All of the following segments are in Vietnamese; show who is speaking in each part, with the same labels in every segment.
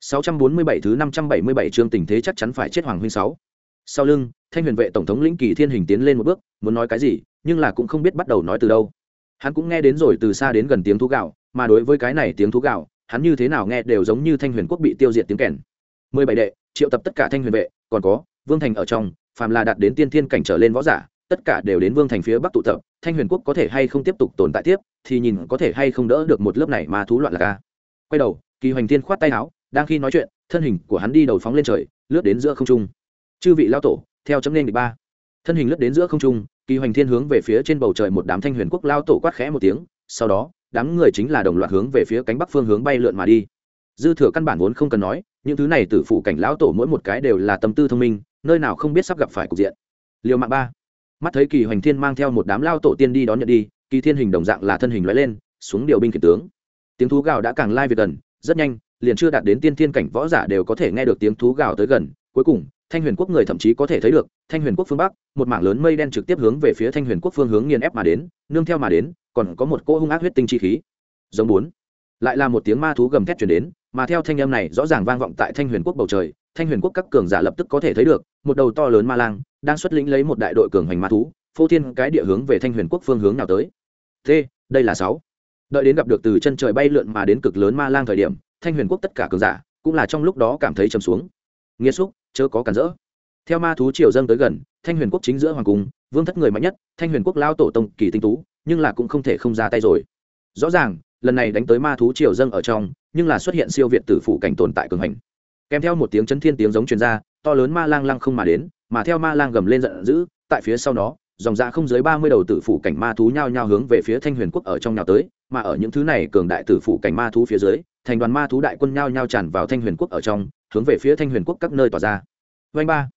Speaker 1: 647 thứ 577 chương tình thế chắc chắn phải chết Hoàng huynh 6. Sau lưng, Thanh Huyền vệ tổng thống lĩnh Kỳ Thiên Hình tiến lên một bước, muốn nói cái gì, nhưng là cũng không biết bắt đầu nói từ đâu. Hắn cũng nghe đến rồi từ xa đến gần tiếng thú gạo, mà đối với cái này tiếng thú gạo, hắn như thế nào nghe đều giống như Thanh Huyền quốc bị tiêu diệt tiếng kèn. 17 đệ, triệu tập tất cả Thanh Huyền vệ, còn có Vương Thành ở trong, phàm là đạt đến tiên thiên cảnh trở lên võ giả, tất cả đều đến Vương Thành phía bắc tụ tập, Thanh Huyền quốc có thể hay không tiếp tục tồn tại tiếp, thì nhìn có thể hay không đỡ được một lớp này mà thú loạn là ca. Quay đầu, Kỳ Hoành Thiên khoát tay áo, đang khi nói chuyện, thân hình của hắn đi đầu phóng lên trời, lướt đến giữa không trung. Chư vị lao tổ, theo chấm nên địch ba. Thân hình lướt đến giữa không trung, kỳ hoành thiên hướng về phía trên bầu trời một đám thanh huyền quốc lao tổ quát khẽ một tiếng, sau đó, đám người chính là đồng loạt hướng về phía cánh bắc phương hướng bay lượn mà đi. Dư thừa căn bản vốn không cần nói, những thứ này từ phủ cảnh lão tổ mỗi một cái đều là tâm tư thông minh, nơi nào không biết sắp gặp phải cục diện. Liều mạng ba. Mắt thấy kỳ hoành thiên mang theo một đám lao tổ tiên đi đón nhận đi, kỳ thiên hình đồng dạng là thân hình loại lên, xuống điều binh khiển tướng. Tiếng thú gào đã càng lai việc gần, rất nhanh liền chưa đạt đến tiên thiên cảnh võ giả đều có thể nghe được tiếng thú gào tới gần. Cuối cùng, thanh huyền quốc người thậm chí có thể thấy được, thanh huyền quốc phương bắc, một mảng lớn mây đen trực tiếp hướng về phía thanh huyền quốc phương hướng nghiền ép mà đến, nương theo mà đến, còn có một cỗ hung ác huyết tinh chi khí. Giống bốn. Lại là một tiếng ma thú gầm thét chuyển đến, mà theo thanh âm này rõ ràng vang vọng tại thanh huyền quốc bầu trời, thanh huyền quốc các cường giả lập tức có thể thấy được, một đầu to lớn ma lang đang xuất lĩnh lấy một đại đội cường hành ma thú, phô thiên cái địa hướng về thanh huyền quốc phương hướng nào tới. T, đây là sáu. Đợi đến gặp được từ chân trời bay lượn mà đến cực lớn ma lang thời điểm thanh huyền quốc tất cả cường giả cũng là trong lúc đó cảm thấy chầm xuống. Nghĩa xúc, chớ có cản rỡ. Theo ma thú triều dâng tới gần, thanh huyền quốc chính giữa hoàng cung, vương thất người mạnh nhất, thanh huyền quốc lao tổ tông kỳ tinh tú, nhưng là cũng không thể không ra tay rồi. Rõ ràng, lần này đánh tới ma thú triều dâng ở trong, nhưng là xuất hiện siêu việt tử phủ cảnh tồn tại cường hành. Kèm theo một tiếng chấn thiên tiếng giống truyền ra, to lớn ma lang lăng không mà đến, mà theo ma lang gầm lên giận dữ, tại phía sau nó dòng dạ không dưới ba mươi đầu tử phủ cảnh ma thú nhao nhao hướng về phía thanh huyền quốc ở trong nhào tới, mà ở những thứ này cường đại tử phủ cảnh ma thú phía dưới, thành đoàn ma thú đại quân nhao nhao tràn vào thanh huyền quốc ở trong, hướng về phía thanh huyền quốc các nơi tỏa ra. Vành ba.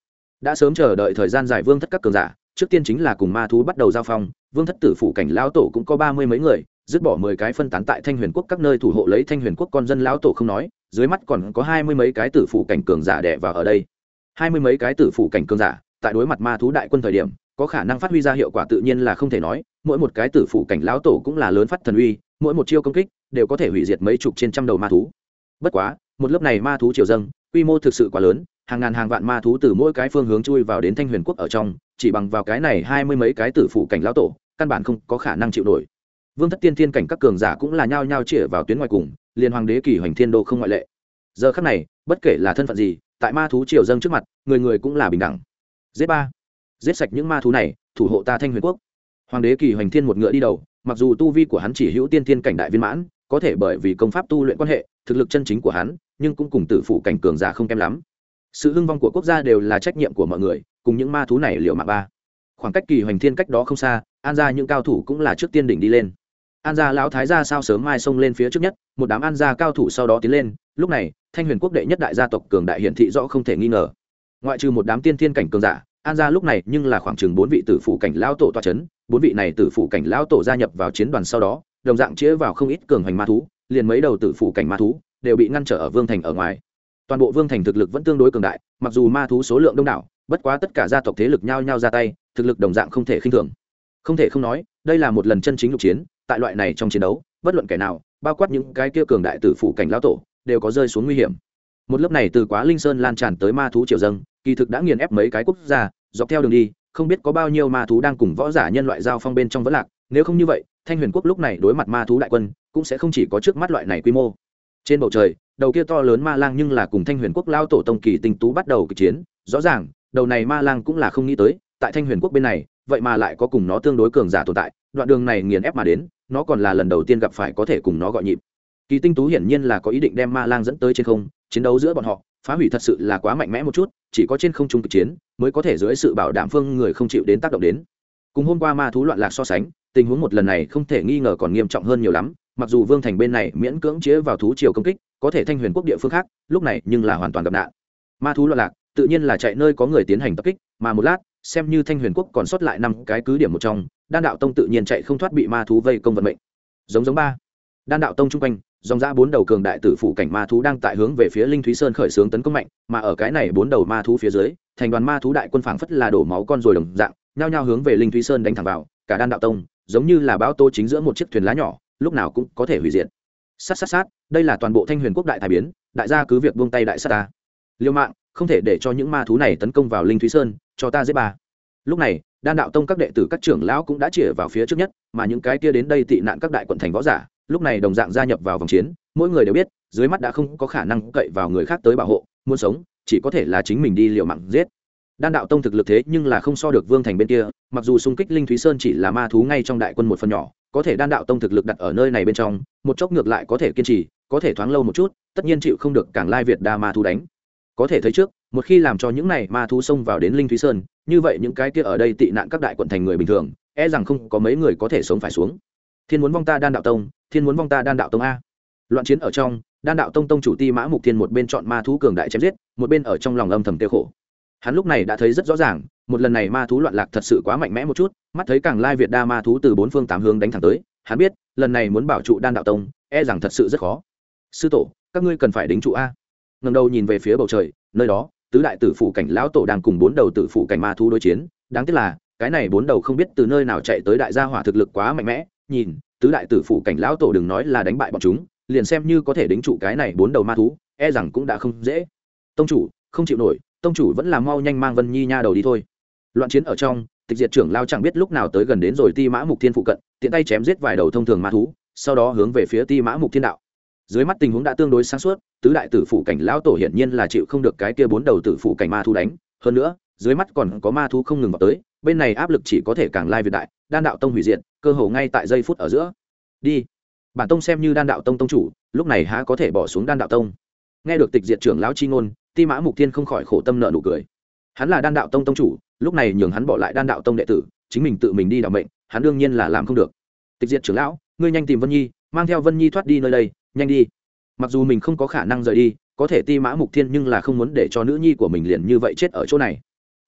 Speaker 1: Đã sớm chờ đợi thời gian giải vương thất các cường giả, trước tiên chính là cùng ma thú bắt đầu giao phong, vương thất tử phủ cảnh lão tổ cũng có ba mươi mấy người, dứt bỏ mười cái phân tán tại thanh huyền quốc các nơi thủ hộ lấy thanh huyền quốc con dân lão tổ không nói, dưới mắt còn có hai mươi mấy cái tử phủ cảnh cường giả đẻ vào ở đây. Hai mươi mấy cái tử phủ cảnh cường giả, tại đối mặt ma thú đại quân thời điểm có khả năng phát huy ra hiệu quả tự nhiên là không thể nói, mỗi một cái tử phủ cảnh lão tổ cũng là lớn phát thần uy, mỗi một chiêu công kích đều có thể hủy diệt mấy chục trên trăm đầu ma thú. Bất quá, một lớp này ma thú triều dâng, quy mô thực sự quá lớn, hàng ngàn hàng vạn ma thú từ mỗi cái phương hướng chui vào đến thanh huyền quốc ở trong, chỉ bằng vào cái này hai mươi mấy cái tử phủ cảnh lão tổ, căn bản không có khả năng chịu nổi. Vương thất tiên thiên cảnh các cường giả cũng là nhao nhao chĩa vào tuyến ngoài cùng, liên hoàng đế kỳ hoành thiên đô không ngoại lệ. Giờ khắc này, bất kể là thân phận gì, tại ma thú triều dâng trước mặt, người người cũng là bình đẳng. Giết ba giết sạch những ma thú này, thủ hộ ta thanh huyền quốc. Hoàng đế kỳ hoành thiên một ngựa đi đầu, mặc dù tu vi của hắn chỉ hữu tiên thiên cảnh đại viên mãn, có thể bởi vì công pháp tu luyện quan hệ, thực lực chân chính của hắn, nhưng cũng cùng tử phụ cảnh cường giả không kém lắm. Sự hưng vong của quốc gia đều là trách nhiệm của mọi người, cùng những ma thú này liệu mạng ba. Khoảng cách kỳ hoành thiên cách đó không xa, an gia những cao thủ cũng là trước tiên đỉnh đi lên. An gia lão thái gia sao sớm mai xông lên phía trước nhất, một đám an gia cao thủ sau đó tiến lên, lúc này, thanh huyền quốc đệ nhất đại gia tộc cường đại hiển thị rõ không thể nghi ngờ. Ngoại trừ một đám tiên thiên cảnh cường giả an gia lúc này nhưng là khoảng chừng bốn vị tử phụ cảnh lao tổ toa c h ấ n bốn vị này tử phụ cảnh lao tổ gia nhập vào chiến đoàn sau đó, đồng dạng chĩa vào không ít cường hành ma thú, liền mấy đầu tử phụ cảnh ma thú đều bị ngăn trở ở vương thành ở ngoài. Toàn bộ vương thành thực lực vẫn tương đối cường đại, mặc dù ma thú số lượng đông đảo, bất quá tất cả gia tộc thế lực nhao nhao ra tay, thực lực đồng dạng không thể khinh thường. Không thể không nói, đây là một lần chân chính lục chiến, tại loại này trong chiến đấu, bất luận kẻ nào, bao quát những cái kia cường đại tử phụ cảnh lao tổ, đều có rơi xuống nguy hiểm một lớp này từ quá linh sơn lan tràn tới ma thú triều dâng, kỳ thực đã nghiền ép mấy cái quốc gia, dọc theo đường đi, không biết có bao nhiêu ma thú đang cùng võ giả nhân loại giao phong bên trong vẫn lạc, nếu không như vậy, thanh huyền quốc lúc này đối mặt ma thú đại quân, cũng sẽ không chỉ có trước mắt loại này quy mô. Trên bầu trời, đầu kia to lớn ma lang nhưng là cùng thanh huyền quốc lao tổ tông kỳ tinh tú bắt đầu kịch chiến, rõ ràng, đầu này ma lang cũng là không nghĩ tới, tại thanh huyền quốc bên này, vậy mà lại có cùng nó tương đối cường giả tồn tại, đoạn đường này nghiền ép mà đến, nó còn là lần đầu tiên gặp phải có thể cùng nó gọi nhịp. Kỳ tinh tú hiển nhiên là có ý định đem ma lang dẫn tới trên không chiến đấu giữa bọn họ, phá hủy thật sự là quá mạnh mẽ một chút, chỉ có trên không trung kịch chiến mới có thể dưới sự bảo đảm phương người không chịu đến tác động đến. Cùng hôm qua ma thú loạn lạc so sánh, tình huống một lần này không thể nghi ngờ còn nghiêm trọng hơn nhiều lắm, mặc dù vương thành bên này miễn cưỡng chĩa vào thú chiều công kích, có thể thanh huyền quốc địa phương khác, lúc này nhưng là hoàn toàn gặp nạn. Ma thú loạn lạc, tự nhiên là chạy nơi có người tiến hành tập kích, mà một lát, xem như thanh huyền quốc còn sót lại năm cái cứ điểm một trong, đan đạo tông tự nhiên chạy không thoát bị ma thú vây công vận mệnh. Giống giống ba. Đan đạo tông chung quanh dòng ra bốn đầu cường đại tử phụ cảnh ma thú đang tại hướng về phía linh thúy sơn khởi xướng tấn công mạnh, mà ở cái này bốn đầu ma thú phía dưới, thành đoàn ma thú đại quân phảng phất là đổ máu con rồi đồng dạng, nhao nhao hướng về linh thúy sơn đánh thẳng vào, cả đan đạo tông, giống như là báo tô chính giữa một chiếc thuyền lá nhỏ, lúc nào cũng có thể hủy diệt. Sát sát sát, đây là toàn bộ thanh huyền quốc đại thái biến, đại gia cứ việc buông tay đại sát ta. Liêu mạng, không thể để cho những ma thú này tấn công vào linh thúy sơn, cho ta giết ba. Lúc này, đan đạo tông các đệ tử các trưởng lão cũng đã chĩa vào phía trước nhất, mà những cái kia đến đây tị nạn các đại quận thành võ giả lúc này đồng dạng gia nhập vào vòng chiến, mỗi người đều biết, dưới mắt đã không có khả năng cậy vào người khác tới bảo hộ, muốn sống, chỉ có thể là chính mình đi liều mạng giết. Đan đạo tông thực lực thế nhưng là không so được vương thành bên kia, mặc dù xung kích linh thúy sơn chỉ là ma thú ngay trong đại quân một phần nhỏ, có thể đan đạo tông thực lực đặt ở nơi này bên trong, một chốc ngược lại có thể kiên trì, có thể thoáng lâu một chút, tất nhiên chịu không được càng lai việt đa ma thú đánh. Có thể thấy trước, một khi làm cho những này ma thú xông vào đến linh thúy sơn, như vậy những cái kia ở đây tị nạn các đại quận thành người bình thường e rằng không có mấy người có thể sống phải xuống thiên muốn vong ta đan đạo tông, thiên muốn vong ta đan đạo tông a. Loạn chiến ở trong, đan đạo tông tông chủ ti mã mục thiên một bên chọn ma thú cường đại chém giết, một bên ở trong lòng âm thầm tiêu khổ. Hắn lúc này đã thấy rất rõ ràng, một lần này ma thú loạn lạc thật sự quá mạnh mẽ một chút, mắt thấy càng lai việt đa ma thú từ bốn phương tám hướng đánh thẳng tới, hắn biết, lần này muốn bảo trụ đan đạo tông e rằng thật sự rất khó. Sư tổ, các ngươi cần phải đính trụ a. Ngầm đầu nhìn về phía bầu trời, nơi đó, tứ đại tử phụ cảnh lão tổ đang cùng bốn đầu tử phụ cảnh ma thú đối chiến. Đáng tiếc là, cái này bốn đầu không biết từ nơi nào chạy tới đại gia hỏa thực lực quá mạnh mẽ nhìn, tứ đại tử phụ cảnh lão tổ đừng nói là đánh bại bọn chúng, liền xem như có thể đính trụ cái này bốn đầu ma thú e rằng cũng đã không dễ. Tông chủ, không chịu nổi, tông chủ vẫn là mau nhanh mang vân nhi nha đầu đi thôi. Loạn chiến ở trong, tịch diệt trưởng lao chẳng biết lúc nào tới gần đến rồi ti mã mục thiên phụ cận, tiện tay chém giết vài đầu thông thường ma thú, sau đó hướng về phía ti mã mục thiên đạo. Dưới mắt tình huống đã tương đối sáng suốt, tứ đại tử phụ cảnh lão tổ hiển nhiên là chịu không được cái kia bốn đầu tử phụ cảnh ma thú đánh. Hơn nữa dưới mắt còn có ma thú không ngừng vào tới, bên này áp lực chỉ có thể càng lai việt đại, đan đạo tông hủy diệt, cơ hồ ngay tại giây phút ở giữa. Đi. Bản tông xem như đan đạo tông tông chủ, lúc này há có thể bỏ xuống đan đạo tông. Nghe được tịch diệt trưởng lão chi ngôn, ti mã mục Thiên không khỏi khổ tâm nợ nụ cười. Hắn là đan đạo tông tông chủ, lúc này nhường hắn bỏ lại đan đạo tông đệ tử, chính mình tự mình đi đạo mệnh, hắn đương nhiên là làm không được. Tịch diệt trưởng lão, ngươi nhanh tìm vân nhi, mang theo vân nhi thoát đi nơi đây, nhanh đi. Mặc dù mình không có khả năng rời đi, có thể ti mã mục thiên nhưng là không muốn để cho nữ nhi của mình liền như vậy chết ở chỗ này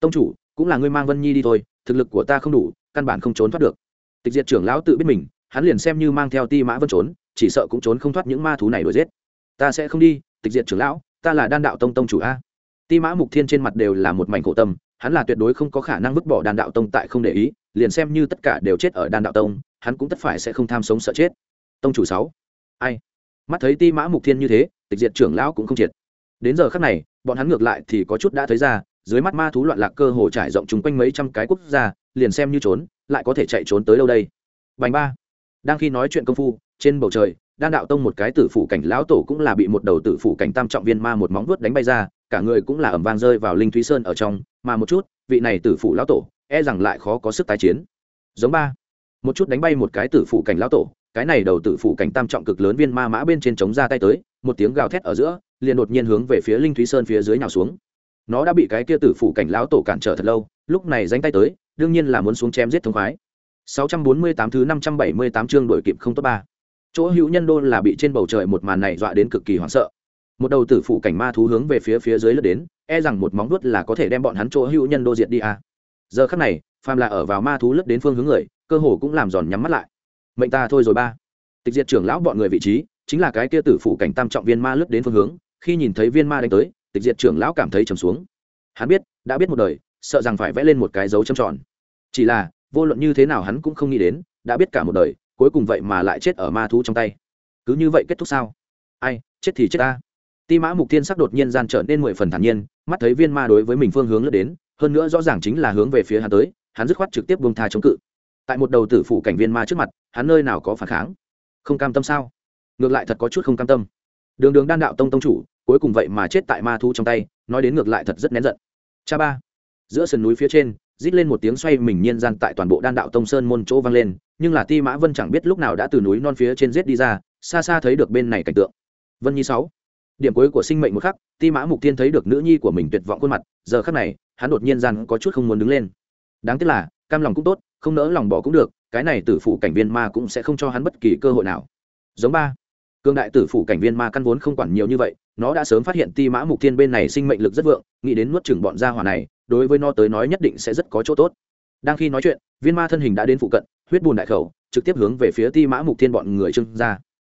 Speaker 1: tông chủ, cũng là ngươi mang vân nhi đi thôi, thực lực của ta không đủ, căn bản không trốn thoát được. Tịch diệt trưởng lão tự biết mình, hắn liền xem như mang theo ti mã vân trốn, chỉ sợ cũng trốn không thoát những ma thú này đuổi giết. Ta sẽ không đi, tịch diệt trưởng lão, ta là đan đạo tông tông chủ a. Ti mã mục thiên trên mặt đều là một mảnh khổ tâm, hắn là tuyệt đối không có khả năng vứt bỏ đan đạo tông tại không để ý, liền xem như tất cả đều chết ở đan đạo tông, hắn cũng tất phải sẽ không tham sống sợ chết. Tông chủ sáu. Ai? Mắt thấy ti mã mục thiên như thế, tịch diệt trưởng lão cũng không triệt. Đến giờ khắc này, bọn hắn ngược lại thì có chút đã thấy ra dưới mắt ma thú loạn lạc cơ hồ trải rộng chung quanh mấy trăm cái quốc gia, liền xem như trốn, lại có thể chạy trốn tới đâu đây? Bành ba. Đang khi nói chuyện công phu, trên bầu trời, đan đạo tông một cái tử phủ cảnh lão tổ cũng là bị một đầu tử phủ cảnh tam trọng viên ma một móng vuốt đánh bay ra, cả người cũng là ẩm vang rơi vào linh thúy sơn ở trong, mà một chút, vị này tử phủ lão tổ e rằng lại khó có sức tái chiến. Giống ba. Một chút đánh bay một cái tử phủ cảnh lão tổ, cái này đầu tử phủ cảnh tam trọng cực lớn viên ma mã bên trên chống ra tay tới, một tiếng gào thét ở giữa, liền đột nhiên hướng về phía linh thúy sơn phía dưới nhào xuống nó đã bị cái kia tử phủ cảnh lão tổ cản trở thật lâu, lúc này dánh tay tới, đương nhiên là muốn xuống chém giết thống khoái. 648 thứ 578 chương đổi kịp không tốt ba. Chỗ hữu nhân đô là bị trên bầu trời một màn này dọa đến cực kỳ hoảng sợ. Một đầu tử phủ cảnh ma thú hướng về phía phía dưới lướt đến e rằng một móng vuốt là có thể đem bọn hắn chỗ hữu nhân đô diệt đi à. giờ khắc này, phàm là ở vào ma thú lướt đến phương hướng người, cơ hồ cũng làm giòn nhắm mắt lại. Mệnh ta thôi rồi ba. Tịch diệt trưởng lão bọn người vị trí, chính là cái kia tử phủ cảnh tam trọng viên ma lướt đến phương hướng, khi nhìn thấy viên ma đánh tới tịch diệt trưởng lão cảm thấy trầm xuống. Hắn biết, đã biết một đời, sợ rằng phải vẽ lên một cái dấu trầm tròn. Chỉ là, vô luận như thế nào hắn cũng không nghĩ đến, đã biết cả một đời, cuối cùng vậy mà lại chết ở ma thú trong tay. Cứ như vậy kết thúc sao? Ai, chết thì chết ta. Ti mã mục thiên sắc đột nhiên gian trở nên mười phần thản nhiên, mắt thấy viên ma đối với mình phương hướng lướt đến, hơn nữa rõ ràng chính là hướng về phía hắn tới, hắn dứt khoát trực tiếp buông tha chống cự. Tại một đầu tử phủ cảnh viên ma trước mặt, hắn nơi nào có phản kháng? Không cam tâm sao? Ngược lại thật có chút không cam tâm. Đường đường đan đạo tông tông chủ cuối cùng vậy mà chết tại ma thu trong tay, nói đến ngược lại thật rất nén giận. Cha ba, giữa sườn núi phía trên, rít lên một tiếng xoay mình nhiên gian tại toàn bộ đan đạo tông sơn môn chỗ vang lên, nhưng là ti mã vân chẳng biết lúc nào đã từ núi non phía trên giết đi ra, xa xa thấy được bên này cảnh tượng. Vân nhi sáu, điểm cuối của sinh mệnh một khắc, ti mã mục tiên thấy được nữ nhi của mình tuyệt vọng khuôn mặt, giờ khắc này, hắn đột nhiên gian có chút không muốn đứng lên. Đáng tiếc là, cam lòng cũng tốt, không nỡ lòng bỏ cũng được, cái này tử phụ cảnh viên ma cũng sẽ không cho hắn bất kỳ cơ hội nào. Giống ba cương đại tử phụ cảnh viên ma căn vốn không quản nhiều như vậy, nó đã sớm phát hiện ti mã mục thiên bên này sinh mệnh lực rất vượng, nghĩ đến nuốt chừng bọn gia hỏa này, đối với nó tới nói nhất định sẽ rất có chỗ tốt. Đang khi nói chuyện, viên ma thân hình đã đến phụ cận, huyết bùn đại khẩu, trực tiếp hướng về phía ti mã mục thiên bọn người trưng ra.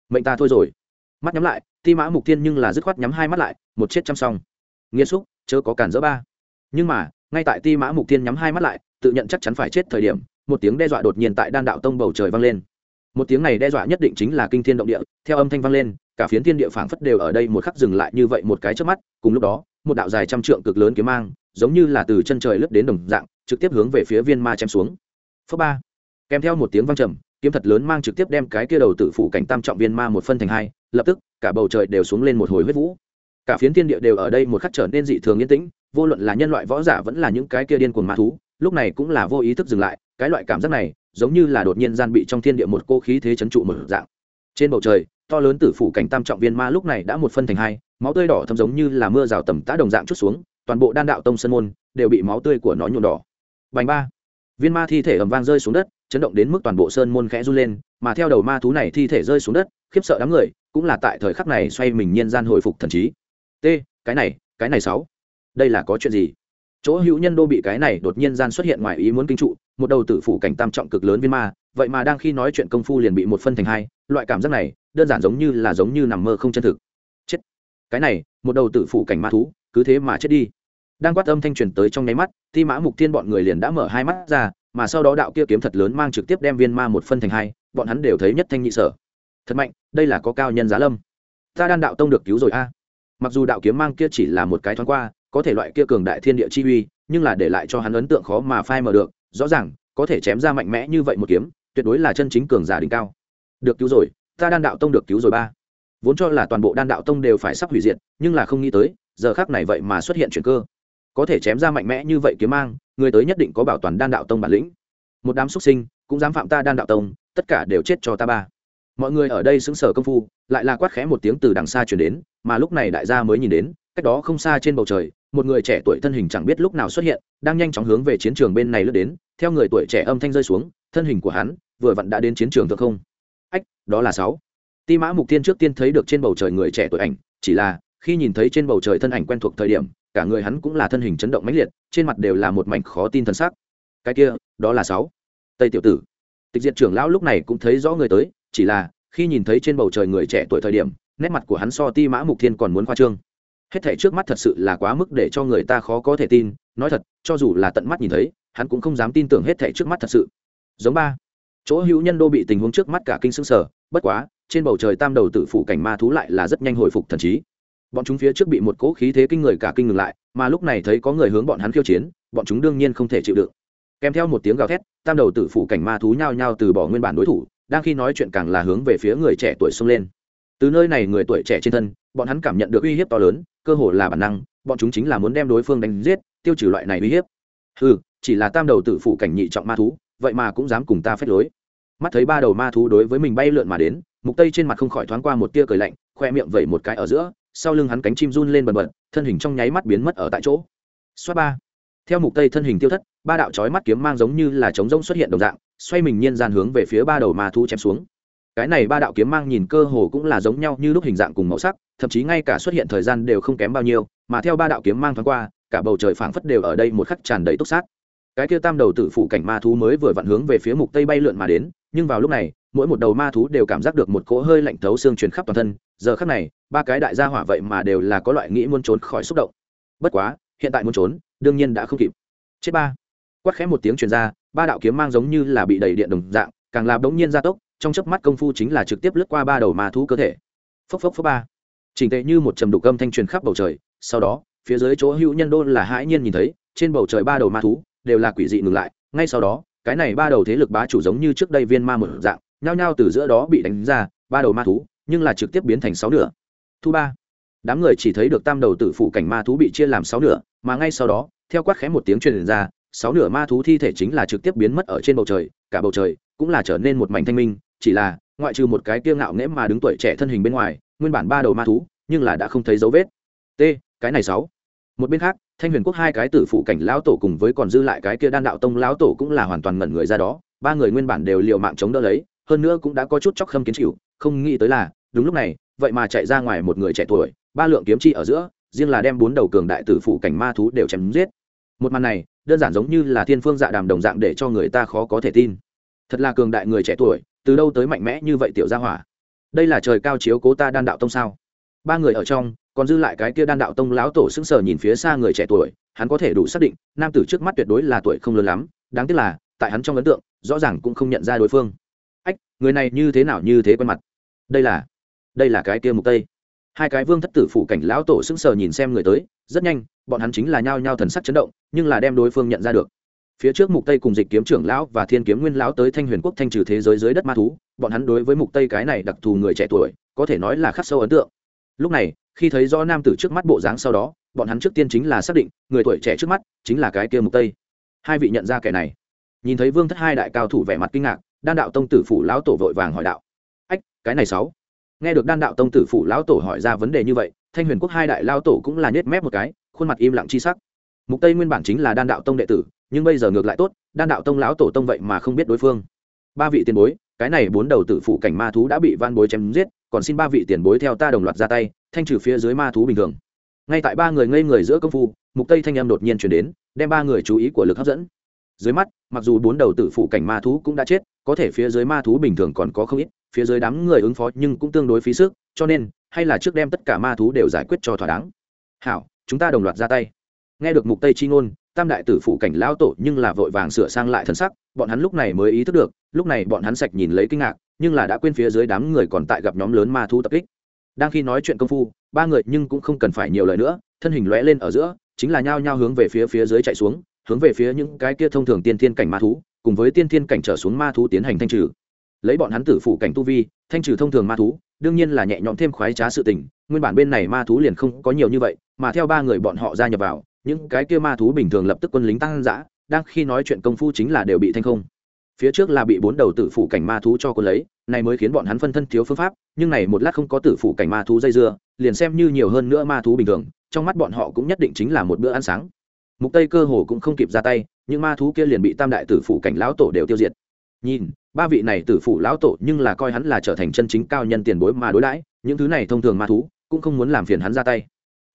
Speaker 1: Mệnh ta thôi rồi. Mắt nhắm lại, ti mã mục thiên nhưng là dứt khoát nhắm hai mắt lại, một chết chăm xong nghiêm xúc, chớ có cản dỡ ba. Nhưng mà, ngay tại ti mã mục thiên nhắm hai mắt lại, tự nhận chắc chắn phải chết thời điểm, một tiếng đe dọa đột nhiên tại đan đạo tông bầu trời vang lên một tiếng này đe dọa nhất định chính là kinh thiên động địa, theo âm thanh vang lên, cả phiến thiên địa phảng phất đều ở đây một khắc dừng lại như vậy một cái trước mắt, cùng lúc đó, một đạo dài trăm trượng cực lớn kiếm mang, giống như là từ chân trời lướt đến đồng dạng, trực tiếp hướng về phía viên ma chém xuống. Phước ba. Kèm theo một tiếng vang trầm, kiếm thật lớn mang trực tiếp đem cái kia đầu tự phủ cảnh tam trọng viên ma một phân thành hai, lập tức, cả bầu trời đều xuống lên một hồi huyết vũ. Cả phiến thiên địa đều ở đây một khắc trở nên dị thường yên tĩnh, vô luận là nhân loại võ giả vẫn là những cái kia điên cuồng ma thú, lúc này cũng là vô ý thức dừng lại, cái loại cảm giác này giống như là đột nhiên gian bị trong thiên địa một cô khí thế chấn trụ một dạng. Trên bầu trời, to lớn tử phủ cảnh tam trọng viên ma lúc này đã một phân thành hai, máu tươi đỏ thấm giống như là mưa rào tầm tã đồng dạng chút xuống, toàn bộ đan đạo tông sân môn đều bị máu tươi của nó nhuộm đỏ. Bành ba, viên ma thi thể ầm vang rơi xuống đất, chấn động đến mức toàn bộ sơn môn khẽ run lên, mà theo đầu ma thú này thi thể rơi xuống đất, khiếp sợ đám người, cũng là tại thời khắc này xoay mình nhiên gian hồi phục thần trí. T, cái này cái này sáu, đây là có chuyện gì? Chỗ hữu nhân đô bị cái này đột nhiên gian xuất hiện ngoài ý muốn kinh trụ, một đầu tử phủ cảnh tam trọng cực lớn viên ma, vậy mà đang khi nói chuyện công phu liền bị một phân thành hai, loại cảm giác này, đơn giản giống như là giống như nằm mơ không chân thực. Chết. Cái này, một đầu tử phủ cảnh ma thú, cứ thế mà chết đi. Đang quát âm thanh truyền tới trong nháy mắt thi mã mục thiên bọn người liền đã mở hai mắt ra, mà sau đó đạo kia kiếm thật lớn mang trực tiếp đem viên ma một phân thành hai, bọn hắn đều thấy nhất thanh nhị sở. Thật mạnh, đây là có cao nhân giá lâm. Ta đan đạo tông được cứu rồi a. Mặc dù đạo kiếm mang kia chỉ là một cái thoáng qua có thể loại kia cường đại thiên địa chi uy, nhưng là để lại cho hắn ấn tượng khó mà phai mờ được, rõ ràng, có thể chém ra mạnh mẽ như vậy một kiếm, tuyệt đối là chân chính cường giả đỉnh cao. Được cứu rồi, ta đan đạo tông được cứu rồi ba. Vốn cho là toàn bộ đan đạo tông đều phải sắp hủy diệt, nhưng là không nghĩ tới, giờ khác này vậy mà xuất hiện chuyện cơ. Có thể chém ra mạnh mẽ như vậy kiếm mang, người tới nhất định có bảo toàn đan đạo tông bản lĩnh. Một đám xuất sinh, cũng dám phạm ta đan đạo tông, tất cả đều chết cho ta ba. Mọi người ở đây xứng sở công phu, lại là quát khẽ một tiếng từ đằng xa chuyển đến, mà lúc này đại gia mới nhìn đến, cách đó không xa trên bầu trời một người trẻ tuổi thân hình chẳng biết lúc nào xuất hiện, đang nhanh chóng hướng về chiến trường bên này lướt đến, theo người tuổi trẻ âm thanh rơi xuống, thân hình của hắn vừa vặn đã đến chiến trường thượng không. Ách, đó là sáu. Ti mã mục tiên trước tiên thấy được trên bầu trời người trẻ tuổi ảnh, chỉ là khi nhìn thấy trên bầu trời thân ảnh quen thuộc thời điểm, cả người hắn cũng là thân hình chấn động mãnh liệt, trên mặt đều là một mảnh khó tin thân xác cái kia, đó là sáu. Tây tiểu tử. Tịch diệt trưởng lão lúc này cũng thấy rõ người tới, chỉ là khi nhìn thấy trên bầu trời người trẻ tuổi thời điểm, nét mặt của hắn so ti mã mục thiên còn muốn khoa trương hết thảy trước mắt thật sự là quá mức để cho người ta khó có thể tin. Nói thật, cho dù là tận mắt nhìn thấy, hắn cũng không dám tin tưởng hết thảy trước mắt thật sự. Giống ba. Chỗ hữu nhân đô bị tình huống trước mắt cả kinh sững sở bất quá, trên bầu trời tam đầu tử phủ cảnh ma thú lại là rất nhanh hồi phục thần trí. Bọn chúng phía trước bị một cỗ khí thế kinh người cả kinh ngừng lại, mà lúc này thấy có người hướng bọn hắn khiêu chiến, bọn chúng đương nhiên không thể chịu đựng. Kèm theo một tiếng gào thét, tam đầu tử phủ cảnh ma thú nhao nhao từ bỏ nguyên bản đối thủ, đang khi nói chuyện càng là hướng về phía người trẻ tuổi xông lên. Từ nơi này người tuổi trẻ trên thân bọn hắn cảm nhận được uy hiếp to lớn, cơ hồ là bản năng, bọn chúng chính là muốn đem đối phương đánh giết, tiêu trừ loại này uy hiếp. Ừ chỉ là tam đầu tự phủ cảnh nhị trọng ma thú, vậy mà cũng dám cùng ta phép lối. Mắt thấy ba đầu ma thú đối với mình bay lượn mà đến, mục tây trên mặt không khỏi thoáng qua một tia cười lạnh, khoe miệng vẩy một cái ở giữa, sau lưng hắn cánh chim run lên bần bật, thân hình trong nháy mắt biến mất ở tại chỗ. Xoát ba. Theo mục tây thân hình tiêu thất, ba đạo chói mắt kiếm mang giống như là trống rỗng xuất hiện đồng dạng, xoay mình nhiên gian hướng về phía ba đầu ma thú chém xuống. Cái này ba đạo kiếm mang nhìn cơ hồ cũng là giống nhau như lúc hình dạng cùng màu sắc thậm chí ngay cả xuất hiện thời gian đều không kém bao nhiêu, mà theo ba đạo kiếm mang thoáng qua, cả bầu trời phảng phất đều ở đây một khắc tràn đầy túc sát. Cái kia tam đầu tử phụ cảnh ma thú mới vừa vặn hướng về phía mục tây bay lượn mà đến, nhưng vào lúc này, mỗi một đầu ma thú đều cảm giác được một cỗ hơi lạnh thấu xương truyền khắp toàn thân, giờ khắc này, ba cái đại gia hỏa vậy mà đều là có loại nghĩ muốn trốn khỏi xúc động. Bất quá, hiện tại muốn trốn, đương nhiên đã không kịp. Chết ba. Quát khẽ một tiếng truyền ra, ba đạo kiếm mang giống như là bị đẩy điện đồng dạng, càng làm đống nhiên gia tốc, trong chớp mắt công phu chính là trực tiếp lướt qua ba đầu ma thú cơ thể. Phốc phốc phốc ba chỉnh tệ như một trầm đục âm thanh truyền khắp bầu trời, sau đó, phía dưới chỗ hữu nhân đô là hãi nhiên nhìn thấy, trên bầu trời ba đầu ma thú, đều là quỷ dị ngừng lại. Ngay sau đó, cái này ba đầu thế lực bá chủ giống như trước đây viên ma một dạng, nhao nhao từ giữa đó bị đánh ra, ba đầu ma thú, nhưng là trực tiếp biến thành sáu nửa. Thu ba. Đám người chỉ thấy được tam đầu tử phụ cảnh ma thú bị chia làm sáu nửa, mà ngay sau đó, theo quát khẽ một tiếng truyền ra, sáu nửa ma thú thi thể chính là trực tiếp biến mất ở trên bầu trời, cả bầu trời cũng là trở nên một mảnh thanh minh, chỉ là, ngoại trừ một cái kiêu ngạo nghễ mà đứng tuổi trẻ thân hình bên ngoài nguyên bản ba đầu ma thú, nhưng là đã không thấy dấu vết. T, cái này sáu. Một bên khác, thanh huyền quốc hai cái tử phụ cảnh lão tổ cùng với còn dư lại cái kia đan đạo tông lão tổ cũng là hoàn toàn ngẩn người ra đó. Ba người nguyên bản đều liều mạng chống đỡ lấy, hơn nữa cũng đã có chút chóc khâm kiến chịu, không nghĩ tới là, đúng lúc này, vậy mà chạy ra ngoài một người trẻ tuổi, ba lượng kiếm chi ở giữa, riêng là đem bốn đầu cường đại tử phụ cảnh ma thú đều chém giết. Một màn này, đơn giản giống như là thiên phương dạ đàm đồng dạng để cho người ta khó có thể tin. Thật là cường đại người trẻ tuổi, từ đâu tới mạnh mẽ như vậy tiểu gia hỏa? Đây là trời cao chiếu cố ta đan đạo tông sao? Ba người ở trong, còn dư lại cái kia đan đạo tông lão tổ sững sờ nhìn phía xa người trẻ tuổi, hắn có thể đủ xác định, nam tử trước mắt tuyệt đối là tuổi không lớn lắm, đáng tiếc là, tại hắn trong ấn tượng, rõ ràng cũng không nhận ra đối phương. Ách, người này như thế nào như thế quen mặt? Đây là đây là cái kia mục tây. Hai cái vương thất tử phủ cảnh lão tổ sững sờ nhìn xem người tới, rất nhanh, bọn hắn chính là nhao nhao thần sắc chấn động, nhưng là đem đối phương nhận ra được phía trước mục tây cùng dịch kiếm trưởng lão và thiên kiếm nguyên lão tới thanh huyền quốc thanh trừ thế giới dưới đất ma thú, bọn hắn đối với mục tây cái này đặc thù người trẻ tuổi, có thể nói là khắc sâu ấn tượng. Lúc này, khi thấy do nam tử trước mắt bộ dáng sau đó, bọn hắn trước tiên chính là xác định, người tuổi trẻ trước mắt chính là cái kia mục tây. Hai vị nhận ra kẻ này. Nhìn thấy vương thất hai đại cao thủ vẻ mặt kinh ngạc, đan đạo tông tử phủ lão tổ vội vàng hỏi đạo. Ách, cái này sáu? Nghe được đan đạo tông tử phủ lão tổ hỏi ra vấn đề như vậy, thanh huyền quốc hai đại lao tổ cũng là nhếch mép một cái, khuôn mặt im lặng chi sắc mục tây nguyên bản chính là đan đạo tông đệ tử, nhưng bây giờ ngược lại tốt, đan đạo tông lão tổ tông vậy mà không biết đối phương. Ba vị tiền bối, cái này bốn đầu tử phụ cảnh ma thú đã bị van bối chém giết, còn xin ba vị tiền bối theo ta đồng loạt ra tay, thanh trừ phía dưới ma thú bình thường. Ngay tại ba người ngây người giữa công phu, mục tây thanh âm đột nhiên chuyển đến, đem ba người chú ý của lực hấp dẫn. Dưới mắt, mặc dù bốn đầu tử phụ cảnh ma thú cũng đã chết, có thể phía dưới ma thú bình thường còn có không ít, phía dưới đám người ứng phó nhưng cũng tương đối phí sức, cho nên, hay là trước đem tất cả ma thú đều giải quyết cho thỏa đáng. Hảo, chúng ta đồng loạt ra tay nghe được mục tây chi ngôn, tam đại tử phụ cảnh lão tổ nhưng là vội vàng sửa sang lại thân sắc, bọn hắn lúc này mới ý thức được, lúc này bọn hắn sạch nhìn lấy kinh ngạc, nhưng là đã quên phía dưới đám người còn tại gặp nhóm lớn ma thú tập kích. Đang khi nói chuyện công phu, ba người nhưng cũng không cần phải nhiều lời nữa, thân hình lóe lên ở giữa, chính là nhao nhao hướng về phía phía dưới chạy xuống, hướng về phía những cái kia thông thường tiên thiên cảnh ma thú, cùng với tiên thiên cảnh trở xuống ma thú tiến hành thanh trừ. Lấy bọn hắn tử phụ cảnh tu vi, thanh trừ thông thường ma thú, đương nhiên là nhẹ nhõm thêm khoái trá sự tình, nguyên bản bên này ma thú liền không có nhiều như vậy, mà theo ba người bọn họ gia nhập vào những cái kia ma thú bình thường lập tức quân lính tăng dã đang khi nói chuyện công phu chính là đều bị thanh không. Phía trước là bị bốn đầu tử phụ cảnh ma thú cho quân lấy, này mới khiến bọn hắn phân thân thiếu phương pháp, nhưng này một lát không có tử phụ cảnh ma thú dây dưa, liền xem như nhiều hơn nữa ma thú bình thường, trong mắt bọn họ cũng nhất định chính là một bữa ăn sáng. Mục tây cơ hồ cũng không kịp ra tay, những ma thú kia liền bị tam đại tử phụ cảnh lão tổ đều tiêu diệt. Nhìn, ba vị này tử phụ lão tổ nhưng là coi hắn là trở thành chân chính cao nhân tiền bối mà đối đãi, những thứ này thông thường ma thú cũng không muốn làm phiền hắn ra tay.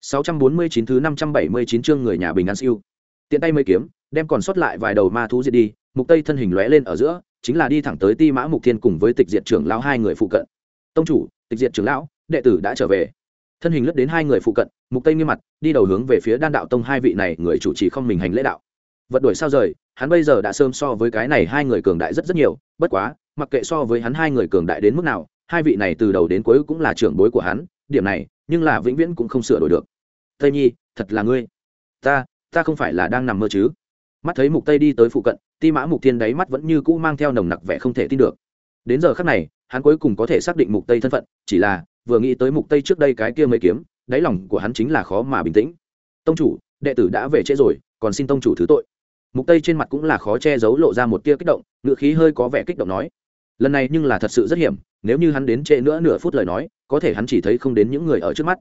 Speaker 1: 649 thứ 579 chương người nhà bình an siêu. Tiện tay mấy kiếm, đem còn sót lại vài đầu ma thú diệt đi, mục tây thân hình lóe lên ở giữa, chính là đi thẳng tới ti mã mục thiên cùng với tịch diệt trưởng lão hai người phụ cận. Tông chủ, tịch diệt trưởng lão, đệ tử đã trở về. Thân hình lướt đến hai người phụ cận, mục tây nghiêm mặt, đi đầu hướng về phía đan đạo tông hai vị này, người chủ trì không mình hành lễ đạo. Vật đuổi sao rời, hắn bây giờ đã sớm so với cái này hai người cường đại rất rất nhiều, bất quá, mặc kệ so với hắn hai người cường đại đến mức nào, hai vị này từ đầu đến cuối cũng là trưởng bối của hắn, điểm này, nhưng là vĩnh viễn cũng không sửa đổi được tây nhi, thật là ngươi. Ta ta không phải là đang nằm mơ chứ. Mắt thấy mục tây đi tới phụ cận, ti mã mục thiên đáy mắt vẫn như cũ mang theo nồng nặc vẻ không thể tin được. Đến giờ khắc này, hắn cuối cùng có thể xác định mục tây thân phận, chỉ là vừa nghĩ tới mục tây trước đây cái kia mới kiếm, đáy lòng của hắn chính là khó mà bình tĩnh. Tông chủ, đệ tử đã về trễ rồi, còn xin tông chủ thứ tội. Mục tây trên mặt cũng là khó che giấu lộ ra một tia kích động, ngựa khí hơi có vẻ kích động nói. Lần này nhưng là thật sự rất hiểm, nếu như hắn đến trễ nữa nửa phút lời nói, có thể hắn chỉ thấy không đến những người ở trước mắt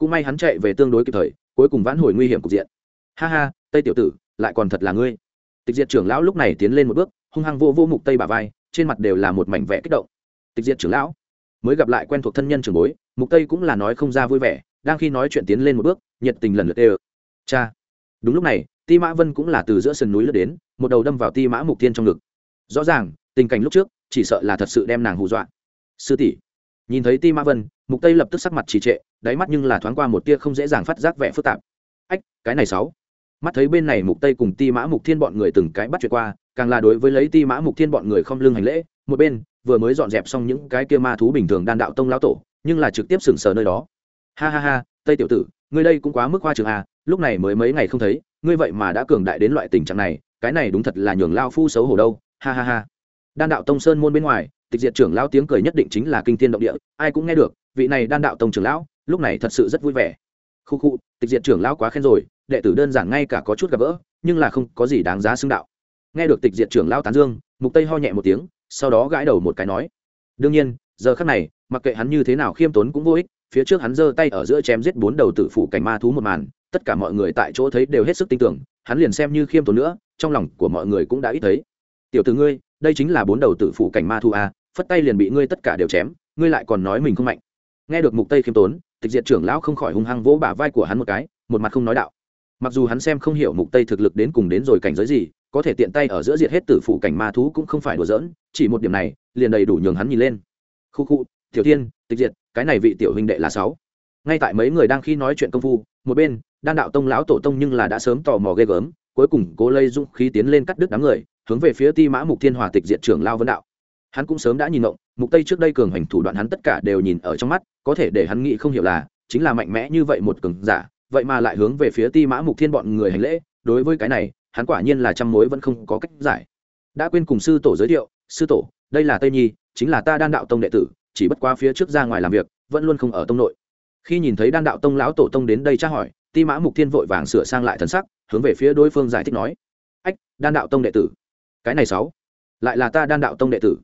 Speaker 1: cũng may hắn chạy về tương đối kịp thời, cuối cùng vãn hồi nguy hiểm cục diện. Ha ha, tây tiểu tử, lại còn thật là ngươi. Tịch diệt trưởng lão lúc này tiến lên một bước, hung hăng vô vô mục tây bà vai, trên mặt đều là một mảnh vẽ kích động. Tịch diệt trưởng lão, mới gặp lại quen thuộc thân nhân trưởng bối, mục tây cũng là nói không ra vui vẻ, đang khi nói chuyện tiến lên một bước, nhiệt tình lần lượt ê cha. Đúng lúc này, ti mã vân cũng là từ giữa sườn núi lướt đến, một đầu đâm vào ti mã mục tiên trong ngực. Rõ ràng, tình cảnh lúc trước, chỉ sợ là thật sự đem nàng hù dọa. Sư tỷ. Nhìn thấy ti mã vân mục tây lập tức sắc mặt trì trệ, đáy mắt nhưng là thoáng qua một tia không dễ dàng phát giác vẻ phức tạp. Ách, cái này sáu. Mắt thấy bên này mục tây cùng ti mã mục thiên bọn người từng cái bắt chuyện qua, càng là đối với lấy ti mã mục thiên bọn người không lưng hành lễ, một bên vừa mới dọn dẹp xong những cái kia ma thú bình thường đan đạo tông lão tổ, nhưng là trực tiếp sừng sờ nơi đó. Ha ha ha, tây tiểu tử, ngươi đây cũng quá mức hoa trường à lúc này mới mấy ngày không thấy, ngươi vậy mà đã cường đại đến loại tình trạng này, cái này đúng thật là nhường lao phu xấu hổ đâu. Ha ha ha. Đan đạo tông sơn môn bên ngoài, tịch diệt trưởng lao tiếng cười nhất định chính là kinh thiên động địa, ai cũng nghe được vị này đan đạo tông trưởng lão, lúc này thật sự rất vui vẻ. Khu khu, tịch diệt trưởng lão quá khen rồi, đệ tử đơn giản ngay cả có chút gặp gỡ, nhưng là không có gì đáng giá xưng đạo. Nghe được tịch diệt trưởng lão tán dương, mục tây ho nhẹ một tiếng, sau đó gãi đầu một cái nói, đương nhiên, giờ khắc này, mặc kệ hắn như thế nào khiêm tốn cũng vô ích, phía trước hắn giơ tay ở giữa chém giết bốn đầu tử phủ cảnh ma thú một màn, tất cả mọi người tại chỗ thấy đều hết sức tin tưởng, hắn liền xem như khiêm tốn nữa, trong lòng của mọi người cũng đã ít thấy. Tiểu tử ngươi, đây chính là bốn đầu tử phủ cảnh ma thú a phất tay liền bị ngươi tất cả đều chém, ngươi lại còn nói mình không mạnh nghe được mục tây khiêm tốn, tịch diệt trưởng lão không khỏi hung hăng vỗ bả vai của hắn một cái, một mặt không nói đạo. Mặc dù hắn xem không hiểu mục tây thực lực đến cùng đến rồi cảnh giới gì, có thể tiện tay ở giữa diệt hết tử phụ cảnh ma thú cũng không phải đùa giỡn, chỉ một điểm này, liền đầy đủ nhường hắn nhìn lên. Khu khu, tiểu thiên, tịch diệt, cái này vị tiểu huynh đệ là sáu. Ngay tại mấy người đang khi nói chuyện công phu, một bên, đan đạo tông lão tổ tông nhưng là đã sớm tò mò ghê gớm, cuối cùng cố lây dũng khí tiến lên cắt đứt đám người, hướng về phía ti mã mục thiên hòa tịch diệt trưởng lao vân đạo hắn cũng sớm đã nhìn ngộng, mục tây trước đây cường hành thủ đoạn hắn tất cả đều nhìn ở trong mắt, có thể để hắn nghĩ không hiểu là, chính là mạnh mẽ như vậy một cường giả, vậy mà lại hướng về phía ti mã mục thiên bọn người hành lễ, đối với cái này, hắn quả nhiên là trăm mối vẫn không có cách giải. Đã quên cùng sư tổ giới thiệu, sư tổ, đây là tây nhi, chính là ta đan đạo tông đệ tử, chỉ bất qua phía trước ra ngoài làm việc, vẫn luôn không ở tông nội. Khi nhìn thấy đan đạo tông lão tổ tông đến đây tra hỏi, ti mã mục thiên vội vàng sửa sang lại thần sắc, hướng về phía đối phương giải thích nói, ách, đan đạo tông đệ tử, cái này sáu, lại là ta đan đạo tông đệ tử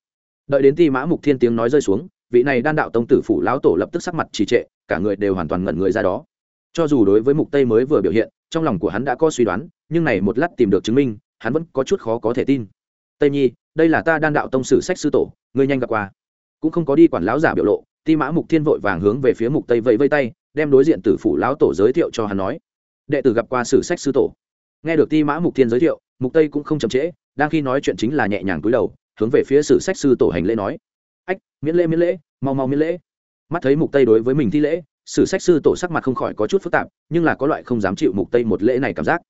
Speaker 1: đợi đến ti mã mục thiên tiếng nói rơi xuống, vị này đan đạo tông tử phủ lão tổ lập tức sắc mặt trì trệ, cả người đều hoàn toàn ngẩn người ra đó. Cho dù đối với mục tây mới vừa biểu hiện, trong lòng của hắn đã có suy đoán, nhưng này một lát tìm được chứng minh, hắn vẫn có chút khó có thể tin. Tây nhi, đây là ta đan đạo tông sử sách sư tổ, ngươi nhanh gặp qua. Cũng không có đi quản lão giả biểu lộ, ti mã mục thiên vội vàng hướng về phía mục tây vẫy vây tay, đem đối diện tử phủ lão tổ giới thiệu cho hắn nói, đệ tử gặp qua sử sách sư tổ. Nghe được ti mã mục thiên giới thiệu, mục tây cũng không chậm trễ, đang khi nói chuyện chính là nhẹ nhàng cúi đầu hướng về phía sử sách sư tổ hành lễ nói. Ách, miễn lễ miễn lễ, mau mau miễn lễ. Mắt thấy mục tây đối với mình thi lễ, sử sách sư tổ sắc mặt không khỏi có chút phức tạp, nhưng là có loại không dám chịu mục tây một lễ này cảm giác.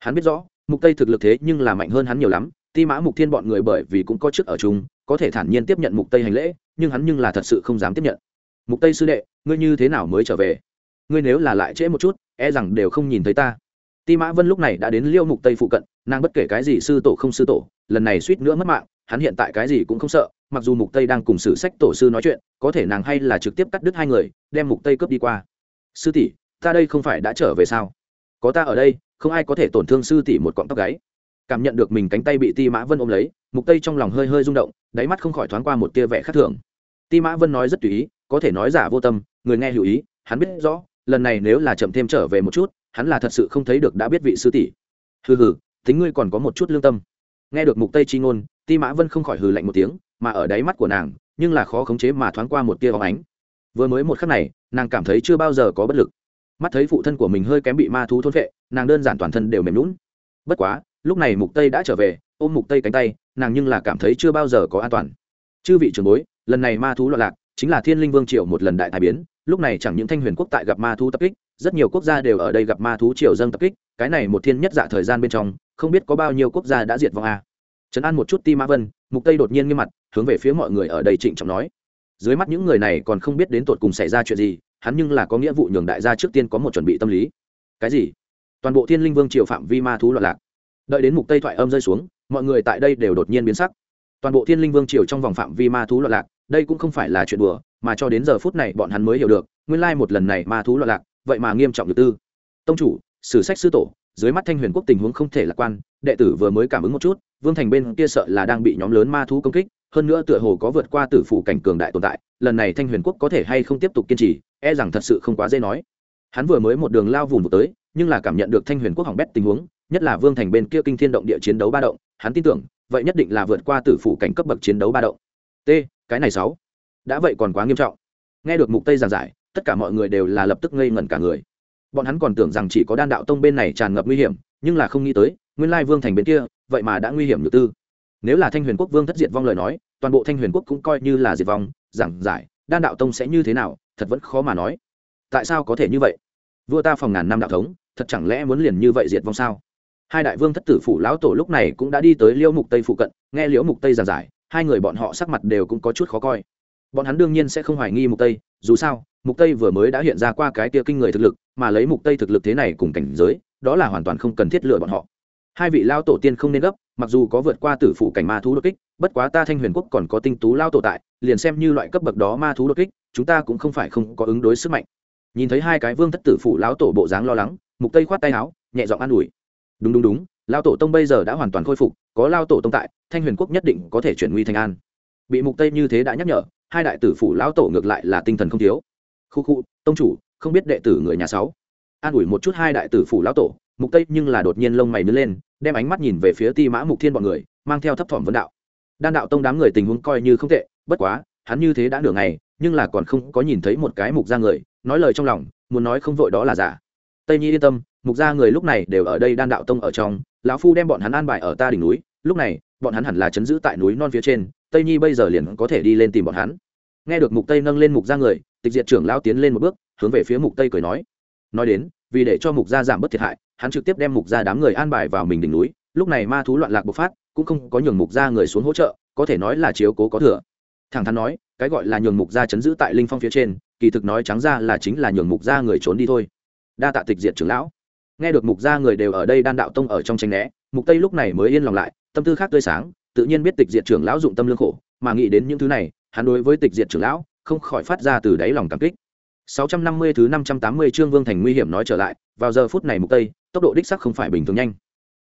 Speaker 1: Hắn biết rõ, mục tây thực lực thế nhưng là mạnh hơn hắn nhiều lắm, ti mã mục thiên bọn người bởi vì cũng có chức ở chung, có thể thản nhiên tiếp nhận mục tây hành lễ, nhưng hắn nhưng là thật sự không dám tiếp nhận. Mục tây sư đệ, ngươi như thế nào mới trở về? Ngươi nếu là lại trễ một chút e rằng đều không nhìn thấy ta. Ti mã vân lúc này đã đến liêu mục tây phụ cận, nàng bất kể cái gì sư tổ không sư tổ, lần này suýt nữa mất mạng hắn hiện tại cái gì cũng không sợ, mặc dù mục tây đang cùng sử sách tổ sư nói chuyện, có thể nàng hay là trực tiếp cắt đứt hai người, đem mục tây cướp đi qua. Sư tỷ, ta đây không phải đã trở về sao? Có ta ở đây, không ai có thể tổn thương sư tỷ một cọng tóc gáy. Cảm nhận được mình cánh tay bị ti mã vân ôm lấy, mục tây trong lòng hơi hơi rung động, đáy mắt không khỏi thoáng qua một tia vẻ khác thường. Ti mã vân nói rất tùy ý, có thể nói giả vô tâm, người nghe hữu ý, hắn biết rõ, lần này nếu là chậm thêm trở về một chút, hắn là thật sự không thấy được đã biết vị sư tỷ. Hừ hừ, tính ngươi còn có một chút lương tâm. Nghe được mục tây chi ngôn ti mã vân không khỏi hừ lạnh một tiếng, mà ở đáy mắt của nàng, nhưng là khó khống chế mà thoáng qua một tia óng ánh. Vừa mới một khắc này, nàng cảm thấy chưa bao giờ có bất lực. Mắt thấy phụ thân của mình hơi kém bị ma thú thôn vệ, nàng đơn giản toàn thân đều mềm lún bất quá, lúc này mục tây đã trở về, ôm mục tây cánh tay, nàng nhưng là cảm thấy chưa bao giờ có an toàn. Chư vị trưởng bối, lần này ma thú loạn lạc, chính là thiên linh vương triều một lần đại thái biến, lúc này chẳng những thanh huyền quốc tại gặp ma thú tập kích, rất nhiều quốc gia đều ở đây gặp ma thú triều dâng tập kích, cái này một thiên nhất dạ thời gian bên trong, không biết có bao nhiêu quốc gia đã diệt vong a trấn an một chút ti ma vân, mục tây đột nhiên nghiêm mặt, hướng về phía mọi người ở đây trịnh trọng nói. Dưới mắt những người này còn không biết đến tột cùng xảy ra chuyện gì, hắn nhưng là có nghĩa vụ nhường đại gia trước tiên có một chuẩn bị tâm lý. Cái gì? Toàn bộ thiên linh vương triều phạm vi ma thú loạn lạc. Đợi đến mục tây thoại âm rơi xuống, mọi người tại đây đều đột nhiên biến sắc. Toàn bộ thiên linh vương triều trong vòng phạm vi ma thú loạn lạc, đây cũng không phải là chuyện đùa, mà cho đến giờ phút này bọn hắn mới hiểu được, nguyên lai một lần này ma thú loạn lạc, vậy mà nghiêm trọng được tư. Tông chủ, sử sách sư tổ, dưới mắt thanh huyền quốc tình huống không thể lạc quan đệ tử vừa mới cảm ứng một chút, vương thành bên kia sợ là đang bị nhóm lớn ma thú công kích, hơn nữa tựa hồ có vượt qua tử phủ cảnh cường đại tồn tại, lần này thanh huyền quốc có thể hay không tiếp tục kiên trì e rằng thật sự không quá dễ nói. Hắn vừa mới một đường lao vùng một tới, nhưng là cảm nhận được thanh huyền quốc hỏng bét tình huống, nhất là vương thành bên kia kinh thiên động địa chiến đấu ba động, hắn tin tưởng, vậy nhất định là vượt qua tử phủ cảnh cấp bậc chiến đấu ba động. T, cái này sáu. Đã vậy còn quá nghiêm trọng. Nghe được mục tây giảng giải, tất cả mọi người đều là lập tức ngây ngẩn cả người. Bọn hắn còn tưởng rằng chỉ có đan đạo tông bên này tràn ngập nguy hiểm, nhưng là không nghĩ tới nguyên lai vương thành bên kia, vậy mà đã nguy hiểm như tư. Nếu là thanh huyền quốc vương thất diệt vong lời nói, toàn bộ thanh huyền quốc cũng coi như là diệt vong, giảng giải, đan đạo tông sẽ như thế nào, thật vẫn khó mà nói. Tại sao có thể như vậy? Vua ta phòng ngàn năm đạo thống, thật chẳng lẽ muốn liền như vậy diệt vong sao? Hai đại vương thất tử phủ lão tổ lúc này cũng đã đi tới liễu mục tây phụ cận, nghe liễu mục tây giảng giải, hai người bọn họ sắc mặt đều cũng có chút khó coi. Bọn hắn đương nhiên sẽ không hoài nghi mục tây, dù sao, mục tây vừa mới đã hiện ra qua cái tia kinh người thực lực, mà lấy mục tây thực lực thế này cùng cảnh giới, đó là hoàn toàn không cần thiết lựa bọn họ hai vị lao tổ tiên không nên gấp, mặc dù có vượt qua tử phụ cảnh ma thú đột kích, bất quá ta thanh huyền quốc còn có tinh tú lao tổ tại, liền xem như loại cấp bậc đó ma thú đột kích, chúng ta cũng không phải không có ứng đối sức mạnh. Nhìn thấy hai cái vương thất tử phụ lão tổ bộ dáng lo lắng, mục tây khoát tay áo, nhẹ giọng an ủi. Đúng đúng đúng, lao tổ tông bây giờ đã hoàn toàn khôi phục, có lao tổ tông tại, thanh huyền quốc nhất định có thể chuyển nguy thành an. Bị mục tây như thế đã nhắc nhở, hai đại tử phủ lão tổ ngược lại là tinh thần không thiếu. Khu khu, tông chủ, không biết đệ tử người nhà sáu. An ủi một chút hai đại tử phủ lão tổ mục tây nhưng là đột nhiên lông mày nứt lên, đem ánh mắt nhìn về phía ti mã mục thiên bọn người, mang theo thấp thỏm vấn đạo. Đan đạo tông đám người tình huống coi như không tệ, bất quá, hắn như thế đã nửa ngày, nhưng là còn không có nhìn thấy một cái mục ra người, nói lời trong lòng, muốn nói không vội đó là giả. Tây nhi yên tâm, mục ra người lúc này đều ở đây đan đạo tông ở trong, lão phu đem bọn hắn an bài ở ta đỉnh núi, lúc này, bọn hắn hẳn là chấn giữ tại núi non phía trên, tây nhi bây giờ liền có thể đi lên tìm bọn hắn. Nghe được mục tây nâng lên mục ra người, tịch diệt trưởng lão tiến lên một bước, hướng về phía mục tây cười nói. Nói đến vì để cho mục gia giảm bớt thiệt hại, hắn trực tiếp đem mục gia đám người an bài vào mình đỉnh núi. Lúc này ma thú loạn lạc bộc phát, cũng không có nhường mục gia người xuống hỗ trợ, có thể nói là chiếu cố có thừa. Thẳng thắn nói, cái gọi là nhường mục gia chấn giữ tại linh phong phía trên, kỳ thực nói trắng ra là chính là nhường mục gia người trốn đi thôi. Đa tạ tịch diệt trưởng lão. Nghe được mục gia người đều ở đây đan đạo tông ở trong tranh né, mục tây lúc này mới yên lòng lại, tâm tư khác tươi sáng, tự nhiên biết tịch diệt trưởng lão dụng tâm lương khổ, mà nghĩ đến những thứ này, hắn đối với tịch diệt trưởng lão không khỏi phát ra từ đáy lòng cảm kích. 650 thứ 580 chương Vương Thành nguy hiểm nói trở lại, vào giờ phút này mục tây, tốc độ đích sắc không phải bình thường nhanh.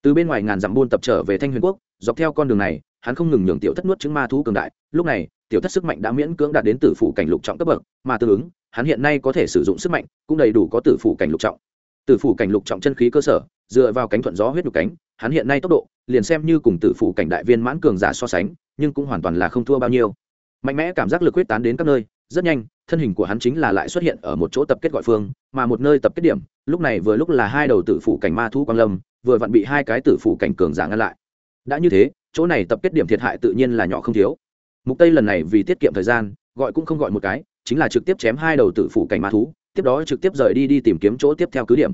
Speaker 1: Từ bên ngoài ngàn dặm buôn tập trở về Thanh Huyền Quốc, dọc theo con đường này, hắn không ngừng nhường tiểu thất nuốt chứng ma thú cường đại, lúc này, tiểu thất sức mạnh đã miễn cưỡng đạt đến tử phụ cảnh lục trọng cấp bậc, mà tương ứng, hắn hiện nay có thể sử dụng sức mạnh, cũng đầy đủ có tử phụ cảnh lục trọng. Tử phụ cảnh lục trọng chân khí cơ sở, dựa vào cánh thuận gió huyết nhục cánh, hắn hiện nay tốc độ, liền xem như cùng tử phụ cảnh đại viên mãn cường giả so sánh, nhưng cũng hoàn toàn là không thua bao nhiêu. Mạnh mẽ cảm giác lực quyết tán đến các nơi, rất nhanh, thân hình của hắn chính là lại xuất hiện ở một chỗ tập kết gọi phương, mà một nơi tập kết điểm, lúc này vừa lúc là hai đầu tử phủ cảnh ma thú quang lâm, vừa vặn bị hai cái tử phủ cảnh cường giả ngăn lại. Đã như thế, chỗ này tập kết điểm thiệt hại tự nhiên là nhỏ không thiếu. Mục tây lần này vì tiết kiệm thời gian, gọi cũng không gọi một cái, chính là trực tiếp chém hai đầu tử phủ cảnh ma thú, tiếp đó trực tiếp rời đi đi tìm kiếm chỗ tiếp theo cứ điểm.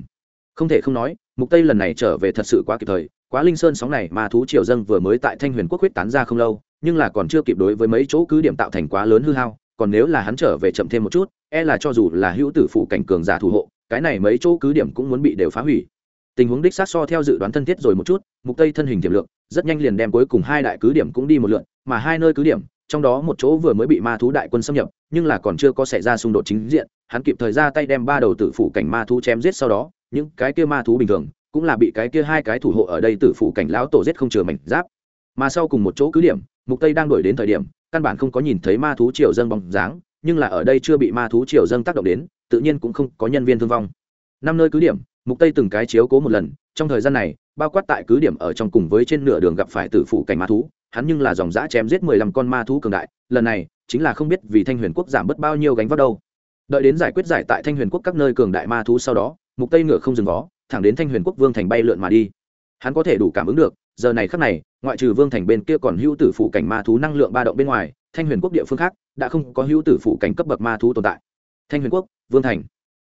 Speaker 1: Không thể không nói, mục tây lần này trở về thật sự quá kịp thời, quá linh sơn sóng này ma thú triều dâng vừa mới tại thanh huyền quốc huyết tán ra không lâu, nhưng là còn chưa kịp đối với mấy chỗ cứ điểm tạo thành quá lớn hư hao còn nếu là hắn trở về chậm thêm một chút e là cho dù là hữu tử phụ cảnh cường giả thủ hộ, cái này mấy chỗ cứ điểm cũng muốn bị đều phá hủy. Tình huống đích sát so theo dự đoán thân thiết rồi một chút, mục tây thân hình tiềm lượng, rất nhanh liền đem cuối cùng hai đại cứ điểm cũng đi một lượn, mà hai nơi cứ điểm, trong đó một chỗ vừa mới bị ma thú đại quân xâm nhập, nhưng là còn chưa có xảy ra xung đột chính diện, hắn kịp thời ra tay đem ba đầu tử phụ cảnh ma thú chém giết sau đó, những cái kia ma thú bình thường, cũng là bị cái kia hai cái thủ hộ ở đây tử phụ cảnh lão tổ giết không chừa mảnh giáp. Mà sau cùng một chỗ cứ điểm, mục tây đang đuổi đến thời điểm căn bản không có nhìn thấy ma thú triều dâng bóng dáng, nhưng là ở đây chưa bị ma thú triều dâng tác động đến, tự nhiên cũng không có nhân viên thương vong. Năm nơi cứ điểm, mục tây từng cái chiếu cố một lần, trong thời gian này, bao quát tại cứ điểm ở trong cùng với trên nửa đường gặp phải tử phụ cảnh ma thú, hắn nhưng là dòng dã chém giết 15 con ma thú cường đại, lần này, chính là không biết vì thanh huyền quốc giảm bớt bao nhiêu gánh vác đâu. Đợi đến giải quyết giải tại thanh huyền quốc các nơi cường đại ma thú sau đó, mục tây ngựa không dừng vó, thẳng đến thanh huyền quốc vương thành bay lượn mà đi. Hắn có thể đủ cảm ứng được giờ này khắc này, ngoại trừ vương thành bên kia còn hữu tử phụ cảnh ma thú năng lượng ba động bên ngoài, thanh huyền quốc địa phương khác đã không có hữu tử phụ cảnh cấp bậc ma thú tồn tại. Thanh huyền quốc, vương thành.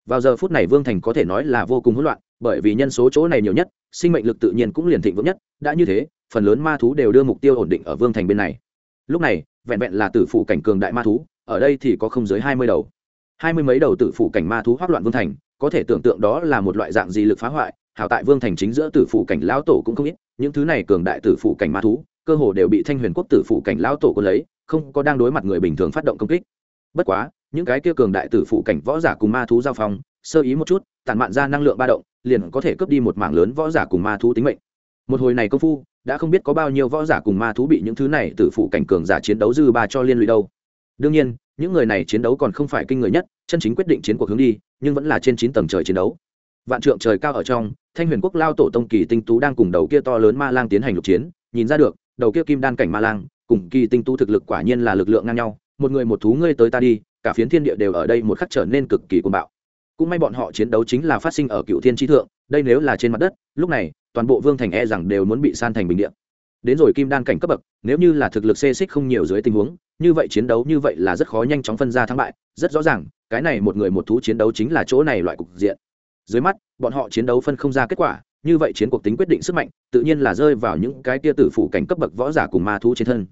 Speaker 1: Vào giờ phút này vương thành có thể nói là vô cùng hỗn loạn, bởi vì nhân số chỗ này nhiều nhất, sinh mệnh lực tự nhiên cũng liền thịnh vượng nhất, đã như thế, phần lớn ma thú đều đưa mục tiêu ổn định ở vương thành bên này. Lúc này, vẹn vẹn là tử phụ cảnh cường đại ma thú, ở đây thì có không dưới hai mươi đầu. Hai mươi mấy đầu tử phụ cảnh ma thú hoác loạn vương thành, có thể tưởng tượng đó là một loại dạng gì lực phá hoại hảo tại vương thành chính giữa tử phụ cảnh lão tổ cũng không ít, những thứ này cường đại tử phụ cảnh ma thú, cơ hồ đều bị thanh huyền quốc tử phụ cảnh lão tổ có lấy, không có đang đối mặt người bình thường phát động công kích. Bất quá, những cái kia cường đại tử phụ cảnh võ giả cùng ma thú giao phong, sơ ý một chút, tản mạn ra năng lượng ba động, liền có thể cướp đi một mảng lớn võ giả cùng ma thú tính mệnh. Một hồi này công phu, đã không biết có bao nhiêu võ giả cùng ma thú bị những thứ này tử phụ cảnh cường giả chiến đấu dư ba cho liên lụy đâu. Đương nhiên, những người này chiến đấu còn không phải kinh người nhất, chân chính quyết định chiến cuộc hướng đi, nhưng vẫn là trên chín tầng trời chiến đấu. Vạn trượng trời cao ở trong thanh huyền quốc lao tổ tông kỳ tinh tú đang cùng đầu kia to lớn ma lang tiến hành lục chiến, nhìn ra được, đầu kia kim đan cảnh ma lang, cùng kỳ tinh tú thực lực quả nhiên là lực lượng ngang nhau, một người một thú ngươi tới ta đi, cả phiến thiên địa đều ở đây một khắc trở nên cực kỳ cuồng bạo. Cũng may bọn họ chiến đấu chính là phát sinh ở cựu thiên tri thượng, đây nếu là trên mặt đất, lúc này, toàn bộ vương thành e rằng đều muốn bị san thành bình địa. Đến rồi kim đan cảnh cấp bậc, nếu như là thực lực xê xích không nhiều dưới tình huống, như vậy chiến đấu như vậy là rất khó nhanh chóng phân ra thắng bại, rất rõ ràng, cái này một người một thú chiến đấu chính là chỗ này loại cục diện. Dưới mắt bọn họ chiến đấu phân không ra kết quả, như vậy chiến cuộc tính quyết định sức mạnh, tự nhiên là rơi vào những cái tia tử phủ cảnh cấp bậc võ giả cùng ma thú trên thân.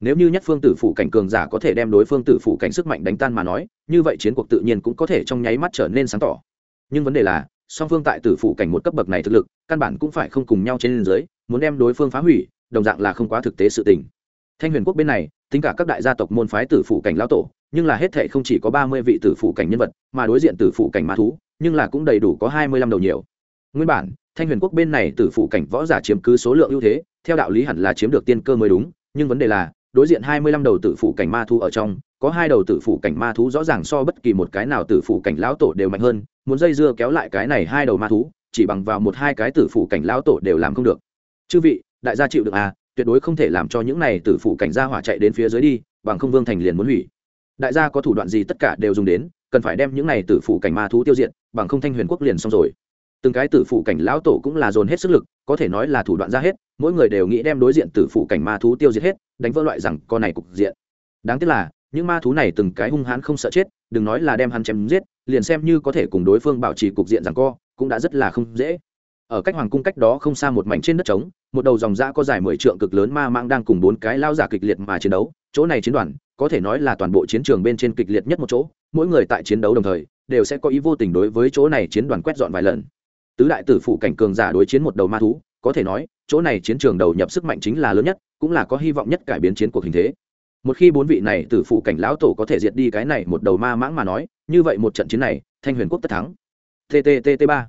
Speaker 1: Nếu như nhất phương tử phủ cảnh cường giả có thể đem đối phương tử phủ cảnh sức mạnh đánh tan mà nói, như vậy chiến cuộc tự nhiên cũng có thể trong nháy mắt trở nên sáng tỏ. Nhưng vấn đề là, song phương tại tử phủ cảnh một cấp bậc này thực lực, căn bản cũng phải không cùng nhau trên dưới, muốn đem đối phương phá hủy, đồng dạng là không quá thực tế sự tình. Thanh huyền quốc bên này, tính cả các đại gia tộc môn phái tử phủ cảnh lão tổ nhưng là hết thệ không chỉ có ba mươi vị tử phụ cảnh nhân vật mà đối diện tử phụ cảnh ma thú, nhưng là cũng đầy đủ có hai mươi lăm đầu nhiều. Nguyên bản, thanh huyền quốc bên này tử phụ cảnh võ giả chiếm cứ số lượng ưu thế, theo đạo lý hẳn là chiếm được tiên cơ mới đúng, nhưng vấn đề là, đối diện hai mươi lăm đầu tử phụ cảnh ma thú ở trong, có hai đầu tử phụ cảnh ma thú rõ ràng so bất kỳ một cái nào tử phụ cảnh lão tổ đều mạnh hơn, muốn dây dưa kéo lại cái này hai đầu ma thú, chỉ bằng vào một hai cái tử phụ cảnh lão tổ đều làm không được. Chư vị, đại gia chịu được à tuyệt đối không thể làm cho những này tử phụ cảnh gia hỏa chạy đến phía dưới đi, bằng không vương thành liền muốn hủy đại gia có thủ đoạn gì tất cả đều dùng đến, cần phải đem những này tử phụ cảnh ma thú tiêu diệt, bằng không thanh huyền quốc liền xong rồi. Từng cái tử phụ cảnh lão tổ cũng là dồn hết sức lực, có thể nói là thủ đoạn ra hết, mỗi người đều nghĩ đem đối diện tử phụ cảnh ma thú tiêu diệt hết, đánh vỡ loại rằng con này cục diện. Đáng tiếc là, những ma thú này từng cái hung hãn không sợ chết, đừng nói là đem hắn chém giết, liền xem như có thể cùng đối phương bảo trì cục diện rằng co, cũng đã rất là không dễ. Ở cách hoàng cung cách đó không xa một mảnh trên đất trống, một đầu dòng dã có dài mười trượng cực lớn ma mang đang cùng bốn cái lao giả kịch liệt mà chiến đấu, chỗ này chiến đoàn có thể nói là toàn bộ chiến trường bên trên kịch liệt nhất một chỗ, mỗi người tại chiến đấu đồng thời, đều sẽ có ý vô tình đối với chỗ này chiến đoàn quét dọn vài lần. Tứ đại tử phụ cảnh cường giả đối chiến một đầu ma thú, có thể nói, chỗ này chiến trường đầu nhập sức mạnh chính là lớn nhất, cũng là có hy vọng nhất cải biến chiến cuộc hình thế. Một khi bốn vị này tử phụ cảnh lão tổ có thể diệt đi cái này một đầu ma mãng mà nói, như vậy một trận chiến này, thanh huyền quốc tất thắng. Tttt ba.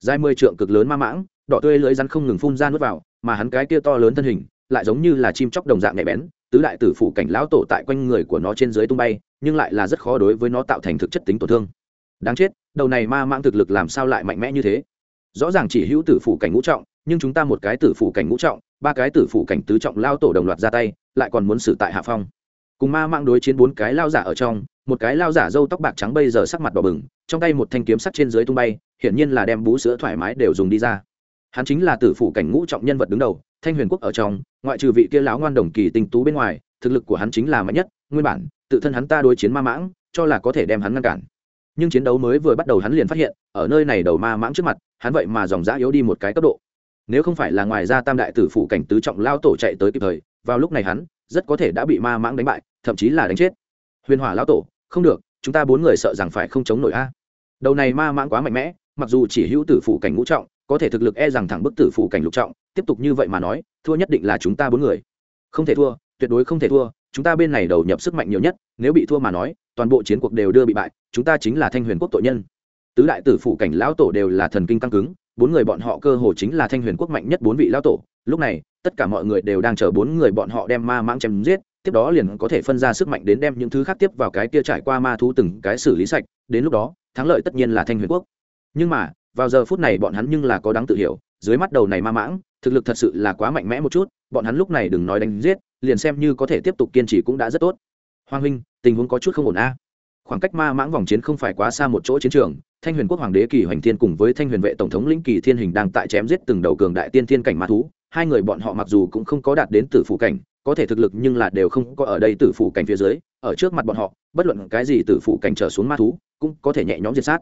Speaker 1: Dài mười trượng cực lớn ma mãng, đỏ tươi lưỡi rắn không ngừng phun ra nuốt vào, mà hắn cái kia to lớn thân hình, lại giống như là chim chóc đồng dạng nhạy bén tứ đại tử phụ cảnh lão tổ tại quanh người của nó trên dưới tung bay, nhưng lại là rất khó đối với nó tạo thành thực chất tính tổn thương. Đáng chết, đầu này ma mãng thực lực làm sao lại mạnh mẽ như thế? Rõ ràng chỉ hữu tử phụ cảnh ngũ trọng, nhưng chúng ta một cái tử phụ cảnh ngũ trọng, ba cái tử phụ cảnh tứ trọng lao tổ đồng loạt ra tay, lại còn muốn xử tại hạ phong. Cùng ma mang đối chiến bốn cái lao giả ở trong, một cái lao giả râu tóc bạc trắng bây giờ sắc mặt đỏ bừng, trong tay một thanh kiếm sắt trên dưới tung bay, hiển nhiên là đem bú sữa thoải mái đều dùng đi ra. Hắn chính là tử phủ cảnh ngũ trọng nhân vật đứng đầu thanh huyền quốc ở trong, ngoại trừ vị kia lão ngoan đồng kỳ tinh tú bên ngoài, thực lực của hắn chính là mạnh nhất, nguyên bản, tự thân hắn ta đối chiến ma mãng, cho là có thể đem hắn ngăn cản. Nhưng chiến đấu mới vừa bắt đầu hắn liền phát hiện, ở nơi này đầu ma mãng trước mặt, hắn vậy mà dòng giã yếu đi một cái cấp độ. Nếu không phải là ngoài ra tam đại tử Phụ cảnh tứ trọng lao tổ chạy tới kịp thời, vào lúc này hắn, rất có thể đã bị ma mãng đánh bại, thậm chí là đánh chết. Huyền hỏa lao tổ, không được, chúng ta bốn người sợ rằng phải không chống nổi a. Đầu này ma mãng quá mạnh mẽ, mặc dù chỉ hữu tử Phụ cảnh ngũ trọng, có thể thực lực e rằng thẳng bức tử Phụ cảnh lục trọng tiếp tục như vậy mà nói, thua nhất định là chúng ta bốn người. Không thể thua, tuyệt đối không thể thua, chúng ta bên này đầu nhập sức mạnh nhiều nhất, nếu bị thua mà nói, toàn bộ chiến cuộc đều đưa bị bại, chúng ta chính là thanh huyền quốc tội nhân. Tứ đại tử phụ cảnh lão tổ đều là thần kinh căng cứng, bốn người bọn họ cơ hồ chính là thanh huyền quốc mạnh nhất bốn vị lão tổ. Lúc này, tất cả mọi người đều đang chờ bốn người bọn họ đem ma mãng chém giết, tiếp đó liền có thể phân ra sức mạnh đến đem những thứ khác tiếp vào cái kia trải qua ma thú từng cái xử lý sạch, đến lúc đó, thắng lợi tất nhiên là thanh huyền quốc. Nhưng mà, vào giờ phút này bọn hắn nhưng là có đáng tự hiểu, dưới mắt đầu này ma mãng thực lực thật sự là quá mạnh mẽ một chút, bọn hắn lúc này đừng nói đánh giết, liền xem như có thể tiếp tục kiên trì cũng đã rất tốt. Hoàng huynh, tình huống có chút không ổn a. Khoảng cách ma mãng vòng chiến không phải quá xa một chỗ chiến trường, thanh huyền quốc hoàng đế kỳ hoành thiên cùng với thanh huyền vệ tổng thống lĩnh kỳ thiên hình đang tại chém giết từng đầu cường đại tiên thiên cảnh ma thú, hai người bọn họ mặc dù cũng không có đạt đến tử phủ cảnh, có thể thực lực nhưng là đều không có ở đây tử phủ cảnh phía dưới, ở trước mặt bọn họ, bất luận cái gì tử phủ cảnh trở xuống ma thú, cũng có thể nhẹ nhõm diệt sát.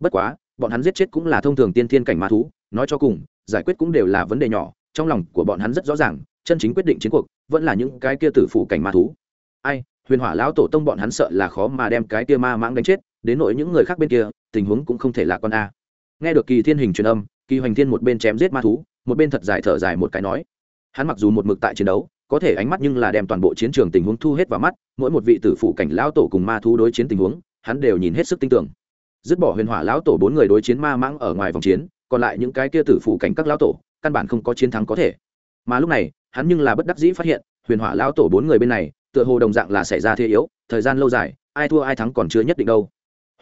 Speaker 1: Bất quá, bọn hắn giết chết cũng là thông thường tiên thiên cảnh ma thú, nói cho cùng giải quyết cũng đều là vấn đề nhỏ, trong lòng của bọn hắn rất rõ ràng, chân chính quyết định chiến cuộc vẫn là những cái kia tử phủ cảnh ma thú. Ai, huyền hỏa lão tổ tông bọn hắn sợ là khó mà đem cái kia ma mãng đánh chết, đến nỗi những người khác bên kia, tình huống cũng không thể là con a. Nghe được kỳ thiên hình truyền âm, kỳ hoành thiên một bên chém giết ma thú, một bên thật dài thở dài một cái nói. Hắn mặc dù một mực tại chiến đấu, có thể ánh mắt nhưng là đem toàn bộ chiến trường tình huống thu hết vào mắt, mỗi một vị tử phụ cảnh lão tổ cùng ma thú đối chiến tình huống, hắn đều nhìn hết sức tin tưởng. Dứt bỏ huyền hỏa lão tổ bốn người đối chiến ma mãng ở ngoài vòng chiến còn lại những cái kia tử phụ cảnh các lão tổ, căn bản không có chiến thắng có thể. Mà lúc này, hắn nhưng là bất đắc dĩ phát hiện, huyền hỏa lão tổ bốn người bên này, tựa hồ đồng dạng là xảy ra thế yếu, thời gian lâu dài, ai thua ai thắng còn chưa nhất định đâu.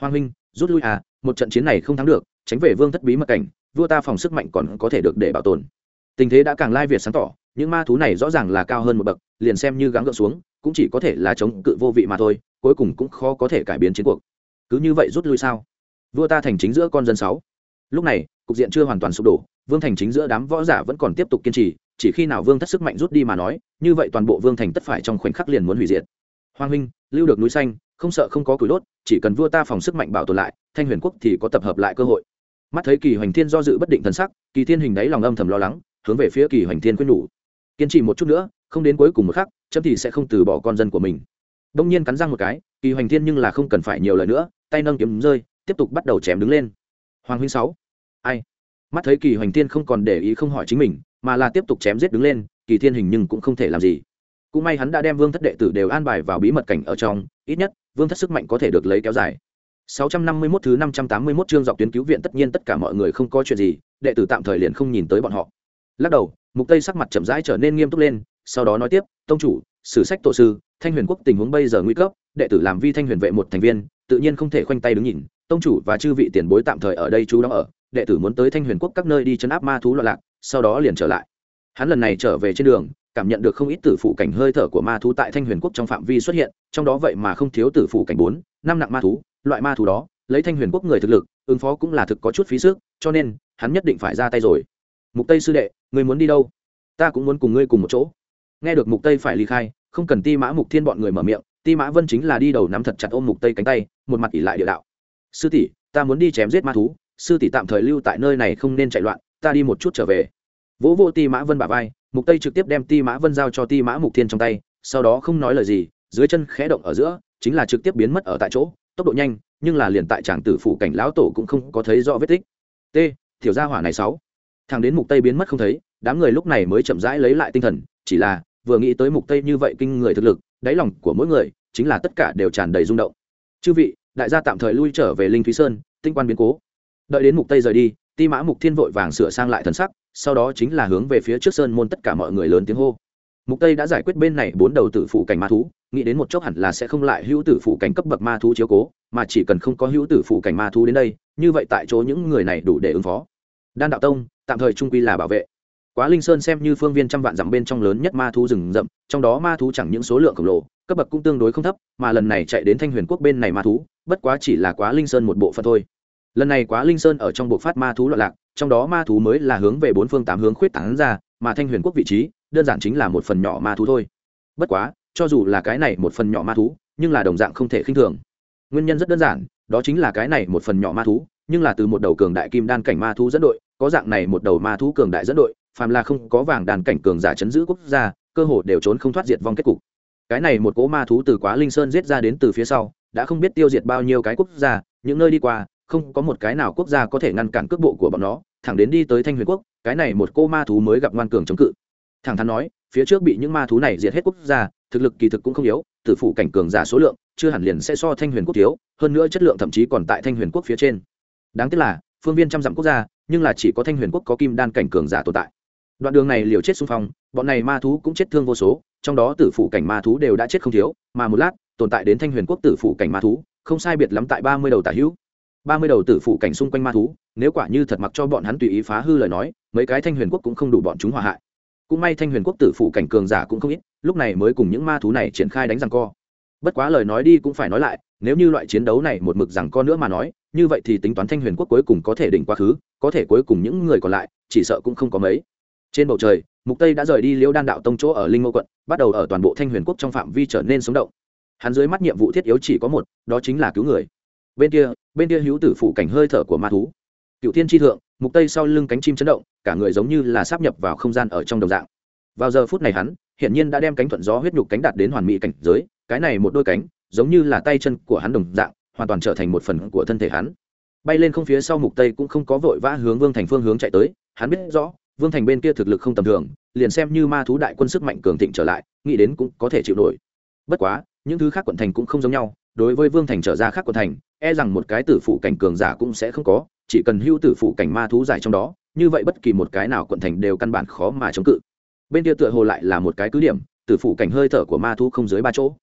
Speaker 1: Hoàng huynh, rút lui à một trận chiến này không thắng được, tránh về vương thất bí mật cảnh, vua ta phòng sức mạnh còn có thể được để bảo tồn. Tình thế đã càng lai việt sáng tỏ, những ma thú này rõ ràng là cao hơn một bậc, liền xem như gắng gượng xuống, cũng chỉ có thể là chống cự vô vị mà thôi, cuối cùng cũng khó có thể cải biến chiến cuộc. Cứ như vậy rút lui sao? Vua ta thành chính giữa con dân sáu. Lúc này cục diện chưa hoàn toàn sụp đổ, vương thành chính giữa đám võ giả vẫn còn tiếp tục kiên trì, chỉ khi nào vương thất sức mạnh rút đi mà nói, như vậy toàn bộ vương thành tất phải trong khoảnh khắc liền muốn hủy diệt. Hoàng huynh, lưu được núi xanh, không sợ không có củi đốt, chỉ cần vua ta phòng sức mạnh bảo tồn lại, thanh huyền quốc thì có tập hợp lại cơ hội. Mắt thấy kỳ hoành thiên do dự bất định thần sắc, kỳ thiên hình đáy lòng âm thầm lo lắng, hướng về phía kỳ hoành thiên quyết nhủ. Kiên trì một chút nữa, không đến cuối cùng một khắc, chấm thì sẽ không từ bỏ con dân của mình. Đông nhiên cắn răng một cái, kỳ hoành thiên nhưng là không cần phải nhiều lời nữa, tay nâng kiếm rơi, tiếp tục bắt đầu chém đứng lên. Hoàng huynh sáu ai? Mắt thấy kỳ hoành thiên không còn để ý không hỏi chính mình mà là tiếp tục chém giết đứng lên kỳ thiên hình nhưng cũng không thể làm gì. Cũng may hắn đã đem vương thất đệ tử đều an bài vào bí mật cảnh ở trong ít nhất vương thất sức mạnh có thể được lấy kéo dài. 651 thứ 581 chương dọc tuyến cứu viện tất nhiên tất cả mọi người không có chuyện gì, đệ tử tạm thời liền không nhìn tới bọn họ. Lắc đầu, Mục Tây sắc mặt chậm rãi trở nên nghiêm túc lên, sau đó nói tiếp, "Tông chủ, sử sách tổ sư, Thanh Huyền quốc tình huống bây giờ nguy cấp, đệ tử làm vi Thanh Huyền vệ một thành viên, tự nhiên không thể khoanh tay đứng nhìn, tông chủ và chư vị tiền bối tạm thời ở đây chú đóng ở, đệ tử muốn tới Thanh Huyền quốc các nơi đi chấn áp ma thú loạn lạc, sau đó liền trở lại." Hắn lần này trở về trên đường, cảm nhận được không ít tử phụ cảnh hơi thở của ma thú tại Thanh Huyền quốc trong phạm vi xuất hiện, trong đó vậy mà không thiếu tử phụ cảnh bốn năm nặng ma thú, loại ma thú đó lấy thanh huyền quốc người thực lực ứng phó cũng là thực có chút phí sức cho nên hắn nhất định phải ra tay rồi. Mục tây sư đệ người muốn đi đâu? Ta cũng muốn cùng ngươi cùng một chỗ. Nghe được mục tây phải ly khai không cần ti mã mục thiên bọn người mở miệng ti mã vân chính là đi đầu nắm thật chặt ôm mục tây cánh tay một mặt ỉ lại địa đạo sư tỷ, ta muốn đi chém giết ma thú, sư tỷ tạm thời lưu tại nơi này không nên chạy loạn, ta đi một chút trở về. Vỗ vô ti mã vân bà vai, mục tây trực tiếp đem ti mã vân giao cho ti mã mục thiên trong tay, sau đó không nói lời gì, dưới chân khẽ động ở giữa, chính là trực tiếp biến mất ở tại chỗ, tốc độ nhanh, nhưng là liền tại tràng tử phủ cảnh lão tổ cũng không có thấy rõ vết tích. T, tiểu gia hỏa này sáu. Thằng đến mục tây biến mất không thấy, đám người lúc này mới chậm rãi lấy lại tinh thần, chỉ là, vừa nghĩ tới mục tây như vậy kinh người thực lực, đáy lòng của mỗi người, chính là tất cả đều tràn đầy rung động. Chư vị đại gia tạm thời lui trở về linh thúy sơn, tinh quan biến cố. Đợi đến mục tây rời đi, ti mã mục thiên vội vàng sửa sang lại thần sắc, sau đó chính là hướng về phía trước sơn môn tất cả mọi người lớn tiếng hô. Mục tây đã giải quyết bên này bốn đầu tử phụ cảnh ma thú, nghĩ đến một chốc hẳn là sẽ không lại hữu tử phụ cảnh cấp bậc ma thú chiếu cố, mà chỉ cần không có hữu tử phụ cảnh ma thú đến đây, như vậy tại chỗ những người này đủ để ứng phó. Đan đạo tông, tạm thời trung quy là bảo vệ. Quá linh sơn xem như phương viên trăm vạn dặm bên trong lớn nhất ma thú rừng rậm, trong đó ma thú chẳng những số lượng khổng lồ, cấp bậc cũng tương đối không thấp, mà lần này chạy đến thanh huyền quốc bên này ma thú bất quá chỉ là quá linh sơn một bộ phận thôi. Lần này quá linh sơn ở trong bộ phát ma thú loạn lạc, trong đó ma thú mới là hướng về bốn phương tám hướng khuyết tán ra, mà thanh huyền quốc vị trí, đơn giản chính là một phần nhỏ ma thú thôi. Bất quá, cho dù là cái này một phần nhỏ ma thú, nhưng là đồng dạng không thể khinh thường. Nguyên nhân rất đơn giản, đó chính là cái này một phần nhỏ ma thú, nhưng là từ một đầu cường đại kim đan cảnh ma thú dẫn đội, có dạng này một đầu ma thú cường đại dẫn đội, phàm là không có vàng đàn cảnh cường giả chấn giữ quốc gia, cơ hội đều trốn không thoát diệt vong kết cục. Cái này một cỗ ma thú từ quá linh sơn giết ra đến từ phía sau đã không biết tiêu diệt bao nhiêu cái quốc gia, những nơi đi qua, không có một cái nào quốc gia có thể ngăn cản cước bộ của bọn nó, thẳng đến đi tới thanh huyền quốc, cái này một cô ma thú mới gặp ngoan cường chống cự. Thẳng thắn nói, phía trước bị những ma thú này diệt hết quốc gia, thực lực kỳ thực cũng không yếu, tử phủ cảnh cường giả số lượng, chưa hẳn liền sẽ so thanh huyền quốc thiếu, hơn nữa chất lượng thậm chí còn tại thanh huyền quốc phía trên. Đáng tiếc là, phương viên trăm dặm quốc gia, nhưng là chỉ có thanh huyền quốc có kim đan cảnh cường giả tồn tại. Đoạn đường này liều chết xung phong, bọn này ma thú cũng chết thương vô số, trong đó tử phủ cảnh ma thú đều đã chết không thiếu, mà một lát tồn tại đến thanh huyền quốc tử phủ cảnh ma thú, không sai biệt lắm tại ba mươi đầu tả hữu. Ba mươi đầu tử phủ cảnh xung quanh ma thú, nếu quả như thật mặc cho bọn hắn tùy ý phá hư lời nói, mấy cái thanh huyền quốc cũng không đủ bọn chúng hòa hại. Cũng may thanh huyền quốc tử phủ cảnh cường giả cũng không ít, lúc này mới cùng những ma thú này triển khai đánh rằng co. Bất quá lời nói đi cũng phải nói lại, nếu như loại chiến đấu này một mực rằng co nữa mà nói, như vậy thì tính toán thanh huyền quốc cuối cùng có thể đỉnh quá khứ, có thể cuối cùng những người còn lại, chỉ sợ cũng không có mấy. Trên bầu trời, mục tây đã rời đi liễu đan đạo tông chỗ ở linh mâu quận, bắt đầu ở toàn bộ thanh huyền quốc trong phạm vi trở nên sống động hắn dưới mắt nhiệm vụ thiết yếu chỉ có một, đó chính là cứu người. Bên kia bên kia hữu tử phụ cảnh hơi thở của ma thú. Cựu thiên tri thượng, mục tây sau lưng cánh chim chấn động, cả người giống như là sáp nhập vào không gian ở trong đồng dạng. Vào giờ phút này hắn, hiển nhiên đã đem cánh thuận gió huyết nhục cánh đạt đến hoàn mỹ cảnh giới, cái này một đôi cánh, giống như là tay chân của hắn đồng dạng, hoàn toàn trở thành một phần của thân thể hắn. Bay lên không phía sau mục tây cũng không có vội vã hướng vương thành phương hướng chạy tới, hắn biết rõ, vương thành bên kia thực lực không tầm thường, liền xem như ma thú đại quân sức mạnh cường thịnh trở lại, nghĩ đến cũng có thể chịu nổi. Bất quá những thứ khác quận thành cũng không giống nhau, đối với vương thành trở ra khác quận thành e rằng một cái tử phụ cảnh cường giả cũng sẽ không có, chỉ cần hưu tử phụ cảnh ma thú giải trong đó, như vậy bất kỳ một cái nào quận thành đều căn bản khó mà chống cự. Bên kia tựa hồ lại là một cái cứ điểm, tử phụ cảnh hơi thở của ma thú không dưới ba chỗ.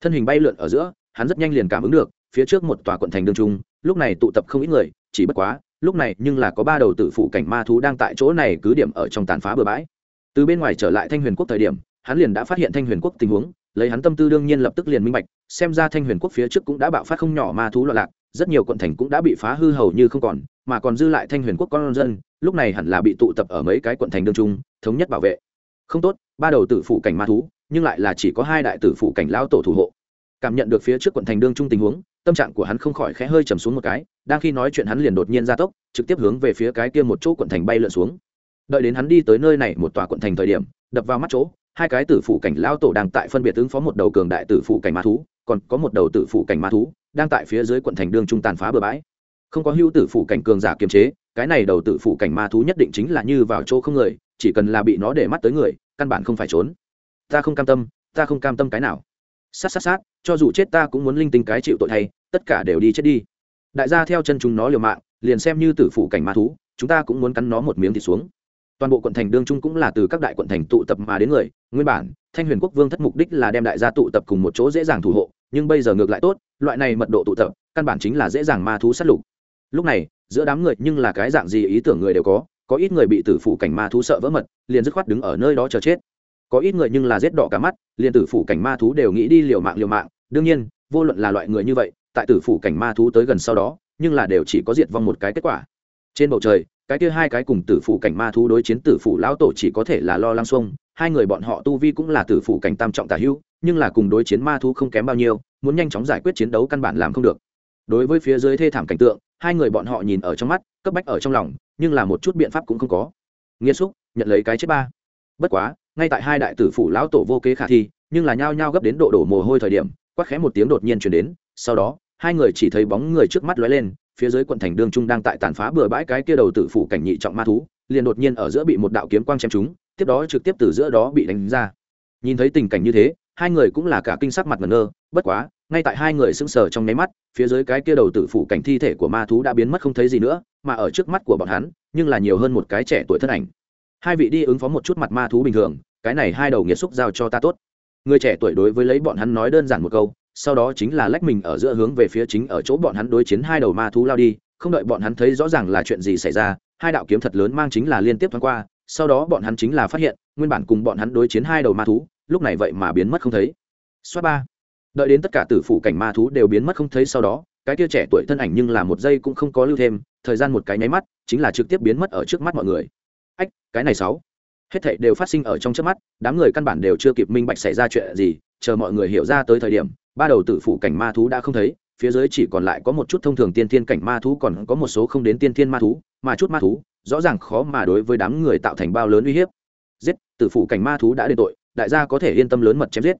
Speaker 1: Thân hình bay lượn ở giữa, hắn rất nhanh liền cảm ứng được, phía trước một tòa quận thành đương trung, lúc này tụ tập không ít người, chỉ bất quá, lúc này nhưng là có ba đầu tử phụ cảnh ma thú đang tại chỗ này cứ điểm ở trong tàn phá bừa bãi. Từ bên ngoài trở lại thanh huyền quốc thời điểm, hắn liền đã phát hiện thanh huyền quốc tình huống lấy hắn tâm tư đương nhiên lập tức liền minh bạch, xem ra thanh huyền quốc phía trước cũng đã bạo phát không nhỏ ma thú loạn lạc, rất nhiều quận thành cũng đã bị phá hư hầu như không còn, mà còn dư lại thanh huyền quốc con dân, lúc này hẳn là bị tụ tập ở mấy cái quận thành đương trung, thống nhất bảo vệ. Không tốt, ba đầu tử phụ cảnh ma thú, nhưng lại là chỉ có hai đại tử phụ cảnh lão tổ thủ hộ. Cảm nhận được phía trước quận thành đương trung tình huống, tâm trạng của hắn không khỏi khẽ hơi trầm xuống một cái, đang khi nói chuyện hắn liền đột nhiên ra tốc, trực tiếp hướng về phía cái kia một chỗ quận thành bay lượn xuống. Đợi đến hắn đi tới nơi này một tòa quận thành thời điểm, đập vào mắt chỗ hai cái tử phụ cảnh lao tổ đang tại phân biệt ứng phó một đầu cường đại tử phụ cảnh ma thú, còn có một đầu tử phụ cảnh ma thú đang tại phía dưới quận thành đương trung tàn phá bừa bãi. Không có hưu tử phụ cảnh cường giả kiềm chế, cái này đầu tử phụ cảnh ma thú nhất định chính là như vào chỗ không người, chỉ cần là bị nó để mắt tới người, căn bản không phải trốn. Ta không cam tâm, ta không cam tâm cái nào. Sát sát sát, cho dù chết ta cũng muốn linh tinh cái chịu tội thay, tất cả đều đi chết đi. Đại gia theo chân chúng nó liều mạng, liền xem như tử phụ cảnh ma thú, chúng ta cũng muốn cắn nó một miếng thịt xuống toàn bộ quận thành đương trung cũng là từ các đại quận thành tụ tập mà đến người. Nguyên bản, thanh huyền quốc vương thất mục đích là đem đại gia tụ tập cùng một chỗ dễ dàng thủ hộ, nhưng bây giờ ngược lại tốt, loại này mật độ tụ tập, căn bản chính là dễ dàng ma thú sát lục. Lúc này, giữa đám người nhưng là cái dạng gì ý tưởng người đều có có ít người bị tử phủ cảnh ma thú sợ vỡ mật, liền dứt khoát đứng ở nơi đó chờ chết. Có ít người nhưng là rét đỏ cả mắt, liền tử phủ cảnh ma thú đều nghĩ đi liều mạng liều mạng. Đương nhiên, vô luận là loại người như vậy, tại tử phủ cảnh ma thú tới gần sau đó, nhưng là đều chỉ có diệt vong một cái kết quả. Trên bầu trời cái kia hai cái cùng tử phụ cảnh ma thú đối chiến tử phụ lão tổ chỉ có thể là lo lăng xuông, hai người bọn họ tu vi cũng là tử phụ cảnh tam trọng tả hữu, nhưng là cùng đối chiến ma thú không kém bao nhiêu, muốn nhanh chóng giải quyết chiến đấu căn bản làm không được. Đối với phía dưới thê thảm cảnh tượng, hai người bọn họ nhìn ở trong mắt, cấp bách ở trong lòng, nhưng là một chút biện pháp cũng không có. Nghiêm xúc, nhận lấy cái chết ba. Bất quá, ngay tại hai đại tử phủ lão tổ vô kế khả thi, nhưng là nhao nhao gấp đến độ đổ mồ hôi thời điểm Quắc khẽ một tiếng đột nhiên chuyển đến, sau đó, hai người chỉ thấy bóng người trước mắt lóe lên phía dưới quận thành đương trung đang tại tàn phá bừa bãi cái kia đầu tử phủ cảnh nhị trọng ma thú, liền đột nhiên ở giữa bị một đạo kiếm quang chém trúng, tiếp đó trực tiếp từ giữa đó bị đánh ra. Nhìn thấy tình cảnh như thế, hai người cũng là cả kinh sắc mặt ngẩn ngơ, bất quá, ngay tại hai người sững sờ trong nháy mắt, phía dưới cái kia đầu tử phủ cảnh thi thể của ma thú đã biến mất không thấy gì nữa, mà ở trước mắt của bọn hắn, nhưng là nhiều hơn một cái trẻ tuổi thân ảnh. Hai vị đi ứng phó một chút mặt ma thú bình thường, cái này hai đầu nghiệt xúc giao cho ta tốt. Người trẻ tuổi đối với lấy bọn hắn nói đơn giản một câu sau đó chính là lách mình ở giữa hướng về phía chính ở chỗ bọn hắn đối chiến hai đầu ma thú lao đi, không đợi bọn hắn thấy rõ ràng là chuyện gì xảy ra, hai đạo kiếm thật lớn mang chính là liên tiếp thoáng qua, sau đó bọn hắn chính là phát hiện, nguyên bản cùng bọn hắn đối chiến hai đầu ma thú, lúc này vậy mà biến mất không thấy. Xoát ba. Đợi đến tất cả tử phủ cảnh ma thú đều biến mất không thấy sau đó, cái kia trẻ tuổi thân ảnh nhưng là một giây cũng không có lưu thêm, thời gian một cái nháy mắt, chính là trực tiếp biến mất ở trước mắt mọi người. Ách, cái này sáu. Hết thảy đều phát sinh ở trong trước mắt, đám người căn bản đều chưa kịp minh bạch xảy ra chuyện gì, chờ mọi người hiểu ra tới thời điểm ba đầu tử phụ cảnh ma thú đã không thấy, phía dưới chỉ còn lại có một chút thông thường tiên thiên cảnh ma thú còn có một số không đến tiên thiên ma thú, mà chút ma thú, rõ ràng khó mà đối với đám người tạo thành bao lớn uy hiếp. Giết, tử phụ cảnh ma thú đã đền tội, đại gia có thể yên tâm lớn mật chém giết.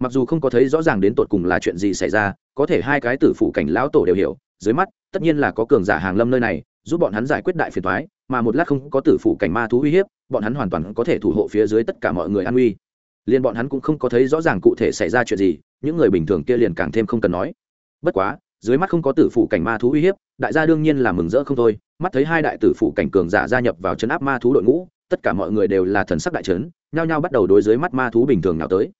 Speaker 1: Mặc dù không có thấy rõ ràng đến tột cùng là chuyện gì xảy ra, có thể hai cái tử phụ cảnh lão tổ đều hiểu, dưới mắt, tất nhiên là có cường giả hàng lâm nơi này, giúp bọn hắn giải quyết đại phiền thoái mà một lát không có tử phủ cảnh ma thú uy hiếp, bọn hắn hoàn toàn có thể thủ hộ phía dưới tất cả mọi người an uy liền bọn hắn cũng không có thấy rõ ràng cụ thể xảy ra chuyện gì, những người bình thường kia liền càng thêm không cần nói. Bất quá, dưới mắt không có tử phụ cảnh ma thú uy hiếp, đại gia đương nhiên là mừng rỡ không thôi. Mắt thấy hai đại tử phụ cảnh cường giả gia nhập vào chấn áp ma thú đội ngũ, tất cả mọi người đều là thần sắc đại trấn nhao nhao bắt đầu đối dưới mắt ma thú bình thường nào tới.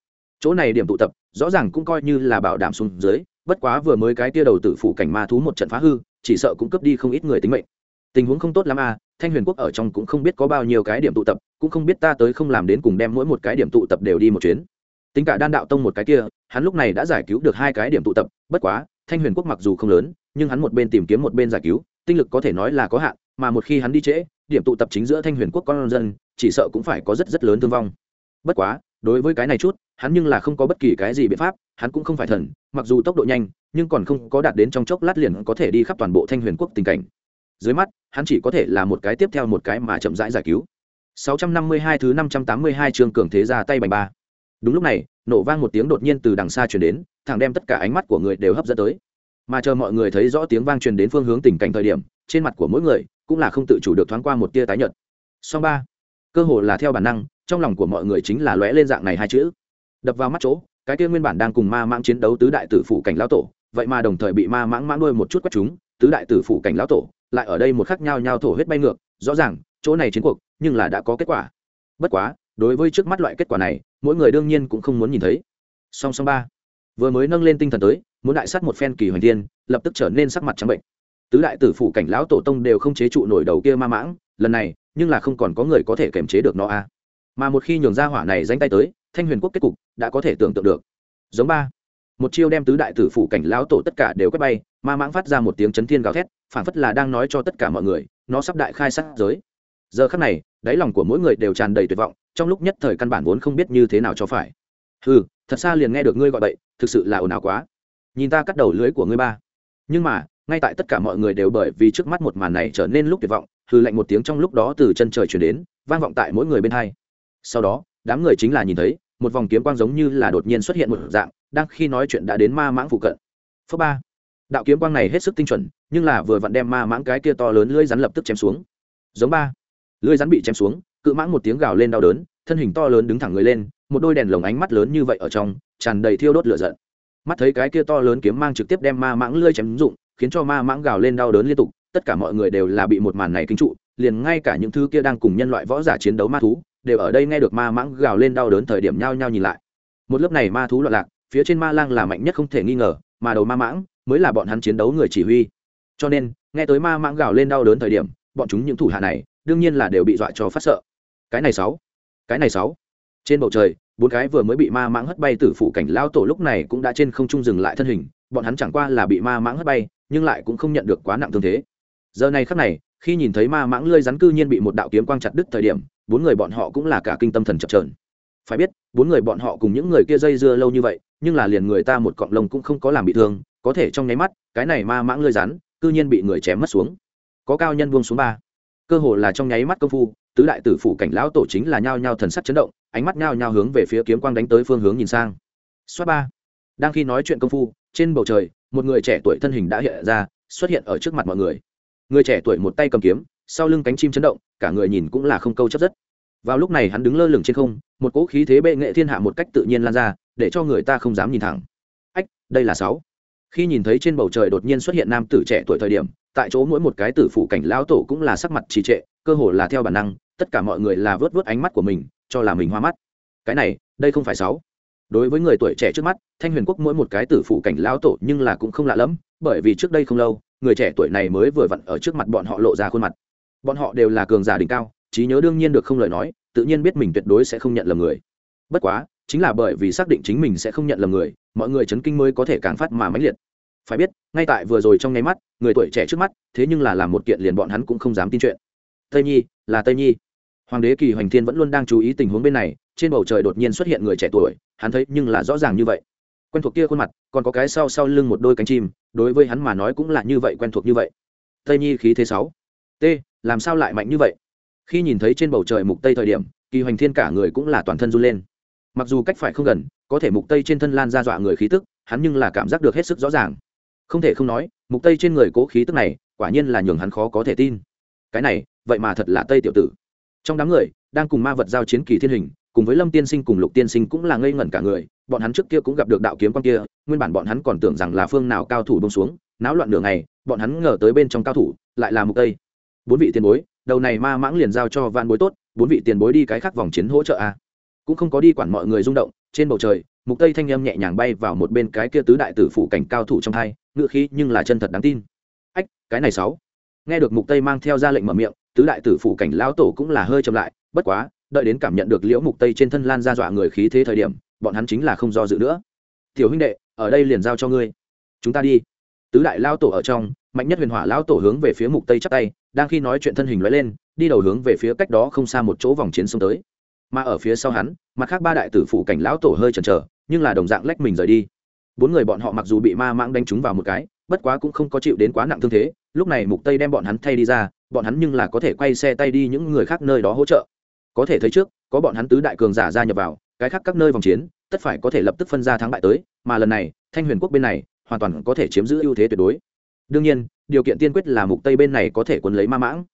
Speaker 1: Chỗ này điểm tụ tập, rõ ràng cũng coi như là bảo đảm xuống dưới, bất quá vừa mới cái tia đầu tử phụ cảnh ma thú một trận phá hư, chỉ sợ cũng cướp đi không ít người tính mệnh. Tình huống không tốt lắm à thanh huyền quốc ở trong cũng không biết có bao nhiêu cái điểm tụ tập, cũng không biết ta tới không làm đến cùng đem mỗi một cái điểm tụ tập đều đi một chuyến. Tính cả đan đạo tông một cái kia, hắn lúc này đã giải cứu được hai cái điểm tụ tập, bất quá, thanh huyền quốc mặc dù không lớn, nhưng hắn một bên tìm kiếm một bên giải cứu, tinh lực có thể nói là có hạn, mà một khi hắn đi trễ, điểm tụ tập chính giữa thanh huyền quốc con dân, chỉ sợ cũng phải có rất rất lớn thương vong. Bất quá, đối với cái này chút, hắn nhưng là không có bất kỳ cái gì biện pháp, hắn cũng không phải thần, mặc dù tốc độ nhanh, nhưng còn không có đạt đến trong chốc lát liền có thể đi khắp toàn bộ thanh huyền quốc tình cảnh dưới mắt, hắn chỉ có thể là một cái tiếp theo một cái mà chậm rãi giải cứu. 652 thứ 582 chương cường thế ra tay bành ba. Đúng lúc này, nổ vang một tiếng đột nhiên từ đằng xa truyền đến, thẳng đem tất cả ánh mắt của người đều hấp dẫn tới. Mà chờ mọi người thấy rõ tiếng vang truyền đến phương hướng tình cảnh thời điểm, trên mặt của mỗi người cũng là không tự chủ được thoáng qua một tia tái nhợt. Song ba, cơ hồ là theo bản năng, trong lòng của mọi người chính là lóe lên dạng này hai chữ. Đập vào mắt chỗ, cái kia nguyên bản đang cùng ma mãng chiến đấu tứ đại tử phụ cảnh lão tổ, vậy mà đồng thời bị ma mãng mãng đuôi một chút quét chúng, tứ đại tử phụ cảnh lão tổ lại ở đây một khắc nhau nhau thổ huyết bay ngược, rõ ràng, chỗ này chiến cuộc, nhưng là đã có kết quả. Bất quá, đối với trước mắt loại kết quả này, mỗi người đương nhiên cũng không muốn nhìn thấy. Song song ba, vừa mới nâng lên tinh thần tới, muốn đại sát một phen kỳ hoành thiên, lập tức trở nên sắc mặt trắng bệnh. Tứ đại tử phủ cảnh lão tổ tông đều không chế trụ nổi đầu kia ma mãng, lần này, nhưng là không còn có người có thể kiềm chế được nó a mà một khi nhường ra hỏa này danh tay tới, thanh huyền quốc kết cục đã có thể tưởng tượng được. Giống ba một chiêu đem tứ đại tử phủ cảnh lão tổ tất cả đều quét bay, ma mãng phát ra một tiếng chấn thiên gào thét, phản phất là đang nói cho tất cả mọi người, nó sắp đại khai sát giới. Giờ khắc này, đáy lòng của mỗi người đều tràn đầy tuyệt vọng, trong lúc nhất thời căn bản vốn không biết như thế nào cho phải. Ừ thật xa liền nghe được ngươi gọi bậy, thực sự là ồn ào quá. Nhìn ta cắt đầu lưới của ngươi ba. Nhưng mà, ngay tại tất cả mọi người đều bởi vì trước mắt một màn này trở nên lúc tuyệt vọng hư lạnh một tiếng trong lúc đó từ chân trời chuyển đến, vang vọng tại mỗi người bên hai. Sau đó, đám người chính là nhìn thấy, một vòng kiếm quang giống như là đột nhiên xuất hiện một dạng đang khi nói chuyện đã đến ma mãng phụ cận. Phớ ba. Đạo kiếm quang này hết sức tinh chuẩn, nhưng là vừa vặn đem ma mãng cái kia to lớn lưỡi rắn lập tức chém xuống. Giống ba. Lưỡi rắn bị chém xuống, cự mãng một tiếng gào lên đau đớn, thân hình to lớn đứng thẳng người lên, một đôi đèn lồng ánh mắt lớn như vậy ở trong, tràn đầy thiêu đốt lửa giận. Mắt thấy cái kia to lớn kiếm mang trực tiếp đem ma mãng lưỡi chém dụng, khiến cho ma mãng gào lên đau đớn liên tục, tất cả mọi người đều là bị một màn này kinh trụ, liền ngay cả những thứ kia đang cùng nhân loại võ giả chiến đấu ma thú, đều ở đây nghe được ma mãng gào lên đau đớn thời điểm nhao nhao nhìn lại. Một lớp này ma thú loạn lạc phía trên ma lang là mạnh nhất không thể nghi ngờ, mà đầu ma mãng mới là bọn hắn chiến đấu người chỉ huy. Cho nên, nghe tới ma mãng gào lên đau đớn thời điểm, bọn chúng những thủ hạ này, đương nhiên là đều bị dọa cho phát sợ. Cái này sáu, cái này sáu. Trên bầu trời, bốn cái vừa mới bị ma mãng hất bay từ phủ cảnh lao tổ lúc này cũng đã trên không trung dừng lại thân hình, bọn hắn chẳng qua là bị ma mãng hất bay, nhưng lại cũng không nhận được quá nặng thương thế. Giờ này khắc này, khi nhìn thấy ma mãng lơi rắn cư nhiên bị một đạo kiếm quang chặt đứt thời điểm, bốn người bọn họ cũng là cả kinh tâm thần chập trờn phải biết, bốn người bọn họ cùng những người kia dây dưa lâu như vậy nhưng là liền người ta một cọng lông cũng không có làm bị thương, có thể trong nháy mắt, cái này ma mãng lơi rắn, cư nhiên bị người chém mất xuống. Có cao nhân buông xuống ba. Cơ hồ là trong nháy mắt công phu, tứ đại tử phủ cảnh lão tổ chính là nhao nhao thần sắc chấn động, ánh mắt nhao nhao hướng về phía kiếm quang đánh tới phương hướng nhìn sang. Xoát ba. Đang khi nói chuyện công phu, trên bầu trời, một người trẻ tuổi thân hình đã hiện ra, xuất hiện ở trước mặt mọi người. Người trẻ tuổi một tay cầm kiếm, sau lưng cánh chim chấn động, cả người nhìn cũng là không câu chấp rất vào lúc này hắn đứng lơ lửng trên không, một cỗ khí thế bệ nghệ thiên hạ một cách tự nhiên lan ra, để cho người ta không dám nhìn thẳng. Ách, đây là sáu. Khi nhìn thấy trên bầu trời đột nhiên xuất hiện nam tử trẻ tuổi thời điểm, tại chỗ mỗi một cái tử phủ cảnh lão tổ cũng là sắc mặt trì trệ, cơ hồ là theo bản năng, tất cả mọi người là vớt vớt ánh mắt của mình, cho là mình hoa mắt. Cái này, đây không phải sáu. Đối với người tuổi trẻ trước mắt, thanh huyền quốc mỗi một cái tử phủ cảnh lão tổ nhưng là cũng không lạ lẫm, bởi vì trước đây không lâu, người trẻ tuổi này mới vừa vặn ở trước mặt bọn họ lộ ra khuôn mặt. Bọn họ đều là cường giả đỉnh cao trí nhớ đương nhiên được không lời nói, tự nhiên biết mình tuyệt đối sẽ không nhận lầm người. Bất quá, chính là bởi vì xác định chính mình sẽ không nhận lầm người, mọi người chấn kinh mới có thể càng phát mà mãnh liệt. Phải biết, ngay tại vừa rồi trong nháy mắt, người tuổi trẻ trước mắt, thế nhưng là làm một kiện liền bọn hắn cũng không dám tin chuyện. Tây nhi, là tây nhi. Hoàng đế kỳ hoành thiên vẫn luôn đang chú ý tình huống bên này, trên bầu trời đột nhiên xuất hiện người trẻ tuổi, hắn thấy nhưng là rõ ràng như vậy. Quen thuộc kia khuôn mặt, còn có cái sau sau lưng một đôi cánh chim, đối với hắn mà nói cũng là như vậy quen thuộc như vậy. Tây nhi khí thế sáu. T, làm sao lại mạnh như vậy? Khi nhìn thấy trên bầu trời mục tây thời điểm, kỳ hoành thiên cả người cũng là toàn thân run lên. Mặc dù cách phải không gần, có thể mục tây trên thân lan ra dọa người khí tức, hắn nhưng là cảm giác được hết sức rõ ràng. Không thể không nói, mục tây trên người cố khí tức này, quả nhiên là nhường hắn khó có thể tin. Cái này, vậy mà thật là tây tiểu tử. Trong đám người, đang cùng ma vật giao chiến kỳ thiên hình, cùng với lâm tiên sinh cùng lục tiên sinh cũng là ngây ngẩn cả người, bọn hắn trước kia cũng gặp được đạo kiếm quan kia, nguyên bản bọn hắn còn tưởng rằng là phương nào cao thủ bông xuống, náo loạn đường này bọn hắn ngờ tới bên trong cao thủ, lại là mục tây. Bốn vị tiền bối đầu này ma mãng liền giao cho van bối tốt, bốn vị tiền bối đi cái khác vòng chiến hỗ trợ a. Cũng không có đi quản mọi người rung động, trên bầu trời, mục tây thanh âm nhẹ nhàng bay vào một bên cái kia tứ đại tử phủ cảnh cao thủ trong hai ngựa khí nhưng là chân thật đáng tin. Ách, cái này sáu. Nghe được mục tây mang theo ra lệnh mở miệng, tứ đại tử phủ cảnh lão tổ cũng là hơi chậm lại, bất quá, đợi đến cảm nhận được liễu mục tây trên thân lan ra dọa người khí thế thời điểm, bọn hắn chính là không do dự nữa. Tiểu huynh đệ, ở đây liền giao cho ngươi. Chúng ta đi tứ đại lao tổ ở trong, mạnh nhất huyền hỏa lao tổ hướng về phía mục tây chắc tay, đang khi nói chuyện thân hình lóe lên, đi đầu hướng về phía cách đó không xa một chỗ vòng chiến xông tới. Mà ở phía sau hắn, mặt khác ba đại tử phủ cảnh lão tổ hơi chần chờ, nhưng là đồng dạng lách mình rời đi. Bốn người bọn họ mặc dù bị ma mãng đánh trúng vào một cái, bất quá cũng không có chịu đến quá nặng thương thế, lúc này mục tây đem bọn hắn thay đi ra, bọn hắn nhưng là có thể quay xe tay đi những người khác nơi đó hỗ trợ. Có thể thấy trước, có bọn hắn tứ đại cường giả gia nhập vào, cái khác các nơi vòng chiến, tất phải có thể lập tức phân ra thắng bại tới, mà lần này, thanh huyền quốc bên này hoàn toàn có thể chiếm giữ ưu thế tuyệt đối. Đương nhiên, điều kiện tiên quyết là mục tây bên này có thể quấn lấy ma mãng.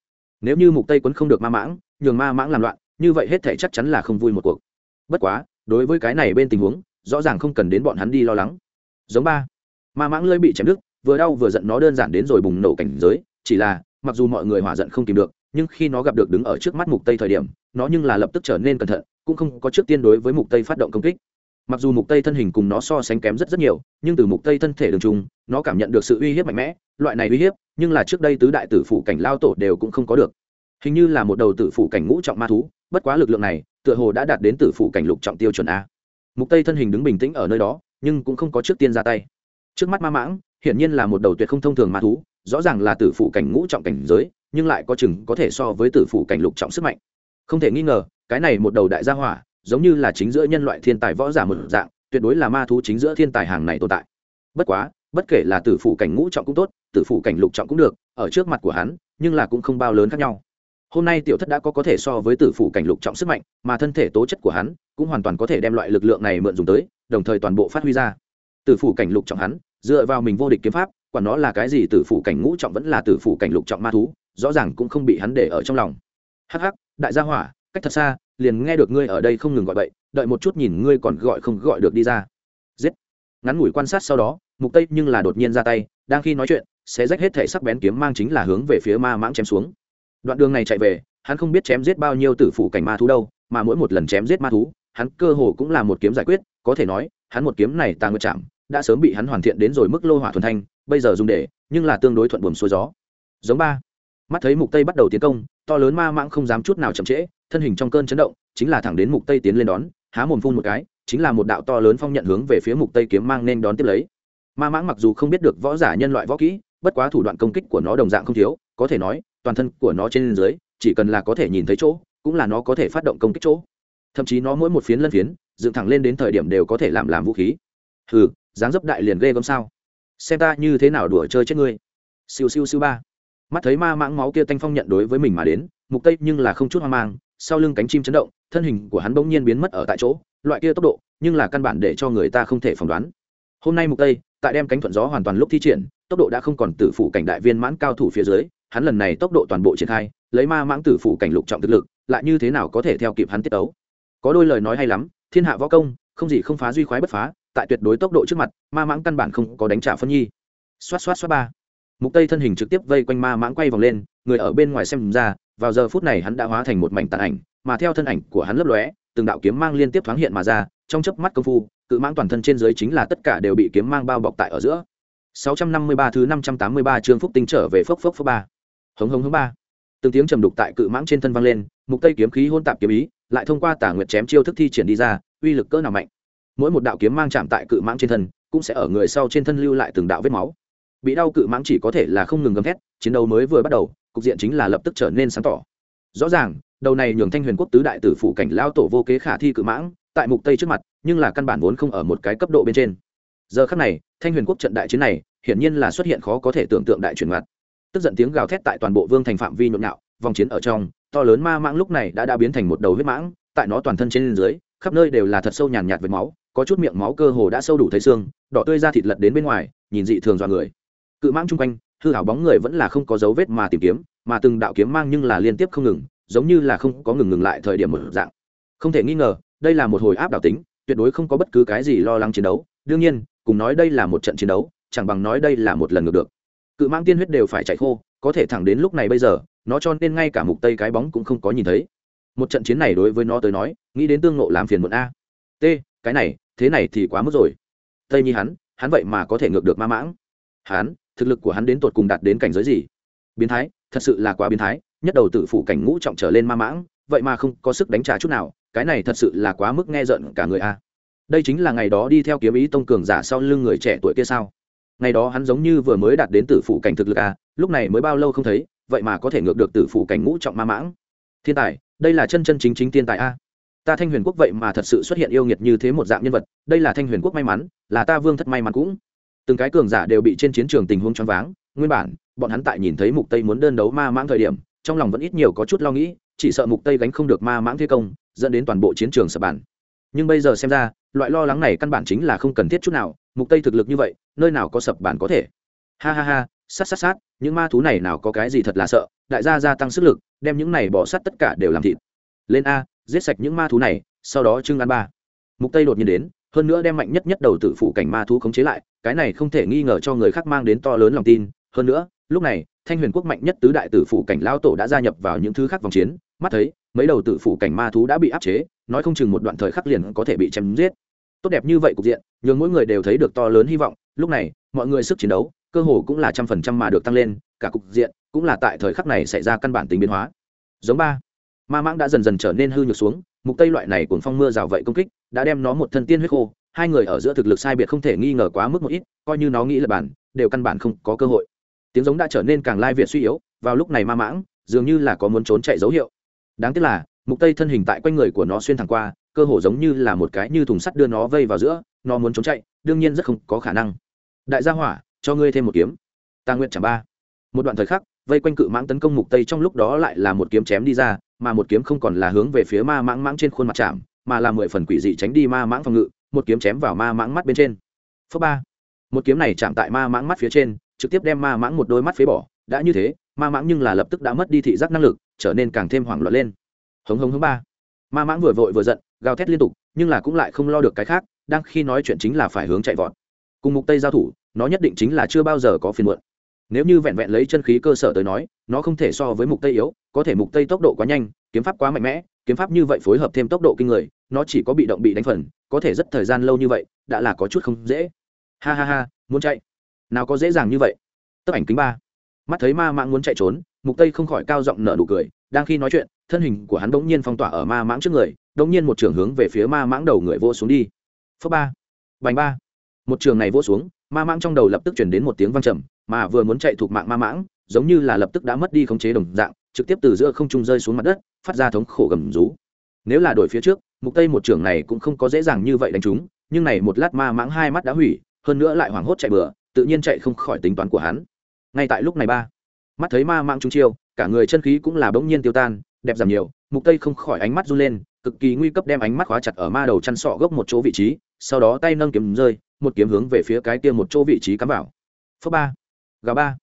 Speaker 1: Nếu như mục tây quấn không được ma mãng, nhường ma mãng làm loạn, như vậy hết thể chắc chắn là không vui một cuộc. Bất quá, đối với cái này bên tình huống, rõ ràng không cần đến bọn hắn đi lo lắng. Giống ba, ma mãng lơi bị chém đứt, vừa đau vừa giận nó đơn giản đến rồi bùng nổ cảnh giới, chỉ là, mặc dù mọi người hỏa giận không tìm được, nhưng khi nó gặp được đứng ở trước mắt mục tây thời điểm, nó nhưng là lập tức trở nên cẩn thận, cũng không có trước tiên đối với mục tây phát động công kích mặc dù mục tây thân hình cùng nó so sánh kém rất rất nhiều, nhưng từ mục tây thân thể đường trùng nó cảm nhận được sự uy hiếp mạnh mẽ. Loại này uy hiếp, nhưng là trước đây tứ đại tử phủ cảnh lao tổ đều cũng không có được. Hình như là một đầu tử phủ cảnh ngũ trọng ma thú, bất quá lực lượng này, tựa hồ đã đạt đến tử phủ cảnh lục trọng tiêu chuẩn a. Mục tây thân hình đứng bình tĩnh ở nơi đó, nhưng cũng không có trước tiên ra tay. Trước mắt ma mãng, hiển nhiên là một đầu tuyệt không thông thường ma thú, rõ ràng là tử phủ cảnh ngũ trọng cảnh giới, nhưng lại có chừng có thể so với tử phủ cảnh lục trọng sức mạnh. Không thể nghi ngờ, cái này một đầu đại gia hỏa giống như là chính giữa nhân loại thiên tài võ giả một dạng, tuyệt đối là ma thú chính giữa thiên tài hàng này tồn tại. Bất quá, bất kể là tử phủ cảnh ngũ trọng cũng tốt, tử phủ cảnh lục trọng cũng được, ở trước mặt của hắn, nhưng là cũng không bao lớn khác nhau. Hôm nay tiểu thất đã có có thể so với tử phủ cảnh lục trọng sức mạnh, mà thân thể tố chất của hắn cũng hoàn toàn có thể đem loại lực lượng này mượn dùng tới, đồng thời toàn bộ phát huy ra. Tử phủ cảnh lục trọng hắn, dựa vào mình vô địch kiếm pháp quả nó là cái gì tử phủ cảnh ngũ trọng vẫn là tử phủ cảnh lục trọng ma thú, rõ ràng cũng không bị hắn để ở trong lòng. Hắc hắc, đại gia hỏa, cách thật xa liền nghe được ngươi ở đây không ngừng gọi bậy, đợi một chút nhìn ngươi còn gọi không gọi được đi ra. Giết. Ngắn ngủi quan sát sau đó, mục tây nhưng là đột nhiên ra tay, đang khi nói chuyện, sẽ rách hết thể sắc bén kiếm mang chính là hướng về phía ma mãng chém xuống. Đoạn đường này chạy về, hắn không biết chém giết bao nhiêu tử phủ cảnh ma thú đâu, mà mỗi một lần chém giết ma thú, hắn cơ hồ cũng là một kiếm giải quyết, có thể nói, hắn một kiếm này tàng ngược chạm, đã sớm bị hắn hoàn thiện đến rồi mức lô hỏa thuần thanh, bây giờ dùng để, nhưng là tương đối thuận buồm xuôi gió. Giống ba mắt thấy mục tây bắt đầu tiến công, to lớn ma mãng không dám chút nào chậm trễ, thân hình trong cơn chấn động, chính là thẳng đến mục tây tiến lên đón, há mồm phun một cái, chính là một đạo to lớn phong nhận hướng về phía mục tây kiếm mang nên đón tiếp lấy. Ma mãng mặc dù không biết được võ giả nhân loại võ kỹ, bất quá thủ đoạn công kích của nó đồng dạng không thiếu, có thể nói, toàn thân của nó trên dưới, chỉ cần là có thể nhìn thấy chỗ, cũng là nó có thể phát động công kích chỗ. Thậm chí nó mỗi một phiến lân phiến, dựng thẳng lên đến thời điểm đều có thể làm làm vũ khí. Hừ, dáng dấp đại liền ghê gớm sao? Xem ta như thế nào đùa chơi chết ngươi. Siêu siêu siêu ba mắt thấy ma mãng máu kia tanh phong nhận đối với mình mà đến, mục tây nhưng là không chút hoang mang, sau lưng cánh chim chấn động, thân hình của hắn bỗng nhiên biến mất ở tại chỗ, loại kia tốc độ, nhưng là căn bản để cho người ta không thể phỏng đoán. Hôm nay mục tây, tại đem cánh thuận gió hoàn toàn lúc thi triển, tốc độ đã không còn tử phủ cảnh đại viên mãn cao thủ phía dưới, hắn lần này tốc độ toàn bộ triển khai, lấy ma mãng tử phủ cảnh lục trọng thực lực, lại như thế nào có thể theo kịp hắn tiết tấu? Có đôi lời nói hay lắm, thiên hạ võ công, không gì không phá duy khoái bất phá, tại tuyệt đối tốc độ trước mặt, ma mãng căn bản không có đánh trả phân nhi. Xoát xoát xoát ba mục tây thân hình trực tiếp vây quanh ma mãng quay vòng lên, người ở bên ngoài xem ra, vào giờ phút này hắn đã hóa thành một mảnh tàn ảnh, mà theo thân ảnh của hắn lấp lóe, từng đạo kiếm mang liên tiếp thoáng hiện mà ra, trong chớp mắt công phu, cự mãng toàn thân trên dưới chính là tất cả đều bị kiếm mang bao bọc tại ở giữa. 653 thứ 583 chương phúc tinh trở về phốc phốc phốc ba. Hống hống hống ba. Từng tiếng trầm đục tại cự mãng trên thân vang lên, mục tây kiếm khí hôn tạp kiếm ý, lại thông qua tả nguyệt chém chiêu thức thi triển đi ra, uy lực cỡ nào mạnh. Mỗi một đạo kiếm mang chạm tại cự mãng trên thân, cũng sẽ ở người sau trên thân lưu lại từng đạo vết máu bị đau cự mãng chỉ có thể là không ngừng gầm thét, chiến đấu mới vừa bắt đầu, cục diện chính là lập tức trở nên sáng tỏ. Rõ ràng, đầu này nhường thanh huyền quốc tứ đại tử phủ cảnh lao tổ vô kế khả thi cự mãng, tại mục tây trước mặt, nhưng là căn bản vốn không ở một cái cấp độ bên trên. Giờ khắc này, thanh huyền quốc trận đại chiến này, hiển nhiên là xuất hiện khó có thể tưởng tượng đại chuyển mặt. Tức giận tiếng gào thét tại toàn bộ vương thành phạm vi nhộn nhạo, vòng chiến ở trong, to lớn ma mãng lúc này đã đã biến thành một đầu huyết mãng, tại nó toàn thân trên dưới, khắp nơi đều là thật sâu nhàn nhạt với máu, có chút miệng máu cơ hồ đã sâu đủ thấy xương, đỏ tươi ra thịt lật đến bên ngoài, nhìn dị thường dọa người cự mãng chung quanh, hư hảo bóng người vẫn là không có dấu vết mà tìm kiếm, mà từng đạo kiếm mang nhưng là liên tiếp không ngừng, giống như là không có ngừng ngừng lại thời điểm một dạng. Không thể nghi ngờ, đây là một hồi áp đảo tính, tuyệt đối không có bất cứ cái gì lo lắng chiến đấu. Đương nhiên, cùng nói đây là một trận chiến đấu, chẳng bằng nói đây là một lần ngược được. Cự mãng tiên huyết đều phải chạy khô, có thể thẳng đến lúc này bây giờ, nó cho nên ngay cả mục tây cái bóng cũng không có nhìn thấy. Một trận chiến này đối với nó tới nói, nghĩ đến tương nộ làm phiền muộn a. T, cái này, thế này thì quá mức rồi. Tây nhi hắn hắn vậy mà có thể ngược được ma mãng. Hắn thực lực của hắn đến tột cùng đạt đến cảnh giới gì? Biến thái, thật sự là quá biến thái, nhất đầu tử phủ cảnh ngũ trọng trở lên ma mãng, vậy mà không có sức đánh trả chút nào, cái này thật sự là quá mức nghe giận cả người a. Đây chính là ngày đó đi theo kiếm ý tông cường giả sau lưng người trẻ tuổi kia sao? Ngày đó hắn giống như vừa mới đạt đến tử phủ cảnh thực lực a, lúc này mới bao lâu không thấy, vậy mà có thể ngược được tử phủ cảnh ngũ trọng ma mãng. Thiên tài, đây là chân chân chính chính thiên tài a. Ta thanh huyền quốc vậy mà thật sự xuất hiện yêu nghiệt như thế một dạng nhân vật, đây là thanh huyền quốc may mắn, là ta vương thất may mắn cũng từng cái cường giả đều bị trên chiến trường tình huống choáng váng, nguyên bản, bọn hắn tại nhìn thấy mục tây muốn đơn đấu ma mãng thời điểm, trong lòng vẫn ít nhiều có chút lo nghĩ, chỉ sợ mục tây gánh không được ma mãng thế công, dẫn đến toàn bộ chiến trường sập bàn nhưng bây giờ xem ra, loại lo lắng này căn bản chính là không cần thiết chút nào, mục tây thực lực như vậy, nơi nào có sập bàn có thể. Ha ha ha, sát sát sát, những ma thú này nào có cái gì thật là sợ, đại gia gia tăng sức lực, đem những này bỏ sát tất cả đều làm thịt. Lên a, giết sạch những ma thú này, sau đó trưng ăn ba. Mục tây đột nhiên đến hơn nữa đem mạnh nhất nhất đầu tử phụ cảnh ma thú khống chế lại, cái này không thể nghi ngờ cho người khác mang đến to lớn lòng tin. Hơn nữa, lúc này, thanh huyền quốc mạnh nhất tứ đại tử phụ cảnh lao tổ đã gia nhập vào những thứ khác vòng chiến, mắt thấy, mấy đầu tử phụ cảnh ma thú đã bị áp chế, nói không chừng một đoạn thời khắc liền có thể bị chém giết. Tốt đẹp như vậy cục diện, nhường mỗi người đều thấy được to lớn hy vọng. Lúc này, mọi người sức chiến đấu, cơ hồ cũng là trăm phần trăm mà được tăng lên, cả cục diện cũng là tại thời khắc này xảy ra căn bản tính biến hóa. Giống ba, ma mãng đã dần dần trở nên hư nhược xuống, mục tây loại này cuồng phong mưa rào vậy công kích đã đem nó một thân tiên huyết khô, hai người ở giữa thực lực sai biệt không thể nghi ngờ quá mức một ít, coi như nó nghĩ là bản, đều căn bản không có cơ hội. Tiếng giống đã trở nên càng lai việt suy yếu, vào lúc này ma mãng, dường như là có muốn trốn chạy dấu hiệu. Đáng tiếc là, mục tây thân hình tại quanh người của nó xuyên thẳng qua, cơ hồ giống như là một cái như thùng sắt đưa nó vây vào giữa, nó muốn trốn chạy, đương nhiên rất không có khả năng. Đại gia hỏa, cho ngươi thêm một kiếm. Ta nguyện chẳng ba. Một đoạn thời khắc, vây quanh cự mãng tấn công mục tây trong lúc đó lại là một kiếm chém đi ra, mà một kiếm không còn là hướng về phía ma mãng mãng trên khuôn mặt chạm mà là mười phần quỷ dị tránh đi ma mãng phòng ngự, một kiếm chém vào ma mãng mắt bên trên. Phớ ba. Một kiếm này chạm tại ma mãng mắt phía trên, trực tiếp đem ma mãng một đôi mắt phế bỏ. Đã như thế, ma mãng nhưng là lập tức đã mất đi thị giác năng lực, trở nên càng thêm hoảng loạn lên. Hống hống hống ba. Ma mãng vừa vội vừa giận, gào thét liên tục, nhưng là cũng lại không lo được cái khác, đang khi nói chuyện chính là phải hướng chạy vọt. Cùng mục tây giao thủ, nó nhất định chính là chưa bao giờ có phiền muộn nếu như vẹn vẹn lấy chân khí cơ sở tới nói, nó không thể so với mục tây yếu, có thể mục tây tốc độ quá nhanh, kiếm pháp quá mạnh mẽ, kiếm pháp như vậy phối hợp thêm tốc độ kinh người, nó chỉ có bị động bị đánh phần, có thể rất thời gian lâu như vậy, đã là có chút không dễ. Ha ha ha, muốn chạy. Nào có dễ dàng như vậy. Tấp ảnh kính ba. Mắt thấy ma mãng muốn chạy trốn, mục tây không khỏi cao giọng nở nụ cười, đang khi nói chuyện, thân hình của hắn bỗng nhiên phong tỏa ở ma mãng trước người, bỗng nhiên một trường hướng về phía ma mãng đầu người vô xuống đi. Phớp ba. Bành ba. Một trường này vô xuống ma mãng trong đầu lập tức chuyển đến một tiếng vang trầm mà vừa muốn chạy thuộc mạng ma mãng giống như là lập tức đã mất đi khống chế đồng dạng trực tiếp từ giữa không trung rơi xuống mặt đất phát ra thống khổ gầm rú. Nếu là đổi phía trước mục tây một trưởng này cũng không có dễ dàng như vậy đánh chúng, nhưng này một lát ma mãng hai mắt đã hủy hơn nữa lại hoảng hốt chạy bừa tự nhiên chạy không khỏi tính toán của hắn. Ngay tại lúc này ba mắt thấy ma mãng trung chiêu cả người chân khí cũng là bỗng nhiên tiêu tan đẹp giảm nhiều mục tây không khỏi ánh mắt run lên cực kỳ nguy cấp đem ánh mắt khóa chặt ở ma đầu chăn sọ gốc một chỗ vị trí sau đó tay nâng kiếm rơi một kiếm hướng về phía cái kia một chỗ vị trí cắm vào. Phớp ba. Gà ba.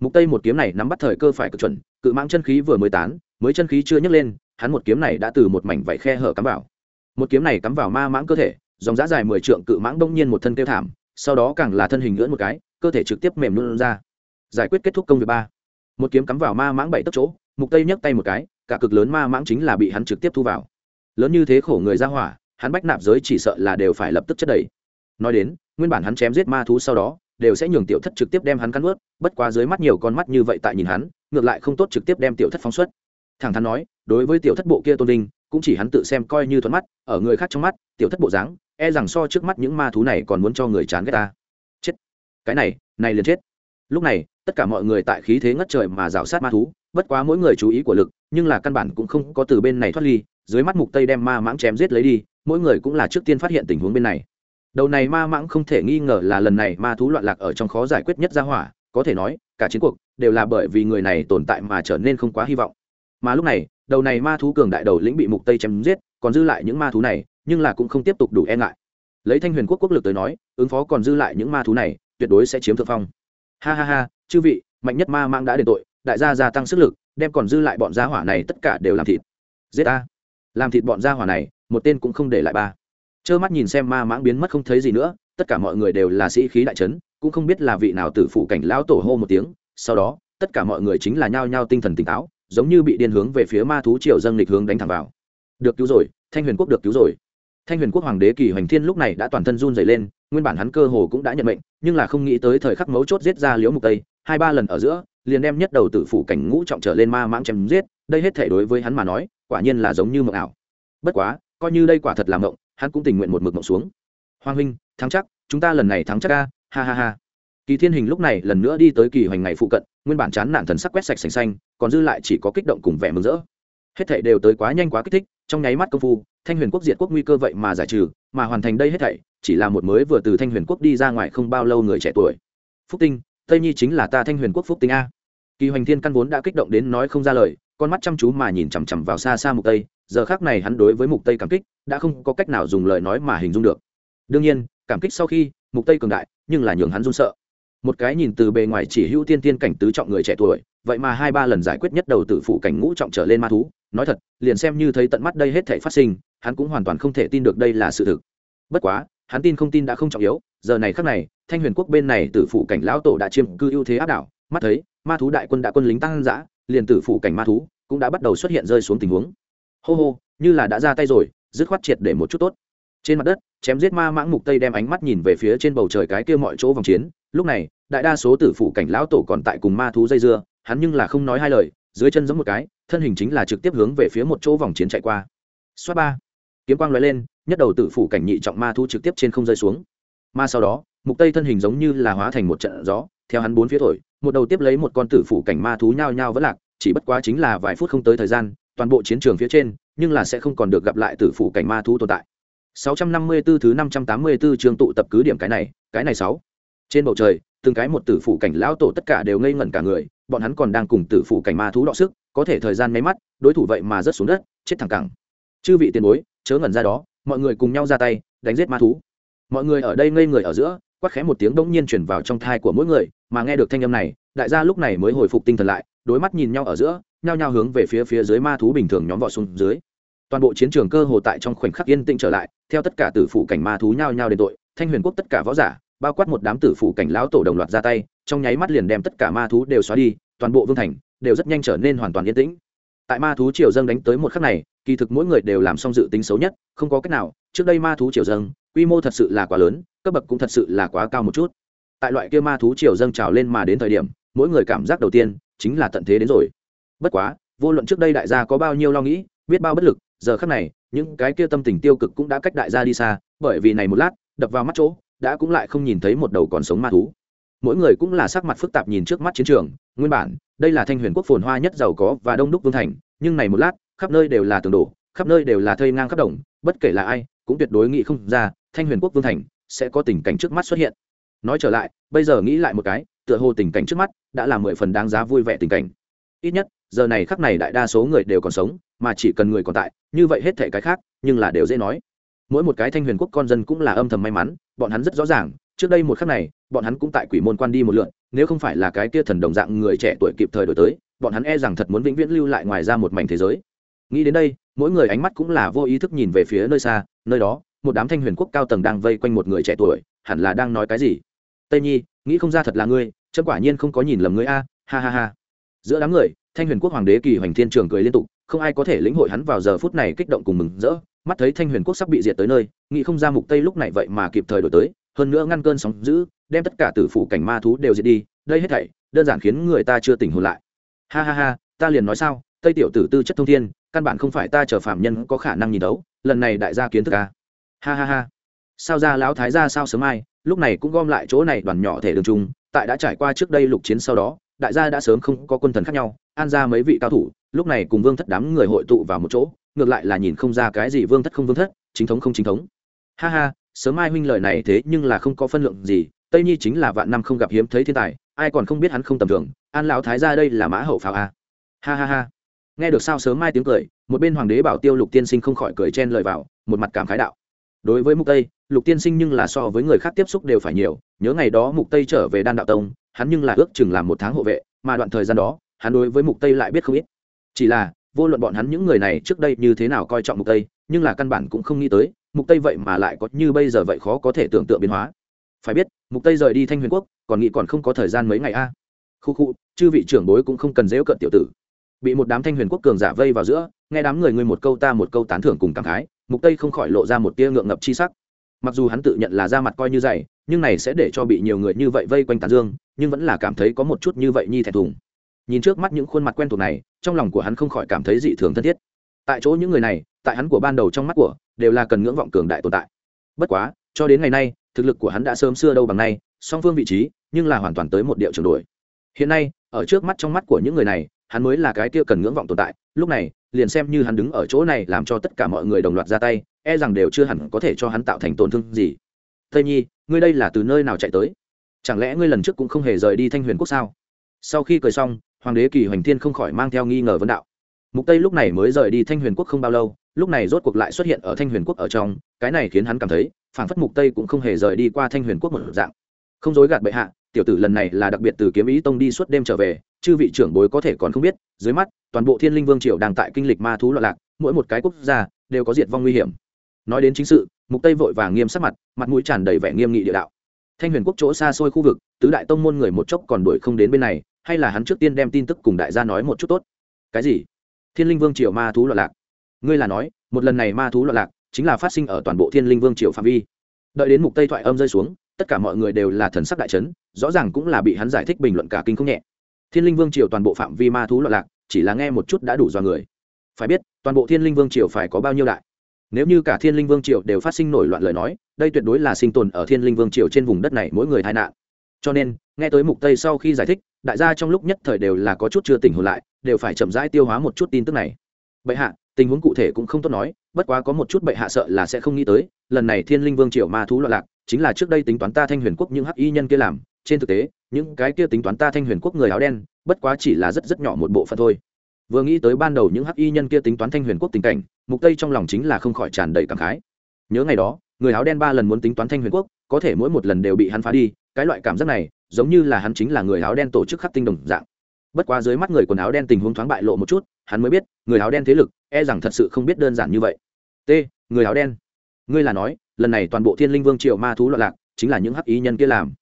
Speaker 1: Mục tây một kiếm này nắm bắt thời cơ phải cực chuẩn, cự mãng chân khí vừa mới tán, mới chân khí chưa nhấc lên, hắn một kiếm này đã từ một mảnh vảy khe hở cắm vào. Một kiếm này cắm vào ma mãng cơ thể, dòng giá dài mười trượng cự mãng đông nhiên một thân kêu thảm, sau đó càng là thân hình ngưỡng một cái, cơ thể trực tiếp mềm luôn ra. Giải quyết kết thúc công việc ba. Một kiếm cắm vào ma mãng bảy tấc chỗ, mục tây nhấc tay một cái, cả cực lớn ma mãng chính là bị hắn trực tiếp thu vào. Lớn như thế khổ người ra hỏa, hắn bách nạp giới chỉ sợ là đều phải lập tức chất đầy nói đến, nguyên bản hắn chém giết ma thú sau đó, đều sẽ nhường tiểu thất trực tiếp đem hắn cắn ướt bất quá dưới mắt nhiều con mắt như vậy tại nhìn hắn, ngược lại không tốt trực tiếp đem tiểu thất phóng xuất. Thẳng thắn nói, đối với tiểu thất bộ kia tôn linh, cũng chỉ hắn tự xem coi như thuận mắt, ở người khác trong mắt, tiểu thất bộ dáng e rằng so trước mắt những ma thú này còn muốn cho người chán ghét ta. Chết. Cái này này liền chết. Lúc này, tất cả mọi người tại khí thế ngất trời mà rào sát ma thú, bất quá mỗi người chú ý của lực, nhưng là căn bản cũng không có từ bên này thoát ly, dưới mắt mục tây đem ma mãng chém giết lấy đi, mỗi người cũng là trước tiên phát hiện tình huống bên này đầu này ma mãng không thể nghi ngờ là lần này ma thú loạn lạc ở trong khó giải quyết nhất ra hỏa, có thể nói, cả chiến cuộc đều là bởi vì người này tồn tại mà trở nên không quá hy vọng. Mà lúc này, đầu này ma thú cường đại đầu lĩnh bị mục tây chém giết, còn dư lại những ma thú này, nhưng là cũng không tiếp tục đủ e ngại. Lấy thanh huyền quốc quốc lực tới nói, ứng phó còn dư lại những ma thú này, tuyệt đối sẽ chiếm thượng phong. Ha ha ha, chư vị, mạnh nhất ma mang đã đền tội, đại gia gia tăng sức lực, đem còn dư lại bọn gia hỏa này tất cả đều làm thịt. Giết a làm thịt bọn gia hỏa này, một tên cũng không để lại ba trơ mắt nhìn xem ma mãng biến mất không thấy gì nữa, tất cả mọi người đều là sĩ khí đại trấn cũng không biết là vị nào tử phụ cảnh lão tổ hô một tiếng, sau đó, tất cả mọi người chính là nhao nhao tinh thần tỉnh táo, giống như bị điên hướng về phía ma thú triều dâng lịch hướng đánh thẳng vào. Được cứu rồi, thanh huyền quốc được cứu rồi. Thanh huyền quốc hoàng đế kỳ hoành thiên lúc này đã toàn thân run dày lên, nguyên bản hắn cơ hồ cũng đã nhận mệnh, nhưng là không nghĩ tới thời khắc mấu chốt giết ra liễu mục tây, hai ba lần ở giữa, liền đem nhất đầu tử phủ cảnh ngũ trọng trở lên ma mãng chém giết, đây hết thể đối với hắn mà nói, quả nhiên là giống như mộng ảo. Bất quá, coi như đây quả thật là mộng hắn cũng tình nguyện một mực mộng xuống. Hoàng huynh, thắng chắc, chúng ta lần này thắng chắc ca ha ha ha. Kỳ thiên hình lúc này lần nữa đi tới kỳ hoành ngày phụ cận, nguyên bản chán nản thần sắc quét sạch sành xanh, còn dư lại chỉ có kích động cùng vẻ mừng rỡ. Hết thảy đều tới quá nhanh quá kích thích, trong nháy mắt công phu, thanh huyền quốc diệt quốc nguy cơ vậy mà giải trừ, mà hoàn thành đây hết thảy, chỉ là một mới vừa từ thanh huyền quốc đi ra ngoài không bao lâu người trẻ tuổi. Phúc tinh, tây nhi chính là ta thanh huyền quốc phúc tinh a. Kỳ hoành thiên căn vốn đã kích động đến nói không ra lời, con mắt chăm chú mà nhìn chằm chằm vào xa xa mục tây giờ khác này hắn đối với mục tây cảm kích đã không có cách nào dùng lời nói mà hình dung được. Đương nhiên, cảm kích sau khi, mục tây cường đại, nhưng là nhường hắn run sợ. Một cái nhìn từ bề ngoài chỉ hữu tiên tiên cảnh tứ trọng người trẻ tuổi, vậy mà hai ba lần giải quyết nhất đầu tử phụ cảnh ngũ trọng trở lên ma thú, nói thật, liền xem như thấy tận mắt đây hết thể phát sinh, hắn cũng hoàn toàn không thể tin được đây là sự thực. Bất quá, hắn tin không tin đã không trọng yếu, giờ này khác này, thanh huyền quốc bên này tử phụ cảnh lão tổ đã chiếm cư ưu thế áp đảo, mắt thấy, ma thú đại quân đã quân lính tăng giã liền tử phụ cảnh ma thú cũng đã bắt đầu xuất hiện rơi xuống tình huống hô hô, như là đã ra tay rồi, dứt khoát triệt để một chút tốt. Trên mặt đất, chém giết ma mãng mục tây đem ánh mắt nhìn về phía trên bầu trời cái kia mọi chỗ vòng chiến. Lúc này, đại đa số tử phủ cảnh lão tổ còn tại cùng ma thú dây dưa, hắn nhưng là không nói hai lời, dưới chân giống một cái, thân hình chính là trực tiếp hướng về phía một chỗ vòng chiến chạy qua. Xoát ba, kiếm quang lóe lên, nhất đầu tử phủ cảnh nhị trọng ma thú trực tiếp trên không rơi xuống. Ma sau đó, mục tây thân hình giống như là hóa thành một trận gió, theo hắn bốn phía thổi, một đầu tiếp lấy một con tử phủ cảnh ma thú nhao nhao vẫn lạc, chỉ bất quá chính là vài phút không tới thời gian toàn bộ chiến trường phía trên, nhưng là sẽ không còn được gặp lại tử phủ cảnh ma thú tồn tại. 654 thứ 584 trường tụ tập cứ điểm cái này cái này sáu. Trên bầu trời, từng cái một tử phủ cảnh lão tổ tất cả đều ngây ngẩn cả người, bọn hắn còn đang cùng tử phủ cảnh ma thú đọ sức, có thể thời gian mấy mắt, đối thủ vậy mà rớt xuống đất, chết thẳng cẳng. Chư vị tiền bối, chớ ngẩn ra đó, mọi người cùng nhau ra tay, đánh giết ma thú. Mọi người ở đây ngây người ở giữa, quát khẽ một tiếng bỗng nhiên chuyển vào trong thai của mỗi người, mà nghe được thanh âm này, đại gia lúc này mới hồi phục tinh thần lại, đối mắt nhìn nhau ở giữa nhao nhao hướng về phía phía dưới ma thú bình thường nhóm vọt xuống dưới. Toàn bộ chiến trường cơ hồ tại trong khoảnh khắc yên tĩnh trở lại, theo tất cả tử phủ cảnh ma thú nhao nhao đến tội, thanh huyền quốc tất cả võ giả, bao quát một đám tử phủ cảnh lão tổ đồng loạt ra tay, trong nháy mắt liền đem tất cả ma thú đều xóa đi, toàn bộ vương thành đều rất nhanh trở nên hoàn toàn yên tĩnh. Tại ma thú triều dâng đánh tới một khắc này, kỳ thực mỗi người đều làm xong dự tính xấu nhất, không có cách nào, trước đây ma thú triều dâng, quy mô thật sự là quá lớn, cấp bậc cũng thật sự là quá cao một chút. Tại loại kia ma thú triều dâng trào lên mà đến thời điểm, mỗi người cảm giác đầu tiên chính là tận thế đến rồi bất quá, vô luận trước đây đại gia có bao nhiêu lo nghĩ, biết bao bất lực, giờ khắc này, những cái kia tâm tình tiêu cực cũng đã cách đại gia đi xa, bởi vì này một lát, đập vào mắt chỗ, đã cũng lại không nhìn thấy một đầu còn sống ma thú. Mỗi người cũng là sắc mặt phức tạp nhìn trước mắt chiến trường, nguyên bản, đây là thanh huyền quốc phồn hoa nhất giàu có và đông đúc vương thành, nhưng này một lát, khắp nơi đều là tường đổ, khắp nơi đều là thây ngang khắp đồng, bất kể là ai, cũng tuyệt đối nghĩ không ra, thanh huyền quốc vương thành sẽ có tình cảnh trước mắt xuất hiện. Nói trở lại, bây giờ nghĩ lại một cái, tựa hồ tình cảnh trước mắt đã là mười phần đáng giá vui vẻ tình cảnh. Ít nhất giờ này khắc này đại đa số người đều còn sống, mà chỉ cần người còn tại, như vậy hết thể cái khác, nhưng là đều dễ nói. Mỗi một cái thanh huyền quốc con dân cũng là âm thầm may mắn, bọn hắn rất rõ ràng, trước đây một khắc này, bọn hắn cũng tại quỷ môn quan đi một lượn, nếu không phải là cái kia thần đồng dạng người trẻ tuổi kịp thời đổi tới, bọn hắn e rằng thật muốn vĩnh viễn lưu lại ngoài ra một mảnh thế giới. Nghĩ đến đây, mỗi người ánh mắt cũng là vô ý thức nhìn về phía nơi xa, nơi đó, một đám thanh huyền quốc cao tầng đang vây quanh một người trẻ tuổi, hẳn là đang nói cái gì? Tây nhi, nghĩ không ra thật là ngươi chân quả nhiên không có nhìn lầm ngươi a, ha ha ha. Giữa đám người thanh huyền quốc hoàng đế kỳ hoành thiên trường cười liên tục, không ai có thể lĩnh hội hắn vào giờ phút này kích động cùng mừng rỡ. Mắt thấy thanh huyền quốc sắp bị diệt tới nơi, nghĩ không ra mục tây lúc này vậy mà kịp thời đổi tới, hơn nữa ngăn cơn sóng dữ, đem tất cả tử phủ cảnh ma thú đều diệt đi, đây hết thảy, đơn giản khiến người ta chưa tỉnh hồn lại. Ha ha ha, ta liền nói sao, tây tiểu tử tư chất thông thiên, căn bản không phải ta chờ phạm nhân có khả năng nhìn đấu, lần này đại gia kiến thức ca ha ha ha. Sao ra lão thái ra sao sớm ai, lúc này cũng gom lại chỗ này đoàn nhỏ thể đường trung tại đã trải qua trước đây lục chiến sau đó, đại gia đã sớm không có quân thần khác nhau an ra mấy vị cao thủ, lúc này cùng vương thất đám người hội tụ vào một chỗ, ngược lại là nhìn không ra cái gì vương thất không vương thất, chính thống không chính thống. Ha ha, sớm mai huynh lời này thế nhưng là không có phân lượng gì, tây nhi chính là vạn năm không gặp hiếm thấy thiên tài, ai còn không biết hắn không tầm thường, an lão thái ra đây là mã hậu pháo a. À. ha ha ha. Nghe được sao sớm mai tiếng cười, một bên hoàng đế bảo tiêu lục tiên sinh không khỏi cười chen lời vào, một mặt cảm khái đạo. Đối với mục tây, lục tiên sinh nhưng là so với người khác tiếp xúc đều phải nhiều, nhớ ngày đó mục tây trở về đan đạo tông, hắn nhưng là ước chừng làm một tháng hộ vệ, mà đoạn thời gian đó hắn đối với mục tây lại biết không ít. Chỉ là, vô luận bọn hắn những người này trước đây như thế nào coi trọng mục tây, nhưng là căn bản cũng không nghĩ tới, mục tây vậy mà lại có như bây giờ vậy khó có thể tưởng tượng biến hóa. Phải biết, mục tây rời đi thanh huyền quốc, còn nghĩ còn không có thời gian mấy ngày a. À. khu khu, chư vị trưởng bối cũng không cần dễu cận tiểu tử. Bị một đám thanh huyền quốc cường giả vây vào giữa, nghe đám người ngươi một câu ta một câu tán thưởng cùng cảm khái, mục tây không khỏi lộ ra một tia ngượng ngập chi sắc. Mặc dù hắn tự nhận là ra mặt coi như dày, nhưng này sẽ để cho bị nhiều người như vậy vây quanh tàn dương, nhưng vẫn là cảm thấy có một chút như vậy nhi thẹn thùng nhìn trước mắt những khuôn mặt quen thuộc này, trong lòng của hắn không khỏi cảm thấy dị thường thân thiết. Tại chỗ những người này, tại hắn của ban đầu trong mắt của, đều là cần ngưỡng vọng cường đại tồn tại. Bất quá, cho đến ngày nay, thực lực của hắn đã sớm xưa đâu bằng nay, song phương vị trí, nhưng là hoàn toàn tới một điệu trường đổi. Hiện nay, ở trước mắt trong mắt của những người này, hắn mới là cái kia cần ngưỡng vọng tồn tại, lúc này, liền xem như hắn đứng ở chỗ này làm cho tất cả mọi người đồng loạt ra tay e rằng đều chưa hẳn có thể cho hắn tạo thành tổn thương gì. Tây nhi, ngươi đây là từ nơi nào chạy tới? Chẳng lẽ ngươi lần trước cũng không hề rời đi thanh huyền quốc sao? Sau khi cười xong hoàng đế kỳ hoành thiên không khỏi mang theo nghi ngờ vấn đạo. Mục tây lúc này mới rời đi thanh huyền quốc không bao lâu, lúc này rốt cuộc lại xuất hiện ở thanh huyền quốc ở trong, cái này khiến hắn cảm thấy phản phất mục tây cũng không hề rời đi qua thanh huyền quốc một dạng. Không dối gạt bệ hạ, tiểu tử lần này là đặc biệt từ kiếm ý tông đi suốt đêm trở về, chư vị trưởng bối có thể còn không biết, dưới mắt, toàn bộ thiên linh vương triều đang tại kinh lịch ma thú loạn lạc, mỗi một cái quốc gia đều có diệt vong nguy hiểm. Nói đến chính sự, mục tây vội vàng nghiêm sắc mặt mặt mũi tràn đầy vẻ nghiêm nghị địa đạo. Thanh huyền quốc chỗ xa xôi khu vực, tứ đại tông môn người một chốc còn đuổi không đến bên này hay là hắn trước tiên đem tin tức cùng đại gia nói một chút tốt? Cái gì? Thiên linh vương triều ma thú loạn lạc. Ngươi là nói, một lần này ma thú loạn lạc chính là phát sinh ở toàn bộ thiên linh vương triều phạm vi. Đợi đến mục tây thoại âm rơi xuống, tất cả mọi người đều là thần sắc đại chấn, rõ ràng cũng là bị hắn giải thích bình luận cả kinh không nhẹ. Thiên linh vương triều toàn bộ phạm vi ma thú loạn lạc chỉ là nghe một chút đã đủ do người. Phải biết, toàn bộ thiên linh vương triều phải có bao nhiêu đại? Nếu như cả thiên linh vương triều đều phát sinh nổi loạn lời nói, đây tuyệt đối là sinh tồn ở thiên linh vương triều trên vùng đất này mỗi người tai nạn. Cho nên, nghe tới mục tây sau khi giải thích đại gia trong lúc nhất thời đều là có chút chưa tỉnh hồn lại, đều phải chậm rãi tiêu hóa một chút tin tức này. Bệ hạ, tình huống cụ thể cũng không tốt nói, bất quá có một chút bệ hạ sợ là sẽ không nghĩ tới, lần này thiên linh vương triều ma thú loạn lạc, chính là trước đây tính toán ta thanh huyền quốc những hắc y nhân kia làm, trên thực tế, những cái kia tính toán ta thanh huyền quốc người áo đen, bất quá chỉ là rất rất nhỏ một bộ phận thôi. Vừa nghĩ tới ban đầu những hắc y nhân kia tính toán thanh huyền quốc tình cảnh, mục tây trong lòng chính là không khỏi tràn đầy cảm khái. Nhớ ngày đó, người áo đen ba lần muốn tính toán thanh huyền quốc, có thể mỗi một lần đều bị hắn phá đi, cái loại cảm giác này giống như là hắn chính là người áo đen tổ chức khắc tinh đồng dạng. Bất quá dưới mắt người quần áo đen tình huống thoáng bại lộ một chút, hắn mới biết, người áo đen thế lực e rằng thật sự không biết đơn giản như vậy. T, người áo đen. Ngươi là nói, lần này toàn bộ thiên linh vương triệu ma thú loạn lạc, chính là những hắc ý nhân kia làm.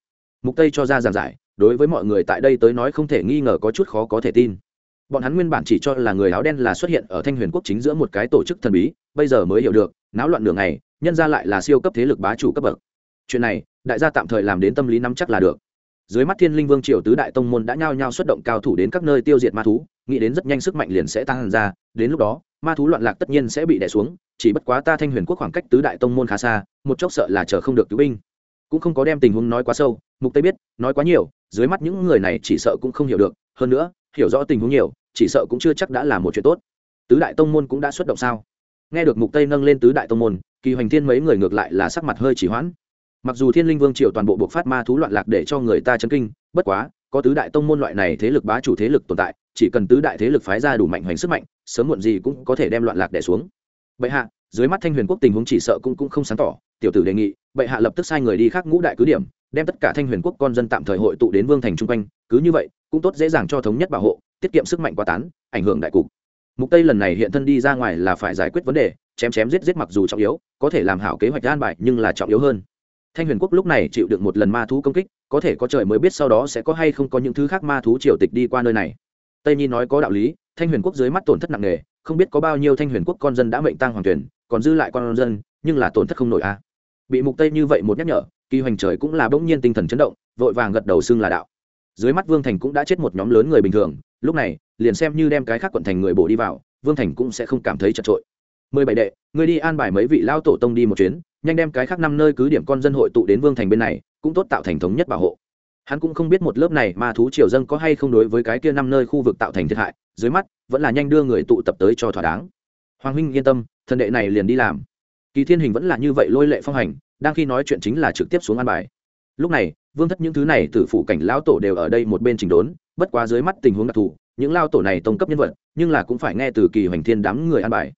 Speaker 1: Mục tây cho ra giảng giải, đối với mọi người tại đây tới nói không thể nghi ngờ có chút khó có thể tin. Bọn hắn nguyên bản chỉ cho là người áo đen là xuất hiện ở thanh huyền quốc chính giữa một cái tổ chức thần bí, bây giờ mới hiểu được, náo loạn đường này nhân ra lại là siêu cấp thế lực bá chủ cấp bậc. Chuyện này, đại gia tạm thời làm đến tâm lý nắm chắc là được dưới mắt thiên linh vương triều tứ đại tông môn đã nhao nhao xuất động cao thủ đến các nơi tiêu diệt ma thú, nghĩ đến rất nhanh sức mạnh liền sẽ tăng ra, đến lúc đó, ma thú loạn lạc tất nhiên sẽ bị đè xuống, chỉ bất quá ta thanh huyền quốc khoảng cách tứ đại tông môn khá xa, một chốc sợ là chờ không được cứu binh. Cũng không có đem tình huống nói quá sâu, mục tây biết, nói quá nhiều, dưới mắt những người này chỉ sợ cũng không hiểu được, hơn nữa, hiểu rõ tình huống nhiều, chỉ sợ cũng chưa chắc đã là một chuyện tốt. Tứ đại tông môn cũng đã xuất động sao? Nghe được mục tây nâng lên tứ đại tông môn, kỳ hoành thiên mấy người ngược lại là sắc mặt hơi chỉ hoãn mặc dù thiên linh vương triều toàn bộ buộc phát ma thú loạn lạc để cho người ta chấn kinh, bất quá, có tứ đại tông môn loại này thế lực bá chủ thế lực tồn tại, chỉ cần tứ đại thế lực phái ra đủ mạnh hoành sức mạnh, sớm muộn gì cũng có thể đem loạn lạc đẻ xuống. Bệ hạ, dưới mắt thanh huyền quốc tình huống chỉ sợ cũng cũng không sáng tỏ, tiểu tử đề nghị, bệ hạ lập tức sai người đi khác ngũ đại cứ điểm, đem tất cả thanh huyền quốc con dân tạm thời hội tụ đến vương thành chung quanh, cứ như vậy, cũng tốt dễ dàng cho thống nhất bảo hộ, tiết kiệm sức mạnh quá tán, ảnh hưởng đại cục. Mục tây lần này hiện thân đi ra ngoài là phải giải quyết vấn đề, chém chém giết giết mặc dù trọng yếu, có thể làm hảo kế hoạch an bài nhưng là trọng yếu hơn thanh huyền quốc lúc này chịu được một lần ma thú công kích, có thể có trời mới biết sau đó sẽ có hay không có những thứ khác ma thú triều tịch đi qua nơi này. Tây nhi nói có đạo lý, thanh huyền quốc dưới mắt tổn thất nặng nề, không biết có bao nhiêu thanh huyền quốc con dân đã mệnh tăng hoàng tuyển, còn dư lại con dân, nhưng là tổn thất không nổi a bị mục tây như vậy một nhắc nhở, kỳ hoành trời cũng là bỗng nhiên tinh thần chấn động, vội vàng gật đầu xưng là đạo. Dưới mắt vương thành cũng đã chết một nhóm lớn người bình thường, lúc này, liền xem như đem cái khác quận thành người bổ đi vào, vương thành cũng sẽ không cảm thấy chật trội mười bảy đệ người đi an bài mấy vị lao tổ tông đi một chuyến, nhanh đem cái khác năm nơi cứ điểm con dân hội tụ đến vương thành bên này, cũng tốt tạo thành thống nhất bảo hộ. Hắn cũng không biết một lớp này mà thú triều dân có hay không đối với cái kia năm nơi khu vực tạo thành thiệt hại, dưới mắt, vẫn là nhanh đưa người tụ tập tới cho thỏa đáng. Hoàng huynh yên tâm thần đệ này liền đi làm. Kỳ thiên hình vẫn là như vậy lôi lệ phong hành, đang khi nói chuyện chính là trực tiếp xuống an bài. Lúc này, vương thất những thứ này từ phủ cảnh lão tổ đều ở đây một bên trình đốn, bất quá dưới mắt tình huống đặc thù, những lao tổ này tông cấp nhân vật, nhưng là cũng phải nghe từ kỳ hoành thiên đám người an bài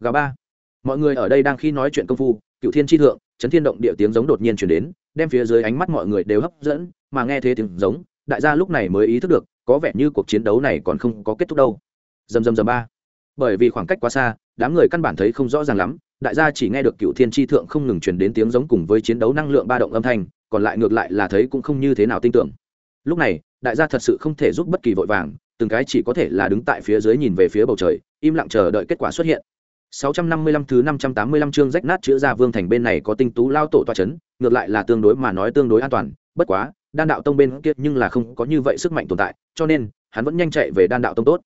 Speaker 1: gà ba. Mọi người ở đây đang khi nói chuyện công phu cựu thiên tri thượng, chấn thiên động địa tiếng giống đột nhiên chuyển đến, đem phía dưới ánh mắt mọi người đều hấp dẫn, mà nghe thế tiếng giống, đại gia lúc này mới ý thức được, có vẻ như cuộc chiến đấu này còn không có kết thúc đâu. Dầm dầm dầm ba. Bởi vì khoảng cách quá xa, đám người căn bản thấy không rõ ràng lắm, đại gia chỉ nghe được cựu thiên tri thượng không ngừng chuyển đến tiếng giống cùng với chiến đấu năng lượng ba động âm thanh, còn lại ngược lại là thấy cũng không như thế nào tin tưởng. Lúc này, đại gia thật sự không thể giúp bất kỳ vội vàng, từng cái chỉ có thể là đứng tại phía dưới nhìn về phía bầu trời, im lặng chờ đợi kết quả xuất hiện. 655 thứ 585 chương rách nát chữa ra vương thành bên này có tinh tú lao tổ tọa chấn, ngược lại là tương đối mà nói tương đối an toàn, bất quá, đan đạo tông bên kia nhưng là không có như vậy sức mạnh tồn tại, cho nên, hắn vẫn nhanh chạy về đan đạo tông tốt.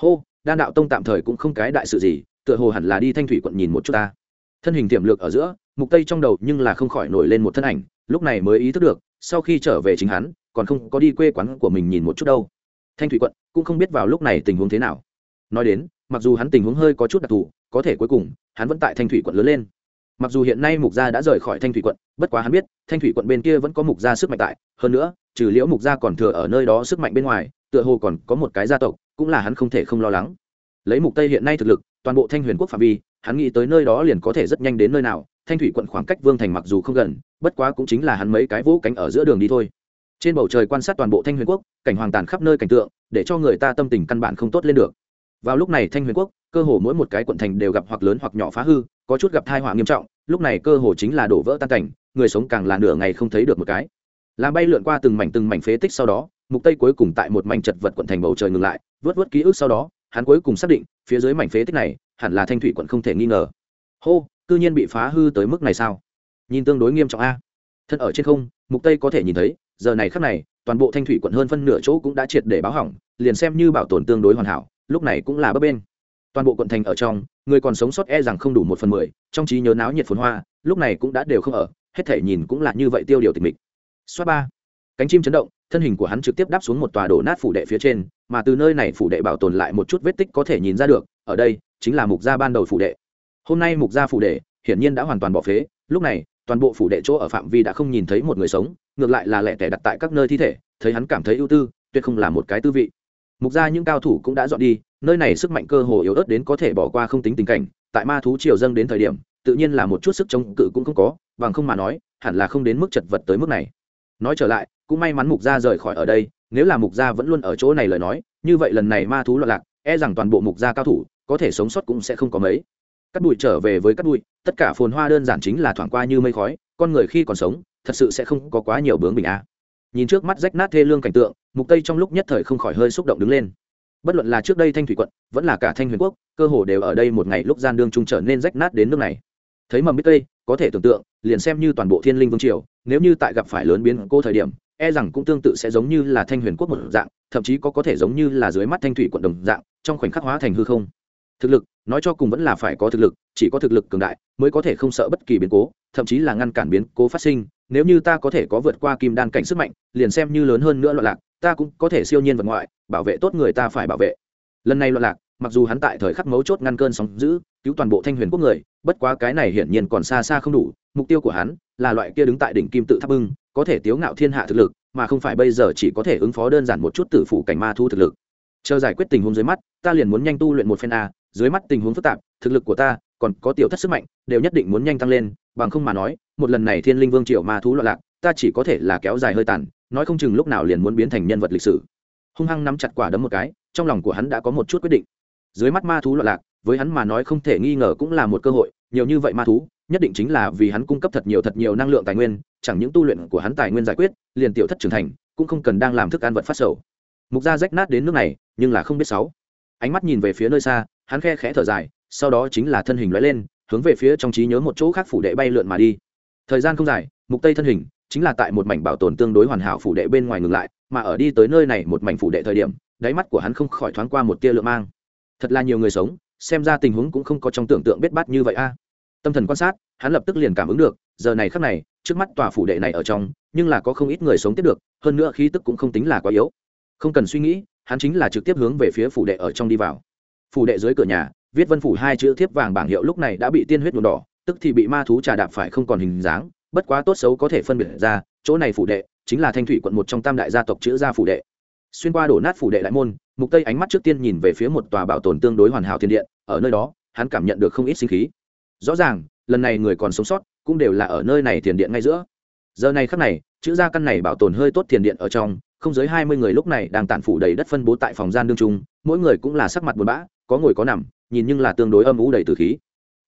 Speaker 1: Hô, đan đạo tông tạm thời cũng không cái đại sự gì, tựa hồ hẳn là đi thanh thủy quận nhìn một chút ta. Thân hình tiềm lược ở giữa, mục tây trong đầu nhưng là không khỏi nổi lên một thân ảnh, lúc này mới ý thức được, sau khi trở về chính hắn, còn không có đi quê quán của mình nhìn một chút đâu. Thanh thủy quận cũng không biết vào lúc này tình huống thế nào. Nói đến, mặc dù hắn tình huống hơi có chút đặc thù có thể cuối cùng, hắn vẫn tại thanh thủy quận lớn lên. Mặc dù hiện nay mục gia đã rời khỏi thanh thủy quận, bất quá hắn biết, thanh thủy quận bên kia vẫn có mục gia sức mạnh tại. Hơn nữa, trừ liễu mục gia còn thừa ở nơi đó sức mạnh bên ngoài, tựa hồ còn có một cái gia tộc, cũng là hắn không thể không lo lắng. Lấy mục tây hiện nay thực lực, toàn bộ thanh huyền quốc phạm vi, hắn nghĩ tới nơi đó liền có thể rất nhanh đến nơi nào. Thanh thủy quận khoảng cách vương thành mặc dù không gần, bất quá cũng chính là hắn mấy cái vũ cánh ở giữa đường đi thôi. Trên bầu trời quan sát toàn bộ thanh huyền quốc, cảnh hoàng tàn khắp nơi cảnh tượng, để cho người ta tâm tình căn bản không tốt lên được. Vào lúc này thanh huyền quốc cơ hồ mỗi một cái quận thành đều gặp hoặc lớn hoặc nhỏ phá hư, có chút gặp thai họa nghiêm trọng, lúc này cơ hồ chính là đổ vỡ tan cảnh, người sống càng là nửa ngày không thấy được một cái. Làm bay lượn qua từng mảnh từng mảnh phế tích sau đó, mục tây cuối cùng tại một mảnh chật vật quận thành bầu trời ngừng lại, vớt vớt ký ức sau đó, hắn cuối cùng xác định, phía dưới mảnh phế tích này, hẳn là thanh thủy quận không thể nghi ngờ. Hô, cư nhiên bị phá hư tới mức này sao? Nhìn tương đối nghiêm trọng a. Thân ở trên không, mục tây có thể nhìn thấy, giờ này khắc này, toàn bộ thanh thủy quận hơn phân nửa chỗ cũng đã triệt để báo hỏng, liền xem như bảo tồn tương đối hoàn hảo, lúc này cũng là bấp bên toàn bộ quận thành ở trong, người còn sống sót e rằng không đủ một phần mười, trong trí nhớ náo nhiệt phồn hoa, lúc này cũng đã đều không ở, hết thể nhìn cũng là như vậy tiêu điều tịch mịch. Xoát ba, cánh chim chấn động, thân hình của hắn trực tiếp đáp xuống một tòa đổ nát phủ đệ phía trên, mà từ nơi này phủ đệ bảo tồn lại một chút vết tích có thể nhìn ra được, ở đây chính là mục gia ban đầu phủ đệ. Hôm nay mục gia phủ đệ hiển nhiên đã hoàn toàn bỏ phế, lúc này, toàn bộ phủ đệ chỗ ở phạm vi đã không nhìn thấy một người sống, ngược lại là lẻ tẻ đặt tại các nơi thi thể, thấy hắn cảm thấy ưu tư, tuyệt không là một cái tư vị mục ra những cao thủ cũng đã dọn đi, nơi này sức mạnh cơ hồ yếu ớt đến có thể bỏ qua không tính tình cảnh. Tại ma thú triều dâng đến thời điểm, tự nhiên là một chút sức chống cự cũng không có, bằng không mà nói, hẳn là không đến mức chật vật tới mức này. Nói trở lại, cũng may mắn mục gia rời khỏi ở đây, nếu là mục gia vẫn luôn ở chỗ này lời nói, như vậy lần này ma thú loạn lạc e rằng toàn bộ mục gia cao thủ, có thể sống sót cũng sẽ không có mấy. Cắt bụi trở về với cắt bụi, tất cả phồn hoa đơn giản chính là thoảng qua như mây khói, con người khi còn sống, thật sự sẽ không có quá nhiều bướng bình a nhìn trước mắt rách nát thê lương cảnh tượng, mục tây trong lúc nhất thời không khỏi hơi xúc động đứng lên. Bất luận là trước đây thanh thủy quận, vẫn là cả thanh huyền quốc, cơ hồ đều ở đây một ngày lúc gian đương trung trở nên rách nát đến nước này. Thấy mầm biết tây có thể tưởng tượng, liền xem như toàn bộ thiên linh vương triều, nếu như tại gặp phải lớn biến cô thời điểm e rằng cũng tương tự sẽ giống như là thanh huyền quốc một dạng, thậm chí có có thể giống như là dưới mắt thanh thủy quận đồng dạng, trong khoảnh khắc hóa thành hư không. Thực lực nói cho cùng vẫn là phải có thực lực, chỉ có thực lực cường đại mới có thể không sợ bất kỳ biến cố, thậm chí là ngăn cản biến cố phát sinh. Nếu như ta có thể có vượt qua kim đan cảnh sức mạnh, liền xem như lớn hơn nữa loạn lạc, ta cũng có thể siêu nhiên vật ngoại, bảo vệ tốt người ta phải bảo vệ. Lần này loạn lạc, mặc dù hắn tại thời khắc mấu chốt ngăn cơn sóng giữ cứu toàn bộ thanh huyền quốc người, bất quá cái này hiển nhiên còn xa xa không đủ, mục tiêu của hắn là loại kia đứng tại đỉnh kim tự tháp bưng, có thể tiếu ngạo thiên hạ thực lực, mà không phải bây giờ chỉ có thể ứng phó đơn giản một chút tử phủ cảnh ma thu thực lực. Chờ giải quyết tình huống dưới mắt, ta liền muốn nhanh tu luyện một phen a dưới mắt tình huống phức tạp, thực lực của ta còn có tiểu thất sức mạnh, đều nhất định muốn nhanh tăng lên, bằng không mà nói, một lần này thiên linh vương triệu ma thú loạn lạc, ta chỉ có thể là kéo dài hơi tàn, nói không chừng lúc nào liền muốn biến thành nhân vật lịch sử. Hung hăng nắm chặt quả đấm một cái, trong lòng của hắn đã có một chút quyết định. Dưới mắt ma thú loạn lạc, với hắn mà nói không thể nghi ngờ cũng là một cơ hội, nhiều như vậy ma thú, nhất định chính là vì hắn cung cấp thật nhiều thật nhiều năng lượng tài nguyên, chẳng những tu luyện của hắn tài nguyên giải quyết, liền tiểu thất trưởng thành, cũng không cần đang làm thức ăn vật phát sầu. Mục gia rách nát đến nước này, nhưng là không biết sáu. Ánh mắt nhìn về phía nơi xa hắn khe khẽ thở dài, sau đó chính là thân hình lóe lên, hướng về phía trong trí nhớ một chỗ khác phủ đệ bay lượn mà đi. Thời gian không dài, mục tây thân hình chính là tại một mảnh bảo tồn tương đối hoàn hảo phủ đệ bên ngoài ngừng lại, mà ở đi tới nơi này một mảnh phủ đệ thời điểm, đáy mắt của hắn không khỏi thoáng qua một tia lượng mang. Thật là nhiều người sống, xem ra tình huống cũng không có trong tưởng tượng biết bát như vậy a. Tâm thần quan sát, hắn lập tức liền cảm ứng được, giờ này khắc này, trước mắt tòa phủ đệ này ở trong, nhưng là có không ít người sống tiếp được, hơn nữa khí tức cũng không tính là quá yếu. Không cần suy nghĩ, hắn chính là trực tiếp hướng về phía phủ đệ ở trong đi vào phủ đệ dưới cửa nhà, viết vân phủ hai chữ thiếp vàng bảng hiệu lúc này đã bị tiên huyết nhuộm đỏ, tức thì bị ma thú trà đạp phải không còn hình dáng, bất quá tốt xấu có thể phân biệt ra, chỗ này phủ đệ chính là thanh thủy quận một trong tam đại gia tộc chữ gia phủ đệ. Xuyên qua đổ nát phủ đệ đại môn, mục tây ánh mắt trước tiên nhìn về phía một tòa bảo tồn tương đối hoàn hảo thiên điện, ở nơi đó, hắn cảm nhận được không ít sinh khí. Rõ ràng, lần này người còn sống sót cũng đều là ở nơi này thiền điện ngay giữa. Giờ này khắc này, chữ gia căn này bảo tồn hơi tốt thiền điện ở trong, không dưới hai mươi người lúc này đang tản phủ đầy đất phân bố tại phòng gian đương trung, mỗi người cũng là sắc mặt buồn bã có ngồi có nằm, nhìn nhưng là tương đối âm ủ đầy từ khí.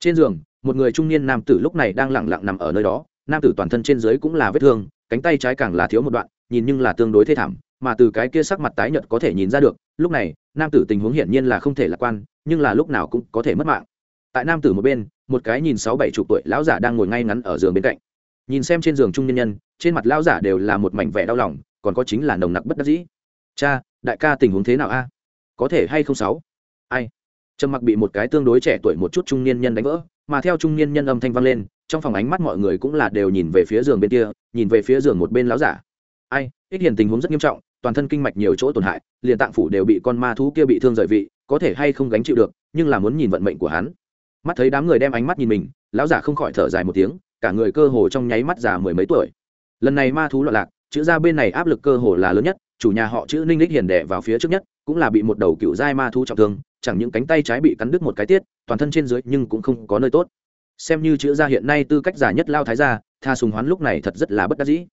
Speaker 1: Trên giường, một người trung niên nam tử lúc này đang lẳng lặng nằm ở nơi đó, nam tử toàn thân trên dưới cũng là vết thương, cánh tay trái càng là thiếu một đoạn, nhìn nhưng là tương đối thê thảm, mà từ cái kia sắc mặt tái nhợt có thể nhìn ra được, lúc này, nam tử tình huống hiển nhiên là không thể lạc quan, nhưng là lúc nào cũng có thể mất mạng. Tại nam tử một bên, một cái nhìn sáu bảy chục tuổi lão giả đang ngồi ngay ngắn ở giường bên cạnh. Nhìn xem trên giường trung nhân nhân, trên mặt lão giả đều là một mảnh vẻ đau lòng, còn có chính là nồng nặc bất đắc dĩ. Cha, đại ca tình huống thế nào a? Có thể hay không sáu? Ai? Trầm mặc bị một cái tương đối trẻ tuổi một chút trung niên nhân đánh vỡ, mà theo trung niên nhân âm thanh vang lên, trong phòng ánh mắt mọi người cũng là đều nhìn về phía giường bên kia, nhìn về phía giường một bên lão giả. Ai? Ích hiền tình huống rất nghiêm trọng, toàn thân kinh mạch nhiều chỗ tổn hại, liền tạng phủ đều bị con ma thú kia bị thương rời vị, có thể hay không gánh chịu được, nhưng là muốn nhìn vận mệnh của hắn. Mắt thấy đám người đem ánh mắt nhìn mình, lão giả không khỏi thở dài một tiếng, cả người cơ hồ trong nháy mắt già mười mấy tuổi. Lần này ma thú loạn lạc, chữ ra bên này áp lực cơ hồ là lớn nhất, chủ nhà họ chữ ninh lích hiền đẻ vào phía trước nhất, cũng là bị một đầu cựu giai ma thú trọng thương chẳng những cánh tay trái bị cắn đứt một cái tiết, toàn thân trên dưới nhưng cũng không có nơi tốt. Xem như chữ gia hiện nay tư cách giả nhất lao thái gia, tha sùng hoán lúc này thật rất là bất đắc dĩ.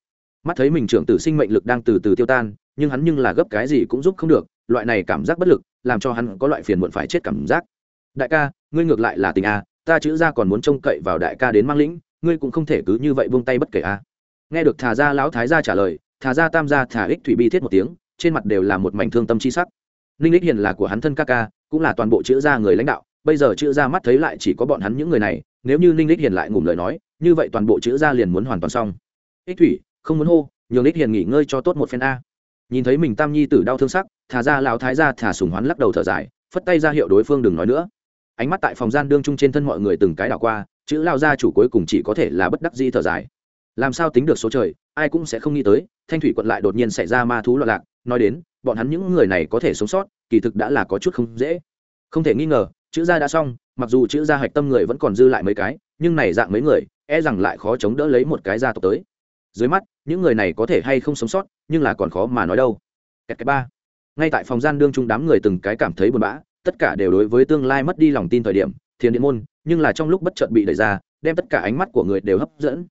Speaker 1: Mắt thấy mình trưởng tử sinh mệnh lực đang từ từ tiêu tan, nhưng hắn nhưng là gấp cái gì cũng giúp không được, loại này cảm giác bất lực, làm cho hắn có loại phiền muộn phải chết cảm giác. Đại ca, ngươi ngược lại là tình a, ta chữ gia còn muốn trông cậy vào đại ca đến mang lĩnh, ngươi cũng không thể cứ như vậy buông tay bất kể a. Nghe được thà gia lão thái gia trả lời thà gia tam gia thả ích thủy bi thiết một tiếng, trên mặt đều là một mảnh thương tâm chi sắc. Ninh ích hiền là của hắn thân ca ca cũng là toàn bộ chữ gia người lãnh đạo, bây giờ chữ gia mắt thấy lại chỉ có bọn hắn những người này, nếu như ninh lích hiền lại ngủm lời nói, như vậy toàn bộ chữ gia liền muốn hoàn toàn xong. Ích thủy, không muốn hô, nhường lích hiền nghỉ ngơi cho tốt một phen a. Nhìn thấy mình tam nhi tử đau thương sắc, thả ra lão thái gia thả sùng hoán lắc đầu thở dài, phất tay ra hiệu đối phương đừng nói nữa. Ánh mắt tại phòng gian đương chung trên thân mọi người từng cái đảo qua, chữ lao gia chủ cuối cùng chỉ có thể là bất đắc di thở dài. Làm sao tính được số trời, ai cũng sẽ không nghĩ tới, thanh thủy quận lại đột nhiên xảy ra ma thú loạn lạc nói đến, bọn hắn những người này có thể sống sót, kỳ thực đã là có chút không dễ. Không thể nghi ngờ, chữ gia đã xong, mặc dù chữ gia hạch tâm người vẫn còn dư lại mấy cái, nhưng này dạng mấy người e rằng lại khó chống đỡ lấy một cái gia tộc tới. Dưới mắt, những người này có thể hay không sống sót, nhưng là còn khó mà nói đâu. Kẹt cái ba. Ngay tại phòng gian đương chung đám người từng cái cảm thấy buồn bã, tất cả đều đối với tương lai mất đi lòng tin thời điểm thiền điện môn, nhưng là trong lúc bất chợt bị đẩy ra, đem tất cả ánh mắt của người đều hấp dẫn.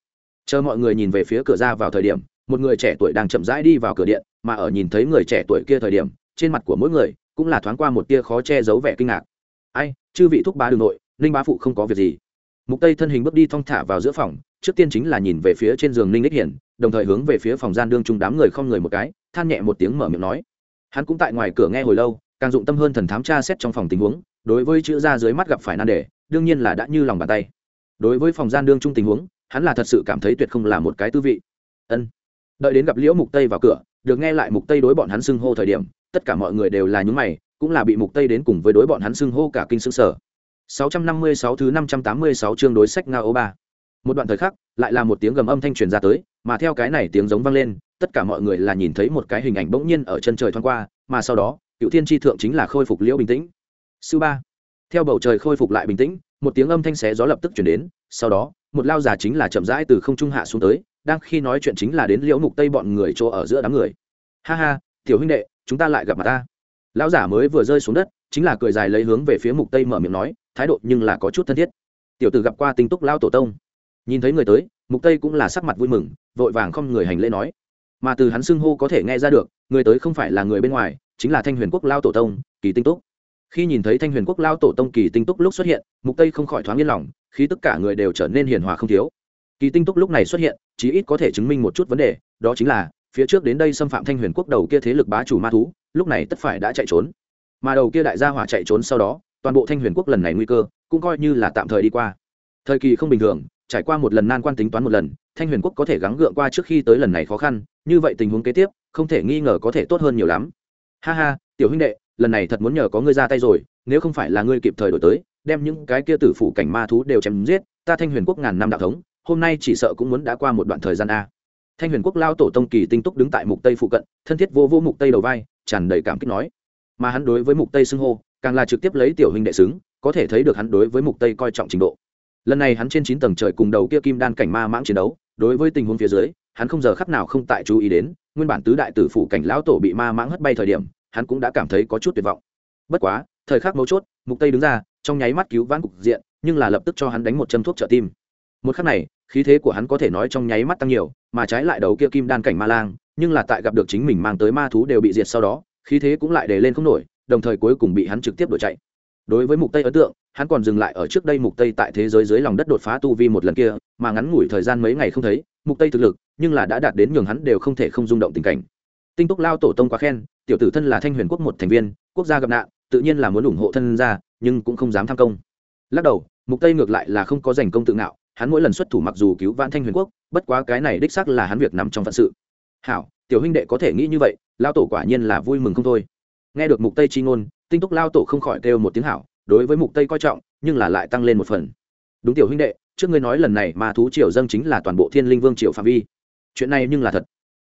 Speaker 1: Chờ mọi người nhìn về phía cửa ra vào thời điểm, một người trẻ tuổi đang chậm rãi đi vào cửa điện mà ở nhìn thấy người trẻ tuổi kia thời điểm, trên mặt của mỗi người cũng là thoáng qua một tia khó che giấu vẻ kinh ngạc. Ai, chư vị thúc bá đường nội, ninh bá phụ không có việc gì. Mục tây thân hình bước đi thong thả vào giữa phòng, trước tiên chính là nhìn về phía trên giường ninh đích hiển, đồng thời hướng về phía phòng gian đương trung đám người không người một cái, than nhẹ một tiếng mở miệng nói. Hắn cũng tại ngoài cửa nghe hồi lâu, càng dụng tâm hơn thần thám tra xét trong phòng tình huống, đối với chữ ra dưới mắt gặp phải nan đề, đương nhiên là đã như lòng bàn tay. Đối với phòng gian đương trung tình huống, hắn là thật sự cảm thấy tuyệt không là một cái tư vị. Ân. Đợi đến gặp liễu mục tây vào cửa được nghe lại mục tây đối bọn hắn xưng hô thời điểm, tất cả mọi người đều là những mày, cũng là bị mục tây đến cùng với đối bọn hắn xưng hô cả kinh xương sở 656 thứ 586 chương đối sách ngao ba. Một đoạn thời khắc, lại là một tiếng gầm âm thanh truyền ra tới, mà theo cái này tiếng giống vang lên, tất cả mọi người là nhìn thấy một cái hình ảnh bỗng nhiên ở chân trời thoáng qua, mà sau đó, cựu thiên tri thượng chính là khôi phục liễu bình tĩnh. Sư ba. Theo bầu trời khôi phục lại bình tĩnh, một tiếng âm thanh xé gió lập tức chuyển đến, sau đó, một lao giả chính là chậm rãi từ không trung hạ xuống tới đang khi nói chuyện chính là đến liễu mục tây bọn người chỗ ở giữa đám người. Ha ha, tiểu huynh đệ, chúng ta lại gặp mặt ta. Lão giả mới vừa rơi xuống đất, chính là cười dài lấy hướng về phía mục tây mở miệng nói, thái độ nhưng là có chút thân thiết. Tiểu tử gặp qua tinh túc lao tổ tông. Nhìn thấy người tới, mục tây cũng là sắc mặt vui mừng, vội vàng không người hành lễ nói. Mà từ hắn xưng hô có thể nghe ra được, người tới không phải là người bên ngoài, chính là thanh huyền quốc lao tổ tông, kỳ tinh túc. Khi nhìn thấy thanh huyền quốc lao tổ tông kỳ tinh túc lúc xuất hiện, mục tây không khỏi thoáng yên lòng khi tất cả người đều trở nên hiền hòa không thiếu kỳ tinh túc lúc này xuất hiện, chí ít có thể chứng minh một chút vấn đề, đó chính là, phía trước đến đây xâm phạm thanh huyền quốc đầu kia thế lực bá chủ ma thú, lúc này tất phải đã chạy trốn. Mà đầu kia đại gia hỏa chạy trốn sau đó, toàn bộ thanh huyền quốc lần này nguy cơ, cũng coi như là tạm thời đi qua. Thời kỳ không bình thường, trải qua một lần nan quan tính toán một lần, thanh huyền quốc có thể gắng gượng qua trước khi tới lần này khó khăn, như vậy tình huống kế tiếp, không thể nghi ngờ có thể tốt hơn nhiều lắm. Ha ha, tiểu huynh đệ, lần này thật muốn nhờ có ngươi ra tay rồi, nếu không phải là ngươi kịp thời đổi tới, đem những cái kia tử phủ cảnh ma thú đều chém giết, ta thanh huyền quốc ngàn năm đạo thống hôm nay chỉ sợ cũng muốn đã qua một đoạn thời gian a. Thanh huyền quốc lao tổ tông kỳ tinh túc đứng tại mục tây phụ cận, thân thiết vô vô mục tây đầu vai, tràn đầy cảm kích nói. Mà hắn đối với mục tây xưng hô, càng là trực tiếp lấy tiểu huynh đệ xứng, có thể thấy được hắn đối với mục tây coi trọng trình độ. Lần này hắn trên chín tầng trời cùng đầu kia kim đan cảnh ma mãng chiến đấu, đối với tình huống phía dưới, hắn không giờ khắc nào không tại chú ý đến, nguyên bản tứ đại tử phủ cảnh lão tổ bị ma mãng hất bay thời điểm, hắn cũng đã cảm thấy có chút tuyệt vọng. Bất quá, thời khắc mấu chốt, mục tây đứng ra, trong nháy mắt cứu vãn cục diện, nhưng là lập tức cho hắn đánh một châm thuốc trợ tim một khắc này, khí thế của hắn có thể nói trong nháy mắt tăng nhiều, mà trái lại đầu kia kim đan cảnh ma lang, nhưng là tại gặp được chính mình mang tới ma thú đều bị diệt sau đó, khí thế cũng lại để lên không nổi, đồng thời cuối cùng bị hắn trực tiếp đuổi chạy. Đối với mục tây ấn tượng, hắn còn dừng lại ở trước đây mục tây tại thế giới dưới lòng đất đột phá tu vi một lần kia, mà ngắn ngủi thời gian mấy ngày không thấy, mục tây thực lực, nhưng là đã đạt đến nhường hắn đều không thể không rung động tình cảnh. Tinh túc lao tổ tông quá khen, tiểu tử thân là thanh huyền quốc một thành viên, quốc gia gặp nạn, tự nhiên là muốn ủng hộ thân ra nhưng cũng không dám tham công. Lắc đầu, mục tây ngược lại là không có giành công tự ngạo hắn mỗi lần xuất thủ mặc dù cứu vãn thanh huyền quốc, bất quá cái này đích xác là hắn việc nằm trong phận sự. Hảo, tiểu huynh đệ có thể nghĩ như vậy, lao tổ quả nhiên là vui mừng không thôi. Nghe được mục tây chi ngôn, tinh túc lao tổ không khỏi kêu một tiếng hảo, đối với mục tây coi trọng, nhưng là lại tăng lên một phần. Đúng tiểu huynh đệ, trước ngươi nói lần này ma thú triều dâng chính là toàn bộ thiên linh vương triều phạm vi. Chuyện này nhưng là thật.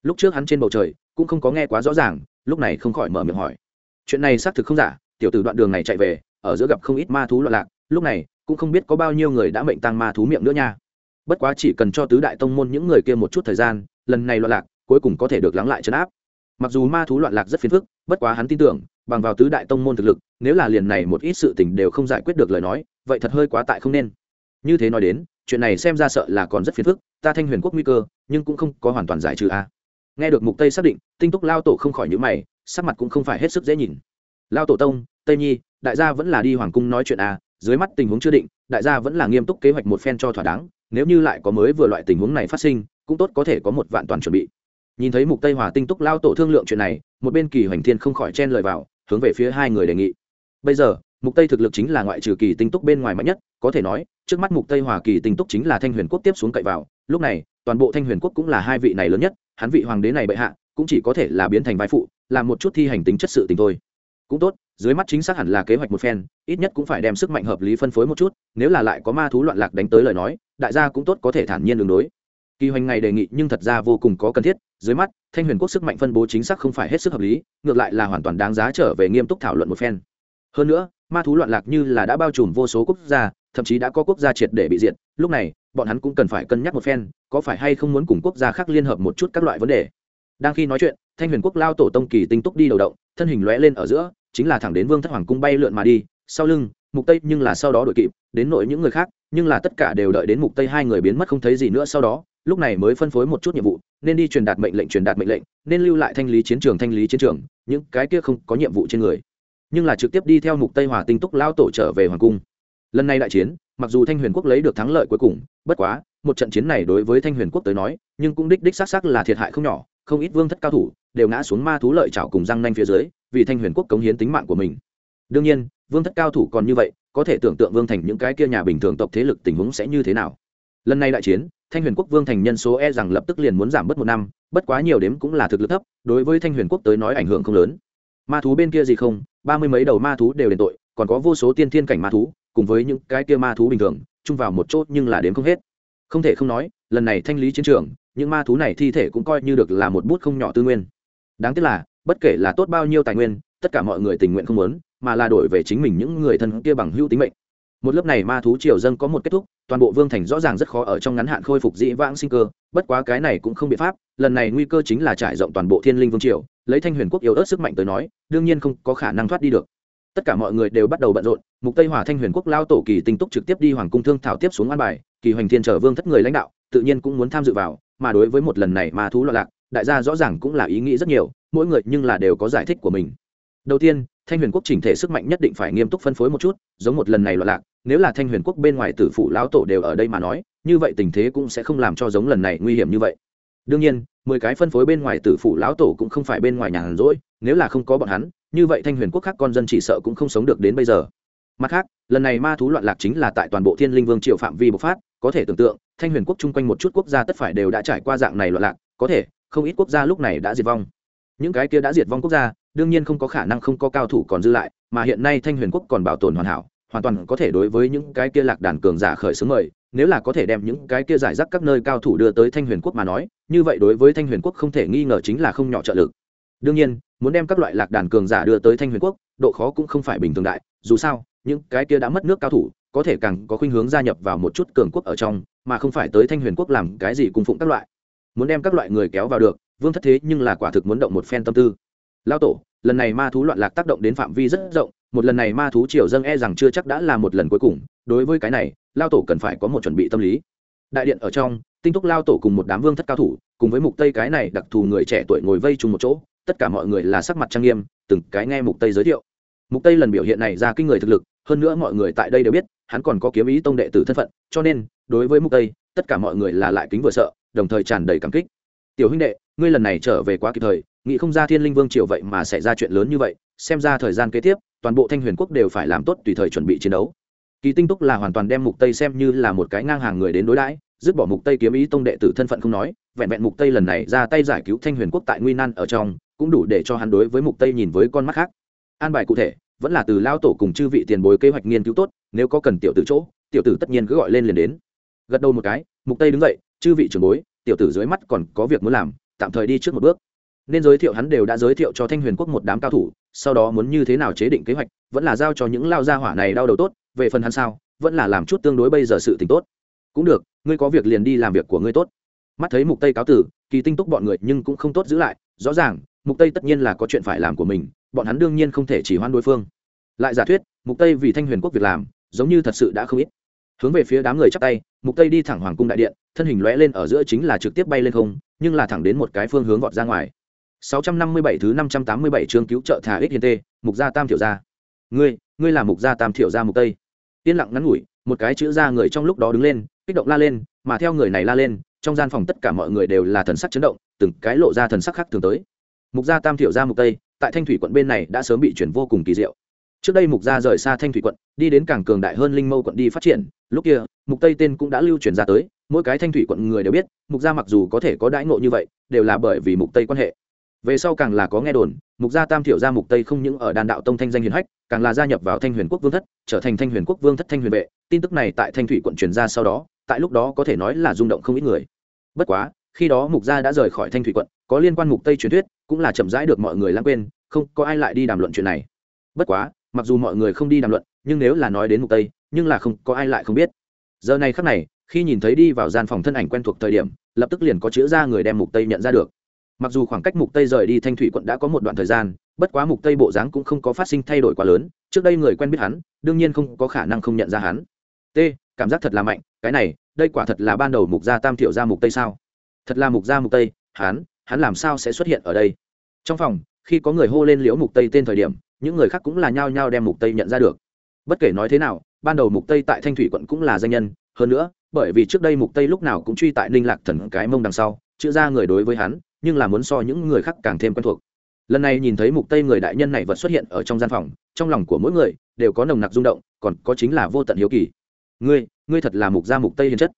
Speaker 1: Lúc trước hắn trên bầu trời, cũng không có nghe quá rõ ràng, lúc này không khỏi mở miệng hỏi. Chuyện này xác thực không giả, tiểu tử đoạn đường này chạy về, ở giữa gặp không ít ma thú loạn lạc, lúc này cũng không biết có bao nhiêu người đã mệnh tăng ma thú miệng nữa nha. Bất quá chỉ cần cho tứ đại tông môn những người kia một chút thời gian, lần này loạn lạc, cuối cùng có thể được lắng lại chấn áp. Mặc dù ma thú loạn lạc rất phiền phức, bất quá hắn tin tưởng, bằng vào tứ đại tông môn thực lực, nếu là liền này một ít sự tình đều không giải quyết được lời nói, vậy thật hơi quá tại không nên. Như thế nói đến, chuyện này xem ra sợ là còn rất phiền phức, ta thanh huyền quốc nguy cơ, nhưng cũng không có hoàn toàn giải trừ a. Nghe được mục tây xác định, tinh túc lao tổ không khỏi những mày, sắc mặt cũng không phải hết sức dễ nhìn. Lao tổ tông, tây nhi, đại gia vẫn là đi hoàng cung nói chuyện a dưới mắt tình huống chưa định, đại gia vẫn là nghiêm túc kế hoạch một phen cho thỏa đáng, nếu như lại có mới vừa loại tình huống này phát sinh, cũng tốt có thể có một vạn toàn chuẩn bị. Nhìn thấy mục tây hòa tinh túc lao tổ thương lượng chuyện này, một bên kỳ hoành thiên không khỏi chen lời vào, hướng về phía hai người đề nghị. Bây giờ, mục tây thực lực chính là ngoại trừ kỳ tinh túc bên ngoài mạnh nhất, có thể nói, trước mắt mục tây hòa kỳ tinh túc chính là thanh huyền quốc tiếp xuống cậy vào, lúc này, toàn bộ thanh huyền quốc cũng là hai vị này lớn nhất, hắn vị hoàng đế này bệ hạ, cũng chỉ có thể là biến thành vai phụ, làm một chút thi hành tính chất sự tình thôi. Cũng tốt dưới mắt chính xác hẳn là kế hoạch một phen, ít nhất cũng phải đem sức mạnh hợp lý phân phối một chút, nếu là lại có ma thú loạn lạc đánh tới lời nói, đại gia cũng tốt có thể thản nhiên đường đối. Kỳ hoành ngày đề nghị nhưng thật ra vô cùng có cần thiết, dưới mắt, thanh huyền quốc sức mạnh phân bố chính xác không phải hết sức hợp lý, ngược lại là hoàn toàn đáng giá trở về nghiêm túc thảo luận một phen. Hơn nữa, ma thú loạn lạc như là đã bao trùm vô số quốc gia, thậm chí đã có quốc gia triệt để bị diệt, lúc này, bọn hắn cũng cần phải cân nhắc một phen, có phải hay không muốn cùng quốc gia khác liên hợp một chút các loại vấn đề. Đang khi nói chuyện, thanh huyền quốc lao tổ tông kỳ tinh túc đi đầu động, thân hình lóe lên ở giữa chính là thẳng đến vương thất hoàng cung bay lượn mà đi, sau lưng, mục tây nhưng là sau đó đội kịp, đến nội những người khác, nhưng là tất cả đều đợi đến mục tây hai người biến mất không thấy gì nữa sau đó, lúc này mới phân phối một chút nhiệm vụ, nên đi truyền đạt mệnh lệnh, truyền đạt mệnh lệnh, nên lưu lại thanh lý chiến trường, thanh lý chiến trường, những cái kia không có nhiệm vụ trên người. Nhưng là trực tiếp đi theo mục tây hòa tinh túc lao tổ trở về hoàng cung. Lần này đại chiến, mặc dù thanh huyền quốc lấy được thắng lợi cuối cùng, bất quá, một trận chiến này đối với thanh huyền quốc tới nói, nhưng cũng đích đích xác xác là thiệt hại không nhỏ, không ít vương thất cao thủ đều ngã xuống ma thú lợi chảo cùng răng nanh phía dưới vì thanh huyền quốc cống hiến tính mạng của mình. Đương nhiên, vương thất cao thủ còn như vậy, có thể tưởng tượng vương thành những cái kia nhà bình thường tộc thế lực tình huống sẽ như thế nào. Lần này đại chiến, thanh huyền quốc vương thành nhân số e rằng lập tức liền muốn giảm bớt một năm, bất quá nhiều đếm cũng là thực lực thấp, đối với thanh huyền quốc tới nói ảnh hưởng không lớn. Ma thú bên kia gì không, ba mươi mấy đầu ma thú đều đền tội, còn có vô số tiên thiên cảnh ma thú, cùng với những cái kia ma thú bình thường, chung vào một chốt nhưng là đếm không hết. Không thể không nói, lần này thanh lý chiến trường, những ma thú này thi thể cũng coi như được là một bút không nhỏ tư nguyên. Đáng tiếc là bất kể là tốt bao nhiêu tài nguyên, tất cả mọi người tình nguyện không muốn, mà là đổi về chính mình những người thân kia bằng hữu tính mệnh. Một lớp này ma thú triều dân có một kết thúc, toàn bộ vương thành rõ ràng rất khó ở trong ngắn hạn khôi phục dĩ vãng sinh cơ, bất quá cái này cũng không biện pháp, lần này nguy cơ chính là trải rộng toàn bộ thiên linh vương triều, lấy thanh huyền quốc yếu ớt sức mạnh tới nói, đương nhiên không có khả năng thoát đi được. Tất cả mọi người đều bắt đầu bận rộn, mục tây hòa thanh huyền quốc lao tổ kỳ tinh túc trực tiếp đi hoàng cung thương thảo tiếp xuống an bài, kỳ hoành thiên trở vương thất người lãnh đạo, tự nhiên cũng muốn tham dự vào, mà đối với một lần này ma thú loạn lạc, đại gia rõ ràng cũng là ý nghĩ rất nhiều mỗi người nhưng là đều có giải thích của mình. Đầu tiên, thanh huyền quốc chỉnh thể sức mạnh nhất định phải nghiêm túc phân phối một chút, giống một lần này loạn lạc, nếu là thanh huyền quốc bên ngoài tử phụ lão tổ đều ở đây mà nói, như vậy tình thế cũng sẽ không làm cho giống lần này nguy hiểm như vậy. Đương nhiên, mười cái phân phối bên ngoài tử phụ lão tổ cũng không phải bên ngoài nhà rỗi, nếu là không có bọn hắn, như vậy thanh huyền quốc khác con dân chỉ sợ cũng không sống được đến bây giờ. Mặt khác, lần này ma thú loạn lạc chính là tại toàn bộ thiên linh vương triều phạm vi bộc phát, có thể tưởng tượng, thanh huyền quốc chung quanh một chút quốc gia tất phải đều đã trải qua dạng này loạn lạc, có thể, không ít quốc gia lúc này đã diệt vong những cái kia đã diệt vong quốc gia, đương nhiên không có khả năng không có cao thủ còn dư lại, mà hiện nay thanh huyền quốc còn bảo tồn hoàn hảo, hoàn toàn có thể đối với những cái kia lạc đàn cường giả khởi xướng mời, nếu là có thể đem những cái kia giải rác các nơi cao thủ đưa tới thanh huyền quốc mà nói, như vậy đối với thanh huyền quốc không thể nghi ngờ chính là không nhỏ trợ lực. Đương nhiên, muốn đem các loại lạc đàn cường giả đưa tới thanh huyền quốc, độ khó cũng không phải bình thường đại, dù sao, những cái kia đã mất nước cao thủ, có thể càng có khuynh hướng gia nhập vào một chút cường quốc ở trong, mà không phải tới thanh huyền quốc làm cái gì cung phụng các loại. Muốn đem các loại người kéo vào được vương thất thế nhưng là quả thực muốn động một phen tâm tư. Lao tổ, lần này ma thú loạn lạc tác động đến phạm vi rất rộng, một lần này ma thú triều dâng e rằng chưa chắc đã là một lần cuối cùng, đối với cái này, lao tổ cần phải có một chuẩn bị tâm lý. Đại điện ở trong, tinh túc lao tổ cùng một đám vương thất cao thủ, cùng với mục tây cái này đặc thù người trẻ tuổi ngồi vây chung một chỗ, tất cả mọi người là sắc mặt trang nghiêm, từng cái nghe mục tây giới thiệu. Mục tây lần biểu hiện này ra kinh người thực lực, hơn nữa mọi người tại đây đều biết, hắn còn có kiếm ý tông đệ tử thân phận, cho nên, đối với mục tây, tất cả mọi người là lại kính vừa sợ, đồng thời tràn đầy cảm kích tiểu huynh đệ, ngươi lần này trở về quá kịp thời, nghĩ không ra thiên linh vương triều vậy mà sẽ ra chuyện lớn như vậy, xem ra thời gian kế tiếp, toàn bộ thanh huyền quốc đều phải làm tốt tùy thời chuẩn bị chiến đấu. Kỳ tinh túc là hoàn toàn đem mục tây xem như là một cái ngang hàng người đến đối đãi, dứt bỏ mục tây kiếm ý tông đệ tử thân phận không nói, vẹn vẹn mục tây lần này ra tay giải cứu thanh huyền quốc tại nguy nan ở trong, cũng đủ để cho hắn đối với mục tây nhìn với con mắt khác. An bài cụ thể, vẫn là từ lao tổ cùng chư vị tiền bối kế hoạch nghiên cứu tốt, nếu có cần tiểu tử chỗ, tiểu tử tất nhiên cứ gọi lên liền đến. Gật đầu một cái, mục tây đứng dậy, chư vị trưởng bối tiểu tử dưới mắt còn có việc muốn làm, tạm thời đi trước một bước. Nên giới thiệu hắn đều đã giới thiệu cho thanh huyền quốc một đám cao thủ, sau đó muốn như thế nào chế định kế hoạch, vẫn là giao cho những lao gia hỏa này đau đầu tốt, về phần hắn sao, vẫn là làm chút tương đối bây giờ sự t tốt. Cũng được, ngươi có việc liền đi làm việc của ngươi tốt. Mắt thấy mục tây cáo tử, kỳ tinh túc bọn người nhưng cũng không tốt giữ lại, rõ ràng, mục tây tất nhiên là có chuyện phải làm của mình, bọn hắn đương nhiên không thể chỉ hoan đối phương. Lại giả thuyết, mục tây vì thanh huyền quốc việc làm, giống như thật sự đã không ít hướng về phía đám người chắp tay, mục tây đi thẳng hoàng cung đại điện, thân hình lóe lên ở giữa chính là trực tiếp bay lên không, nhưng là thẳng đến một cái phương hướng vọt ra ngoài. 657 thứ 587 chương cứu trợ thả ích hiền tê, mục gia tam thiểu gia. Ngươi ngươi là mục gia tam thiểu gia mục tây. Yên lặng ngắn ngủi, một cái chữ ra người trong lúc đó đứng lên, kích động la lên, mà theo người này la lên, trong gian phòng tất cả mọi người đều là thần sắc chấn động, từng cái lộ ra thần sắc khác thường tới. Mục gia tam thiểu gia mục tây, tại thanh thủy quận bên này đã sớm bị chuyển vô cùng kỳ diệu trước đây mục gia rời xa thanh thủy quận, đi đến càng cường đại hơn linh mâu quận đi phát triển. Lúc kia, mục tây tên cũng đã lưu truyền ra tới, mỗi cái thanh thủy quận người đều biết, mục gia mặc dù có thể có đãi ngộ như vậy, đều là bởi vì mục tây quan hệ. Về sau càng là có nghe đồn, mục gia tam thiểu gia mục tây không những ở đàn đạo tông thanh danh hiền hách, càng là gia nhập vào thanh huyền quốc vương thất, trở thành thanh huyền quốc vương thất thanh huyền vệ. Tin tức này tại thanh thủy quận truyền ra sau đó, tại lúc đó có thể nói là rung động không ít người. Bất quá, khi đó mục gia đã rời khỏi thanh thủy quận, có liên quan mục tây truyền thuyết, cũng là chậm rãi được mọi người lãng quên, không có ai lại đi đàm luận chuyện này. Bất quá mặc dù mọi người không đi đàm luận, nhưng nếu là nói đến mục tây, nhưng là không, có ai lại không biết. Giờ này khắc này, khi nhìn thấy đi vào gian phòng thân ảnh quen thuộc thời điểm, lập tức liền có chữ ra người đem mục tây nhận ra được. Mặc dù khoảng cách mục tây rời đi thanh thủy quận đã có một đoạn thời gian, bất quá mục tây bộ dáng cũng không có phát sinh thay đổi quá lớn, trước đây người quen biết hắn, đương nhiên không có khả năng không nhận ra hắn. T, cảm giác thật là mạnh, cái này, đây quả thật là ban đầu mục gia tam thiệu ra mục tây sao? Thật là mục gia mục tây, hắn hắn làm sao sẽ xuất hiện ở đây? Trong phòng, khi có người hô lên liễu mục tây tên thời điểm những người khác cũng là nhao nhao đem mục tây nhận ra được. Bất kể nói thế nào, ban đầu mục tây tại thanh thủy quận cũng là danh nhân, hơn nữa, bởi vì trước đây mục tây lúc nào cũng truy tại ninh lạc thần cái mông đằng sau, chữ ra người đối với hắn, nhưng là muốn so những người khác càng thêm quen thuộc. Lần này nhìn thấy mục tây người đại nhân này vật xuất hiện ở trong gian phòng, trong lòng của mỗi người đều có nồng nặc rung động, còn có chính là vô tận hiếu kỳ. Ngươi ngươi thật là mục gia mục tây hiền chất.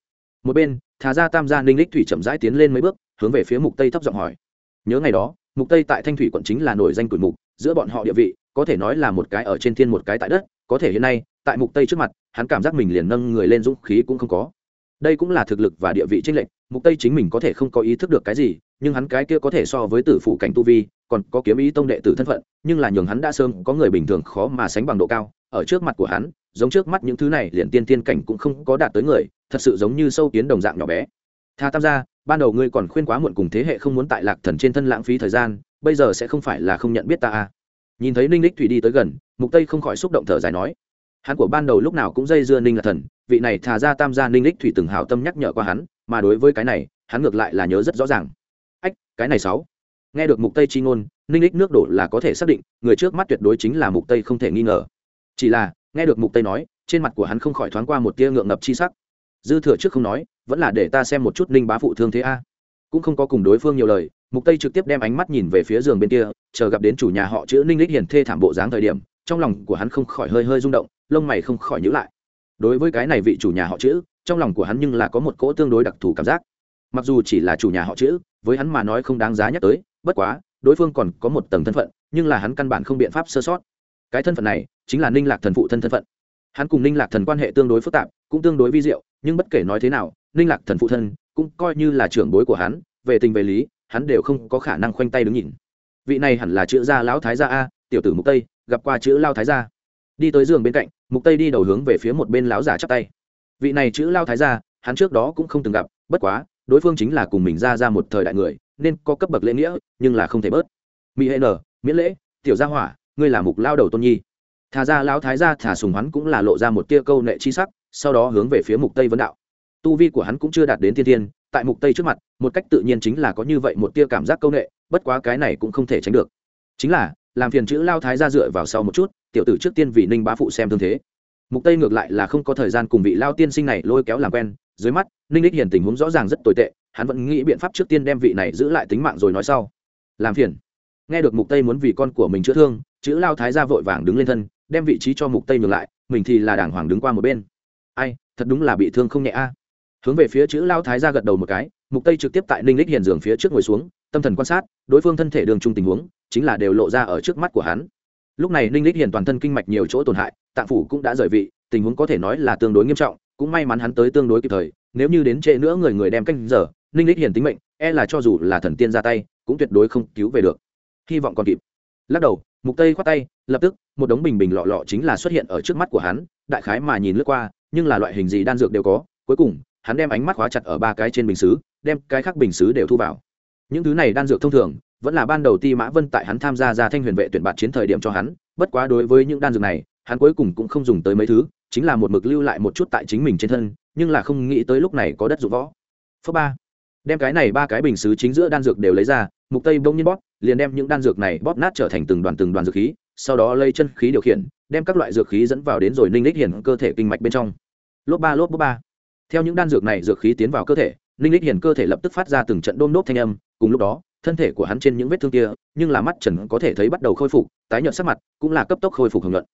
Speaker 1: Một bên, thà gia tam gia ninh lích thủy chậm rãi tiến lên mấy bước, hướng về phía mục tây thấp giọng hỏi. Nhớ ngày đó, mục tây tại thanh thủy quận chính là nổi danh tuổi mục, giữa bọn họ địa vị có thể nói là một cái ở trên thiên một cái tại đất, có thể hiện nay, tại mục tây trước mặt, hắn cảm giác mình liền nâng người lên dũng khí cũng không có. Đây cũng là thực lực và địa vị tranh lệch, mục tây chính mình có thể không có ý thức được cái gì, nhưng hắn cái kia có thể so với tử phụ cảnh tu vi, còn có kiếm ý tông đệ tử thân phận, nhưng là nhường hắn đã sớm có người bình thường khó mà sánh bằng độ cao, ở trước mặt của hắn, giống trước mắt những thứ này liền tiên tiên cảnh cũng không có đạt tới người, thật sự giống như sâu kiến đồng dạng nhỏ bé. Tha tam gia, ban đầu ngươi còn khuyên quá muộn cùng thế hệ không muốn tại lạc thần trên thân lãng phí thời gian, bây giờ sẽ không phải là không nhận biết ta à nhìn thấy ninh lích thủy đi tới gần, mục tây không khỏi xúc động thở dài nói, hắn của ban đầu lúc nào cũng dây dưa ninh là thần, vị này thà ra tam gia ninh lích thủy từng hảo tâm nhắc nhở qua hắn, mà đối với cái này, hắn ngược lại là nhớ rất rõ ràng. Ách, cái này sáu. Nghe được mục tây chi ngôn, ninh lích nước đổ là có thể xác định, người trước mắt tuyệt đối chính là mục tây không thể nghi ngờ. Chỉ là, nghe được mục tây nói, trên mặt của hắn không khỏi thoáng qua một tia ngượng ngập chi sắc. Dư thừa trước không nói, vẫn là để ta xem một chút ninh bá phụ thương thế a. Cũng không có cùng đối phương nhiều lời mục tây trực tiếp đem ánh mắt nhìn về phía giường bên kia, chờ gặp đến chủ nhà họ chữ ninh lích hiền thê thảm bộ dáng thời điểm, trong lòng của hắn không khỏi hơi hơi rung động, lông mày không khỏi nhữ lại. Đối với cái này vị chủ nhà họ chữ, trong lòng của hắn nhưng là có một cỗ tương đối đặc thù cảm giác. Mặc dù chỉ là chủ nhà họ chữ, với hắn mà nói không đáng giá nhắc tới, bất quá, đối phương còn có một tầng thân phận, nhưng là hắn căn bản không biện pháp sơ sót. Cái thân phận này, chính là ninh lạc thần phụ thân thân phận. Hắn cùng ninh lạc thần quan hệ tương đối phức tạp, cũng tương đối vi diệu, nhưng bất kể nói thế nào, ninh lạc thần phụ thân cũng coi như là trưởng bối của hắn, về tình về lý hắn đều không có khả năng khoanh tay đứng nhìn. Vị này hẳn là chữ gia lão thái gia a, tiểu tử mục tây, gặp qua chữ lao thái gia. Đi tới giường bên cạnh, mục tây đi đầu hướng về phía một bên lão giả chắp tay. Vị này chữ lao thái gia, hắn trước đó cũng không từng gặp, bất quá, đối phương chính là cùng mình ra ra một thời đại người, nên có cấp bậc lễ nghĩa, nhưng là không thể bớt. Mỹ hệ nở, miễn lễ, tiểu gia hỏa, ngươi là mục lao đầu tôn nhi. Thà ra lão thái gia thả sùng hắn cũng là lộ ra một tia câu nệ chi sắc, sau đó hướng về phía mục tây vấn đạo. Tu vi của hắn cũng chưa đạt đến thiên thiên tại mục tây trước mặt, một cách tự nhiên chính là có như vậy một tia cảm giác câu nệ bất quá cái này cũng không thể tránh được. Chính là, làm phiền chữ lao thái ra dựa vào sau một chút, tiểu tử trước tiên vì ninh bá phụ xem thương thế. Mục tây ngược lại là không có thời gian cùng vị lao tiên sinh này lôi kéo làm quen, dưới mắt, ninh đích hiền tình huống rõ ràng rất tồi tệ, hắn vẫn nghĩ biện pháp trước tiên đem vị này giữ lại tính mạng rồi nói sau. Làm phiền. Nghe được mục tây muốn vì con của mình chữa thương, chữ lao thái ra vội vàng đứng lên thân, đem vị trí cho mục tây ngược lại, mình thì là đàng hoàng đứng qua một bên. Ai, thật đúng là bị thương không nhẹ a hướng về phía chữ lao thái ra gật đầu một cái, mục tây trực tiếp tại ninh lích hiền giường phía trước ngồi xuống, tâm thần quan sát, đối phương thân thể đường trung tình huống, chính là đều lộ ra ở trước mắt của hắn. Lúc này ninh lích hiền toàn thân kinh mạch nhiều chỗ tổn hại, tạng phủ cũng đã rời vị, tình huống có thể nói là tương đối nghiêm trọng, cũng may mắn hắn tới tương đối kịp thời, nếu như đến trễ nữa người người đem canh giờ, ninh lích hiền tính mệnh e là cho dù là thần tiên ra tay, cũng tuyệt đối không cứu về được. Hy vọng còn kịp. Lắc đầu, mục tây khoát tay, lập tức, một đống bình bình lọ lọ chính là xuất hiện ở trước mắt của hắn, đại khái mà nhìn lướt qua, nhưng là loại hình gì đan dược đều có, cuối cùng hắn đem ánh mắt khóa chặt ở ba cái trên bình xứ, đem cái khác bình xứ đều thu vào. Những thứ này đan dược thông thường, vẫn là ban đầu ti mã vân tại hắn tham gia ra thanh huyền vệ tuyển bạt chiến thời điểm cho hắn, bất quá đối với những đan dược này, hắn cuối cùng cũng không dùng tới mấy thứ, chính là một mực lưu lại một chút tại chính mình trên thân, nhưng là không nghĩ tới lúc này có đất dụng võ. Phớ ba, đem cái này ba cái bình xứ chính giữa đan dược đều lấy ra, mục tây bỗng nhiên bóp, liền đem những đan dược này bóp nát trở thành từng đoàn từng đoàn dược khí, sau đó lây chân khí điều khiển, đem các loại dược khí dẫn vào đến rồi ninh lích hiển cơ thể kinh mạch bên trong. Lốp ba lốp ba theo những đan dược này, dược khí tiến vào cơ thể, ninh lích hiền cơ thể lập tức phát ra từng trận đôm đốt thanh âm, cùng lúc đó, thân thể của hắn trên những vết thương kia, nhưng là mắt trần có thể thấy bắt đầu khôi phục, tái nhợt sắc mặt, cũng là cấp tốc khôi phục hưởng luận.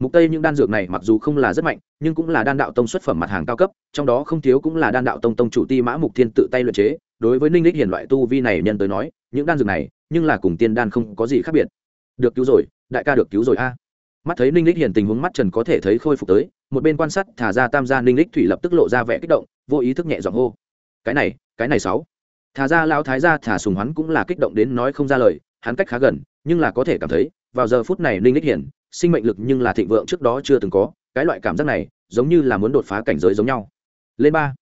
Speaker 1: Mục tây những đan dược này mặc dù không là rất mạnh, nhưng cũng là đan đạo tông xuất phẩm mặt hàng cao cấp, trong đó không thiếu cũng là đan đạo tông tông chủ ti mã mục thiên tự tay luyện chế. Đối với ninh lích hiền loại tu vi này nhân tới nói, những đan dược này, nhưng là cùng tiên đan không có gì khác biệt. Được cứu rồi, đại ca được cứu rồi a. Mắt thấy ninh lích hiền tình huống mắt trần có thể thấy khôi phục tới một bên quan sát thả ra tam gia ninh lích thủy lập tức lộ ra vẻ kích động, vô ý thức nhẹ giọng hô, cái này cái này sáu. Thả ra lão thái gia thả sùng hắn cũng là kích động đến nói không ra lời, hắn cách khá gần, nhưng là có thể cảm thấy, vào giờ phút này ninh lích hiển, sinh mệnh lực nhưng là thịnh vượng trước đó chưa từng có, cái loại cảm giác này, giống như là muốn đột phá cảnh giới giống nhau. Lên ba.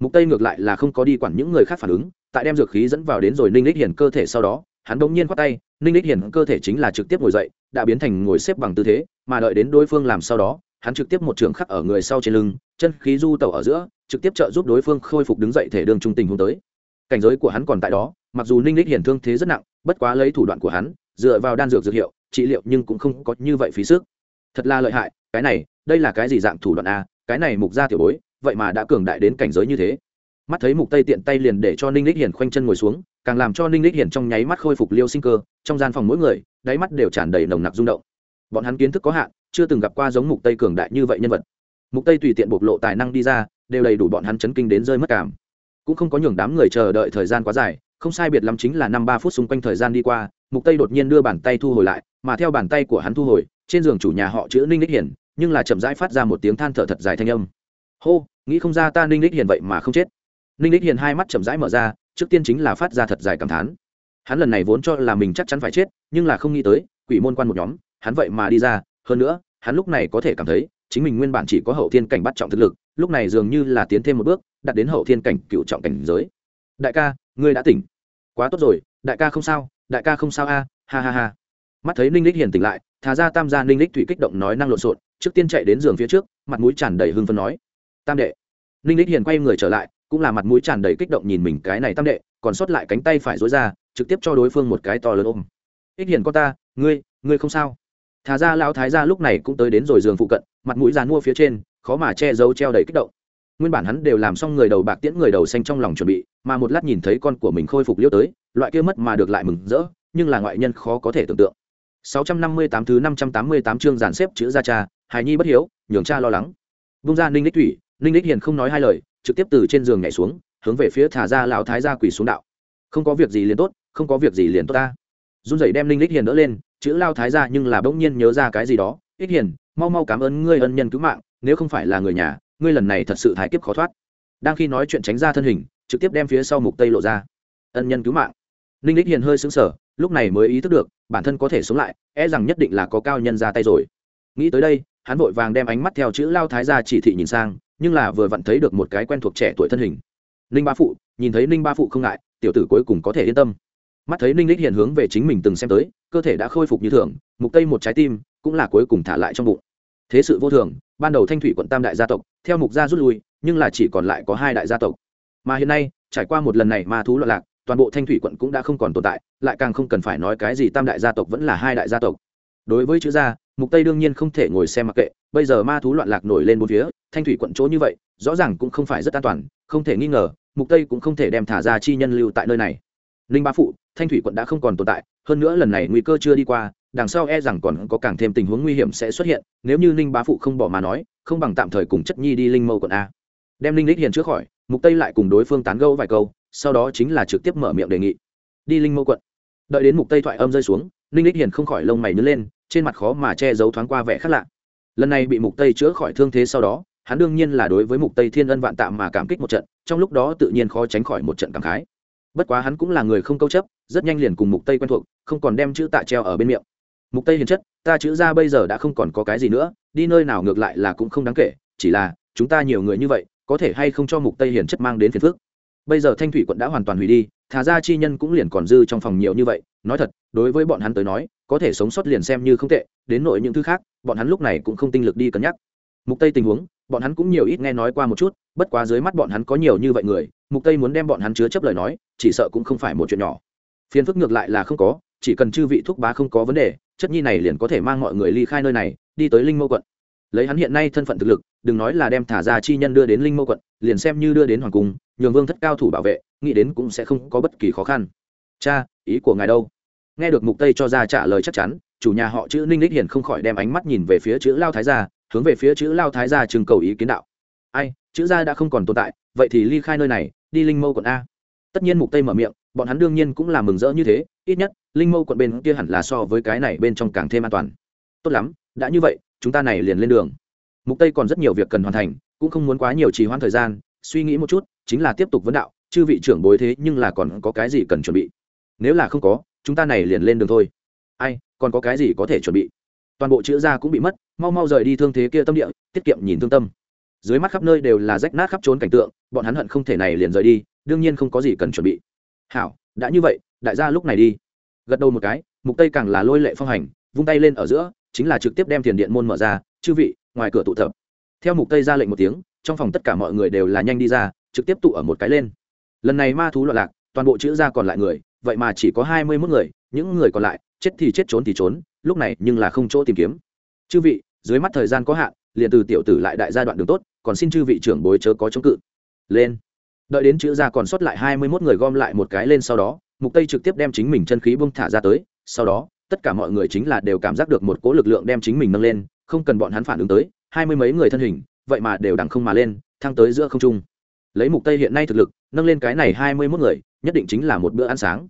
Speaker 1: Mục tây ngược lại là không có đi quản những người khác phản ứng, tại đem dược khí dẫn vào đến rồi ninh lích hiển cơ thể sau đó, hắn bỗng nhiên khoát tay, ninh lích hiển cơ thể chính là trực tiếp ngồi dậy, đã biến thành ngồi xếp bằng tư thế, mà đợi đến đối phương làm sau đó hắn trực tiếp một trường khắc ở người sau trên lưng, chân khí du tẩu ở giữa, trực tiếp trợ giúp đối phương khôi phục đứng dậy thể đường trung tình hướng tới. Cảnh giới của hắn còn tại đó, mặc dù ninh lích hiển thương thế rất nặng, bất quá lấy thủ đoạn của hắn, dựa vào đan dược dược hiệu, trị liệu nhưng cũng không có như vậy phí sức. Thật là lợi hại, cái này, đây là cái gì dạng thủ đoạn a cái này mục ra tiểu bối, vậy mà đã cường đại đến cảnh giới như thế. Mắt thấy mục tây tiện tay liền để cho ninh lích hiển khoanh chân ngồi xuống, càng làm cho ninh lích hiển trong nháy mắt khôi phục liêu sinh cơ, trong gian phòng mỗi người, đáy mắt đều tràn đầy nồng nặc rung động. Bọn hắn kiến thức có hạn chưa từng gặp qua giống mục tây cường đại như vậy nhân vật. Mục tây tùy tiện bộc lộ tài năng đi ra, đều đầy đủ bọn hắn chấn kinh đến rơi mất cảm. Cũng không có nhường đám người chờ đợi thời gian quá dài, không sai biệt lắm chính là năm ba phút xung quanh thời gian đi qua, mục tây đột nhiên đưa bàn tay thu hồi lại, mà theo bàn tay của hắn thu hồi, trên giường chủ nhà họ chữ ninh đích hiển, nhưng là chậm rãi phát ra một tiếng than thở thật dài thanh âm. Hô, nghĩ không ra ta ninh đích Hiền vậy mà không chết. Ninh đích Hiền hai mắt chậm rãi mở ra, trước tiên chính là phát ra thật dài cảm thán. Hắn lần này vốn cho là mình chắc chắn phải chết, nhưng là không nghĩ tới, quỷ môn quan một nhóm, hắn vậy mà đi ra hơn nữa, hắn lúc này có thể cảm thấy, chính mình nguyên bản chỉ có hậu thiên cảnh bắt trọng thực lực, lúc này dường như là tiến thêm một bước, đạt đến hậu thiên cảnh cựu trọng cảnh giới. Đại ca, ngươi đã tỉnh. Quá tốt rồi, đại ca không sao, đại ca không sao a, ha ha ha. Mắt thấy ninh lích hiền tỉnh lại, thà ra tam gia ninh lích thủy kích động nói năng lộn xộn, trước tiên chạy đến giường phía trước, mặt mũi tràn đầy hưng phân nói. Tam đệ. Ninh lích hiền quay người trở lại, cũng là mặt mũi tràn đầy kích động nhìn mình cái này tam đệ, còn sót lại cánh tay phải dối ra, trực tiếp cho đối phương một cái to lớn ôm. Ích hiền có ta, ngươi ngươi không sao thà ra lão thái gia lúc này cũng tới đến rồi giường phụ cận, mặt mũi dàn mua phía trên, khó mà che giấu treo đầy kích động. Nguyên bản hắn đều làm xong người đầu bạc tiễn, người đầu xanh trong lòng chuẩn bị, mà một lát nhìn thấy con của mình khôi phục liêu tới, loại kia mất mà được lại mừng rỡ, nhưng là ngoại nhân khó có thể tưởng tượng. 658 thứ 588 chương giàn xếp chữ ra cha, hài nhi bất hiếu, nhường cha lo lắng. Vung ra ninh lích thủy, ninh lích hiền không nói hai lời, trực tiếp từ trên giường nhảy xuống, hướng về phía thả ra lão thái gia quỳ xuống đạo. Không có việc gì liền tốt, không có việc gì liền tốt ta. Run rẩy đem ninh lích hiền đỡ lên chữ lao thái gia nhưng là bỗng nhiên nhớ ra cái gì đó, ích hiền, mau mau cảm ơn ngươi ân nhân cứu mạng, nếu không phải là người nhà, ngươi lần này thật sự thái kiếp khó thoát. Đang khi nói chuyện tránh ra thân hình, trực tiếp đem phía sau mục tây lộ ra. Ân nhân cứu mạng. Ninh lích hiền hơi sững sờ, lúc này mới ý thức được, bản thân có thể sống lại e rằng nhất định là có cao nhân ra tay rồi. Nghĩ tới đây, hắn vội vàng đem ánh mắt theo chữ lao thái ra chỉ thị nhìn sang, nhưng là vừa vặn thấy được một cái quen thuộc trẻ tuổi thân hình. Ninh ba phụ, nhìn thấy ninh ba phụ không ngại, tiểu tử cuối cùng có thể yên tâm mắt thấy ninh lích hiện hướng về chính mình từng xem tới, cơ thể đã khôi phục như thường, mục tây một trái tim cũng là cuối cùng thả lại trong bụng. Thế sự vô thường, ban đầu thanh thủy quận tam đại gia tộc, theo mục gia rút lui, nhưng là chỉ còn lại có hai đại gia tộc. Mà hiện nay, trải qua một lần này ma thú loạn lạc, toàn bộ thanh thủy quận cũng đã không còn tồn tại, lại càng không cần phải nói cái gì tam đại gia tộc vẫn là hai đại gia tộc. Đối với chữ gia, mục tây đương nhiên không thể ngồi xem mặc kệ, bây giờ ma thú loạn lạc nổi lên bốn phía, thanh thủy quận chỗ như vậy, rõ ràng cũng không phải rất an toàn, không thể nghi ngờ, mục tây cũng không thể đem thả ra chi nhân lưu tại nơi này. Ninh ba phụ, thanh thủy quận đã không còn tồn tại, hơn nữa lần này nguy cơ chưa đi qua, đằng sau e rằng còn có càng thêm tình huống nguy hiểm sẽ xuất hiện, nếu như ninh bá phụ không bỏ mà nói, không bằng tạm thời cùng chất nhi đi linh mâu quận a. Đem linh lích hiền trước khỏi, mục tây lại cùng đối phương tán gẫu vài câu, sau đó chính là trực tiếp mở miệng đề nghị. Đi linh mâu quận. Đợi đến mục tây thoại âm rơi xuống ninh lích hiền không khỏi lông mày nhớ lên, trên mặt khó mà che giấu thoáng qua vẻ khác lạ. Lần này bị mục tây chữa khỏi thương thế sau đó, hắn đương nhiên là đối với mục tây thiên ân vạn tạm mà cảm kích một trận, trong lúc đó tự nhiên khó tránh khỏi một trận cảm khái bất quá hắn cũng là người không câu chấp, rất nhanh liền cùng mục tây quen thuộc, không còn đem chữ tạ treo ở bên miệng mục tây hiền chất, ta chữ ra bây giờ đã không còn có cái gì nữa, đi nơi nào ngược lại là cũng không đáng kể, chỉ là, chúng ta nhiều người như vậy, có thể hay không cho mục tây hiền chất mang đến phiền phước. bây giờ thanh thủy quận đã hoàn toàn hủy đi, thà ra chi nhân cũng liền còn dư trong phòng nhiều như vậy, nói thật, đối với bọn hắn tới nói, có thể sống sót liền xem như không tệ, đến nội những thứ khác, bọn hắn lúc này cũng không tinh lực đi cân nhắc mục tây tình huống bọn hắn cũng nhiều ít nghe nói qua một chút, bất quá dưới mắt bọn hắn có nhiều như vậy người, mục tây muốn đem bọn hắn chứa chấp lời nói, chỉ sợ cũng không phải một chuyện nhỏ. Phiền phức ngược lại là không có, chỉ cần chư vị thúc bá không có vấn đề, chất nhi này liền có thể mang mọi người ly khai nơi này, đi tới linh mâu quận. Lấy hắn hiện nay thân phận thực lực, đừng nói là đem thả ra chi nhân đưa đến linh mâu quận, liền xem như đưa đến hoàng cung, nhường vương thất cao thủ bảo vệ, nghĩ đến cũng sẽ không có bất kỳ khó khăn. Cha, ý của ngài đâu? Nghe được mục tây cho ra trả lời chắc chắn, chủ nhà họ chữ ninh lích hiền không khỏi đem ánh mắt nhìn về phía chữ lao thái gia hướng về phía chữ lao thái gia trừng cầu ý kiến đạo. Ai, chữ gia đã không còn tồn tại, vậy thì ly khai nơi này, đi linh mâu quận a. Tất nhiên mục tây mở miệng, bọn hắn đương nhiên cũng là mừng rỡ như thế, ít nhất, linh mâu quận bên kia hẳn là so với cái này bên trong càng thêm an toàn. Tốt lắm, đã như vậy, chúng ta này liền lên đường. Mục tây còn rất nhiều việc cần hoàn thành, cũng không muốn quá nhiều trì hoãn thời gian, suy nghĩ một chút, chính là tiếp tục vấn đạo, chư vị trưởng bối thế nhưng là còn có cái gì cần chuẩn bị? Nếu là không có, chúng ta này liền lên đường thôi. Ai, còn có cái gì có thể chuẩn bị? Toàn bộ chữ gia cũng bị mất, mau mau rời đi thương thế kia tâm địa, tiết kiệm nhìn thương tâm. Dưới mắt khắp nơi đều là rách nát khắp trốn cảnh tượng, bọn hắn hận không thể này liền rời đi, đương nhiên không có gì cần chuẩn bị. Hảo, đã như vậy, đại gia lúc này đi. Gật đầu một cái, mục tây càng là lôi lệ phong hành, vung tay lên ở giữa, chính là trực tiếp đem tiền điện môn mở ra, chư vị, ngoài cửa tụ tập. Theo mục tây ra lệnh một tiếng, trong phòng tất cả mọi người đều là nhanh đi ra, trực tiếp tụ ở một cái lên. Lần này ma thú loạn lạc, toàn bộ chữ ra còn lại người, vậy mà chỉ có hai mươi 21 người, những người còn lại, chết thì chết, trốn thì trốn lúc này nhưng là không chỗ tìm kiếm. Chư vị, dưới mắt thời gian có hạn, liền từ tiểu tử lại đại gia đoạn đường tốt, còn xin chư vị trưởng bối chớ có chống cự. Lên. Đợi đến chữ ra còn sót lại hai mươi 21 người gom lại một cái lên sau đó, mục tây trực tiếp đem chính mình chân khí bung thả ra tới, sau đó, tất cả mọi người chính là đều cảm giác được một cỗ lực lượng đem chính mình nâng lên, không cần bọn hắn phản ứng tới, hai mươi mấy người thân hình, vậy mà đều đằng không mà lên, thăng tới giữa không trung. Lấy mục tây hiện nay thực lực, nâng lên cái này hai mươi 21 người, nhất định chính là một bữa ăn sáng.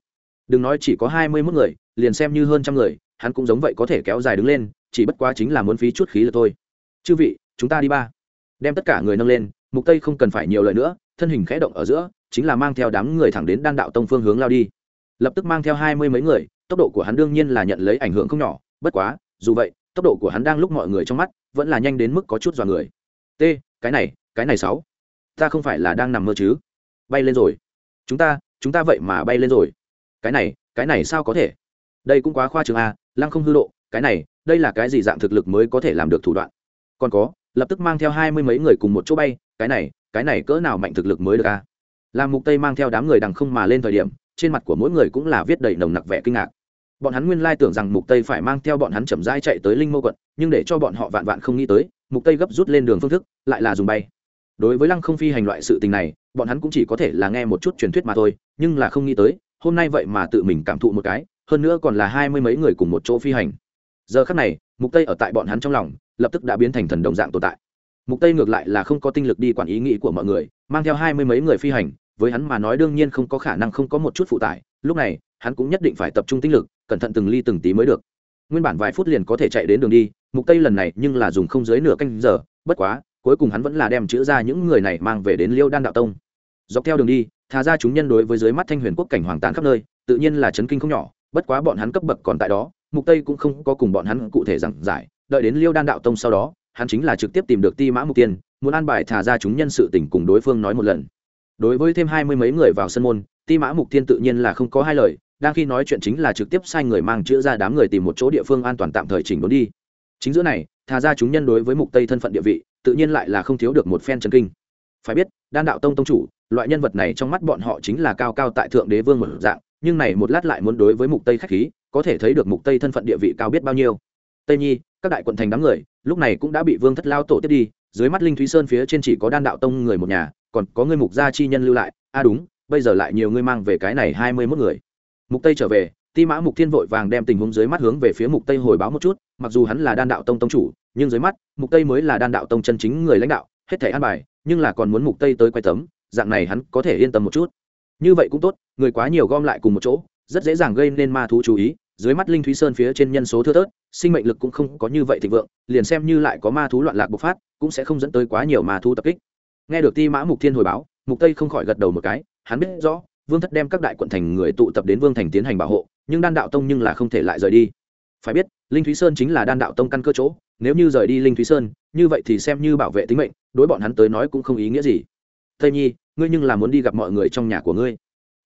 Speaker 1: Đừng nói chỉ có hai mươi 21 người, liền xem như hơn trăm người hắn cũng giống vậy có thể kéo dài đứng lên, chỉ bất quá chính là muốn phí chút khí lực thôi. Chư vị, chúng ta đi ba. Đem tất cả người nâng lên, mục tây không cần phải nhiều lời nữa, thân hình khẽ động ở giữa, chính là mang theo đám người thẳng đến đan đạo tông phương hướng lao đi. Lập tức mang theo hai mươi mấy người, tốc độ của hắn đương nhiên là nhận lấy ảnh hưởng không nhỏ, bất quá, dù vậy, tốc độ của hắn đang lúc mọi người trong mắt vẫn là nhanh đến mức có chút dọa người. T, cái này cái này sáu. Ta không phải là đang nằm mơ chứ? Bay lên rồi. Chúng ta chúng ta vậy mà bay lên rồi. Cái này cái này sao có thể? Đây cũng quá khoa trường a lăng không hư lộ, cái này đây là cái gì dạng thực lực mới có thể làm được thủ đoạn? Còn có lập tức mang theo hai mươi mấy người cùng một chỗ bay cái này cái này cỡ nào mạnh thực lực mới được à? a làm mục tây mang theo đám người đằng không mà lên thời điểm trên mặt của mỗi người cũng là viết đầy nồng nặc vẻ kinh ngạc. Bọn hắn nguyên lai tưởng rằng mục tây phải mang theo bọn hắn chậm rãi chạy tới linh mô quận nhưng để cho bọn họ vạn vạn không nghĩ tới mục tây gấp rút lên đường phương thức lại là dùng bay. Đối với lăng không phi hành loại sự tình này bọn hắn cũng chỉ có thể là nghe một chút truyền thuyết mà thôi nhưng là không nghĩ tới hôm nay vậy mà tự mình cảm thụ một cái hơn nữa còn là hai mươi mấy người cùng một chỗ phi hành. Giờ khắc này, mục tây ở tại bọn hắn trong lòng, lập tức đã biến thành thần đồng dạng tồn tại. Mục tây ngược lại là không có tinh lực đi quản ý nghĩ của mọi người, mang theo hai mươi mấy người phi hành, với hắn mà nói đương nhiên không có khả năng không có một chút phụ tải, lúc này, hắn cũng nhất định phải tập trung tinh lực, cẩn thận từng ly từng tí mới được. Nguyên bản vài phút liền có thể chạy đến đường đi, mục tây lần này nhưng là dùng không dưới nửa canh giờ, bất quá, cuối cùng hắn vẫn là đem chữ ra những người này mang về đến liêu đan đạo tông. Dọc theo đường đi, thà ra chúng nhân đối với dưới mắt thanh huyền quốc cảnh hoàng tàn khắp nơi, tự nhiên là chấn kinh không nhỏ bất quá bọn hắn cấp bậc còn tại đó, mục tây cũng không có cùng bọn hắn cụ thể giảng giải, đợi đến liêu đan đạo tông sau đó, hắn chính là trực tiếp tìm được ti mã mục tiên, muốn an bài thả ra chúng nhân sự tình cùng đối phương nói một lần. Đối với thêm hai mươi mấy người vào sân môn, ti mã mục tiên tự nhiên là không có hai lời, đang khi nói chuyện chính là trực tiếp sai người mang chữa ra đám người tìm một chỗ địa phương an toàn tạm thời chỉnh đốn đi. Chính giữa này thà ra chúng nhân đối với mục tây thân phận địa vị, tự nhiên lại là không thiếu được một phen chân kinh. Phải biết, đan đạo tông tông chủ, loại nhân vật này trong mắt bọn họ chính là cao cao tại thượng đế vương một dạng nhưng này một lát lại muốn đối với mục tây khách khí, có thể thấy được mục tây thân phận địa vị cao biết bao nhiêu. Tây nhi, các đại quận thành đám người, lúc này cũng đã bị vương thất lao tổ tiếp đi, dưới mắt linh thúy sơn phía trên chỉ có đan đạo tông người một nhà, còn có người mục gia chi nhân lưu lại. A à đúng, bây giờ lại nhiều người mang về cái này hai mươi 21 người. Mục tây trở về, ti mã mục thiên vội vàng đem tình huống dưới mắt hướng về phía mục tây hồi báo một chút, mặc dù hắn là đan đạo tông tông chủ, nhưng dưới mắt, mục tây mới là đan đạo tông chân chính người lãnh đạo, hết thể an bài, nhưng là còn muốn mục tây tới quay tấm, dạng này hắn có thể yên tâm một chút như vậy cũng tốt, người quá nhiều gom lại cùng một chỗ, rất dễ dàng gây nên ma thú chú ý. Dưới mắt linh thúy sơn phía trên nhân số thưa thớt, sinh mệnh lực cũng không có như vậy thịnh vượng, liền xem như lại có ma thú loạn lạc bộc phát, cũng sẽ không dẫn tới quá nhiều ma thú tập kích. Nghe được ti mã mục thiên hồi báo, mục tây không khỏi gật đầu một cái, hắn biết rõ, vương thất đem các đại quận thành người tụ tập đến vương thành tiến hành bảo hộ, nhưng đan đạo tông nhưng là không thể lại rời đi. Phải biết, linh thúy sơn chính là đan đạo tông căn cơ chỗ, nếu như rời đi linh thúy sơn, như vậy thì xem như bảo vệ tính mệnh, đối bọn hắn tới nói cũng không ý nghĩa gì tây nhi, ngươi nhưng là muốn đi gặp mọi người trong nhà của ngươi.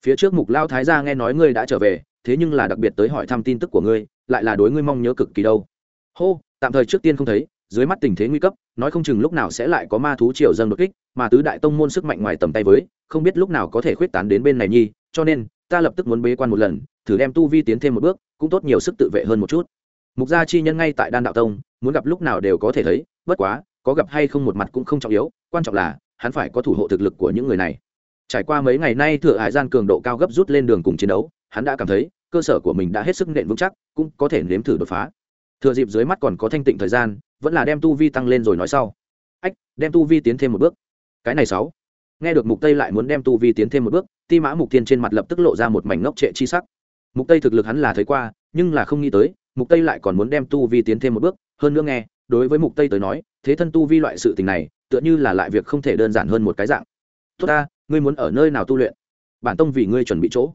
Speaker 1: Phía trước mục lao thái gia nghe nói ngươi đã trở về, thế nhưng là đặc biệt tới hỏi thăm tin tức của ngươi, lại là đối ngươi mong nhớ cực kỳ đâu. Hô, tạm thời trước tiên không thấy, dưới mắt tình thế nguy cấp, nói không chừng lúc nào sẽ lại có ma thú triều dân đột kích, mà tứ đại tông môn sức mạnh ngoài tầm tay với, không biết lúc nào có thể khuyết tán đến bên này nhi, cho nên, ta lập tức muốn bế quan một lần, thử đem tu vi tiến thêm một bước, cũng tốt nhiều sức tự vệ hơn một chút. Mục gia chi nhân ngay tại đan đạo tông, muốn gặp lúc nào đều có thể thấy, bất quá, có gặp hay không một mặt cũng không trọng yếu, quan trọng là hắn phải có thủ hộ thực lực của những người này. Trải qua mấy ngày nay thừa hải gian cường độ cao gấp rút lên đường cùng chiến đấu, hắn đã cảm thấy cơ sở của mình đã hết sức nện vững chắc, cũng có thể nếm thử đột phá. Thừa dịp dưới mắt còn có thanh tịnh thời gian, vẫn là đem tu vi tăng lên rồi nói sau. Ách, đem tu vi tiến thêm một bước. Cái này sáu. Nghe được mục tây lại muốn đem tu vi tiến thêm một bước, ti mã mục tiên trên mặt lập tức lộ ra một mảnh ngốc trệ chi sắc. Mục tây thực lực hắn là thấy qua, nhưng là không nghĩ tới, mục tây lại còn muốn đem tu vi tiến thêm một bước. Hơn nữa nghe, đối với mục tây tới nói, thế thân tu vi loại sự tình này tựa như là lại việc không thể đơn giản hơn một cái dạng. Tốt ta, ngươi muốn ở nơi nào tu luyện? Bản tông vì ngươi chuẩn bị chỗ.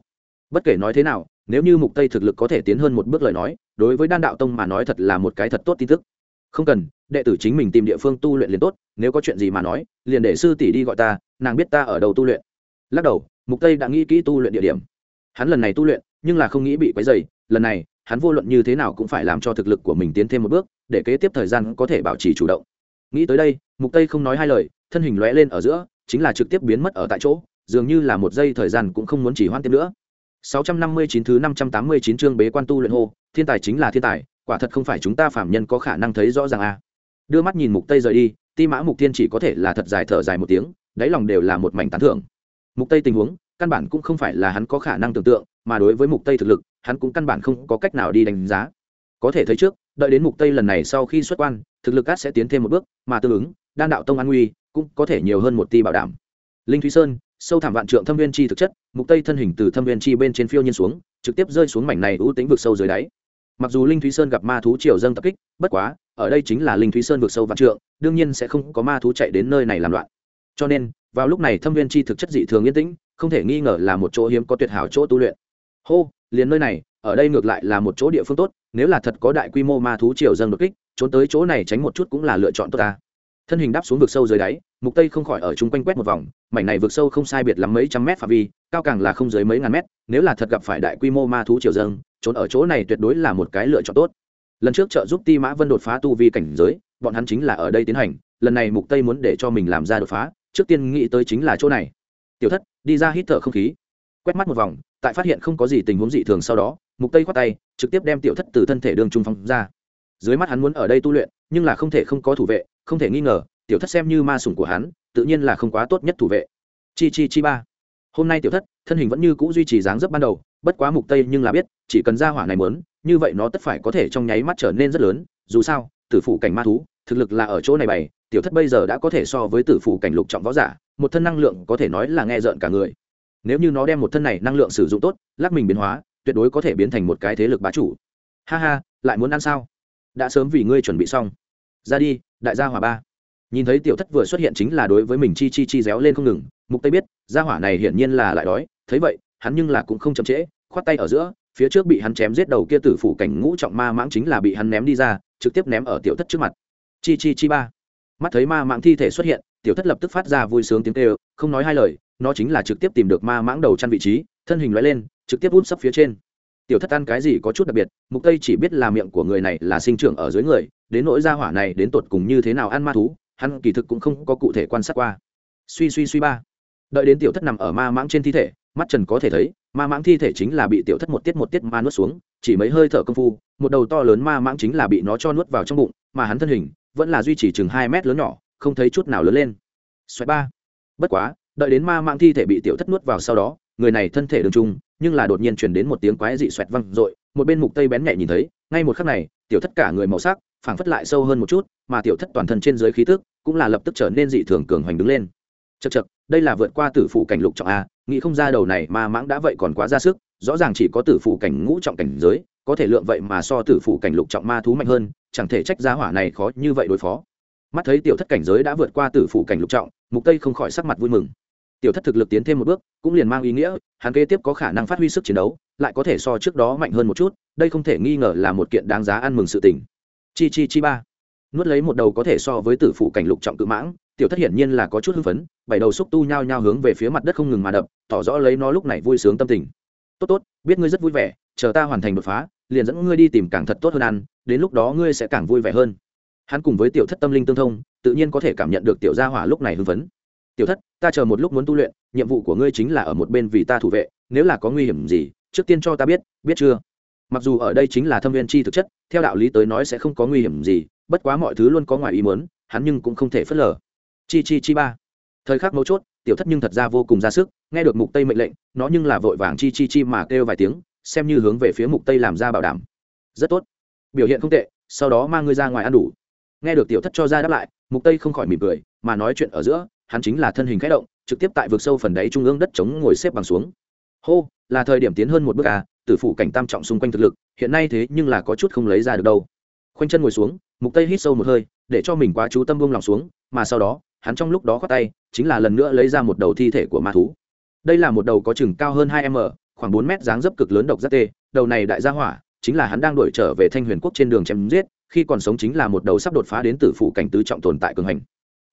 Speaker 1: Bất kể nói thế nào, nếu như mục tây thực lực có thể tiến hơn một bước lời nói, đối với đan đạo tông mà nói thật là một cái thật tốt tin tức. Không cần, đệ tử chính mình tìm địa phương tu luyện liền tốt, nếu có chuyện gì mà nói, liền để sư tỷ đi gọi ta, nàng biết ta ở đâu tu luyện. Lắc đầu, mục tây đã nghĩ kỹ tu luyện địa điểm. Hắn lần này tu luyện, nhưng là không nghĩ bị quấy dày lần này, hắn vô luận như thế nào cũng phải làm cho thực lực của mình tiến thêm một bước, để kế tiếp thời gian có thể bảo trì chủ động nghĩ tới đây, mục tây không nói hai lời, thân hình lóe lên ở giữa, chính là trực tiếp biến mất ở tại chỗ, dường như là một giây thời gian cũng không muốn chỉ hoãn tiếp nữa. 659 thứ 589 chương bế quan tu luyện hô, thiên tài chính là thiên tài, quả thật không phải chúng ta phạm nhân có khả năng thấy rõ ràng a à. đưa mắt nhìn mục tây rời đi, ti mã mục tiên chỉ có thể là thật dài thở dài một tiếng, đáy lòng đều là một mảnh tán thưởng. Mục tây tình huống, căn bản cũng không phải là hắn có khả năng tưởng tượng, mà đối với mục tây thực lực, hắn cũng căn bản không có cách nào đi đánh giá. Có thể thấy trước, đợi đến mục tây lần này sau khi xuất quan thực lực cát sẽ tiến thêm một bước, mà tương ứng, đan đạo tông an nguy cũng có thể nhiều hơn một ti bảo đảm. Linh thúy sơn, sâu thẳm vạn trượng thâm viên chi thực chất, mục tây thân hình từ thâm viên chi bên trên phiêu nhiên xuống, trực tiếp rơi xuống mảnh này ưu tính vực sâu dưới đáy. Mặc dù linh thúy sơn gặp ma thú triều dâng tập kích, bất quá, ở đây chính là linh thúy sơn vực sâu vạn trượng, đương nhiên sẽ không có ma thú chạy đến nơi này làm loạn. Cho nên, vào lúc này thâm viên chi thực chất dị thường yên tĩnh, không thể nghi ngờ là một chỗ hiếm có tuyệt hảo chỗ tu luyện. Hô! Liền nơi này, ở đây ngược lại là một chỗ địa phương tốt, nếu là thật có đại quy mô ma thú triều dâng đột kích, trốn tới chỗ này tránh một chút cũng là lựa chọn tốt ta. Thân hình đáp xuống vực sâu dưới đáy, mục tây không khỏi ở chung quanh quét một vòng, mảnh này vực sâu không sai biệt lắm mấy trăm mét phạm vi, cao càng là không dưới mấy ngàn mét, nếu là thật gặp phải đại quy mô ma thú triều dâng, trốn ở chỗ này tuyệt đối là một cái lựa chọn tốt. Lần trước trợ giúp ti mã vân đột phá tu vi cảnh giới, bọn hắn chính là ở đây tiến hành, lần này mục tây muốn để cho mình làm ra đột phá, trước tiên nghĩ tới chính là chỗ này. Tiểu thất, đi ra hít thở không khí. Quét mắt một vòng tại phát hiện không có gì tình huống dị thường sau đó, mục tây khoát tay, trực tiếp đem tiểu thất từ thân thể đường trung phong ra. Dưới mắt hắn muốn ở đây tu luyện, nhưng là không thể không có thủ vệ, không thể nghi ngờ, tiểu thất xem như ma sủng của hắn, tự nhiên là không quá tốt nhất thủ vệ. Chi chi chi ba. Hôm nay tiểu thất, thân hình vẫn như cũ duy trì dáng dấp ban đầu, bất quá mục tây nhưng là biết, chỉ cần ra hỏa này muốn, như vậy nó tất phải có thể trong nháy mắt trở nên rất lớn, dù sao, tử phủ cảnh ma thú, thực lực là ở chỗ này bày, tiểu thất bây giờ đã có thể so với tử phủ cảnh lục trọng võ giả, một thân năng lượng có thể nói là nghe rợn cả người nếu như nó đem một thân này năng lượng sử dụng tốt, lắc mình biến hóa, tuyệt đối có thể biến thành một cái thế lực bá chủ. Ha ha, lại muốn ăn sao? Đã sớm vì ngươi chuẩn bị xong. Ra đi, đại gia hỏa ba. Nhìn thấy tiểu thất vừa xuất hiện chính là đối với mình chi chi chi réo lên không ngừng. Mục tây biết, gia hỏa này hiển nhiên là lại đói. Thấy vậy, hắn nhưng là cũng không chậm trễ, khoát tay ở giữa, phía trước bị hắn chém giết đầu kia tử phủ cảnh ngũ trọng ma mãng chính là bị hắn ném đi ra, trực tiếp ném ở tiểu thất trước mặt. Chi chi chi ba. Mắt thấy ma mãng thi thể xuất hiện tiểu thất lập tức phát ra vui sướng tiếng kêu, không nói hai lời, nó chính là trực tiếp tìm được ma mãng đầu chăn vị trí, thân hình loại lên, trực tiếp út sấp phía trên. Tiểu thất ăn cái gì có chút đặc biệt, mục tây chỉ biết là miệng của người này là sinh trưởng ở dưới người, đến nỗi gia hỏa này đến tột cùng như thế nào ăn ma thú, hắn kỳ thực cũng không có cụ thể quan sát qua. Suy suy suy ba. Đợi đến tiểu thất nằm ở ma mãng trên thi thể, mắt trần có thể thấy, ma mãng thi thể chính là bị tiểu thất một tiết một tiết ma nuốt xuống, chỉ mấy hơi thở công phu, một đầu to lớn ma mãng chính là bị nó cho nuốt vào trong bụng, mà hắn thân hình vẫn là duy trì chừng hai mét lớn nhỏ không thấy chút nào lớn lên. Xoáy ba. Bất quá, đợi đến ma mạng thi thể bị tiểu thất nuốt vào sau đó, người này thân thể đường trung, nhưng là đột nhiên chuyển đến một tiếng quái dị xoẹt văng r một bên mục tây bén nhẹ nhìn thấy, ngay một khắc này, tiểu thất cả người màu sắc, phảng phất lại sâu hơn một chút, mà tiểu thất toàn thân trên dưới khí tức cũng là lập tức trở nên dị thường cường hoành đứng lên. Chật chật đây là vượt qua tử phụ cảnh lục trọng a, nghĩ không ra đầu này ma mãng đã vậy còn quá ra sức, rõ ràng chỉ có tử phụ cảnh ngũ trọng cảnh giới, có thể lượng vậy mà so tử phụ cảnh lục trọng ma thú mạnh hơn, chẳng thể trách giá hỏa này khó như vậy đối phó mắt thấy tiểu thất cảnh giới đã vượt qua tử phủ cảnh lục trọng, mục tây không khỏi sắc mặt vui mừng. Tiểu thất thực lực tiến thêm một bước, cũng liền mang ý nghĩa, hắn kế tiếp có khả năng phát huy sức chiến đấu, lại có thể so trước đó mạnh hơn một chút, đây không thể nghi ngờ là một kiện đáng giá ăn mừng sự tình. Chi chi chi ba. Nuốt lấy một đầu có thể so với tử phụ cảnh lục trọng cự mãng, tiểu thất hiển nhiên là có chút hưng phấn, bảy đầu xúc tu nhao nhao hướng về phía mặt đất không ngừng mà đập, tỏ rõ lấy nó lúc này vui sướng tâm tình. Tốt tốt, biết ngươi rất vui vẻ, chờ ta hoàn thành đột phá, liền dẫn ngươi đi tìm càng thật tốt hơn ăn, đến lúc đó ngươi sẽ càng vui vẻ hơn hắn cùng với tiểu thất tâm linh tương thông, tự nhiên có thể cảm nhận được tiểu gia hỏa lúc này hưng phấn. Tiểu thất, ta chờ một lúc muốn tu luyện, nhiệm vụ của ngươi chính là ở một bên vì ta thủ vệ, nếu là có nguy hiểm gì, trước tiên cho ta biết biết chưa? Mặc dù ở đây chính là thâm viên chi thực chất, theo đạo lý tới nói sẽ không có nguy hiểm gì, bất quá mọi thứ luôn có ngoài ý muốn, hắn nhưng cũng không thể phớt lờ. Chi chi chi ba. Thời khắc mấu chốt, tiểu thất nhưng thật ra vô cùng ra sức, nghe được mục tây mệnh lệnh, nó nhưng là vội vàng chi chi chi mà kêu vài tiếng, xem như hướng về phía mục tây làm ra bảo đảm. Rất tốt. Biểu hiện không tệ, sau đó mang ngươi ra ngoài ăn đủ nghe được tiểu thất cho ra đáp lại, mục tây không khỏi mỉm cười, mà nói chuyện ở giữa, hắn chính là thân hình khẽ động, trực tiếp tại vực sâu phần đáy trung ương đất chống ngồi xếp bằng xuống. Hô, là thời điểm tiến hơn một bước à tử phụ cảnh tam trọng xung quanh thực lực, hiện nay thế nhưng là có chút không lấy ra được đâu. Khoanh chân ngồi xuống, mục tây hít sâu một hơi, để cho mình quá chú tâm buông lòng xuống, mà sau đó, hắn trong lúc đó khoát tay, chính là lần nữa lấy ra một đầu thi thể của ma thú. Đây là một đầu có chừng cao hơn 2 m, khoảng 4 mét dáng dấp cực lớn độc giác tê, đầu này đại gia hỏa, chính là hắn đang đuổi trở về thanh huyền quốc trên đường chém giết khi còn sống chính là một đầu sắp đột phá đến tử phụ cảnh tứ trọng tồn tại cường hành.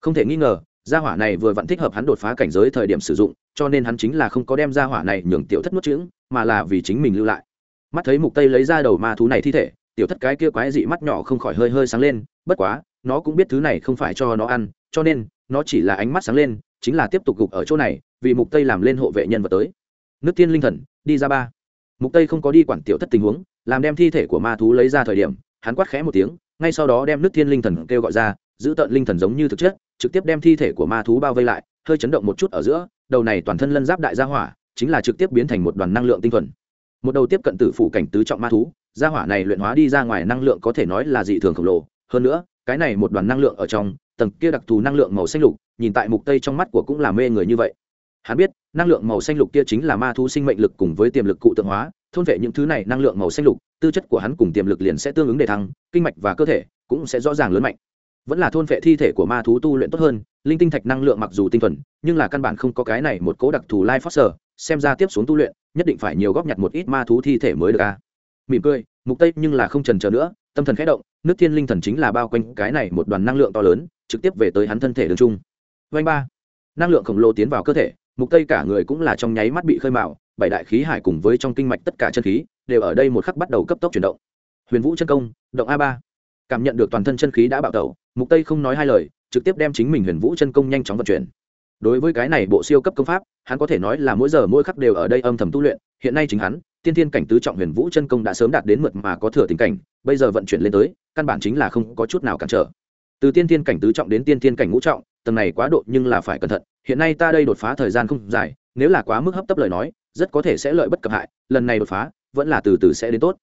Speaker 1: Không thể nghi ngờ gia hỏa này vừa vẫn thích hợp hắn đột phá cảnh giới thời điểm sử dụng cho nên hắn chính là không có đem gia hỏa này nhường tiểu thất nuốt trứng, mà là vì chính mình lưu lại. Mắt thấy mục tây lấy ra đầu ma thú này thi thể tiểu thất cái kia quái dị mắt nhỏ không khỏi hơi hơi sáng lên bất quá nó cũng biết thứ này không phải cho nó ăn cho nên nó chỉ là ánh mắt sáng lên chính là tiếp tục gục ở chỗ này vì mục tây làm lên hộ vệ nhân vật tới. Nước tiên linh thần đi ra ba. Mục tây không có đi quản tiểu thất tình huống làm đem thi thể của ma thú lấy ra thời điểm hắn quát khẽ một tiếng, ngay sau đó đem nước thiên linh thần kêu gọi ra, giữ tận linh thần giống như thực chất, trực tiếp đem thi thể của ma thú bao vây lại, hơi chấn động một chút ở giữa, đầu này toàn thân lân giáp đại gia hỏa, chính là trực tiếp biến thành một đoàn năng lượng tinh thuần. Một đầu tiếp cận tử phủ cảnh tứ trọng ma thú, gia hỏa này luyện hóa đi ra ngoài năng lượng có thể nói là dị thường khổng lồ. Hơn nữa, cái này một đoàn năng lượng ở trong, tầng kia đặc thù năng lượng màu xanh lục, nhìn tại mục tây trong mắt của cũng là mê người như vậy. Hắn biết, năng lượng màu xanh lục kia chính là ma thú sinh mệnh lực cùng với tiềm lực cụ tượng hóa thôn vệ những thứ này năng lượng màu xanh lục, tư chất của hắn cùng tiềm lực liền sẽ tương ứng để thăng, kinh mạch và cơ thể cũng sẽ rõ ràng lớn mạnh. Vẫn là thôn vệ thi thể của ma thú tu luyện tốt hơn, linh tinh thạch năng lượng mặc dù tinh thuần, nhưng là căn bản không có cái này một cố đặc thù lai phát sở xem ra tiếp xuống tu luyện, nhất định phải nhiều góp nhặt một ít ma thú thi thể mới được a. Mỉm cười, mục tây nhưng là không trần chờ nữa, tâm thần khẽ động, nước thiên linh thần chính là bao quanh cái này một đoàn năng lượng to lớn, trực tiếp về tới hắn thân thể đường trung. Vanh ba. Năng lượng khổng lồ tiến vào cơ thể, mục tây cả người cũng là trong nháy mắt bị khơi mào bảy đại khí hải cùng với trong kinh mạch tất cả chân khí, đều ở đây một khắc bắt đầu cấp tốc chuyển động. Huyền vũ chân công, động a ba. Cảm nhận được toàn thân chân khí đã bạo tẩu, mục tây không nói hai lời, trực tiếp đem chính mình huyền vũ chân công nhanh chóng vận chuyển. Đối với cái này bộ siêu cấp công pháp, hắn có thể nói là mỗi giờ mỗi khắc đều ở đây âm thầm tu luyện, hiện nay chính hắn, tiên thiên cảnh tứ trọng huyền vũ chân công đã sớm đạt đến mượt mà có thừa tình cảnh, bây giờ vận chuyển lên tới, căn bản chính là không có chút nào cản trở. Từ tiên thiên cảnh tứ trọng đến tiên thiên cảnh ngũ trọng, tầng này quá độ nhưng là phải cẩn thận, hiện nay ta đây đột phá thời gian không dài, nếu là quá mức hấp tấp lời nói rất có thể sẽ lợi bất cập hại, lần này đột phá, vẫn là từ từ sẽ đến tốt.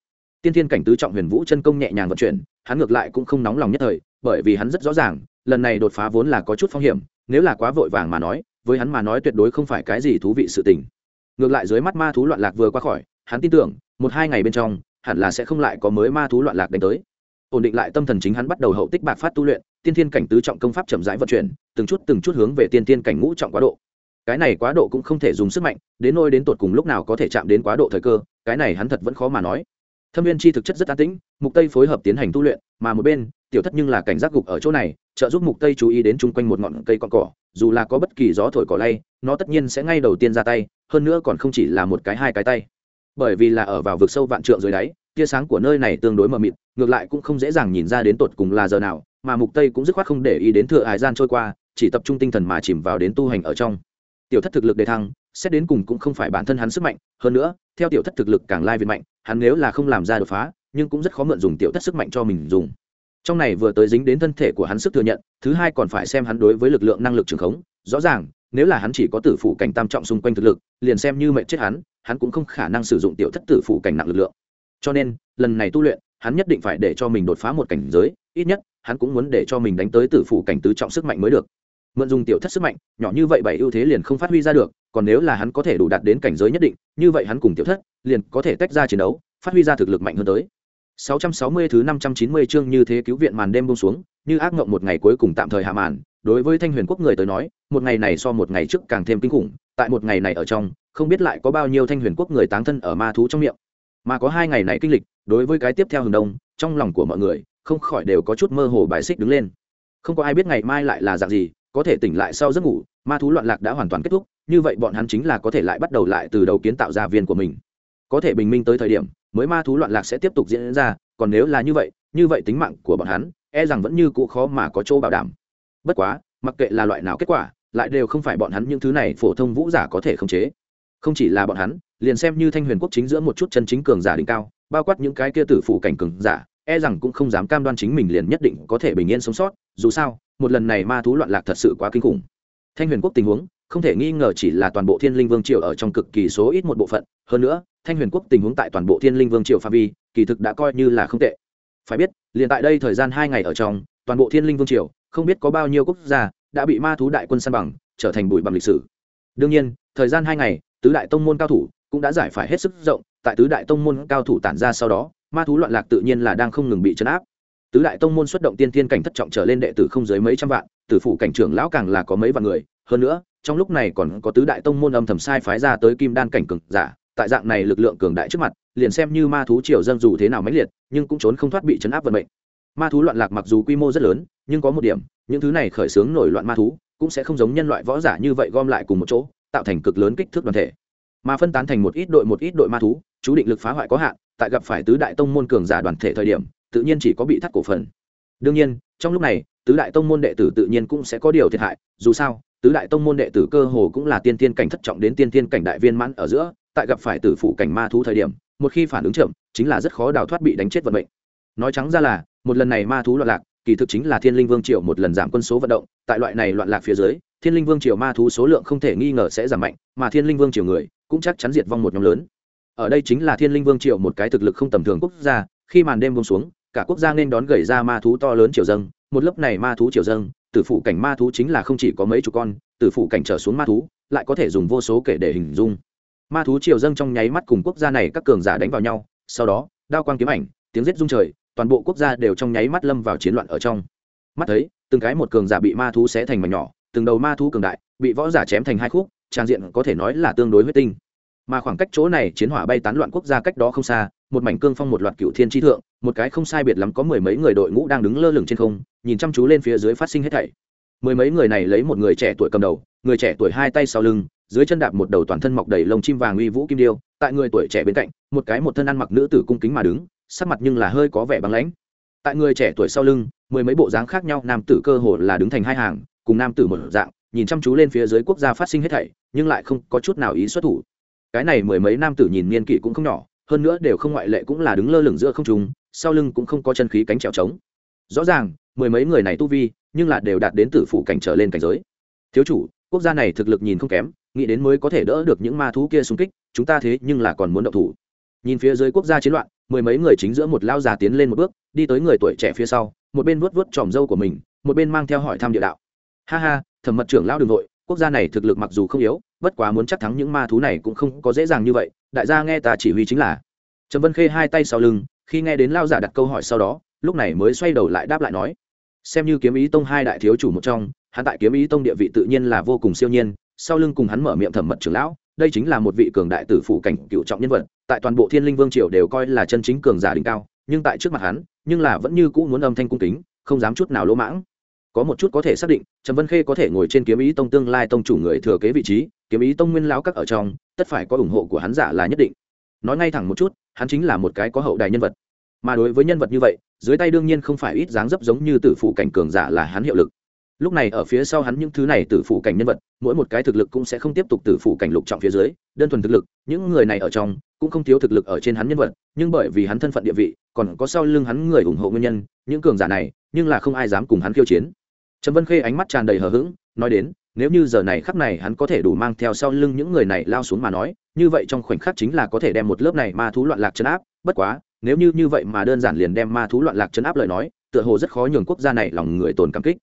Speaker 1: Tiên thiên cảnh tứ trọng huyền vũ chân công nhẹ nhàng vận chuyển, hắn ngược lại cũng không nóng lòng nhất thời, bởi vì hắn rất rõ ràng, lần này đột phá vốn là có chút phong hiểm, nếu là quá vội vàng mà nói, với hắn mà nói tuyệt đối không phải cái gì thú vị sự tình. Ngược lại dưới mắt ma thú loạn lạc vừa qua khỏi, hắn tin tưởng, một hai ngày bên trong, hẳn là sẽ không lại có mới ma thú loạn lạc đánh tới. Ổn định lại tâm thần chính hắn bắt đầu hậu tích bạc phát tu luyện, tiên thiên cảnh tứ trọng công pháp chậm rãi vận chuyển, từng chút từng chút hướng về tiên thiên cảnh ngũ trọng quá độ cái này quá độ cũng không thể dùng sức mạnh, đến nôi đến tột cùng lúc nào có thể chạm đến quá độ thời cơ, cái này hắn thật vẫn khó mà nói. Thâm viên chi thực chất rất an tĩnh, mục tây phối hợp tiến hành tu luyện, mà một bên, tiểu thất nhưng là cảnh giác gục ở chỗ này, trợ giúp mục tây chú ý đến chung quanh một ngọn cây con cỏ, dù là có bất kỳ gió thổi cỏ lay, nó tất nhiên sẽ ngay đầu tiên ra tay, hơn nữa còn không chỉ là một cái hai cái tay. Bởi vì là ở vào vực sâu vạn trượng dưới đáy, tia sáng của nơi này tương đối mờ mịt, ngược lại cũng không dễ dàng nhìn ra đến tột cùng là giờ nào, mà mục tây cũng dứt khoát không để ý đến thừa hải gian trôi qua, chỉ tập trung tinh thần mà chìm vào đến tu hành ở trong tiểu thất thực lực đề thăng, xét đến cùng cũng không phải bản thân hắn sức mạnh, hơn nữa, theo tiểu thất thực lực càng lai việt mạnh, hắn nếu là không làm ra đột phá, nhưng cũng rất khó mượn dùng tiểu thất sức mạnh cho mình dùng. Trong này vừa tới dính đến thân thể của hắn sức thừa nhận, thứ hai còn phải xem hắn đối với lực lượng năng lực trường khống, rõ ràng, nếu là hắn chỉ có tử phủ cảnh tam trọng xung quanh thực lực, liền xem như mệnh chết hắn hắn cũng không khả năng sử dụng tiểu thất tử phủ cảnh nặng lực lượng. Cho nên, lần này tu luyện, hắn nhất định phải để cho mình đột phá một cảnh giới, ít nhất, hắn cũng muốn để cho mình đánh tới tử phủ cảnh tứ trọng sức mạnh mới được mượn dùng tiểu thất sức mạnh nhỏ như vậy bảy ưu thế liền không phát huy ra được còn nếu là hắn có thể đủ đạt đến cảnh giới nhất định như vậy hắn cùng tiểu thất liền có thể tách ra chiến đấu phát huy ra thực lực mạnh hơn tới 660 thứ 590 chương như thế cứu viện màn đêm buông xuống, như ác ngộng một ngày cuối cùng tạm thời hạ màn, đối với Thanh Huyền quốc người tới nói, một ngày này so một ngày trước càng thêm kinh khủng, tại một ngày này ở trong, không biết lại có bao nhiêu Thanh Huyền quốc người táng thân ở ma thú trong miệng. Mà có hai ngày này kinh lịch, đối với cái tiếp theo hừng đông, trong lòng của mọi người, không khỏi đều có chút mơ hồ bài xích đứng lên. Không có ai biết ngày mai lại là dạng gì, có thể tỉnh lại sau giấc ngủ, ma thú loạn lạc đã hoàn toàn kết thúc, như vậy bọn hắn chính là có thể lại bắt đầu lại từ đầu kiến tạo ra viên của mình. Có thể bình minh tới thời điểm, mới ma thú loạn lạc sẽ tiếp tục diễn ra còn nếu là như vậy như vậy tính mạng của bọn hắn e rằng vẫn như cũ khó mà có chỗ bảo đảm bất quá mặc kệ là loại nào kết quả lại đều không phải bọn hắn những thứ này phổ thông vũ giả có thể khống chế không chỉ là bọn hắn liền xem như thanh huyền quốc chính giữa một chút chân chính cường giả đỉnh cao bao quát những cái kia tử phủ cảnh cường giả e rằng cũng không dám cam đoan chính mình liền nhất định có thể bình yên sống sót dù sao một lần này ma thú loạn lạc thật sự quá kinh khủng. Thanh huyền quốc tình huống, không thể nghi ngờ chỉ là toàn bộ thiên linh vương triều ở trong cực kỳ số ít một bộ phận. Hơn nữa, thanh huyền quốc tình huống tại toàn bộ thiên linh vương triều pha vi, kỳ thực đã coi như là không tệ. Phải biết, liền tại đây thời gian hai ngày ở trong, toàn bộ thiên linh vương triều, không biết có bao nhiêu quốc gia đã bị ma thú đại quân săn bằng, trở thành bụi bằng lịch sử. Đương nhiên, thời gian hai ngày, tứ đại tông môn cao thủ cũng đã giải phải hết sức rộng. Tại tứ đại tông môn cao thủ tản ra sau đó, ma thú loạn lạc tự nhiên là đang không ngừng bị chấn áp tứ đại tông môn xuất động tiên thiên cảnh thất trọng trở lên đệ tử không dưới mấy trăm vạn, tử phủ cảnh trưởng lão càng là có mấy vạn người. Hơn nữa, trong lúc này còn có tứ đại tông môn âm thầm sai phái ra tới kim đan cảnh cường giả, tại dạng này lực lượng cường đại trước mặt, liền xem như ma thú triều dân dù thế nào mãnh liệt, nhưng cũng trốn không thoát bị chấn áp vận mệnh. Ma thú loạn lạc mặc dù quy mô rất lớn, nhưng có một điểm, những thứ này khởi xướng nổi loạn ma thú cũng sẽ không giống nhân loại võ giả như vậy gom lại cùng một chỗ, tạo thành cực lớn kích thước đoàn thể. Mà phân tán thành một ít đội một ít đội ma thú, chú định lực phá hoại có hạn, tại gặp phải tứ đại tông môn cường giả đoàn thể thời điểm tự nhiên chỉ có bị thắt cổ phần. Đương nhiên, trong lúc này, tứ đại tông môn đệ tử tự nhiên cũng sẽ có điều thiệt hại, dù sao, tứ đại tông môn đệ tử cơ hồ cũng là tiên tiên cảnh thất trọng đến tiên tiên cảnh đại viên mãn ở giữa, tại gặp phải tử phụ cảnh ma thú thời điểm, một khi phản ứng chậm, chính là rất khó đào thoát bị đánh chết vận mệnh. Nói trắng ra là, một lần này ma thú loạn lạc, kỳ thực chính là thiên linh vương triều một lần giảm quân số vận động, tại loại này loạn lạc phía dưới, thiên linh vương triều ma thú số lượng không thể nghi ngờ sẽ giảm mạnh, mà thiên linh vương triều người cũng chắc chắn diệt vong một nhóm lớn. Ở đây chính là thiên linh vương triều một cái thực lực không tầm thường quốc gia khi màn đêm buông xuống, cả quốc gia nên đón gầy ra ma thú to lớn triều dâng. Một lớp này ma thú triều dâng, tử phụ cảnh ma thú chính là không chỉ có mấy chục con, tử phụ cảnh trở xuống ma thú lại có thể dùng vô số kể để hình dung. Ma thú triều dâng trong nháy mắt cùng quốc gia này các cường giả đánh vào nhau, sau đó, đao quang kiếm ảnh, tiếng rết rung trời, toàn bộ quốc gia đều trong nháy mắt lâm vào chiến loạn ở trong. Mắt thấy, từng cái một cường giả bị ma thú xé thành mảnh nhỏ, từng đầu ma thú cường đại, bị võ giả chém thành hai khúc, trang diện có thể nói là tương đối huyết tinh. Mà khoảng cách chỗ này chiến hỏa bay tán loạn quốc gia cách đó không xa một mảnh cương phong một loạt cựu thiên tri thượng, một cái không sai biệt lắm có mười mấy người đội ngũ đang đứng lơ lửng trên không, nhìn chăm chú lên phía dưới phát sinh hết thảy. Mười mấy người này lấy một người trẻ tuổi cầm đầu, người trẻ tuổi hai tay sau lưng, dưới chân đạp một đầu toàn thân mọc đầy lông chim vàng uy vũ kim điêu, tại người tuổi trẻ bên cạnh, một cái một thân ăn mặc nữ tử cung kính mà đứng, sắc mặt nhưng là hơi có vẻ băng lãnh. Tại người trẻ tuổi sau lưng, mười mấy bộ dáng khác nhau, nam tử cơ hồ là đứng thành hai hàng, cùng nam tử một dạng, nhìn chăm chú lên phía dưới quốc gia phát sinh hết thảy, nhưng lại không có chút nào ý xuất thủ. Cái này mười mấy nam tử nhìn niên kỷ cũng không nhỏ hơn nữa đều không ngoại lệ cũng là đứng lơ lửng giữa không trung, sau lưng cũng không có chân khí cánh trèo trống. Rõ ràng, mười mấy người này tu vi, nhưng là đều đạt đến tử phủ cảnh trở lên cảnh giới. Thiếu chủ, quốc gia này thực lực nhìn không kém, nghĩ đến mới có thể đỡ được những ma thú kia xung kích, chúng ta thế nhưng là còn muốn động thủ. Nhìn phía dưới quốc gia chiến loạn, mười mấy người chính giữa một lao già tiến lên một bước, đi tới người tuổi trẻ phía sau, một bên vuốt vuốt tròm râu của mình, một bên mang theo hỏi thăm địa đạo. Ha ha, thẩm mật trưởng lao đường nội quốc gia này thực lực mặc dù không yếu bất quá muốn chắc thắng những ma thú này cũng không có dễ dàng như vậy, đại gia nghe ta chỉ huy chính là. Trầm vân khê hai tay sau lưng, khi nghe đến lao giả đặt câu hỏi sau đó, lúc này mới xoay đầu lại đáp lại nói, xem như kiếm ý tông hai đại thiếu chủ một trong, hắn tại kiếm ý tông địa vị tự nhiên là vô cùng siêu nhiên, sau lưng cùng hắn mở miệng thẩm mật trưởng lão, đây chính là một vị cường đại tử phụ cảnh cựu trọng nhân vật, tại toàn bộ thiên linh vương triều đều coi là chân chính cường giả đỉnh cao, nhưng tại trước mặt hắn, nhưng là vẫn như cũ muốn âm thanh cung kính, không dám chút nào lỗ mãng có một chút có thể xác định, trầm vân khê có thể ngồi trên kiếm ý tông tương lai tông chủ người thừa kế vị trí, kiếm ý tông nguyên lão các ở trong, tất phải có ủng hộ của hắn giả là nhất định. Nói ngay thẳng một chút, hắn chính là một cái có hậu đài nhân vật. Mà đối với nhân vật như vậy, dưới tay đương nhiên không phải ít dáng dấp giống như tử phụ cảnh cường giả là hắn hiệu lực. Lúc này ở phía sau hắn những thứ này tử phụ cảnh nhân vật, mỗi một cái thực lực cũng sẽ không tiếp tục tử phụ cảnh lục trọng phía dưới, đơn thuần thực lực, những người này ở trong, cũng không thiếu thực lực ở trên hắn nhân vật, nhưng bởi vì hắn thân phận địa vị, còn có sau lưng hắn người ủng hộ nguyên nhân, những cường giả này, nhưng là không ai dám cùng hắn khiêu chiến trầm vân khê ánh mắt tràn đầy hờ hững, nói đến, nếu như giờ này khắc này hắn có thể đủ mang theo sau lưng những người này lao xuống mà nói, như vậy trong khoảnh khắc chính là có thể đem một lớp này ma thú loạn lạc chấn áp. Bất quá, nếu như như vậy mà đơn giản liền đem ma thú loạn lạc chấn áp lời nói, tựa hồ rất khó nhường quốc gia này lòng người tồn cảm kích.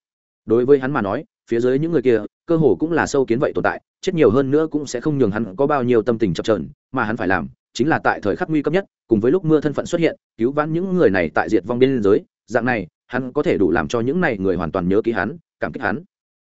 Speaker 1: Đối với hắn mà nói, phía dưới những người kia, cơ hồ cũng là sâu kiến vậy tồn tại, chết nhiều hơn nữa cũng sẽ không nhường hắn có bao nhiêu tâm tình chập trờn mà hắn phải làm, chính là tại thời khắc nguy cấp nhất, cùng với lúc mưa thân phận xuất hiện, cứu vãn những người này tại diệt vong biên giới. Dạng này hắn có thể đủ làm cho những này người hoàn toàn nhớ ký hắn, cảm kích hắn.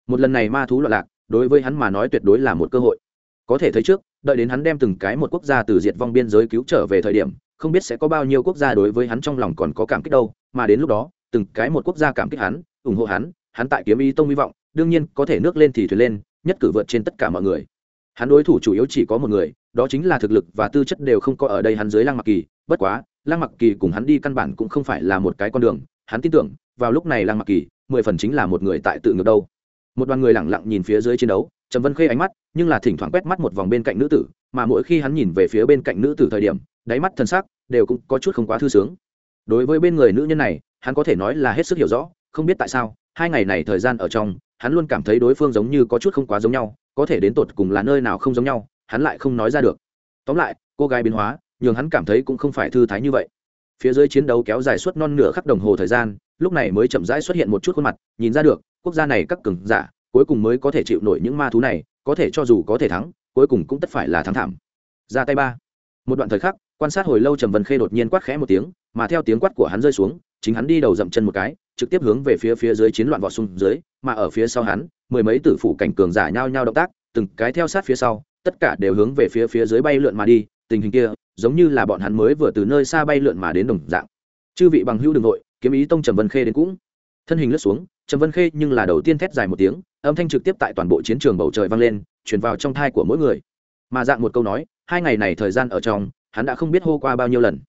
Speaker 1: Một lần này ma thú loạn lạc, đối với hắn mà nói tuyệt đối là một cơ hội. Có thể thấy trước, đợi đến hắn đem từng cái một quốc gia từ diệt vong biên giới cứu trở về thời điểm, không biết sẽ có bao nhiêu quốc gia đối với hắn trong lòng còn có cảm kích đâu, mà đến lúc đó, từng cái một quốc gia cảm kích hắn, ủng hộ hắn hắn tại kiếm ý tông hy vọng, đương nhiên có thể nước lên thì thuyền lên, nhất cử vượt trên tất cả mọi người. Hắn đối thủ chủ yếu chỉ có một người, đó chính là thực lực và tư chất đều không có ở đây hắn dưới lăng mặc kỳ, bất quá, lăng mặc kỳ cùng hắn đi căn bản cũng không phải là một cái con đường hắn tin tưởng, vào lúc này lăng mặc kỳ, mười phần chính là một người tại tự ngược đâu. Một đoàn người lẳng lặng nhìn phía dưới chiến đấu, trầm vân khê ánh mắt, nhưng là thỉnh thoảng quét mắt một vòng bên cạnh nữ tử, mà mỗi khi hắn nhìn về phía bên cạnh nữ tử thời điểm, đáy mắt thân xác đều cũng có chút không quá thư sướng. Đối với bên người nữ nhân này, hắn có thể nói là hết sức hiểu rõ, không biết tại sao, hai ngày này thời gian ở trong, hắn luôn cảm thấy đối phương giống như có chút không quá giống nhau, có thể đến tột cùng là nơi nào không giống nhau, hắn lại không nói ra được. Tóm lại, cô gái biến hóa, nhường hắn cảm thấy cũng không phải thư thái như vậy phía dưới chiến đấu kéo dài suốt non nửa khắc đồng hồ thời gian, lúc này mới chậm rãi xuất hiện một chút khuôn mặt, nhìn ra được, quốc gia này các cường giả, cuối cùng mới có thể chịu nổi những ma thú này, có thể cho dù có thể thắng, cuối cùng cũng tất phải là thắng thảm. Ra tay ba. Một đoạn thời khắc, quan sát hồi lâu trầm vân khê đột nhiên quát khẽ một tiếng, mà theo tiếng quát của hắn rơi xuống, chính hắn đi đầu dậm chân một cái, trực tiếp hướng về phía phía dưới chiến loạn vọt xung dưới, mà ở phía sau hắn, mười mấy tử phủ cảnh cường giả nhao nhao động tác, từng cái theo sát phía sau, tất cả đều hướng về phía phía dưới bay lượn mà đi tình hình kia, giống như là bọn hắn mới vừa từ nơi xa bay lượn mà đến đồng dạng. Chư vị bằng hữu đường nội kiếm ý tông trầm vân khê đến cũng. Thân hình lướt xuống, trầm vân khê nhưng là đầu tiên thét dài một tiếng, âm thanh trực tiếp tại toàn bộ chiến trường bầu trời vang lên, truyền vào trong thai của mỗi người. Mà dạng một câu nói, hai ngày này thời gian ở trong, hắn đã không biết hô qua bao nhiêu lần.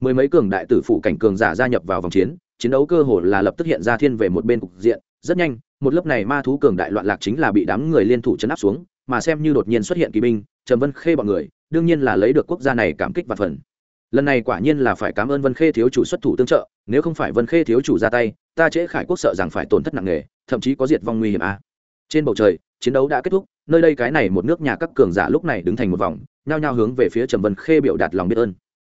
Speaker 1: Mười mấy cường đại tử phụ cảnh cường giả gia nhập vào vòng chiến chiến đấu cơ hồ là lập tức hiện ra thiên về một bên cục diện, rất nhanh, một lớp này ma thú cường đại loạn lạc chính là bị đám người liên thủ chấn áp xuống, mà xem như đột nhiên xuất hiện kỳ binh, trầm vân khê bọn người đương nhiên là lấy được quốc gia này cảm kích và phần. Lần này quả nhiên là phải cảm ơn vân khê thiếu chủ xuất thủ tương trợ, nếu không phải vân khê thiếu chủ ra tay, ta trễ khải quốc sợ rằng phải tổn thất nặng nề, thậm chí có diệt vong nguy hiểm a. Trên bầu trời, chiến đấu đã kết thúc, nơi đây cái này một nước nhà các cường giả lúc này đứng thành một vòng, nhao nhao hướng về phía trầm vân khê biểu đạt lòng biết ơn.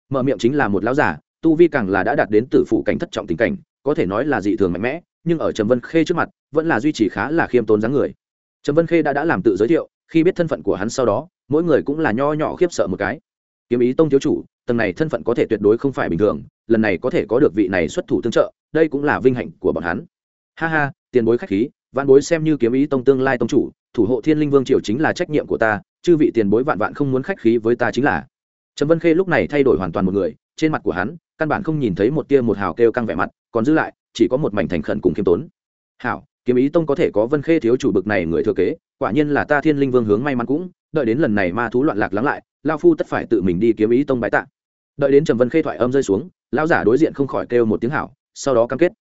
Speaker 1: Mở miệng chính là một lão giả, tu vi càng là đã đạt đến tử phụ cảnh thất trọng tình cảnh, có thể nói là dị thường mạnh mẽ, nhưng ở trầm vân khê trước mặt, vẫn là duy trì khá là khiêm tốn dáng người. Trầm vân khê đã đã làm tự giới thiệu khi biết thân phận của hắn sau đó, mỗi người cũng là nho nhỏ khiếp sợ một cái. Kiếm ý tông thiếu chủ, tầng này thân phận có thể tuyệt đối không phải bình thường, lần này có thể có được vị này xuất thủ tương trợ, đây cũng là vinh hạnh của bọn hắn. Ha ha, tiền bối khách khí, vạn bối xem như kiếm ý tông tương lai tông chủ, thủ hộ thiên linh vương triều chính là trách nhiệm của ta, chư vị tiền bối vạn vạn không muốn khách khí với ta chính là. Trầm vân khê lúc này thay đổi hoàn toàn một người, trên mặt của hắn, căn bản không nhìn thấy một tia một hào kêu căng vẻ mặt, còn giữ lại, chỉ có một mảnh thành khẩn cùng khiêm tốn. Hảo kiếm ý tông có thể có vân khê thiếu chủ bực này người thừa kế, quả nhiên là ta thiên linh vương hướng may mắn cũng, đợi đến lần này ma thú loạn lạc lắng lại lao phu tất phải tự mình đi kiếm ý tông bái tạ. Đợi đến trầm vân khê thoại âm rơi xuống, lão giả đối diện không khỏi kêu một tiếng hảo, sau đó cam kết.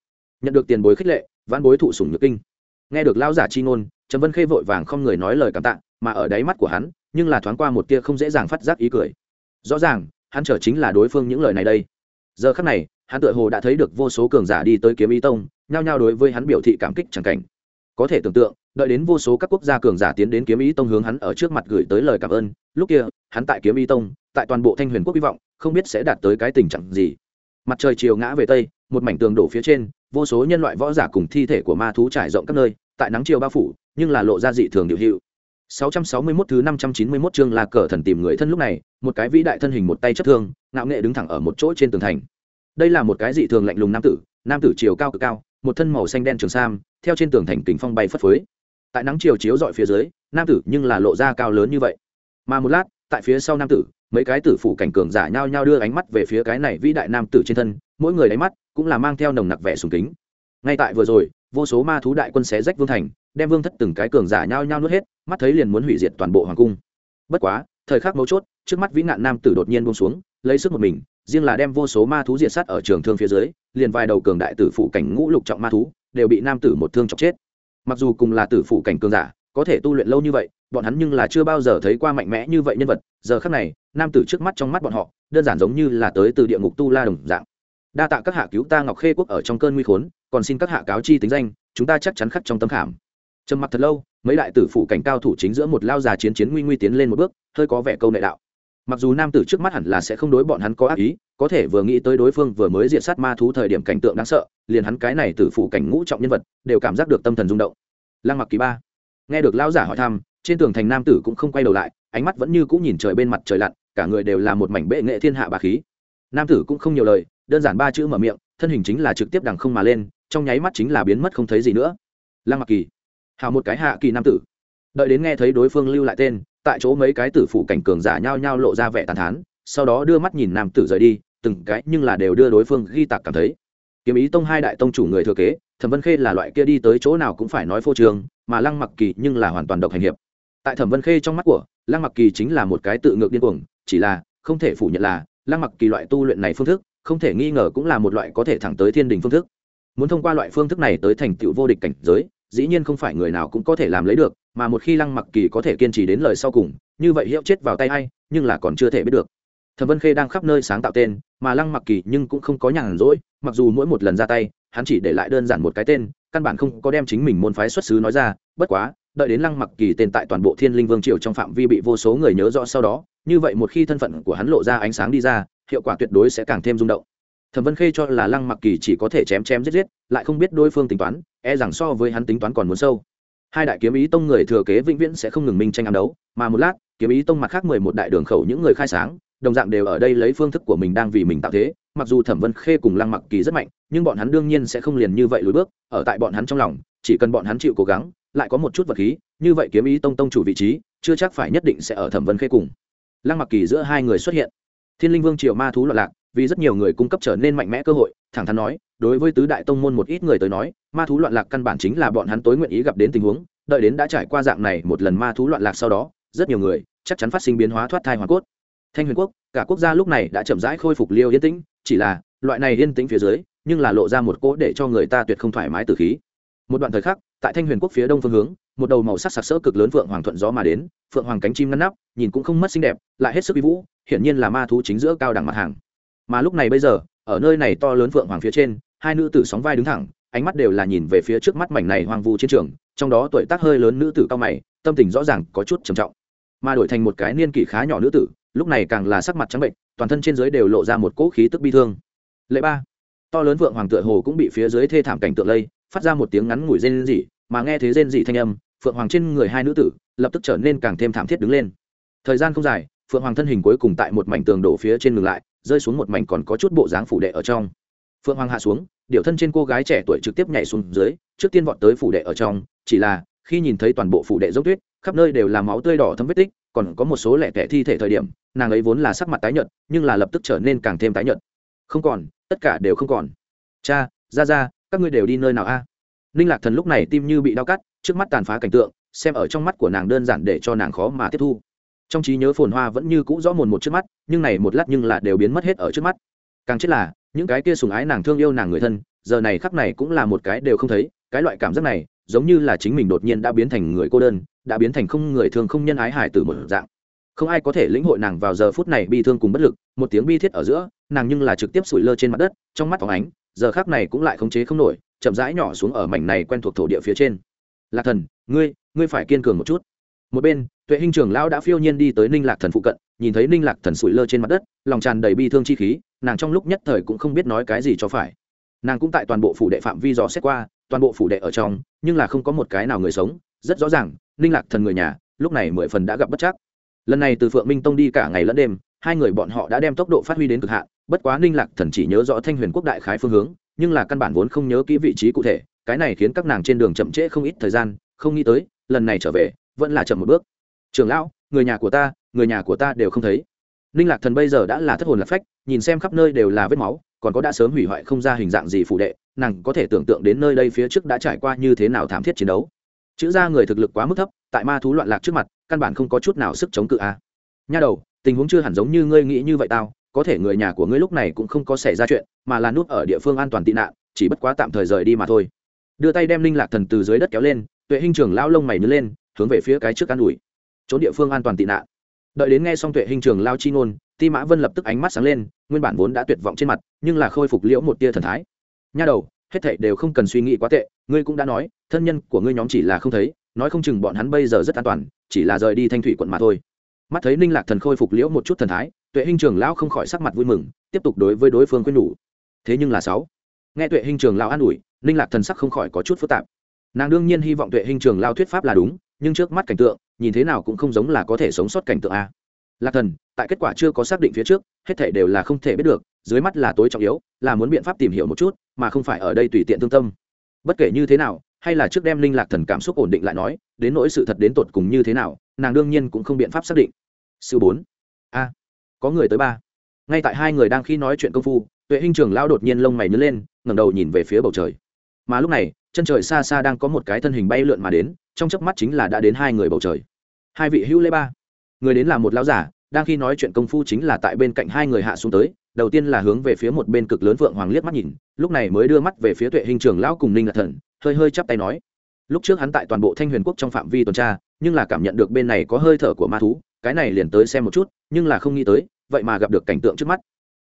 Speaker 1: Nhận được tiền bối khích lệ, vãn bối thụ sủng nhược kinh. Nghe được lão giả chi ngôn, trầm vân khê vội vàng không người nói lời cảm tạ, mà ở đáy mắt của hắn, nhưng là thoáng qua một tia không dễ dàng phát giác ý cười. Rõ ràng, hắn chờ chính là đối phương những lời này đây. Giờ khắc này hắn tựa hồ đã thấy được vô số cường giả đi tới kiếm ý tông nhao nhao đối với hắn biểu thị cảm kích chẳng cảnh. Có thể tưởng tượng đợi đến vô số các quốc gia cường giả tiến đến kiếm ý tông hướng hắn ở trước mặt gửi tới lời cảm ơn lúc kia hắn tại kiếm ý tông tại toàn bộ thanh huyền quốc hy vọng không biết sẽ đạt tới cái tình trạng gì. Mặt trời chiều ngã về tây một mảnh tường đổ phía trên vô số nhân loại võ giả cùng thi thể của ma thú trải rộng các nơi tại nắng chiều bao phủ nhưng là lộ ra dị thường điều mươi 661 thứ 591 chương là cờ thần tìm người thân lúc này, một cái vĩ đại thân hình một tay chất thương, ngạo nghệ đứng thẳng ở một chỗ trên tường thành. Đây là một cái dị thường lạnh lùng nam tử, nam tử chiều cao cực cao, một thân màu xanh đen trường sam, theo trên tường thành kính phong bay phất phới. Tại nắng chiều chiếu dọi phía dưới, nam tử nhưng là lộ ra cao lớn như vậy. Mà một lát, tại phía sau nam tử, mấy cái tử phụ cảnh cường giả nhao nhao đưa ánh mắt về phía cái này vĩ đại nam tử trên thân, mỗi người đáy mắt cũng là mang theo nồng nặc vẻ sùng kính. Ngay tại vừa rồi, vô số ma thú đại quân xé rách vương thành, đem vương thất từng cái cường giả nhao nhao nuốt hết mắt thấy liền muốn hủy diệt toàn bộ hoàng cung bất quá thời khắc mấu chốt trước mắt vĩ nạn nam tử đột nhiên buông xuống lấy sức một mình riêng là đem vô số ma thú diệt sát ở trường thương phía dưới, liền vài đầu cường đại tử phụ cảnh ngũ lục trọng ma thú đều bị nam tử một thương chọc chết. Mặc dù cùng là tử phụ cảnh cường giả, có thể tu luyện lâu như vậy, bọn hắn nhưng là chưa bao giờ thấy qua mạnh mẽ như vậy nhân vật, giờ khắc này, nam tử trước mắt trong mắt bọn họ, đơn giản giống như là tới từ địa ngục tu la đồng dạng. Đa tạ các hạ cứu ta ngọc khê quốc ở trong cơn nguy khốn, còn xin các hạ cáo chi tính danh, chúng ta chắc chắn khắc trong tâm khảm. Trầm mặc thật lâu, mấy đại tử phủ cảnh cao thủ chính giữa một lao già chiến chiến nguy nguy tiến lên một bước, hơi có vẻ câu nệ đạo mặc dù nam tử trước mắt hẳn là sẽ không đối bọn hắn có ác ý, có thể vừa nghĩ tới đối phương vừa mới diện sát ma thú thời điểm cảnh tượng đáng sợ, liền hắn cái này tử phủ cảnh ngũ trọng nhân vật, đều cảm giác được tâm thần rung động. Lăng mặc kỳ ba. Nghe được lão giả hỏi thăm, trên tường thành nam tử cũng không quay đầu lại, ánh mắt vẫn như cũng nhìn trời bên mặt trời lặn, cả người đều là một mảnh bệ nghệ thiên hạ bà khí. Nam tử cũng không nhiều lời, đơn giản ba chữ mở miệng, thân hình chính là trực tiếp đằng không mà lên, trong nháy mắt chính là biến mất không thấy gì nữa. Lăng mặc kỳ. Hào một cái hạ kỳ nam tử. Đợi đến nghe thấy đối phương lưu lại tên tại chỗ mấy cái tử phụ cảnh cường giả nhao nhao lộ ra vẻ tàn thán, sau đó đưa mắt nhìn nam tử rời đi, từng cái nhưng là đều đưa đối phương ghi tạc cảm thấy. Kiếm ý tông hai đại tông chủ người thừa kế, thẩm vân khê là loại kia đi tới chỗ nào cũng phải nói phô trường mà lăng mặc kỳ nhưng là hoàn toàn độc hành hiệp. Tại thẩm vân khê trong mắt của, lăng mặc kỳ chính là một cái tự ngược điên cuồng, chỉ là, không thể phủ nhận là, lăng mặc kỳ loại tu luyện này phương thức, không thể nghi ngờ cũng là một loại có thể thẳng tới thiên đình phương thức. Muốn thông qua loại phương thức này tới thành tựu vô địch cảnh giới, dĩ nhiên không phải người nào cũng có thể làm lấy được mà một khi lăng mặc kỳ có thể kiên trì đến lời sau cùng, như vậy hiệu chết vào tay hay nhưng là còn chưa thể biết được. Thẩm vân khê đang khắp nơi sáng tạo tên, mà lăng mặc kỳ nhưng cũng không có nhàn rỗi, mặc dù mỗi một lần ra tay, hắn chỉ để lại đơn giản một cái tên, căn bản không có đem chính mình môn phái xuất xứ nói ra, bất quá, đợi đến lăng mặc kỳ tên tại toàn bộ thiên linh vương triều trong phạm vi bị vô số người nhớ rõ sau đó, như vậy một khi thân phận của hắn lộ ra ánh sáng đi ra, hiệu quả tuyệt đối sẽ càng thêm rung động. Thẩm vân khê cho là lăng mặc kỳ chỉ có thể chém chém giết giết, lại không biết đối phương tính toán e rằng so với hắn tính toán còn muốn sâu hai đại kiếm ý tông người thừa kế vĩnh viễn sẽ không ngừng minh tranh ám đấu, mà một lát, kiếm ý tông mặt khác mười một đại đường khẩu những người khai sáng, đồng dạng đều ở đây lấy phương thức của mình đang vì mình tạo thế, mặc dù thẩm vân khê cùng lăng mặc kỳ rất mạnh, nhưng bọn hắn đương nhiên sẽ không liền như vậy lùi bước, ở tại bọn hắn trong lòng, chỉ cần bọn hắn chịu cố gắng, lại có một chút vật khí, như vậy kiếm ý tông tông chủ vị trí, chưa chắc phải nhất định sẽ ở thẩm vân khê cùng. Lăng mặc kỳ giữa hai người xuất hiện. Thiên linh vương triều ma thú loạn lạc, vì rất nhiều người cung cấp trở nên mạnh mẽ cơ hội, thẳng thắn nói, đối với tứ đại tông môn một ít người tới nói ma thú loạn lạc căn bản chính là bọn hắn tối nguyện ý gặp đến tình huống, đợi đến đã trải qua dạng này một lần ma thú loạn lạc sau đó, rất nhiều người chắc chắn phát sinh biến hóa thoát thai hoàn cốt. Thanh huyền quốc, cả quốc gia lúc này đã chậm rãi khôi phục liêu yên tĩnh, chỉ là loại này yên tĩnh phía dưới, nhưng là lộ ra một cỗ để cho người ta tuyệt không thoải mái từ khí. Một đoạn thời khắc, tại thanh huyền quốc phía đông phương hướng, một đầu màu sắc sặc sỡ cực lớn phượng hoàng thuận gió mà đến, phượng hoàng cánh chim ngăn nắp, nhìn cũng không mất xinh đẹp, lại hết sức uy vũ, hiển nhiên là ma thú chính giữa cao đẳng mặt hàng. Mà lúc này bây giờ, ở nơi này to lớn phượng hoàng phía trên, hai nữ tử sóng vai đứng thẳng ánh mắt đều là nhìn về phía trước mắt mảnh này hoang vu chiến trường, trong đó tuổi tác hơi lớn nữ tử cao mày, tâm tình rõ ràng có chút trầm trọng. Mà đổi thành một cái niên kỷ khá nhỏ nữ tử, lúc này càng là sắc mặt trắng bệnh, toàn thân trên dưới đều lộ ra một cỗ khí tức bi thương. Lệ ba, to lớn vượng hoàng tựa hồ cũng bị phía dưới thê thảm cảnh tượng lây, phát ra một tiếng ngắn ngủi rên rỉ, mà nghe thế rên rỉ thanh âm phượng hoàng trên người hai nữ tử lập tức trở nên càng thêm thảm thiết đứng lên. Thời gian không dài phượng hoàng thân hình cuối cùng tại một mảnh tường đổ phía trên ngừng lại, rơi xuống một mảnh còn có chút bộ dáng phủ đệ ở trong. Phượng hoàng hạ xuống điệu thân trên cô gái trẻ tuổi trực tiếp nhảy xuống dưới, trước tiên vọt tới phủ đệ ở trong, chỉ là, khi nhìn thấy toàn bộ phủ đệ dốc tuyết, khắp nơi đều là máu tươi đỏ thấm vết tích, còn có một số lẻ tẻ thi thể thời điểm, nàng ấy vốn là sắc mặt tái nhợt, nhưng là lập tức trở nên càng thêm tái nhợt. Không còn, tất cả đều không còn. Cha, ra ra, các ngươi đều đi nơi nào a? Ninh lạc thần lúc này tim như bị đau cắt, trước mắt tàn phá cảnh tượng, xem ở trong mắt của nàng đơn giản để cho nàng khó mà tiếp thu. Trong trí nhớ phồn hoa vẫn như cũ rõ mồn một trước mắt, nhưng này một lát nhưng là đều biến mất hết ở trước mắt. Càng chết là những cái kia sùng ái nàng thương yêu nàng người thân, giờ này khắc này cũng là một cái đều không thấy, cái loại cảm giác này, giống như là chính mình đột nhiên đã biến thành người cô đơn, đã biến thành không người thương, không nhân ái hải từ một dạng. Không ai có thể lĩnh hội nàng vào giờ phút này bi thương cùng bất lực, một tiếng bi thiết ở giữa, nàng nhưng là trực tiếp sủi lơ trên mặt đất, trong mắt phóng ánh, giờ khác này cũng lại khống chế không nổi, chậm rãi nhỏ xuống ở mảnh này quen thuộc thổ địa phía trên. Lạc thần, ngươi ngươi phải kiên cường một chút. Một bên, tuệ hình trường lão đã phiêu nhiên đi tới ninh lạc thần phụ cận nhìn thấy ninh lạc thần sụi lơ trên mặt đất, lòng tràn đầy bi thương chi khí, nàng trong lúc nhất thời cũng không biết nói cái gì cho phải. Nàng cũng tại toàn bộ phủ đệ phạm vi dò xét qua, toàn bộ phủ đệ ở trong, nhưng là không có một cái nào người sống. Rất rõ ràng, ninh lạc thần người nhà, lúc này mười phần đã gặp bất chắc. Lần này từ phượng minh tông đi cả ngày lẫn đêm, hai người bọn họ đã đem tốc độ phát huy đến cực hạn, bất quá ninh lạc thần chỉ nhớ rõ thanh huyền quốc đại khái phương hướng, nhưng là căn bản vốn không nhớ kỹ vị trí cụ thể, cái này khiến các nàng trên đường chậm trễ không ít thời gian, không nghĩ tới, lần này trở về, vẫn là chậm một bước. Trường lão người nhà của ta, người nhà của ta đều không thấy. Ninh lạc thần bây giờ đã là thất hồn lạc phách, nhìn xem khắp nơi đều là vết máu, còn có đã sớm hủy hoại không ra hình dạng gì phụ đệ, nàng có thể tưởng tượng đến nơi đây phía trước đã trải qua như thế nào thảm thiết chiến đấu. Chữ ra người thực lực quá mức thấp, tại ma thú loạn lạc trước mặt, căn bản không có chút nào sức chống cự a. À. nha đầu, tình huống chưa hẳn giống như ngươi nghĩ như vậy tao, có thể người nhà của ngươi lúc này cũng không có xảy ra chuyện, mà là nút ở địa phương an toàn tị nạn, chỉ bất quá tạm thời rời đi mà thôi. Đưa tay đem linh lạc thần từ dưới đất kéo lên, tuệ hình trường lao lông mày nhớ lên, hướng về phía cái trước an ủi trốn địa phương an toàn tị nạn. Đợi đến nghe xong tuệ hình trường lao chi ngôn, ti mã vân lập tức ánh mắt sáng lên, nguyên bản vốn đã tuyệt vọng trên mặt, nhưng là khôi phục liễu một tia thần thái. Nha đầu, hết thảy đều không cần suy nghĩ quá tệ, ngươi cũng đã nói, thân nhân của ngươi nhóm chỉ là không thấy, nói không chừng bọn hắn bây giờ rất an toàn, chỉ là rời đi thanh thủy quận mà thôi. Mắt thấy ninh lạc thần khôi phục liễu một chút thần thái, tuệ hình trường lão không khỏi sắc mặt vui mừng, tiếp tục đối với đối phương quyên nhủ. Thế nhưng là sáu. Nghe tuệ hình trường lão an ủi, ninh lạc thần sắc không khỏi có chút phức tạp. Nàng đương nhiên hy vọng tuệ hình trường lao thuyết pháp là đúng nhưng trước mắt cảnh tượng, nhìn thế nào cũng không giống là có thể sống sót cảnh tượng a. Lạc thần, tại kết quả chưa có xác định phía trước, hết thể đều là không thể biết được, dưới mắt là tối trọng yếu, là muốn biện pháp tìm hiểu một chút, mà không phải ở đây tùy tiện thương tâm. Bất kể như thế nào, hay là trước đem linh lạc thần cảm xúc ổn định lại nói, đến nỗi sự thật đến tột cùng như thế nào, nàng đương nhiên cũng không biện pháp xác định. Sư bốn. A. Có người tới ba. Ngay tại hai người đang khi nói chuyện công phu, tuệ hình trường lao đột nhiên lông mày nhớ lên, ngẩng đầu nhìn về phía bầu trời. Mà lúc này, chân trời xa xa đang có một cái thân hình bay lượn mà đến trong chớp mắt chính là đã đến hai người bầu trời. Hai vị hữu lễ ba. Người đến là một lão giả, đang khi nói chuyện công phu chính là tại bên cạnh hai người hạ xuống tới, đầu tiên là hướng về phía một bên cực lớn vượng hoàng liếc mắt nhìn, lúc này mới đưa mắt về phía tuệ hình trưởng lão cùng ninh lạc thần, hơi hơi chắp tay nói. Lúc trước hắn tại toàn bộ thanh huyền quốc trong phạm vi tuần tra, nhưng là cảm nhận được bên này có hơi thở của ma thú, cái này liền tới xem một chút, nhưng là không nghĩ tới, vậy mà gặp được cảnh tượng trước mắt.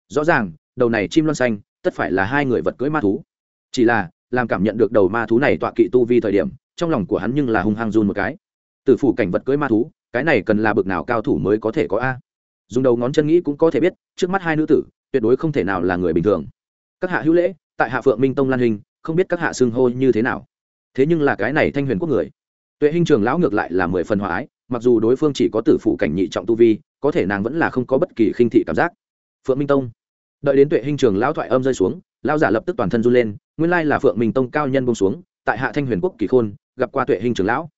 Speaker 1: Rõ ràng, đầu này chim loan xanh, tất phải là hai người vật cưỡi ma thú. Chỉ là, làm cảm nhận được đầu ma thú này tọa kỵ tu vi thời điểm trong lòng của hắn nhưng là hung hăng run một cái. Tử phủ cảnh vật cưới ma thú, cái này cần là bực nào cao thủ mới có thể có a? Dùng đầu ngón chân nghĩ cũng có thể biết, trước mắt hai nữ tử, tuyệt đối không thể nào là người bình thường. Các hạ hữu lễ, tại hạ phượng minh tông lan hình, không biết các hạ xưng hô như thế nào. Thế nhưng là cái này thanh huyền quốc người. Tuệ hình trường lão ngược lại là mười phần hòa ái, mặc dù đối phương chỉ có tử phụ cảnh nhị trọng tu vi, có thể nàng vẫn là không có bất kỳ khinh thị cảm giác. Phượng minh tông. Đợi đến tuệ hình trường lão thoại âm rơi xuống, lão giả lập tức toàn thân run lên, nguyên lai là phượng minh tông cao nhân bông xuống, tại hạ thanh huyền quốc kỳ khôn gặp qua tuệ hình trưởng lão.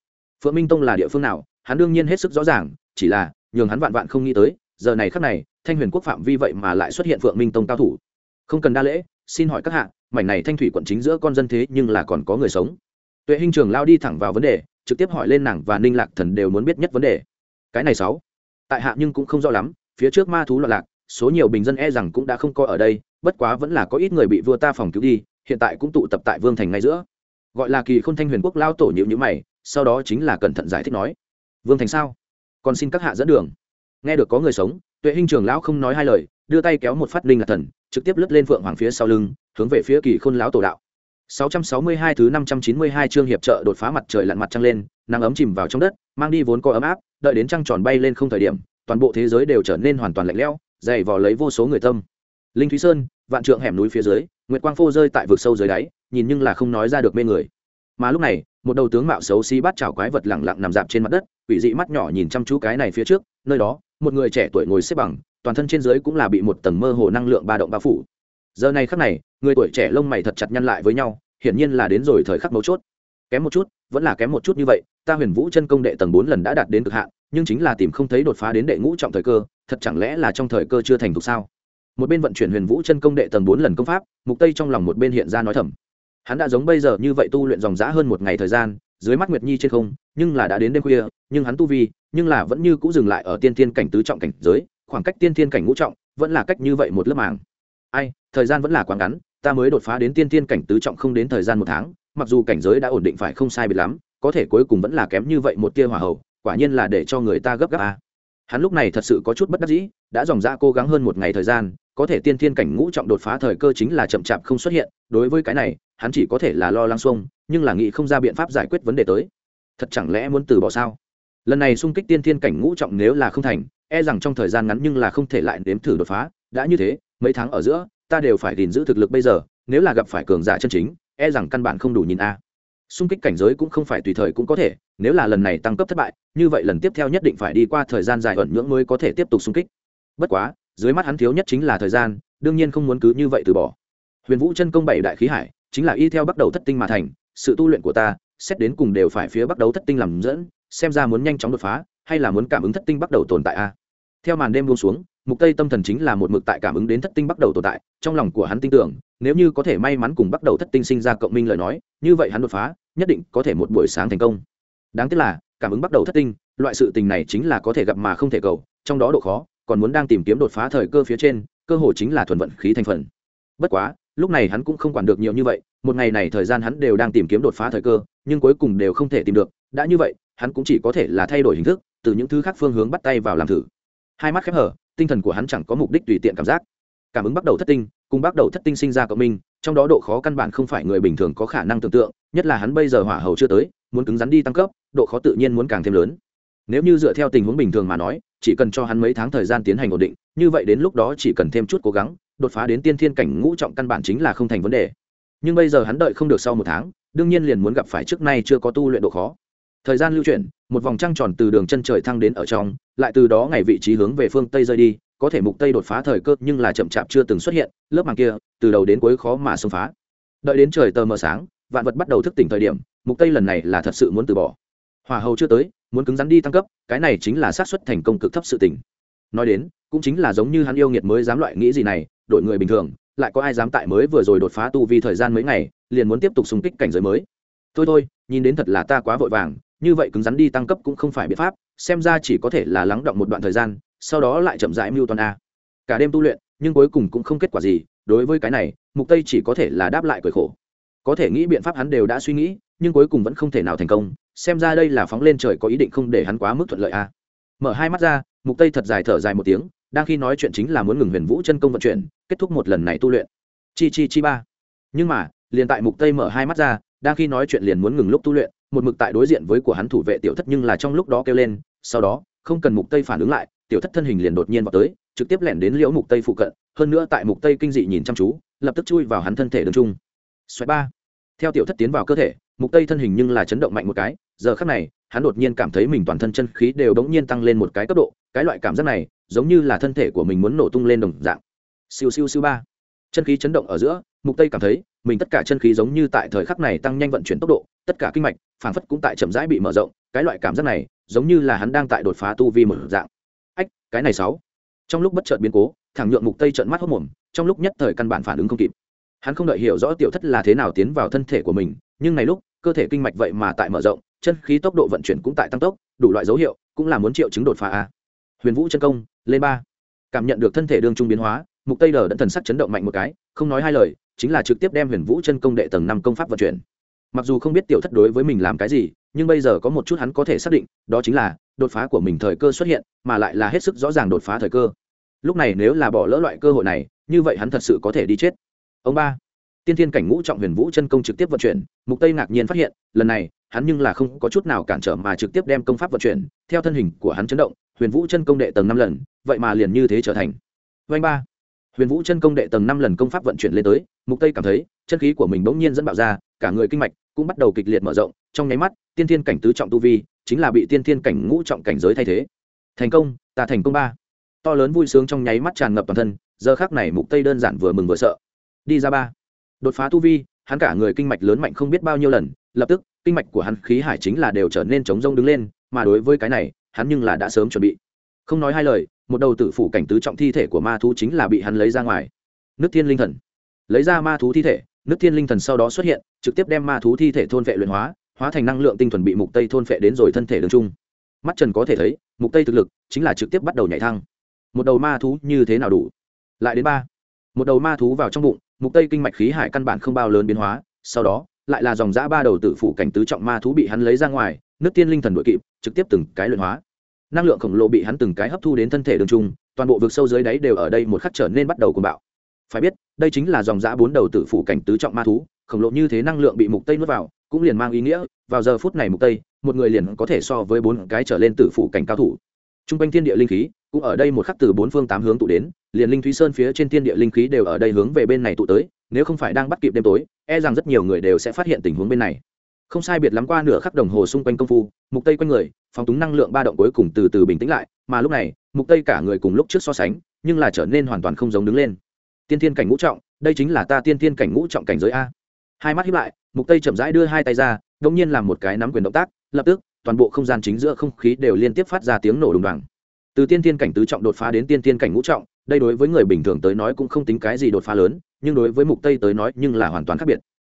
Speaker 1: Phượng minh tông là địa phương nào, hắn đương nhiên hết sức rõ ràng, chỉ là, nhường hắn vạn vạn không nghĩ tới, giờ này khắc này, thanh huyền quốc phạm vi vậy mà lại xuất hiện phượng minh tông cao thủ. Không cần đa lễ, xin hỏi các hạ, mảnh này thanh thủy quận chính giữa con dân thế nhưng là còn có người sống? Tuệ hình trường lao đi thẳng vào vấn đề, trực tiếp hỏi lên nàng và ninh lạc thần đều muốn biết nhất vấn đề. Cái này sáu. Tại hạ nhưng cũng không rõ lắm, phía trước ma thú loạn lạc, số nhiều bình dân e rằng cũng đã không có ở đây, bất quá vẫn là có ít người bị vua ta phòng cứu đi, hiện tại cũng tụ tập tại vương thành ngay giữa gọi là kỳ k h ô n thanh huyền quốc lao tổ nhịu nhữ mày sau đó chính là cẩn thận giải thích nói vương thành sao? Còn xin các hạ dẫn đường. Nghe được có người sống tuệ hình trường lão không nói hai lời đưa tay kéo một phát linh là thần trực tiếp lướt lên phượng hoàng phía sau lưng hướng về phía kỳ khôn lão tổ đạo. 662 thứ 592 chương hiệp trợ đột phá mặt trời lặn mặt trăng lên, nắng ấm chìm vào trong đất, mang đi vốn có ấm áp, đợi đến trăng tròn bay lên không thời điểm, toàn bộ thế giới đều trở nên hoàn toàn lạnh lẽo, dày vò lấy vô số người tâm. Linh Thúy Sơn, vạn trượng hẻm núi phía dưới, nguyệt quang phô rơi tại vực sâu dưới đáy, nhìn nhưng là không nói ra được mê người. Mà lúc này, một đầu tướng mạo xấu xí bắt chảo quái vật lẳng lặng nằm dạp trên mặt đất, quỷ dị mắt nhỏ nhìn chăm chú cái này phía trước, nơi đó, một người trẻ tuổi ngồi xếp bằng, toàn thân trên dưới cũng là bị một tầng mơ hồ năng lượng ba động bao phủ. Giờ này khắc này, người tuổi trẻ lông mày thật chặt nhăn lại với nhau hiển nhiên là đến rồi thời khắc mấu chốt kém một chút vẫn là kém một chút như vậy ta huyền vũ chân công đệ tầng bốn lần đã đạt đến cực hạn nhưng chính là tìm không thấy đột phá đến đệ ngũ trọng thời cơ thật chẳng lẽ là trong thời cơ chưa thành thục sao một bên vận chuyển huyền vũ chân công đệ tầng bốn lần công pháp mục tây trong lòng một bên hiện ra nói thầm hắn đã giống bây giờ như vậy tu luyện dòng dã hơn một ngày thời gian, dưới mắt nguyệt nhi trên không, nhưng là đã đến đêm khuya, nhưng hắn tu vi, nhưng là vẫn như cũ dừng lại ở tiên thiên cảnh tứ trọng cảnh giới, khoảng cách tiên thiên cảnh ngũ trọng vẫn là cách như vậy một lớp màng. Ai, thời gian vẫn là quá ngắn, ta mới đột phá đến tiên thiên cảnh tứ trọng không đến thời gian một tháng, mặc dù cảnh giới đã ổn định phải không sai biệt lắm, có thể cuối cùng vẫn là kém như vậy một tia hỏa hậu, quả nhiên là để cho người ta gấp gáp a. Hắn lúc này thật sự có chút bất đắc dĩ, đã dòng ra cố gắng hơn một ngày thời gian có thể tiên thiên cảnh ngũ trọng đột phá thời cơ chính là chậm chạp không xuất hiện, đối với cái này, hắn chỉ có thể là lo lắng xuông, nhưng là nghĩ không ra biện pháp giải quyết vấn đề tới. Thật chẳng lẽ muốn từ bỏ sao? Lần này xung kích tiên thiên cảnh ngũ trọng nếu là không thành e rằng trong thời gian ngắn nhưng là không thể lại nếm thử đột phá. Đã như thế, mấy tháng ở giữa, ta đều phải gìn giữ thực lực bây giờ, nếu là gặp phải cường giả chân chính e rằng căn bản không đủ nhìn a. Xung kích cảnh giới cũng không phải tùy thời cũng có thể, nếu là lần này tăng cấp thất bại, như vậy lần tiếp theo nhất định phải đi qua thời gian dài ẩn nhưỡng mới có thể tiếp tục xung kích. Bất quá dưới mắt hắn thiếu nhất chính là thời gian, đương nhiên không muốn cứ như vậy từ bỏ. Huyền vũ chân công bảy đại khí hải, chính là y theo bắt đầu thất tinh mà thành, sự tu luyện của ta, xét đến cùng đều phải phía bắt đầu thất tinh làm dẫn, xem ra muốn nhanh chóng đột phá, hay là muốn cảm ứng thất tinh bắt đầu tồn tại a? Theo màn đêm buông xuống, mục tây tâm thần chính là một mực tại cảm ứng đến thất tinh bắt đầu tồn tại, trong lòng của hắn tin tưởng, nếu như có thể may mắn cùng bắt đầu thất tinh sinh ra cộng minh lời nói, như vậy hắn đột phá, nhất định có thể một buổi sáng thành công. Đáng tiếc là, cảm ứng bắt đầu thất tinh, loại sự tình này chính là có thể gặp mà không thể cầu, trong đó độ khó còn muốn đang tìm kiếm đột phá thời cơ phía trên, cơ hội chính là thuần vận khí thành phần. Bất quá, lúc này hắn cũng không quản được nhiều như vậy, một ngày này thời gian hắn đều đang tìm kiếm đột phá thời cơ, nhưng cuối cùng đều không thể tìm được, đã như vậy, hắn cũng chỉ có thể là thay đổi hình thức, từ những thứ khác phương hướng bắt tay vào làm thử. Hai mắt khép hở, tinh thần của hắn chẳng có mục đích tùy tiện cảm giác. Cảm ứng bắt đầu thất tinh, cùng bắt đầu thất tinh sinh ra cộng minh, trong đó độ khó căn bản không phải người bình thường có khả năng tưởng tượng, nhất là hắn bây giờ hỏa hầu chưa tới, muốn cứng rắn đi tăng cấp, độ khó tự nhiên muốn càng thêm lớn nếu như dựa theo tình huống bình thường mà nói, chỉ cần cho hắn mấy tháng thời gian tiến hành ổn định, như vậy đến lúc đó chỉ cần thêm chút cố gắng, đột phá đến tiên thiên cảnh ngũ trọng căn bản chính là không thành vấn đề. Nhưng bây giờ hắn đợi không được sau một tháng, đương nhiên liền muốn gặp phải trước nay chưa có tu luyện độ khó. Thời gian lưu chuyển, một vòng trăng tròn từ đường chân trời thăng đến ở trong, lại từ đó ngày vị trí hướng về phương tây rơi đi, có thể mục tây đột phá thời cơ nhưng là chậm chạp chưa từng xuất hiện, lớp màng kia, từ đầu đến cuối khó mà xông phá. Đợi đến trời tờ mờ sáng, vạn vật bắt đầu thức tỉnh thời điểm, mục tây lần này là thật sự muốn từ bỏ. Hòa hầu chưa tới muốn cứng rắn đi tăng cấp, cái này chính là xác suất thành công cực thấp sự tình. nói đến, cũng chính là giống như hắn yêu nghiệt mới dám loại nghĩ gì này, đội người bình thường, lại có ai dám tại mới vừa rồi đột phá tu vi thời gian mấy ngày, liền muốn tiếp tục xung kích cảnh giới mới. Thôi thôi, nhìn đến thật là ta quá vội vàng, như vậy cứng rắn đi tăng cấp cũng không phải biện pháp, xem ra chỉ có thể là lắng động một đoạn thời gian, sau đó lại chậm rãi mưu toàn a. Cả đêm tu luyện, nhưng cuối cùng cũng không kết quả gì, đối với cái này, mục tây chỉ có thể là đáp lại cười khổ. Có thể nghĩ biện pháp hắn đều đã suy nghĩ, nhưng cuối cùng vẫn không thể nào thành công xem ra đây là phóng lên trời có ý định không để hắn quá mức thuận lợi a mở hai mắt ra, mục tây thật dài thở dài một tiếng, đang khi nói chuyện chính là muốn ngừng huyền vũ chân công vận chuyển, kết thúc một lần này tu luyện. Chi chi chi ba. Nhưng mà, liền tại mục tây mở hai mắt ra, đang khi nói chuyện liền muốn ngừng lúc tu luyện, một mực tại đối diện với của hắn thủ vệ tiểu thất nhưng là trong lúc đó kêu lên, sau đó, không cần mục tây phản ứng lại, tiểu thất thân hình liền đột nhiên vào tới, trực tiếp lẻn đến liễu mục tây phụ cận, hơn nữa tại mục tây kinh dị nhìn chăm chú, lập tức chui vào hắn thân thể đường trung xoáy ba. Theo tiểu thất tiến vào cơ thể mục tây thân hình nhưng là chấn động mạnh một cái, giờ khắc này, hắn đột nhiên cảm thấy mình toàn thân chân khí đều đống nhiên tăng lên một cái cấp độ, cái loại cảm giác này, giống như là thân thể của mình muốn nổ tung lên đồng dạng. Siêu siêu siêu ba. Chân khí chấn động ở giữa, mục tây cảm thấy, mình tất cả chân khí giống như tại thời khắc này tăng nhanh vận chuyển tốc độ, tất cả kinh mạch, phảng phất cũng tại chậm rãi bị mở rộng, cái loại cảm giác này, giống như là hắn đang tại đột phá tu vi một dạng. Ách, cái này sáu. Trong lúc bất chợt biến cố, thẳng nhượng mục tây trợn mắt hốt mồm, trong lúc nhất thời căn bản phản ứng không kịp. Hắn không đợi hiểu rõ tiểu thất là thế nào tiến vào thân thể của mình nhưng này lúc, cơ thể kinh mạch vậy mà tại mở rộng, chân khí tốc độ vận chuyển cũng tại tăng tốc, đủ loại dấu hiệu cũng là muốn triệu chứng đột phá a huyền vũ chân công, lên ba. Cảm nhận được thân thể đương trung biến hóa, mục tây đờ đẫn thần sắc chấn động mạnh một cái, không nói hai lời, chính là trực tiếp đem huyền vũ chân công đệ tầng năm công pháp vận chuyển. Mặc dù không biết tiểu thất đối với mình làm cái gì, nhưng bây giờ có một chút hắn có thể xác định, đó chính là đột phá của mình thời cơ xuất hiện, mà lại là hết sức rõ ràng đột phá thời cơ. Lúc này nếu là bỏ lỡ loại cơ hội này, như vậy hắn thật sự có thể đi chết. Ông ba tiên thiên cảnh ngũ trọng huyền vũ chân công trực tiếp vận chuyển, mục tây ngạc nhiên phát hiện, lần này, hắn nhưng là không có chút nào cản trở mà trực tiếp đem công pháp vận chuyển, theo thân hình của hắn chấn động, huyền vũ chân công đệ tầng năm lần, vậy mà liền như thế trở thành. Vanh ba. Huyền vũ chân công đệ tầng năm lần công pháp vận chuyển lên tới, mục tây cảm thấy, chân khí của mình bỗng nhiên dẫn bạo ra, cả người kinh mạch cũng bắt đầu kịch liệt mở rộng, trong nháy mắt, tiên thiên cảnh tứ trọng tu vi chính là bị tiên thiên cảnh ngũ trọng cảnh giới thay thế. Thành công, ta thành công ba. To lớn vui sướng trong nháy mắt tràn ngập toàn thân, giờ khác này mục tây đơn giản vừa mừng vừa sợ. Đi ra ba đột phá tu vi, hắn cả người kinh mạch lớn mạnh không biết bao nhiêu lần, lập tức, kinh mạch của hắn khí hải chính là đều trở nên chống rông đứng lên, mà đối với cái này, hắn nhưng là đã sớm chuẩn bị. Không nói hai lời, một đầu tử phủ cảnh tứ trọng thi thể của ma thú chính là bị hắn lấy ra ngoài. Nước thiên linh thần. Lấy ra ma thú thi thể, nước thiên linh thần sau đó xuất hiện, trực tiếp đem ma thú thi thể thôn vệ luyện hóa hóa thành năng lượng tinh thuần bị mục tây thôn vệ đến rồi thân thể đường trung. Mắt trần có thể thấy, mục tây thực lực chính là trực tiếp bắt đầu nhảy thăng. Một đầu ma thú như thế nào đủ? Lại đến ba. Một đầu ma thú vào trong bụng mục tây kinh mạch khí hải căn bản không bao lớn biến hóa, sau đó, lại là dòng dã ba đầu tử phủ cảnh tứ trọng ma thú bị hắn lấy ra ngoài, nước tiên linh thần đội kịp, trực tiếp từng cái luyện hóa. Năng lượng khổng lồ bị hắn từng cái hấp thu đến thân thể đường trung, toàn bộ vực sâu dưới đáy đều ở đây một khắc trở nên bắt đầu cuồng bạo. Phải biết, đây chính là dòng dã bốn đầu tử phủ cảnh tứ trọng ma thú, khổng lồ như thế năng lượng bị mục tây nuốt vào, cũng liền mang ý nghĩa, vào giờ phút này mục tây, một người liền có thể so với bốn cái trở lên tử phủ cảnh cao thủ trung quanh thiên địa linh khí, cũng ở đây một khắc từ bốn phương tám hướng tụ đến, liền linh thúy sơn phía trên thiên địa linh khí đều ở đây hướng về bên này tụ tới, nếu không phải đang bắt kịp đêm tối e rằng rất nhiều người đều sẽ phát hiện tình huống bên này. Không sai biệt lắm qua nửa khắc đồng hồ xung quanh công phu, mục tây quanh người, phóng túng năng lượng ba động cuối cùng từ từ bình tĩnh lại, mà lúc này, mục tây cả người cùng lúc trước so sánh, nhưng là trở nên hoàn toàn không giống đứng lên. Tiên thiên cảnh ngũ trọng, đây chính là ta tiên thiên cảnh ngũ trọng cảnh giới a. Hai mắt hiếp lại, mục tây chậm rãi đưa hai tay ra đống nhiên làm một cái nắm quyền động tác, lập tức toàn bộ không gian chính giữa không khí đều liên tiếp phát ra tiếng nổ đùng đoàng. Từ tiên tiên cảnh tứ trọng đột phá đến tiên tiên cảnh ngũ trọng, đây đối với người bình thường tới nói cũng không tính cái gì đột phá lớn, nhưng đối với mục tây tới nói nhưng là hoàn toàn khác biệt.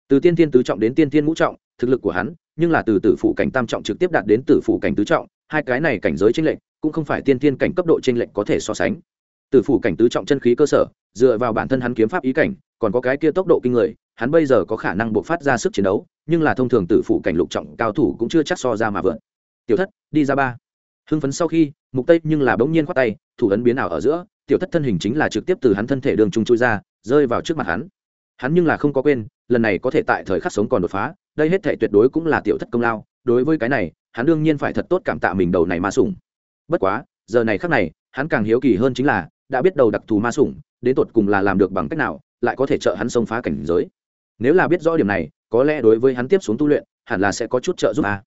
Speaker 1: Từ tiên tiên tứ trọng đến tiên tiên ngũ trọng, thực lực của hắn, nhưng là từ tử phụ cảnh tam trọng trực tiếp đạt đến tử phụ cảnh tứ trọng, hai cái này cảnh giới chênh lệch, cũng không phải tiên tiên cảnh cấp độ chênh lệch có thể so sánh. Tử phụ cảnh tứ trọng chân khí cơ sở, dựa vào bản thân hắn kiếm pháp ý cảnh, còn có cái kia tốc độ kinh người hắn bây giờ có khả năng bộc phát ra sức chiến đấu, nhưng là thông thường tử phụ cảnh lục trọng cao thủ cũng chưa chắc so ra mà vượt tiểu thất, đi ra ba. Hưng phấn sau khi, mục tây nhưng là bỗng nhiên khoát tay, thủ ấn biến ảo ở giữa, tiểu thất thân hình chính là trực tiếp từ hắn thân thể đường trung chui ra, rơi vào trước mặt hắn. Hắn nhưng là không có quên, lần này có thể tại thời khắc sống còn đột phá, đây hết thể tuyệt đối cũng là tiểu thất công lao, đối với cái này, hắn đương nhiên phải thật tốt cảm tạ mình đầu này ma sủng. Bất quá, giờ này khắc này, hắn càng hiếu kỳ hơn chính là, đã biết đầu đặc thù ma sủng, đến tột cùng là làm được bằng cách nào, lại có thể trợ hắn xông phá cảnh giới nếu là biết rõ điểm này, có lẽ đối với hắn tiếp xuống tu luyện, hẳn là sẽ có chút trợ giúp a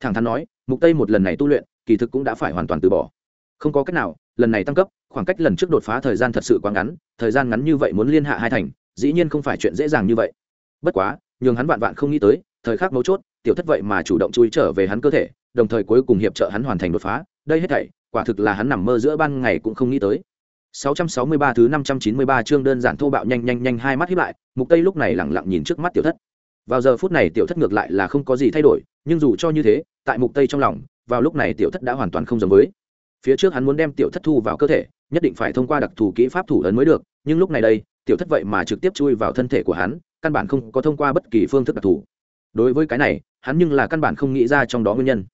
Speaker 1: thẳng thắn nói, mục tây một lần này tu luyện, kỳ thực cũng đã phải hoàn toàn từ bỏ. Không có cách nào, lần này tăng cấp, khoảng cách lần trước đột phá thời gian thật sự quá ngắn, thời gian ngắn như vậy muốn liên hạ hai thành, dĩ nhiên không phải chuyện dễ dàng như vậy. Bất quá, nhường hắn vạn vạn không nghĩ tới, thời khắc mấu chốt, tiểu thất vậy mà chủ động chui trở về hắn cơ thể, đồng thời cuối cùng hiệp trợ hắn hoàn thành đột phá, đây hết thảy, quả thực là hắn nằm mơ giữa ban ngày cũng không nghĩ tới. 663 thứ 593 chương đơn giản thô bạo nhanh nhanh nhanh hai mắt híp lại, Mục Tây lúc này lặng lặng nhìn trước mắt tiểu thất. Vào giờ phút này tiểu thất ngược lại là không có gì thay đổi, nhưng dù cho như thế, tại Mục Tây trong lòng, vào lúc này tiểu thất đã hoàn toàn không giống với. Phía trước hắn muốn đem tiểu thất thu vào cơ thể, nhất định phải thông qua đặc thù kỹ pháp thủ ấn mới được, nhưng lúc này đây, tiểu thất vậy mà trực tiếp chui vào thân thể của hắn, căn bản không có thông qua bất kỳ phương thức đặc thù. Đối với cái này, hắn nhưng là căn bản không nghĩ ra trong đó nguyên nhân.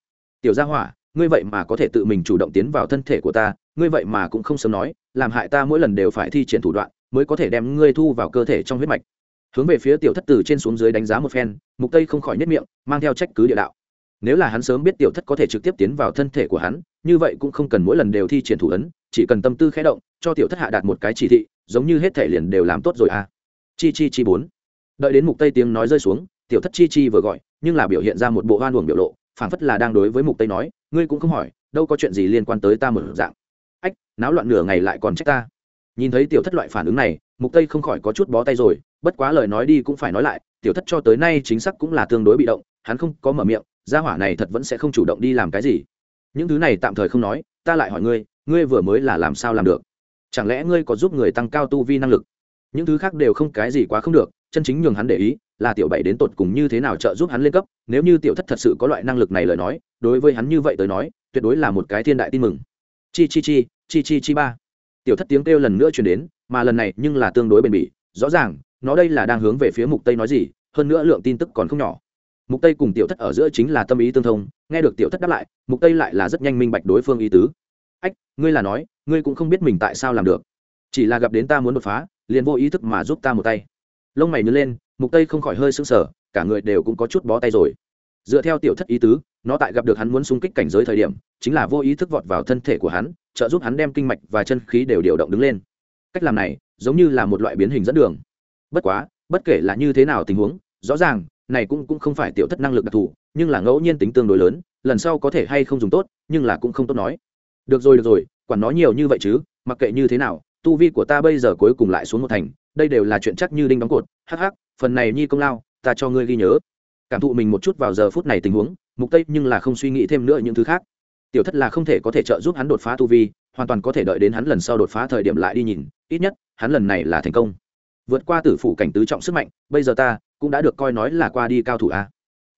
Speaker 1: Tiểu Gia Hỏa, ngươi vậy mà có thể tự mình chủ động tiến vào thân thể của ta, ngươi vậy mà cũng không sớm nói, làm hại ta mỗi lần đều phải thi triển thủ đoạn, mới có thể đem ngươi thu vào cơ thể trong huyết mạch. Hướng về phía tiểu thất từ trên xuống dưới đánh giá một phen, mục tây không khỏi nhất miệng, mang theo trách cứ địa đạo. Nếu là hắn sớm biết tiểu thất có thể trực tiếp tiến vào thân thể của hắn, như vậy cũng không cần mỗi lần đều thi triển thủ ấn, chỉ cần tâm tư khẽ động, cho tiểu thất hạ đạt một cái chỉ thị, giống như hết thể liền đều làm tốt rồi à. Chi chi chi bốn. Đợi đến mục tây tiếng nói rơi xuống, tiểu thất chi chi vừa gọi, nhưng là biểu hiện ra một bộ hoan uổng biểu lộ, phảng phất là đang đối với mục tây nói, ngươi cũng không hỏi, đâu có chuyện gì liên quan tới ta một dạng ách, náo loạn nửa ngày lại còn trách ta. Nhìn thấy tiểu thất loại phản ứng này, mục tây không khỏi có chút bó tay rồi, bất quá lời nói đi cũng phải nói lại, tiểu thất cho tới nay chính xác cũng là tương đối bị động, hắn không có mở miệng, gia hỏa này thật vẫn sẽ không chủ động đi làm cái gì. Những thứ này tạm thời không nói, ta lại hỏi ngươi ngươi vừa mới là làm sao làm được? Chẳng lẽ ngươi có giúp người tăng cao tu vi năng lực? Những thứ khác đều không, cái gì quá không được, chân chính nhường hắn để ý, là tiểu bảy đến tột cùng như thế nào trợ giúp hắn lên cấp, nếu như tiểu thất thật sự có loại năng lực này lời nói, đối với hắn như vậy tới nói, tuyệt đối là một cái thiên đại tin mừng chi chi chi chi chi chi ba. Tiểu thất tiếng kêu lần nữa chuyển đến, mà lần này nhưng là tương đối bền bỉ, rõ ràng, nó đây là đang hướng về phía mục tây nói gì, hơn nữa lượng tin tức còn không nhỏ. Mục tây cùng tiểu thất ở giữa chính là tâm ý tương thông, nghe được tiểu thất đáp lại, mục tây lại là rất nhanh minh bạch đối phương ý tứ. Ách, ngươi là nói, ngươi cũng không biết mình tại sao làm được. Chỉ là gặp đến ta muốn đột phá, liền vô ý thức mà giúp ta một tay. Lông mày nhớ lên, mục tây không khỏi hơi sững sờ, cả người đều cũng có chút bó tay rồi. Dựa theo tiểu thất ý tứ nó tại gặp được hắn muốn xung kích cảnh giới thời điểm, chính là vô ý thức vọt vào thân thể của hắn, trợ giúp hắn đem kinh mạch và chân khí đều điều động đứng lên. Cách làm này, giống như là một loại biến hình dẫn đường. Bất quá, bất kể là như thế nào tình huống, rõ ràng, này cũng cũng không phải tiểu thất năng lực đặc thù, nhưng là ngẫu nhiên tính tương đối lớn, lần sau có thể hay không dùng tốt, nhưng là cũng không tốt nói. Được rồi được rồi, quản nói nhiều như vậy chứ, mặc kệ như thế nào, tu vi của ta bây giờ cuối cùng lại xuống một thành, đây đều là chuyện chắc như đinh đóng cột. Hắc hắc, phần này nhi công lao, ta cho ngươi ghi nhớ. Cảm thụ mình một chút vào giờ phút này tình huống mục tây nhưng là không suy nghĩ thêm nữa những thứ khác. Tiểu thất là không thể có thể trợ giúp hắn đột phá tu vi, hoàn toàn có thể đợi đến hắn lần sau đột phá thời điểm lại đi nhìn, ít nhất, hắn lần này là thành công. Vượt qua tử phủ cảnh tứ trọng sức mạnh, bây giờ ta cũng đã được coi nói là qua đi cao thủ a.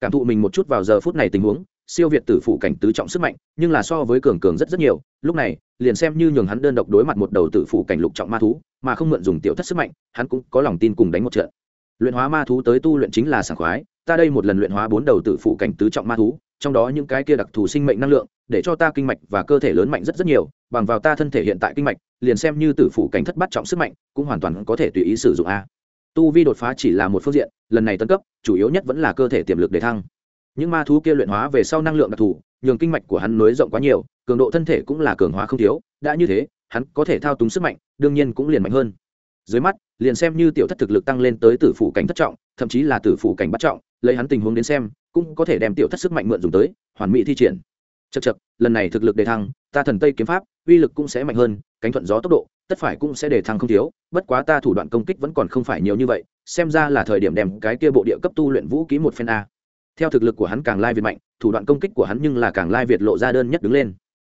Speaker 1: Cảm thụ mình một chút vào giờ phút này tình huống, siêu việt tử phủ cảnh tứ trọng sức mạnh, nhưng là so với cường cường rất rất nhiều, lúc này, liền xem như nhường hắn đơn độc đối mặt một đầu tử phủ cảnh lục trọng ma thú, mà không mượn dùng tiểu thất sức mạnh, hắn cũng có lòng tin cùng đánh một trận. Luyện hóa ma thú tới tu luyện chính là sảng khoái ta đây một lần luyện hóa bốn đầu tử phụ cảnh tứ trọng ma thú, trong đó những cái kia đặc thù sinh mệnh năng lượng, để cho ta kinh mạch và cơ thể lớn mạnh rất rất nhiều, bằng vào ta thân thể hiện tại kinh mạch, liền xem như tử phụ cảnh thất bát trọng sức mạnh, cũng hoàn toàn có thể tùy ý sử dụng a. Tu vi đột phá chỉ là một phương diện, lần này tân cấp, chủ yếu nhất vẫn là cơ thể tiềm lực để thăng. Những ma thú kia luyện hóa về sau năng lượng đặc thù, nhường kinh mạch của hắn nối rộng quá nhiều, cường độ thân thể cũng là cường hóa không thiếu, đã như thế, hắn có thể thao túng sức mạnh, đương nhiên cũng liền mạnh hơn dưới mắt, liền xem như tiểu thất thực lực tăng lên tới tử phủ cảnh thất trọng, thậm chí là tử phủ cảnh bắt trọng, lấy hắn tình huống đến xem, cũng có thể đem tiểu thất sức mạnh mượn dùng tới, hoàn mỹ thi triển. Chật chật lần này thực lực đề thăng, ta thần tây kiếm pháp, uy lực cũng sẽ mạnh hơn, cánh thuận gió tốc độ, tất phải cũng sẽ đề thăng không thiếu, bất quá ta thủ đoạn công kích vẫn còn không phải nhiều như vậy, xem ra là thời điểm đem cái kia bộ địa cấp tu luyện vũ ký một phen a. Theo thực lực của hắn càng lai việt mạnh, thủ đoạn công kích của hắn nhưng là càng lai việt lộ ra đơn nhất đứng lên.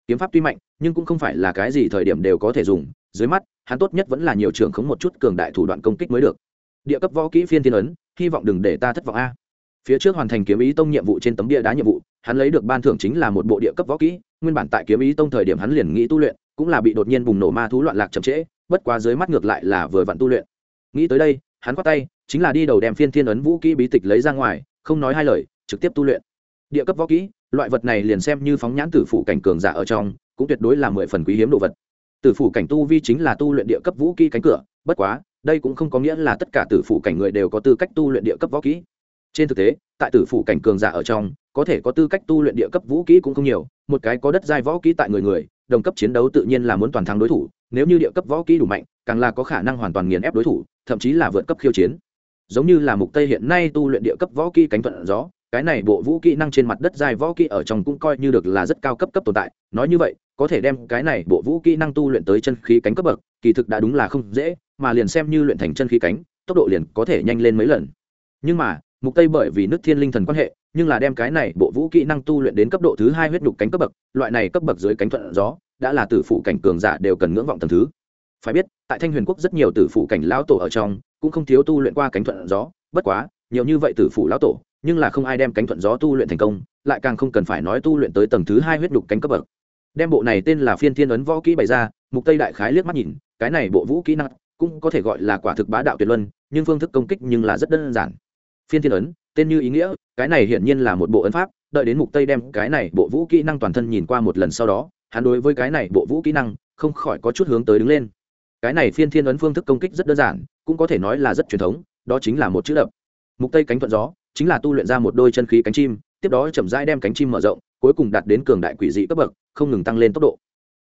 Speaker 1: Kiếm pháp tuy mạnh, nhưng cũng không phải là cái gì thời điểm đều có thể dùng dưới mắt, hắn tốt nhất vẫn là nhiều trường khống một chút cường đại thủ đoạn công kích mới được. Địa cấp võ kỹ phiên thiên ấn, hy vọng đừng để ta thất vọng a. Phía trước hoàn thành kiếm ý tông nhiệm vụ trên tấm bia đá nhiệm vụ, hắn lấy được ban thưởng chính là một bộ địa cấp võ kỹ, nguyên bản tại kiếm ý tông thời điểm hắn liền nghĩ tu luyện, cũng là bị đột nhiên bùng nổ ma thú loạn lạc chậm trễ, bất quá dưới mắt ngược lại là vừa vặn tu luyện. Nghĩ tới đây, hắn quát tay, chính là đi đầu đem phiên thiên ấn vũ kỹ bí tịch lấy ra ngoài, không nói hai lời, trực tiếp tu luyện. Địa cấp võ kỹ, loại vật này liền xem như phóng nhãn tử phụ cảnh cường giả ở trong, cũng tuyệt đối là mười phần quý hiếm đồ vật tử phủ cảnh tu vi chính là tu luyện địa cấp vũ kỹ cánh cửa, bất quá, đây cũng không có nghĩa là tất cả tử phủ cảnh người đều có tư cách tu luyện địa cấp võ kỹ. Trên thực tế, tại tử phủ cảnh cường giả ở trong, có thể có tư cách tu luyện địa cấp vũ kỹ cũng không nhiều, một cái có đất giai võ kỹ tại người người, đồng cấp chiến đấu tự nhiên là muốn toàn thắng đối thủ, nếu như địa cấp võ kỹ đủ mạnh, càng là có khả năng hoàn toàn nghiền ép đối thủ, thậm chí là vượt cấp khiêu chiến. Giống như là mục tây hiện nay tu luyện địa cấp võ kỹ cánh thuận gió cái này bộ vũ kỹ năng trên mặt đất dài võ kỹ ở trong cũng coi như được là rất cao cấp cấp tồn tại. Nói như vậy, có thể đem cái này bộ vũ kỹ năng tu luyện tới chân khí cánh cấp bậc, kỳ thực đã đúng là không dễ, mà liền xem như luyện thành chân khí cánh, tốc độ liền có thể nhanh lên mấy lần. Nhưng mà, mục tây bởi vì nước thiên linh thần quan hệ, nhưng là đem cái này bộ vũ kỹ năng tu luyện đến cấp độ thứ hai huyết đục cánh cấp bậc, loại này cấp bậc dưới cánh thuận gió, đã là tử phụ cảnh cường giả đều cần ngưỡng vọng tầm thứ. Phải biết, tại thanh huyền quốc rất nhiều tử phụ cảnh lão tổ ở trong, cũng không thiếu tu luyện qua cánh thuận gió, bất quá, nhiều như vậy tử phụ lão tổ nhưng là không ai đem cánh thuận gió tu luyện thành công, lại càng không cần phải nói tu luyện tới tầng thứ hai huyết đục cánh cấp bậc. Đem bộ này tên là phiên thiên ấn võ kỹ bày ra, mục tây đại khái liếc mắt nhìn, cái này bộ vũ kỹ năng cũng có thể gọi là quả thực bá đạo tuyệt luân, nhưng phương thức công kích nhưng là rất đơn giản. Phiên thiên ấn, tên như ý nghĩa, cái này hiển nhiên là một bộ ấn pháp, đợi đến mục tây đem cái này bộ vũ kỹ năng toàn thân nhìn qua một lần sau đó, hắn đối với cái này bộ vũ kỹ năng không khỏi có chút hướng tới đứng lên. Cái này phiên thiên ấn phương thức công kích rất đơn giản, cũng có thể nói là rất truyền thống, đó chính là một chữ đập. Mục tây cánh thuận gió chính là tu luyện ra một đôi chân khí cánh chim, tiếp đó chậm rãi đem cánh chim mở rộng, cuối cùng đạt đến cường đại quỷ dị cấp bậc, không ngừng tăng lên tốc độ.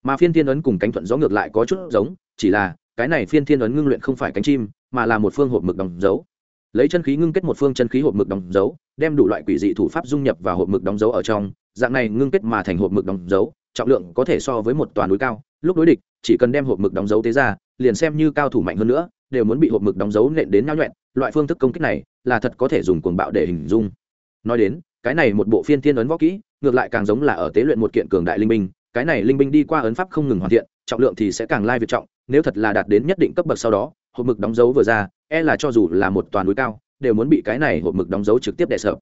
Speaker 1: Mà phiên thiên ấn cùng cánh thuận gió ngược lại có chút giống, chỉ là, cái này phiên thiên ấn ngưng luyện không phải cánh chim, mà là một phương hộp mực đóng dấu. Lấy chân khí ngưng kết một phương chân khí hộp mực đóng dấu, đem đủ loại quỷ dị thủ pháp dung nhập vào hộp mực đóng dấu ở trong, dạng này ngưng kết mà thành hộp mực đóng dấu, trọng lượng có thể so với một toàn núi cao, lúc đối địch, chỉ cần đem hộp mực đóng dấu tế ra, liền xem như cao thủ mạnh hơn nữa đều muốn bị hộp mực đóng dấu nện đến nhau nhuẹn loại phương thức công kích này là thật có thể dùng cuồng bạo để hình dung. Nói đến, cái này một bộ phiên thiên ấn võ kỹ, ngược lại càng giống là ở tế luyện một kiện cường đại linh binh, cái này linh binh đi qua ấn pháp không ngừng hoàn thiện, trọng lượng thì sẽ càng lai việt trọng, nếu thật là đạt đến nhất định cấp bậc sau đó, hộp mực đóng dấu vừa ra e là cho dù là một toàn núi cao, đều muốn bị cái này hộp mực đóng dấu trực tiếp đè sợ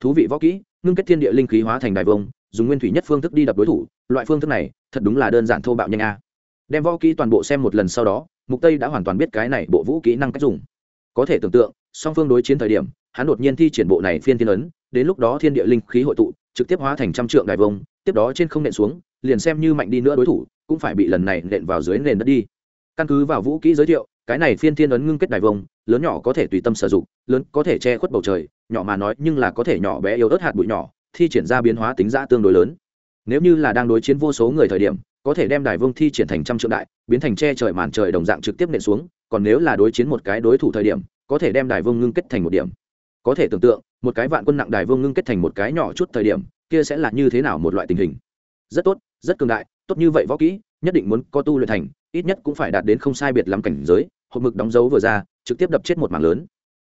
Speaker 1: thú vị võ kỹ, ngưng kết thiên địa linh khí hóa thành đài vông, dùng nguyên thủy nhất phương thức đi đập đối thủ, loại phương thức này thật đúng là đơn giản thô bạo nhanh a. Đem võ kỹ toàn bộ xem một lần sau đó mục tây đã hoàn toàn biết cái này bộ vũ kỹ năng cách dùng. Có thể tưởng tượng, song phương đối chiến thời điểm, hắn đột nhiên thi triển bộ này phiên thiên ấn, đến lúc đó thiên địa linh khí hội tụ, trực tiếp hóa thành trăm trượng đài vông, tiếp đó trên không nện xuống, liền xem như mạnh đi nữa đối thủ, cũng phải bị lần này nện vào dưới nền đất đi. Căn cứ vào vũ kỹ giới thiệu, cái này phiên thiên ấn ngưng kết đài vông, lớn nhỏ có thể tùy tâm sử dụng, lớn có thể che khuất bầu trời, nhỏ mà nói nhưng là có thể nhỏ bé yếu ớt hạt bụi nhỏ, thi triển ra biến hóa tính ra tương đối lớn nếu như là đang đối chiến vô số người thời điểm, có thể đem đài vương thi triển thành trăm trượng đại, biến thành che trời màn trời đồng dạng trực tiếp nện xuống, còn nếu là đối chiến một cái đối thủ thời điểm, có thể đem đài vương ngưng kết thành một điểm. Có thể tưởng tượng, một cái vạn quân nặng đài vương ngưng kết thành một cái nhỏ chút thời điểm, kia sẽ là như thế nào một loại tình hình? Rất tốt, rất cường đại, tốt như vậy võ kỹ, nhất định muốn có tu luyện thành, ít nhất cũng phải đạt đến không sai biệt lắm cảnh giới, hộp mực đóng dấu vừa ra, trực tiếp đập chết một mảng lớn.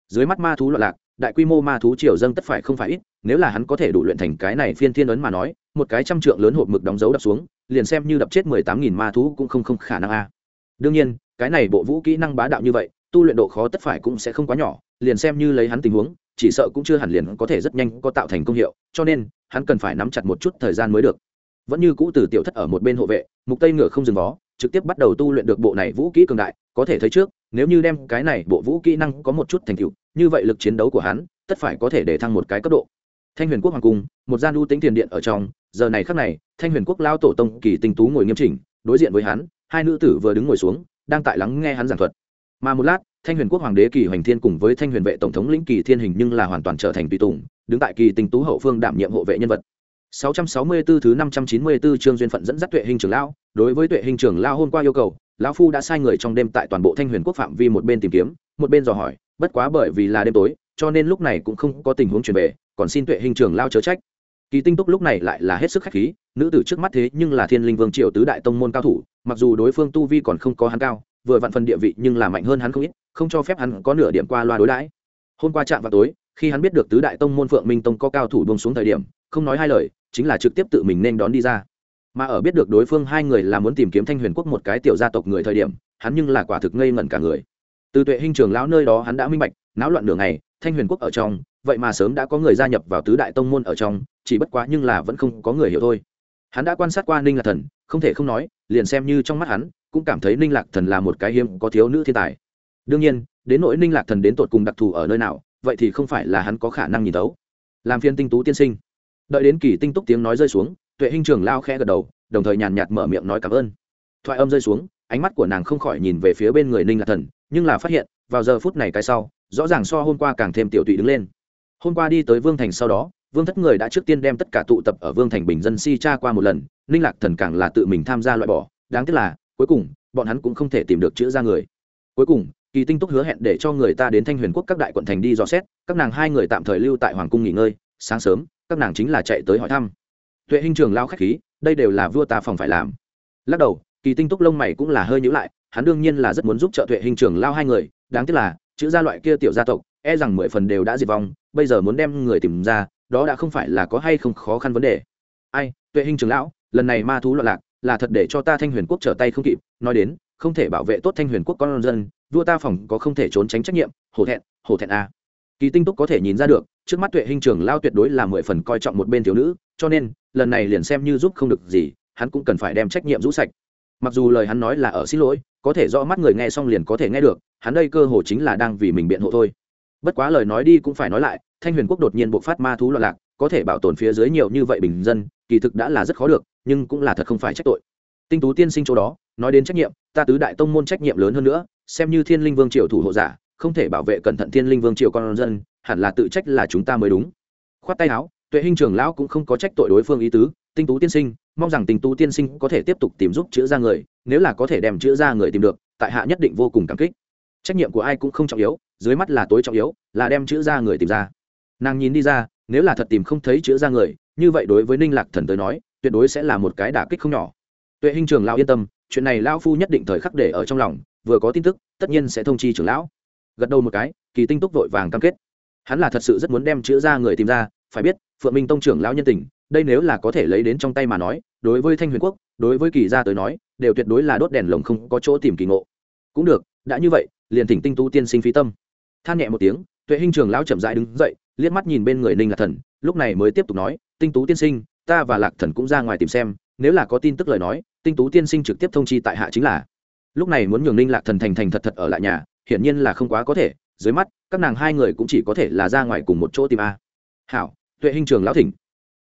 Speaker 1: Dưới mắt ma thú loạn lạc, đại quy mô ma thú triều dâng tất phải không phải ít nếu là hắn có thể đủ luyện thành cái này phiên thiên ấn mà nói, một cái trăm trượng lớn hộp mực đóng dấu đập xuống, liền xem như đập chết mười tám nghìn ma thú cũng không không khả năng a. Đương nhiên, cái này bộ vũ kỹ năng bá đạo như vậy, tu luyện độ khó tất phải cũng sẽ không quá nhỏ, liền xem như lấy hắn tình huống, chỉ sợ cũng chưa hẳn liền có thể rất nhanh có tạo thành công hiệu, cho nên, hắn cần phải nắm chặt một chút thời gian mới được. Vẫn như cũ từ tiểu thất ở một bên hộ vệ, mục tây ngựa không dừng vó, trực tiếp bắt đầu tu luyện được bộ này vũ kỹ cường đại, có thể thấy trước, nếu như đem cái này bộ vũ kỹ năng có một chút thành tựu, như vậy lực chiến đấu của hắn, tất phải có thể để thăng một cái cấp độ thanh huyền quốc hoàng cung một gian u tính tiền điện ở trong giờ này khắc này thanh huyền quốc lao tổ tông kỳ tinh tú ngồi nghiêm chỉnh đối diện với hắn hai nữ tử vừa đứng ngồi xuống đang tại lắng nghe hắn giảng thuật. Mà một lát thanh huyền quốc hoàng đế kỳ hoành thiên cùng với thanh huyền vệ tổng thống lĩnh kỳ thiên hình nhưng là hoàn toàn trở thành tùy tùng đứng tại kỳ tinh tú hậu phương đảm nhiệm hộ vệ nhân vật. 664 thứ 594 chương duyên phận dẫn dắt Tuệ Hình trưởng lão, đối với Tuệ Hình trưởng lão hôm qua yêu cầu, lão phu đã sai người trong đêm tại toàn bộ Thanh Huyền quốc phạm vi một bên tìm kiếm, một bên dò hỏi, bất quá bởi vì là đêm tối, cho nên lúc này cũng không có tình huống chuyển về, còn xin Tuệ Hình trường lão chớ trách. Kỳ Tinh Túc lúc này lại là hết sức khách khí, nữ tử trước mắt thế nhưng là Thiên Linh Vương triều tứ đại tông môn cao thủ, mặc dù đối phương tu vi còn không có hắn cao, vừa vặn phần địa vị nhưng là mạnh hơn hắn không ít, không cho phép hắn có nửa điểm qua loa đối đãi. Hôm qua chạm vào tối, khi hắn biết được tứ đại tông môn Phượng Minh tông có cao thủ buông xuống thời điểm, không nói hai lời, chính là trực tiếp tự mình nên đón đi ra mà ở biết được đối phương hai người là muốn tìm kiếm thanh huyền quốc một cái tiểu gia tộc người thời điểm hắn nhưng là quả thực ngây ngẩn cả người từ tuệ hình trường lão nơi đó hắn đã minh bạch náo loạn đường này thanh huyền quốc ở trong, vậy mà sớm đã có người gia nhập vào tứ đại tông môn ở trong, chỉ bất quá nhưng là vẫn không có người hiểu thôi. Hắn đã quan sát qua ninh lạc thần, không thể không nói, liền xem như trong mắt hắn, cũng cảm thấy ninh lạc thần là một cái hiếm có thiếu nữ thiên tài. Đương nhiên, đến nỗi ninh lạc thần đến tột cùng đặc thù ở nơi nào, vậy thì không phải là hắn có khả năng nhìn tấu làm phiên tinh tú tiên sinh. Đợi đến kỳ tinh túc tiếng nói rơi xuống, tuệ hình trường lao khẽ gật đầu, đồng thời nhàn nhạt mở miệng nói cảm ơn. Thoại âm rơi xuống, ánh mắt của nàng không khỏi nhìn về phía bên người ninh lạc thần, nhưng là phát hiện, vào giờ phút này cái sau rõ ràng so hôm qua càng thêm tiểu tụy đứng lên. Hôm qua đi tới vương thành sau đó, vương thất người đã trước tiên đem tất cả tụ tập ở vương thành bình dân si cha qua một lần, ninh lạc thần càng là tự mình tham gia loại bỏ. Đáng tiếc là, cuối cùng, bọn hắn cũng không thể tìm được chữ ra người. Cuối cùng, kỳ tinh túc hứa hẹn để cho người ta đến thanh huyền quốc các đại quận thành đi dò xét, các nàng hai người tạm thời lưu tại hoàng cung nghỉ ngơi, sáng sớm, các nàng chính là chạy tới hỏi thăm. Tuệ hình trường lao khách khí, đây đều là vua ta phòng phải làm. Lắc đầu, kỳ tinh túc lông mày cũng là hơi nhữ lại, hắn đương nhiên là rất muốn giúp trợ tuệ hình trường lao hai người, đáng tiếc là chữ gia loại kia tiểu gia tộc e rằng mười phần đều đã diệt vong, bây giờ muốn đem người tìm ra, đó đã không phải là có hay không khó khăn vấn đề ai, tuệ hình trường lão, lần này ma thú loạn lạc, là thật để cho ta thanh huyền quốc trở tay không kịp, nói đến, không thể bảo vệ tốt thanh huyền quốc con dân, vua ta phòng có không thể trốn tránh trách nhiệm, hổ thẹn hổ thẹn a à. kỳ tinh túc có thể nhìn ra được, trước mắt tuệ hình trường lao tuyệt đối là mười phần coi trọng một bên thiếu nữ, cho nên, lần này liền xem như giúp không được gì, hắn cũng cần phải đem trách nhiệm rũ sạch mặc dù lời hắn nói là ở xin lỗi, có thể do mắt người nghe xong liền có thể nghe được, hắn đây cơ hồ chính là đang vì mình biện hộ thôi. Bất quá lời nói đi cũng phải nói lại, thanh huyền quốc đột nhiên bộc phát ma thú loạn lạc, có thể bảo tồn phía dưới nhiều như vậy bình dân, kỳ thực đã là rất khó được, nhưng cũng là thật không phải trách tội. Tinh tú tiên sinh chỗ đó, nói đến trách nhiệm, ta tứ đại tông môn trách nhiệm lớn hơn nữa, xem như thiên linh vương triều thủ hộ giả, không thể bảo vệ cẩn thận thiên linh vương triều con dân, hẳn là tự trách là chúng ta mới đúng. Khoát tay áo, tuệ hình trưởng lão cũng không có trách tội đối phương ý tứ tinh tú tiên sinh, mong rằng tinh tú tiên sinh có thể tiếp tục tìm giúp chữa ra người, nếu là có thể đem chữa ra người tìm được, tại hạ nhất định vô cùng cảm kích. Trách nhiệm của ai cũng không trọng yếu, dưới mắt là tối trọng yếu, là đem chữa ra người tìm ra. Nàng nhìn đi ra, nếu là thật tìm không thấy chữa ra người, như vậy đối với ninh lạc thần tới nói, tuyệt đối sẽ là một cái đả kích không nhỏ. Tuệ hình trường lão yên tâm, chuyện này lão phu nhất định thời khắc để ở trong lòng, vừa có tin tức, tất nhiên sẽ thông chi trưởng lão. Gật đầu một cái, kỳ tinh túc vội vàng cam kết. Hắn là thật sự rất muốn đem chữa ra người tìm ra, phải biết, phượng minh tông trưởng lão nhân tình đây nếu là có thể lấy đến trong tay mà nói, đối với thanh huyền quốc, đối với kỳ gia tới nói, đều tuyệt đối là đốt đèn lồng không có chỗ tìm kỳ ngộ. Cũng được, đã như vậy, liền thỉnh tinh tu tiên sinh phí tâm. Than nhẹ một tiếng, tuệ hình trường lão chậm rãi đứng dậy, liếc mắt nhìn bên người ninh lạc thần, lúc này mới tiếp tục nói, tinh tú tiên sinh, ta và lạc thần cũng ra ngoài tìm xem, nếu là có tin tức lời nói, tinh tú tiên sinh trực tiếp thông chi tại hạ chính là. Lúc này muốn nhường ninh lạc thần thành thành thật thật ở lại nhà, hiển nhiên là không quá có thể, dưới mắt, các nàng hai người cũng chỉ có thể là ra ngoài cùng một chỗ tìm a. Hảo, tuệ hình trường lão thỉnh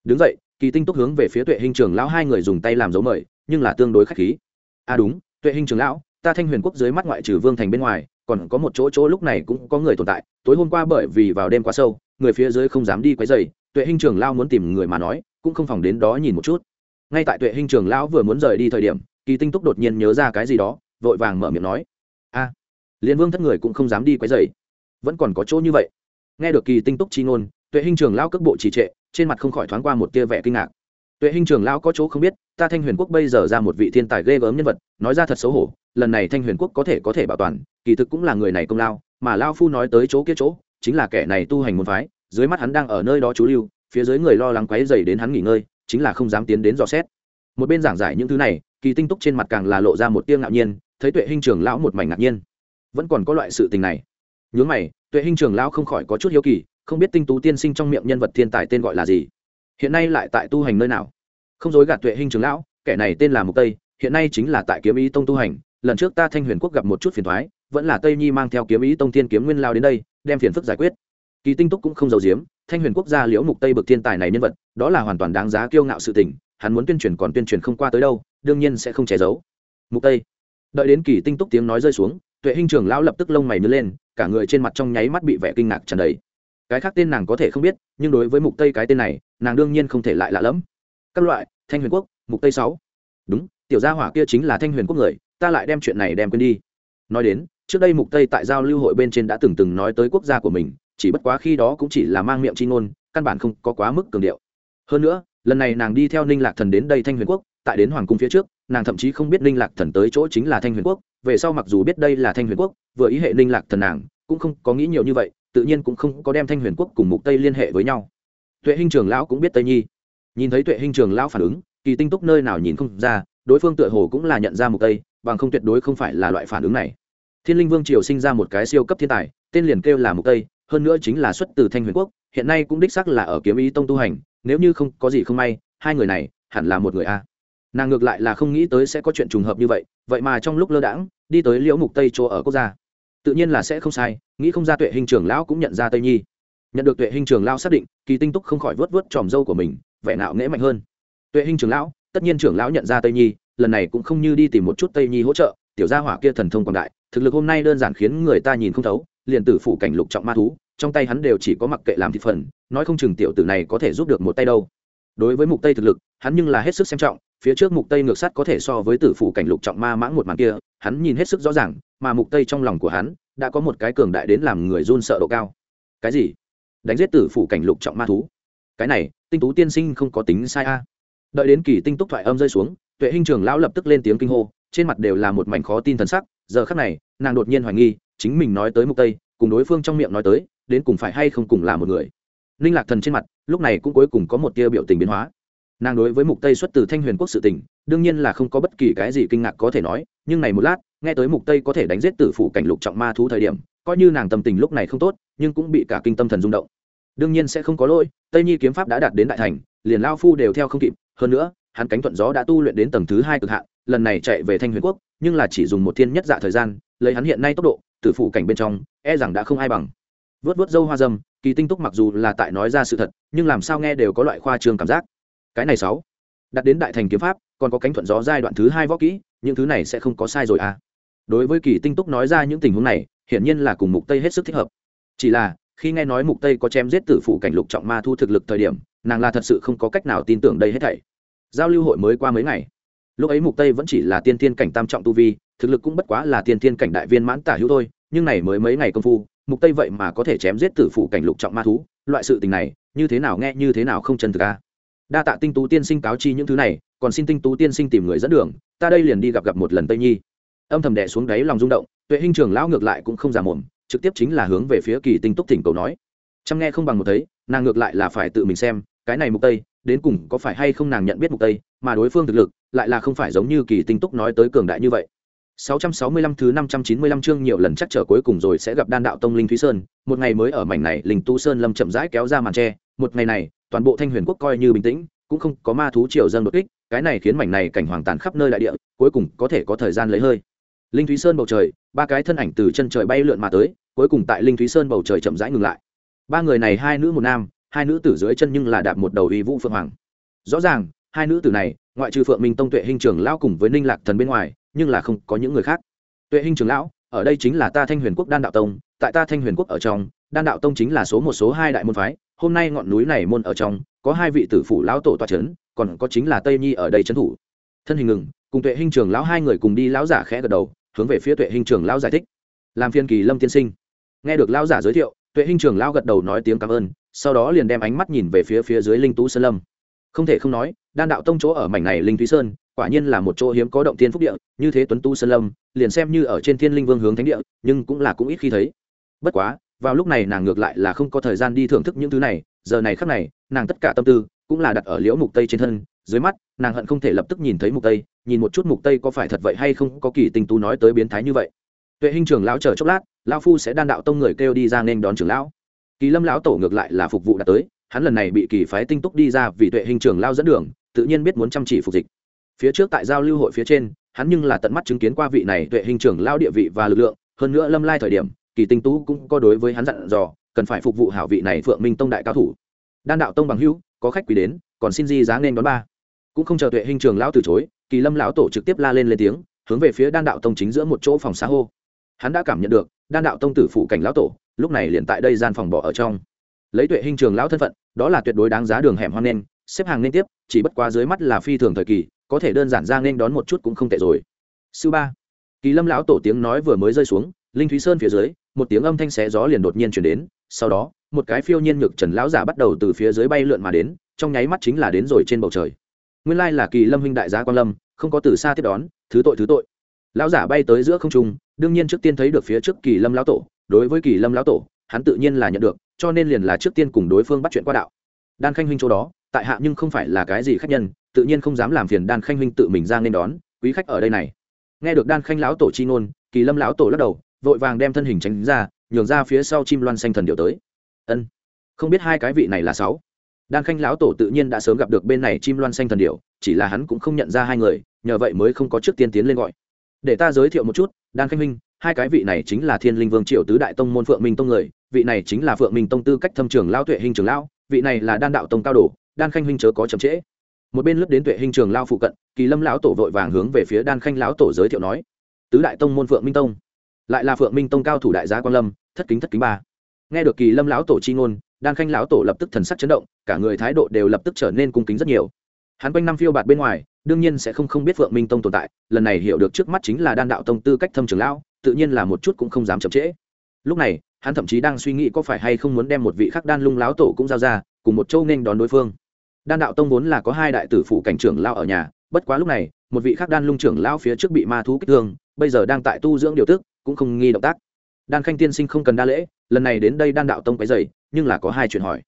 Speaker 1: đứng dậy kỳ tinh túc hướng về phía tuệ hình trường lão hai người dùng tay làm dấu mời nhưng là tương đối k h á c h khí. À đúng tuệ hình trường lão ta thanh huyền quốc dưới mắt ngoại trừ vương thành bên ngoài còn có một chỗ chỗ lúc này cũng có người tồn tại tối hôm qua bởi vì vào đêm quá sâu người phía dưới không dám đi quấy dày tuệ hình trường lão muốn tìm người mà nói cũng không phòng đến đó nhìn một chút. Ngay tại tuệ hình trường lão vừa muốn rời đi thời điểm kỳ tinh túc đột nhiên nhớ ra cái gì đó vội vàng mở miệng nói. A à, liền vương thất người cũng không dám đi quấy dày vẫn còn có chỗ như vậy. Nghe được kỳ tinh túc chi ngôn tuệ hình trường lão cước bộ trì trệ, trên mặt không khỏi thoáng qua một tia vẻ kinh ngạc. Tuệ hình trường lão có chỗ không biết, ta thanh huyền quốc bây giờ ra một vị thiên tài ghê gớm nhân vật, nói ra thật xấu hổ, lần này thanh huyền quốc có thể có thể bảo toàn, kỳ thực cũng là người này công lao, mà lao phu nói tới chỗ kia chỗ, chính là kẻ này tu hành môn phái, dưới mắt hắn đang ở nơi đó chú lưu, phía dưới người lo lắng quấy dày đến hắn nghỉ ngơi, chính là không dám tiến đến dò xét. Một bên giảng giải những thứ này, kỳ tinh túc trên mặt càng là lộ ra một tiếng ngạo nhiên, thấy tuệ hình trường lão một mảnh ngạc nhiên. Vẫn còn có loại sự tình này. Nhướng mày, tuệ hình trường lão không khỏi có chút hiếu kỳ không biết tinh tú tiên sinh trong miệng nhân vật thiên tài tên gọi là gì. Hiện nay lại tại tu hành nơi nào? Không dối gạt tuệ hình trường lão, kẻ này tên là mục tây, hiện nay chính là tại kiếm ý tông tu hành. Lần trước ta thanh huyền quốc gặp một chút phiền thoái vẫn là tây nhi mang theo kiếm ý tông thiên kiếm nguyên lao đến đây, đem phiền phức giải quyết. Kỳ tinh túc cũng không giàu giếm, thanh huyền quốc gia liễu mục tây bực thiên tài này nhân vật, đó là hoàn toàn đáng giá kiêu ngạo sự tình, hắn muốn tuyên truyền còn tuyên truyền không qua tới đâu, đương nhiên sẽ không che giấu. Mục tây, đợi đến kỳ tinh túc tiếng nói rơi xuống, tuệ hình trường lão lập tức lông mày nứt lên, cả người trên mặt trong nháy mắt bị vẻ kinh ngạc tràn đầy cái khác tên nàng có thể không biết, nhưng đối với mục tây cái tên này, nàng đương nhiên không thể lại lạ lẫm. Các loại, thanh huyền quốc, mục tây sáu. Đúng, tiểu gia hỏa kia chính là thanh huyền quốc người, ta lại đem chuyện này đem quên đi. Nói đến, trước đây mục tây tại giao lưu hội bên trên đã từng từng nói tới quốc gia của mình, chỉ bất quá khi đó cũng chỉ là mang miệng chi ngôn, căn bản không có quá mức cường điệu. Hơn nữa, lần này nàng đi theo ninh lạc thần đến đây thanh huyền quốc, tại đến hoàng cung phía trước, nàng thậm chí không biết ninh lạc thần tới chỗ chính là thanh huyền quốc, về sau mặc dù biết đây là thanh huyền quốc, vừa ý hệ ninh lạc thần nàng, cũng không có nghĩ nhiều như vậy tự nhiên cũng không có đem thanh huyền quốc cùng mục tây liên hệ với nhau. Tuệ hình trường lão cũng biết tây nhi. Nhìn thấy tuệ hình trường lão phản ứng, kỳ tinh túc nơi nào nhìn không ra, đối phương tựa hồ cũng là nhận ra mục tây, bằng không tuyệt đối không phải là loại phản ứng này. Thiên linh vương triều sinh ra một cái siêu cấp thiên tài, tên liền kêu là mục tây, hơn nữa chính là xuất từ thanh huyền quốc, hiện nay cũng đích xác là ở kiếm ý tông tu hành, nếu như không có gì không may, hai người này hẳn là một người a. Nàng ngược lại là không nghĩ tới sẽ có chuyện trùng hợp như vậy vậy mà trong lúc lơ đãng, đi tới liễu mục tây chỗ ở quốc gia tự nhiên là sẽ không sai, nghĩ không ra tuệ hình trưởng lão cũng nhận ra tây nhi. Nhận được tuệ hình trưởng lão xác định, kỳ tinh túc không khỏi vớt vớt tròm dâu của mình, vẻ nạo nghễ mạnh hơn. Tuệ hình trưởng lão, tất nhiên trưởng lão nhận ra tây nhi, lần này cũng không như đi tìm một chút tây nhi hỗ trợ, tiểu gia hỏa kia thần thông quảng đại, thực lực hôm nay đơn giản khiến người ta nhìn không thấu, liền tử phủ cảnh lục trọng ma thú, trong tay hắn đều chỉ có mặc kệ làm thị phần, nói không chừng tiểu tử này có thể giúp được một tay đâu. Đối với mục tây thực lực, hắn nhưng là hết sức xem trọng, phía trước mục tây ngược sát có thể so với tử phủ cảnh lục trọng ma mãng một màn kia hắn nhìn hết sức rõ ràng, mà mục tây trong lòng của hắn đã có một cái cường đại đến làm người run sợ độ cao. Cái gì? Đánh giết tử phủ cảnh lục trọng ma thú. Cái này, tinh tú tiên sinh không có tính sai a. Đợi đến kỳ tinh túc thoại âm rơi xuống, tuệ hình trường lão lập tức lên tiếng kinh hô, trên mặt đều là một mảnh khó tin thần sắc, giờ khắc này, nàng đột nhiên hoài nghi, chính mình nói tới mục tây, cùng đối phương trong miệng nói tới, đến cùng phải hay không cùng là một người. Linh lạc thần trên mặt, lúc này cũng cuối cùng có một tia biểu tình biến hóa nàng đối với mục tây xuất từ thanh huyền quốc sự tình, đương nhiên là không có bất kỳ cái gì kinh ngạc có thể nói, nhưng này một lát, nghe tới mục tây có thể đánh giết tử phủ cảnh lục trọng ma thú thời điểm, coi như nàng tâm tình lúc này không tốt, nhưng cũng bị cả kinh tâm thần rung động. Đương nhiên sẽ không có lỗi, tây nhi kiếm pháp đã đạt đến đại thành, liền lao phu đều theo không kịp, hơn nữa, hắn cánh thuận gió đã tu luyện đến tầng thứ hai cực hạn, lần này chạy về thanh huyền quốc, nhưng là chỉ dùng một thiên nhất dạ thời gian, lấy hắn hiện nay tốc độ, tử phủ cảnh bên trong e rằng đã không ai bằng. Vớt vớt dâu hoa dâm, kỳ tinh túc mặc dù là tại nói ra sự thật, nhưng làm sao nghe đều có loại khoa trương cảm giác cái này sáu. Đặt đến đại thành kiếm pháp, còn có cánh thuận gió giai đoạn thứ hai võ kỹ, những thứ này sẽ không có sai rồi à. Đối với kỳ tinh túc nói ra những tình huống này, hiển nhiên là cùng mục tây hết sức thích hợp. Chỉ là, khi nghe nói mục tây có chém giết tử phụ cảnh lục trọng ma thu thực lực thời điểm, nàng là thật sự không có cách nào tin tưởng đây hết thảy. Giao lưu hội mới qua mấy ngày. Lúc ấy mục tây vẫn chỉ là tiên thiên cảnh tam trọng tu vi, thực lực cũng bất quá là tiên thiên cảnh đại viên mãn tả hữu thôi, nhưng này mới mấy ngày công phu, mục tây vậy mà có thể chém giết tử phụ cảnh lục trọng ma thú, loại sự tình này, như thế nào nghe như thế nào không chân thực a đa tạ tinh tú tiên sinh cáo chi những thứ này, còn xin tinh tú tiên sinh tìm người dẫn đường, ta đây liền đi gặp gặp một lần tây nhi. Âm thầm đẻ xuống đáy lòng rung động, tuệ hình trường lão ngược lại cũng không giả mồm, trực tiếp chính là hướng về phía kỳ tinh túc thỉnh cầu nói. Chăm nghe không bằng một thấy, nàng ngược lại là phải tự mình xem, cái này mục tây, đến cùng có phải hay không nàng nhận biết mục tây, mà đối phương thực lực, lại là không phải giống như kỳ tinh túc nói tới cường đại như vậy. 665 thứ 595 chương nhiều lần chắc trở cuối cùng rồi sẽ gặp đan đạo tông linh thúy sơn, một ngày mới ở mảnh này linh tu sơn lâm chậm rãi kéo ra màn tre, một ngày này toàn bộ thanh huyền quốc coi như bình tĩnh, cũng không có ma thú triều dân đột kích, cái này khiến mảnh này cảnh hoàng tàn khắp nơi đại địa, cuối cùng có thể có thời gian lấy hơi. Linh thúy sơn bầu trời, ba cái thân ảnh từ chân trời bay lượn mà tới, cuối cùng tại linh thúy sơn bầu trời chậm rãi ngừng lại. Ba người này hai nữ một nam, hai nữ tử dưới chân nhưng là đạp một đầu uy vũ phượng hoàng. Rõ ràng, hai nữ tử này, ngoại trừ phượng minh tông tuệ hình trường lão cùng với ninh lạc thần bên ngoài, nhưng là không có những người khác. Tuệ hình trường lão, ở đây chính là ta thanh huyền quốc đan đạo tông, tại ta thanh huyền quốc ở trong, đan đạo tông chính là số một, số hai đại môn phái hôm nay ngọn núi này môn ở trong, có hai vị tử phủ lão tổ toa trấn còn có chính là tây nhi ở đây trấn thủ. Thân hình ngừng, cùng tuệ hình trường lão hai người cùng đi, lão giả khẽ gật đầu, hướng về phía tuệ hình trường lão giải thích. Làm phiên kỳ lâm tiên sinh. Nghe được lão giả giới thiệu, tuệ hình trường lão gật đầu nói tiếng cảm ơn, sau đó liền đem ánh mắt nhìn về phía phía dưới linh tú sơn lâm. Không thể không nói, đan đạo tông chỗ ở mảnh này linh thúy sơn, quả nhiên là một chỗ hiếm có động tiên phúc địa, như thế tuấn tu sơn lâm, liền xem như ở trên thiên linh vương hướng thánh địa, nhưng cũng là cũng ít khi thấy. Bất quá vào lúc này nàng ngược lại là không có thời gian đi thưởng thức những thứ này, giờ này khắc này, nàng tất cả tâm tư cũng là đặt ở liễu mục tây trên thân, dưới mắt, nàng hận không thể lập tức nhìn thấy mục tây, nhìn một chút mục tây có phải thật vậy hay không, có kỳ tình tú nói tới biến thái như vậy. Tuệ hình trưởng lão chờ chốc lát, lão phu sẽ đan đạo tông người kêu đi ra nên đón trưởng lão. Kỳ lâm lão tổ ngược lại là phục vụ đã tới, hắn lần này bị kỳ phái tinh túc đi ra vì tuệ hình trưởng lao dẫn đường, tự nhiên biết muốn chăm chỉ phục dịch. Phía trước tại giao lưu hội phía trên, hắn nhưng là tận mắt chứng kiến qua vị này tuệ hình trưởng lao địa vị và lực lượng, hơn nữa lâm lai thời điểm kỳ tinh tú cũng có đối với hắn dặn dò, cần phải phục vụ hảo vị này phượng minh tông đại cao thủ. Đan đạo tông bằng hữu, có khách quý đến, còn xin di giá nên đón ba. Cũng không chờ tuệ hình trường lão từ chối, kỳ lâm lão tổ trực tiếp la lên lên tiếng, hướng về phía đan đạo tông chính giữa một chỗ phòng xá hô. Hắn đã cảm nhận được, đan đạo tông tử phụ cảnh lão tổ, lúc này liền tại đây gian phòng bỏ ở trong. Lấy tuệ hình trường lão thân phận, đó là tuyệt đối đáng giá đường hẻm hoang nên, xếp hàng nên tiếp, chỉ bất quá dưới mắt là phi thường thời kỳ, có thể đơn giản ra nên đón một chút cũng không tệ rồi. Sư ba, kỳ lâm lão tổ tiếng nói vừa mới rơi xuống, linh thúy sơn phía dưới một tiếng âm thanh xé gió liền đột nhiên chuyển đến, sau đó, một cái phiêu nhiên nhược trần lão giả bắt đầu từ phía dưới bay lượn mà đến, trong nháy mắt chính là đến rồi trên bầu trời. Nguyên lai là kỳ lâm huynh đại gia quan lâm, không có từ xa tiếp đón, thứ tội thứ tội. Lão giả bay tới giữa không trung, đương nhiên trước tiên thấy được phía trước kỳ lâm lão tổ, đối với kỳ lâm lão tổ, hắn tự nhiên là nhận được, cho nên liền là trước tiên cùng đối phương bắt chuyện qua đạo. Đan khanh huynh chỗ đó, tại hạ nhưng không phải là cái gì khách nhân, tự nhiên không dám làm phiền đan khanh huynh tự mình ra nên đón, quý khách ở đây này. Nghe được đan khanh lão tổ chi ngôn, kỳ lâm lão tổ lắc đầu vội vàng đem thân hình tránh ra, nhường ra phía sau chim loan xanh thần điệu tới. Ân, không biết hai cái vị này là sáu. Đan khanh lão tổ tự nhiên đã sớm gặp được bên này chim loan xanh thần điệu chỉ là hắn cũng không nhận ra hai người, nhờ vậy mới không có trước tiên tiến lên gọi. Để ta giới thiệu một chút, đan khanh minh hai cái vị này chính là thiên linh vương triệu tứ đại tông môn phượng minh tông người, vị này chính là phượng minh tông tư cách thâm trường lao tuệ hình trường lao vị này là đan đạo tông cao đồ, đan khanh huynh chớ có chậm trễ. Một bên lướt đến tuệ hình trường lao phụ cận, kỳ lâm lão tổ vội vàng hướng về phía đan khanh lão tổ giới thiệu nói, tứ đại tông môn phượng minh tông lại là phượng minh tông cao thủ đại gia quan lâm, thất kính thất kính ba. Nghe được kỳ lâm lão tổ chi ngôn, đan khanh lão tổ lập tức thần sắc chấn động, cả người thái độ đều lập tức trở nên cung kính rất nhiều. Hắn quanh năm phiêu bạt bên ngoài, đương nhiên sẽ không không biết phượng minh tông tồn tại, lần này hiểu được trước mắt chính là đan đạo tông tư cách thâm trường lão, tự nhiên là một chút cũng không dám chậm trễ. Lúc này, hắn thậm chí đang suy nghĩ có phải hay không muốn đem một vị khắc đan lung lão tổ cũng giao ra, cùng một châu nên đón đối phương. Đan đạo tông vốn là có hai đại tử phụ cảnh trưởng lao ở nhà, bất quá lúc này, một vị khắc đan lung trưởng lao phía trước bị ma thú kích thương bây giờ đang tại tu dưỡng điều tức, cũng không nghi động tác. Đan khanh tiên sinh không cần đa lễ, lần này đến đây đan đạo tông cái dày nhưng là có hai chuyện hỏi.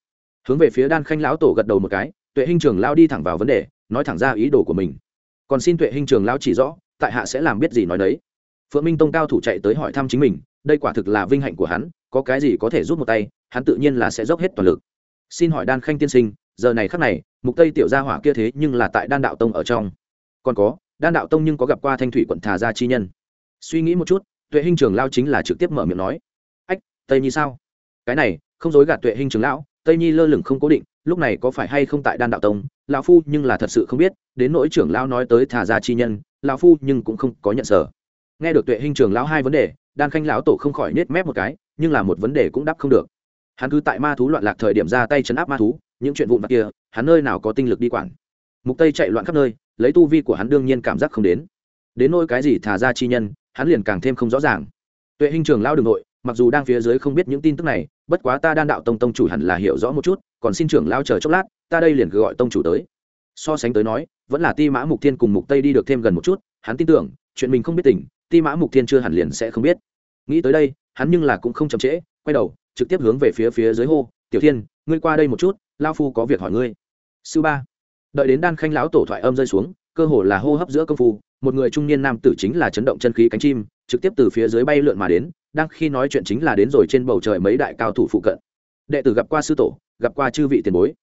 Speaker 1: Hướng về phía đan khanh lão tổ gật đầu một cái, tuệ hình trường lao đi thẳng vào vấn đề, nói thẳng ra ý đồ của mình. Còn xin tuệ hình trường lao chỉ rõ, tại hạ sẽ làm biết gì nói đấy phượng minh tông cao thủ chạy tới hỏi thăm chính mình, đây quả thực là vinh hạnh của hắn, có cái gì có thể giúp một tay, hắn tự nhiên là sẽ dốc hết toàn lực. Xin hỏi đan khanh tiên sinh, giờ này khắc này, mục tây tiểu gia hỏa kia thế nhưng là tại đan đạo tông ở trong. Còn có đan đạo tông nhưng có gặp qua thanh thủy quận thà gia chi nhân. Suy nghĩ một chút, tuệ hình trường lao chính là trực tiếp mở miệng nói. Ách, tây nhi sao? Cái này, không dối gạt tuệ hình trường lão, tây nhi lơ lửng không cố định, lúc này có phải hay không tại đan đạo tông, lão phu nhưng là thật sự không biết, đến nỗi trưởng lão nói tới thả ra chi nhân, lão phu nhưng cũng không có nhận sở. Nghe được tuệ hình trường lão hai vấn đề, đan khanh lão tổ không khỏi nết mép một cái, nhưng là một vấn đề cũng đáp không được. Hắn cứ tại ma thú loạn lạc thời điểm ra tay chấn áp ma thú, những chuyện vụn vặt kia, hắn nơi nào có tinh lực đi quản. Mục tây chạy loạn khắp nơi lấy tu vi của hắn đương nhiên cảm giác không đến. Đến nỗi cái gì thả ra chi nhân, hắn liền càng thêm không rõ ràng. Tuệ hình trường lao đường nội, mặc dù đang phía dưới không biết những tin tức này, bất quá ta đan đạo tông tông chủ hẳn là hiểu rõ một chút, còn xin trưởng lao chờ chốc lát, ta đây liền cứ gọi tông chủ tới. So sánh tới nói, vẫn là ti mã mục thiên cùng mục tây đi được thêm gần một chút, hắn tin tưởng, chuyện mình không biết tình, ti mã mục thiên chưa hẳn liền sẽ không biết. Nghĩ tới đây, hắn nhưng là cũng không chậm trễ, quay đầu, trực tiếp hướng về phía phía dưới hô, tiểu thiên, ngươi qua đây một chút lao phu có việc hỏi ngươi. Sư ba đợi đến đan khanh lão tổ thoại âm rơi xuống, cơ hồ là hô hấp giữa công phu, một người trung niên nam tử chính là chấn động chân khí cánh chim, trực tiếp từ phía dưới bay lượn mà đến, đang khi nói chuyện chính là đến rồi trên bầu trời mấy đại cao thủ phụ cận. Đệ tử gặp qua sư tổ, gặp qua chư vị tiền bối.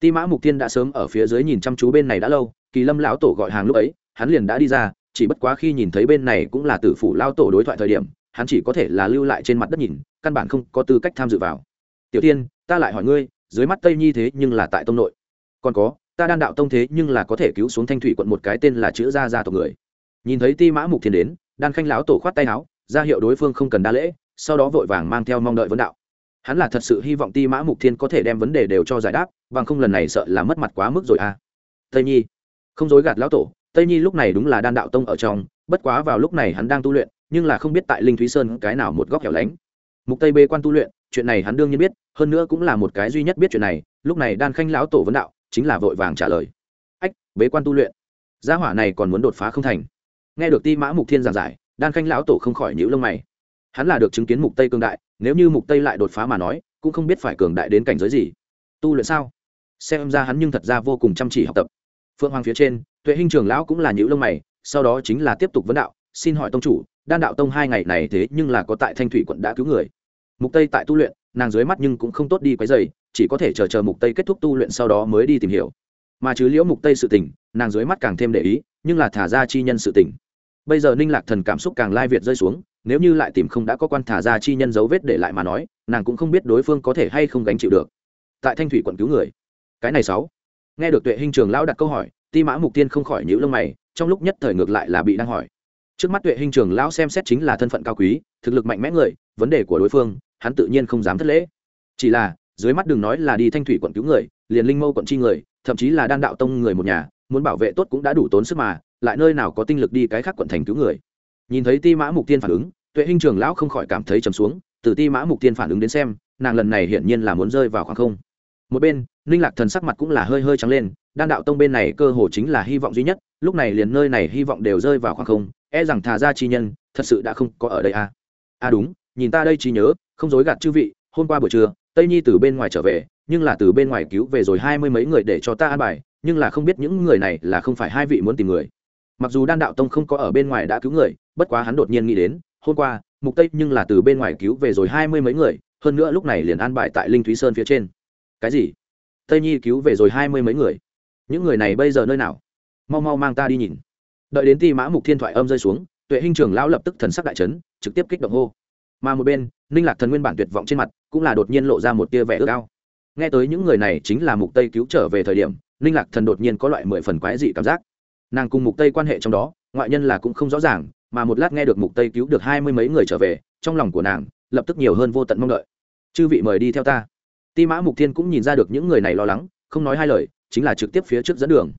Speaker 1: Ti mã mục tiên đã sớm ở phía dưới nhìn chăm chú bên này đã lâu, kỳ lâm lão tổ gọi hàng lúc ấy, hắn liền đã đi ra, chỉ bất quá khi nhìn thấy bên này cũng là tử phủ lao tổ đối thoại thời điểm, hắn chỉ có thể là lưu lại trên mặt đất nhìn, căn bản không có tư cách tham dự vào. Tiểu tiên, ta lại hỏi ngươi, dưới mắt tây nhi thế nhưng là tại tông nội. Còn có ta Đan đạo tông thế nhưng là có thể cứu xuống thanh thủy quận một cái tên là chữ gia gia tộc người. Nhìn thấy ti mã mục thiên đến, đan khanh lão tổ khoát tay áo, ra hiệu đối phương không cần đa lễ, sau đó vội vàng mang theo mong đợi vấn đạo. Hắn là thật sự hy vọng ti mã mục thiên có thể đem vấn đề đều cho giải đáp, bằng không lần này sợ là mất mặt quá mức rồi à. Tây nhi, không dối gạt lão tổ, tây nhi lúc này đúng là đan đạo tông ở trong, bất quá vào lúc này hắn đang tu luyện, nhưng là không biết tại linh thúy sơn cái nào một góc hẻo lánh. Mục tây bê quan tu luyện, chuyện này hắn đương nhiên biết, hơn nữa cũng là một cái duy nhất biết chuyện này, lúc này đan khanh lão tổ vấn đạo chính là vội vàng trả lời. Ách, bế quan tu luyện. Gia hỏa này còn muốn đột phá không thành. Nghe được ti mã mục thiên giảng giải, đan khanh lão tổ không khỏi nhíu lông mày. Hắn là được chứng kiến mục tây cường đại, nếu như mục tây lại đột phá mà nói, cũng không biết phải cường đại đến cảnh giới gì. Tu luyện sao? Xem ra hắn nhưng thật ra vô cùng chăm chỉ học tập. Phượng hoàng phía trên, tuệ hình trường lão cũng là nhữ lông mày, sau đó chính là tiếp tục vấn đạo, xin hỏi tông chủ, đan đạo tông hai ngày này thế nhưng là có tại thanh thủy quận đã cứu người? Mục tây tại tu luyện, nàng dưới mắt nhưng cũng không tốt đi quấy dày chỉ có thể chờ chờ mục tây kết thúc tu luyện sau đó mới đi tìm hiểu. Mà chứ liễu mục tây sự tình, nàng dưới mắt càng thêm để ý, nhưng là thả ra chi nhân sự tình. Bây giờ ninh lạc thần cảm xúc càng lai việt rơi xuống, nếu như lại tìm không đã có quan thả ra chi nhân dấu vết để lại mà nói, nàng cũng không biết đối phương có thể hay không gánh chịu được. Tại thanh thủy quận cứu người. Cái này sáu. Nghe được tuệ hình trường lão đặt câu hỏi, ti mã mục tiên không khỏi nhíu lông mày, trong lúc nhất thời ngược lại là bị đang hỏi. Trước mắt tuệ hình trường lão xem xét chính là thân phận cao quý, thực lực mạnh mẽ người, vấn đề của đối phương, hắn tự nhiên không dám thất lễ. Chỉ là dưới mắt đừng nói là đi thanh thủy quận cứu người, liền linh mâu quận chi người, thậm chí là đan đạo tông người một nhà, muốn bảo vệ tốt cũng đã đủ tốn sức mà, lại nơi nào có tinh lực đi cái khác quận thành cứu người nhìn thấy ti mã mục tiên phản ứng, tuệ hình trường lão không khỏi cảm thấy trầm xuống, từ ti mã mục tiên phản ứng đến xem, nàng lần này hiển nhiên là muốn rơi vào khoảng không một bên, ninh lạc thần sắc mặt cũng là hơi hơi trắng lên, đan đạo tông bên này cơ hồ chính là hy vọng duy nhất, lúc này liền nơi này hy vọng đều rơi vào khoảng không e rằng thà ra chi nhân, thật sự đã không có ở đây à. à đúng, nhìn ta đây trí nhớ, không dối gạt chư vị, hôm qua buổi trưa tây nhi từ bên ngoài trở về, nhưng là từ bên ngoài cứu về rồi hai mươi mấy người để cho ta an bài, nhưng là không biết những người này là không phải hai vị muốn tìm người. Mặc dù đan đạo tông không có ở bên ngoài đã cứu người, bất quá hắn đột nhiên nghĩ đến, hôm qua, mục tây nhưng là từ bên ngoài cứu về rồi hai mươi mấy người, hơn nữa lúc này liền an bài tại linh thúy sơn phía trên. Cái gì? Tây nhi cứu về rồi hai mươi mấy người? Những người này bây giờ nơi nào? Mau mau mang ta đi nhìn. Đợi đến ti mã mục thiên thoại âm rơi xuống, tuệ hình trưởng lão lập tức thần sắc đại trấn trực tiếp kích động hô. Mà một bên, ninh lạc thần nguyên bản tuyệt vọng trên mặt cũng là đột nhiên lộ ra một tia vẻ ước ao. Nghe tới những người này chính là mục tây cứu trở về thời điểm, ninh lạc thần đột nhiên có loại mười phần quái dị cảm giác. Nàng cùng mục tây quan hệ trong đó, ngoại nhân là cũng không rõ ràng, mà một lát nghe được mục tây cứu được hai mươi mấy người trở về, trong lòng của nàng lập tức nhiều hơn vô tận mong đợi. Chư vị mời đi theo ta. Ti mã mục thiên cũng nhìn ra được những người này lo lắng, không nói hai lời, chính là trực tiếp phía trước dẫn đường.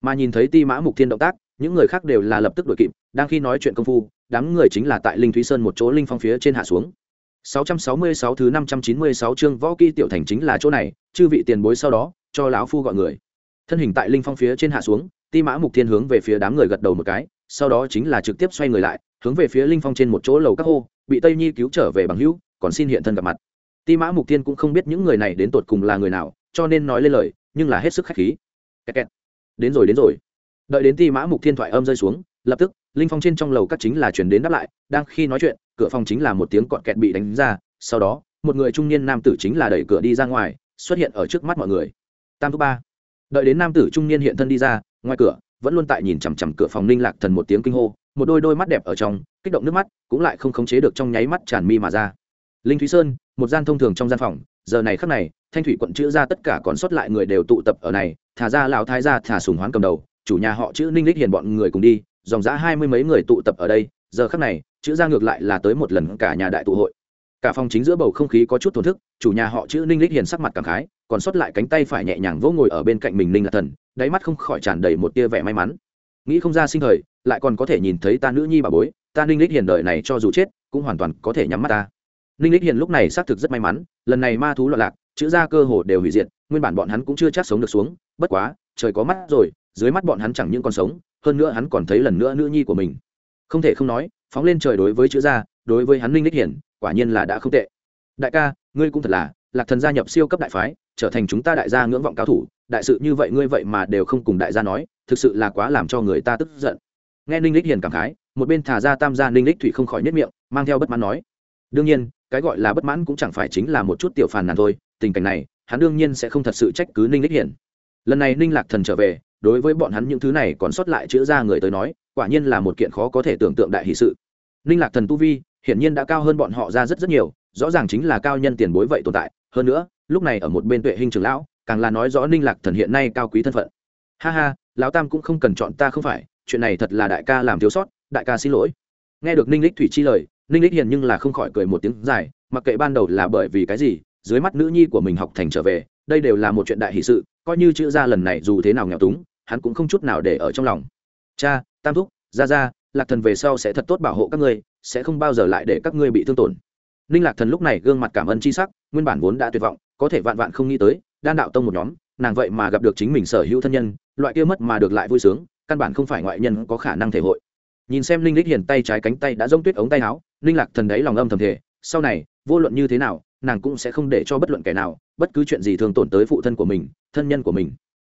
Speaker 1: Mà nhìn thấy ti mã mục thiên động tác, những người khác đều là lập tức đuổi kịp, đang khi nói chuyện công phu, đám người chính là tại linh thúy sơn một chỗ linh phong phía trên hạ xuống. 666 thứ 596 chương võ kỳ tiểu thành chính là chỗ này, chư vị tiền bối sau đó, cho lão phu gọi người. Thân hình tại linh phong phía trên hạ xuống, ti mã mục thiên hướng về phía đám người gật đầu một cái, sau đó chính là trực tiếp xoay người lại, hướng về phía linh phong trên một chỗ lầu các hô, bị tây nhi cứu trở về bằng hữu, còn xin hiện thân gặp mặt. Ti mã mục Thiên cũng không biết những người này đến tột cùng là người nào, cho nên nói lên lời, nhưng là hết sức khách khí. Kẹt kẹt. đến rồi đến rồi. Đợi đến ti mã mục thiên thoại âm rơi xuống, lập tức, linh phong trên trong lầu các chính là chuyển đến đáp lại, đang khi nói chuyện cửa phòng chính là một tiếng cọt kẹt bị đánh ra, sau đó, một người trung niên nam tử chính là đẩy cửa đi ra ngoài, xuất hiện ở trước mắt mọi người. Tam thứ ba. Đợi đến nam tử trung niên hiện thân đi ra, ngoài cửa, vẫn luôn tại nhìn chằm chằm cửa phòng linh lạc thần một tiếng kinh hô, một đôi đôi mắt đẹp ở trong, kích động nước mắt, cũng lại không khống chế được trong nháy mắt tràn mi mà ra. Linh thúy sơn, một gian thông thường trong gian phòng, giờ này khắc này, thanh thủy quận chữ ra tất cả còn sót lại người đều tụ tập ở này, thả ra lão thái gia thả sùng hoán cầm đầu, chủ nhà họ chữ ninh lích hiền bọn người cùng đi, dòng giã hai mươi mấy người tụ tập ở đây, giờ khắc này chữ ra ngược lại là tới một lần cả nhà đại tụ hội. Cả phòng chính giữa bầu không khí có chút thổn thức, chủ nhà họ chữ ninh lích hiền sắc mặt cảm khái, còn sót lại cánh tay phải nhẹ nhàng vỗ ngồi ở bên cạnh mình ninh là thần, đáy mắt không khỏi tràn đầy một tia vẻ may mắn. Nghĩ không ra sinh thời, lại còn có thể nhìn thấy ta nữ nhi bà bối, ta ninh lích hiền đời này cho dù chết, cũng hoàn toàn có thể nhắm mắt ta. Ninh lích hiền lúc này xác thực rất may mắn, lần này ma thú loạn lạc, chữ ra cơ hồ đều hủy diệt, nguyên bản bọn hắn cũng chưa chắc sống được xuống, bất quá, trời có mắt rồi, dưới mắt bọn hắn chẳng những còn sống, hơn nữa hắn còn thấy lần nữa nữ nhi của mình. Không thể không nói phóng lên trời đối với chữ gia, đối với hắn linh đích hiển, quả nhiên là đã không tệ. Đại ca, ngươi cũng thật là, lạc thần gia nhập siêu cấp đại phái, trở thành chúng ta đại gia ngưỡng vọng cao thủ, đại sự như vậy ngươi vậy mà đều không cùng đại gia nói, thực sự là quá làm cho người ta tức giận. Nghe ninh lích hiền cảm khái, một bên thả ra tam gia ninh lích thủy không khỏi nhất miệng, mang theo bất mãn nói. Đương nhiên, cái gọi là bất mãn cũng chẳng phải chính là một chút tiểu phàn nàn thôi, tình cảnh này, hắn đương nhiên sẽ không thật sự trách cứ ninh lích hiển. Lần này ninh lạc thần trở về đối với bọn hắn những thứ này còn sót lại chữa ra người tới nói, quả nhiên là một kiện khó có thể tưởng tượng đại hỷ sự. Ninh lạc thần tu vi, hiển nhiên đã cao hơn bọn họ ra rất rất nhiều, rõ ràng chính là cao nhân tiền bối vậy tồn tại. Hơn nữa, lúc này ở một bên tuệ hình trường lão, càng là nói rõ ninh lạc thần hiện nay cao quý thân phận. Ha ha, lão tam cũng không cần chọn ta không phải, chuyện này thật là đại ca làm thiếu sót, đại ca xin lỗi. Nghe được ninh lích thủy chi lời ninh lích hiền nhưng là không khỏi cười một tiếng dài, mặc kệ ban đầu là bởi vì cái gì dưới mắt nữ nhi của mình học thành trở về, đây đều là một chuyện đại hỷ sự, coi như chữ ra lần này dù thế nào nghèo túng, hắn cũng không chút nào để ở trong lòng. Cha, tam thúc ra ra lạc thần về sau sẽ thật tốt bảo hộ các ngươi, sẽ không bao giờ lại để các ngươi bị thương tổn. Ninh lạc thần lúc này gương mặt cảm ơn c h i sắc, nguyên bản vốn đã tuyệt vọng, có thể vạn vạn không nghĩ tới, đan đạo tông một nhóm, nàng vậy mà gặp được chính mình sở hữu thân nhân, loại kia mất mà được lại vui sướng, căn bản không phải ngoại nhân có khả năng thể hội. Nhìn xem ninh lích hiền tay trái cánh tay đã rông tuyết ống tay áo, ninh lạc thần đấy lòng âm thầm thể sau này, vô luận như thế nào nàng cũng sẽ không để cho bất luận kẻ nào, bất cứ chuyện gì thường tổn tới phụ thân của mình, thân nhân của mình.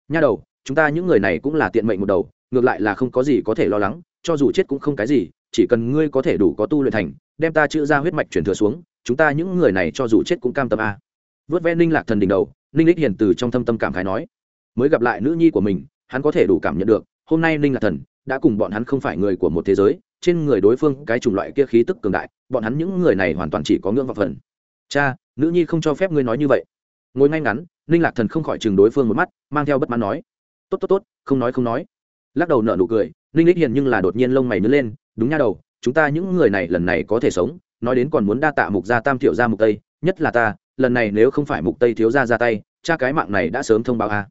Speaker 1: Nha đầu, chúng ta những người này cũng là tiện mệnh một đầu, ngược lại là không có gì có thể lo lắng, cho dù chết cũng không cái gì, chỉ cần ngươi có thể đủ có tu luyện thành, đem ta chữ ra huyết mạch chuyển thừa xuống, chúng ta những người này cho dù chết cũng cam tâm a. Vớt vẽ ninh lạc thần đỉnh đầu, ninh lích hiền từ trong thâm tâm cảm khái nói, mới gặp lại nữ nhi của mình, hắn có thể đủ cảm nhận được, hôm nay ninh lạc thần đã cùng bọn hắn không phải người của một thế giới, trên người đối phương cái chủng loại kia khí tức cường đại, bọn hắn những người này hoàn toàn chỉ có ngưỡng vào phần cha, nữ nhi không cho phép ngươi nói như vậy. Ngồi ngay ngắn, ninh lạc thần không khỏi chừng đối phương một mắt, mang theo bất mãn nói. Tốt tốt tốt, không nói không nói. Lắc đầu nở nụ cười, ninh lích hiền nhưng là đột nhiên lông mày nứt lên, đúng nha đầu, chúng ta những người này lần này có thể sống, nói đến còn muốn đa tạ mục gia tam thiệu gia mục tây, nhất là ta, lần này nếu không phải mục tây thiếu gia ra tay, cha cái mạng này đã sớm thông báo a.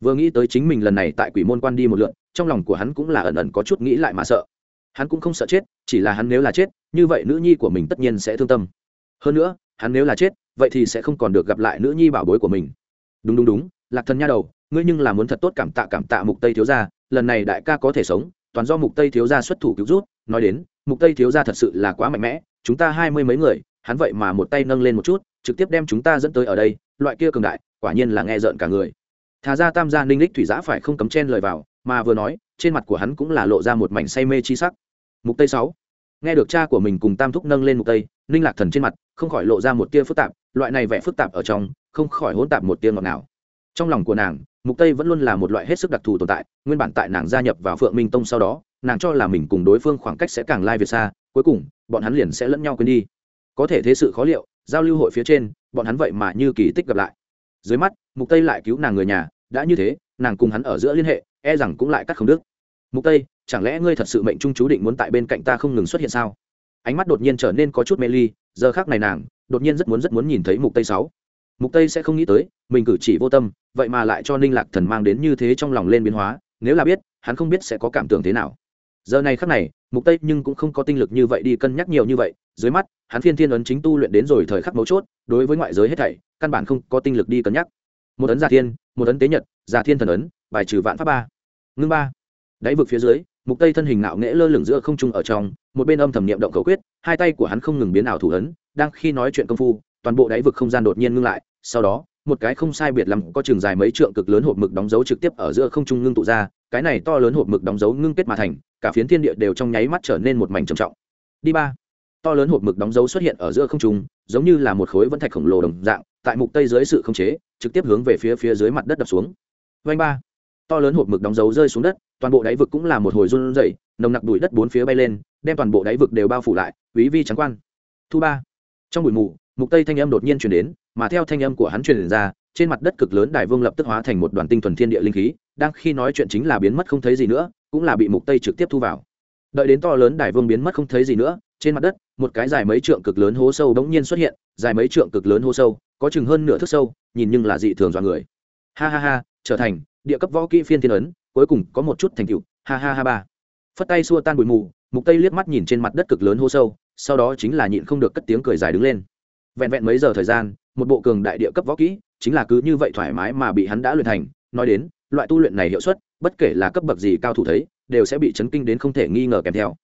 Speaker 1: Vừa nghĩ tới chính mình lần này tại quỷ môn quan đi một lượn, trong lòng của hắn cũng là ẩn ẩn có chút nghĩ lại mà sợ. Hắn cũng không sợ chết, chỉ là hắn nếu là chết, như vậy nữ nhi của mình tất nhiên sẽ thương tâm. Hơn nữa hắn nếu là chết, vậy thì sẽ không còn được gặp lại nữ nhi bảo bối của mình. Đúng đúng đúng, lạc thần nha đầu, ngươi nhưng là muốn thật tốt cảm tạ cảm tạ mục tây thiếu gia, lần này đại ca có thể sống, toàn do mục tây thiếu gia xuất thủ cứu rút nói đến, mục tây thiếu gia thật sự là quá mạnh mẽ, chúng ta hai mươi mấy người, hắn vậy mà một tay nâng lên một chút, trực tiếp đem chúng ta dẫn tới ở đây, loại kia cường đại, quả nhiên là nghe rợn cả người. Thà ra tam gia ninh lích thủy giã phải không cấm chen lời vào, mà vừa nói, trên mặt của hắn cũng là lộ ra một mảnh say mê chi sắc. Mục tây sáu, nghe được cha của mình cùng tam thúc nâng lên mục tây ninh lạc thần trên mặt không khỏi lộ ra một tia phức tạp, loại này vẻ phức tạp ở trong, không khỏi hỗn tạp một tia ngọt nào trong lòng của nàng, mục tây vẫn luôn là một loại hết sức đặc thù tồn tại, nguyên bản tại nàng gia nhập vào phượng minh tông sau đó, nàng cho là mình cùng đối phương khoảng cách sẽ càng lai việt xa, cuối cùng, bọn hắn liền sẽ lẫn nhau quên đi. Có thể thế sự khó liệu, giao lưu hội phía trên, bọn hắn vậy mà như kỳ tích gặp lại. Dưới mắt, mục tây lại cứu nàng người nhà, đã như thế, nàng cùng hắn ở giữa liên hệ e rằng cũng lại cắt không đức mục tây, chẳng lẽ ngươi thật sự mệnh trung chú định muốn tại bên cạnh ta không ngừng xuất hiện sao? Ánh mắt đột nhiên trở nên có chút mê ly, giờ khác này nàng, đột nhiên rất muốn rất muốn nhìn thấy mục tây sáu. Mục tây sẽ không nghĩ tới, mình cử chỉ vô tâm, vậy mà lại cho ninh lạc thần mang đến như thế trong lòng lên biến hóa, nếu là biết, hắn không biết sẽ có cảm tưởng thế nào. Giờ này khắc này, mục tây nhưng cũng không có tinh lực như vậy đi cân nhắc nhiều như vậy, dưới mắt, hắn phiên thiên ấn chính tu luyện đến rồi thời khắc mấu chốt, đối với ngoại giới hết thảy, căn bản không có tinh lực đi cân nhắc. Một ấn giả thiên, một ấn tế nhật, giả thiên thần ấn, bài trừ vạn pháp ba. Ngưng ba. Đáy vực phía dưới mục tây thân hình ngạo nghễ lơ lửng giữa không trung ở trong, một bên âm thầm niệm động cầu quyết, hai tay của hắn không ngừng biến ảo thủ ấn, đang khi nói chuyện công phu, toàn bộ đáy vực không gian đột nhiên ngưng lại, sau đó, một cái không sai biệt lắm có trường dài mấy trượng cực lớn hộp mực đóng dấu trực tiếp ở giữa không trung ngưng tụ ra, cái này to lớn hộp mực đóng dấu ngưng kết mà thành, cả phiến thiên địa đều trong nháy mắt trở nên một mảnh trầm trọng. Đi ba. To lớn hộp mực đóng dấu xuất hiện ở giữa không trung, giống như là một khối vẫn thạch khổng lồ đồng dạng, tại mục tây dưới sự khống chế, trực tiếp hướng về phía phía dưới mặt đất đập xuống. Vanh ba. To lớn hộp mực đóng dấu rơi xuống đất toàn bộ đáy vực cũng là một hồi run rẩy, nồng nặc bụi đất bốn phía bay lên, đem toàn bộ đáy vực đều bao phủ lại, quý vi trắng quan. Thu ba. Trong bụi mù, mục tây thanh âm đột nhiên truyền đến, mà theo thanh âm của hắn truyền ra, trên mặt đất cực lớn đài vương lập tức hóa thành một đoàn tinh thuần thiên địa linh khí, đang khi nói chuyện chính là biến mất không thấy gì nữa, cũng là bị mục tây trực tiếp thu vào. Đợi đến to lớn đài vương biến mất không thấy gì nữa, trên mặt đất, một cái dài mấy trượng cực lớn hố sâu bỗng nhiên xuất hiện, dài mấy trượng cực lớn hố sâu, có chừng hơn nửa thước sâu, nhìn nhưng là dị thường dọa người. Ha ha ha, trở thành địa cấp võ kỹ phiên thiên ấn cuối cùng có một chút thành tựu, ha ha ha ba. Phất tay xua tan bụi mù, mục tây liếc mắt nhìn trên mặt đất cực lớn hô sâu, sau đó chính là nhịn không được cất tiếng cười dài đứng lên. Vẹn vẹn mấy giờ thời gian, một bộ cường đại địa cấp võ kỹ, chính là cứ như vậy thoải mái mà bị hắn đã luyện thành, nói đến, loại tu luyện này hiệu suất, bất kể là cấp bậc gì cao thủ thấy, đều sẽ bị chấn kinh đến không thể nghi ngờ kèm theo.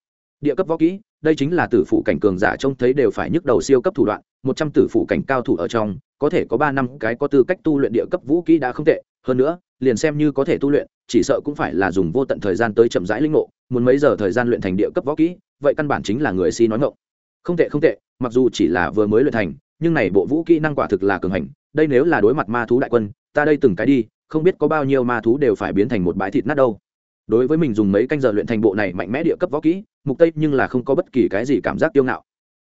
Speaker 1: Địa cấp võ kỹ, đây chính là tử phụ cảnh cường giả trông thấy đều phải nhức đầu siêu cấp thủ đoạn, một trăm tử phụ cảnh cao thủ ở trong, có thể có ba năm cái có tư cách tu luyện địa cấp vũ kỹ đã không tệ hơn nữa, liền xem như có thể tu luyện, chỉ sợ cũng phải là dùng vô tận thời gian tới chậm rãi linh ngộ, muốn mấy giờ thời gian luyện thành địa cấp võ kỹ, vậy căn bản chính là người si nói ngộng. Không tệ không tệ, mặc dù chỉ là vừa mới luyện thành, nhưng này bộ vũ kỹ năng quả thực là cường hành, đây nếu là đối mặt ma thú đại quân, ta đây từng cái đi, không biết có bao nhiêu ma thú đều phải biến thành một bãi thịt nát đâu. Đối với mình dùng mấy canh giờ luyện thành bộ này mạnh mẽ địa cấp võ kỹ, mục tây nhưng là không có bất kỳ cái gì cảm giác tiêu ngạo.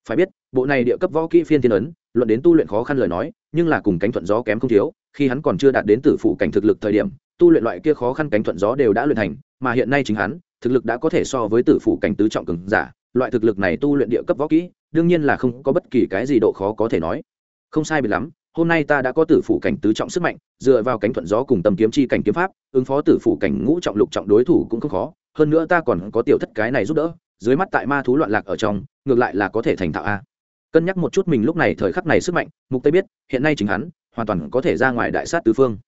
Speaker 1: Phải biết, bộ này địa cấp võ kỹ phiên thiên ấn, luận đến tu luyện khó khăn lời nói, nhưng là cùng cánh thuận gió kém không thiếu khi hắn còn chưa đạt đến tử phụ cảnh thực lực thời điểm, tu luyện loại kia khó khăn cánh thuận gió đều đã luyện thành, mà hiện nay chính hắn, thực lực đã có thể so với tử phụ cảnh tứ trọng cường giả, loại thực lực này tu luyện địa cấp võ kỹ, đương nhiên là không có bất kỳ cái gì độ khó có thể nói. Không sai biệt lắm, hôm nay ta đã có tử phủ cảnh tứ trọng sức mạnh, dựa vào cánh thuận gió cùng tầm kiếm chi cảnh kiếm pháp, ứng phó tử phủ cảnh ngũ trọng lục trọng đối thủ cũng không khó, hơn nữa ta còn có tiểu thất cái này giúp đỡ, dưới mắt tại ma thú loạn lạc ở trong, ngược lại là có thể thành thạo a. Cân nhắc một chút mình lúc này thời khắc này sức mạnh, mục tây biết, hiện nay chính hắn hoàn toàn có thể ra ngoài đại sát tứ phương.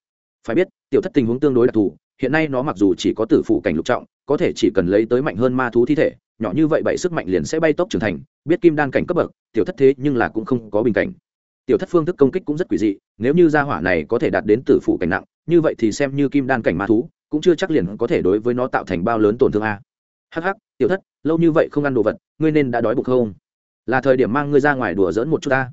Speaker 1: Phải biết, tiểu thất tình huống tương đối đặc thù, hiện nay nó mặc dù chỉ có tử phụ cảnh lục trọng, có thể chỉ cần lấy tới mạnh hơn ma thú thi thể, nhỏ như vậy bảy sức mạnh liền sẽ bay tốc trưởng thành, biết kim đan cảnh cấp bậc, tiểu thất thế nhưng là cũng không có bình cảnh. Tiểu thất phương thức công kích cũng rất quỷ dị, nếu như gia hỏa này có thể đạt đến tử phụ cảnh nặng, như vậy thì xem như kim đan cảnh ma thú, cũng chưa chắc liền có thể đối với nó tạo thành bao lớn tổn thương a. Hh tiểu thất, lâu như vậy không ăn đồ vật, ngươi nên đã đói bụng không? Là thời điểm mang ngươi ra ngoài đùa dỡn một chút ta.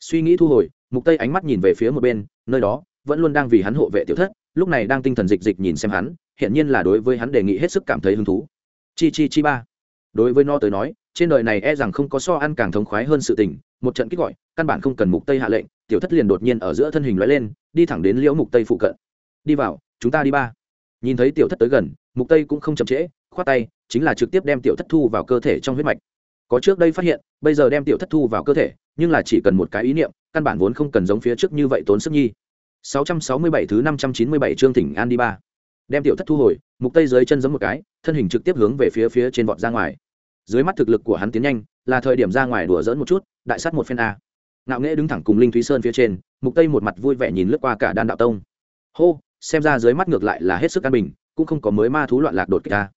Speaker 1: Suy nghĩ thu hồi mục tây ánh mắt nhìn về phía một bên, nơi đó, vẫn luôn đang vì hắn hộ vệ tiểu thất, lúc này đang tinh thần dịch dịch nhìn xem hắn hiện nhiên là đối với hắn đề nghị hết sức cảm thấy hứng thú. Chi chi chi ba. Đối với no tới nói, trên đời này e rằng không có so ăn càng thống khoái hơn sự tình, một trận kích gọi, căn bản không cần mục tây hạ lệnh, tiểu thất liền đột nhiên ở giữa thân hình lóe lên, đi thẳng đến liễu mục tây phụ cận. Đi vào, chúng ta đi ba. Nhìn thấy tiểu thất tới gần, mục tây cũng không chậm trễ, khoát tay, chính là trực tiếp đem tiểu thất thu vào cơ thể trong huyết mạch có trước đây phát hiện, bây giờ đem tiểu thất thu vào cơ thể, nhưng là chỉ cần một cái ý niệm, căn bản vốn không cần giống phía trước như vậy tốn sức nhi. 667 thứ 597 chương thỉnh an đi ba. Đem tiểu thất thu hồi, mục tây dưới chân giống một cái, thân hình trực tiếp hướng về phía phía trên vọt ra ngoài. Dưới mắt thực lực của hắn tiến nhanh, là thời điểm ra ngoài đùa dỡn một chút, đại sát một phen a. Ngạo nghễ đứng thẳng cùng linh thúy sơn phía trên, mục tây một mặt vui vẻ nhìn lướt qua cả đan đạo tông. Hô, xem ra dưới mắt ngược lại là hết sức an bình, cũng không có mới ma thú loạn lạc đột kích ta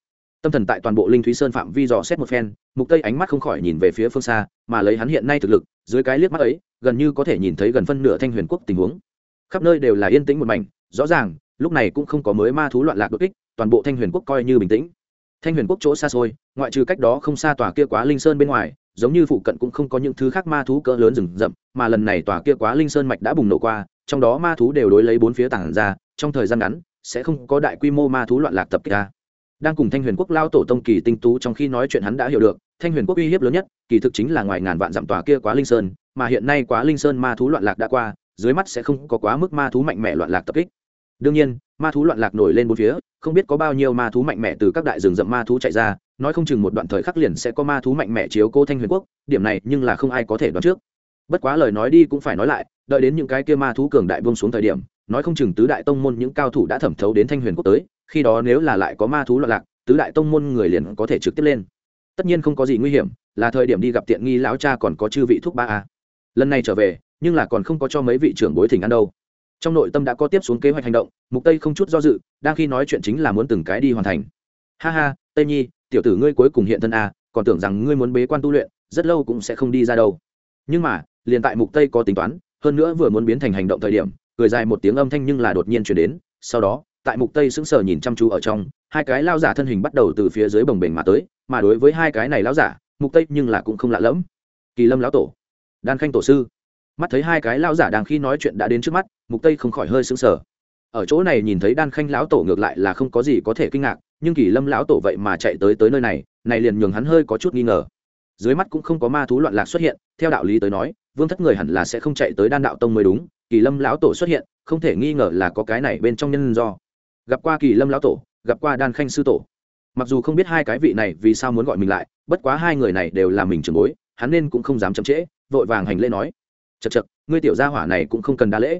Speaker 1: tâm thần tại toàn bộ linh thúy sơn phạm vi dò xét một phen mục tây ánh mắt không khỏi nhìn về phía phương xa, mà lấy hắn hiện nay thực lực, dưới cái liếc mắt ấy, gần như có thể nhìn thấy gần phân nửa thanh huyền quốc tình huống. Khắp nơi đều là yên tĩnh một mảnh, rõ ràng, lúc này cũng không có mới ma thú loạn lạc đột kích, toàn bộ thanh huyền quốc coi như bình tĩnh. Thanh huyền quốc chỗ xa xôi, ngoại trừ cách đó không xa tòa kia quá linh sơn bên ngoài, giống như phụ cận cũng không có những thứ khác ma thú cỡ lớn rừng rậm, mà lần này tòa kia quá linh sơn mạch đã bùng nổ qua, trong đó ma thú đều đối lấy bốn phía tảng ra, trong thời gian ngắn, sẽ không có đại quy mô ma thú loạn lạc tập kích ra đang cùng thanh huyền quốc lao tổ tông kỳ tinh tú trong khi nói chuyện hắn đã hiểu được, thanh huyền quốc uy hiếp lớn nhất, kỳ thực chính là ngoài ngàn vạn dặm tòa kia quá linh sơn, mà hiện nay quá linh sơn ma thú loạn lạc đã qua, dưới mắt sẽ không có quá mức ma thú mạnh mẽ loạn lạc tập kích. Đương nhiên, ma thú loạn lạc nổi lên bốn phía, không biết có bao nhiêu ma thú mạnh mẽ từ các đại rừng rậm ma thú chạy ra, nói không chừng một đoạn thời khắc liền sẽ có ma thú mạnh mẽ chiếu cô thanh huyền quốc, điểm này nhưng là không ai có thể đoán trước. Bất quá lời nói đi cũng phải nói lại, đợi đến những cái kia ma thú cường đại vương xuống thời điểm, nói không chừng tứ đại tông môn những cao thủ đã thẩm thấu đến thanh huyền quốc tới khi đó nếu là lại có ma thú loạn lạc, tứ đại tông môn người liền có thể trực tiếp lên. Tất nhiên không có gì nguy hiểm, là thời điểm đi gặp tiện nghi lão cha còn có chư vị thuốc ba a. Lần này trở về, nhưng là còn không có cho mấy vị trưởng bối thỉnh ăn đâu. Trong nội tâm đã có tiếp xuống kế hoạch hành động, mục tây không chút do dự, đang khi nói chuyện chính là muốn từng cái đi hoàn thành. Ha ha, tây nhi, tiểu tử ngươi cuối cùng hiện thân a, còn tưởng rằng ngươi muốn bế quan tu luyện, rất lâu cũng sẽ không đi ra đâu. Nhưng mà, liền tại mục tây có tính toán, hơn nữa vừa muốn biến thành hành động thời điểm, cười dài một tiếng âm thanh nhưng là đột nhiên chuyển đến, sau đó tại mục tây sững sờ nhìn chăm chú ở trong, hai cái lao giả thân hình bắt đầu từ phía dưới bồng bềnh mà tới, mà đối với hai cái này lao giả, mục tây nhưng là cũng không lạ lẫm. Kỳ lâm lão tổ, đan khanh tổ sư. Mắt thấy hai cái lao giả đang khi nói chuyện đã đến trước mắt, mục tây không khỏi hơi sững sờ. Ở chỗ này nhìn thấy đan khanh lão tổ ngược lại là không có gì có thể kinh ngạc, nhưng kỳ lâm lão tổ vậy mà chạy tới tới nơi này này liền nhường hắn hơi có chút nghi ngờ. Dưới mắt cũng không có ma thú loạn lạc xuất hiện, theo đạo lý tới nói, vương thất người hẳn là sẽ không chạy tới đan đạo tông mới đúng, kỳ lâm lão tổ xuất hiện, không thể nghi ngờ là có cái này bên trong nhân do gặp qua kỳ lâm lão tổ, gặp qua đan khanh sư tổ. Mặc dù không biết hai cái vị này vì sao muốn gọi mình lại, bất quá hai người này đều là mình trường bối, hắn nên cũng không dám chậm trễ, vội vàng hành lễ nói. Chật chật ngươi tiểu gia hỏa này cũng không cần đa lễ.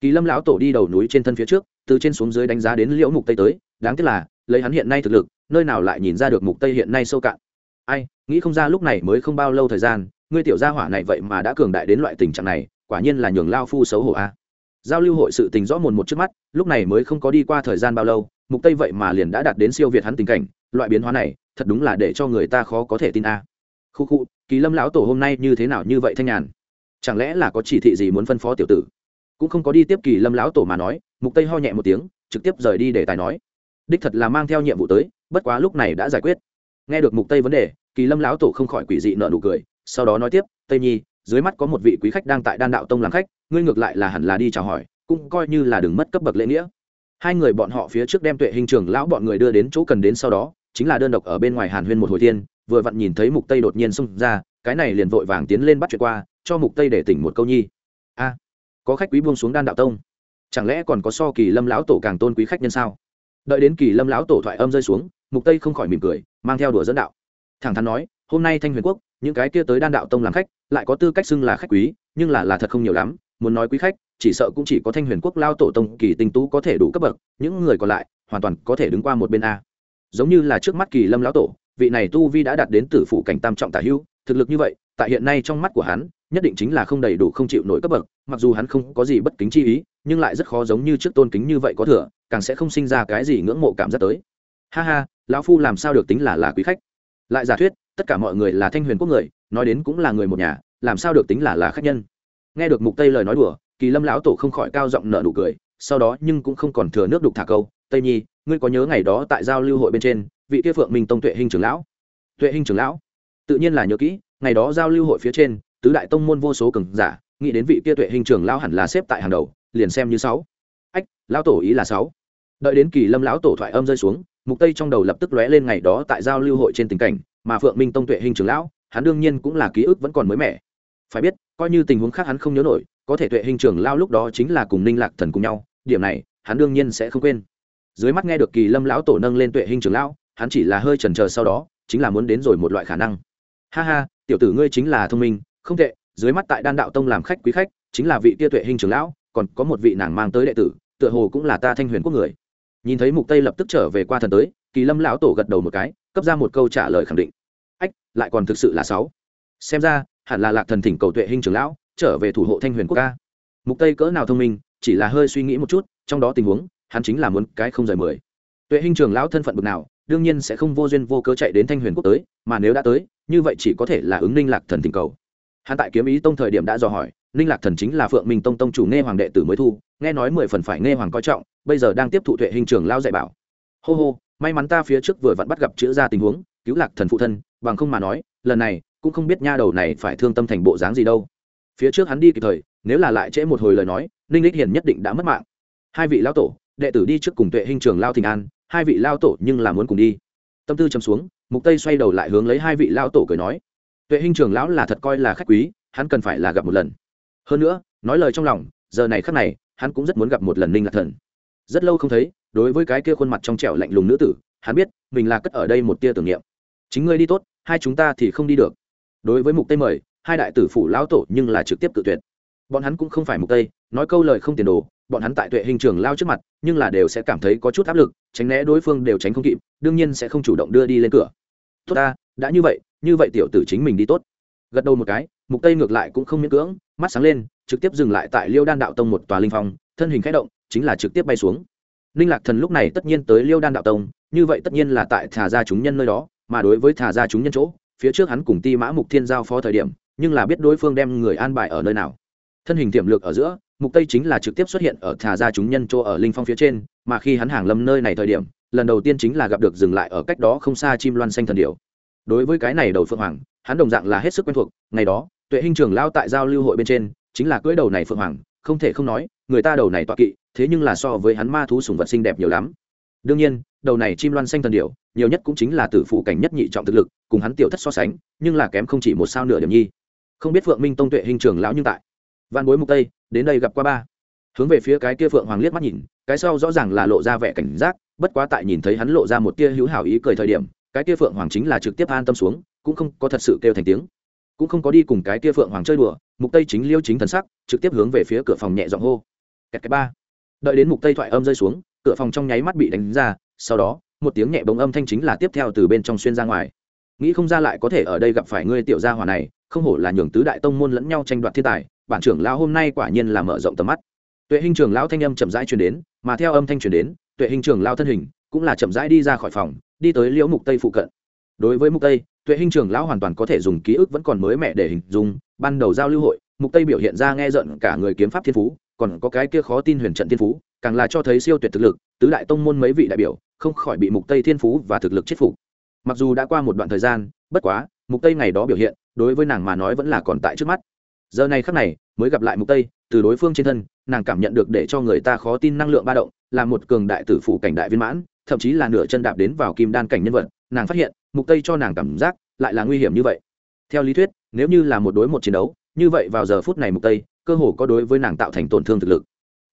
Speaker 1: Kỳ lâm lão tổ đi đầu núi trên thân phía trước, từ trên xuống dưới đánh giá đến liễu mục tây tới, đáng tiếc là, lấy hắn hiện nay thực lực, nơi nào lại nhìn ra được mục tây hiện nay sâu cạn. Ai, nghĩ không ra lúc này mới không bao lâu thời gian, ngươi tiểu gia hỏa này vậy mà đã cường đại đến loại tình trạng này, quả nhiên là nhường lao phu xấu hổ a giao lưu hội sự tình rõ mồn một trước mắt, lúc này mới không có đi qua thời gian bao lâu, mục tây vậy mà liền đã đạt đến siêu việt hắn tình cảnh, loại biến hóa này, thật đúng là để cho người ta khó có thể tin a. Khu khu, kỳ lâm lão tổ hôm nay như thế nào như vậy thanh nhàn? Chẳng lẽ là có chỉ thị gì muốn phân phó tiểu tử? Cũng không có đi tiếp kỳ lâm lão tổ mà nói, mục tây ho nhẹ một tiếng, trực tiếp rời đi để tài nói. Đích thật là mang theo nhiệm vụ tới, bất quá lúc này đã giải quyết. Nghe được mục tây vấn đề, kỳ lâm lão tổ không khỏi quỷ dị nợ nụ cười, sau đó nói tiếp, tây nhi, dưới mắt có một vị quý khách đang tại đan đạo tông làm khách ngươi ngược lại là hẳn là đi chào hỏi cũng coi như là đừng mất cấp bậc lễ nghĩa. Hai người bọn họ phía trước đem tuệ hình trường lão bọn người đưa đến chỗ cần đến sau đó chính là đơn độc ở bên ngoài hàn huyên một hồi tiên, vừa vặn nhìn thấy mục tây đột nhiên xông ra cái này liền vội vàng tiến lên bắt chuyện qua cho mục tây để tỉnh một câu nhi. A có khách quý buông xuống đan đạo tông. Chẳng lẽ còn có so kỳ lâm lão tổ càng tôn quý khách nhân sao? Đợi đến kỳ lâm lão tổ thoại âm rơi xuống mục tây không khỏi mỉm cười mang theo đùa dẫn đạo. Thẳng thắn nói hôm nay thanh huyền quốc những cái kia tới đan đạo tông làm khách lại có tư cách xưng là khách quý nhưng là là thật không nhiều lắm muốn nói quý khách, chỉ sợ cũng chỉ có thanh huyền quốc lao tổ tông kỳ tinh tú có thể đủ cấp bậc, những người còn lại hoàn toàn có thể đứng qua một bên a. Giống như là trước mắt kỳ lâm lão tổ, vị này tu vi đã đạt đến tử phụ cảnh tam trọng tả hưu, thực lực như vậy, tại hiện nay trong mắt của hắn, nhất định chính là không đầy đủ không chịu nổi cấp bậc, mặc dù hắn không có gì bất kính chi ý, nhưng lại rất khó giống như trước tôn kính như vậy có thừa, càng sẽ không sinh ra cái gì ngưỡng mộ cảm giác tới. Ha ha, lão phu làm sao được tính là là quý khách? Lại giả thuyết, tất cả mọi người là thanh huyền quốc người, nói đến cũng là người một nhà, làm sao được tính là là khách nhân? Nghe được mục tây lời nói đùa, kỳ lâm lão tổ không khỏi cao giọng nở nụ cười, sau đó nhưng cũng không còn thừa nước đục thả câu, tây nhi, ngươi có nhớ ngày đó tại giao lưu hội bên trên, vị kia phượng minh tông tuệ hình trưởng lão? Tuệ hình trưởng lão? Tự nhiên là nhớ kỹ, ngày đó giao lưu hội phía trên, tứ đại tông môn vô số cường giả, nghĩ đến vị kia tuệ hình trưởng lão hẳn là xếp tại hàng đầu, liền xem như sáu. Ách, lão tổ ý là sáu. Đợi đến kỳ lâm lão tổ thoại âm rơi xuống, mục tây trong đầu lập tức lóe lên ngày đó tại giao lưu hội trên tình cảnh, mà phượng minh tông tuệ hình trưởng lão, hắn đương nhiên cũng là ký ức vẫn còn mới mẻ phải biết, coi như tình huống khác hắn không nhớ nổi, có thể tuệ hình trưởng lao lúc đó chính là cùng ninh lạc thần cùng nhau, điểm này, hắn đương nhiên sẽ không quên. Dưới mắt nghe được kỳ lâm lão tổ nâng lên tuệ hình trưởng lão, hắn chỉ là hơi chần chờ sau đó, chính là muốn đến rồi một loại khả năng. Ha ha, tiểu tử ngươi chính là thông minh, không tệ, dưới mắt tại đan đạo tông làm khách quý khách, chính là vị kia tuệ hình trưởng lão, còn có một vị nàng mang tới đệ tử, tựa hồ cũng là ta thanh huyền quốc người. Nhìn thấy mục tây lập tức trở về qua thần tới, kỳ lâm lão tổ gật đầu một cái, cấp ra một câu trả lời khẳng định. Ách, lại còn thực sự là sáu. Xem ra hẳn là lạc thần thỉnh cầu tuệ hình trưởng lão, trở về thủ hộ thanh huyền quốc ca. Mục tây cỡ nào thông minh, chỉ là hơi suy nghĩ một chút, trong đó tình huống, hắn chính là muốn cái không rời mười. Tuệ hình trưởng lão thân phận bực nào, đương nhiên sẽ không vô duyên vô cớ chạy đến thanh huyền quốc tới, mà nếu đã tới, như vậy chỉ có thể là ứng ninh lạc thần thỉnh cầu. Hắn tại kiếm ý tông thời điểm đã dò hỏi, ninh lạc thần chính là phượng minh tông tông chủ nghe hoàng đệ tử mới thu, nghe nói mười phần phải nghe hoàng coi trọng, bây giờ đang tiếp thụ tuệ hình trưởng lao dạy bảo. Hô hô, may mắn ta phía trước vừa vặn bắt gặp chữa ra tình huống, cứu lạc thần phụ thân, bằng không mà nói, lần này cũng không biết nha đầu này phải thương tâm thành bộ dáng gì đâu. Phía trước hắn đi kịp thời, nếu là lại trễ một hồi lời nói, ninh lích hiền nhất định đã mất mạng. Hai vị lao tổ, đệ tử đi trước cùng tuệ hình trường lao thịnh an, hai vị lao tổ nhưng là muốn cùng đi. Tâm tư chấm xuống, mục tây xoay đầu lại hướng lấy hai vị lao tổ cười nói. Tuệ hình trường lão là thật coi là khách quý, hắn cần phải là gặp một lần. Hơn nữa, nói lời trong lòng, giờ này khắc này, hắn cũng rất muốn gặp một lần ninh lạc thần. Rất lâu không thấy, đối với cái kia khuôn mặt trong trẻo lạnh lùng nữ tử, hắn biết, mình là cất ở đây một tia tưởng niệm. Chính ngươi đi tốt, hai chúng ta thì không đi được đối với mục tây mời, hai đại tử phủ lão tổ nhưng là trực tiếp tự tuyệt. Bọn hắn cũng không phải mục tây, nói câu lời không tiền đồ, bọn hắn tại tuệ hình trường lao trước mặt, nhưng là đều sẽ cảm thấy có chút áp lực, tránh né đối phương đều tránh không kịp, đương nhiên sẽ không chủ động đưa đi lên cửa. Tốt ta, đã như vậy như vậy tiểu tử chính mình đi tốt. Gật đầu một cái, mục tây ngược lại cũng không miễn cưỡng, mắt sáng lên, trực tiếp dừng lại tại liêu đan đạo tông một tòa linh phong thân hình khẽ động, chính là trực tiếp bay xuống. Linh lạc thần lúc này tất nhiên tới liêu đan đạo tông, như vậy tất nhiên là tại thả ra chúng nhân nơi đó, mà đối với thả ra chúng nhân chỗ phía trước hắn cùng ti mã mục thiên giao phó thời điểm, nhưng là biết đối phương đem người an bài ở nơi nào. Thân hình tiềm lực ở giữa, mục tây chính là trực tiếp xuất hiện ở thả ra chúng nhân chỗ ở linh phong phía trên, mà khi hắn hàng lâm nơi này thời điểm, lần đầu tiên chính là gặp được dừng lại ở cách đó không xa chim loan xanh thần điểu. Đối với cái này đầu phượng hoàng, hắn đồng dạng là hết sức quen thuộc, ngày đó, tuệ hình trường lao tại giao lưu hội bên trên, chính là cưỡi đầu này phượng hoàng, không thể không nói, người ta đầu này tọa kỵ, thế nhưng là so với hắn ma thú sùng vật xinh đẹp nhiều lắm. Đương nhiên đầu này chim loan xanh thần điểu, nhiều nhất cũng chính là tử phụ cảnh nhất nhị trọng thực lực, cùng hắn tiểu thất so sánh, nhưng là kém không chỉ một sao nửa điểm nhi. Không biết phượng minh tông tuệ hình trường lão nhưng tại văn bối mục tây, đến đây gặp qua ba. Hướng về phía cái kia phượng hoàng liếc mắt nhìn, cái sau rõ ràng là lộ ra vẻ cảnh giác, bất quá tại nhìn thấy hắn lộ ra một tia hữu hảo ý cười thời điểm, cái kia phượng hoàng chính là trực tiếp an tâm xuống, cũng không có thật sự kêu thành tiếng. Cũng không có đi cùng cái kia phượng hoàng chơi đùa, mục tây chính liêu chính thần sắc, trực tiếp hướng về phía cửa phòng nhẹ giọng hô. Kẹt cái ba. Đợi đến mục tây thoại âm rơi xuống, cửa phòng trong nháy mắt bị đánh ra sau đó, một tiếng nhẹ bóng âm thanh chính là tiếp theo từ bên trong xuyên ra ngoài. Nghĩ không ra lại có thể ở đây gặp phải ngươi tiểu gia hỏa này, không hổ là nhường tứ đại tông môn lẫn nhau tranh đoạt thiên tài, bản trưởng lão hôm nay quả nhiên là mở rộng tầm mắt. Tuệ hình trưởng lão thanh âm chậm rãi truyền đến, mà theo âm thanh truyền đến, tuệ hình trưởng lão thân hình cũng là chậm rãi đi ra khỏi phòng, đi tới liễu mục tây phụ cận. Đối với mục tây, tuệ hình trưởng lão hoàn toàn có thể dùng ký ức vẫn còn mới mẻ để hình dung, ban đầu giao lưu hội, mục tây biểu hiện ra nghe giận cả người kiếm pháp thiên phú, còn có cái kia khó tin huyền trận thiên phú, càng là cho thấy siêu tuyệt thực lực, tứ đại tông môn mấy vị đại biểu không khỏi bị mục tây thiên phú và thực lực chết phục. Mặc dù đã qua một đoạn thời gian, bất quá, mục tây ngày đó biểu hiện, đối với nàng mà nói vẫn là còn tại trước mắt. Giờ này khắc này, mới gặp lại mục tây, từ đối phương trên thân, nàng cảm nhận được để cho người ta khó tin năng lượng ba động, là một cường đại tử phủ cảnh đại viên mãn, thậm chí là nửa chân đạp đến vào kim đan cảnh nhân vật, nàng phát hiện, mục tây cho nàng cảm giác lại là nguy hiểm như vậy. Theo lý thuyết, nếu như là một đối một chiến đấu, như vậy vào giờ phút này mục tây, cơ hồ có đối với nàng tạo thành tổn thương thực lực.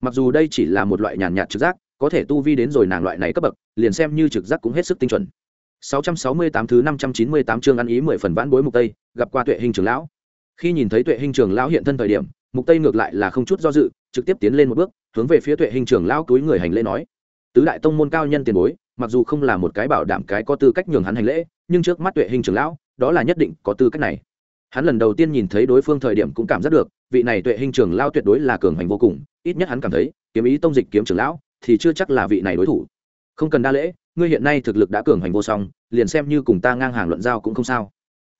Speaker 1: Mặc dù đây chỉ là một loại nhàn nhạt trực giác có thể tu vi đến rồi nàng loại này cấp bậc, liền xem như trực giác cũng hết sức tinh chuẩn. 668 thứ 598 chương ăn ý 10 phần vãn bối mục tây, gặp qua tuệ hình trưởng lão. Khi nhìn thấy tuệ hình trưởng lão hiện thân thời điểm, mục tây ngược lại là không chút do dự, trực tiếp tiến lên một bước, hướng về phía tuệ hình trưởng lão túi người hành lễ nói, tứ đại tông môn cao nhân tiền bối, mặc dù không là một cái bảo đảm cái có tư cách nhường hắn hành lễ, nhưng trước mắt tuệ hình trưởng lão, đó là nhất định có tư cách này. Hắn lần đầu tiên nhìn thấy đối phương thời điểm cũng cảm giác được, vị này tuệ hình trưởng lão tuyệt đối là cường hành vô cùng, ít nhất hắn cảm thấy, kiếm ý tông dịch kiếm trưởng lão thì chưa chắc là vị này đối thủ. Không cần đa lễ, ngươi hiện nay thực lực đã cường hành vô song, liền xem như cùng ta ngang hàng luận giao cũng không sao.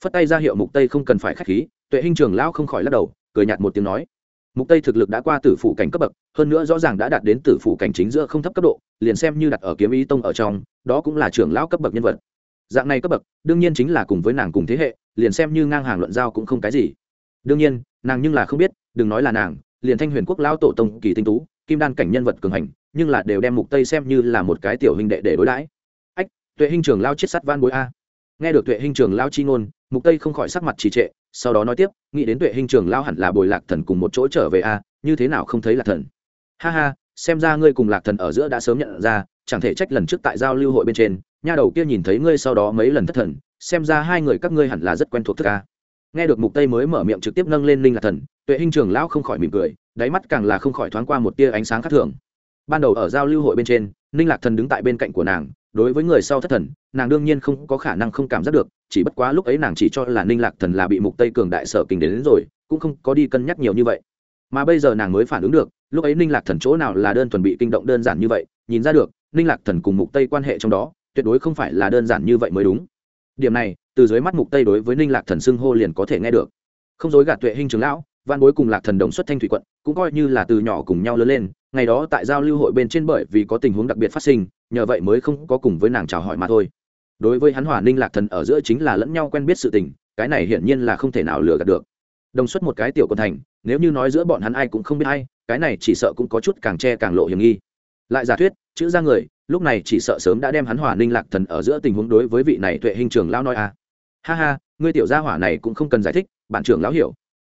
Speaker 1: Phất tay ra hiệu mục tây không cần phải khách khí, tuệ hình trưởng lão không khỏi lắc đầu, cười nhạt một tiếng nói. Mục tây thực lực đã qua tử phủ cảnh cấp bậc, hơn nữa rõ ràng đã đạt đến tử phủ cảnh chính giữa không thấp cấp độ, liền xem như đặt ở kiếm ý tông ở trong, đó cũng là trưởng lão cấp bậc nhân vật. Dạng này cấp bậc, đương nhiên chính là cùng với nàng cùng thế hệ, liền xem như ngang hàng luận giao cũng không cái gì. Đương nhiên, nàng nhưng là không biết, đừng nói là nàng, liền thanh huyền quốc lão tổ tông kỳ tinh tú kim đan cảnh nhân vật cường hành, nhưng là đều đem mục tây xem như là một cái tiểu hình đệ để đối đãi. Ách, tuệ hình trường lao chết sắt van bối a. Nghe được tuệ hình trường lao chi ngôn, mục tây không khỏi sắc mặt trì trệ, sau đó nói tiếp, nghĩ đến tuệ hình trường lao hẳn là bồi lạc thần cùng một chỗ trở về a, như thế nào không thấy lạc thần? Ha ha, xem ra ngươi cùng lạc thần ở giữa đã sớm nhận ra, chẳng thể trách lần trước tại giao lưu hội bên trên, nha đầu kia nhìn thấy ngươi sau đó mấy lần thất thần, xem ra hai người các ngươi hẳn là rất quen thuộc thức a. Nghe được mục tây mới mở miệng trực tiếp nâng lên linh lạc thần, tuệ hình trường lão không khỏi mỉm cười đáy mắt càng là không khỏi thoáng qua một tia ánh sáng khác thường. Ban đầu ở giao lưu hội bên trên ninh lạc thần đứng tại bên cạnh của nàng đối với người sau thất thần nàng đương nhiên không có khả năng không cảm giác được chỉ bất quá lúc ấy nàng chỉ cho là ninh lạc thần là bị mục tây cường đại sở kình đến, đến rồi cũng không có đi cân nhắc nhiều như vậy. Mà bây giờ nàng mới phản ứng được lúc ấy ninh lạc thần chỗ nào là đơn thuần bị kinh động đơn giản như vậy nhìn ra được ninh lạc thần cùng mục tây quan hệ trong đó tuyệt đối không phải là đơn giản như vậy mới đúng. Điểm này từ dưới mắt mục tây đối với ninh lạc thần xưng hô liền có thể nghe được. Không dối gạt tuệ hình trưởng lão văn bối cùng lạc thần đồng xuất thanh thủy quận, cũng coi như là từ nhỏ cùng nhau lớn lên, ngày đó tại giao lưu hội bên trên bởi vì có tình huống đặc biệt phát sinh, nhờ vậy mới không có cùng với nàng chào hỏi mà thôi. Đối với hắn hòa ninh lạc thần ở giữa chính là lẫn nhau quen biết sự tình, cái này hiển nhiên là không thể nào lừa gạt được. Đồng xuất một cái tiểu quân thành, nếu như nói giữa bọn hắn ai cũng không biết ai, cái này chỉ sợ cũng có chút càng che càng lộ hiểm nghi. Lại giả thuyết, chữ ra người, lúc này chỉ sợ sớm đã đem hắn hòa ninh lạc thần ở giữa tình huống đối với vị này tuệ hình trường lão nói à. Ha ha, ngươi tiểu gia hỏa này cũng không cần giải thích, bản trưởng lão hiểu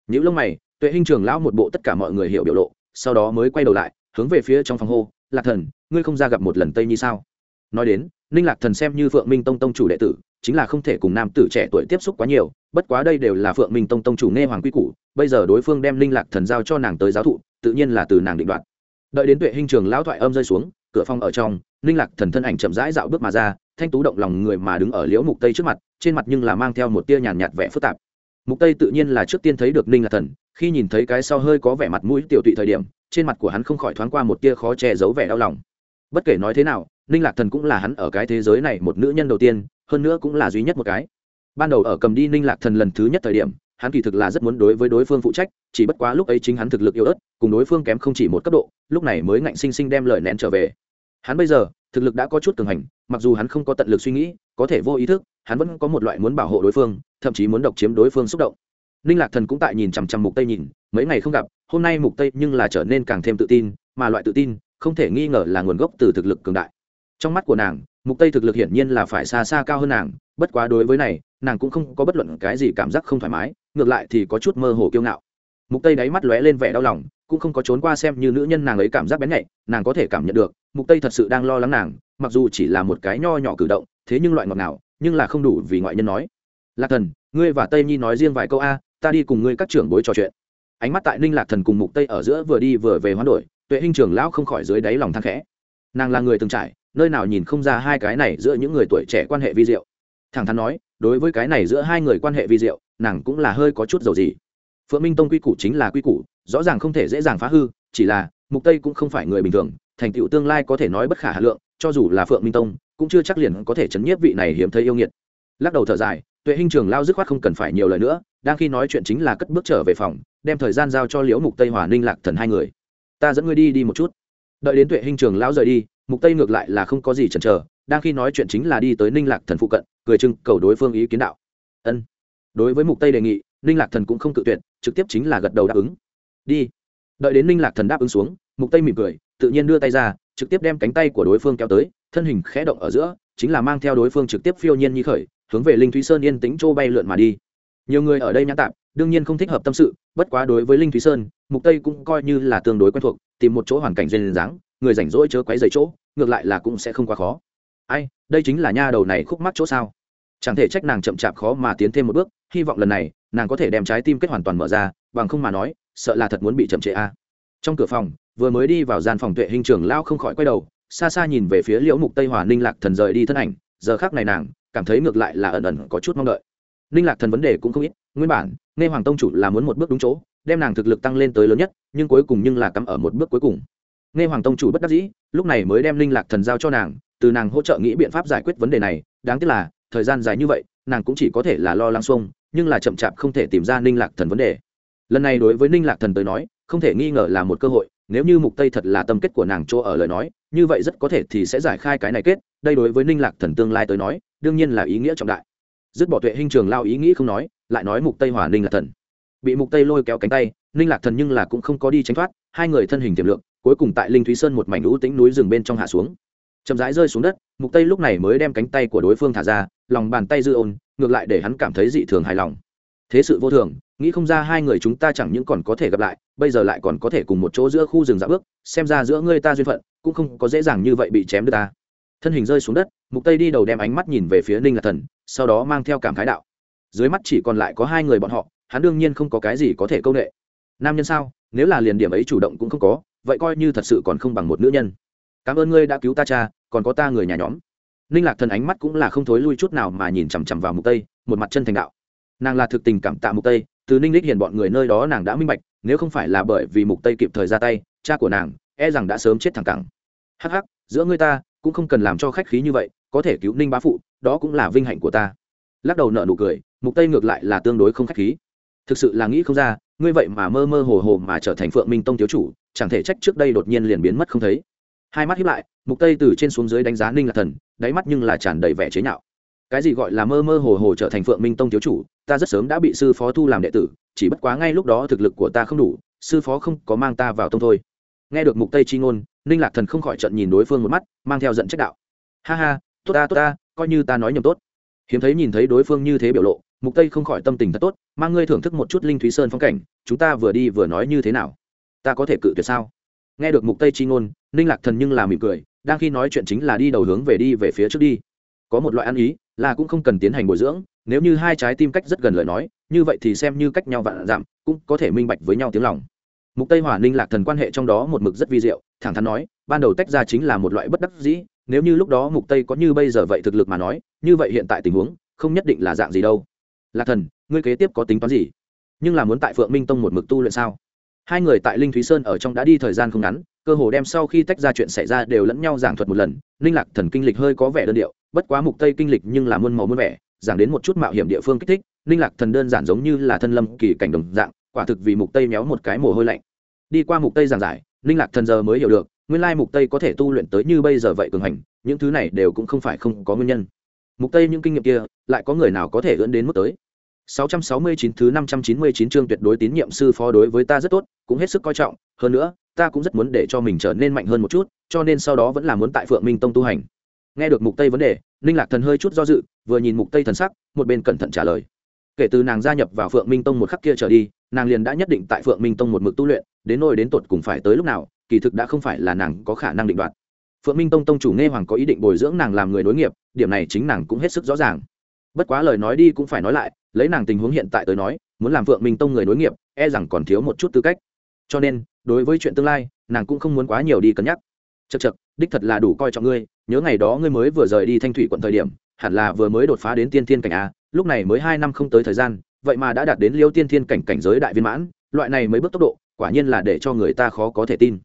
Speaker 1: những lông mày, tuệ hình trường lão một bộ tất cả mọi người hiểu biểu lộ, sau đó mới quay đầu lại, hướng về phía trong phòng hô, lạc thần, ngươi không ra gặp một lần tây như sao? Nói đến, ninh lạc thần xem như phượng minh tông tông chủ đệ tử, chính là không thể cùng nam tử trẻ tuổi tiếp xúc quá nhiều, bất quá đây đều là phượng minh tông tông chủ nghe hoàng quy củ, bây giờ đối phương đem ninh lạc thần giao cho nàng tới giáo thụ, tự nhiên là từ nàng định đoạt. Đợi đến tuệ hình trường lão thoại âm rơi xuống, cửa phòng ở trong, ninh lạc thần thân ảnh chậm rãi dạo bước mà ra, thanh tú động lòng người mà đứng ở liễu mục tây trước mặt, trên mặt nhưng là mang theo một tia nhàn nhạt vẻ phức tạp mục tây tự nhiên là trước tiên thấy được ninh lạc thần, khi nhìn thấy cái sau hơi có vẻ mặt mũi tiểu tụy thời điểm, trên mặt của hắn không khỏi thoáng qua một tia khó che giấu vẻ đau lòng. Bất kể nói thế nào, ninh lạc thần cũng là hắn ở cái thế giới này một nữ nhân đầu tiên, hơn nữa cũng là duy nhất một cái. Ban đầu ở cầm đi ninh lạc thần lần thứ nhất thời điểm, hắn kỳ thực là rất muốn đối với đối phương phụ trách, chỉ bất quá lúc ấy chính hắn thực lực yếu ớt, cùng đối phương kém không chỉ một cấp độ, lúc này mới ngạnh sinh sinh đem lời nén trở về. Hắn bây giờ, thực lực đã có chút cường hành, mặc dù hắn không có tận lực suy nghĩ, có thể vô ý thức, hắn vẫn có một loại muốn bảo hộ đối phương thậm chí muốn độc chiếm đối phương xúc động. Ninh lạc thần cũng tại nhìn chằm chằm mục tây nhìn, mấy ngày không gặp, hôm nay mục tây nhưng là trở nên càng thêm tự tin, mà loại tự tin không thể nghi ngờ là nguồn gốc từ thực lực cường đại. Trong mắt của nàng, mục tây thực lực hiển nhiên là phải xa xa cao hơn nàng, bất quá đối với này, nàng cũng không có bất luận cái gì cảm giác không thoải mái, ngược lại thì có chút mơ hồ kiêu ngạo. Mục tây đáy mắt lóe lên vẻ đau lòng, cũng không có trốn qua xem như nữ nhân nàng ấy cảm giác bén nhạy, nàng có thể cảm nhận được, mục tây thật sự đang lo lắng nàng, mặc dù chỉ là một cái nho nhỏ cử động, thế nhưng loại ngọt nào nhưng là không đủ vì ngoại nhân nói lạc thần, ngươi và tây nhi nói riêng vài câu a, ta đi cùng ngươi các trưởng bối trò chuyện. Ánh mắt tại ninh lạc thần cùng mục tây ở giữa vừa đi vừa về hoán đổi, tuệ hình trưởng lão không khỏi dưới đáy lòng thang khẽ. Nàng là người từng trải, nơi nào nhìn không ra hai cái này giữa những người tuổi trẻ quan hệ vi diệu. Thẳng thắn nói, đối với cái này giữa hai người quan hệ vi diệu, nàng cũng là hơi có chút dầu gì. Phượng minh tông quy củ chính là quy củ, rõ ràng không thể dễ dàng phá hư, chỉ là, mục tây cũng không phải người bình thường, thành tựu tương lai có thể nói bất khả hà lượng, cho dù là phượng minh tông, cũng chưa chắc liền có thể chấn nhiếp vị này hiếm thấy yêu nghiệt. Lắc đầu thở dài tuệ hình trường lao dứt khoát không cần phải nhiều lời nữa, đang khi nói chuyện chính là cất bước trở về phòng, đem thời gian giao cho liễu mục tây hòa ninh lạc thần hai người. Ta dẫn ngươi đi đi một chút. Đợi đến tuệ hình trường lão rời đi, mục tây ngược lại là không có gì chần chờ, đang khi nói chuyện chính là đi tới ninh lạc thần phụ cận, cười trưng cầu đối phương ý kiến đạo. Ân. Đối với mục tây đề nghị, ninh lạc thần cũng không cự tuyệt, trực tiếp chính là gật đầu đáp ứng. Đi. Đợi đến ninh lạc thần đáp ứng xuống, mục tây mỉm cười, tự nhiên đưa tay ra, trực tiếp đem cánh tay của đối phương kéo tới, thân hình khẽ động ở giữa, chính là mang theo đối phương trực tiếp phiêu nhiên như khởi hướng về linh thúy sơn yên tĩnh châu bay lượn mà đi. Nhiều người ở đây nhã tạm đương nhiên không thích hợp tâm sự, bất quá đối với linh thúy sơn, mục tây cũng coi như là tương đối quen thuộc, tìm một chỗ hoàn cảnh duyên dáng, người rảnh rỗi chớ quấy dày chỗ, ngược lại là cũng sẽ không quá khó. Ai, đây chính là nha đầu này khúc mắc chỗ sao? Chẳng thể trách nàng chậm chạp khó mà tiến thêm một bước, hy vọng lần này, nàng có thể đem trái tim kết hoàn toàn mở ra, bằng không mà nói, sợ là thật muốn bị chậm trễ a. Trong cửa phòng, vừa mới đi vào gian phòng tuệ hình trưởng lao không khỏi quay đầu, xa xa nhìn về phía liễu mục tây hòa ninh lạc thần rời đi thân ảnh, giờ khác này nàng cảm thấy ngược lại là ẩn ẩn có chút mong đợi. Ninh lạc thần vấn đề cũng không ít, nguyên bản, nghe hoàng tông chủ là muốn một bước đúng chỗ, đem nàng thực lực tăng lên tới lớn nhất, nhưng cuối cùng nhưng là cắm ở một bước cuối cùng. Nghe hoàng tông chủ bất đắc dĩ, lúc này mới đem ninh lạc thần giao cho nàng, từ nàng hỗ trợ nghĩ biện pháp giải quyết vấn đề này, đáng tiếc là, thời gian dài như vậy, nàng cũng chỉ có thể là lo lắng xuông, nhưng là chậm chạp không thể tìm ra ninh lạc thần vấn đề. Lần này đối với ninh lạc thần tới nói, không thể nghi ngờ là một cơ hội, nếu như mục tây thật là tâm kết của nàng chỗ ở lời nói, như vậy rất có thể thì sẽ giải khai cái này kết, đây đối với ninh lạc thần tương lai tới nói đương nhiên là ý nghĩa trọng đại. Dứt bỏ tuệ hình trường lao ý nghĩ không nói, lại nói mục tây hòa ninh lạc thần. Bị mục tây lôi kéo cánh tay, ninh lạc thần nhưng là cũng không có đi tránh thoát, hai người thân hình tiềm lượng, cuối cùng tại linh thúy sơn một mảnh lũ tĩnh núi rừng bên trong hạ xuống. Chậm rãi rơi xuống đất, mục tây lúc này mới đem cánh tay của đối phương thả ra, lòng bàn tay dư ôn, ngược lại để hắn cảm thấy dị thường hài lòng. Thế sự vô thường, nghĩ không ra hai người chúng ta chẳng những còn có thể gặp lại, bây giờ lại còn có thể cùng một chỗ giữa khu rừng dạ bước, xem ra giữa ngươi ta duyên phận, cũng không có dễ dàng như vậy bị chém được ta thân hình rơi xuống đất, mục tây đi đầu đem ánh mắt nhìn về phía ninh lạc thần, sau đó mang theo cảm khái đạo. Dưới mắt chỉ còn lại có hai người bọn họ, hắn đương nhiên không có cái gì có thể công nghệ nam nhân sao? Nếu là liền điểm ấy chủ động cũng không có, vậy coi như thật sự còn không bằng một nữ nhân. Cảm ơn ngươi đã cứu ta cha, còn có ta người nhà nhóm. Ninh lạc thần ánh mắt cũng là không thối lui chút nào mà nhìn chằm chằm vào mục tây, một mặt chân thành đạo. Nàng là thực tình cảm tạ mục tây, từ ninh lích hiền bọn người nơi đó nàng đã minh bạch, nếu không phải là bởi vì mục tây kịp thời ra tay, cha của nàng e rằng đã sớm chết thẳng cẳng. Hắc hắc, giữa ngươi ta cũng không cần làm cho khách khí như vậy, có thể cứu ninh bá phụ, đó cũng là vinh hạnh của ta. Lắc đầu nợ nụ cười, mục tây ngược lại là tương đối không khách khí. Thực sự là nghĩ không ra, ngươi vậy mà mơ mơ hồ hồ mà trở thành phượng minh tông thiếu chủ, chẳng thể trách trước đây đột nhiên liền biến mất không thấy. Hai mắt hiếp lại, mục tây từ trên xuống dưới đánh giá ninh là thần, đáy mắt nhưng là tràn đầy vẻ chế nhạo. Cái gì gọi là mơ mơ hồ hồ trở thành phượng minh tông thiếu chủ, ta rất sớm đã bị sư phó thu làm đệ tử, chỉ bất quá ngay lúc đó thực lực của ta không đủ, sư phó không có mang ta vào tông thôi nghe được mục tây chi ngôn, ninh lạc thần không khỏi trận nhìn đối phương một mắt, mang theo giận trách đạo. Ha ha, tốt ta tốt ta, coi như ta nói nhầm tốt. Hiếm thấy nhìn thấy đối phương như thế biểu lộ, mục tây không khỏi tâm tình thật tốt, mang ngươi thưởng thức một chút linh thúy sơn phong cảnh, chúng ta vừa đi vừa nói như thế nào? Ta có thể cự tuyệt sao? Nghe được mục tây chi ngôn, ninh lạc thần nhưng là mỉm cười, đang khi nói chuyện chính là đi đầu hướng về đi về phía trước đi. Có một loại ăn ý, là cũng không cần tiến hành bồi dưỡng, nếu như hai trái tim cách rất gần lời nói, như vậy thì xem như cách nhau vạn giảm, cũng có thể minh bạch với nhau tiếng lòng mục tây hỏa ninh lạc thần quan hệ trong đó một mực rất vi diệu, thẳng thắn nói, ban đầu tách ra chính là một loại bất đắc dĩ, nếu như lúc đó mục tây có như bây giờ vậy thực lực mà nói, như vậy hiện tại tình huống, không nhất định là dạng gì đâu. Lạc thần, ngươi kế tiếp có tính toán gì? Nhưng là muốn tại phượng minh tông một mực tu luyện sao? Hai người tại linh thúy sơn ở trong đã đi thời gian không ngắn, cơ hồ đem sau khi tách ra chuyện xảy ra đều lẫn nhau giảng thuật một lần linh lạc thần kinh lịch hơi có vẻ đơn điệu, bất quá mục tây kinh lịch nhưng là muôn màu muôn vẻ, giảng đến một chút mạo hiểm địa phương kích thích linh lạc thần đơn giản giống như là thân lâm kỳ cảnh đồng dạng, quả thực vì mục tây méo một cái mồ hôi lạnh đi qua mục tây giảng giải linh lạc thần giờ mới hiểu được nguyên lai mục tây có thể tu luyện tới như bây giờ vậy cường hành những thứ này đều cũng không phải không có nguyên nhân mục tây những kinh nghiệm kia lại có người nào có thể ưỡn đến mức tới 669 thứ 599 chương tuyệt đối tín nhiệm sư phó đối với ta rất tốt, cũng hết sức coi trọng, hơn nữa, ta cũng rất muốn để cho mình trở nên mạnh hơn một chút, cho nên sau đó vẫn là muốn tại Phượng Minh Tông tu hành. Nghe được Mục Tây vấn đề, Ninh Lạc Thần hơi chút do dự, vừa nhìn Mục Tây thần sắc, một bên cẩn thận trả lời. Kể từ nàng gia nhập vào Phượng Minh Tông một khắc kia trở đi, nàng liền đã nhất định tại Phượng Minh Tông một mực tu luyện, đến nỗi đến tột cùng phải tới lúc nào, kỳ thực đã không phải là nàng có khả năng định đoạt. Phượng Minh Tông tông chủ Nghe Hoàng có ý định bồi dưỡng nàng làm người nối nghiệp, điểm này chính nàng cũng hết sức rõ ràng. Bất quá lời nói đi cũng phải nói lại, lấy nàng tình huống hiện tại tới nói muốn làm phượng minh tông người nối nghiệp e rằng còn thiếu một chút tư cách cho nên đối với chuyện tương lai nàng cũng không muốn quá nhiều đi cân nhắc chật chật đích thật là đủ coi trọng ngươi nhớ ngày đó ngươi mới vừa rời đi thanh thủy quận thời điểm hẳn là vừa mới đột phá đến tiên thiên cảnh a lúc này mới hai năm không tới thời gian, vậy mà đã đạt đến liêu tiên thiên cảnh cảnh giới đại viên mãn, loại này mới bước tốc độ, quả nhiên là để cho người ta khó có thể tin.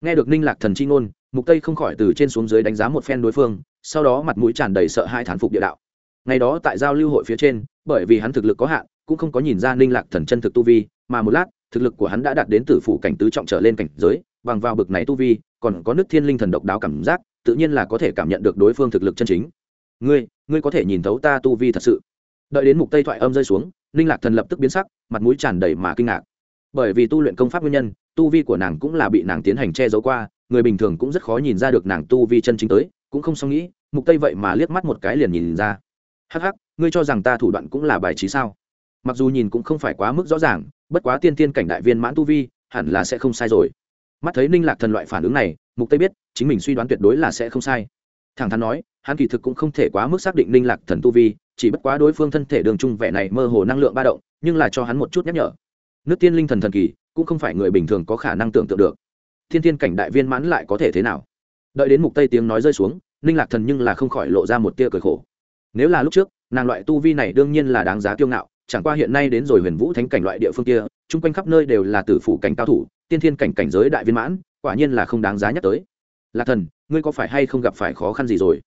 Speaker 1: Nghe được ninh lạc thần chi ngôn, mục tây không khỏi từ trên xuống dưới đánh giá một phen đối phương, sau đó mặt mũi tràn đầy sợ hai thán phục địa đạo. Ngày đó tại giao lưu hội phía trên, bởi vì hắn thực lực có hạn, cũng không có nhìn ra ninh lạc thần chân thực tu vi, mà một lát, thực lực của hắn đã đạt đến tử phủ cảnh tứ trọng trở lên cảnh giới, bằng vào bực này tu vi, còn có nước thiên linh thần độc đáo cảm giác, tự nhiên là có thể cảm nhận được đối phương thực lực chân chính. Ngươi ngươi có thể nhìn thấu ta tu vi thật sự? Đợi đến mục tây thoại âm rơi xuống, ninh lạc thần lập tức biến sắc, mặt mũi tràn đầy mà kinh ngạc. Bởi vì tu luyện công pháp nguyên nhân, tu vi của nàng cũng là bị nàng tiến hành che giấu qua, người bình thường cũng rất khó nhìn ra được nàng tu vi chân chính tới, cũng không xong nghĩ, mục tây vậy mà liếc mắt một cái liền nhìn ra. Hắc hắc, ngươi cho rằng ta thủ đoạn cũng là bài trí sao? Mặc dù nhìn cũng không phải quá mức rõ ràng, bất quá tiên tiên cảnh đại viên mãn tu vi, hẳn là sẽ không sai rồi. Mắt thấy ninh lạc thần loại phản ứng này, mục tây biết, chính mình suy đoán tuyệt đối là sẽ không sai. Thẳng thắn nói, hắn kỳ thực cũng không thể quá mức xác định ninh lạc thần tu vi chỉ bất quá đối phương thân thể đường trung vẻ này mơ hồ năng lượng ba động, nhưng là cho hắn một chút nhắc nhở. Nước tiên linh thần thần kỳ, cũng không phải người bình thường có khả năng tưởng tượng được. Thiên tiên cảnh đại viên mãn lại có thể thế nào? Đợi đến mục tây tiếng nói rơi xuống, ninh lạc thần nhưng là không khỏi lộ ra một tia cười khổ. Nếu là lúc trước, nàng loại tu vi này đương nhiên là đáng giá kiêu ngạo, chẳng qua hiện nay đến rồi huyền vũ thánh cảnh loại địa phương kia, chung quanh khắp nơi đều là tử phủ cảnh cao thủ, tiên thiên cảnh cảnh giới đại viên mãn, quả nhiên là không đáng giá nhắc tới. Lạc thần, ngươi có phải hay không gặp phải khó khăn gì rồi?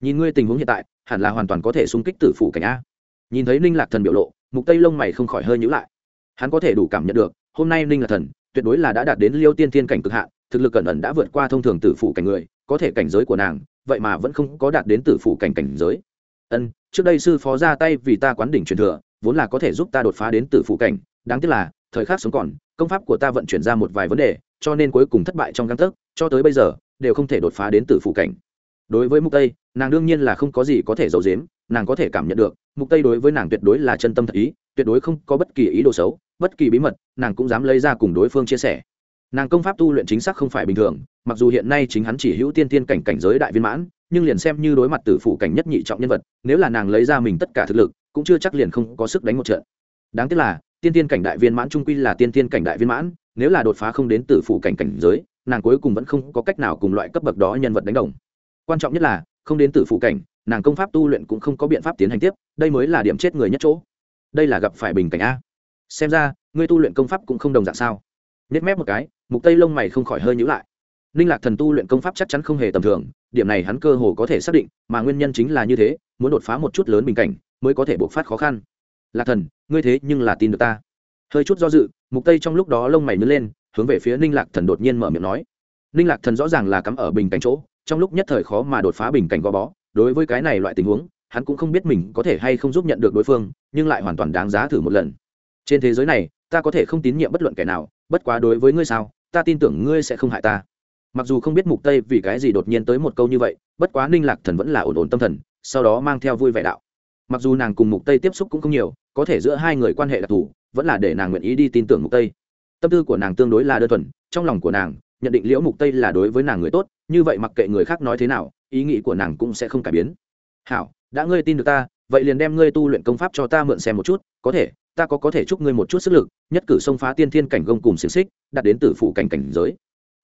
Speaker 1: Nhìn ngươi tình huống hiện tại hẳn là hoàn toàn có thể xung kích tử phủ cảnh a. Nhìn thấy ninh lạc thần biểu lộ, mục tây lông mày không khỏi hơi nhữ lại. Hắn có thể đủ cảm nhận được, hôm nay ninh lạc thần tuyệt đối là đã đạt đến liêu tiên tiên cảnh cực hạn, thực lực cẩn ẩn đã vượt qua thông thường tử phủ cảnh người, có thể cảnh giới của nàng, vậy mà vẫn không có đạt đến tử phủ cảnh cảnh giới. Ân, trước đây sư phó ra tay vì ta quán đỉnh truyền thừa, vốn là có thể giúp ta đột phá đến tử phủ cảnh, đáng tiếc là, thời khắc sống còn, công pháp của ta vận chuyển ra một vài vấn đề, cho nên cuối cùng thất bại trong găng tấc, cho tới bây giờ, đều không thể đột phá đến tử phủ cảnh đối với mục tây, nàng đương nhiên là không có gì có thể giấu giếm, nàng có thể cảm nhận được, mục tây đối với nàng tuyệt đối là chân tâm thật ý, tuyệt đối không có bất kỳ ý đồ xấu, bất kỳ bí mật, nàng cũng dám lấy ra cùng đối phương chia sẻ. Nàng công pháp tu luyện chính xác không phải bình thường, mặc dù hiện nay chính hắn chỉ hữu tiên tiên cảnh cảnh giới đại viên mãn, nhưng liền xem như đối mặt tử phủ cảnh nhất nhị trọng nhân vật, nếu là nàng lấy ra mình tất cả thực lực, cũng chưa chắc liền không có sức đánh một trận. Đáng tiếc là, tiên tiên cảnh đại viên mãn trung quy là tiên tiên cảnh đại viên mãn, nếu là đột phá không đến tử phủ cảnh cảnh giới, nàng cuối cùng vẫn không có cách nào cùng loại cấp bậc đó nhân vật đánh đồng quan trọng nhất là, không đến tử phủ cảnh, nàng công pháp tu luyện cũng không có biện pháp tiến hành tiếp, đây mới là điểm chết người nhất chỗ. Đây là gặp phải bình cảnh a. Xem ra, ngươi tu luyện công pháp cũng không đồng dạng sao? Nếp mép một cái, mục tây lông mày không khỏi hơi nhữ lại. Ninh lạc thần tu luyện công pháp chắc chắn không hề tầm thường, điểm này hắn cơ hồ có thể xác định, mà nguyên nhân chính là như thế, muốn đột phá một chút lớn bình cảnh, mới có thể bộc phát khó khăn. Lạc thần, ngươi thế nhưng là tin được ta. Hơi chút do dự, mục tây trong lúc đó lông mày nhớ lên, hướng về phía ninh lạc thần đột nhiên mở miệng nói. Ninh lạc thần rõ ràng là cắm ở bình cảnh chỗ trong lúc nhất thời khó mà đột phá bình cảnh gò bó, đối với cái này loại tình huống, hắn cũng không biết mình có thể hay không giúp nhận được đối phương, nhưng lại hoàn toàn đáng giá thử một lần. Trên thế giới này, ta có thể không tín nhiệm bất luận kẻ nào, bất quá đối với ngươi sao, ta tin tưởng ngươi sẽ không hại ta. Mặc dù không biết mục tây vì cái gì đột nhiên tới một câu như vậy, bất quá ninh lạc thần vẫn là ổn ổn tâm thần, sau đó mang theo vui vẻ đạo. Mặc dù nàng cùng mục tây tiếp xúc cũng không nhiều, có thể giữa hai người quan hệ đặc thù, vẫn là để nàng nguyện ý đi tin tưởng mục tây. Tâm tư của nàng tương đối là đơn thuần, trong lòng của nàng nhận định liễu mục tây là đối với nàng người tốt, như vậy mặc kệ người khác nói thế nào, ý nghĩ của nàng cũng sẽ không cải biến. Hảo, đã ngươi tin được ta, vậy liền đem ngươi tu luyện công pháp cho ta mượn xem một chút, có thể, ta có có thể chúc ngươi một chút sức lực, nhất cử xông phá tiên thiên cảnh gông cùng xiềng xích, đạt đến tử phụ cảnh cảnh giới.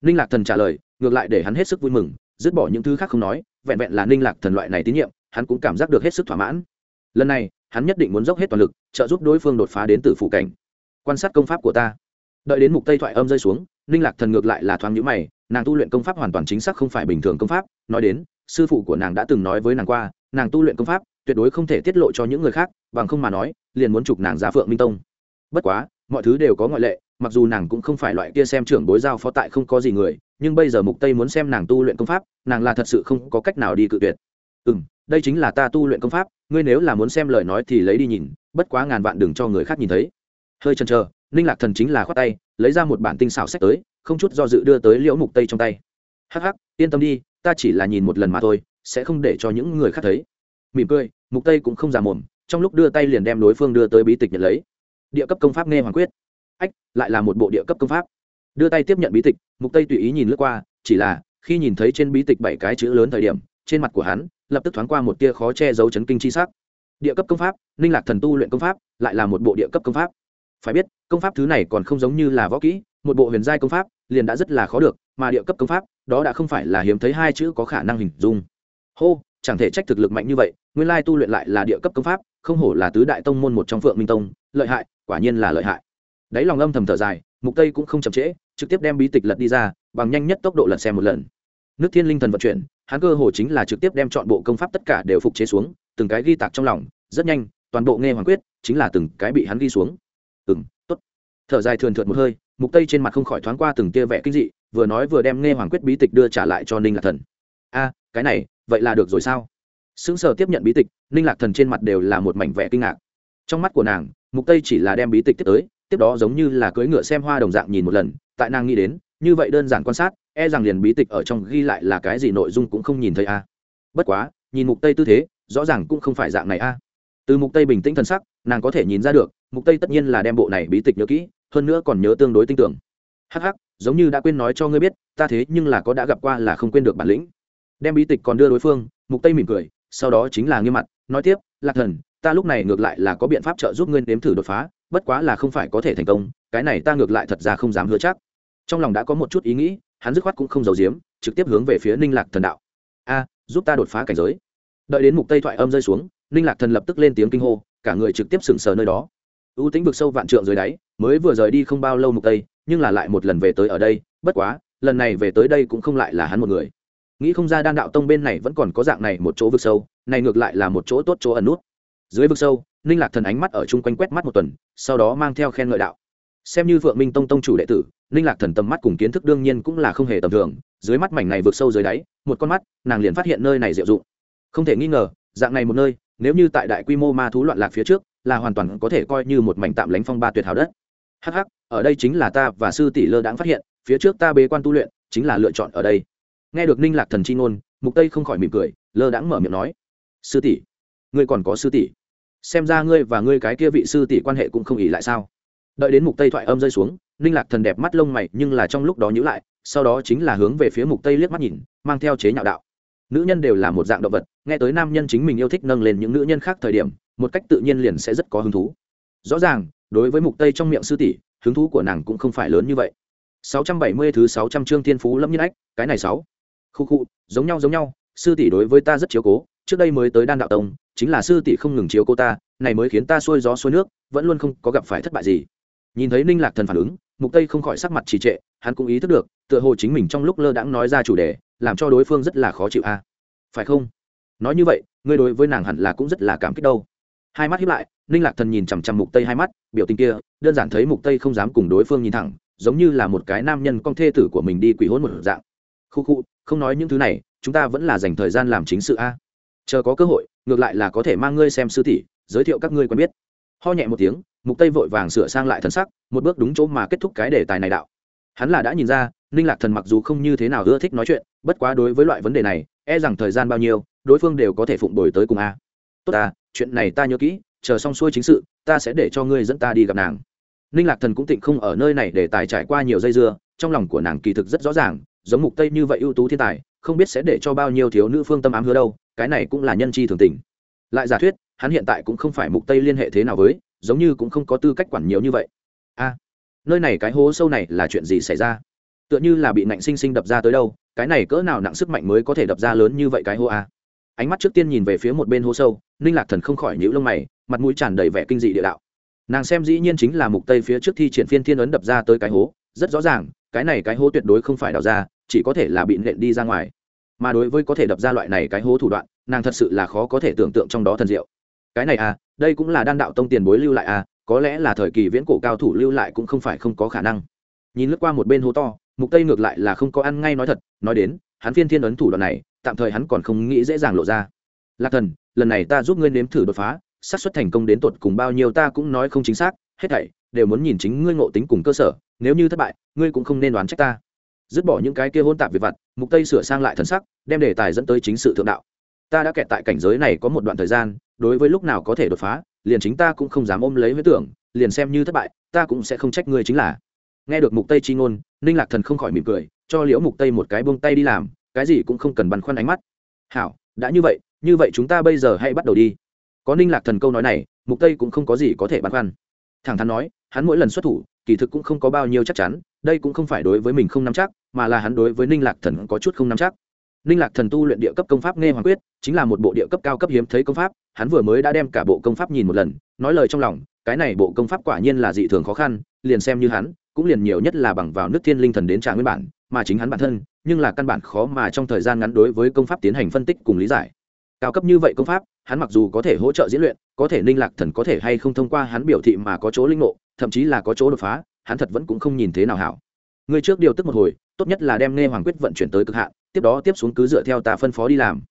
Speaker 1: Ninh lạc thần trả lời, ngược lại để hắn hết sức vui mừng, dứt bỏ những thứ khác không nói, vẹn vẹn là ninh lạc thần loại này tín nhiệm, hắn cũng cảm giác được hết sức thỏa mãn. Lần này, hắn nhất định muốn dốc hết toàn lực, trợ giúp đối phương đột phá đến tử phụ cảnh. Quan sát công pháp của ta. Đợi đến mục tây thoại âm rơi xuống ninh lạc thần ngược lại là thoáng nhữ mày, nàng tu luyện công pháp hoàn toàn chính xác không phải bình thường công pháp, nói đến, sư phụ của nàng đã từng nói với nàng qua, nàng tu luyện công pháp tuyệt đối không thể tiết lộ cho những người khác, bằng không mà nói, liền muốn chụp nàng ra phượng minh tông. Bất quá, mọi thứ đều có ngoại lệ, mặc dù nàng cũng không phải loại kia xem trưởng bối giao phó tại không có gì người, nhưng bây giờ mục tây muốn xem nàng tu luyện công pháp, nàng là thật sự không có cách nào đi cự tuyệt. Ừ đây chính là ta tu luyện công pháp, ngươi nếu là muốn xem lời nói thì lấy đi nhìn, bất quá ngàn vạn đừng cho người khác nhìn thấy. Hơi chần chờ ninh lạc thần chính là khoát tay, lấy ra một bản tinh xảo sách tới, không chút do dự đưa tới liễu mục tây trong tay. Hắc hắc, yên tâm đi, ta chỉ là nhìn một lần mà thôi, sẽ không để cho những người khác thấy. Mỉm cười, mục tây cũng không già mồm, trong lúc đưa tay liền đem đối phương đưa tới bí tịch nhận lấy. Địa cấp công pháp nghe hoàng quyết. Ách, lại là một bộ địa cấp công pháp. Đưa tay tiếp nhận bí tịch, mục tây tùy ý nhìn lướt qua, chỉ là, khi nhìn thấy trên bí tịch bảy cái chữ lớn thời điểm, trên mặt của hắn, lập tức thoáng qua một tia khó che giấu chấn kinh chi sắc. Địa cấp công pháp ninh lạc thần tu luyện công pháp, lại là một bộ địa cấp công pháp phải biết, công pháp thứ này còn không giống như là võ kỹ, một bộ huyền giai công pháp, liền đã rất là khó được, mà địa cấp công pháp, đó đã không phải là hiếm thấy hai chữ có khả năng hình dung. Hô, chẳng thể trách thực lực mạnh như vậy, nguyên lai tu luyện lại là địa cấp công pháp, không hổ là tứ đại tông môn một trong phượng minh tông, lợi hại, quả nhiên là lợi hại. Đáy lòng âm thầm thở dài, mục tây cũng không chậm trễ, trực tiếp đem bí tịch lật đi ra, bằng nhanh nhất tốc độ lật xem một lần. Nước thiên linh thần vận chuyển, hắn cơ hồ chính là trực tiếp đem chọn bộ công pháp tất cả đều phục chế xuống, từng cái ghi tạc trong lòng, rất nhanh, toàn bộ nghe hoàng quyết, chính là từng cái bị hắn ghi xuống ừm, tốt. Thở dài thường thượt một hơi, mục tây trên mặt không khỏi thoáng qua từng tia vẻ kinh dị, vừa nói vừa đem nghe hoàng quyết bí tịch đưa trả lại cho ninh lạc thần. A, cái này, vậy là được rồi sao? Sững sờ tiếp nhận bí tịch, ninh lạc thần trên mặt đều là một mảnh vẻ kinh ngạc. Trong mắt của nàng, mục tây chỉ là đem bí tịch tiếp tới, tiếp đó giống như là cưỡi ngựa xem hoa đồng dạng nhìn một lần, tại nàng nghĩ đến, như vậy đơn giản quan sát e rằng liền bí tịch ở trong ghi lại là cái gì nội dung cũng không nhìn thấy a. Bất quá, nhìn mục tây tư thế, rõ ràng cũng không phải dạng này a từ mục tây bình tĩnh thần sắc, nàng có thể nhìn ra được, mục tây tất nhiên là đem bộ này bí tịch nhớ kỹ, hơn nữa còn nhớ tương đối tin tưởng. Hắc hắc, giống như đã quên nói cho ngươi biết, ta thế nhưng là có đã gặp qua là không quên được bản lĩnh. Đem bí tịch còn đưa đối phương, mục tây mỉm cười, sau đó chính là nghiêm mặt, nói tiếp, lạc thần, ta lúc này ngược lại là có biện pháp trợ giúp ngươi nếm thử đột phá, bất quá là không phải có thể thành công, cái này ta ngược lại thật ra không dám hứa chắc. Trong lòng đã có một chút ý nghĩ, hắn dứt khoát cũng không giấu giếm, trực tiếp hướng về phía ninh lạc thần đạo. A, giúp ta đột phá cảnh giới. Đợi đến mục tây thoại âm rơi xuống ninh lạc thần lập tức lên tiếng kinh hô, cả người trực tiếp sừng sờ nơi đó. Ưu tính vực sâu vạn trượng dưới đáy, mới vừa rời đi không bao lâu mục tây nhưng là lại một lần về tới ở đây, bất quá, lần này về tới đây cũng không lại là hắn một người. Nghĩ không ra đan đạo tông bên này vẫn còn có dạng này một chỗ vực sâu, này ngược lại là một chỗ tốt chỗ ẩn nút. Dưới vực sâu, ninh lạc thần ánh mắt ở chung quanh quét mắt một tuần, sau đó mang theo khen ngợi đạo. Xem như vượng minh tông tông chủ đệ tử, ninh lạc thần tầm mắt cùng kiến thức đương nhiên cũng là không hề tầm thường, dưới mắt mảnh này vượt sâu dưới đáy, một con mắt, nàng liền phát hiện nơi này diệu dụng. Không thể nghi ngờ, dạng này một nơi nếu như tại đại quy mô ma thú loạn lạc phía trước, là hoàn toàn có thể coi như một mảnh tạm lánh phong ba tuyệt hảo đất. Hh ở đây chính là ta và sư tỷ lơ đãng phát hiện, phía trước ta bế quan tu luyện, chính là lựa chọn ở đây. Nghe được ninh lạc thần chi ngôn, mục tây không khỏi mỉm cười, lơ đãng mở miệng nói, sư tỷ, ngươi còn có sư tỷ. Xem ra ngươi và ngươi cái kia vị sư tỷ quan hệ cũng không ỉ lại sao. Đợi đến mục tây thoại âm rơi xuống, ninh lạc thần đẹp mắt lông mày, nhưng là trong lúc đó nhữ lại, sau đó chính là hướng về phía mục tây liếc mắt nhìn, mang theo chế nhạo đạo nữ nhân đều là một dạng động vật, nghe tới nam nhân chính mình yêu thích nâng lên những nữ nhân khác thời điểm, một cách tự nhiên liền sẽ rất có hứng thú. Rõ ràng, đối với mục tây trong miệng sư tỷ, hứng thú của nàng cũng không phải lớn như vậy. 670 thứ 600 chương thiên phú lâm nhân ách, cái này sáu. Khu khu, giống nhau giống nhau, sư tỷ đối với ta rất chiếu cố, trước đây mới tới đan đạo tông, chính là sư tỷ không ngừng chiếu cô ta, này mới khiến ta xuôi gió xuôi nước, vẫn luôn không có gặp phải thất bại gì. Nhìn thấy ninh lạc thần phản ứng mục tây không khỏi sắc mặt trì trệ, hắn cũng ý thức được, tựa hồ chính mình trong lúc lơ đãng nói ra chủ đề, làm cho đối phương rất là khó chịu a. Phải không? Nói như vậy, ngươi đối với nàng hẳn là cũng rất là cảm kích đâu. Hai mắt hiếp lại, ninh lạc thần nhìn chằm chằm mục tây hai mắt, biểu tình kia, đơn giản thấy mục tây không dám cùng đối phương nhìn thẳng, giống như là một cái nam nhân con thê tử của mình đi quỷ hôn một dạng. Khu khu, không nói những thứ này, chúng ta vẫn là dành thời gian làm chính sự a. Chờ có cơ hội, ngược lại là có thể mang ngươi xem sư tỷ, giới thiệu các ngươi quen biết. Ho nhẹ một tiếng mục tây vội vàng sửa sang lại thân sắc, một bước đúng chỗ mà kết thúc cái đề tài này đạo. Hắn là đã nhìn ra, ninh lạc thần mặc dù không như thế nào ưa thích nói chuyện, bất quá đối với loại vấn đề này e rằng thời gian bao nhiêu, đối phương đều có thể phụng đổi tới cùng a. Tốt ta, chuyện này ta nhớ kỹ, chờ xong xuôi chính sự, ta sẽ để cho ngươi dẫn ta đi gặp nàng. Ninh lạc thần cũng tịnh không ở nơi này để tài trải qua nhiều dây dưa, trong lòng của nàng kỳ thực rất rõ ràng, giống mục tây như vậy ưu tú thiên tài, không biết sẽ để cho bao nhiêu thiếu nữ phương tâm ám hứa đâu, cái này cũng là nhân chi thường tình. Lại giả thuyết, hắn hiện tại cũng không phải mục tây liên hệ thế nào với giống như cũng không có tư cách quản nhiều như vậy. A nơi này cái hố sâu này là chuyện gì xảy ra? Tựa như là bị nạnh sinh sinh đập ra tới đâu, cái này cỡ nào nặng sức mạnh mới có thể đập ra lớn như vậy cái hố a ánh mắt trước tiên nhìn về phía một bên hố sâu, ninh lạc thần không khỏi nhíu lông mày, mặt mũi tràn đầy vẻ kinh dị địa đạo. Nàng xem dĩ nhiên chính là mục tây phía trước thi triển phiên thiên ấn đập ra tới cái hố, rất rõ ràng, cái này cái hố tuyệt đối không phải đào ra, chỉ có thể là bị nện đi ra ngoài. Mà đối với có thể đập ra loại này cái hố thủ đoạn, nàng thật sự là khó có thể tưởng tượng trong đó thần diệu cái này à đây cũng là đan đạo tông tiền bối lưu lại à có lẽ là thời kỳ viễn cổ cao thủ lưu lại cũng không phải không có khả năng. Nhìn lướt qua một bên hố to, mục tây ngược lại là không có ăn ngay nói thật, nói đến, hắn phiên thiên ấn thủ đoạn này, tạm thời hắn còn không nghĩ dễ dàng lộ ra. Lạc thần, lần này ta giúp ngươi nếm thử đột phá, xác suất thành công đến tột cùng bao nhiêu ta cũng nói không chính xác, hết thảy đều muốn nhìn chính ngươi ngộ tính cùng cơ sở, nếu như thất bại, ngươi cũng không nên đoán trách ta. Dứt bỏ những cái kia hôn tạp về vặt, mục tây sửa sang lại thần sắc, đem đề tài dẫn tới chính sự thượng đạo ta đã kẹt tại cảnh giới này có một đoạn thời gian, đối với lúc nào có thể đột phá, liền chính ta cũng không dám ôm lấy huyết tưởng, liền xem như thất bại, ta cũng sẽ không trách ngươi chính là. Nghe được mục tây chi ngôn, ninh lạc thần không khỏi mỉm cười, cho liễu mục tây một cái buông tay đi làm, cái gì cũng không cần băn khoăn ánh mắt. Hảo, đã như vậy như vậy chúng ta bây giờ hãy bắt đầu đi. Có ninh lạc thần câu nói này, mục tây cũng không có gì có thể băn khoăn. Thẳng thắn nói, hắn mỗi lần xuất thủ, kỳ thực cũng không có bao nhiêu chắc chắn, đây cũng không phải đối với mình không nắm chắc, mà là hắn đối với ninh lạc thần có chút không nắm chắc ninh lạc thần tu luyện địa cấp công pháp nghe hoàng quyết, chính là một bộ địa cấp cao cấp hiếm thấy công pháp, hắn vừa mới đã đem cả bộ công pháp nhìn một lần, nói lời trong lòng, cái này bộ công pháp quả nhiên là dị thường khó khăn, liền xem như hắn, cũng liền nhiều nhất là bằng vào nước thiên linh thần đến trả nguyên bản, mà chính hắn bản thân, nhưng là căn bản khó mà trong thời gian ngắn đối với công pháp tiến hành phân tích cùng lý giải. Cao cấp như vậy công pháp, hắn mặc dù có thể hỗ trợ diễn luyện, có thể ninh lạc thần có thể hay không thông qua hắn biểu thị mà có chỗ linh ngộ, thậm chí là có chỗ đột phá, hắn thật vẫn cũng không nhìn thế nào hảo người trước điều tức một hồi, tốt nhất là đem nghe hoàng quyết vận chuyển tới cực hạn, tiếp đó tiếp xuống cứ dựa theo ta phân phó đi làm.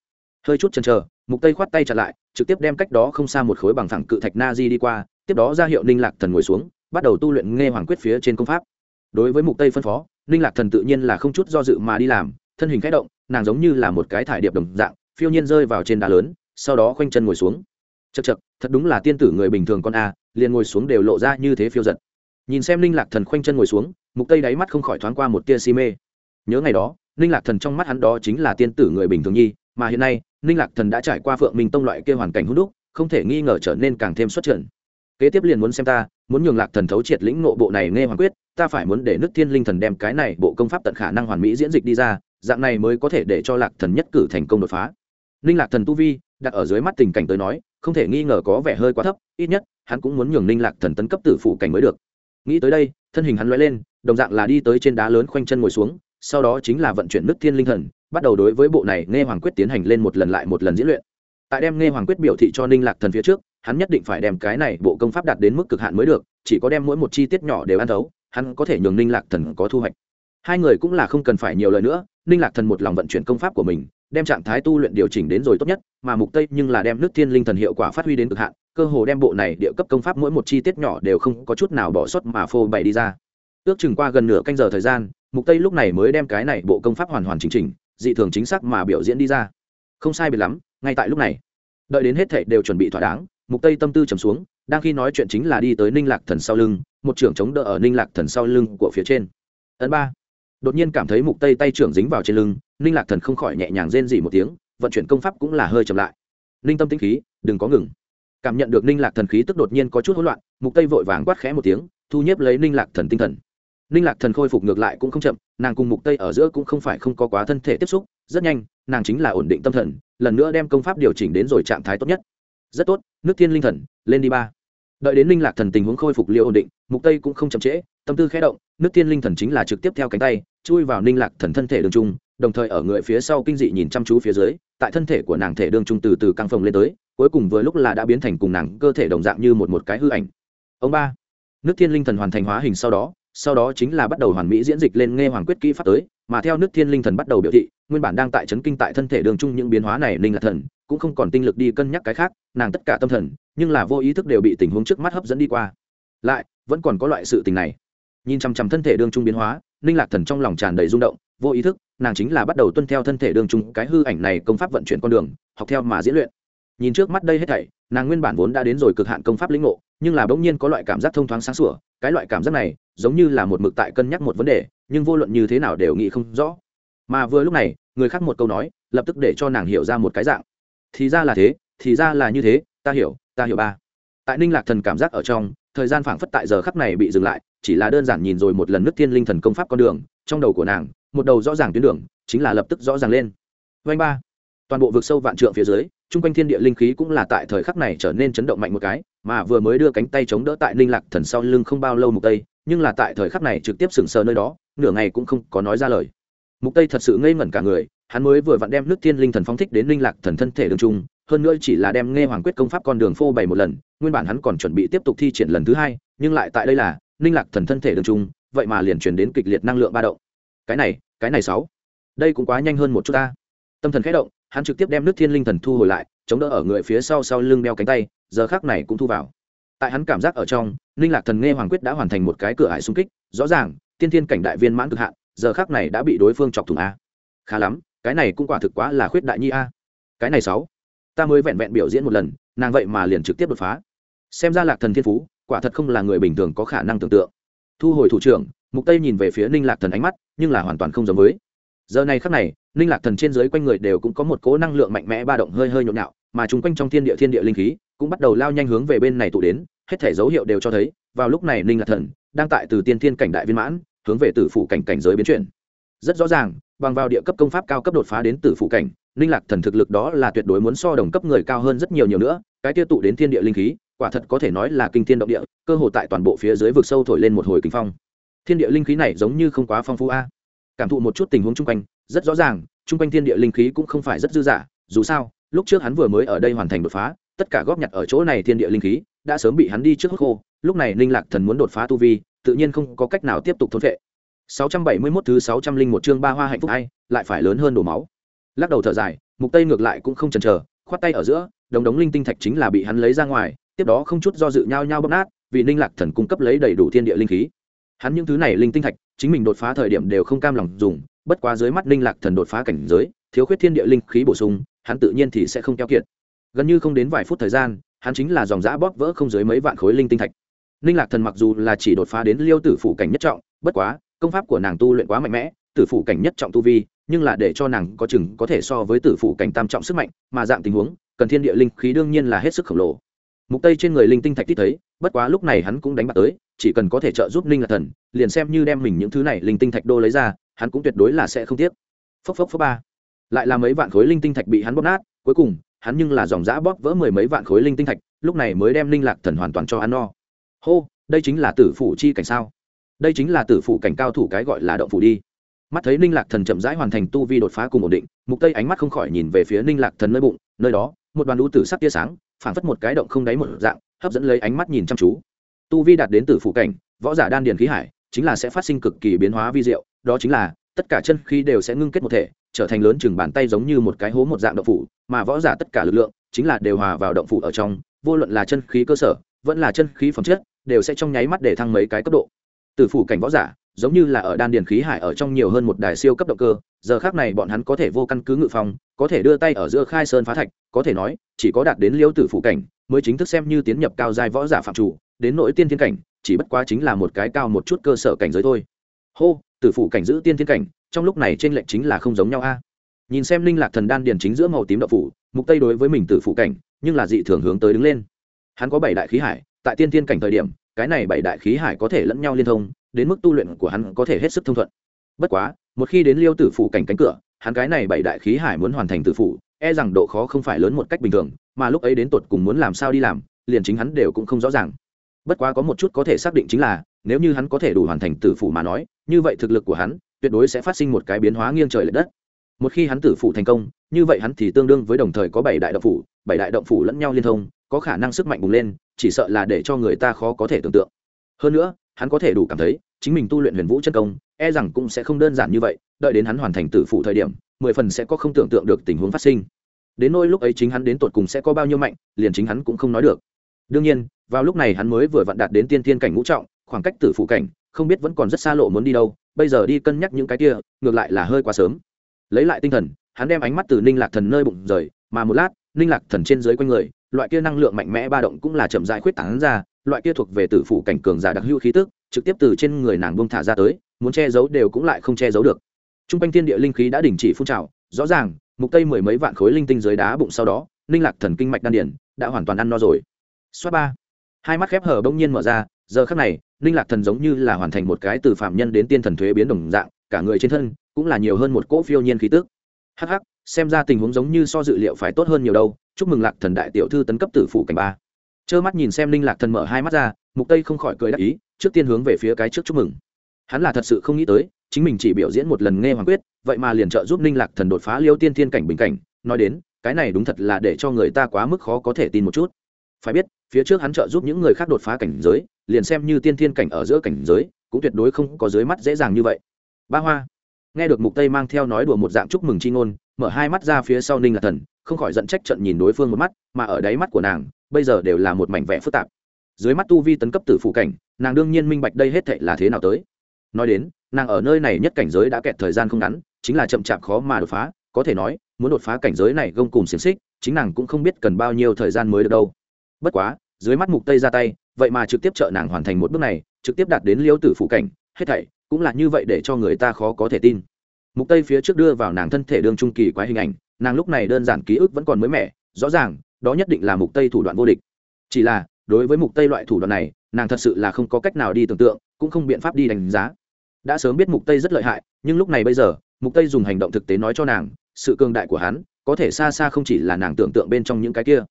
Speaker 1: Hơi chút chần chờ, mục tây khoát tay chặt lại, trực tiếp đem cách đó không xa một khối bằng thẳng cự thạch na di đi qua, tiếp đó ra hiệu ninh lạc thần ngồi xuống, bắt đầu tu luyện nghe hoàng quyết phía trên công pháp. Đối với mục tây phân phó, ninh lạc thần tự nhiên là không chút do dự mà đi làm, thân hình khẽ động, nàng giống như là một cái thải điệp đồng dạng, phiêu nhiên rơi vào trên đá lớn, sau đó khoanh chân ngồi xuống. Chật chật thật đúng là tiên tử người bình thường con a, liền ngồi xuống đều lộ ra như thế phiêu giật. Nhìn xem ninh lạc thần khoanh chân ngồi xuống mục tây đáy mắt không khỏi thoáng qua một tia si mê. Nhớ ngày đó, ninh lạc thần trong mắt hắn đó chính là tiên tử người bình thường nhi, mà hiện nay, ninh lạc thần đã trải qua phượng minh tông loại kia hoàn cảnh hút đúc, không thể nghi ngờ trở nên càng thêm xuất trận kế tiếp liền muốn xem ta, muốn nhường lạc thần thấu triệt lĩnh nộ bộ này nghe hoàn quyết, ta phải muốn để nước thiên linh thần đem cái này bộ công pháp tận khả năng hoàn mỹ diễn dịch đi ra, dạng này mới có thể để cho lạc thần nhất cử thành công đột phá. Ninh lạc thần tu vi, đặt ở dưới mắt tình cảnh tới nói, không thể nghi ngờ có vẻ hơi quá thấp, ít nhất, hắn cũng muốn nhường ninh lạc thần tấn cấp tử phụ cảnh mới được. Nghĩ tới đây, thân hình hắn loay lên đồng dạng là đi tới trên đá lớn khoanh chân ngồi xuống, sau đó chính là vận chuyển nước thiên linh thần, bắt đầu đối với bộ này nghe hoàng quyết tiến hành lên một lần lại một lần diễn luyện. Tại đem nghe hoàng quyết biểu thị cho ninh lạc thần phía trước, hắn nhất định phải đem cái này bộ công pháp đạt đến mức cực hạn mới được, chỉ có đem mỗi một chi tiết nhỏ đều ăn thấu, hắn có thể nhường ninh lạc thần có thu hoạch. Hai người cũng là không cần phải nhiều lời nữa, ninh lạc thần một lòng vận chuyển công pháp của mình, đem trạng thái tu luyện điều chỉnh đến rồi tốt nhất, mà mục tây nhưng là đem nước thiên linh thần hiệu quả phát huy đến cực hạn, cơ hồ đem bộ này địa cấp công pháp mỗi một chi tiết nhỏ đều không có chút nào bỏ sót mà phô bày đi ra ước chừng qua gần nửa canh giờ thời gian, mục tây lúc này mới đem cái này bộ công pháp hoàn hoàn chỉnh chỉnh, dị thường chính xác mà biểu diễn đi ra. Không sai biệt lắm, ngay tại lúc này. Đợi đến hết thệ đều chuẩn bị thỏa đáng, mục tây tâm tư trầm xuống, đang khi nói chuyện chính là đi tới ninh lạc thần sau lưng, một trưởng chống đỡ ở ninh lạc thần sau lưng của phía trên. Ấn ba. Đột nhiên cảm thấy mục tây tay trưởng dính vào trên lưng, ninh lạc thần không khỏi nhẹ nhàng rên dỉ một tiếng, vận chuyển công pháp cũng là hơi chậm lại. Ninh tâm tĩnh khí, đừng có ngừng. Cảm nhận được ninh lạc thần khí tức đột nhiên có chút hỗn loạn, mục tây vội vàng quát khẽ một tiếng, thu nhếp lấy ninh lạc thần tinh thần ninh lạc thần khôi phục ngược lại cũng không chậm, nàng cùng mục tây ở giữa cũng không phải không có quá thân thể tiếp xúc, rất nhanh, nàng chính là ổn định tâm thần, lần nữa đem công pháp điều chỉnh đến rồi trạng thái tốt nhất. Rất tốt, nước thiên linh thần, lên đi ba. Đợi đến ninh lạc thần tình huống khôi phục liệu ổn định, mục tây cũng không chậm trễ, tâm tư khẽ động, nước thiên linh thần chính là trực tiếp theo cánh tay, chui vào ninh lạc thần thân thể đường trung, đồng thời ở người phía sau kinh dị nhìn chăm chú phía dưới, tại thân thể của nàng thể đường trung từ từ căng phồng lên tới, cuối cùng vừa lúc là đã biến thành cùng nàng cơ thể đồng dạng như một một cái hư ảnh. Ông ba, nước thiên linh thần hoàn thành hóa hình sau đó sau đó chính là bắt đầu hoàn mỹ diễn dịch lên nghe hoàng quyết kỹ pháp tới, mà theo nước thiên linh thần bắt đầu biểu thị, nguyên bản đang tại chấn kinh tại thân thể đường chung những biến hóa này linh lạc thần cũng không còn tinh lực đi cân nhắc cái khác, nàng tất cả tâm thần, nhưng là vô ý thức đều bị tình huống trước mắt hấp dẫn đi qua. Lại, vẫn còn có loại sự tình này. Nhìn chằm chằm thân thể đường chung biến hóa linh lạc thần trong lòng tràn đầy rung động, vô ý thức, nàng chính là bắt đầu tuân theo thân thể đường chung cái hư ảnh này công pháp vận chuyển con đường, học theo mà diễn luyện. Nhìn trước mắt đây hết thảy, nàng nguyên bản vốn đã đến rồi cực hạn công pháp lĩnh ngộ nhưng là bỗng nhiên có loại cảm giác thông thoáng sáng sủa, cái loại cảm giác này giống như là một mực tại cân nhắc một vấn đề, nhưng vô luận như thế nào đều nghĩ không rõ. Mà vừa lúc này, người khác một câu nói, lập tức để cho nàng hiểu ra một cái dạng. Thì ra là thế, thì ra là như thế, ta hiểu ta hiểu ba. Tại ninh lạc thần cảm giác ở trong, thời gian phảng phất tại giờ khắc này bị dừng lại, chỉ là đơn giản nhìn rồi một lần nước thiên linh thần công pháp con đường, trong đầu của nàng, một đầu rõ ràng tuyến đường, chính là lập tức rõ ràng lên. Vanh ba toàn bộ vực sâu vạn trượng phía dưới, chung quanh thiên địa linh khí cũng là tại thời khắc này trở nên chấn động mạnh một cái, mà vừa mới đưa cánh tay chống đỡ tại ninh lạc thần sau lưng không bao lâu mục tây, nhưng là tại thời khắc này trực tiếp sừng sờ nơi đó, nửa ngày cũng không có nói ra lời. Mục tây thật sự ngây ngẩn cả người, hắn mới vừa vặn đem nước thiên linh thần phóng thích đến ninh lạc thần thân thể đường trung, hơn nữa chỉ là đem nghe hoàng quyết công pháp con đường phô bày một lần, nguyên bản hắn còn chuẩn bị tiếp tục thi triển lần thứ hai, nhưng lại tại đây là, ninh lạc thần thân thể đường trung, vậy mà liền chuyển đến kịch liệt năng lượng ba động. Cái này cái này sáu, đây cũng quá nhanh hơn một chút ta. Tâm thần khẽ động hắn trực tiếp đem nước thiên linh thần thu hồi lại, chống đỡ ở người phía sau sau lưng đeo cánh tay, giờ khác này cũng thu vào. Tại hắn cảm giác ở trong, ninh lạc thần nghe hoàng quyết đã hoàn thành một cái cửa hải xung kích, rõ ràng, tiên thiên cảnh đại viên mãn cực hạn, giờ khác này đã bị đối phương chọc thủng a. Khá lắm, cái này cũng quả thực quá là khuyết đại nhi a. Cái này sáu, ta mới vẹn vẹn biểu diễn một lần, nàng vậy mà liền trực tiếp đột phá. Xem ra lạc thần thiên phú, quả thật không là người bình thường có khả năng tưởng tượng. Thu hồi thủ trưởng, mục tây nhìn về phía ninh lạc thần ánh mắt, nhưng là hoàn toàn không giống với giờ này khắc này, ninh lạc thần trên dưới quanh người đều cũng có một cố năng lượng mạnh mẽ ba động hơi hơi nhộn nhạo, mà chung quanh trong thiên địa thiên địa linh khí cũng bắt đầu lao nhanh hướng về bên này tụ đến, hết thể dấu hiệu đều cho thấy, vào lúc này ninh lạc thần đang tại từ tiên thiên cảnh đại viên mãn, hướng về tử phủ cảnh cảnh giới biến chuyển. Rất rõ ràng, bằng vào địa cấp công pháp cao cấp đột phá đến tử phủ cảnh, ninh lạc thần thực lực đó là tuyệt đối muốn so đồng cấp người cao hơn rất nhiều nhiều nữa, cái tiêu tụ đến thiên địa linh khí, quả thật có thể nói là kinh thiên động địa, cơ hồ tại toàn bộ phía dưới vực sâu thổi lên một hồi kinh phong. Thiên địa linh khí này giống như không quá phong phú a cảm thụ một chút tình huống chung quanh, rất rõ ràng, chung quanh thiên địa linh khí cũng không phải rất dư dả, dù sao, lúc trước hắn vừa mới ở đây hoàn thành đột phá, tất cả góp nhặt ở chỗ này thiên địa linh khí, đã sớm bị hắn đi trước hốc khô, lúc này ninh lạc thần muốn đột phá tu vi, tự nhiên không có cách nào tiếp tục thốn vệ. 671 thứ 601 chương ba hoa hạnh phúc ai lại phải lớn hơn đổ máu. Lắc đầu thở dài, mục tây ngược lại cũng không chần chờ, khoát tay ở giữa, đống đống linh tinh thạch chính là bị hắn lấy ra ngoài, tiếp đó không chút do dự nhau nhau bóp nát, vì ninh lạc thần cung cấp lấy đầy đủ thiên địa linh khí hắn những thứ này linh tinh thạch, chính mình đột phá thời điểm đều không cam lòng dùng, bất quá dưới mắt linh lạc thần đột phá cảnh giới, thiếu khuyết thiên địa linh khí bổ sung, hắn tự nhiên thì sẽ không keo kiệt. Gần như không đến vài phút thời gian, hắn chính là dòng giã bóp vỡ không dưới mấy vạn khối linh tinh thạch. Ninh lạc thần mặc dù là chỉ đột phá đến liêu tử phủ cảnh nhất trọng, bất quá, công pháp của nàng tu luyện quá mạnh mẽ, tử phủ cảnh nhất trọng tu vi, nhưng là để cho nàng có chừng có thể so với tử phủ cảnh tam trọng sức mạnh, mà dạng tình huống, cần thiên địa linh khí đương nhiên là hết sức khổng lồ. Mục tây trên người linh tinh thạch tít thấy bất quá lúc này hắn cũng đánh bạc tới, chỉ cần có thể trợ giúp ninh lạc thần, liền xem như đem mình những thứ này linh tinh thạch đô lấy ra, hắn cũng tuyệt đối là sẽ không tiếc. Phốc phốc phốc ba. Lại là mấy vạn khối linh tinh thạch bị hắn bóp nát, cuối cùng, hắn nhưng là dòng giã bóp vỡ mười mấy vạn khối linh tinh thạch, lúc này mới đem linh lạc thần hoàn toàn cho hắn no. Hô, đây chính là tử phủ chi cảnh sao? Đây chính là tử phủ cảnh cao thủ cái gọi là động phủ đi. Mắt thấy ninh lạc thần chậm rãi hoàn thành tu vi đột phá cùng ổn định, mục tây ánh mắt không khỏi nhìn về phía ninh lạc thần nơi bụng, nơi đó, một đoàn lũ tử sắc tia sáng phảng phất một cái động không đáy một dạng, hấp dẫn lấy ánh mắt nhìn chăm chú. Tu vi đạt đến tử phủ cảnh, võ giả đan điền khí hải, chính là sẽ phát sinh cực kỳ biến hóa vi diệu, đó chính là, tất cả chân khí đều sẽ ngưng kết một thể, trở thành lớn chừng bàn tay giống như một cái hố một dạng động phủ, mà võ giả tất cả lực lượng, chính là đều hòa vào động phủ ở trong, vô luận là chân khí cơ sở, vẫn là chân khí phẩm chất, đều sẽ trong nháy mắt để thăng mấy cái cấp độ. Tử phủ cảnh võ giả giống như là ở đan điền khí hải ở trong nhiều hơn một đài siêu cấp động cơ, giờ khác này bọn hắn có thể vô căn cứ ngự phòng có thể đưa tay ở giữa khai sơn phá thạch, có thể nói, chỉ có đạt đến liêu tử phủ cảnh, mới chính thức xem như tiến nhập cao giai võ giả phạm chủ, đến nỗi tiên thiên cảnh, chỉ bất quá chính là một cái cao một chút cơ sở cảnh giới thôi. Hô, tử phủ cảnh giữ tiên thiên cảnh, trong lúc này trên lệnh chính là không giống nhau a. Nhìn xem linh lạc thần đan điền chính giữa màu tím đậu phủ, mục tây đối với mình tử phủ cảnh, nhưng là dị thường hướng tới đứng lên. Hắn có bảy đại khí hải, tại tiên thiên cảnh thời điểm, cái này bảy đại khí hải có thể lẫn nhau liên thông đến mức tu luyện của hắn có thể hết sức thông thuận. Bất quá, một khi đến liêu tử phủ cảnh cánh cửa, hắn cái này bảy đại khí hải muốn hoàn thành tử phủ e rằng độ khó không phải lớn một cách bình thường, mà lúc ấy đến tột cùng muốn làm sao đi làm, liền chính hắn đều cũng không rõ ràng. Bất quá có một chút có thể xác định chính là, nếu như hắn có thể đủ hoàn thành tử phủ mà nói, như vậy thực lực của hắn tuyệt đối sẽ phát sinh một cái biến hóa nghiêng trời l ệ đất. Một khi hắn tử phủ thành công, như vậy hắn thì tương đương với đồng thời có bảy đại động phủ, bảy đại động phủ lẫn nhau liên thông, có khả năng sức mạnh bùng lên, chỉ sợ là để cho người ta khó có thể tưởng tượng. Hơn nữa hắn có thể đủ cảm thấy, chính mình tu luyện huyền vũ chân công e rằng cũng sẽ không đơn giản như vậy, đợi đến hắn hoàn thành tử phụ thời điểm, mười phần sẽ có không tưởng tượng được tình huống phát sinh. Đến nôi lúc ấy chính hắn đến tột cùng sẽ có bao nhiêu mạnh, liền chính hắn cũng không nói được. Đương nhiên, vào lúc này hắn mới vừa vặn đạt đến tiên thiên cảnh ngũ trọng, khoảng cách tử phụ cảnh, không biết vẫn còn rất xa lộ muốn đi đâu, bây giờ đi cân nhắc những cái kia, ngược lại là hơi quá sớm. Lấy lại tinh thần, hắn đem ánh mắt từ ninh lạc thần nơi bụng rời, mà một lát, ninh lạc thần trên dưới quanh người, loại kia năng lượng mạnh mẽ ba động cũng là chậm dại khuyết tảng ra loại kia thuộc về tử phủ cảnh cường giả đặc hữu khí tức, trực tiếp từ trên người nàng bông thả ra tới, muốn che giấu đều cũng lại không che giấu được. T r u n g quanh thiên địa linh khí đã đình chỉ phun trào, rõ ràng, mục tây mười mấy vạn khối linh tinh dưới đá bụng sau đó, ninh lạc thần kinh mạch đan điển đã hoàn toàn ăn no rồi. Xoát ba. Hai mắt khép hở bỗng nhiên mở ra, giờ khắc này, ninh lạc thần giống như là hoàn thành một cái từ phạm nhân đến tiên thần thuế biến đồng dạng, cả người trên thân cũng là nhiều hơn một cỗ phiêu nhiên khí tức. Hắc hắc, xem ra tình huống giống như so dự liệu phải tốt hơn nhiều đâu. Chúc mừng lạc thần đại tiểu thư tấn cấp tử phủ cảnh ba trơ mắt nhìn xem ninh lạc thần mở hai mắt ra, mục tây không khỏi cười đắc ý, trước tiên hướng về phía cái trước chúc mừng. Hắn là thật sự không nghĩ tới, chính mình chỉ biểu diễn một lần nghe hoàng quyết, vậy mà liền trợ giúp ninh lạc thần đột phá liêu tiên thiên cảnh bình cảnh. Nói đến, cái này đúng thật là để cho người ta quá mức khó có thể tin một chút. Phải biết, phía trước hắn trợ giúp những người khác đột phá cảnh giới, liền xem như tiên thiên cảnh ở giữa cảnh giới, cũng tuyệt đối không có dưới mắt dễ dàng như vậy. Ba hoa. Nghe được mục tây mang theo nói đùa một dạng chúc mừng chi ngôn, mở hai mắt ra phía sau ninh lạc thần, không khỏi giận trách trận nhìn đối phương một mắt, mà ở đáy mắt của nàng bây giờ đều là một mảnh vẽ phức tạp. Dưới mắt tu vi tấn cấp tử phụ cảnh, nàng đương nhiên minh bạch đây hết thệ là thế nào tới. Nói đến, nàng ở nơi này nhất cảnh giới đã kẹt thời gian không ngắn, chính là chậm chạp khó mà đột phá, có thể nói, muốn đột phá cảnh giới này gông cùng xiềng xích, chính nàng cũng không biết cần bao nhiêu thời gian mới được đâu. Bất quá, dưới mắt mục tây ra tay, vậy mà trực tiếp trợ nàng hoàn thành một bước này, trực tiếp đạt đến liêu tử phụ cảnh, hết thảy cũng là như vậy để cho người ta khó có thể tin. Mục tây phía trước đưa vào nàng thân thể đương trung kỳ quái hình ảnh, nàng lúc này đơn giản ký ức vẫn còn mới mẻ, rõ ràng đó nhất định là mục tây thủ đoạn vô địch. Chỉ là, đối với mục tây loại thủ đoạn này, nàng thật sự là không có cách nào đi tưởng tượng, cũng không biện pháp đi đánh giá. Đã sớm biết mục tây rất lợi hại, nhưng lúc này bây giờ, mục tây dùng hành động thực tế nói cho nàng, sự cường đại của hắn, có thể xa xa không chỉ là nàng tưởng tượng bên trong những cái kia.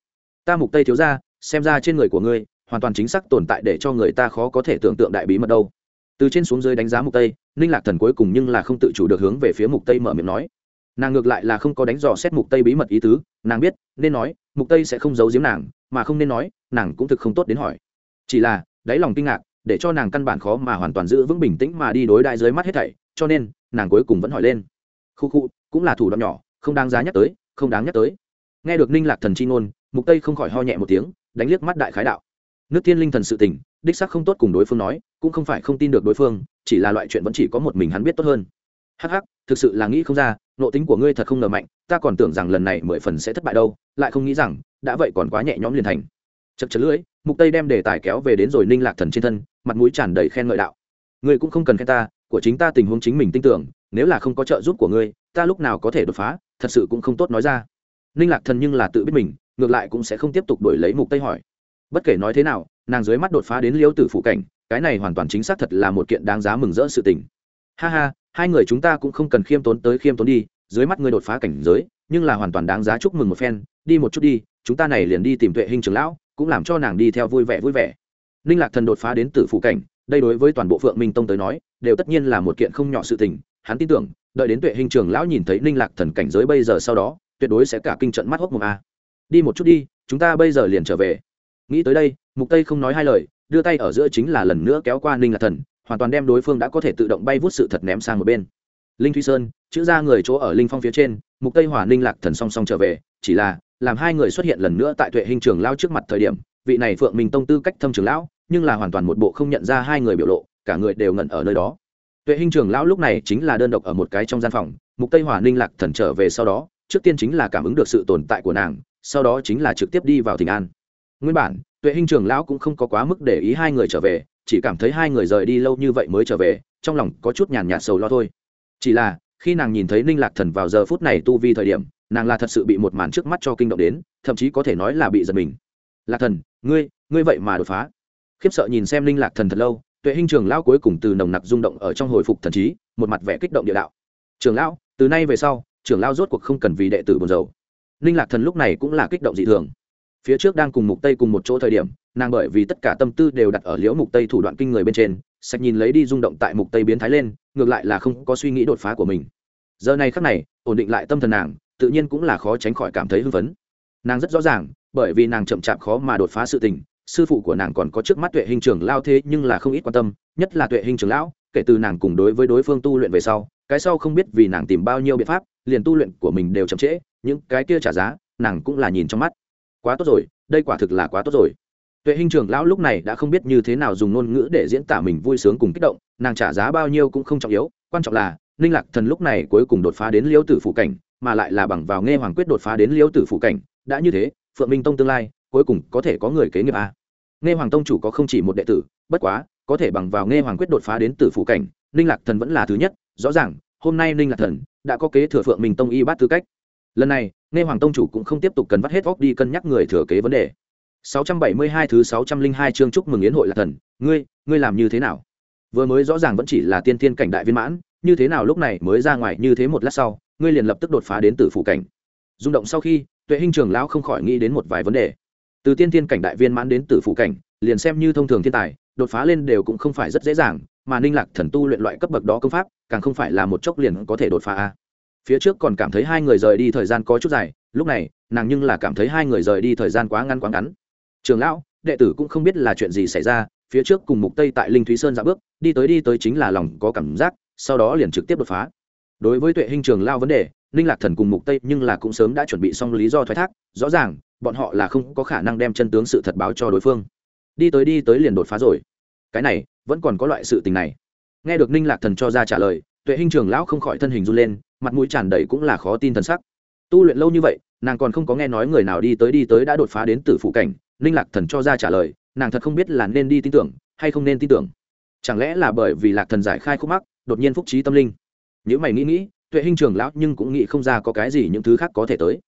Speaker 1: Ta mục tây thiếu ra xem ra trên người của ngươi, hoàn toàn chính xác tồn tại để cho người ta khó có thể tưởng tượng đại bí mật đâu. Từ trên xuống dưới đánh giá mục tây, ninh lạc thần cuối cùng nhưng là không tự chủ được hướng về phía mục tây mở miệng nói nàng ngược lại là không có đánh dò xét mục tây bí mật ý tứ, nàng biết, nên nói, mục tây sẽ không giấu giếm nàng, mà không nên nói, nàng cũng thực không tốt đến hỏi. Chỉ là, đáy lòng kinh ngạc, để cho nàng căn bản khó mà hoàn toàn giữ vững bình tĩnh mà đi đối đại dưới mắt hết thảy, cho nên, nàng cuối cùng vẫn hỏi lên. Khu khu, cũng là thủ đoạn nhỏ, không đáng giá nhắc tới, không đáng nhắc tới. Nghe được ninh lạc thần chi ngôn, mục tây không khỏi ho nhẹ một tiếng, đánh liếc mắt đại khái đạo. Nước thiên linh thần sự tình, đích xác không tốt cùng đối phương nói, cũng không phải không tin được đối phương, chỉ là loại chuyện vẫn chỉ có một mình hắn biết tốt hơn. Hắc hắc, thực sự là nghĩ không ra nộ tính của ngươi thật không ngờ mạnh, ta còn tưởng rằng lần này mười phần sẽ thất bại đâu, lại không nghĩ rằng, đã vậy còn quá nhẹ nhõm liền thành. Chật chật lưỡi, mục tây đem đề tài kéo về đến rồi ninh lạc thần trên thân, mặt mũi tràn đầy khen ngợi đạo. Ngươi cũng không cần khen ta, của chính ta tình huống chính mình tin tưởng, nếu là không có trợ giúp của ngươi, ta lúc nào có thể đột phá, thật sự cũng không tốt nói ra. Ninh lạc thần nhưng là tự biết mình, ngược lại cũng sẽ không tiếp tục đổi lấy mục tây hỏi. Bất kể nói thế nào, nàng dưới mắt đột phá đến liêu tử phụ cảnh, cái này hoàn toàn chính xác thật là một kiện đáng giá mừng rỡ sự tình ha ha, hai người chúng ta cũng không cần khiêm tốn tới khiêm tốn đi, dưới mắt ngươi đột phá cảnh giới, nhưng là hoàn toàn đáng giá chúc mừng một phen, đi một chút đi, chúng ta này liền đi tìm tuệ hình trưởng lão, cũng làm cho nàng đi theo vui vẻ vui vẻ. Ninh lạc thần đột phá đến tử phụ cảnh, đây đối với toàn bộ phượng minh tông tới nói, đều tất nhiên là một kiện không nhỏ sự tình, hắn tin tưởng, đợi đến tuệ hình trưởng lão nhìn thấy ninh lạc thần cảnh giới bây giờ sau đó, tuyệt đối sẽ cả kinh trận mắt hốc một a. Đi một chút đi, chúng ta bây giờ liền trở về. Nghĩ tới đây, mục tây không nói hai lời, đưa tay ở giữa chính là lần nữa kéo qua ninh lạc thần hoàn toàn đem đối phương đã có thể tự động bay vút sự thật ném sang một bên. Linh thúy sơn, chữ ra người chỗ ở linh phong phía trên, mục tây hòa ninh lạc thần song song trở về, chỉ là, làm hai người xuất hiện lần nữa tại tuệ hình trường lao trước mặt thời điểm, vị này phượng minh tông tư cách thâm trường lão, nhưng là hoàn toàn một bộ không nhận ra hai người biểu lộ, cả người đều ngẩn ở nơi đó. Tuệ hình trường lão lúc này chính là đơn độc ở một cái trong gian phòng, mục tây hòa ninh lạc thần trở về sau đó, trước tiên chính là cảm ứng được sự tồn tại của nàng, sau đó chính là trực tiếp đi vào thỉnh an. Nguyên bản, tuệ hình trường lão cũng không có quá mức để ý hai người trở về chỉ cảm thấy hai người rời đi lâu như vậy mới trở về, trong lòng có chút nhàn nhạt sầu lo thôi. Chỉ là, khi nàng nhìn thấy ninh lạc thần vào giờ phút này tu vi thời điểm, nàng là thật sự bị một màn trước mắt cho kinh động đến, thậm chí có thể nói là bị giật mình. Lạc thần, ngươi ngươi vậy mà đột phá. Khiếp sợ nhìn xem ninh lạc thần thật lâu, tuệ hình trường lão cuối cùng từ nồng nặc rung động ở trong hồi phục thần trí, một mặt vẻ kích động địa đạo. Trường lão, từ nay về sau, Trường lão rốt cuộc không cần vì đệ tử buồn rầu. Ninh lạc thần lúc này cũng là kích động dị thường phía trước đang cùng mục tây cùng một chỗ thời điểm, nàng bởi vì tất cả tâm tư đều đặt ở liễu mục tây thủ đoạn kinh người bên trên, sạch nhìn lấy đi rung động tại mục tây biến thái lên, ngược lại là không có suy nghĩ đột phá của mình. Giờ này khắc này, ổn định lại tâm thần nàng, tự nhiên cũng là khó tránh khỏi cảm thấy hưng phấn. Nàng rất rõ ràng, bởi vì nàng chậm chạp khó mà đột phá sự tình, sư phụ của nàng còn có trước mắt tuệ hình trưởng lao thế nhưng là không ít quan tâm, nhất là tuệ hình trưởng lão, kể từ nàng cùng đối với đối phương tu luyện về sau, cái sau không biết vì nàng tìm bao nhiêu biện pháp, liền tu luyện của mình đều chậm trễ, những cái kia trả giá, nàng cũng là nhìn trong mắt quá tốt rồi, đây quả thực là quá tốt rồi. Tuệ hình trưởng lão lúc này đã không biết như thế nào dùng ngôn ngữ để diễn tả mình vui sướng cùng kích động, nàng trả giá bao nhiêu cũng không trọng yếu, quan trọng là, ninh lạc thần lúc này cuối cùng đột phá đến liễu tử phụ cảnh, mà lại là bằng vào nghe hoàng quyết đột phá đến liễu tử phụ cảnh, đã như thế, phượng minh tông tương lai, cuối cùng có thể có người kế nghiệp a nghe hoàng tông chủ có không chỉ một đệ tử, bất quá, có thể bằng vào nghe hoàng quyết đột phá đến tử phụ cảnh, ninh lạc thần vẫn là thứ nhất, rõ ràng, hôm nay ninh lạc thần đã có kế thừa phượng minh tông y bát tư cách lần này, nghe hoàng tông chủ cũng không tiếp tục cần vắt hết óc đi cân nhắc người thừa kế vấn đề. 672 thứ 602 chương chúc mừng yến hội là thần. Ngươi ngươi làm như thế nào? Vừa mới rõ ràng vẫn chỉ là tiên tiên cảnh đại viên mãn, như thế nào lúc này mới ra ngoài như thế một lát sau, ngươi liền lập tức đột phá đến tử phủ cảnh. Rung động sau khi, tuệ hình trường lão không khỏi nghĩ đến một vài vấn đề. Từ tiên tiên cảnh đại viên mãn đến tử phủ cảnh, liền xem như thông thường thiên tài, đột phá lên đều cũng không phải rất dễ dàng, mà ninh lạc thần tu luyện loại cấp bậc đó công pháp, càng không phải là một chốc liền có thể đột phá a phía trước còn cảm thấy hai người rời đi thời gian có chút dài, lúc này, nàng nhưng là cảm thấy hai người rời đi thời gian quá ngắn quá ngắn. Trường lão, đệ tử cũng không biết là chuyện gì xảy ra, phía trước cùng mục tây tại linh thúy sơn dạ bước, đi tới đi tới chính là lòng có cảm giác, sau đó liền trực tiếp đột phá. Đối với tuệ hình trường lao vấn đề, ninh lạc thần cùng mục tây nhưng là cũng sớm đã chuẩn bị xong lý do thoái thác, rõ ràng, bọn họ là không có khả năng đem chân tướng sự thật báo cho đối phương. Đi tới đi tới liền đột phá rồi. Cái này, vẫn còn có loại sự tình này. Nghe được ninh lạc thần cho ra trả lời, tuệ hình trường lão không khỏi thân hình run lên mặt mũi tràn đầy cũng là khó tin thần sắc. Tu luyện lâu như vậy, nàng còn không có nghe nói người nào đi tới đi tới đã đột phá đến tử phụ cảnh, ninh lạc thần cho ra trả lời, nàng thật không biết là nên đi tin tưởng, hay không nên tin tưởng. Chẳng lẽ là bởi vì lạc thần giải khai khúc mắc, đột nhiên phúc trí tâm linh? Nếu mày nghĩ nghĩ, tuệ hình trường lão nhưng cũng nghĩ không ra có cái gì những thứ khác có thể tới.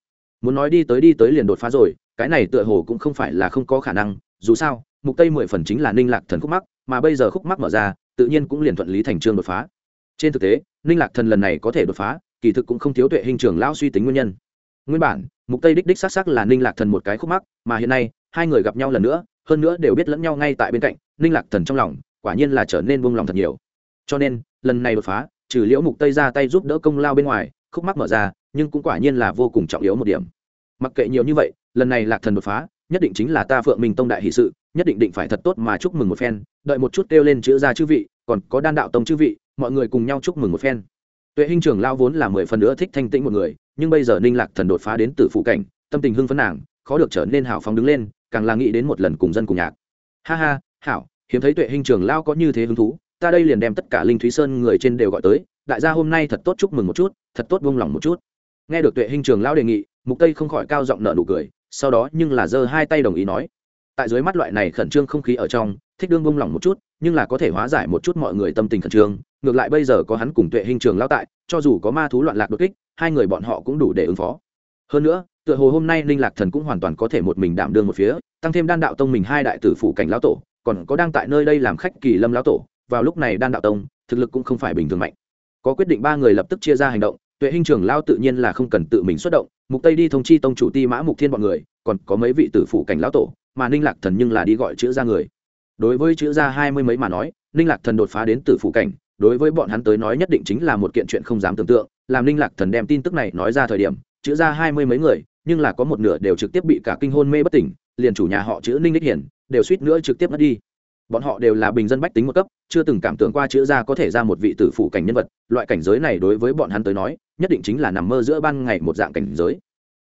Speaker 1: Muốn nói đi tới đi tới liền đột phá rồi, cái này tựa hồ cũng không phải là không có khả năng, dù sao, mục tây mười phần chính là ninh lạc thần khúc mắc, mà bây giờ khúc mắc mở ra, tự nhiên cũng liền thuận lý thành trương đột phá. Trên thực tế, ninh lạc thần lần này có thể đột phá kỳ thực cũng không thiếu tuệ hình trưởng lão suy tính nguyên nhân. Nguyên bản, mục tây đích đích xác xác là ninh lạc thần một cái khúc mắc, mà hiện nay, hai người gặp nhau lần nữa, hơn nữa đều biết lẫn nhau ngay tại bên cạnh, ninh lạc thần trong lòng, quả nhiên là trở nên buông lòng thật nhiều. Cho nên, lần này đột phá, trừ liễu mục tây ra tay giúp đỡ công lao bên ngoài, khúc mắc mở ra, nhưng cũng quả nhiên là vô cùng trọng yếu một điểm. Mặc kệ nhiều như vậy, lần này lạc thần đột phá, nhất định chính là ta phượng minh tông đại hỷ sự, nhất định định phải thật tốt mà chúc mừng một phen, đợi một chút kêu lên chữ ra chư vị, còn có đan đạo tông chư vị, mọi người cùng nhau chúc mừng một phen tuệ hình trưởng lao vốn là mười phần nữa thích thanh tĩnh một người, nhưng bây giờ ninh lạc thần đột phá đến từ phụ cảnh, tâm tình hưng phấn nàng, khó được trở nên hào phóng đứng lên, càng là nghĩ đến một lần cùng dân cùng nhạc. Ha ha, hảo, hiếm thấy tuệ hình trường lao có như thế hứng thú, ta đây liền đem tất cả linh thúy sơn người trên đều gọi tới, đại gia hôm nay thật tốt chúc mừng một chút, thật tốt buông lòng một chút. Nghe được tuệ hình trường Lão đề nghị, mục tây không khỏi cao giọng nợ nụ cười, sau đó nhưng là giơ hai tay đồng ý nói, tại dưới mắt loại này khẩn trương không khí ở trong, thích đương buông lòng một chút, nhưng là có thể hóa giải một chút mọi người tâm tình khẩn trương ngược lại bây giờ có hắn cùng tuệ hình trường lao tại, cho dù có ma thú loạn lạc đột kích, hai người bọn họ cũng đủ để ứng phó. Hơn nữa, tựa hồ hôm nay ninh lạc thần cũng hoàn toàn có thể một mình đảm đương một phía, tăng thêm đan đạo tông mình hai đại tử phủ cảnh lão tổ, còn có đang tại nơi đây làm khách kỳ lâm lão tổ, vào lúc này đan đạo tông, thực lực cũng không phải bình thường mạnh. Có quyết định ba người lập tức chia ra hành động, tuệ hình trưởng lao tự nhiên là không cần tự mình xuất động, mục tây đi thông chi tông chủ ti mã mục thiên bọn người, còn có mấy vị tử phủ cảnh lão tổ, mà ninh lạc thần nhưng là đi gọi chữ ra người. Đối với chữ ra hai mươi mấy mà nói, ninh lạc thần đột phá đến tử phủ cảnh đối với bọn hắn tới nói nhất định chính là một kiện chuyện không dám tưởng tượng, làm linh lạc thần đem tin tức này nói ra thời điểm, chữ ra hai mươi mấy người, nhưng là có một nửa đều trực tiếp bị cả kinh hôn mê bất tỉnh, liền chủ nhà họ chữ ninh đích hiển, đều suýt nữa trực tiếp mất đi. Bọn họ đều là bình dân bách tính một cấp, chưa từng cảm tưởng qua chữ ra có thể ra một vị tử phụ cảnh nhân vật, loại cảnh giới này đối với bọn hắn tới nói, nhất định chính là nằm mơ giữa ban ngày một dạng cảnh giới.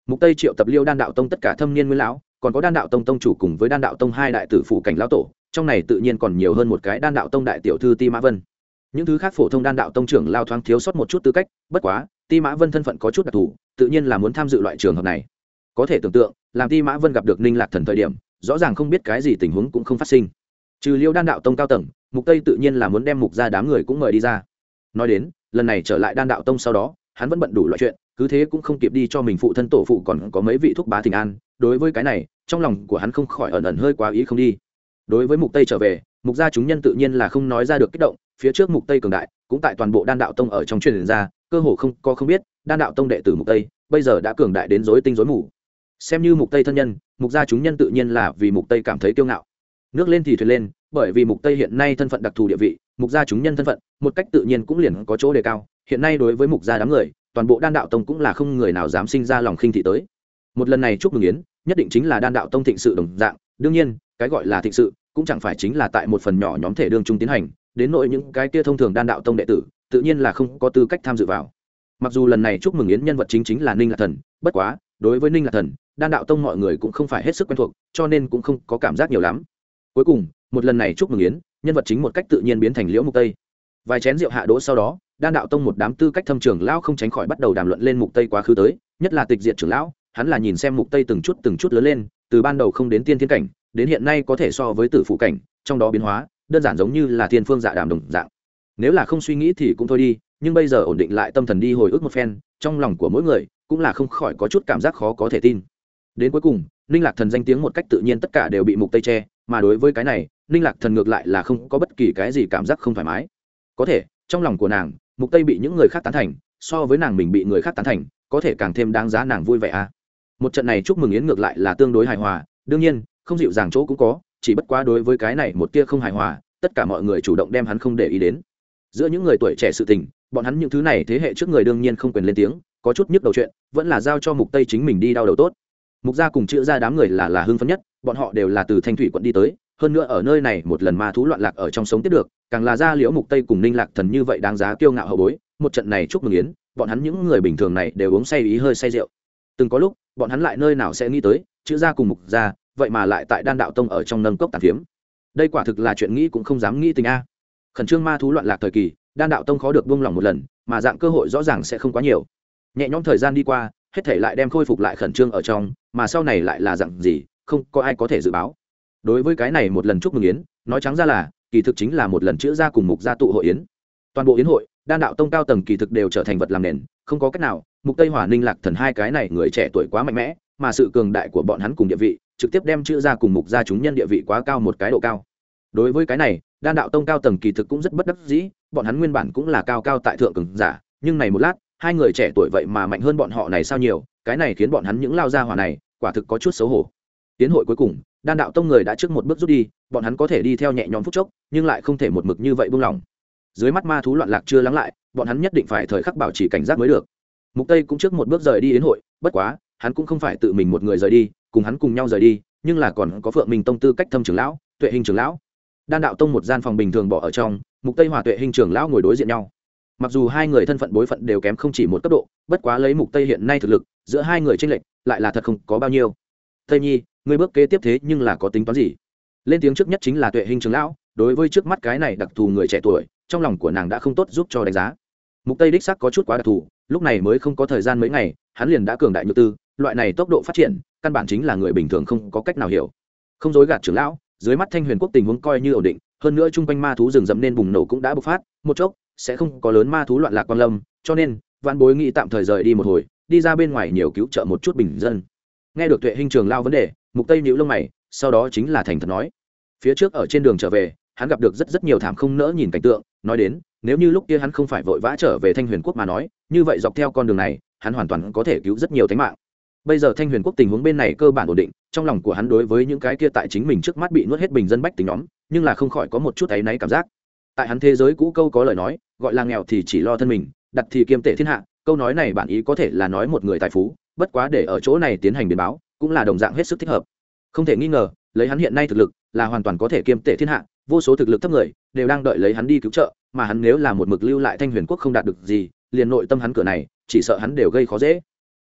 Speaker 1: Mục tây triệu tập liêu đan đạo tông tất cả thâm niên nguyên lão, còn có đan đạo tông tông chủ cùng với đan đạo tông hai đại tử phụ cảnh lão tổ, trong này tự nhiên còn nhiều hơn một cái đan đạo tông đại tiểu thư ti mã vân những thứ khác phổ thông đan đạo tông trưởng lao thoáng thiếu sót một chút tư cách, bất quá, ti mã vân thân phận có chút đặc thù, tự nhiên là muốn tham dự loại trường hợp này. Có thể tưởng tượng, làm ti mã vân gặp được ninh lạc thần thời điểm, rõ ràng không biết cái gì tình huống cũng không phát sinh. Trừ liêu đan đạo tông cao tầng, mục tây tự nhiên là muốn đem mục ra đám người cũng mời đi ra. Nói đến, lần này trở lại đan đạo tông sau đó, hắn vẫn bận đủ loại chuyện, cứ thế cũng không kịp đi cho mình phụ thân tổ phụ còn có mấy vị thúc bá thịnh an. Đối với cái này, trong lòng của hắn không khỏi ẩn ẩn hơi quá ý không đi. Đối với mục tây trở về, mục gia chúng nhân tự nhiên là không nói ra được kích động phía trước mục tây cường đại, cũng tại toàn bộ đan đạo tông ở trong truyền ra, cơ hồ không có không biết, đan đạo tông đệ tử mục tây, bây giờ đã cường đại đến rối tinh rối mù. Xem như mục tây thân nhân, mục gia chúng nhân tự nhiên là vì mục tây cảm thấy kiêu ngạo. Nước lên thì thuyền lên, bởi vì mục tây hiện nay thân phận đặc thù địa vị, mục gia chúng nhân thân phận, một cách tự nhiên cũng liền có chỗ đề cao. Hiện nay đối với mục gia đám người, toàn bộ đan đạo tông cũng là không người nào dám sinh ra lòng khinh thị tới. Một lần này chúc mừng yến, nhất định chính là đan đạo tông thịnh sự đồng dạng. Đương nhiên, cái gọi là thịnh sự, cũng chẳng phải chính là tại một phần nhỏ nhóm thể đương trung tiến hành đến nội những cái kia thông thường đan đạo tông đệ tử, tự nhiên là không có tư cách tham dự vào. Mặc dù lần này chúc mừng yến nhân vật chính chính là ninh lạc thần, bất quá, đối với ninh lạc thần, đan đạo tông mọi người cũng không phải hết sức quen thuộc, cho nên cũng không có cảm giác nhiều lắm. Cuối cùng, một lần này chúc mừng yến, nhân vật chính một cách tự nhiên biến thành liễu mục tây. Vài chén rượu hạ đỗ sau đó, đan đạo tông một đám tư cách thâm trưởng lão không tránh khỏi bắt đầu đàm luận lên mục tây quá khứ tới, nhất là tịch diệt trưởng lão, hắn là nhìn xem mục tây từng chút từng chút lớn lên, từ ban đầu không đến tiên thiên cảnh, đến hiện nay có thể so với tử phụ cảnh, trong đó biến hóa đơn giản giống như là thiên phương dạ đàm đồng dạng. Nếu là không suy nghĩ thì cũng thôi đi, nhưng bây giờ ổn định lại tâm thần đi hồi ức một phen, trong lòng của mỗi người cũng là không khỏi có chút cảm giác khó có thể tin. Đến cuối cùng, ninh lạc thần danh tiếng một cách tự nhiên tất cả đều bị mục tây che, mà đối với cái này, ninh lạc thần ngược lại là không có bất kỳ cái gì cảm giác không thoải mái. Có thể, trong lòng của nàng, mục tây bị những người khác tán thành, so với nàng mình bị người khác tán thành, có thể càng thêm đáng giá nàng vui vẻ à. Một trận này chúc mừng yến ngược lại là tương đối hài hòa, đương nhiên, không dịu dàng chỗ cũng có chỉ bất quá đối với cái này một tia không hài hòa, tất cả mọi người chủ động đem hắn không để ý đến. Giữa những người tuổi trẻ sự tình, bọn hắn những thứ này thế hệ trước người đương nhiên không quyền lên tiếng, có chút nhức đầu chuyện, vẫn là giao cho mục tây chính mình đi đau đầu tốt. Mục gia cùng chữ ra đám người là là hưng phấn nhất, bọn họ đều là từ thanh thủy quận đi tới, hơn nữa ở nơi này một lần ma thú loạn lạc ở trong sống tiếp được, càng là ra liễu mục tây cùng ninh lạc thần như vậy đáng giá kiêu ngạo hậu bối, một trận này chúc mừng yến, bọn hắn những người bình thường này đều uống say ý hơi say rượu. Từng có lúc, bọn hắn lại nơi nào sẽ nghĩ tới, chữ ra cùng mục gia vậy mà lại tại đan đạo tông ở trong nâng cốc tàn phiếm. Đây quả thực là chuyện nghĩ cũng không dám nghĩ tình a. Khẩn trương ma thú loạn lạc thời kỳ, đan đạo tông khó được buông lỏng một lần, mà dạng cơ hội rõ ràng sẽ không quá nhiều. Nhẹ nhõm thời gian đi qua, hết thể lại đem khôi phục lại khẩn trương ở trong, mà sau này lại là dạng gì, không có ai có thể dự báo. Đối với cái này một lần chúc mừng yến, nói trắng ra là, kỳ thực chính là một lần chữa ra cùng mục gia tụ hội yến. Toàn bộ yến hội, đan đạo tông cao tầng kỳ thực đều trở thành vật làm nền, không có cách nào, mục tây hỏa ninh lạc thần hai cái này người trẻ tuổi quá mạnh mẽ mà sự cường đại của bọn hắn cùng địa vị, trực tiếp đem chữ ra cùng mục gia chúng nhân địa vị quá cao một cái độ cao. Đối với cái này, đan đạo tông cao tầng kỳ thực cũng rất bất đắc dĩ, bọn hắn nguyên bản cũng là cao cao tại thượng cường giả, nhưng này một lát, hai người trẻ tuổi vậy mà mạnh hơn bọn họ này sao nhiều, cái này khiến bọn hắn những lao ra hỏa này, quả thực có chút xấu hổ. Tiến hội cuối cùng, đan đạo tông người đã trước một bước rút đi, bọn hắn có thể đi theo nhẹ nhõm phút chốc, nhưng lại không thể một mực như vậy buông lỏng. Dưới mắt ma thú loạn lạc chưa lắng lại, bọn hắn nhất định phải thời khắc bảo trì cảnh giác mới được. Mục tây cũng trước một bước rời đi đến hội, bất quá hắn cũng không phải tự mình một người rời đi, cùng hắn cùng nhau rời đi, nhưng là còn có phượng minh tông tư cách thâm trưởng lão, tuệ hình trưởng lão. Đan đạo tông một gian phòng bình thường bỏ ở trong, mục tây hòa tuệ hình trưởng lão ngồi đối diện nhau. Mặc dù hai người thân phận bối phận đều kém không chỉ một cấp độ, bất quá lấy mục tây hiện nay thực lực, giữa hai người tranh lệch lại là thật không có bao nhiêu. Tây nhi người bước kế tiếp thế nhưng là có tính toán gì? Lên tiếng trước nhất chính là tuệ hình trưởng lão, đối với trước mắt cái này đặc thù người trẻ tuổi, trong lòng của nàng đã không tốt giúp cho đánh giá. Mục tây đích xác có chút quá đặc thù, lúc này mới không có thời gian mấy ngày, hắn liền đã cường đại như tư loại này tốc độ phát triển, căn bản chính là người bình thường không có cách nào hiểu. Không dối gạt trưởng lão, dưới mắt thanh huyền quốc tình huống coi như ổn định, hơn nữa chung quanh ma thú rừng rậm nên bùng nổ cũng đã bộc phát, một chốc, sẽ không có lớn ma thú loạn lạc quan lâm, cho nên văn bối nghĩ tạm thời rời đi một hồi, đi ra bên ngoài nhiều cứu trợ một chút bình dân. Nghe được tuệ hình trường lao vấn đề, mục tây nhíu lông mày, sau đó chính là thành thật nói. Phía trước ở trên đường trở về, hắn gặp được rất rất nhiều thảm không nỡ nhìn cảnh tượng, nói đến, nếu như lúc kia hắn không phải vội vã trở về thanh huyền quốc mà nói, như vậy dọc theo con đường này, hắn hoàn toàn có thể cứu rất nhiều tính mạng bây giờ thanh huyền quốc tình huống bên này cơ bản ổn định, trong lòng của hắn đối với những cái kia tại chính mình trước mắt bị nuốt hết bình dân bách tính nhóm, nhưng là không khỏi có một chút áy náy cảm giác. Tại hắn thế giới cũ câu có lời nói, gọi là nghèo thì chỉ lo thân mình, đặt thì kiêm tệ thiên hạ, câu nói này bản ý có thể là nói một người tài phú, bất quá để ở chỗ này tiến hành biến báo, cũng là đồng dạng hết sức thích hợp. Không thể nghi ngờ, lấy hắn hiện nay thực lực, là hoàn toàn có thể kiêm tể thiên hạ, vô số thực lực thấp người, đều đang đợi lấy hắn đi cứu trợ, mà hắn nếu là một mực lưu lại thanh huyền quốc không đạt được gì, liền nội tâm hắn cửa này, chỉ sợ hắn đều gây khó dễ.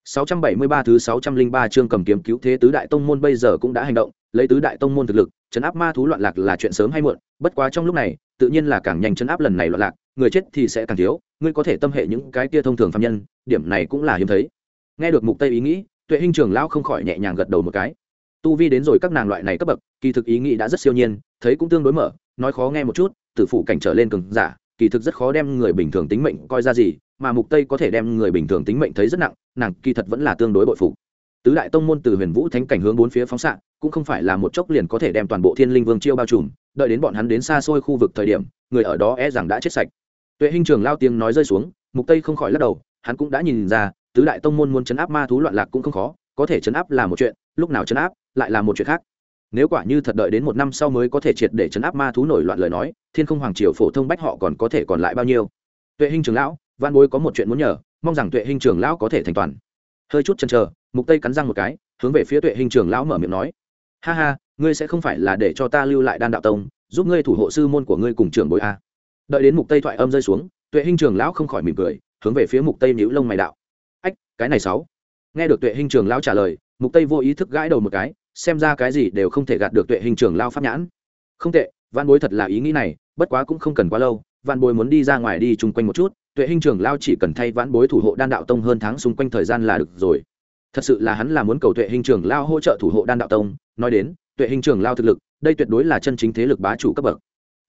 Speaker 1: 673 thứ 603 chương cầm kiếm cứu thế tứ đại tông môn bây giờ cũng đã hành động, lấy tứ đại tông môn thực lực, chấn áp ma thú loạn lạc là chuyện sớm hay muộn, bất quá trong lúc này, tự nhiên là càng nhanh chấn áp lần này loạn lạc, người chết thì sẽ càng thiếu, ngươi có thể tâm hệ những cái kia thông thường phàm nhân, điểm này cũng là hiếm thấy. Nghe được mục tây ý nghĩ, Tuệ Hinh trưởng lão không khỏi nhẹ nhàng gật đầu một cái. Tu vi đến rồi các nàng loại này cấp bậc, kỳ thực ý nghĩ đã rất siêu nhiên, thấy cũng tương đối mở, nói khó nghe một chút, tử phụ cảnh trở lên cường giả, kỳ thực rất khó đem người bình thường tính mệnh coi ra gì, mà mục tây có thể đem người bình thường tính mệnh thấy rất nặng nàng kỳ thật vẫn là tương đối bội phục. Tứ đại tông môn từ huyền vũ thánh cảnh hướng bốn phía phóng xạ cũng không phải là một chốc liền có thể đem toàn bộ thiên linh vương chiêu bao trùm đợi đến bọn hắn đến xa xôi khu vực thời điểm người ở đó e rằng đã chết sạch. Tuệ hình trường lao tiếng nói rơi xuống mục tây không khỏi lắc đầu hắn cũng đã nhìn ra tứ đại tông môn muốn chấn áp ma thú loạn lạc cũng không khó có thể chấn áp là một chuyện lúc nào chấn áp lại là một chuyện khác nếu quả như thật đợi đến một năm sau mới có thể triệt để chấn áp ma thú nổi loạn lời nói, thiên không hoàng triều phổ thông bách họ còn có thể còn lại bao nhiêu? Tuệ hình trường lão văn bối có một chuyện muốn nhờ, mong rằng tuệ hình trưởng lão có thể thành toàn. Hơi chút chần chờ, mục tây cắn răng một cái, hướng về phía tuệ hình trưởng lão mở miệng nói. Ha ha, ngươi sẽ không phải là để cho ta lưu lại đan đạo tông, giúp ngươi thủ hộ sư môn của ngươi cùng trưởng bối a. Đợi đến mục tây thoại âm rơi xuống, tuệ hình trưởng lão không khỏi mỉm cười, hướng về phía mục tây nhíu lông mày đạo. Ách, cái này sáu. Nghe được tuệ hình trưởng lão trả lời, mục tây vô ý thức gãi đầu một cái xem ra cái gì đều không thể gạt được tuệ hình trưởng lao pháp nhãn. Không tệ văn bối thật là ý nghĩ này, bất quá cũng không cần quá lâu văn bối muốn đi ra ngoài đi chung quanh một chút, tuệ hình trưởng lao chỉ cần thay văn bối thủ hộ đan đạo tông hơn tháng xung quanh thời gian là được rồi. Thật sự là hắn là muốn cầu tuệ hình trưởng lao hỗ trợ thủ hộ đan đạo tông, nói đến, tuệ hình trưởng lao thực lực, đây tuyệt đối là chân chính thế lực bá chủ cấp bậc.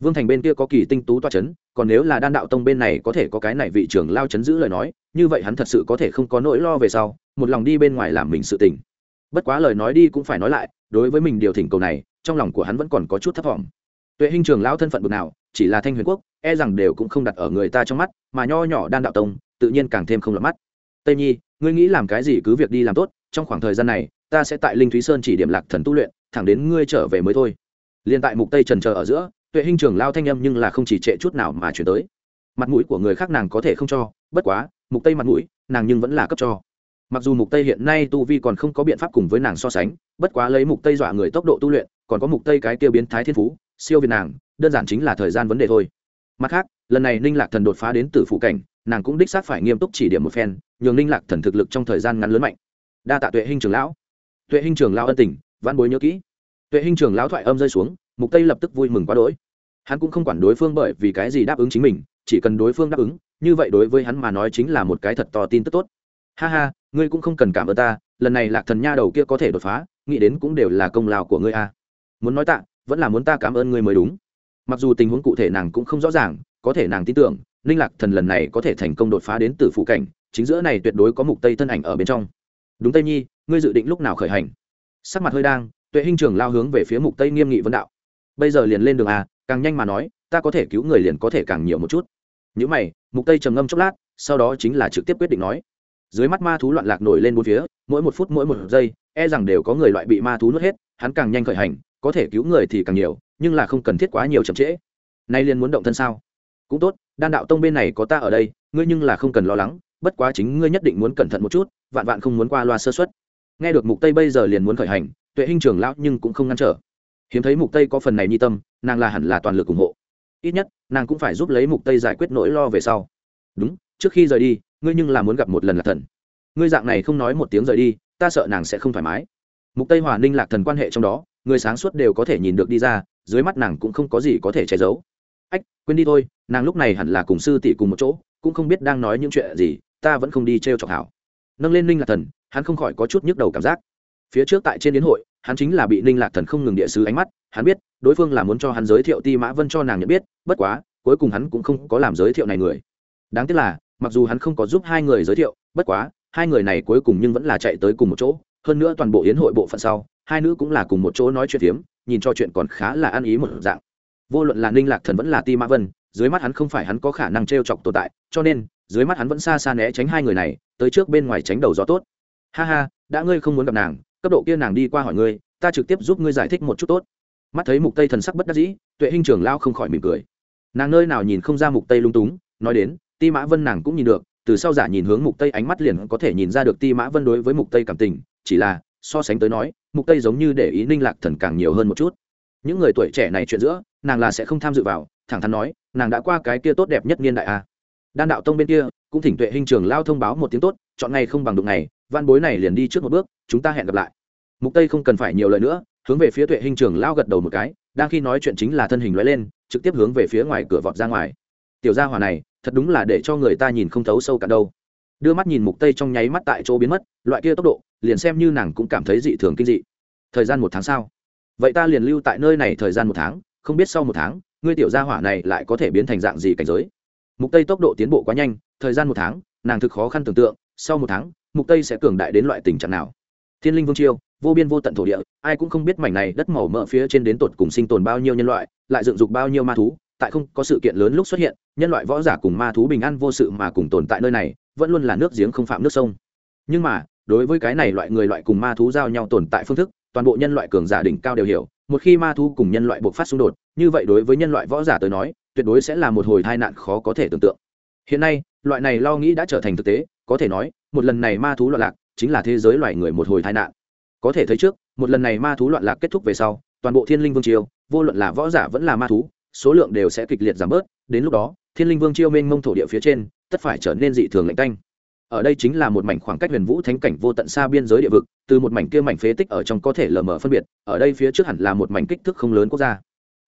Speaker 1: Vương thành bên kia có kỳ tinh tú toa c h ấ n còn nếu là đan đạo tông bên này có thể có cái này vị trưởng lao chấn giữ lời nói, như vậy hắn thật sự có thể không có nỗi lo về sau, một lòng đi bên ngoài làm mình sự tình bất quá lời nói đi cũng phải nói lại, đối với mình điều thỉnh cầu này, trong lòng của hắn vẫn còn có chút thấp t tuệ hình trưởng lao thân phận bực nào, chỉ là thanh huyền quốc e rằng đều cũng không đặt ở người ta trong mắt, mà nho nhỏ đan đạo tông, tự nhiên càng thêm không lọt mắt. Tây nhi, ngươi nghĩ làm cái gì cứ việc đi làm tốt, trong khoảng thời gian này, ta sẽ tại linh thúy sơn chỉ điểm lạc thần tu luyện, thẳng đến ngươi trở về mới thôi. Liền tại mục tây trần chờ ở giữa, tuệ hình trưởng lao thanh âm nhưng là không chỉ trệ chút nào mà chuyển tới. Mặt mũi của người khác nàng có thể không cho, bất quá, mục tây mặt mũi, nàng nhưng vẫn là cấp cho mặc dù mục tây hiện nay tu vi còn không có biện pháp cùng với nàng so sánh, bất quá lấy mục tây dọa người tốc độ tu luyện, còn có mục tây cái tiêu biến thái thiên phú, siêu việt nàng, đơn giản chính là thời gian vấn đề thôi. Mặt khác, lần này ninh lạc thần đột phá đến từ phụ cảnh, nàng cũng đích xác phải nghiêm túc chỉ điểm một phen, nhường ninh lạc thần thực lực trong thời gian ngắn lớn mạnh. Đa tạ tuệ hình trường lão. Tuệ hình trường lão ân tình văn bối nhớ kỹ. Tuệ hình trường lão thoại âm rơi xuống, mục tây lập tức vui mừng quá đỗi. Hắn cũng không quản đối phương bởi vì cái gì đáp ứng chính mình, chỉ cần đối phương đáp ứng, như vậy đối với hắn mà nói chính là một cái thật to tin tức tốt. Ha ha ngươi cũng không cần cảm ơn ta, lần này lạc thần nha đầu kia có thể đột phá, nghĩ đến cũng đều là công lao của ngươi a. Muốn nói tạ, vẫn là muốn ta cảm ơn ngươi mới đúng. Mặc dù tình huống cụ thể nàng cũng không rõ ràng, có thể nàng tin tưởng, ninh lạc thần lần này có thể thành công đột phá đến từ phụ cảnh, chính giữa này tuyệt đối có mục tây thân ảnh ở bên trong. Đúng tây nhi, ngươi dự định lúc nào khởi hành? Sắc mặt hơi đang, tuệ hình trường lao hướng về phía mục tây nghiêm nghị vấn đạo. Bây giờ liền lên đường à càng nhanh mà nói, ta có thể cứu người liền có thể càng nhiều một chút. Những mày, mục tây trầm ngâm chốc lát, sau đó chính là trực tiếp quyết định nói dưới mắt ma thú loạn lạc nổi lên bốn phía, mỗi một phút mỗi một giây e rằng đều có người loại bị ma thú nuốt hết, hắn càng nhanh khởi hành, có thể cứu người thì càng nhiều, nhưng là không cần thiết quá nhiều chậm trễ. Nay liền muốn động thân sao? Cũng tốt, đan đạo tông bên này có ta ở đây, ngươi nhưng là không cần lo lắng, bất quá chính ngươi nhất định muốn cẩn thận một chút, vạn vạn không muốn qua loa sơ xuất nghe được mục tây bây giờ liền muốn khởi hành, tuệ hình trưởng lão nhưng cũng không ngăn trở. Hiếm thấy mục tây có phần này nhi tâm, nàng là hẳn là toàn lực ủng hộ. Ít nhất, nàng cũng phải giúp lấy mục tây giải quyết nỗi lo về sau. Đúng, trước khi rời đi ngươi nhưng là muốn gặp một lần là thần. Ngươi dạng này không nói một tiếng rời đi, ta sợ nàng sẽ không thoải mái. Mục tây hòa ninh lạc thần quan hệ trong đó, người sáng suốt đều có thể nhìn được đi ra, dưới mắt nàng cũng không có gì có thể che giấu. Ách, quên đi thôi, nàng lúc này hẳn là cùng sư tỷ cùng một chỗ, cũng không biết đang nói những chuyện gì, ta vẫn không đi trêu chọc hảo. Nâng lên ninh lạc thần, hắn không khỏi có chút nhức đầu cảm giác. Phía trước tại trên đến hội, hắn chính là bị ninh lạc thần không ngừng địa sứ ánh mắt, hắn biết, đối phương là muốn cho hắn giới thiệu ti mã vân cho nàng nhận biết, bất quá, cuối cùng hắn cũng không có làm giới thiệu này người. Đáng tiếc là mặc dù hắn không có giúp hai người giới thiệu, bất quá, hai người này cuối cùng nhưng vẫn là chạy tới cùng một chỗ. Hơn nữa toàn bộ yến hội bộ phận sau, hai nữ cũng là cùng một chỗ nói chuyện phiếm, nhìn cho chuyện còn khá là ăn ý một dạng. Vô luận là ninh lạc thần vẫn là ti mã vân, dưới mắt hắn không phải hắn có khả năng t r e o chọc tồn tại, cho nên, dưới mắt hắn vẫn xa xa né tránh hai người này, tới trước bên ngoài tránh đầu gió tốt. Ha ha, đã ngươi không muốn gặp nàng, cấp độ kia nàng đi qua hỏi ngươi, ta trực tiếp giúp ngươi giải thích một chút tốt. Mắt thấy mục tây thần sắc bất đắc dĩ, tuệ hình trưởng lao không khỏi mỉm cười. Nàng nơi nào nhìn không ra mục tây lung túng, nói đến ti mã vân nàng cũng nhìn được, từ sau giả nhìn hướng mục tây ánh mắt liền có thể nhìn ra được ti mã vân đối với mục tây cảm tình, chỉ là, so sánh tới nói, mục tây giống như để ý ninh lạc thần càng nhiều hơn một chút. Những người tuổi trẻ này chuyện giữa, nàng là sẽ không tham dự vào, thẳng thắn nói, nàng đã qua cái kia tốt đẹp nhất niên đại a. Đan đạo tông bên kia, cũng thỉnh tuệ hình trường lao thông báo một tiếng tốt, chọn ngày không bằng đụng ngày, văn bối này liền đi trước một bước, chúng ta hẹn gặp lại. Mục tây không cần phải nhiều lời nữa, hướng về phía tuệ hình trường lao gật đầu một cái, đang khi nói chuyện chính là thân hình lóe lên, trực tiếp hướng về phía ngoài cửa vọt ra ngoài. Tiểu gia hỏa này thật đúng là để cho người ta nhìn không thấu sâu cả đâu. Đưa mắt nhìn mục tây trong nháy mắt tại chỗ biến mất, loại kia tốc độ, liền xem như nàng cũng cảm thấy dị thường kinh dị. Thời gian một tháng sau vậy ta liền lưu tại nơi này thời gian một tháng, không biết sau một tháng, ngươi tiểu gia hỏa này lại có thể biến thành dạng gì cảnh giới? Mục tây tốc độ tiến bộ quá nhanh, thời gian một tháng, nàng thực khó khăn tưởng tượng, sau một tháng, mục tây sẽ cường đại đến loại tình trạng nào? Thiên linh vương chiêu, vô biên vô tận thổ địa, ai cũng không biết mảnh này đất màu mỡ phía trên đến tột cùng sinh tồn bao nhiêu nhân loại, lại dựng dục bao nhiêu ma thú tại không có sự kiện lớn lúc xuất hiện, nhân loại võ giả cùng ma thú bình an vô sự mà cùng tồn tại nơi này, vẫn luôn là nước giếng không phạm nước sông. Nhưng mà, đối với cái này loại người loại cùng ma thú giao nhau tồn tại phương thức, toàn bộ nhân loại cường giả đỉnh cao đều hiểu, một khi ma thú cùng nhân loại buộc phát xung đột, như vậy đối với nhân loại võ giả tới nói, tuyệt đối sẽ là một hồi tai nạn khó có thể tưởng tượng. Hiện nay, loại này lo nghĩ đã trở thành thực tế, có thể nói, một lần này ma thú loạn lạc chính là thế giới loài người một hồi tai nạn. Có thể thấy trước, một lần này ma thú loạn lạc kết thúc về sau, toàn bộ thiên linh vương triều, vô luận là võ giả vẫn là ma thú số lượng đều sẽ kịch liệt giảm bớt, đến lúc đó, thiên linh vương chiêu mênh mông thổ địa phía trên, tất phải trở nên dị thường lạnh canh ở đây chính là một mảnh khoảng cách huyền vũ thánh cảnh vô tận xa biên giới địa vực, từ một mảnh kia mảnh phế tích ở trong có thể lờ mờ phân biệt, ở đây phía trước hẳn là một mảnh kích thước không lớn quốc gia.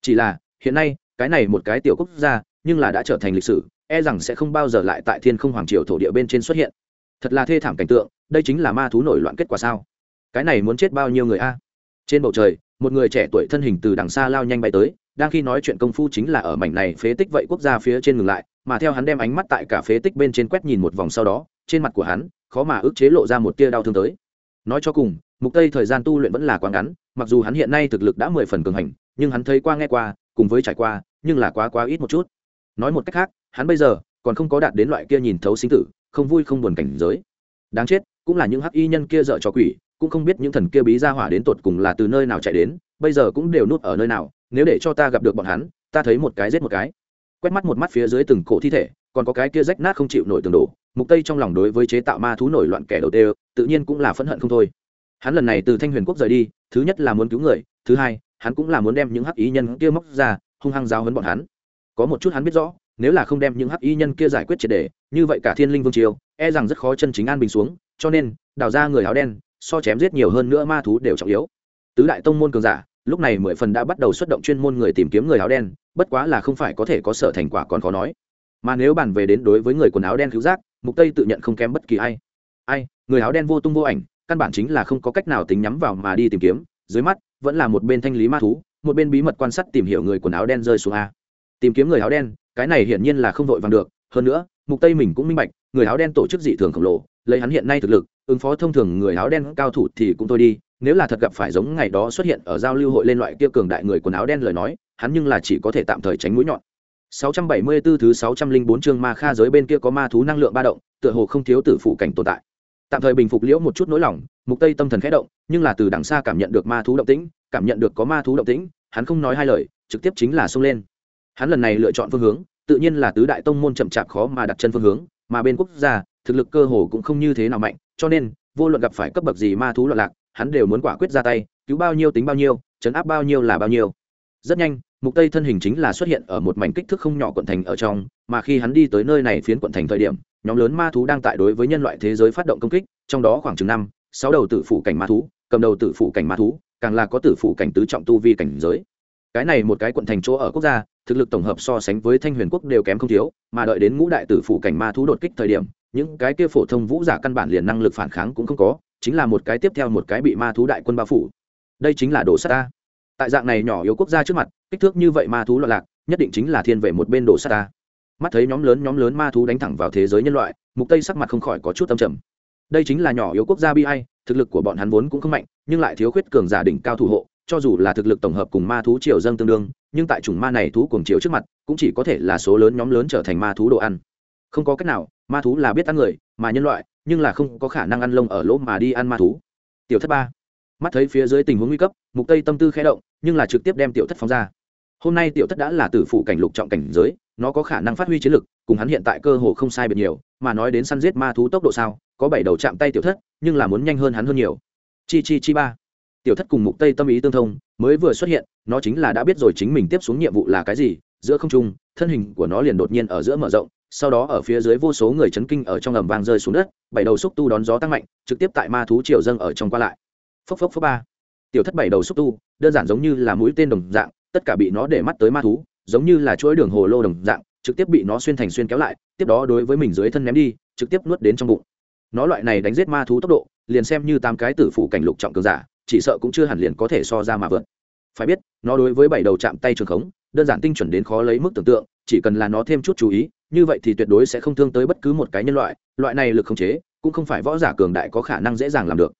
Speaker 1: Chỉ là, hiện nay, cái này một cái tiểu quốc gia, nhưng là đã trở thành lịch sử e rằng sẽ không bao giờ lại tại thiên không hoàng triều thổ địa bên trên xuất hiện. Thật là thê thảm cảnh tượng, đây chính là ma thú nổi loạn kết quả sao? Cái này muốn chết bao nhiêu người a? Trên bầu trời, một người trẻ tuổi thân hình từ đằng xa lao nhanh bay tới đang khi nói chuyện công phu chính là ở mảnh này phế tích vậy quốc gia phía trên ngừng lại, mà theo hắn đem ánh mắt tại cả phế tích bên trên quét nhìn một vòng sau đó, trên mặt của hắn, khó mà ức chế lộ ra một tia đau thương tới. Nói cho cùng, mục tây thời gian tu luyện vẫn là quá ngắn, mặc dù hắn hiện nay thực lực đã mười phần cường hành, nhưng hắn thấy qua nghe qua, cùng với trải qua, nhưng là quá quá ít một chút. Nói một cách khác, hắn bây giờ còn không có đạt đến loại kia nhìn thấu sinh tử, không vui không buồn cảnh giới. Đáng chết, cũng là những hắc y nhân kia dợ cho quỷ, cũng không biết những thần kia bí ra hỏa đến tột cùng là từ nơi nào chạy đến, bây giờ cũng đều núp ở nơi nào nếu để cho ta gặp được bọn hắn, ta thấy một cái giết một cái. Quét mắt một mắt phía dưới từng cổ thi thể, còn có cái kia rách nát không chịu nổi tường đổ, mục tây trong lòng đối với chế tạo ma thú nổi loạn kẻ đầu tiên tự nhiên cũng là phẫn hận không thôi. Hắn lần này từ thanh huyền quốc rời đi, thứ nhất là muốn cứu người, thứ hai, hắn cũng là muốn đem những hắc ý nhân kia móc ra, hung hăng giáo hấn bọn hắn. Có một chút hắn biết rõ, nếu là không đem những hắc ý nhân kia giải quyết triệt đề như vậy cả thiên linh vương triều e rằng rất khó chân chính an bình xuống, cho nên, đào ra người áo đen, so chém giết nhiều hơn nữa ma thú đều trọng yếu. Tứ đại tông môn cường giả lúc này mười phần đã bắt đầu xuất động chuyên môn người tìm kiếm người áo đen, bất quá là không phải có thể có sở thành quả còn khó nói. Mà nếu bàn về đến đối với người quần áo đen cứu giác, mục tây tự nhận không kém bất kỳ ai. Ai, người áo đen vô tung vô ảnh, căn bản chính là không có cách nào tính nhắm vào mà đi tìm kiếm, dưới mắt, vẫn là một bên thanh lý ma thú, một bên bí mật quan sát tìm hiểu người quần áo đen rơi xuống a. Tìm kiếm người áo đen, cái này hiển nhiên là không vội vàng được, hơn nữa, mục tây mình cũng minh bạch, người áo đen tổ chức dị thường khổng lồ, lấy hắn hiện nay thực lực, ứng phó thông thường người áo đen cao thủ thì cũng thôi đi nếu là thật gặp phải giống ngày đó xuất hiện ở giao lưu hội lên loại kia cường đại người quần áo đen lời nói, hắn nhưng là chỉ có thể tạm thời tránh mũi nhọn. 674 thứ 604 chương ma kha giới bên kia có ma thú năng lượng ba động, tựa hồ không thiếu tử phụ cảnh tồn tại. Tạm thời bình phục liễu một chút nỗi lòng, mục tây tâm thần khẽ động, nhưng là từ đằng xa cảm nhận được ma thú động tĩnh, cảm nhận được có ma thú động tĩnh, hắn không nói hai lời, trực tiếp chính là xông lên. Hắn lần này lựa chọn phương hướng, tự nhiên là tứ đại tông môn chậm chạp khó mà đặt chân phương hướng, mà bên quốc gia, thực lực cơ hồ cũng không như thế nào mạnh, cho nên, vô luận gặp phải cấp bậc gì ma thú loạn lạc hắn đều muốn quả quyết ra tay, cứu bao nhiêu tính bao nhiêu, chấn áp bao nhiêu là bao nhiêu. Rất nhanh, mục tây thân hình chính là xuất hiện ở một mảnh kích thước không nhỏ quận thành ở trong, mà khi hắn đi tới nơi này phiến quận thành thời điểm, nhóm lớn ma thú đang tại đối với nhân loại thế giới phát động công kích, trong đó khoảng chừng năm, sáu đầu tử phủ cảnh ma thú, cầm đầu tử phủ cảnh ma thú, càng là có tử phủ cảnh tứ trọng tu vi cảnh giới. Cái này một cái quận thành chỗ ở quốc gia, thực lực tổng hợp so sánh với thanh huyền quốc đều kém không thiếu, mà đợi đến ngũ đại tử phủ cảnh ma thú đột kích thời điểm, những cái kia phổ thông vũ giả căn bản liền năng lực phản kháng cũng không có chính là một cái tiếp theo một cái bị ma thú đại quân bao phủ. Đây chính là đồ sắt ta. Tại dạng này nhỏ yếu quốc gia trước mặt, kích thước như vậy ma thú loạn lạc, nhất định chính là thiên vệ một bên đồ sắt ta. Mắt thấy nhóm lớn nhóm lớn ma thú đánh thẳng vào thế giới nhân loại, mục tây sắc mặt không khỏi có chút tâm trầm. Đây chính là nhỏ yếu quốc gia bi ai, thực lực của bọn hắn vốn cũng không mạnh, nhưng lại thiếu khuyết cường giả đỉnh cao thủ hộ, cho dù là thực lực tổng hợp cùng ma thú triều dâng tương đương, nhưng tại chủng ma này thú cuồng chiều trước mặt, cũng chỉ có thể là số lớn nhóm lớn trở thành ma thú đồ ăn. Không có cách nào, ma thú là biết ăn người, mà nhân loại nhưng là không có khả năng ăn lông ở lỗ mà đi ăn ma thú. Tiểu thất ba. Mắt thấy phía dưới tình huống nguy cấp, mục tây tâm tư khẽ động, nhưng là trực tiếp đem tiểu thất phóng ra. Hôm nay tiểu thất đã là tử phụ cảnh lục trọng cảnh giới, nó có khả năng phát huy chiến lực, cùng hắn hiện tại cơ hồ không sai biệt nhiều, mà nói đến săn giết ma thú tốc độ sao, có bảy đầu chạm tay tiểu thất, nhưng là muốn nhanh hơn hắn hơn nhiều. Chi chi chi ba. Tiểu thất cùng mục tây tâm ý tương thông, mới vừa xuất hiện, nó chính là đã biết rồi chính mình tiếp xuống nhiệm vụ là cái gì, giữa không trung, thân hình của nó liền đột nhiên ở giữa mở rộng sau đó ở phía dưới vô số người chấn kinh ở trong ầm vang rơi xuống đất, bảy đầu xúc tu đón gió tăng mạnh, trực tiếp tại ma thú triều dâng ở trong qua lại. Phốc phốc phốc ba. Tiểu thất bảy đầu xúc tu, đơn giản giống như là mũi tên đồng dạng, tất cả bị nó để mắt tới ma thú, giống như là chuỗi đường hồ lô đồng dạng, trực tiếp bị nó xuyên thành xuyên kéo lại, tiếp đó đối với mình dưới thân ném đi, trực tiếp nuốt đến trong bụng. Nó loại này đánh giết ma thú tốc độ, liền xem như tám cái tử phủ cảnh lục trọng cường giả, chỉ sợ cũng chưa hẳn liền có thể so ra mà vượt. Phải biết, nó đối với bảy đầu chạm tay trường khống, đơn giản tinh chuẩn đến khó lấy mức tưởng tượng, chỉ cần là nó thêm chút chú ý như vậy thì tuyệt đối sẽ không thương tới bất cứ một cái nhân loại loại này lực khống chế, cũng không phải võ giả cường đại có khả năng dễ dàng làm được.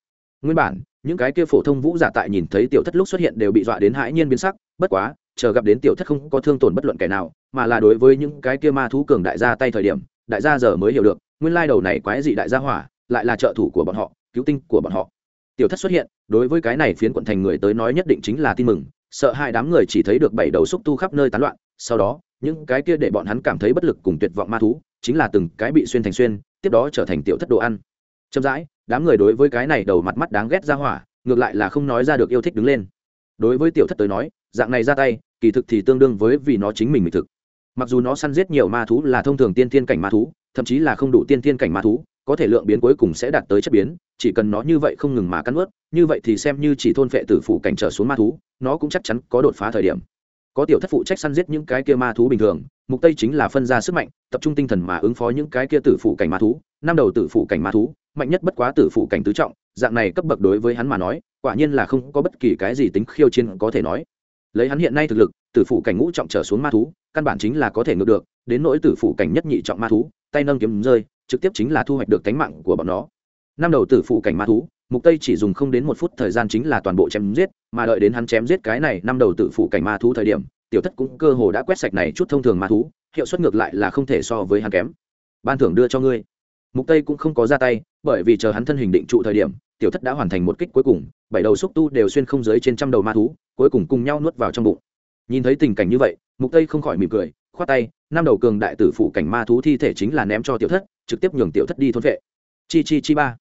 Speaker 1: Nguyên bản, những cái kia phổ thông vũ giả tại nhìn thấy tiểu thất lúc xuất hiện đều bị dọa đến hãi nhiên biến sắc, bất quá, chờ gặp đến tiểu thất không có thương tổn bất luận kẻ nào, mà là đối với những cái kia ma thú cường đại gia tay thời điểm, đại gia giờ mới hiểu được, nguyên lai đầu này quái dị đại gia hỏa, lại là trợ thủ của bọn họ, cứu tinh của bọn họ. Tiểu thất xuất hiện, đối với cái này phiến quận thành người tới nói nhất định chính là tin mừng, sợ hai đám người chỉ thấy được bảy đầu xúc tu khắp nơi tán loạn, sau đó những cái kia để bọn hắn cảm thấy bất lực cùng tuyệt vọng ma thú, chính là từng cái bị xuyên thành xuyên, tiếp đó trở thành tiểu thất đồ ăn. Chậm rãi, đám người đối với cái này đầu mặt mắt đáng ghét ra hỏa, ngược lại là không nói ra được yêu thích đứng lên. Đối với tiểu thất tới nói, dạng này ra tay, kỳ thực thì tương đương với vì nó chính mình mỹ thực. Mặc dù nó săn giết nhiều ma thú là thông thường tiên thiên cảnh ma thú, thậm chí là không đủ tiên thiên cảnh ma thú, có thể lượng biến cuối cùng sẽ đạt tới chất biến, chỉ cần nó như vậy không ngừng mà cắn ướt như vậy thì xem như chỉ thôn phệ tử phủ cảnh trở xuống ma thú, nó cũng chắc chắn có đột phá thời điểm có tiểu thất phụ trách săn giết những cái kia ma thú bình thường, mục tây chính là phân ra sức mạnh, tập trung tinh thần mà ứng phó những cái kia tử phụ cảnh ma thú. Năm đầu tử phụ cảnh ma thú, mạnh nhất bất quá tử phụ cảnh tứ trọng, dạng này cấp bậc đối với hắn mà nói, quả nhiên là không có bất kỳ cái gì tính khiêu chiến có thể nói. Lấy hắn hiện nay thực lực, tử phụ cảnh ngũ trọng trở xuống ma thú, căn bản chính là có thể ngược được, đến nỗi tử phụ cảnh nhất nhị trọng ma thú, tay nâng kiếm rơi, trực tiếp chính là thu hoạch được tánh mạng của bọn nó. Năm đầu tử phụ cảnh ma thú mục tây chỉ dùng không đến một phút thời gian chính là toàn bộ chém giết, mà đợi đến hắn chém giết cái này năm đầu tử phụ cảnh ma thú thời điểm, tiểu thất cũng cơ hồ đã quét sạch này chút thông thường ma thú, hiệu suất ngược lại là không thể so với hắn kém. Ban thưởng đưa cho ngươi. Mục tây cũng không có ra tay, bởi vì chờ hắn thân hình định trụ thời điểm, tiểu thất đã hoàn thành một kích cuối cùng, bảy đầu xúc tu đều xuyên không dưới trên trăm đầu ma thú, cuối cùng cùng nhau nuốt vào trong bụng. Nhìn thấy tình cảnh như vậy, mục tây không khỏi mỉm cười, khoát tay, năm đầu cường đại tử phụ cảnh ma thú thi thể chính là ném cho tiểu thất, trực tiếp nhường tiểu thất đi thôn vệ. Chi chi chi ba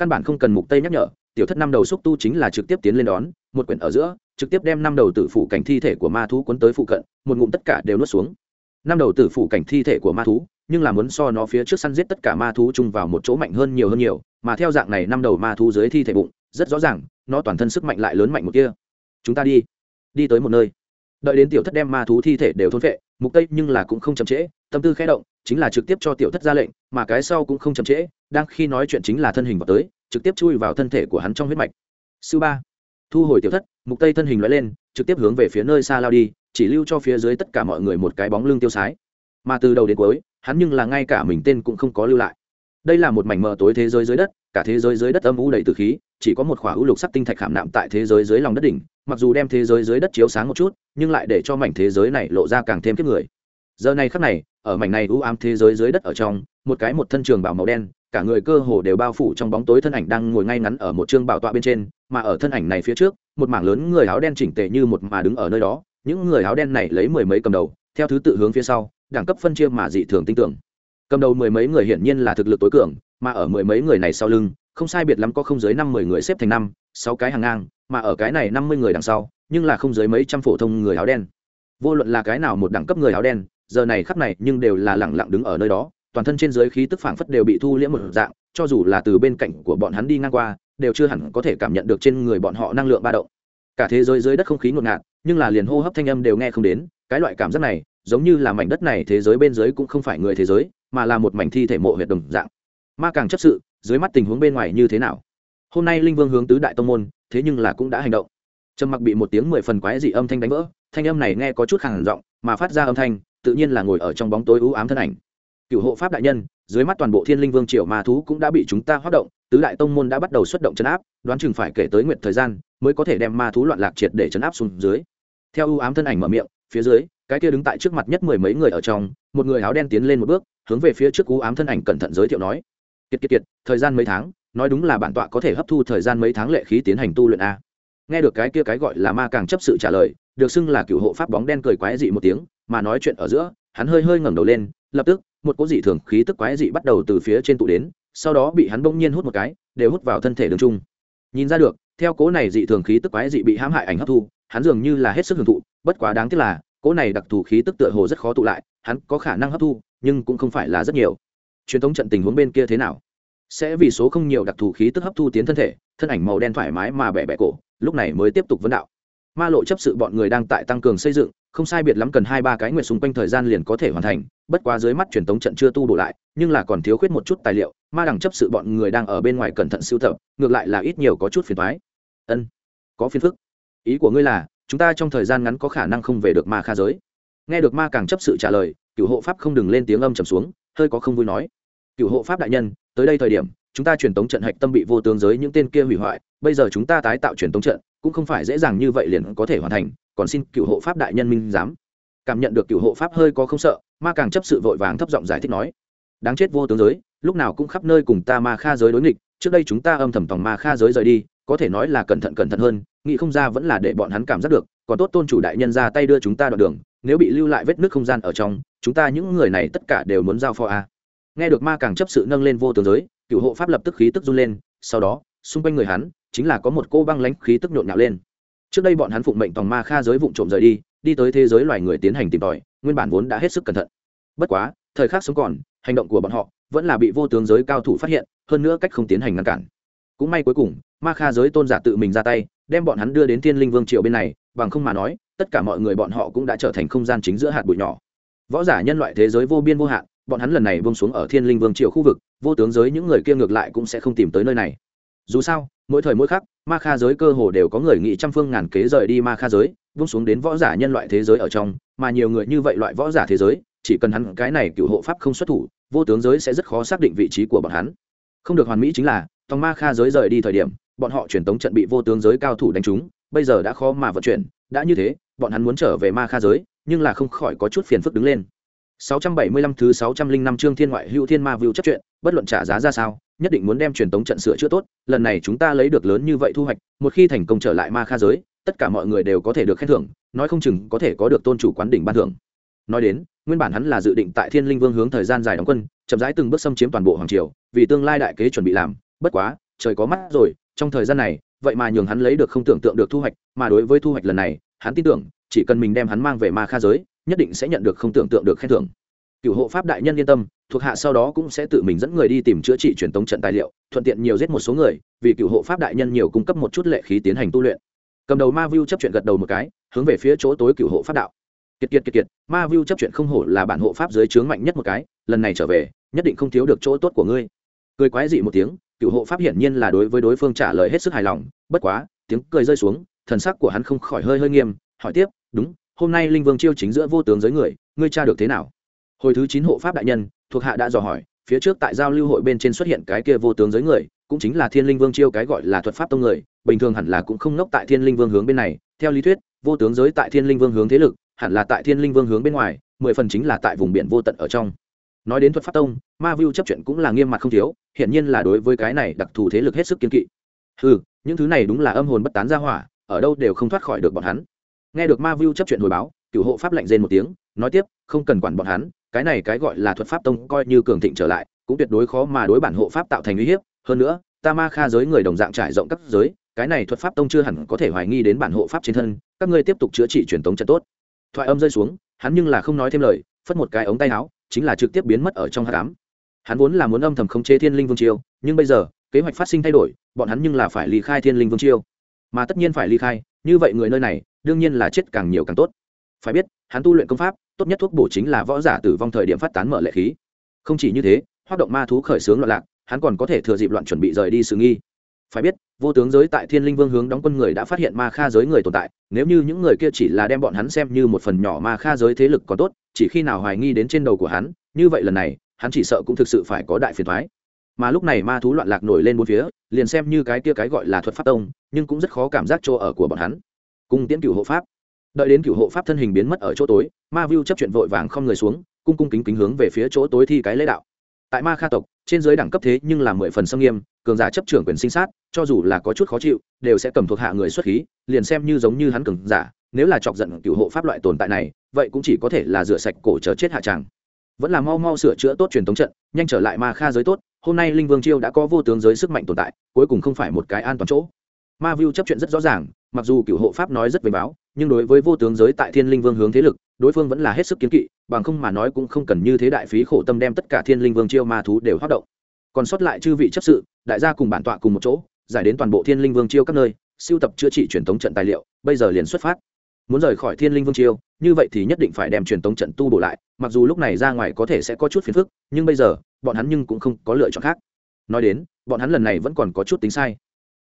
Speaker 1: căn bản không cần mục tây nhắc nhở, tiểu thất năm đầu xúc tu chính là trực tiếp tiến lên đón, một quyển ở giữa, trực tiếp đem năm đầu tử phụ cảnh thi thể của ma thú cuốn tới phụ cận, một ngụm tất cả đều nuốt xuống. Năm đầu tử phụ cảnh thi thể của ma thú, nhưng là muốn so nó phía trước săn giết tất cả ma thú chung vào một chỗ mạnh hơn nhiều hơn nhiều, mà theo dạng này năm đầu ma thú dưới thi thể bụng, rất rõ ràng, nó toàn thân sức mạnh lại lớn mạnh một kia. Chúng ta đi đi tới một nơi. Đợi đến tiểu thất đem ma thú thi thể đều thôn vệ mục tây nhưng là cũng không chậm trễ, tâm tư khẽ động chính là trực tiếp cho tiểu thất ra lệnh, mà cái sau cũng không chậm trễ, đang khi nói chuyện chính là thân hình vào tới, trực tiếp chui vào thân thể của hắn trong huyết mạch. Sư ba, thu hồi tiểu thất, mục tây thân hình loại lên, trực tiếp hướng về phía nơi xa lao đi, chỉ lưu cho phía dưới tất cả mọi người một cái bóng lưng tiêu sái. Mà từ đầu đến cuối, hắn nhưng là ngay cả mình tên cũng không có lưu lại. Đây là một mảnh mờ tối thế giới dưới đất, cả thế giới dưới đất âm u đầy từ khí, chỉ có một khỏa u lục sắc tinh thạch khảm nạm tại thế giới dưới lòng đất đỉnh, mặc dù đem thế giới dưới đất chiếu sáng một chút, nhưng lại để cho mảnh thế giới này lộ ra càng thêm kiếp người giờ này khắc này, ở mảnh này u ám thế giới dưới đất ở trong, một cái một thân trường bảo màu đen, cả người cơ hồ đều bao phủ trong bóng tối thân ảnh đang ngồi ngay ngắn ở một chương bảo tọa bên trên, mà ở thân ảnh này phía trước, một mảng lớn người áo đen chỉnh tề như một mà đứng ở nơi đó, những người áo đen này lấy mười mấy cầm đầu, theo thứ tự hướng phía sau, đẳng cấp phân chia mà dị thường tin tưởng. Cầm đầu mười mấy người hiển nhiên là thực lực tối cường, mà ở mười mấy người này sau lưng, không sai biệt lắm có không dưới năm mười người xếp thành năm, sáu cái hàng ngang, mà ở cái này năm mươi người đằng sau, nhưng là không dưới mấy trăm phổ thông người áo đen. Vô luận là cái nào một đẳng cấp người áo đen giờ này khắp này nhưng đều là lẳng lặng đứng ở nơi đó, toàn thân trên dưới khí tức phảng phất đều bị thu liễm một dạng, cho dù là từ bên cạnh của bọn hắn đi ngang qua, đều chưa hẳn có thể cảm nhận được trên người bọn họ năng lượng ba động. Cả thế giới dưới đất không khí ngột ngạt, nhưng là liền hô hấp thanh âm đều nghe không đến, cái loại cảm giác này, giống như là mảnh đất này thế giới bên dưới cũng không phải người thế giới, mà là một mảnh thi thể mộ huyệt đồng dạng. Ma càng chấp sự, dưới mắt tình huống bên ngoài như thế nào? Hôm nay linh vương hướng tứ đại tông môn, thế nhưng là cũng đã hành động. Trầm mặc bị một tiếng mười phần quái dị âm thanh đánh vỡ, thanh âm này nghe có chút khàn giọng, mà phát ra âm thanh tự nhiên là ngồi ở trong bóng tối u ám thân ảnh. Cựu hộ pháp đại nhân, dưới mắt toàn bộ thiên linh vương triều ma thú cũng đã bị chúng ta hoạt động, tứ đại tông môn đã bắt đầu xuất động chấn áp, đoán chừng phải kể tới nguyện thời gian mới có thể đem ma thú loạn lạc triệt để chấn áp xuống dưới. Theo ưu ám thân ảnh mở miệng, phía dưới, cái kia đứng tại trước mặt nhất mười mấy người ở trong, một người áo đen tiến lên một bước, hướng về phía trước ưu ám thân ảnh cẩn thận giới thiệu nói, kiệt kiệt kiệt, thời gian mấy tháng, nói đúng là bản tọa có thể hấp thu thời gian mấy tháng lệ khí tiến hành tu luyện a. Nghe được cái kia cái gọi là ma càng chấp sự trả lời, được xưng là cựu hộ pháp bóng đen cười quái dị một tiếng mà nói chuyện ở giữa, hắn hơi hơi ngẩng đầu lên, lập tức, một cỗ dị thường khí tức quái dị bắt đầu từ phía trên tụ đến, sau đó bị hắn bỗng nhiên hút một cái, đều hút vào thân thể đường trung. Nhìn ra được, theo cỗ này dị thường khí tức quái dị bị hãm hại ảnh hấp thu, hắn dường như là hết sức hưởng thụ, bất quá đáng tiếc là, cỗ này đặc thù khí tức tựa hồ rất khó tụ lại, hắn có khả năng hấp thu, nhưng cũng không phải là rất nhiều. Truyền thống trận tình huống bên kia thế nào? Sẽ vì số không nhiều đặc thù khí tức hấp thu tiến thân thể, thân ảnh màu đen thoải mái mà bẻ bẻ cổ, lúc này mới tiếp tục vấn đạo ma lộ chấp sự bọn người đang tại tăng cường xây dựng, không sai biệt lắm cần hai ba cái nguyện xung quanh thời gian liền có thể hoàn thành, bất quá dưới mắt truyền thống trận chưa tu bổ lại, nhưng là còn thiếu khuyết một chút tài liệu, ma đẳng chấp sự bọn người đang ở bên ngoài cẩn thận sưu tập, ngược lại là ít nhiều có chút phiền thoái ân, có phiền phức. Ý của ngươi là, chúng ta trong thời gian ngắn có khả năng không về được ma kha giới. Nghe được ma càng chấp sự trả lời cựu hộ pháp không đừng lên tiếng âm trầm xuống, hơi có không vui nói. Cựu hộ pháp đại nhân, tới đây thời điểm chúng ta truyền tống trận hạch tâm bị vô tướng giới những tên kia hủy hoại, bây giờ chúng ta tái tạo truyền tống trận, cũng không phải dễ dàng như vậy liền có thể hoàn thành, còn xin cựu hộ pháp đại nhân minh giám. Cảm nhận được cựu hộ pháp hơi có không sợ, ma càng chấp sự vội vàng thấp giọng giải thích nói, đáng chết vô tướng giới, lúc nào cũng khắp nơi cùng ta ma kha giới đối nghịch, trước đây chúng ta âm thầm tòng ma kha giới rời đi, có thể nói là cẩn thận cẩn thận hơn, nghĩ không ra vẫn là để bọn hắn cảm giác được, còn tốt tôn chủ đại nhân ra tay đưa chúng ta đoạn đường, nếu bị lưu lại vết nước không gian ở trong, chúng ta những người này tất cả đều muốn giao phó a. Nghe được ma càng chấp sự nâng lên vô tướng giới cựu hộ pháp lập tức khí tức run lên, sau đó, xung quanh người hắn, chính là có một cô băng lãnh khí tức nhộn nhạo lên. Trước đây bọn hắn phụng mệnh tòng ma kha giới vụng trộm rời đi đi tới thế giới loài người tiến hành tìm tòi, nguyên bản vốn đã hết sức cẩn thận. Bất quá, thời khắc sống còn, hành động của bọn họ vẫn là bị vô tướng giới cao thủ phát hiện, hơn nữa cách không tiến hành ngăn cản. Cũng may cuối cùng, ma kha giới tôn giả tự mình ra tay, đem bọn hắn đưa đến thiên linh vương triều bên này, bằng không mà nói, tất cả mọi người bọn họ cũng đã trở thành không gian chính giữa hạt bụi nhỏ. Võ giả nhân loại thế giới vô biên vô hạn bọn hắn lần này vương xuống ở thiên linh vương triều khu vực, vô tướng giới những người kia ngược lại cũng sẽ không tìm tới nơi này. Dù sao, mỗi thời mỗi khắc, ma kha giới cơ hồ đều có người nghị trăm phương ngàn kế rời đi ma kha giới vung xuống đến võ giả nhân loại thế giới ở trong, mà nhiều người như vậy loại võ giả thế giới, chỉ cần hắn cái này cựu hộ pháp không xuất thủ, vô tướng giới sẽ rất khó xác định vị trí của bọn hắn. Không được hoàn mỹ chính là, tòng ma kha giới rời đi thời điểm, bọn họ truyền tống trận bị vô tướng giới cao thủ đánh trúng, bây giờ đã khó mà vận chuyển, đã như thế, bọn hắn muốn trở về ma kha giới, nhưng là không khỏi có chút phiền phức đứng lên. 675 thứ 605 chương Thiên ngoại hữu thiên ma view chấp chuyện, bất luận trả giá ra sao, nhất định muốn đem truyền tống trận sửa chữa tốt, lần này chúng ta lấy được lớn như vậy thu hoạch, một khi thành công trở lại ma kha giới, tất cả mọi người đều có thể được khen thưởng, nói không chừng có thể có được tôn chủ quán đỉnh ban thưởng. Nói đến, nguyên bản hắn là dự định tại Thiên Linh Vương hướng thời gian dài đóng quân, chậm rãi từng bước xâm chiếm toàn bộ hoàng triều, vì tương lai đại kế chuẩn bị làm, bất quá, trời có mắt rồi, trong thời gian này, vậy mà nhường hắn lấy được không tưởng tượng được thu hoạch, mà đối với thu hoạch lần này, hắn tin tưởng, chỉ cần mình đem hắn mang về ma kha giới, nhất định sẽ nhận được không tưởng tượng được khen thưởng. Cựu hộ pháp đại nhân yên tâm, thuộc hạ sau đó cũng sẽ tự mình dẫn người đi tìm chữa trị truyền tống trận tài liệu, thuận tiện nhiều giết một số người, vì cựu hộ pháp đại nhân nhiều cung cấp một chút lệ khí tiến hành tu luyện. Cầm đầu ma vu chấp chuyện gật đầu một cái, hướng về phía chỗ tối cựu hộ pháp đạo. Kiệt kiệt kiệt kiệt, ma vu chấp chuyện không hổ là bản hộ pháp dưới trướng mạnh nhất một cái, lần này trở về, nhất định không thiếu được chỗ tốt của ngươi. Cười quái dị một tiếng cựu hộ pháp hiển nhiên là đối với đối phương trả lời hết sức hài lòng, bất quá, tiếng cười rơi xuống, thần sắc của hắn không khỏi hơi hơi nghiêm, hỏi tiếp, đúng hôm nay linh vương chiêu chính giữa vô tướng giới người, ngươi tra được thế nào? Hồi thứ chín hộ pháp đại nhân, thuộc hạ đã dò hỏi, phía trước tại giao lưu hội bên trên xuất hiện cái kia vô tướng giới người, cũng chính là thiên linh vương chiêu cái gọi là thuật pháp tông người, bình thường hẳn là cũng không nốc tại thiên linh vương hướng bên này. Theo lý thuyết, vô tướng giới tại thiên linh vương hướng thế lực, hẳn là tại thiên linh vương hướng bên ngoài, mười phần chính là tại vùng biển vô tận ở trong. Nói đến thuật pháp tông, ma vu chấp chuyện cũng là nghiêm mặt không thiếu hiện nhiên là đối với cái này đặc thù thế lực hết sức kiên kỵ. Ừ những thứ này đúng là âm hồn bất tán ra hỏa, ở đâu đều không thoát khỏi được bọn hắn nghe được ma vu chấp chuyện hồi báo cựu hộ pháp lạnh rên một tiếng, nói tiếp, không cần quản bọn hắn, cái này cái gọi là thuật pháp tông coi như cường thịnh trở lại, cũng tuyệt đối khó mà đối bản hộ pháp tạo thành uy hiếp. Hơn nữa, ta ma kha giới người đồng dạng trải rộng các giới, cái này thuật pháp tông chưa hẳn có thể hoài nghi đến bản hộ pháp trên thân, các ngươi tiếp tục chữa trị truyền tống trận tốt. Thoại âm rơi xuống, hắn nhưng là không nói thêm lời, phất một cái ống tay áo, chính là trực tiếp biến mất ở trong hạ cám hắn vốn là muốn âm thầm khống chế thiên linh vương chiêu nhưng bây giờ, kế hoạch phát sinh thay đổi, bọn hắn nhưng là phải ly khai thiên linh vương chiêu mà tất nhiên phải ly khai, như vậy người nơi này đương nhiên là chết càng nhiều càng tốt. Phải biết, hắn tu luyện công pháp, tốt nhất thuốc bổ chính là võ giả tử vong thời điểm phát tán mở lệ khí. Không chỉ như thế hoạt động ma thú khởi xướng loạn lạc, hắn còn có thể thừa dịp loạn chuẩn bị rời đi sự nghi. Phải biết, vô tướng giới tại thiên linh vương hướng đóng quân người đã phát hiện ma kha giới người tồn tại, nếu như những người kia chỉ là đem bọn hắn xem như một phần nhỏ ma kha giới thế lực còn tốt, chỉ khi nào hoài nghi đến trên đầu của hắn, như vậy lần này, hắn chỉ sợ cũng thực sự phải có đại phiền thoái mà lúc này ma thú loạn lạc nổi lên bốn phía, liền xem như cái kia cái gọi là thuật pháp tông, nhưng cũng rất khó cảm giác chỗ ở của bọn hắn cung tiễn cửu hộ pháp. Đợi đến cửu hộ pháp thân hình biến mất ở chỗ tối, ma vu chấp chuyện vội vàng không người xuống, cung cung kính kính hướng về phía chỗ tối thi cái lễ đạo. Tại ma kha tộc, trên giới đẳng cấp thế nhưng là mười phần sâm nghiêm, cường giả chấp trưởng quyền sinh sát, cho dù là có chút khó chịu, đều sẽ cầm thuộc hạ người xuất khí, liền xem như giống như hắn cường giả, nếu là chọc giận cửu hộ pháp loại tồn tại này, vậy cũng chỉ có thể là rửa sạch cổ chờ chết hạ tràng. Vẫn là mau mau sửa chữa tốt truyền thống trận, nhanh trở lại ma kha giới tốt, hôm nay linh vương chiêu đã có vô tướng giới sức mạnh tồn tại, cuối cùng không phải một cái an toàn chỗ. Ma vu chấp chuyện rất rõ ràng mặc dù cựu hộ pháp nói rất vênh báo nhưng đối với vô tướng giới tại thiên linh vương hướng thế lực, đối phương vẫn là hết sức kiến kỵ, bằng không mà nói cũng không cần như thế đại phí khổ tâm đem tất cả thiên linh vương chiêu ma thú đều hoạt động. Còn sót lại chư vị chấp sự, đại gia cùng bản tọa cùng một chỗ, giải đến toàn bộ thiên linh vương chiêu các nơi, siêu tập chữa trị truyền thống trận tài liệu, bây giờ liền xuất phát. Muốn rời khỏi thiên linh vương chiêu, như vậy thì nhất định phải đem truyền thống trận tu bổ lại, mặc dù lúc này ra ngoài có thể sẽ có chút phiền phức, nhưng bây giờ, bọn hắn nhưng cũng không có lựa chọn khác. Nói đến, bọn hắn lần này vẫn còn có chút tính sai.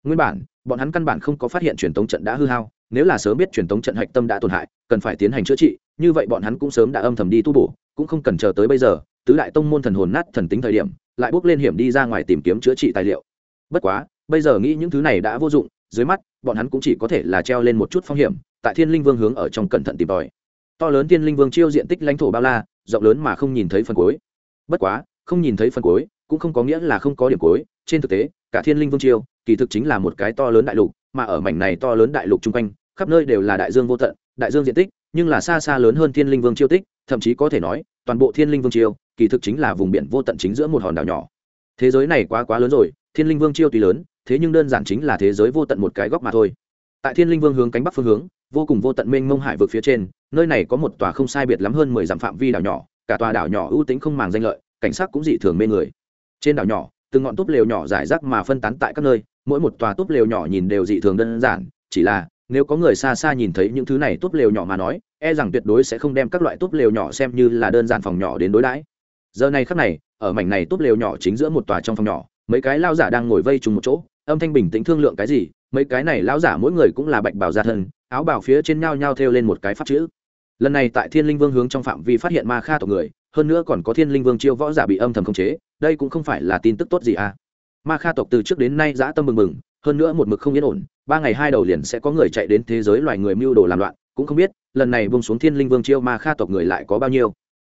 Speaker 1: Nguyên bản bọn hắn căn bản không có phát hiện truyền thống trận đã hư hao, nếu là sớm biết truyền thống trận hạch tâm đã tổn hại, cần phải tiến hành chữa trị, như vậy bọn hắn cũng sớm đã âm thầm đi tu bổ, cũng không cần chờ tới bây giờ, tứ đại tông môn thần hồn nát thần tính thời điểm, lại bước lên hiểm đi ra ngoài tìm kiếm chữa trị tài liệu. Bất quá, bây giờ nghĩ những thứ này đã vô dụng, dưới mắt, bọn hắn cũng chỉ có thể là treo lên một chút phong hiểm, tại thiên linh vương hướng ở trong cẩn thận tìm tòi. To lớn thiên linh vương chiêu diện tích lãnh thổ bao la, rộng lớn mà không nhìn thấy phần cuối. Bất quá, không nhìn thấy phần cuối, cũng không có nghĩa là không có điểm cuối, trên thực tế, cả thiên linh vương chiêu kỳ thực chính là một cái to lớn đại lục, mà ở mảnh này to lớn đại lục chung quanh, khắp nơi đều là đại dương vô tận, đại dương diện tích, nhưng là xa xa lớn hơn thiên linh vương chiêu tích, thậm chí có thể nói, toàn bộ thiên linh vương chiêu, kỳ thực chính là vùng biển vô tận chính giữa một hòn đảo nhỏ. Thế giới này quá quá lớn rồi, thiên linh vương chiêu tuy lớn, thế nhưng đơn giản chính là thế giới vô tận một cái góc mà thôi. Tại thiên linh vương hướng cánh bắc phương hướng, vô cùng vô tận mênh mông hải vực phía trên, nơi này có một tòa không sai biệt lắm hơn mười dặm phạm vi đảo nhỏ, cả tòa đảo nhỏ ưu tính không màng danh lợi, cảnh sát cũng dị thường mê người. Trên đảo nhỏ, từng ngọn túp lều nhỏ giải rác mà phân tán tại các nơi mỗi một tòa túp lều nhỏ nhìn đều dị thường đơn giản, chỉ là, nếu có người xa xa nhìn thấy những thứ này túp lều nhỏ mà nói e rằng tuyệt đối sẽ không đem các loại túp lều nhỏ xem như là đơn giản phòng nhỏ đến đối đãi. Giờ này khắc này, ở mảnh này túp lều nhỏ chính giữa một tòa trong phòng nhỏ, mấy cái lao giả đang ngồi vây trùng một chỗ, âm thanh bình tĩnh thương lượng cái gì, mấy cái này lao giả mỗi người cũng là bạch bào gia thân, áo bào phía trên nhau nhau thêu lên một cái pháp chữ. Lần này tại thiên linh vương hướng trong phạm vi phát hiện ma kha tộc người, hơn nữa còn có thiên linh vương chiêu võ giả bị âm thầm khống chế, đây cũng không phải là tin tức tốt gì à ma kha tộc từ trước đến nay dã tâm mừng mừng, hơn nữa một mực không yên ổn, ba ngày hai đầu liền sẽ có người chạy đến thế giới loài người mưu đồ làm loạn, cũng không biết, lần này bông xuống thiên linh vương chiêu ma kha tộc người lại có bao nhiêu.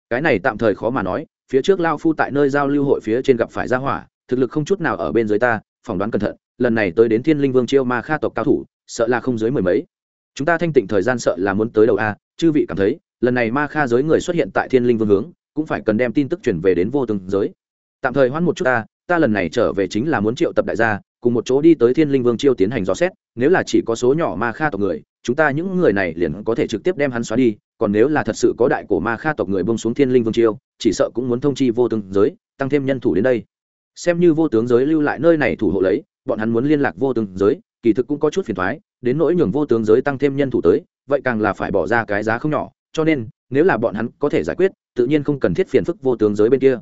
Speaker 1: Cái này tạm thời khó mà nói, phía trước lao phu tại nơi giao lưu hội phía trên gặp phải gia hỏa, thực lực không chút nào ở bên dưới ta, phỏng đoán cẩn thận, lần này tới đến thiên linh vương chiêu ma kha tộc cao thủ, sợ là không dưới mười mấy. Chúng ta thanh tịnh thời gian sợ là muốn tới đầu a, chư vị cảm thấy, lần này ma kha giới người xuất hiện tại thiên linh vương hướng, cũng phải cần đem tin tức chuyển về đến vô tương giới. Tạm thời hoãn một chút ta ta lần này trở về chính là muốn triệu tập đại gia, cùng một chỗ đi tới thiên linh vương chiêu tiến hành dò xét, nếu là chỉ có số nhỏ ma kha tộc người, chúng ta những người này liền có thể trực tiếp đem hắn xóa đi, còn nếu là thật sự có đại cổ ma kha tộc người bông xuống thiên linh vương chiêu, chỉ sợ cũng muốn thông chi vô tướng giới, tăng thêm nhân thủ đến đây. Xem như vô tướng giới lưu lại nơi này thủ hộ lấy, bọn hắn muốn liên lạc vô tướng giới, kỳ thực cũng có chút phiền thoái đến nỗi nhường vô tướng giới tăng thêm nhân thủ tới, vậy càng là phải bỏ ra cái giá không nhỏ, cho nên, nếu là bọn hắn có thể giải quyết, tự nhiên không cần thiết phiền phức vô tướng giới bên kia.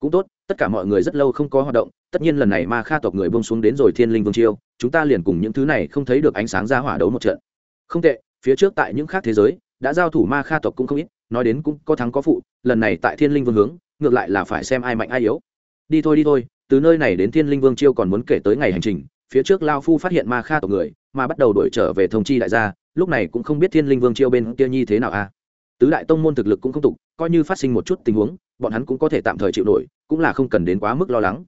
Speaker 1: Cũng tốt tất cả mọi người rất lâu không có hoạt động, tất nhiên lần này ma kha tộc người bông xuống đến rồi thiên linh vương chiêu, chúng ta liền cùng những thứ này không thấy được ánh sáng ra hỏa đấu một trận. Không tệ, phía trước tại những khác thế giới, đã giao thủ ma kha tộc cũng không ít, nói đến cũng có thắng có phụ, lần này tại thiên linh vương hướng, ngược lại là phải xem ai mạnh ai yếu. Đi thôi đi thôi, từ nơi này đến thiên linh vương chiêu còn muốn kể tới ngày hành trình, phía trước lao phu phát hiện ma kha tộc người, mà bắt đầu đổi trở về thông chi đại gia, lúc này cũng không biết thiên linh vương chiêu bên kia nhi thế nào a tứ đại tông môn thực lực cũng không tục, coi như phát sinh một chút tình huống, bọn hắn cũng có thể tạm thời chịu nổi cũng là không cần đến quá mức lo lắng.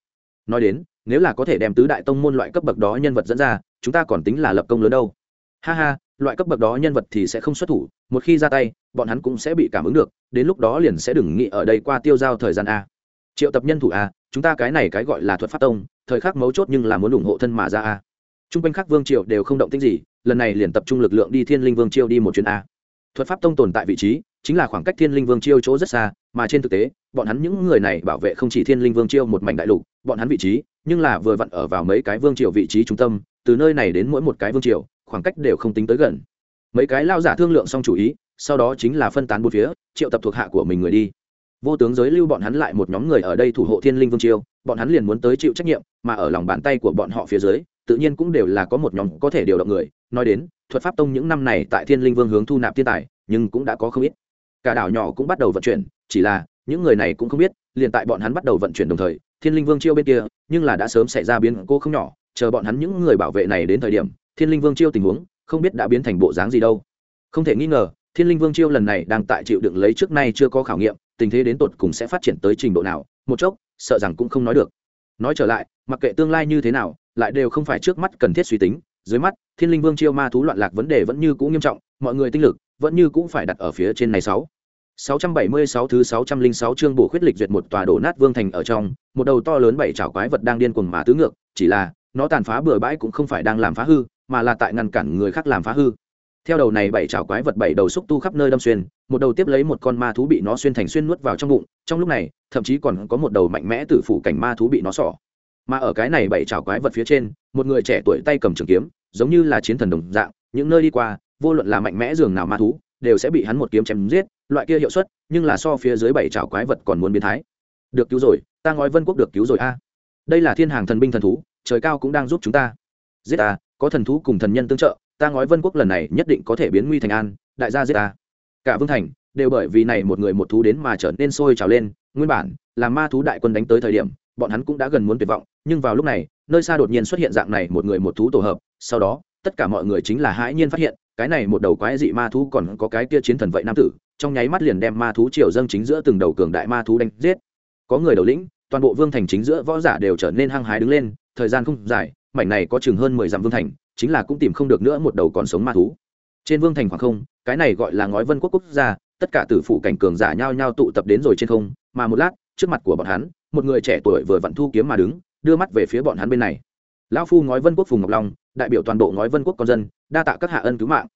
Speaker 1: Nói đến, nếu là có thể đem tứ đại tông môn loại cấp bậc đó nhân vật dẫn ra, chúng ta còn tính là lập công lớn đâu. Ha ha, loại cấp bậc đó nhân vật thì sẽ không xuất thủ, một khi ra tay, bọn hắn cũng sẽ bị cảm ứng được, đến lúc đó liền sẽ đừng nghĩ ở đây qua tiêu giao thời gian a. Triệu tập nhân thủ a, chúng ta cái này cái gọi là thuật pháp tông, thời khắc mấu chốt nhưng là muốn ủng hộ thân mà ra a. T r u n g quanh khác vương triều đều không động tích gì, lần này liền tập trung lực lượng đi thiên linh vương triều đi một chuyến a. Thuật pháp tông tồn tại vị trí chính là khoảng cách thiên linh vương chiêu chỗ rất xa, mà trên thực tế, bọn hắn những người này bảo vệ không chỉ thiên linh vương chiêu một mảnh đại lục, bọn hắn vị trí, nhưng là vừa vặn ở vào mấy cái vương triều vị trí trung tâm, từ nơi này đến mỗi một cái vương triều, khoảng cách đều không tính tới gần. Mấy cái lao giả thương lượng xong chủ ý, sau đó chính là phân tán bốn phía, triệu tập thuộc hạ của mình người đi. Vô tướng giới lưu bọn hắn lại một nhóm người ở đây thủ hộ thiên linh vương chiêu bọn hắn liền muốn tới chịu trách nhiệm, mà ở lòng bàn tay của bọn họ phía dưới, tự nhiên cũng đều là có một nhóm có thể điều động người. Nói đến, thuật pháp tông những năm này tại thiên linh vương hướng thu nạp thiên tài, nhưng cũng đã có không ít cả đảo nhỏ cũng bắt đầu vận chuyển, chỉ là, những người này cũng không biết, liền tại bọn hắn bắt đầu vận chuyển đồng thời, thiên linh vương chiêu bên kia, nhưng là đã sớm xảy ra biến cô không nhỏ, chờ bọn hắn những người bảo vệ này đến thời điểm, thiên linh vương chiêu tình huống, không biết đã biến thành bộ dáng gì đâu. Không thể nghi ngờ, thiên linh vương chiêu lần này đang tại chịu đựng lấy trước nay chưa có khảo nghiệm, tình thế đến tột cùng sẽ phát triển tới trình độ nào, một chốc, sợ rằng cũng không nói được. Nói trở lại, mặc kệ tương lai như thế nào, lại đều không phải trước mắt cần thiết suy tính, dưới mắt, thiên linh vương chiêu ma thú loạn lạc vấn đề vẫn như cũ nghiêm trọng, mọi người tinh lực vẫn như cũ phải đặt ở phía trên này sáu. 676 thứ 606 chương bổ khuyết lịch duyệt một tòa đổ nát vương thành ở trong, một đầu to lớn bảy chảo quái vật đang điên cuồng mà tứ ngược, chỉ là nó tàn phá bừa bãi cũng không phải đang làm phá hư, mà là tại ngăn cản người khác làm phá hư. Theo đầu này bảy chảo quái vật bảy đầu xúc tu khắp nơi đâm xuyên một đầu tiếp lấy một con ma thú bị nó xuyên thành xuyên nuốt vào trong bụng trong lúc này thậm chí còn có một đầu mạnh mẽ tử phủ cảnh ma thú bị nó xỏ mà ở cái này bảy chảo quái vật phía trên một người trẻ tuổi tay cầm trường kiếm giống như là chiến thần đồng dạng những nơi đi qua vô luận là mạnh mẽ giường nào ma thú đều sẽ bị hắn một kiếm chém giết, loại kia hiệu suất, nhưng là so phía dưới bảy chảo quái vật còn muốn biến thái. Được cứu rồi, ta ngói vân quốc được cứu rồi a. Đây là thiên hàng thần binh thần thú, trời cao cũng đang giúp chúng ta. Giết ta, có thần thú cùng thần nhân tương trợ, ta ngói vân quốc lần này nhất định có thể biến nguy thành an, đại gia giết ta. Cả vương thành đều bởi vì này một người một thú đến mà trở nên sôi trào lên, nguyên bản là ma thú đại quân đánh tới thời điểm, bọn hắn cũng đã gần muốn tuyệt vọng, nhưng vào lúc này, nơi xa đột nhiên xuất hiện dạng này một người một thú tổ hợp, sau đó, tất cả mọi người chính là hãi nhiên phát hiện cái này một đầu quái dị ma thú còn có cái kia chiến thần vậy nam tử, trong nháy mắt liền đem ma thú triều dâng chính giữa từng đầu cường đại ma thú đánh giết. Có người đầu lĩnh, toàn bộ vương thành chính giữa võ giả đều trở nên hăng hái đứng lên, thời gian không dài, mảnh này có chừng hơn mười dặm vương thành, chính là cũng tìm không được nữa một đầu còn sống ma thú. Trên vương thành khoảng không, cái này gọi là ngói vân quốc quốc gia, tất cả tử phụ cảnh cường giả nhao nhao tụ tập đến rồi trên không, mà một lát, trước mặt của bọn hắn, một người trẻ tuổi vừa vặn thu kiếm mà đứng, đưa mắt về phía bọn hắn bên này. Lão phu ngói vân quốc phùng ngọc long đại biểu toàn bộ ngói vân quốc con dân, đa tạ các hạ ân cứu mạng.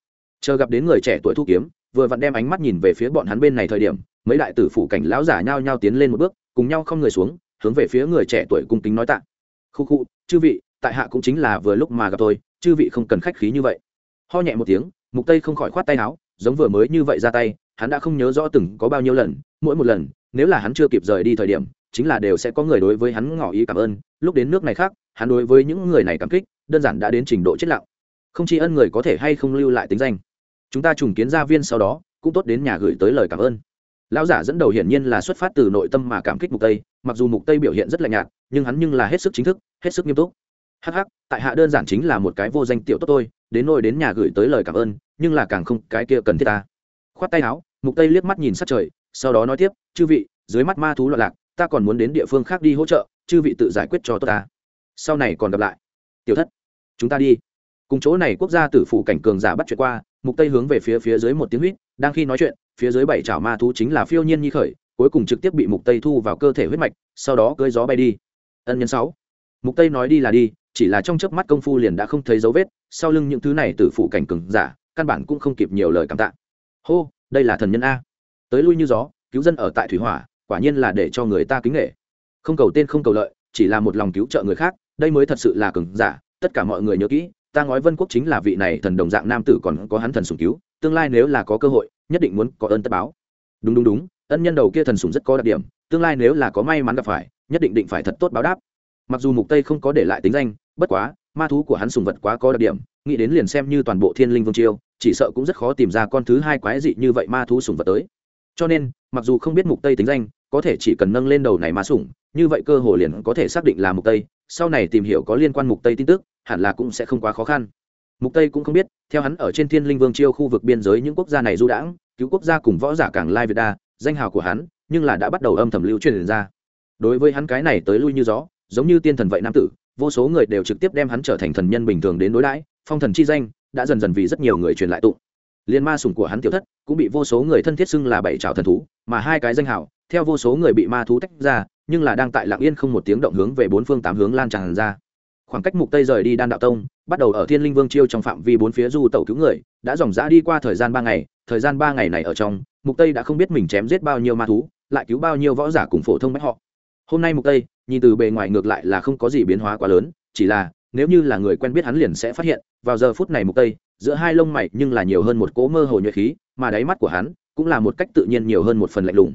Speaker 1: Chờ gặp đến người trẻ tuổi thu kiếm, vừa vặn đem ánh mắt nhìn về phía bọn hắn bên này thời điểm, mấy đại tử phủ cảnh lão giả nhao nhao tiến lên một bước, cùng nhau không người xuống, hướng về phía người trẻ tuổi cung kính nói tạ. Khu khu, chư vị, tại hạ cũng chính là vừa lúc mà gặp tôi, chư vị không cần khách khí như vậy. Ho nhẹ một tiếng, mục tây không khỏi khoát tay áo, giống vừa mới như vậy ra tay, hắn đã không nhớ rõ từng có bao nhiêu lần, mỗi một lần, nếu là hắn chưa kịp rời đi thời điểm, chính là đều sẽ có người đối với hắn ngỏ ý cảm ơn, lúc đến nước này khác, hắn đối với những người này cảm kích đơn giản đã đến trình độ chết lặng. Không chỉ ân người có thể hay không lưu lại tính danh. Chúng ta trùng kiến gia viên sau đó, cũng tốt đến nhà gửi tới lời cảm ơn. Lão giả dẫn đầu hiển nhiên là xuất phát từ nội tâm mà cảm kích mục tây, mặc dù mục tây biểu hiện rất lạnh nhạt, nhưng hắn nhưng là hết sức chính thức, hết sức nghiêm túc. Hắc hắc, tại hạ đơn giản chính là một cái vô danh tiểu tốt tôi đến nôi đến nhà gửi tới lời cảm ơn, nhưng là càng không cái kia cần thiết ta. Khoát tay áo, mục tây liếc mắt nhìn sát trời, sau đó nói tiếp, chư vị, dưới mắt ma thú loạn lạc, ta còn muốn đến địa phương khác đi hỗ trợ, chư vị tự giải quyết cho tốt ta. Sau này còn gặp lại. Tiểu thất chúng ta đi. Cùng chỗ này quốc gia tử phủ cảnh cường giả bắt chuyện qua, mục tây hướng về phía phía dưới một tiếng huýt, đang khi nói chuyện, phía dưới bảy chảo ma thú chính là phiêu nhiên nhi khởi, cuối cùng trực tiếp bị mục tây thu vào cơ thể huyết mạch, sau đó cưỡi gió bay đi. Ân nhân sáu. Mục tây nói đi là đi, chỉ là trong chớp mắt công phu liền đã không thấy dấu vết, sau lưng những thứ này tử phủ cảnh cường giả, căn bản cũng không kịp nhiều lời cảm tạ. Hô, đây là thần nhân a. Tới lui như gió, cứu dân ở tại thủy hỏa, quả nhiên là để cho người ta kính nghệ không cầu tên không cầu lợi, chỉ là một lòng cứu trợ người khác, đây mới thật sự là cường giả tất cả mọi người nhớ kỹ ta nói vân quốc chính là vị này thần đồng dạng nam tử còn có hắn thần sủng cứu tương lai nếu là có cơ hội nhất định muốn có ơn tất báo. Đúng đúng đúng ân nhân đầu kia thần sủng rất có đặc điểm tương lai nếu là có may mắn gặp phải nhất định định phải thật tốt báo đáp. Mặc dù mục tây không có để lại tính danh bất quá ma thú của hắn sùng vật quá có đặc điểm nghĩ đến liền xem như toàn bộ thiên linh vương triều, chỉ sợ cũng rất khó tìm ra con thứ hai quái dị như vậy ma thú sùng vật tới. Cho nên mặc dù không biết mục tây tính danh có thể chỉ cần nâng lên đầu này ma sủng như vậy cơ hồ liền có thể xác định là mục tây sau này tìm hiểu có liên quan mục tây tin tức, hẳn là cũng sẽ không quá khó khăn. Mục tây cũng không biết, theo hắn ở trên thiên linh vương chiêu khu vực biên giới những quốc gia này du đãng, cứu quốc gia cùng võ giả càng lai việt đa, danh hào của hắn, nhưng là đã bắt đầu âm thầm lưu truyền ra. Đối với hắn cái này tới lui như gió, giống như tiên thần vậy nam tử, vô số người đều trực tiếp đem hắn trở thành thần nhân bình thường đến đối đãi, phong thần chi danh đã dần dần vì rất nhiều người truyền lại tụng. Liên ma sủng của hắn tiểu thất cũng bị vô số người thân thiết xưng là bảy trào thần thú, mà hai cái danh hào, theo vô số người bị ma thú tách ra nhưng là đang tại lạng yên không một tiếng động hướng về bốn phương tám hướng lan tràn ra. Khoảng cách mục tây rời đi đan đạo tông, bắt đầu ở thiên linh vương chiêu trong phạm vi bốn phía du tẩu cứu người, đã dòng dã đi qua thời gian ba ngày, thời gian ba ngày này ở trong, mục tây đã không biết mình chém giết bao nhiêu ma thú, lại cứu bao nhiêu võ giả cùng phổ thông bách họ. Hôm nay mục tây, nhìn từ bề ngoài ngược lại là không có gì biến hóa quá lớn, chỉ là, nếu như là người quen biết hắn liền sẽ phát hiện, vào giờ phút này mục tây, giữa hai lông mày nhưng là nhiều hơn một cỗ mơ hồ nhuệ khí, mà đáy mắt của hắn cũng là một cách tự nhiên nhiều hơn một phần lạnh lùng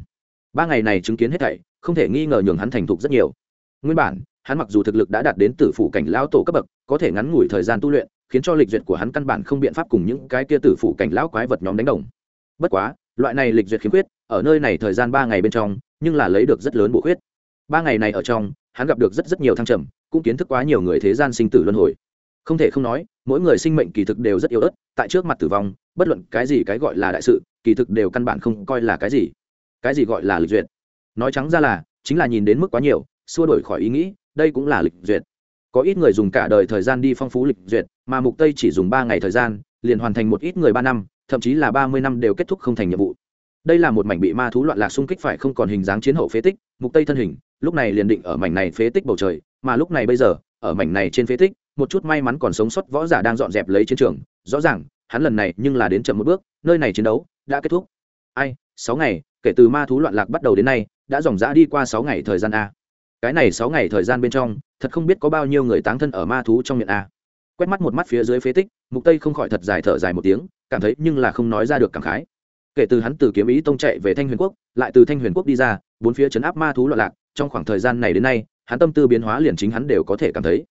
Speaker 1: ba ngày này chứng kiến hết thảy, không thể nghi ngờ nhường hắn thành thục rất nhiều. Nguyên bản, hắn mặc dù thực lực đã đạt đến tử phủ cảnh lão tổ cấp bậc, có thể ngắn ngủi thời gian tu luyện, khiến cho lịch duyệt của hắn căn bản không biện pháp cùng những cái kia tử phủ cảnh lão quái vật nhóm đánh đồng. Bất quá, loại này lịch duyệt khiếm khuyết, ở nơi này thời gian ba ngày bên trong, nhưng là lấy được rất lớn bổ khuyết. Ba ngày này ở trong, hắn gặp được rất rất nhiều thăng trầm, cũng kiến thức quá nhiều người thế gian sinh tử luân hồi. Không thể không nói, mỗi người sinh mệnh kỳ thực đều rất yếu ớt, tại trước mặt tử vong, bất luận cái gì cái gọi là đại sự, kỳ thực đều căn bản không coi là cái gì cái gì gọi là lịch duyệt? Nói trắng ra là, chính là nhìn đến mức quá nhiều, xua đổi khỏi ý nghĩ, đây cũng là lịch duyệt. Có ít người dùng cả đời thời gian đi phong phú lịch duyệt, mà mục tây chỉ dùng ba ngày thời gian, liền hoàn thành một ít người ba năm, thậm chí là ba mươi năm đều kết thúc không thành nhiệm vụ. Đây là một mảnh bị ma thú loạn lạc xung kích phải không còn hình dáng chiến hậu phế tích, mục tây thân hình, lúc này liền định ở mảnh này phế tích bầu trời, mà lúc này bây giờ, ở mảnh này trên phế tích, một chút may mắn còn sống sót võ giả đang dọn dẹp lấy chiến trường. Rõ ràng, hắn lần này nhưng là đến chậm một bước, nơi này chiến đấu đã kết thúc. Ai, sáu ngày kể từ ma thú loạn lạc bắt đầu đến nay, đã dòng dã đi qua sáu ngày thời gian a. Cái này sáu ngày thời gian bên trong, thật không biết có bao nhiêu người táng thân ở ma thú trong miệng a. Quét mắt một mắt phía dưới phế tích, mục tây không khỏi thật dài thở dài một tiếng, cảm thấy nhưng là không nói ra được cảm khái. Kể từ hắn từ kiếm ý tông chạy về thanh huyền quốc, lại từ thanh huyền quốc đi ra, bốn phía chấn áp ma thú loạn lạc, trong khoảng thời gian này đến nay, hắn tâm tư biến hóa liền chính hắn đều có thể cảm thấy.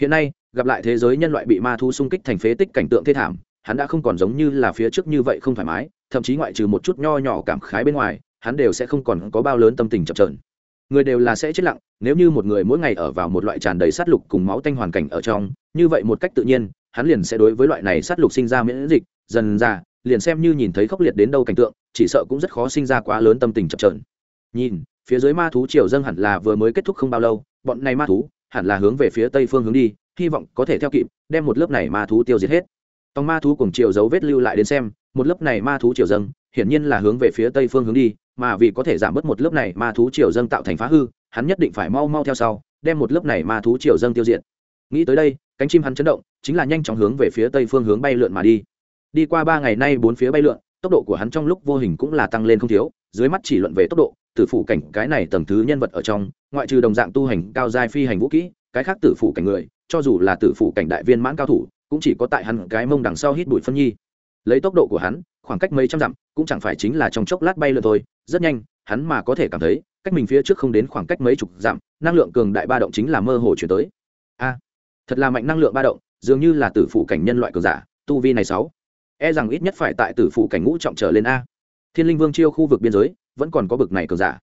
Speaker 1: Hiện nay, gặp lại thế giới nhân loại bị ma thú xung kích thành phế tích cảnh tượng thê thảm hắn đã không còn giống như là phía trước như vậy không thoải mái, thậm chí ngoại trừ một chút nho nhỏ cảm khái bên ngoài, hắn đều sẽ không còn có bao lớn tâm tình chậm trờn người đều là sẽ chết lặng, nếu như một người mỗi ngày ở vào một loại tràn đầy sát lục cùng máu tanh hoàn cảnh ở trong, như vậy một cách tự nhiên, hắn liền sẽ đối với loại này sát lục sinh ra miễn dịch, dần ra liền xem như nhìn thấy khốc liệt đến đâu cảnh tượng, chỉ sợ cũng rất khó sinh ra quá lớn tâm tình chậm trờn nhìn, phía dưới ma thú triều dâng hẳn là vừa mới kết thúc không bao lâu, bọn này ma thú hẳn là hướng về phía tây phương hướng đi, hy vọng có thể theo kịp, đem một lớp này ma thú tiêu diệt hết tòng ma thú cùng triều dấu vết lưu lại đến xem, một lớp này ma thú triều dâng, hiển nhiên là hướng về phía tây phương hướng đi, mà vì có thể giảm bớt một lớp này ma thú triều dâng tạo thành phá hư, hắn nhất định phải mau mau theo sau, đem một lớp này ma thú triều dâng tiêu diệt. Nghĩ tới đây, cánh chim hắn chấn động, chính là nhanh chóng hướng về phía tây phương hướng bay lượn mà đi. Đi qua ba ngày nay bốn phía bay lượn, tốc độ của hắn trong lúc vô hình cũng là tăng lên không thiếu, dưới mắt chỉ luận về tốc độ, tử phụ cảnh cái này tầng thứ nhân vật ở trong, ngoại trừ đồng dạng tu hành cao giai phi hành vũ kỹ, cái khác tử phụ cảnh người, cho dù là tử phụ cảnh đại viên mãn cao thủ cũng chỉ có tại hắn cái mông đằng sau hít bụi phân nhi. Lấy tốc độ của hắn, khoảng cách mấy trăm dặm, cũng chẳng phải chính là trong chốc lát bay lượn thôi. Rất nhanh, hắn mà có thể cảm thấy, cách mình phía trước không đến khoảng cách mấy chục dặm, năng lượng cường đại ba động chính là mơ hồ chuyển tới. A, thật là mạnh năng lượng ba động, dường như là tử phụ cảnh nhân loại cường giả, tu vi này sáu. E rằng ít nhất phải tại tử phụ cảnh ngũ trọng trở lên a. Thiên linh vương chiêu khu vực biên giới, vẫn còn có bực này cường giả.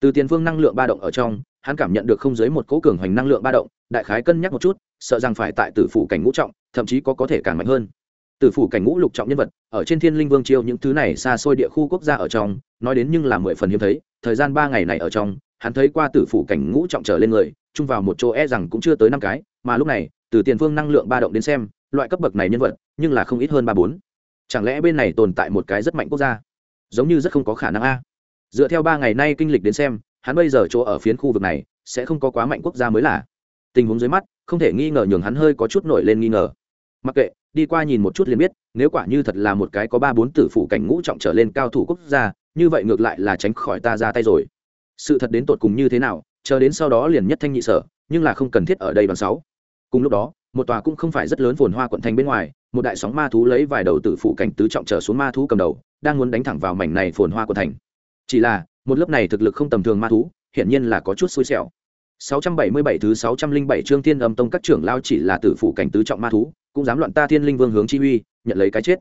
Speaker 1: Từ tiền phương năng lượng ba động ở trong hắn cảm nhận được không dưới một cố cường hoành năng lượng ba động, đại khái cân nhắc một chút, sợ rằng phải tại tử phủ cảnh ngũ trọng, thậm chí có có thể càng mạnh hơn. Tử phủ cảnh ngũ lục trọng nhân vật, ở trên thiên linh vương chiêu những thứ này xa xôi địa khu quốc gia ở trong, nói đến nhưng là mười phần hiếm thấy, thời gian ba ngày này ở trong, hắn thấy qua tử phủ cảnh ngũ trọng trở lên người, chung vào một chỗ e rằng cũng chưa tới năm cái, mà lúc này, từ tiền phương năng lượng ba động đến xem, loại cấp bậc này nhân vật, nhưng là không ít hơn ba bốn. Chẳng lẽ bên này tồn tại một cái rất mạnh quốc gia? Giống như rất không có khả năng a. Dựa theo ba ngày nay kinh lịch đến xem hắn bây giờ chỗ ở phiến khu vực này sẽ không có quá mạnh quốc gia mới là. Tình huống dưới mắt, không thể nghi ngờ nhường hắn hơi có chút nổi lên nghi ngờ. Mặc kệ, đi qua nhìn một chút liền biết, nếu quả như thật là một cái có ba bốn tử phụ cảnh ngũ trọng trở lên cao thủ quốc gia, như vậy ngược lại là tránh khỏi ta ra tay rồi. Sự thật đến tột cùng như thế nào, chờ đến sau đó liền nhất thanh nhị sở, nhưng là không cần thiết ở đây bằng sáu. Cùng lúc đó, một tòa cũng không phải rất lớn phồn hoa quận thành bên ngoài, một đại sóng ma thú lấy vài đầu tử phụ cảnh tứ trọng trở xuống ma thú cầm đầu, đang muốn đánh thẳng vào mảnh này phồn hoa quận thành. Chỉ là một lớp này thực lực không tầm thường ma thú hiển nhiên là có chút xui xẻo 677 thứ 607 chương Thiên Âm Tông các trưởng lao chỉ là tử phụ cảnh tứ trọng ma thú, cũng dám loạn ta Thiên Linh Vương hướng chi uy, nhận lấy cái chết.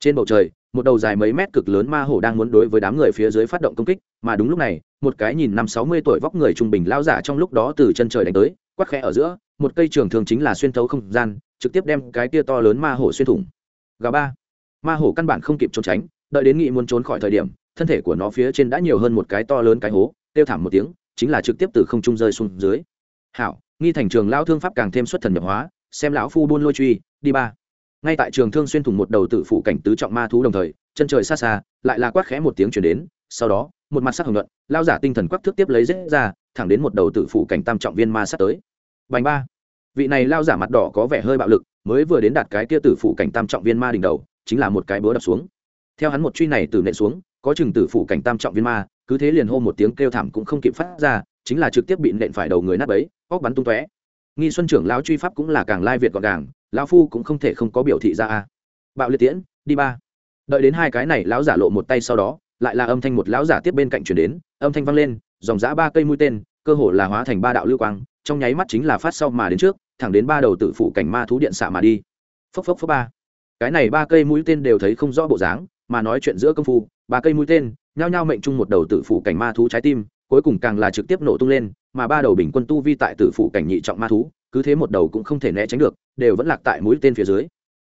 Speaker 1: Trên bầu trời, một đầu dài mấy mét cực lớn ma hổ đang muốn đối với đám người phía dưới phát động công kích, mà đúng lúc này, một cái nhìn năm 60 tuổi vóc người trung bình lao giả trong lúc đó từ chân trời đánh tới, quắc khẽ ở giữa, một cây trường thường chính là xuyên thấu không gian, trực tiếp đem cái kia to lớn ma hổ xuyên thủng. Gà ba. Ma hổ căn bản không kịp trốn tránh, đợi đến nghị muốn trốn khỏi thời điểm, thân thể của nó phía trên đã nhiều hơn một cái to lớn cái hố, tiêu thảm một tiếng, chính là trực tiếp từ không trung rơi xuống dưới. Hảo nghi thành trường lao thương pháp càng thêm xuất thần nhập hóa xem lão phu buôn lôi truy đi ba. Ngay tại trường thương xuyên thủng một đầu tự phụ cảnh tứ trọng ma thú đồng thời chân trời xa xa lại là quát khẽ một tiếng chuyển đến sau đó một mặt sắc hồng luận lao giả tinh thần quắc thước tiếp lấy rết ra thẳng đến một đầu tự phụ cảnh tam trọng viên ma sắp tới. Bành ba. Vị này lao giả mặt đỏ có vẻ hơi bạo lực mới vừa đến đạt cái kia tử phụ cảnh tam trọng viên ma đỉnh đầu chính là một cái búa đập xuống. Theo hắn một truy này từ nện xuống có chừng tử phụ cảnh tam trọng viên ma, cứ thế liền hô một tiếng kêu thảm cũng không kịp phát ra, chính là trực tiếp bị nện phải đầu người nát bấy, óc bắn tung tóe. Nghi xuân trưởng lão truy pháp cũng là càng lai việt gọn gàng, lão phu cũng không thể không có biểu thị ra a. Bạo liệt tiễn, đi ba. Đợi đến hai cái này lão giả lộ một tay sau đó, lại là âm thanh một lão giả tiếp bên cạnh chuyển đến, âm thanh vang lên, dòng giã ba cây mũi tên, cơ hồ là hóa thành ba đạo lưu quang, trong nháy mắt chính là phát sau mà đến trước, thẳng đến ba đầu tử phụ cảnh ma thú điện xạ mà đi. Phốc phốc phốc ba. Cái này ba cây mũi tên đều thấy không rõ bộ dáng, mà nói chuyện giữa công phu ba cây mũi tên, nhao nhao mệnh chung một đầu tử phụ cảnh ma thú trái tim, cuối cùng càng là trực tiếp nổ tung lên, mà ba đầu bình quân tu vi tại tử phụ cảnh nhị trọng ma thú, cứ thế một đầu cũng không thể né tránh được, đều vẫn lạc tại mũi tên phía dưới.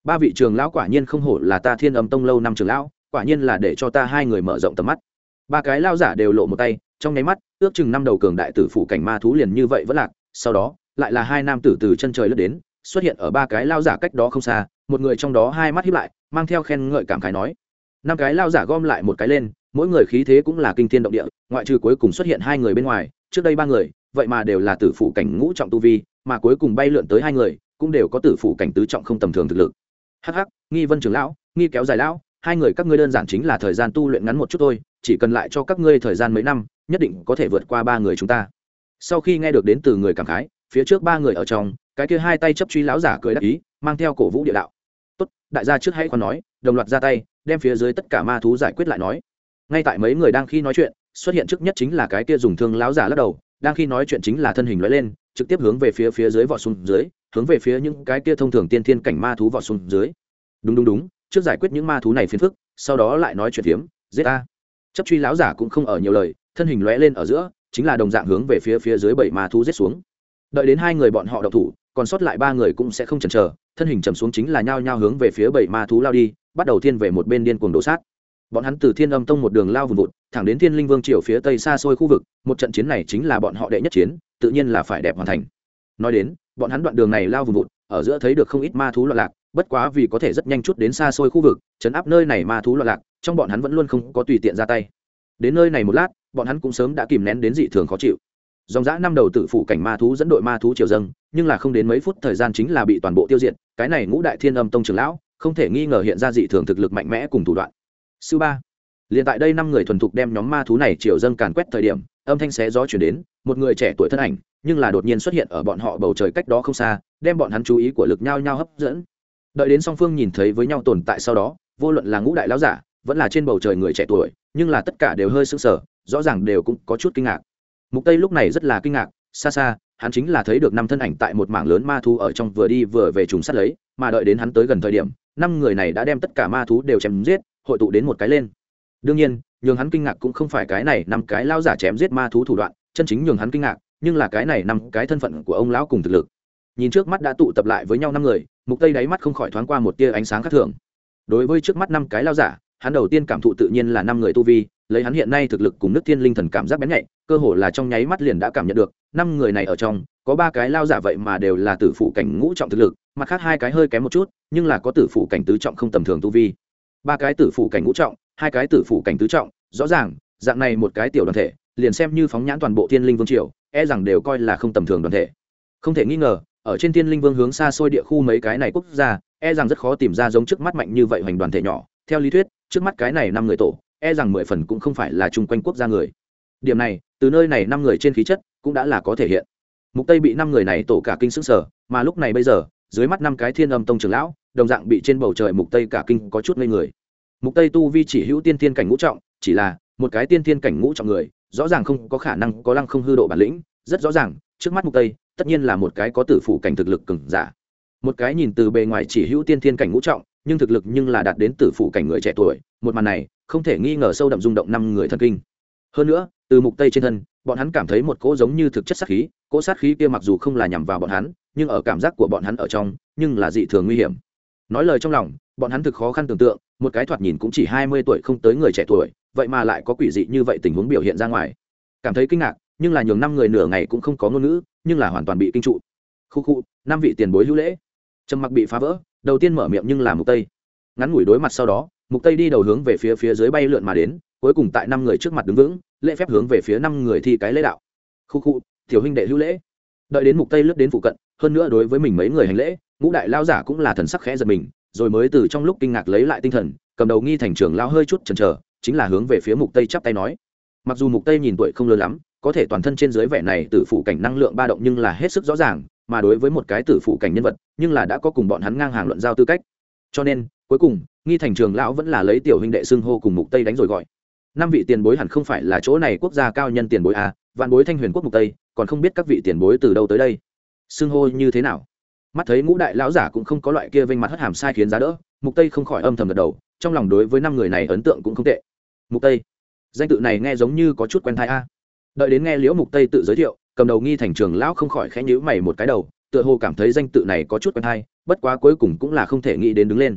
Speaker 1: Ba vị trường lão quả nhiên không hổ là ta thiên âm tông lâu năm trường lão, quả nhiên là để cho ta hai người mở rộng tầm mắt. Ba cái lao giả đều lộ một tay, trong nháy mắt, ước chừng năm đầu cường đại tử phụ cảnh ma thú liền như vậy vẫn lạc, sau đó, lại là hai nam tử từ chân trời lướt đến, xuất hiện ở ba cái lao giả cách đó không xa, một người trong đó hai mắt hiếp lại, mang theo khen ngợi cảm khái nói năm cái lao giả gom lại một cái lên, mỗi người khí thế cũng là kinh thiên động địa, ngoại trừ cuối cùng xuất hiện hai người bên ngoài, trước đây ba người, vậy mà đều là tử phụ cảnh ngũ trọng tu vi, mà cuối cùng bay lượn tới hai người, cũng cũng đều có tử phủ cảnh tứ trọng không tầm thường thực lực. Hh nghi vân trưởng lão, nghi kéo dài lão, hai người các ngươi đơn giản chính là thời gian tu luyện ngắn một chút thôi, chỉ cần lại cho các ngươi thời gian mấy năm, nhất định có thể vượt qua ba người chúng ta. Sau khi nghe được đến từ người cảm khái, phía trước ba người ở trong, cái kia hai tay chấp truy lão giả cười đắc ý, mang theo cổ vũ địa đạo. Tốt, đại gia trước hãy còn nói, đồng loạt ra tay đem phía dưới tất cả ma thú giải quyết lại nói. Ngay tại mấy người đang khi nói chuyện, xuất hiện trước nhất chính là cái kia dùng thương láo giả lắc đầu, đang khi nói chuyện chính là thân hình lóe lên, trực tiếp hướng về phía phía dưới vọt xuống dưới, hướng về phía những cái kia thông thường tiên thiên cảnh ma thú vọt xuống dưới. Đúng đúng đúng, trước giải quyết những ma thú này phiền phức, sau đó lại nói chuyện phiếm, giết ta. Chấp truy láo giả cũng không ở nhiều lời, thân hình lóe lên ở giữa, chính là đồng dạng hướng về phía phía dưới bảy ma thú giết xuống. Đợi đến hai người bọn họ đậu thủ, còn sót lại ba người cũng sẽ không chần chờ thân hình trầm xuống chính là nhao nhao hướng về phía bảy ma thú lao đi, bắt đầu thiên về một bên điên cuồng đổ sát. Bọn hắn từ thiên âm tông một đường lao vùng vụt, thẳng đến thiên linh vương triều phía tây xa xôi khu vực, một trận chiến này chính là bọn họ đệ nhất chiến, tự nhiên là phải đẹp hoàn thành. Nói đến, bọn hắn đoạn đường này lao vùng vụt, ở giữa thấy được không ít ma thú loạn lạc, bất quá vì có thể rất nhanh chút đến xa xôi khu vực, chấn áp nơi này ma thú loạn lạc, trong bọn hắn vẫn luôn không có tùy tiện ra tay. Đến nơi này một lát, bọn hắn cũng sớm đã kìm nén đến dị thường khó chịu dòng dã năm đầu tử phụ cảnh ma thú dẫn đội ma thú triều dâng, nhưng là không đến mấy phút thời gian chính là bị toàn bộ tiêu diệt, cái này ngũ đại thiên âm tông trường lão, không thể nghi ngờ hiện ra dị thường thực lực mạnh mẽ cùng thủ đoạn. Sư ba, liền tại đây năm người thuần thục đem nhóm ma thú này triều dâng càn quét thời điểm, âm thanh xé gió chuyển đến, một người trẻ tuổi thân ảnh, nhưng là đột nhiên xuất hiện ở bọn họ bầu trời cách đó không xa, đem bọn hắn chú ý của lực nhau nhau hấp dẫn. Đợi đến song phương nhìn thấy với nhau tồn tại sau đó, vô luận là ngũ đại lão giả, vẫn là trên bầu trời người trẻ tuổi, nhưng là tất cả đều hơi sững sờ, rõ ràng đều cũng có chút kinh ngạc mục tây lúc này rất là kinh ngạc, xa xa, hắn chính là thấy được năm thân ảnh tại một mảng lớn ma thú ở trong vừa đi vừa về trùng sát lấy, mà đợi đến hắn tới gần thời điểm, năm người này đã đem tất cả ma thú đều chém giết, hội tụ đến một cái lên. Đương nhiên, nhường hắn kinh ngạc cũng không phải cái này năm cái lao giả chém giết ma thú thủ đoạn, chân chính nhường hắn kinh ngạc, nhưng là cái này năm cái thân phận của ông lão cùng thực lực. Nhìn trước mắt đã tụ tập lại với nhau năm người, mục tây đáy mắt không khỏi thoáng qua một tia ánh sáng khác thường. Đối với trước mắt năm cái lao giả hắn đầu tiên cảm thụ tự nhiên là năm người tu vi, lấy hắn hiện nay thực lực cùng nước thiên linh thần cảm giác bén nhạy, cơ hồ là trong nháy mắt liền đã cảm nhận được, năm người này ở trong, có ba cái lao giả vậy mà đều là tử phụ cảnh ngũ trọng thực lực, mặt khác hai cái hơi kém một chút, nhưng là có tử phụ cảnh tứ trọng không tầm thường tu vi. Ba cái tử phụ cảnh ngũ trọng, hai cái tử phụ cảnh tứ trọng, rõ ràng, dạng này một cái tiểu đoàn thể, liền xem như phóng nhãn toàn bộ thiên linh vương triều e rằng đều coi là không tầm thường đoàn thể. Không thể nghi ngờ, ở trên thiên linh vương hướng xa xôi địa khu mấy cái này quốc gia e rằng rất khó tìm ra giống trước mắt mạnh như vậy hoành đoàn thể nhỏ. Theo lý thuyết trước mắt cái này năm người tổ e rằng mười phần cũng không phải là chung quanh quốc gia người. Điểm này, từ nơi này năm người trên khí chất, cũng đã là có thể hiện. Mục tây bị năm người này tổ cả kinh sức sở mà lúc này bây giờ, dưới mắt năm cái thiên âm tông trưởng lão, đồng dạng bị trên bầu trời mục tây cả kinh có chút ngây người. Mục tây tu vi chỉ hữu tiên thiên cảnh ngũ trọng, chỉ là một cái tiên thiên cảnh ngũ trọng người, rõ ràng không có khả năng có lăng không hư độ bản lĩnh, rất rõ ràng, trước mắt mục tây, tất nhiên là một cái có tử phủ cảnh thực lực cường giả. Một cái nhìn từ bề ngoài chỉ hữu tiên thiên cảnh ngũ trọng nhưng thực lực nhưng là đạt đến tử phụ cảnh người trẻ tuổi, một màn này, không thể nghi ngờ sâu đậm rung động năm người thân kinh. Hơn nữa, từ mục tây trên thân, bọn hắn cảm thấy một cỗ giống như thực chất sát khí, cỗ sát khí kia mặc dù không là nhằm vào bọn hắn, nhưng ở cảm giác của bọn hắn ở trong, nhưng là dị thường nguy hiểm. Nói lời trong lòng, bọn hắn thực khó khăn tưởng tượng, một cái thoạt nhìn cũng chỉ 20 tuổi không tới người trẻ tuổi, vậy mà lại có quỷ dị như vậy tình huống biểu hiện ra ngoài. Cảm thấy kinh ngạc, nhưng là nhường năm người nửa ngày cũng không có ngôn ngữ, nhưng là hoàn toàn bị kinh trụ. Khu khu, năm vị tiền bối hữu lễ. Trầm mặc bị phá vỡ đầu tiên mở miệng nhưng là mục tây. Ngắn ngủi đối mặt sau đó, mục tây đi đầu hướng về phía phía dưới bay lượn mà đến, cuối cùng tại năm người trước mặt đứng vững, lễ phép hướng về phía năm người thi cái lễ đạo. Khu khu, tiểu huynh đệ hữu lễ. Đợi đến mục tây lướt đến phụ cận, hơn nữa đối với mình mấy người hành lễ, ngũ đại lao giả cũng là thần sắc khẽ giật mình, rồi mới từ trong lúc kinh ngạc lấy lại tinh thần, cầm đầu nghi thành trưởng lao hơi chút chần chờ, chính là hướng về phía mục tây chắp tay nói. Mặc dù mục tây nhìn tuổi không lớn lắm, có thể toàn thân trên dưới vẻ này từ phụ cảnh năng lượng ba động nhưng là hết sức rõ ràng mà đối với một cái tử phụ cảnh nhân vật, nhưng là đã có cùng bọn hắn ngang hàng luận giao tư cách. Cho nên, cuối cùng, nghi thành trường lão vẫn là lấy tiểu huynh đệ xưng hô cùng mục tây đánh rồi gọi. Năm vị tiền bối hẳn không phải là chỗ này quốc gia cao nhân tiền bối à vạn bối thanh huyền quốc mục tây, còn không biết các vị tiền bối từ đâu tới đây. Xưng hô như thế nào? Mắt thấy ngũ đại lão giả cũng không có loại kia vênh mặt hất hàm sai khiến giá đỡ, mục tây không khỏi âm thầm gật đầu, trong lòng đối với năm người này ấn tượng cũng không tệ. Mục tây, danh tự này nghe giống như có chút quen thai a. Đợi đến nghe liễu mục tây tự giới thiệu cầm đầu nghi thành trường lão không khỏi khẽ nhíu mày một cái đầu tựa hồ cảm thấy danh tự này có chút quen hay, bất quá cuối cùng cũng là không thể nghĩ đến đứng lên.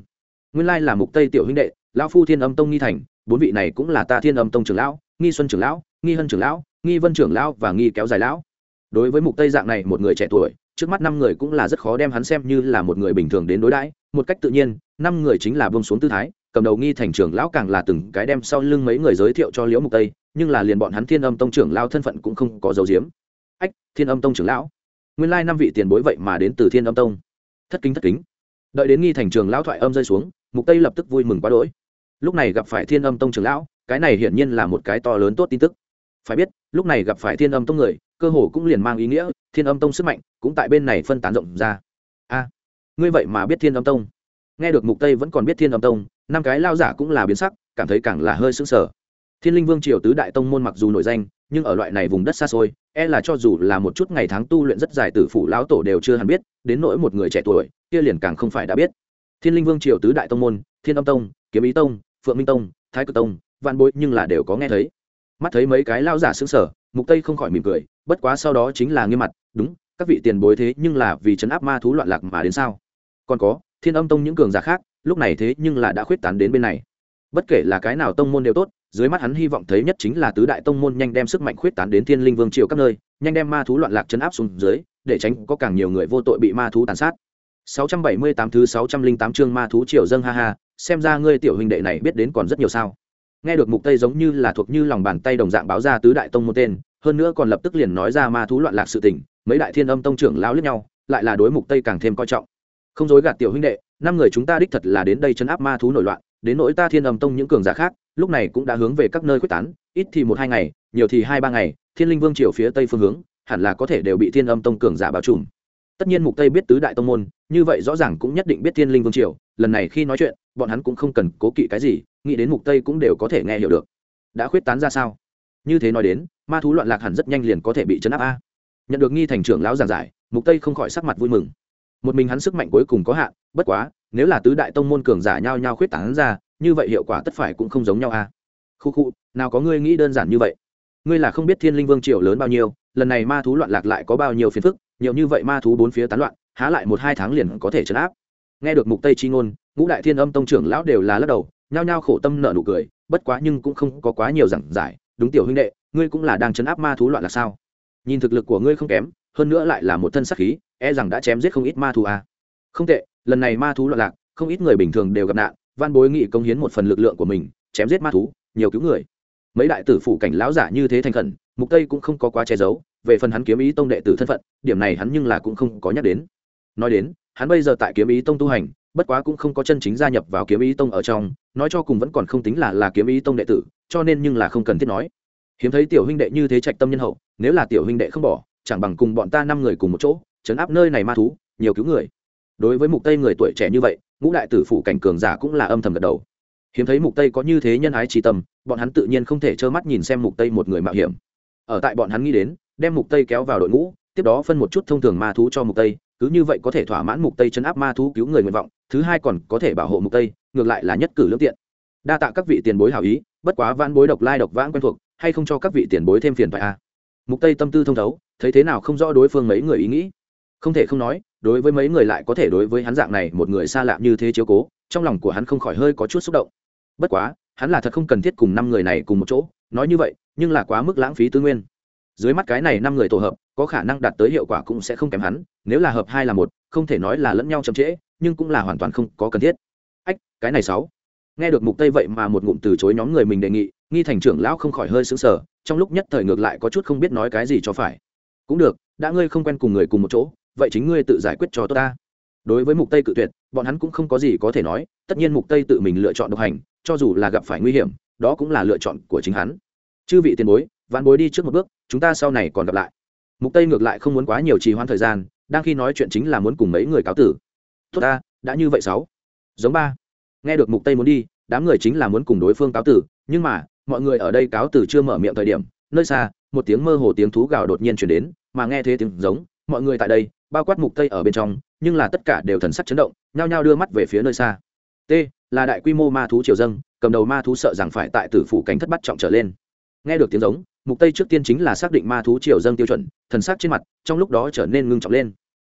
Speaker 1: Nguyên lai là mục tây tiểu huynh đệ lão phu thiên âm tông nghi thành bốn vị này cũng là ta thiên âm tông trưởng lão nghi xuân trưởng lão nghi hân trưởng lão nghi vân trưởng lão và nghi kéo dài lão. Đối với mục tây dạng này một người trẻ tuổi trước mắt năm người cũng là rất khó đem hắn xem như là một người bình thường đến đối đãi một cách tự nhiên năm người chính là buông xuống tư thái cầm đầu nghi thành trưởng lão càng là từng cái đem sau lưng mấy người giới thiệu cho liễu mục tây nhưng là liền bọn hắn thiên âm tông trưởng lão thân phận cũng không có dấu diếm thiên âm tông trưởng lão. Nguyên lai năm vị tiền bối vậy mà đến từ thiên âm tông. Thất kính thất kính. Đợi đến nghi thành trường lão thoại âm rơi xuống, mục tây lập tức vui mừng quá đỗi. Lúc này gặp phải thiên âm tông trưởng lão, cái này hiển nhiên là một cái to lớn tốt tin tức. Phải biết, lúc này gặp phải thiên âm tông người, cơ hồ cũng liền mang ý nghĩa, thiên âm tông sức mạnh cũng tại bên này phân tán rộng ra. A, ngươi vậy mà biết thiên âm tông. Nghe được mục tây vẫn còn biết thiên âm tông, năm cái lao giả cũng là biến sắc, cảm thấy càng là hơi sững sờ. Thiên linh vương triều tứ đại tông môn mặc dù nổi danh nhưng ở loại này vùng đất xa xôi e là cho dù là một chút ngày tháng tu luyện rất dài từ phủ lão tổ đều chưa hẳn biết, đến nỗi một người trẻ tuổi, kia liền càng không phải đã biết. Thiên linh vương triều tứ đại tông môn, thiên âm tông, kiếm ý tông, phượng minh tông, thái cực tông, vạn bối nhưng là đều có nghe thấy. Mắt thấy mấy cái lao giả xứng sở mục tây không khỏi mỉm cười, bất quá sau đó chính là nghiêm mặt, đúng, các vị tiền bối thế nhưng là vì chấn áp ma thú loạn lạc mà đến sao? Còn có, thiên âm tông những cường giả khác, lúc này thế nhưng là đã khuyết tán đến bên này. Bất kể là cái nào tông môn đều tốt dưới mắt hắn hy vọng thấy nhất chính là tứ đại tông môn nhanh đem sức mạnh khuyết tán đến thiên linh vương triều các nơi, nhanh đem ma thú loạn lạc chấn áp xuống dưới, để tránh có càng nhiều người vô tội bị ma thú tàn sát. 678 thứ 608 chương ma thú triều dâng ha ha, xem ra ngươi tiểu huynh đệ này biết đến còn rất nhiều sao. Nghe được mục tây giống như là thuộc như lòng bàn tay đồng dạng báo ra tứ đại tông môn tên, hơn nữa còn lập tức liền nói ra ma thú loạn lạc sự tình, mấy đại thiên âm tông trưởng lao lướt nhau, lại là đối mục tây càng thêm coi trọng. Không dối gạt tiểu huynh đệ, năm người chúng ta đích thật là đến đây chấn áp ma thú nổi loạn đến nỗi ta thiên âm tông những cường giả khác, lúc này cũng đã hướng về các nơi quyết tán, ít thì một hai ngày, nhiều thì hai ba ngày, thiên linh vương triều phía tây phương hướng, hẳn là có thể đều bị thiên âm tông cường giả bao trùm. Tất nhiên mục tây biết tứ đại tông môn, như vậy rõ ràng cũng nhất định biết thiên linh vương triều, lần này khi nói chuyện, bọn hắn cũng không cần cố kỵ cái gì, nghĩ đến mục tây cũng đều có thể nghe hiểu được. Đã khuyết tán ra sao? Như thế nói đến, ma thú loạn lạc hẳn rất nhanh liền có thể bị chấn áp a. Nhận được nghi thành trưởng lão giảng giải, mục tây không khỏi sắc mặt vui mừng. Một mình hắn sức mạnh cuối cùng có hạn, bất quá nếu là tứ đại tông môn cường giả nhau nhau khuyết tán ra, như vậy hiệu quả tất phải cũng không giống nhau a khu khu, nào có ngươi nghĩ đơn giản như vậy. Ngươi là không biết thiên linh vương triều lớn bao nhiêu, lần này ma thú loạn lạc lại có bao nhiêu phiền phức, nhiều như vậy ma thú bốn phía tán loạn, há lại một hai tháng liền có thể chấn áp. Nghe được mục tây chi ngôn, ngũ đại thiên âm tông trưởng lão đều là lắc đầu, nhao nhao khổ tâm nợ nụ cười, bất quá nhưng cũng không có quá nhiều giảng giải. Đúng tiểu huynh đệ, ngươi cũng là đang chấn áp ma thú loạn là sao? Nhìn thực lực của ngươi không kém, hơn nữa lại là một thân sắc khí e rằng đã chém giết không ít ma thú à. không tệ lần này ma thú loạn lạc, không ít người bình thường đều gặp nạn, văn bối nghị công hiến một phần lực lượng của mình, chém giết ma thú, nhiều cứu người. Mấy đại tử phủ cảnh lão giả như thế thành khẩn, mục tây cũng không có quá che giấu, về phần hắn kiếm ý tông đệ tử thân phận, điểm này hắn nhưng là cũng không có nhắc đến. Nói đến, hắn bây giờ tại kiếm ý tông tu hành, bất quá cũng không có chân chính gia nhập vào kiếm ý tông ở trong, nói cho cùng vẫn còn không tính là là kiếm ý tông đệ tử, cho nên nhưng là không cần thiết nói. Hiếm thấy tiểu huynh đệ như thế trạch tâm nhân hậu, nếu là tiểu huynh đệ không bỏ, chẳng bằng cùng bọn ta năm người cùng một chỗ, chấn áp nơi này ma thú, nhiều cứu người đối với mục tây người tuổi trẻ như vậy, ngũ đại tử phủ cảnh cường giả cũng là âm thầm gật đầu. Hiếm thấy mục tây có như thế nhân ái trí tâm, bọn hắn tự nhiên không thể trơ mắt nhìn xem mục tây một người mạo hiểm. Ở tại bọn hắn nghĩ đến, đem mục tây kéo vào đội ngũ, tiếp đó phân một chút thông thường ma thú cho mục tây, cứ như vậy có thể thỏa mãn mục tây chấn áp ma thú cứu người nguyện vọng, thứ hai còn có thể bảo hộ mục tây, ngược lại là nhất cử lương tiện. Đa tạ các vị tiền bối hảo ý, bất quá vãn bối độc lai độc vãn quen thuộc, hay không cho các vị tiền bối thêm phiền phải a à. mục tây tâm tư thông thấu, thấy thế nào không rõ đối phương mấy người ý nghĩ. Không thể không nói đối với mấy người lại có thể đối với hắn dạng này một người xa lạ như thế chiếu cố, trong lòng của hắn không khỏi hơi có chút xúc động. Bất quá, hắn là thật không cần thiết cùng năm người này cùng một chỗ, nói như vậy, nhưng là quá mức lãng phí tư nguyên. Dưới mắt cái này năm người tổ hợp, có khả năng đạt tới hiệu quả cũng sẽ không kém hắn, nếu là hợp hai là một, không thể nói là lẫn nhau chậm trễ, nhưng cũng là hoàn toàn không có cần thiết. Ách, cái này sáu. Nghe được mục tây vậy mà một ngụm từ chối nhóm người mình đề nghị, nghi thành trưởng lão không khỏi hơi sững sờ, trong lúc nhất thời ngược lại có chút không biết nói cái gì cho phải. Cũng được, đã ngươi không quen cùng người cùng một chỗ vậy chính ngươi tự giải quyết cho tôi ta. Đối với mục tây cự tuyệt, bọn hắn cũng không có gì có thể nói, tất nhiên mục tây tự mình lựa chọn độc hành, cho dù là gặp phải nguy hiểm, đó cũng là lựa chọn của chính hắn. Chư vị tiền bối vạn bối đi trước một bước, chúng ta sau này còn gặp lại. Mục tây ngược lại không muốn quá nhiều trì hoãn thời gian, đang khi nói chuyện chính là muốn cùng mấy người cáo tử. Tốt ta, đã như vậy sáu. Giống ba. Nghe được mục tây muốn đi, đám người chính là muốn cùng đối phương cáo tử, nhưng mà, mọi người ở đây cáo tử chưa mở miệng thời điểm, nơi xa, một tiếng mơ hồ tiếng thú gào đột nhiên chuyển đến, mà nghe thế tiếng giống, mọi người tại đây bao quát mục tây ở bên trong, nhưng là tất cả đều thần sắc chấn động, nhao nhao đưa mắt về phía nơi xa. T, là đại quy mô ma thú triều dâng, cầm đầu ma thú sợ rằng phải tại tử phủ cảnh thất bắt trọng trở lên. Nghe được tiếng giống, mục tây trước tiên chính là xác định ma thú triều dâng tiêu chuẩn, thần sắc trên mặt trong lúc đó trở nên ngưng trọng lên.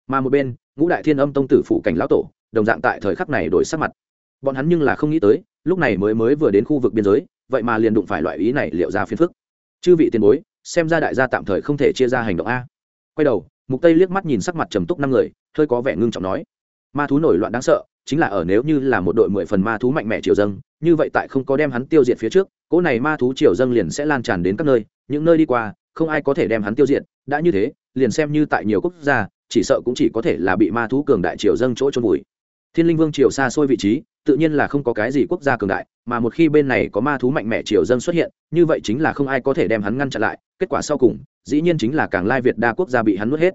Speaker 1: Mà một bên, ngũ đại thiên âm tông tử phủ cảnh lão tổ, đồng dạng tại thời khắc này đổi sắc mặt. Bọn hắn nhưng là không nghĩ tới, lúc này mới mới vừa đến khu vực biên giới, vậy mà liền đụng phải loại ý này liệu ra phiền phức. Chư vị tiền bối, xem ra đại gia tạm thời không thể chia ra hành động a. Quay đầu mục tây liếc mắt nhìn sắc mặt trầm túc năm người, hơi có vẻ ngưng trọng nói, ma thú nổi loạn đáng sợ, chính là ở nếu như là một đội mười phần ma thú mạnh mẽ triều dâng, như vậy tại không có đem hắn tiêu diệt phía trước, cỗ này ma thú triều dâng liền sẽ lan tràn đến các nơi, những nơi đi qua, không ai có thể đem hắn tiêu diệt, đã như thế, liền xem như tại nhiều quốc gia, chỉ sợ cũng chỉ có thể là bị ma thú cường đại triều dâng chỗ trôn vùi. Thiên linh vương triều xa xôi vị trí, tự nhiên là không có cái gì quốc gia cường đại, mà một khi bên này có ma thú mạnh mẽ triều dâng xuất hiện, như vậy chính là không ai có thể đem hắn ngăn chặn lại, kết quả sau cùng dĩ nhiên chính là càng lai việt đa quốc gia bị hắn nuốt hết.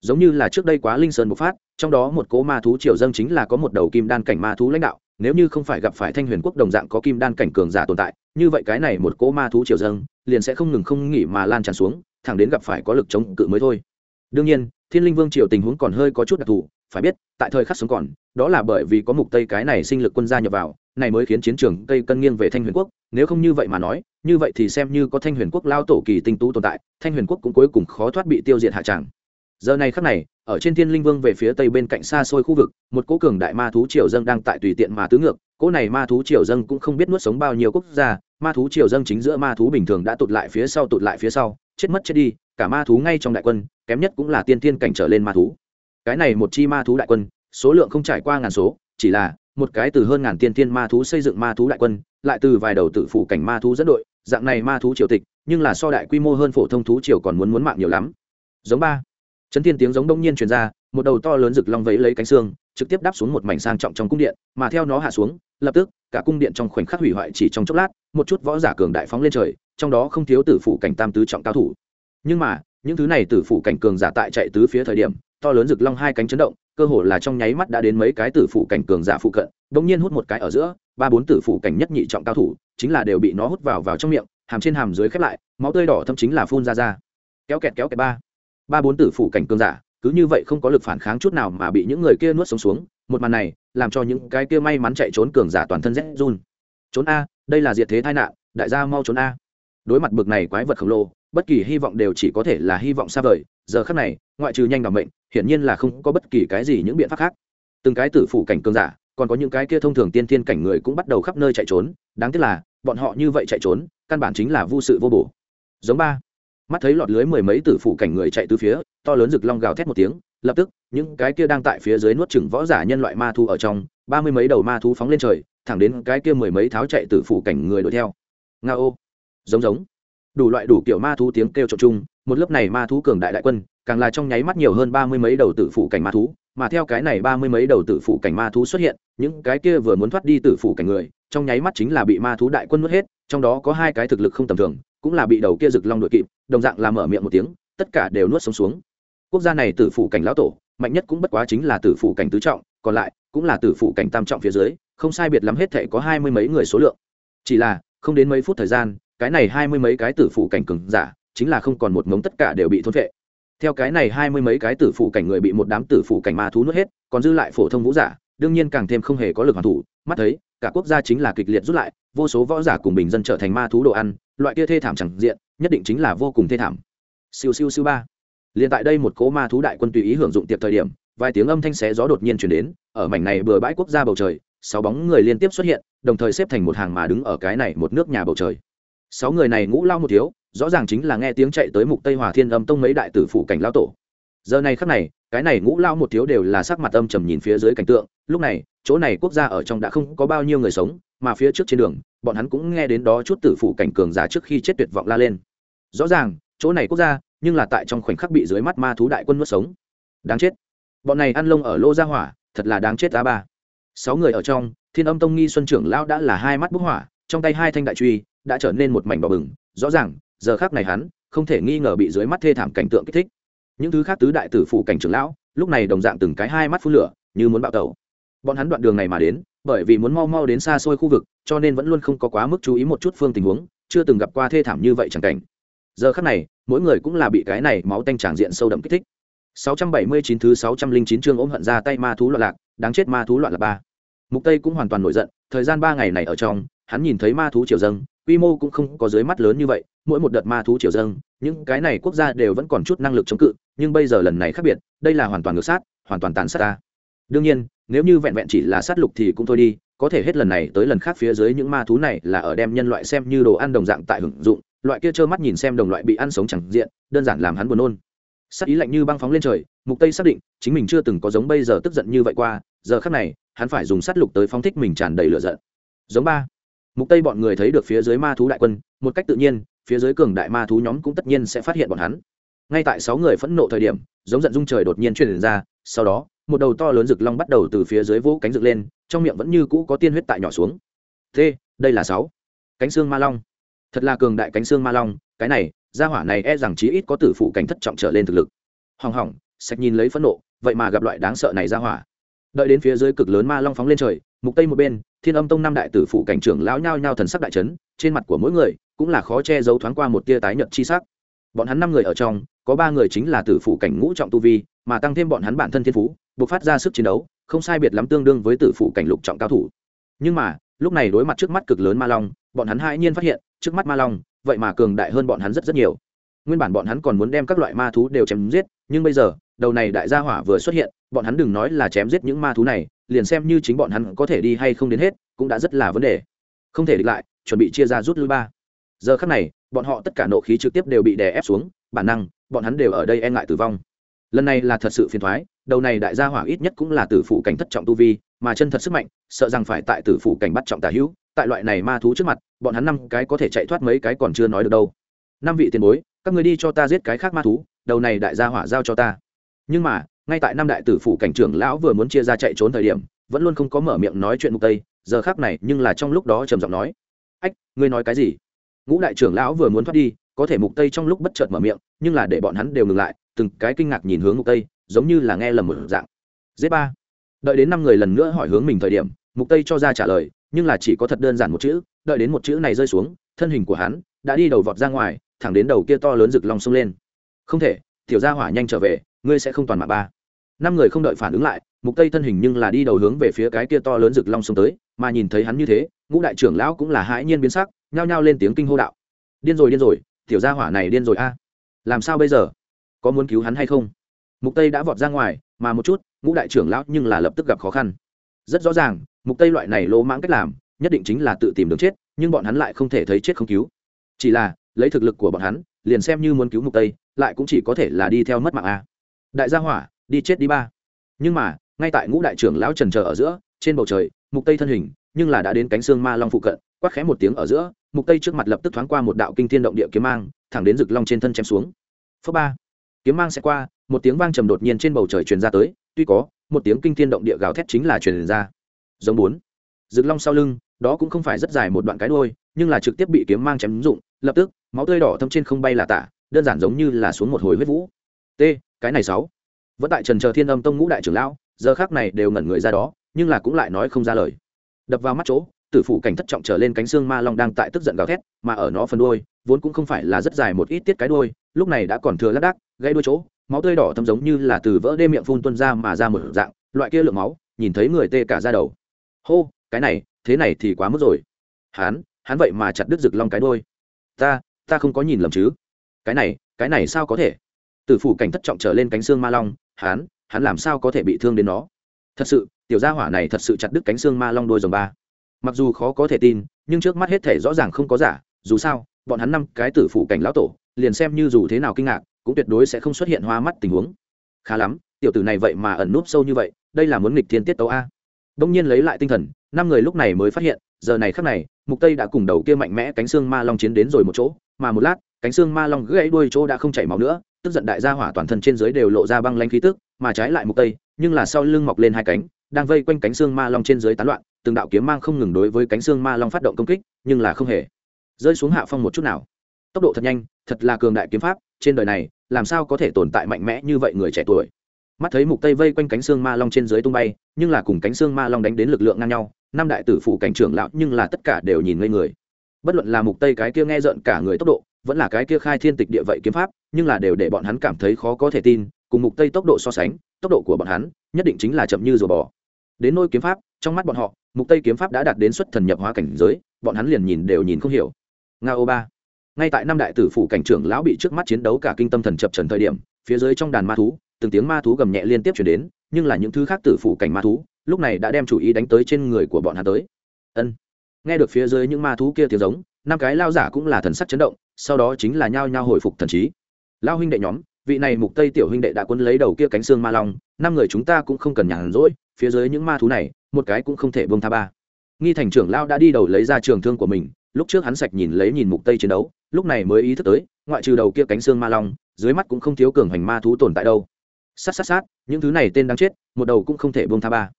Speaker 1: Giống như là trước đây quá linh sơn bộc phát, trong đó một cố ma thú triều dâng chính là có một đầu kim đan cảnh ma thú lãnh đạo, nếu như không phải gặp phải thanh huyền quốc đồng dạng có kim đan cảnh cường giả tồn tại, như vậy cái này một cố ma thú triều dâng, liền sẽ không ngừng không nghỉ mà lan tràn xuống, thẳng đến gặp phải có lực chống cự mới thôi. Đương nhiên, thiên linh vương triều tình huống còn hơi có chút đặc thù phải biết, tại thời khắc sống còn, đó là bởi vì có mục tây cái này sinh lực quân gia nhập vào, này mới khiến chiến trường tây cân nghiêng về thanh huyền quốc. Nếu không như vậy mà nói, như vậy thì xem như có thanh huyền quốc lao tổ kỳ tinh tú tồn tại, thanh huyền quốc cũng cuối cùng khó thoát bị tiêu diệt hạ tràng. Giờ này khắc này, ở trên thiên linh vương về phía tây bên cạnh xa xôi khu vực, một cỗ cường đại ma thú triều dâng đang tại tùy tiện mà tứ ngược. Cỗ này ma thú triều dâng cũng không biết nuốt sống bao nhiêu quốc gia, ma thú triều dâng chính giữa ma thú bình thường đã tụt lại phía sau tụt lại phía sau, chết mất chết đi, cả ma thú ngay trong đại quân, kém nhất cũng là tiên thiên cảnh trở lên ma thú cái này một chi ma thú đại quân, số lượng không trải qua ngàn số, chỉ là một cái từ hơn ngàn tiên tiên ma thú xây dựng ma thú đại quân, lại từ vài đầu tự phủ cảnh ma thú dẫn đội, dạng này ma thú triều tịch, nhưng là so đại quy mô hơn phổ thông thú triều còn muốn muốn mạng nhiều lắm. Giống ba. Chấn thiên tiếng giống đông nhiên truyền ra, một đầu to lớn rực long vẫy lấy cánh xương, trực tiếp đáp xuống một mảnh sang trọng trong cung điện, mà theo nó hạ xuống, lập tức, cả cung điện trong khoảnh khắc hủy hoại chỉ trong chốc lát, một chút võ giả cường đại phóng lên trời, trong đó không thiếu tử phủ cảnh tam tứ trọng cao thủ. Nhưng mà, những thứ này tử phủ cảnh cường giả tại chạy tứ phía thời điểm to lớn rực long hai cánh chấn động, cơ hồ là trong nháy mắt đã đến mấy cái tử phủ cảnh cường giả phụ cận bỗng nhiên hút một cái ở giữa, ba bốn tử phủ cảnh nhất nhị trọng cao thủ, chính là đều bị nó hút vào vào trong miệng, hàm trên hàm dưới khép lại, máu tươi đỏ thâm chính là phun ra ra. Kéo kẹt kéo kẹt ba. Ba bốn tử phủ cảnh cường giả, cứ như vậy không có lực phản kháng chút nào mà bị những người kia nuốt sống xuống, một màn này, làm cho những cái kia may mắn chạy trốn cường giả toàn thân rét run. Trốn a, đây là diệt thế tai nạn, đại gia mau trốn a. Đối mặt bực này quái vật khổng lồ, bất kỳ hy vọng đều chỉ có thể là hy vọng xa vời, giờ khắc này, ngoại trừ nhanh bằng mệnh hiển nhiên là không có bất kỳ cái gì những biện pháp khác. Từng cái tử phủ cảnh cường giả, còn có những cái kia thông thường tiên thiên cảnh người cũng bắt đầu khắp nơi chạy trốn, đáng tiếc là, bọn họ như vậy chạy trốn, căn bản chính là vô sự vô bổ. Giống ba. Mắt thấy lọt lưới mười mấy tử phủ cảnh người chạy từ phía, to lớn rực long gào thét một tiếng, lập tức, những cái kia đang tại phía dưới nuốt chừng võ giả nhân loại ma thu ở trong, ba mươi mấy đầu ma thú phóng lên trời, thẳng đến cái kia mười mấy tháo chạy tử phủ cảnh người đuổi theo. Nga ô giống giống. Đủ loại đủ kiểu ma thú tiếng kêu trộn chung một lớp này ma thú cường đại đại quân, càng là trong nháy mắt nhiều hơn ba mươi mấy đầu tử phủ cảnh ma thú, mà theo cái này ba mươi mấy đầu tử phủ cảnh ma thú xuất hiện, những cái kia vừa muốn thoát đi tử phủ cảnh người, trong nháy mắt chính là bị ma thú đại quân nuốt hết, trong đó có hai cái thực lực không tầm thường, cũng là bị đầu kia rực long đội kịp, đồng dạng là mở miệng một tiếng, tất cả đều nuốt sống xuống. Quốc gia này tử phủ cảnh lão tổ, mạnh nhất cũng bất quá chính là tử phủ cảnh tứ trọng, còn lại cũng là tử phủ cảnh tam trọng phía dưới, không sai biệt lắm hết thể có hai mươi mấy người số lượng. Chỉ là, không đến mấy phút thời gian, cái này hai mươi mấy cái tử phủ cảnh cường giả chính là không còn một mống tất cả đều bị thôn vệ theo cái này hai mươi mấy cái tử phụ cảnh người bị một đám tử phụ cảnh ma thú nuốt hết, còn dư lại phổ thông vũ giả, đương nhiên càng thêm không hề có lực hoàn thủ. Mắt thấy, cả quốc gia chính là kịch liệt rút lại, vô số võ giả cùng bình dân trở thành ma thú đồ ăn, loại kia thê thảm chẳng diện, nhất định chính là vô cùng thê thảm. Siêu siêu siêu ba. Liền tại đây một cỗ ma thú đại quân tùy ý hưởng dụng tiệp thời điểm, vài tiếng âm thanh xé gió đột nhiên chuyển đến, ở mảnh này bừa bãi quốc gia bầu trời, sáu bóng người liên tiếp xuất hiện, đồng thời xếp thành một hàng mà đứng ở cái này một nước nhà bầu trời. Sáu người này ngũ lao một thiếu rõ ràng chính là nghe tiếng chạy tới mục tây hòa thiên âm tông mấy đại tử phủ cảnh lao tổ. Giờ này khắc này, cái này ngũ lao một thiếu đều là sắc mặt âm trầm nhìn phía dưới cảnh tượng. Lúc này, chỗ này quốc gia ở trong đã không có bao nhiêu người sống, mà phía trước trên đường, bọn hắn cũng nghe đến đó chút tử phủ cảnh cường giả trước khi chết tuyệt vọng la lên. Rõ ràng, chỗ này quốc gia, nhưng là tại trong khoảnh khắc bị dưới mắt ma thú đại quân nuốt sống. Đáng chết. Bọn này ăn lông ở lô gia hỏa, thật là đáng chết á ba. Sáu người ở trong, thiên âm tông nghi xuân trưởng lão đã là hai mắt bức hỏa, trong tay hai thanh đại truy, đã trở nên một mảnh bỏ bừng. Rõ ràng giờ khác này hắn không thể nghi ngờ bị dưới mắt thê thảm cảnh tượng kích thích. Những thứ khác tứ đại tử phủ cảnh trưởng lão, lúc này đồng dạng từng cái hai mắt phun lửa, như muốn bạo tẩu. Bọn hắn đoạn đường này mà đến, bởi vì muốn mau mau đến xa xôi khu vực, cho nên vẫn luôn không có quá mức chú ý một chút phương tình huống, chưa từng gặp qua thê thảm như vậy chẳng cảnh. Giờ khắc này, mỗi người cũng là bị cái này máu tanh tràng diện sâu đậm kích thích. 679 thứ 609 chương ôm hận ra tay ma thú loạn lạc, đáng chết ma thú loạn lạc ba. Mục tây cũng hoàn toàn nổi giận, thời gian ba ngày này ở trong, hắn nhìn thấy ma thú triều dâng, quy mô cũng không có dưới mắt lớn như vậy mỗi một đợt ma thú triều dâng, những cái này quốc gia đều vẫn còn chút năng lực chống cự, nhưng bây giờ lần này khác biệt, đây là hoàn toàn ngược sát, hoàn toàn tàn sát ta. Đương nhiên, nếu như vẹn vẹn chỉ là sát lục thì cũng thôi đi, có thể hết lần này tới lần khác phía dưới những ma thú này là ở đem nhân loại xem như đồ ăn đồng dạng tại hưởng dụng, loại kia trơ mắt nhìn xem đồng loại bị ăn sống chẳng diện, đơn giản làm hắn buồn nôn. Sắc ý lạnh như băng phóng lên trời, mục tây xác định, chính mình chưa từng có giống bây giờ tức giận như vậy qua, giờ khắc này, hắn phải dùng sát lục tới phóng thích mình tràn đầy lửa giận. Giống ba. Mục tây bọn người thấy được phía dưới ma thú đại quân, một cách tự nhiên phía dưới cường đại ma thú nhóm cũng tất nhiên sẽ phát hiện bọn hắn. Ngay tại sáu người phẫn nộ thời điểm, giống giận dung trời đột nhiên truyền ra, sau đó, một đầu to lớn rực long bắt đầu từ phía dưới vỗ cánh rực lên, trong miệng vẫn như cũ có tiên huyết tại nhỏ xuống. Thế đây là sáu. Cánh xương ma long. Thật là cường đại cánh xương ma long, cái này, gia hỏa này e rằng chí ít có tử phụ cảnh thất trọng trở lên thực lực. Hỏng hỏng, sạch nhìn lấy phẫn nộ, vậy mà gặp loại đáng sợ này gia hỏa. Đợi đến phía dưới cực lớn ma long phóng lên trời, mục tây một bên thiên âm tông năm đại tử phụ cảnh trưởng lão nhao nhao thần sắc đại chấn, trên mặt của mỗi người cũng là khó che giấu thoáng qua một tia tái nhợt chi sắc. Bọn hắn năm người ở trong, có ba người chính là tử phụ cảnh ngũ trọng tu vi, mà tăng thêm bọn hắn bản thân thiên phú buộc phát ra sức chiến đấu, không sai biệt lắm tương đương với tử phụ cảnh lục trọng cao thủ. Nhưng mà, lúc này đối mặt trước mắt cực lớn ma long, bọn hắn hai nhiên phát hiện, trước mắt ma long, vậy mà cường đại hơn bọn hắn rất rất nhiều. Nguyên bản bọn hắn còn muốn đem các loại ma thú đều chém giết, nhưng bây giờ, đầu này đại gia hỏa vừa xuất hiện bọn hắn đừng nói là chém giết những ma thú này, liền xem như chính bọn hắn có thể đi hay không đến hết, cũng đã rất là vấn đề. Không thể địch lại, chuẩn bị chia ra rút lui ba. Giờ khắc này, bọn họ tất cả nộ khí trực tiếp đều bị đè ép xuống, bản năng, bọn hắn đều ở đây e ngại tử vong. Lần này là thật sự phiền thoái đầu này đại gia hỏa ít nhất cũng là tử phụ cảnh thất trọng tu vi, mà chân thật sức mạnh, sợ rằng phải tại tử phụ cảnh bắt trọng tà hữu, tại loại này ma thú trước mặt, bọn hắn năm cái có thể chạy thoát mấy cái còn chưa nói được đâu. Năm vị tiền bối, các người đi cho ta giết cái khác ma thú, đầu này đại gia hỏa giao cho ta. Nhưng mà ngay tại năm đại tử phủ cảnh trưởng lão vừa muốn chia ra chạy trốn thời điểm, vẫn luôn không có mở miệng nói chuyện mục tây, giờ khác này nhưng là trong lúc đó trầm giọng nói, ách, ngươi nói cái gì? Ngũ đại trưởng lão vừa muốn thoát đi, có thể mục tây trong lúc bất chợt mở miệng, nhưng là để bọn hắn đều ngừng lại, từng cái kinh ngạc nhìn hướng mục tây, giống như là nghe lầm một dạng. Dễ ba. Đợi đến năm người lần nữa hỏi hướng mình thời điểm, mục tây cho ra trả lời, nhưng là chỉ có thật đơn giản một chữ, đợi đến một chữ này rơi xuống, thân hình của hắn đã đi đầu vọt ra ngoài, thẳng đến đầu kia to lớn rực long sông lên. Không thể, tiểu gia hỏa nhanh trở về, ngươi sẽ không toàn mạng ba năm người không đợi phản ứng lại, mục tây thân hình nhưng là đi đầu hướng về phía cái kia to lớn rực long sông tới, mà nhìn thấy hắn như thế, ngũ đại trưởng lão cũng là hãi nhiên biến sắc, nhao nhao lên tiếng kinh hô đạo. Điên rồi điên rồi, tiểu gia hỏa này điên rồi a. À. Làm sao bây giờ? Có muốn cứu hắn hay không? Mục tây đã vọt ra ngoài, mà một chút, ngũ đại trưởng lão nhưng là lập tức gặp khó khăn. Rất rõ ràng, mục tây loại này lỗ mãng cách làm, nhất định chính là tự tìm đường chết, nhưng bọn hắn lại không thể thấy chết không cứu. Chỉ là, lấy thực lực của bọn hắn, liền xem như muốn cứu mục tây, lại cũng chỉ có thể là đi theo mất mạng a. Đại gia hỏa đi chết đi ba. Nhưng mà, ngay tại ngũ đại trưởng lão trần chờ ở giữa, trên bầu trời, mục tây thân hình, nhưng là đã đến cánh xương ma long phụ cận, quát khẽ một tiếng ở giữa, mục tây trước mặt lập tức thoáng qua một đạo kinh thiên động địa kiếm mang, thẳng đến rực long trên thân chém xuống. Phớ ba. Kiếm mang sẽ qua, một tiếng vang trầm đột nhiên trên bầu trời truyền ra tới, tuy có, một tiếng kinh thiên động địa gào thét chính là truyền ra. Giống bốn. Rực long sau lưng, đó cũng không phải rất dài một đoạn cái đuôi, nhưng là trực tiếp bị kiếm mang chém rụng lập tức, máu tươi đỏ thâm trên không bay là tả, đơn giản giống như là xuống một hồi huyết vũ. T, cái này sáu vẫn tại trần chờ thiên âm tông ngũ đại trưởng lão, giờ khác này đều ngẩn người ra đó, nhưng là cũng lại nói không ra lời. Đập vào mắt chỗ, tử phủ cảnh thất trọng trở lên cánh xương ma long đang tại tức giận gào thét, mà ở nó phần đuôi, vốn cũng không phải là rất dài một ít tiết cái đuôi, lúc này đã còn thừa lác đác gây đuôi chỗ, máu tươi đỏ thâm giống như là từ vỡ đê miệng phun tuân ra mà ra một dạng, loại kia lượng máu, nhìn thấy người tê cả ra đầu. Hô, cái này, thế này thì quá mức rồi. Hắn hắn vậy mà chặt đứt rực long cái đuôi. Ta ta không có nhìn lầm chứ. Cái này cái này sao có thể? Tử phủ cảnh thất trọng trở lên cánh xương ma long hắn hắn làm sao có thể bị thương đến nó? Thật sự, tiểu gia hỏa này thật sự chặt đứt cánh xương ma long đôi dòng ba. Mặc dù khó có thể tin, nhưng trước mắt hết thể rõ ràng không có giả, dù sao, bọn hắn năm cái tử phủ cảnh lão tổ, liền xem như dù thế nào kinh ngạc, cũng tuyệt đối sẽ không xuất hiện hoa mắt tình huống. Khá lắm, tiểu tử này vậy mà ẩn núp sâu như vậy, đây là muốn nghịch thiên tiết tấu a. Đông nhiên lấy lại tinh thần, năm người lúc này mới phát hiện, giờ này khắc này, mục tây đã cùng đầu kia mạnh mẽ cánh xương ma long chiến đến rồi một chỗ, mà một lát, cánh xương ma long gãy đuôi chỗ đã không chảy máu nữa tức giận đại gia hỏa toàn thân trên dưới đều lộ ra băng lanh khí tức, mà trái lại mục tây, nhưng là sau lưng mọc lên hai cánh, đang vây quanh cánh xương ma long trên dưới tán loạn, từng đạo kiếm mang không ngừng đối với cánh xương ma long phát động công kích, nhưng là không hề rơi xuống hạ phong một chút nào. Tốc độ thật nhanh, thật là cường đại kiếm pháp, trên đời này, làm sao có thể tồn tại mạnh mẽ như vậy người trẻ tuổi? Mắt thấy mục tây vây quanh cánh xương ma long trên dưới tung bay, nhưng là cùng cánh xương ma long đánh đến lực lượng ngang nhau, năm đại tử phụ cảnh trưởng lão nhưng là tất cả đều nhìn ngây người. Bất luận là mục tây cái kia nghe giận cả người tốc độ, vẫn là cái kia khai thiên tịch địa vậy kiếm pháp nhưng là đều để bọn hắn cảm thấy khó có thể tin, cùng mục tây tốc độ so sánh, tốc độ của bọn hắn nhất định chính là chậm như rùa bò. Đến nôi kiếm pháp, trong mắt bọn họ, mục tây kiếm pháp đã đạt đến xuất thần nhập hóa cảnh giới, bọn hắn liền nhìn đều nhìn không hiểu. Nga ô ba, ngay tại năm đại tử phủ cảnh trưởng lão bị trước mắt chiến đấu cả kinh tâm thần chập trần thời điểm, phía dưới trong đàn ma thú, từng tiếng ma thú gầm nhẹ liên tiếp chuyển đến, nhưng là những thứ khác tử phủ cảnh ma thú, lúc này đã đem chủ ý đánh tới trên người của bọn hắn tới. Ân. Nghe được phía dưới những ma thú kia tiếng giống, năm cái lao giả cũng là thần sắc chấn động, sau đó chính là nhao nhao hồi phục thần trí lao huynh đệ nhóm, vị này mục tây tiểu huynh đệ đã quân lấy đầu kia cánh xương ma long, năm người chúng ta cũng không cần nhàn rỗi, phía dưới những ma thú này, một cái cũng không thể bông tha ba. Nghi thành trưởng lao đã đi đầu lấy ra trường thương của mình, lúc trước hắn sạch nhìn lấy nhìn mục tây chiến đấu, lúc này mới ý thức tới, ngoại trừ đầu kia cánh xương ma long, dưới mắt cũng không thiếu cường hành ma thú tồn tại đâu. Sát sát sát, những thứ này tên đáng chết, một đầu cũng không thể buông tha ba.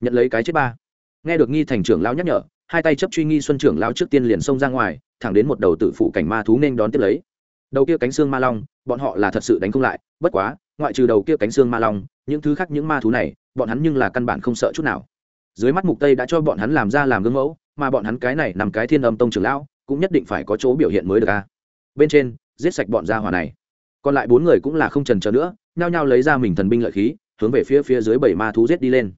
Speaker 1: Nhận lấy cái chết ba. Nghe được nghi thành trưởng lão nhắc nhở, hai tay chấp truy nghi xuân trưởng lão trước tiên liền xông ra ngoài, thẳng đến một đầu tự phụ cảnh ma thú nên đón tiếp lấy đầu kia cánh xương ma long, bọn họ là thật sự đánh không lại, bất quá, ngoại trừ đầu kia cánh xương ma long, những thứ khác những ma thú này, bọn hắn nhưng là căn bản không sợ chút nào. Dưới mắt mục tây đã cho bọn hắn làm ra làm gương mẫu, mà bọn hắn cái này nằm cái thiên âm tông trưởng lão, cũng nhất định phải có chỗ biểu hiện mới được a. Bên trên, giết sạch bọn gia hỏa này. Còn lại bốn người cũng là không trần chờ nữa, nhao nhao lấy ra mình thần binh lợi khí, hướng về phía phía dưới bảy ma thú giết đi lên.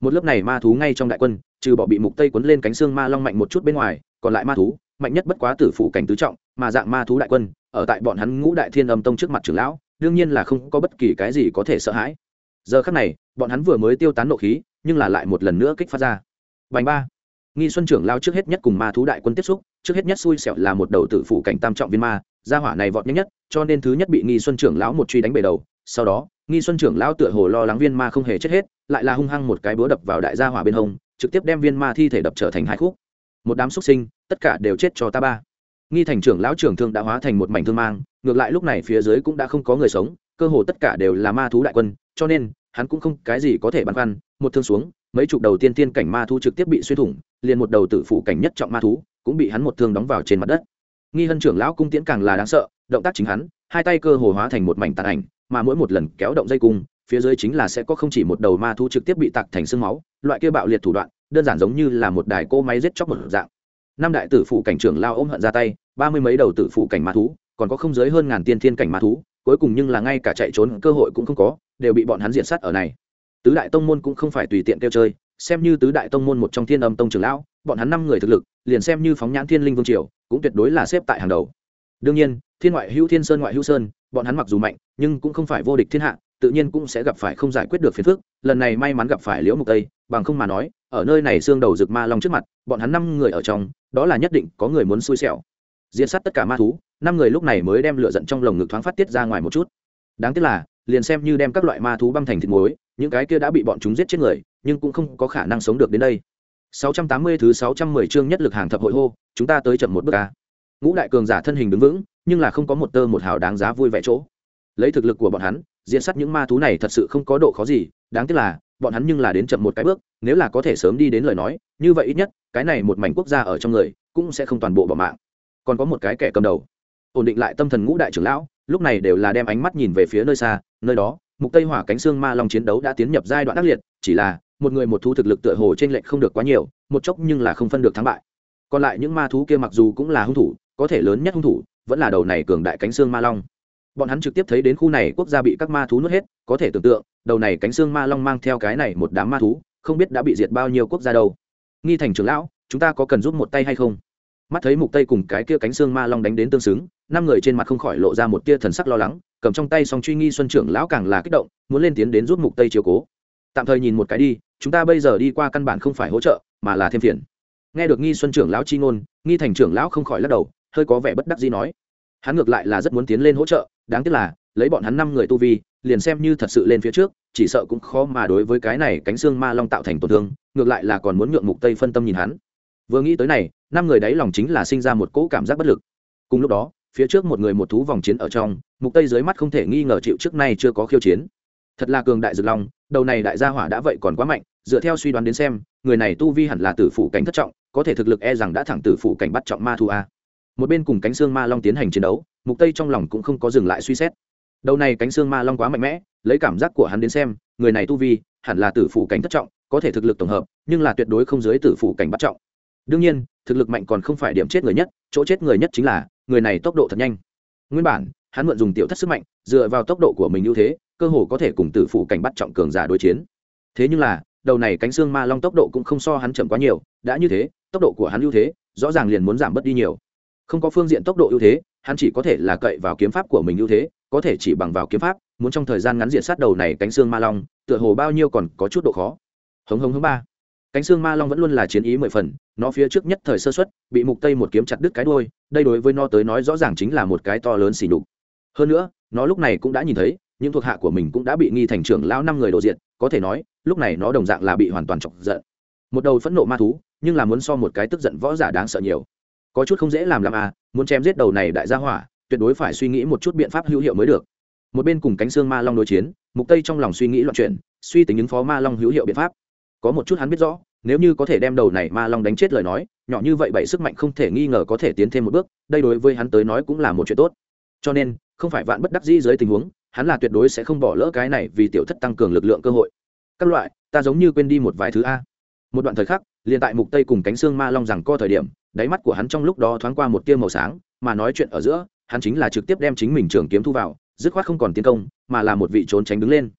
Speaker 1: Một lớp này ma thú ngay trong đại quân, trừ bỏ bị mục tây quấn lên cánh xương ma long mạnh một chút bên ngoài, còn lại ma thú, mạnh nhất bất quá tử phụ cảnh tứ trọng, mà dạng ma thú đại quân ở tại bọn hắn ngũ đại thiên âm tông trước mặt trưởng lão, đương nhiên là không có bất kỳ cái gì có thể sợ hãi. Giờ khắc này, bọn hắn vừa mới tiêu tán nộ khí, nhưng là lại một lần nữa kích phát ra. Bành ba. Nghi xuân trưởng lao trước hết nhất cùng ma thú đại quân tiếp xúc, trước hết nhất xui xẹo là một đầu tử phụ cảnh tam trọng viên ma, gia hỏa này vọt nhanh nhất, cho nên thứ nhất bị nghi xuân trưởng lão một truy đánh bể đầu, sau đó, nghi xuân trưởng lão tựa hồ lo lắng viên ma không hề chết hết, lại là hung hăng một cái búa đập vào đại gia hỏa bên hông, trực tiếp đem viên ma thi thể đập trở thành hai khúc. Một đám xuất sinh, tất cả đều chết cho ta ba nghi thành trưởng lão trưởng thương đã hóa thành một mảnh thương mang, ngược lại lúc này phía dưới cũng đã không có người sống, cơ hồ tất cả đều là ma thú đại quân, cho nên, hắn cũng không cái gì có thể băn khoăn, một thương xuống, mấy chục đầu tiên tiên cảnh ma thú trực tiếp bị xuyên thủng, liền một đầu tử phủ cảnh nhất trọng ma thú cũng bị hắn một thương đóng vào trên mặt đất. Nghi hân trưởng lão cung tiễn càng là đáng sợ, động tác chính hắn, hai tay cơ hồ hóa thành một mảnh tàn ảnh, mà mỗi một lần kéo động dây cung, phía dưới chính là sẽ có không chỉ một đầu ma thú trực tiếp bị tạc thành sương máu, loại kia bạo liệt thủ đoạn, đơn giản giống như là một đài cô máy giết chóc một dạng. Năm đại tử phụ cảnh trưởng lao ôm hận ra tay ba mươi mấy đầu tử phụ cảnh ma thú, còn có không giới hơn ngàn tiên thiên cảnh ma thú, cuối cùng nhưng là ngay cả chạy trốn cơ hội cũng không có, đều bị bọn hắn diện sát ở này. Tứ đại tông môn cũng không phải tùy tiện kêu chơi, xem như tứ đại tông môn một trong thiên âm tông trưởng lão, bọn hắn năm người thực lực, liền xem như phóng nhãn thiên linh vương triều, cũng tuyệt đối là xếp tại hàng đầu. Đương nhiên, thiên ngoại hữu thiên sơn ngoại hữu sơn, bọn hắn mặc dù mạnh, nhưng cũng không phải vô địch thiên hạ, tự nhiên cũng sẽ gặp phải không giải quyết được phiền phức, lần này may mắn gặp phải liễu mục tây, bằng không mà nói, ở nơi này xương đầu rực ma long trước mặt, bọn hắn năm người ở trong, đó là nhất định có người muốn xui xẻo diễn sát tất cả ma thú, năm người lúc này mới đem lửa giận trong lồng ngực thoáng phát tiết ra ngoài một chút. Đáng tiếc là, liền xem như đem các loại ma thú băm thành thịt muối, những cái kia đã bị bọn chúng giết chết người, nhưng cũng không có khả năng sống được đến đây. 680 thứ 610 chương nhất lực hàng thập hội hô, chúng ta tới chậm một bước a. Ngũ đại cường giả thân hình đứng vững, nhưng là không có một tơ một hào đáng giá vui vẻ chỗ. Lấy thực lực của bọn hắn diễn sát những ma thú này thật sự không có độ khó gì, đáng tiếc là, bọn hắn nhưng là đến chậm một cái bước, nếu là có thể sớm đi đến lời nói, như vậy ít nhất, cái này một mảnh quốc gia ở trong người, cũng sẽ không toàn bộ bỏ mạng còn có một cái kẻ cầm đầu. Ổn định lại tâm thần ngũ đại trưởng lão, lúc này đều là đem ánh mắt nhìn về phía nơi xa, nơi đó, mục tây hỏa cánh xương ma long chiến đấu đã tiến nhập giai đoạn ác liệt, chỉ là, một người một thú thực lực tựa hồ trên lệnh không được quá nhiều, một chốc nhưng là không phân được thắng bại. Còn lại những ma thú kia mặc dù cũng là hung thủ, có thể lớn nhất hung thủ, vẫn là đầu này cường đại cánh xương ma long. Bọn hắn trực tiếp thấy đến khu này quốc gia bị các ma thú nuốt hết, có thể tưởng tượng, đầu này cánh xương ma long mang theo cái này một đám ma thú, không biết đã bị diệt bao nhiêu quốc gia đâu. Nghi thành trưởng lão, chúng ta có cần giúp một tay hay không? Mắt thấy mục tây cùng cái kia cánh xương ma long đánh đến tương xứng, năm người trên mặt không khỏi lộ ra một tia thần sắc lo lắng, cầm trong tay song truy nghi xuân trưởng lão càng là kích động, muốn lên tiến đến giúp mục tây chiếu cố. Tạm thời nhìn một cái đi, chúng ta bây giờ đi qua căn bản không phải hỗ trợ, mà là thêm phiền. Nghe được nghi xuân trưởng lão chi ngôn, nghi thành trưởng lão không khỏi lắc đầu, hơi có vẻ bất đắc dĩ nói. Hắn ngược lại là rất muốn tiến lên hỗ trợ, đáng tiếc là, lấy bọn hắn năm người tu vi, liền xem như thật sự lên phía trước, chỉ sợ cũng khó mà đối với cái này cánh xương ma long tạo thành tổn thương, ngược lại là còn muốn nhượng mục tây phân tâm nhìn hắn vừa nghĩ tới này, năm người đáy lòng chính là sinh ra một cỗ cảm giác bất lực. Cùng lúc đó, phía trước một người một thú vòng chiến ở trong, mục tây dưới mắt không thể nghi ngờ chịu trước nay chưa có khiêu chiến. Thật là cường đại dược long, đầu này đại gia hỏa đã vậy còn quá mạnh, dựa theo suy đoán đến xem, người này tu vi hẳn là tử phụ cảnh thất trọng, có thể thực lực e rằng đã thẳng tử phụ cảnh bắt trọng ma thu a. Một bên cùng cánh xương ma long tiến hành chiến đấu, mục tây trong lòng cũng không có dừng lại suy xét. Đầu này cánh xương ma long quá mạnh mẽ, lấy cảm giác của hắn đến xem, người này tu vi hẳn là tử phụ cảnh thất trọng, có thể thực lực tổng hợp, nhưng là tuyệt đối không dưới tử phụ cảnh bắt trọng đương nhiên, thực lực mạnh còn không phải điểm chết người nhất, chỗ chết người nhất chính là, người này tốc độ thật nhanh. Nguyên bản, hắn mượn dùng tiểu thất sức mạnh, dựa vào tốc độ của mình ưu thế, cơ hồ có thể cùng tử phụ cảnh bắt trọng cường giả đối chiến. Thế nhưng là, đầu này cánh xương ma long tốc độ cũng không so hắn chậm quá nhiều, đã như thế, tốc độ của hắn ưu thế, rõ ràng liền muốn giảm bớt đi nhiều. Không có phương diện tốc độ ưu thế, hắn chỉ có thể là cậy vào kiếm pháp của mình ưu thế, có thể chỉ bằng vào kiếm pháp, muốn trong thời gian ngắn diện sát đầu này cánh xương ma long, tựa hồ bao nhiêu còn có chút độ khó. Hống hống hống ba cánh xương ma long vẫn luôn là chiến ý mười phần, nó phía trước nhất thời sơ xuất bị mục tây một kiếm chặt đứt cái đuôi, đây đối với nó tới nói rõ ràng chính là một cái to lớn xỉ nhục. Hơn nữa, nó lúc này cũng đã nhìn thấy, những thuộc hạ của mình cũng đã bị nghi thành trưởng lão năm người đổ diện có thể nói, lúc này nó đồng dạng là bị hoàn toàn chọc giận. Một đầu phẫn nộ ma thú, nhưng là muốn so một cái tức giận võ giả đáng sợ nhiều. Có chút không dễ làm làm à muốn chém giết đầu này đại gia hỏa, tuyệt đối phải suy nghĩ một chút biện pháp hữu hiệu mới được. Một bên cùng cánh xương ma long đối chiến, mục tây trong lòng suy nghĩ loạn chuyện suy tính ứng phó ma long hữu hiệu biện pháp có một chút hắn biết rõ, nếu như có thể đem đầu này ma long đánh chết lời nói, nhỏ như vậy bảy sức mạnh không thể nghi ngờ có thể tiến thêm một bước, đây đối với hắn tới nói cũng là một chuyện tốt. Cho nên, không phải vạn bất đắc dĩ dưới tình huống, hắn là tuyệt đối sẽ không bỏ lỡ cái này vì tiểu thất tăng cường lực lượng cơ hội. Các loại, ta giống như quên đi một vài thứ a. Một đoạn thời khắc, liền tại mục tây cùng cánh xương ma long rằng co thời điểm, đáy mắt của hắn trong lúc đó thoáng qua một tia màu sáng, mà nói chuyện ở giữa, hắn chính là trực tiếp đem chính mình trường kiếm thu vào, dứt khoát không còn tiến công, mà là một vị trốn tránh đứng lên.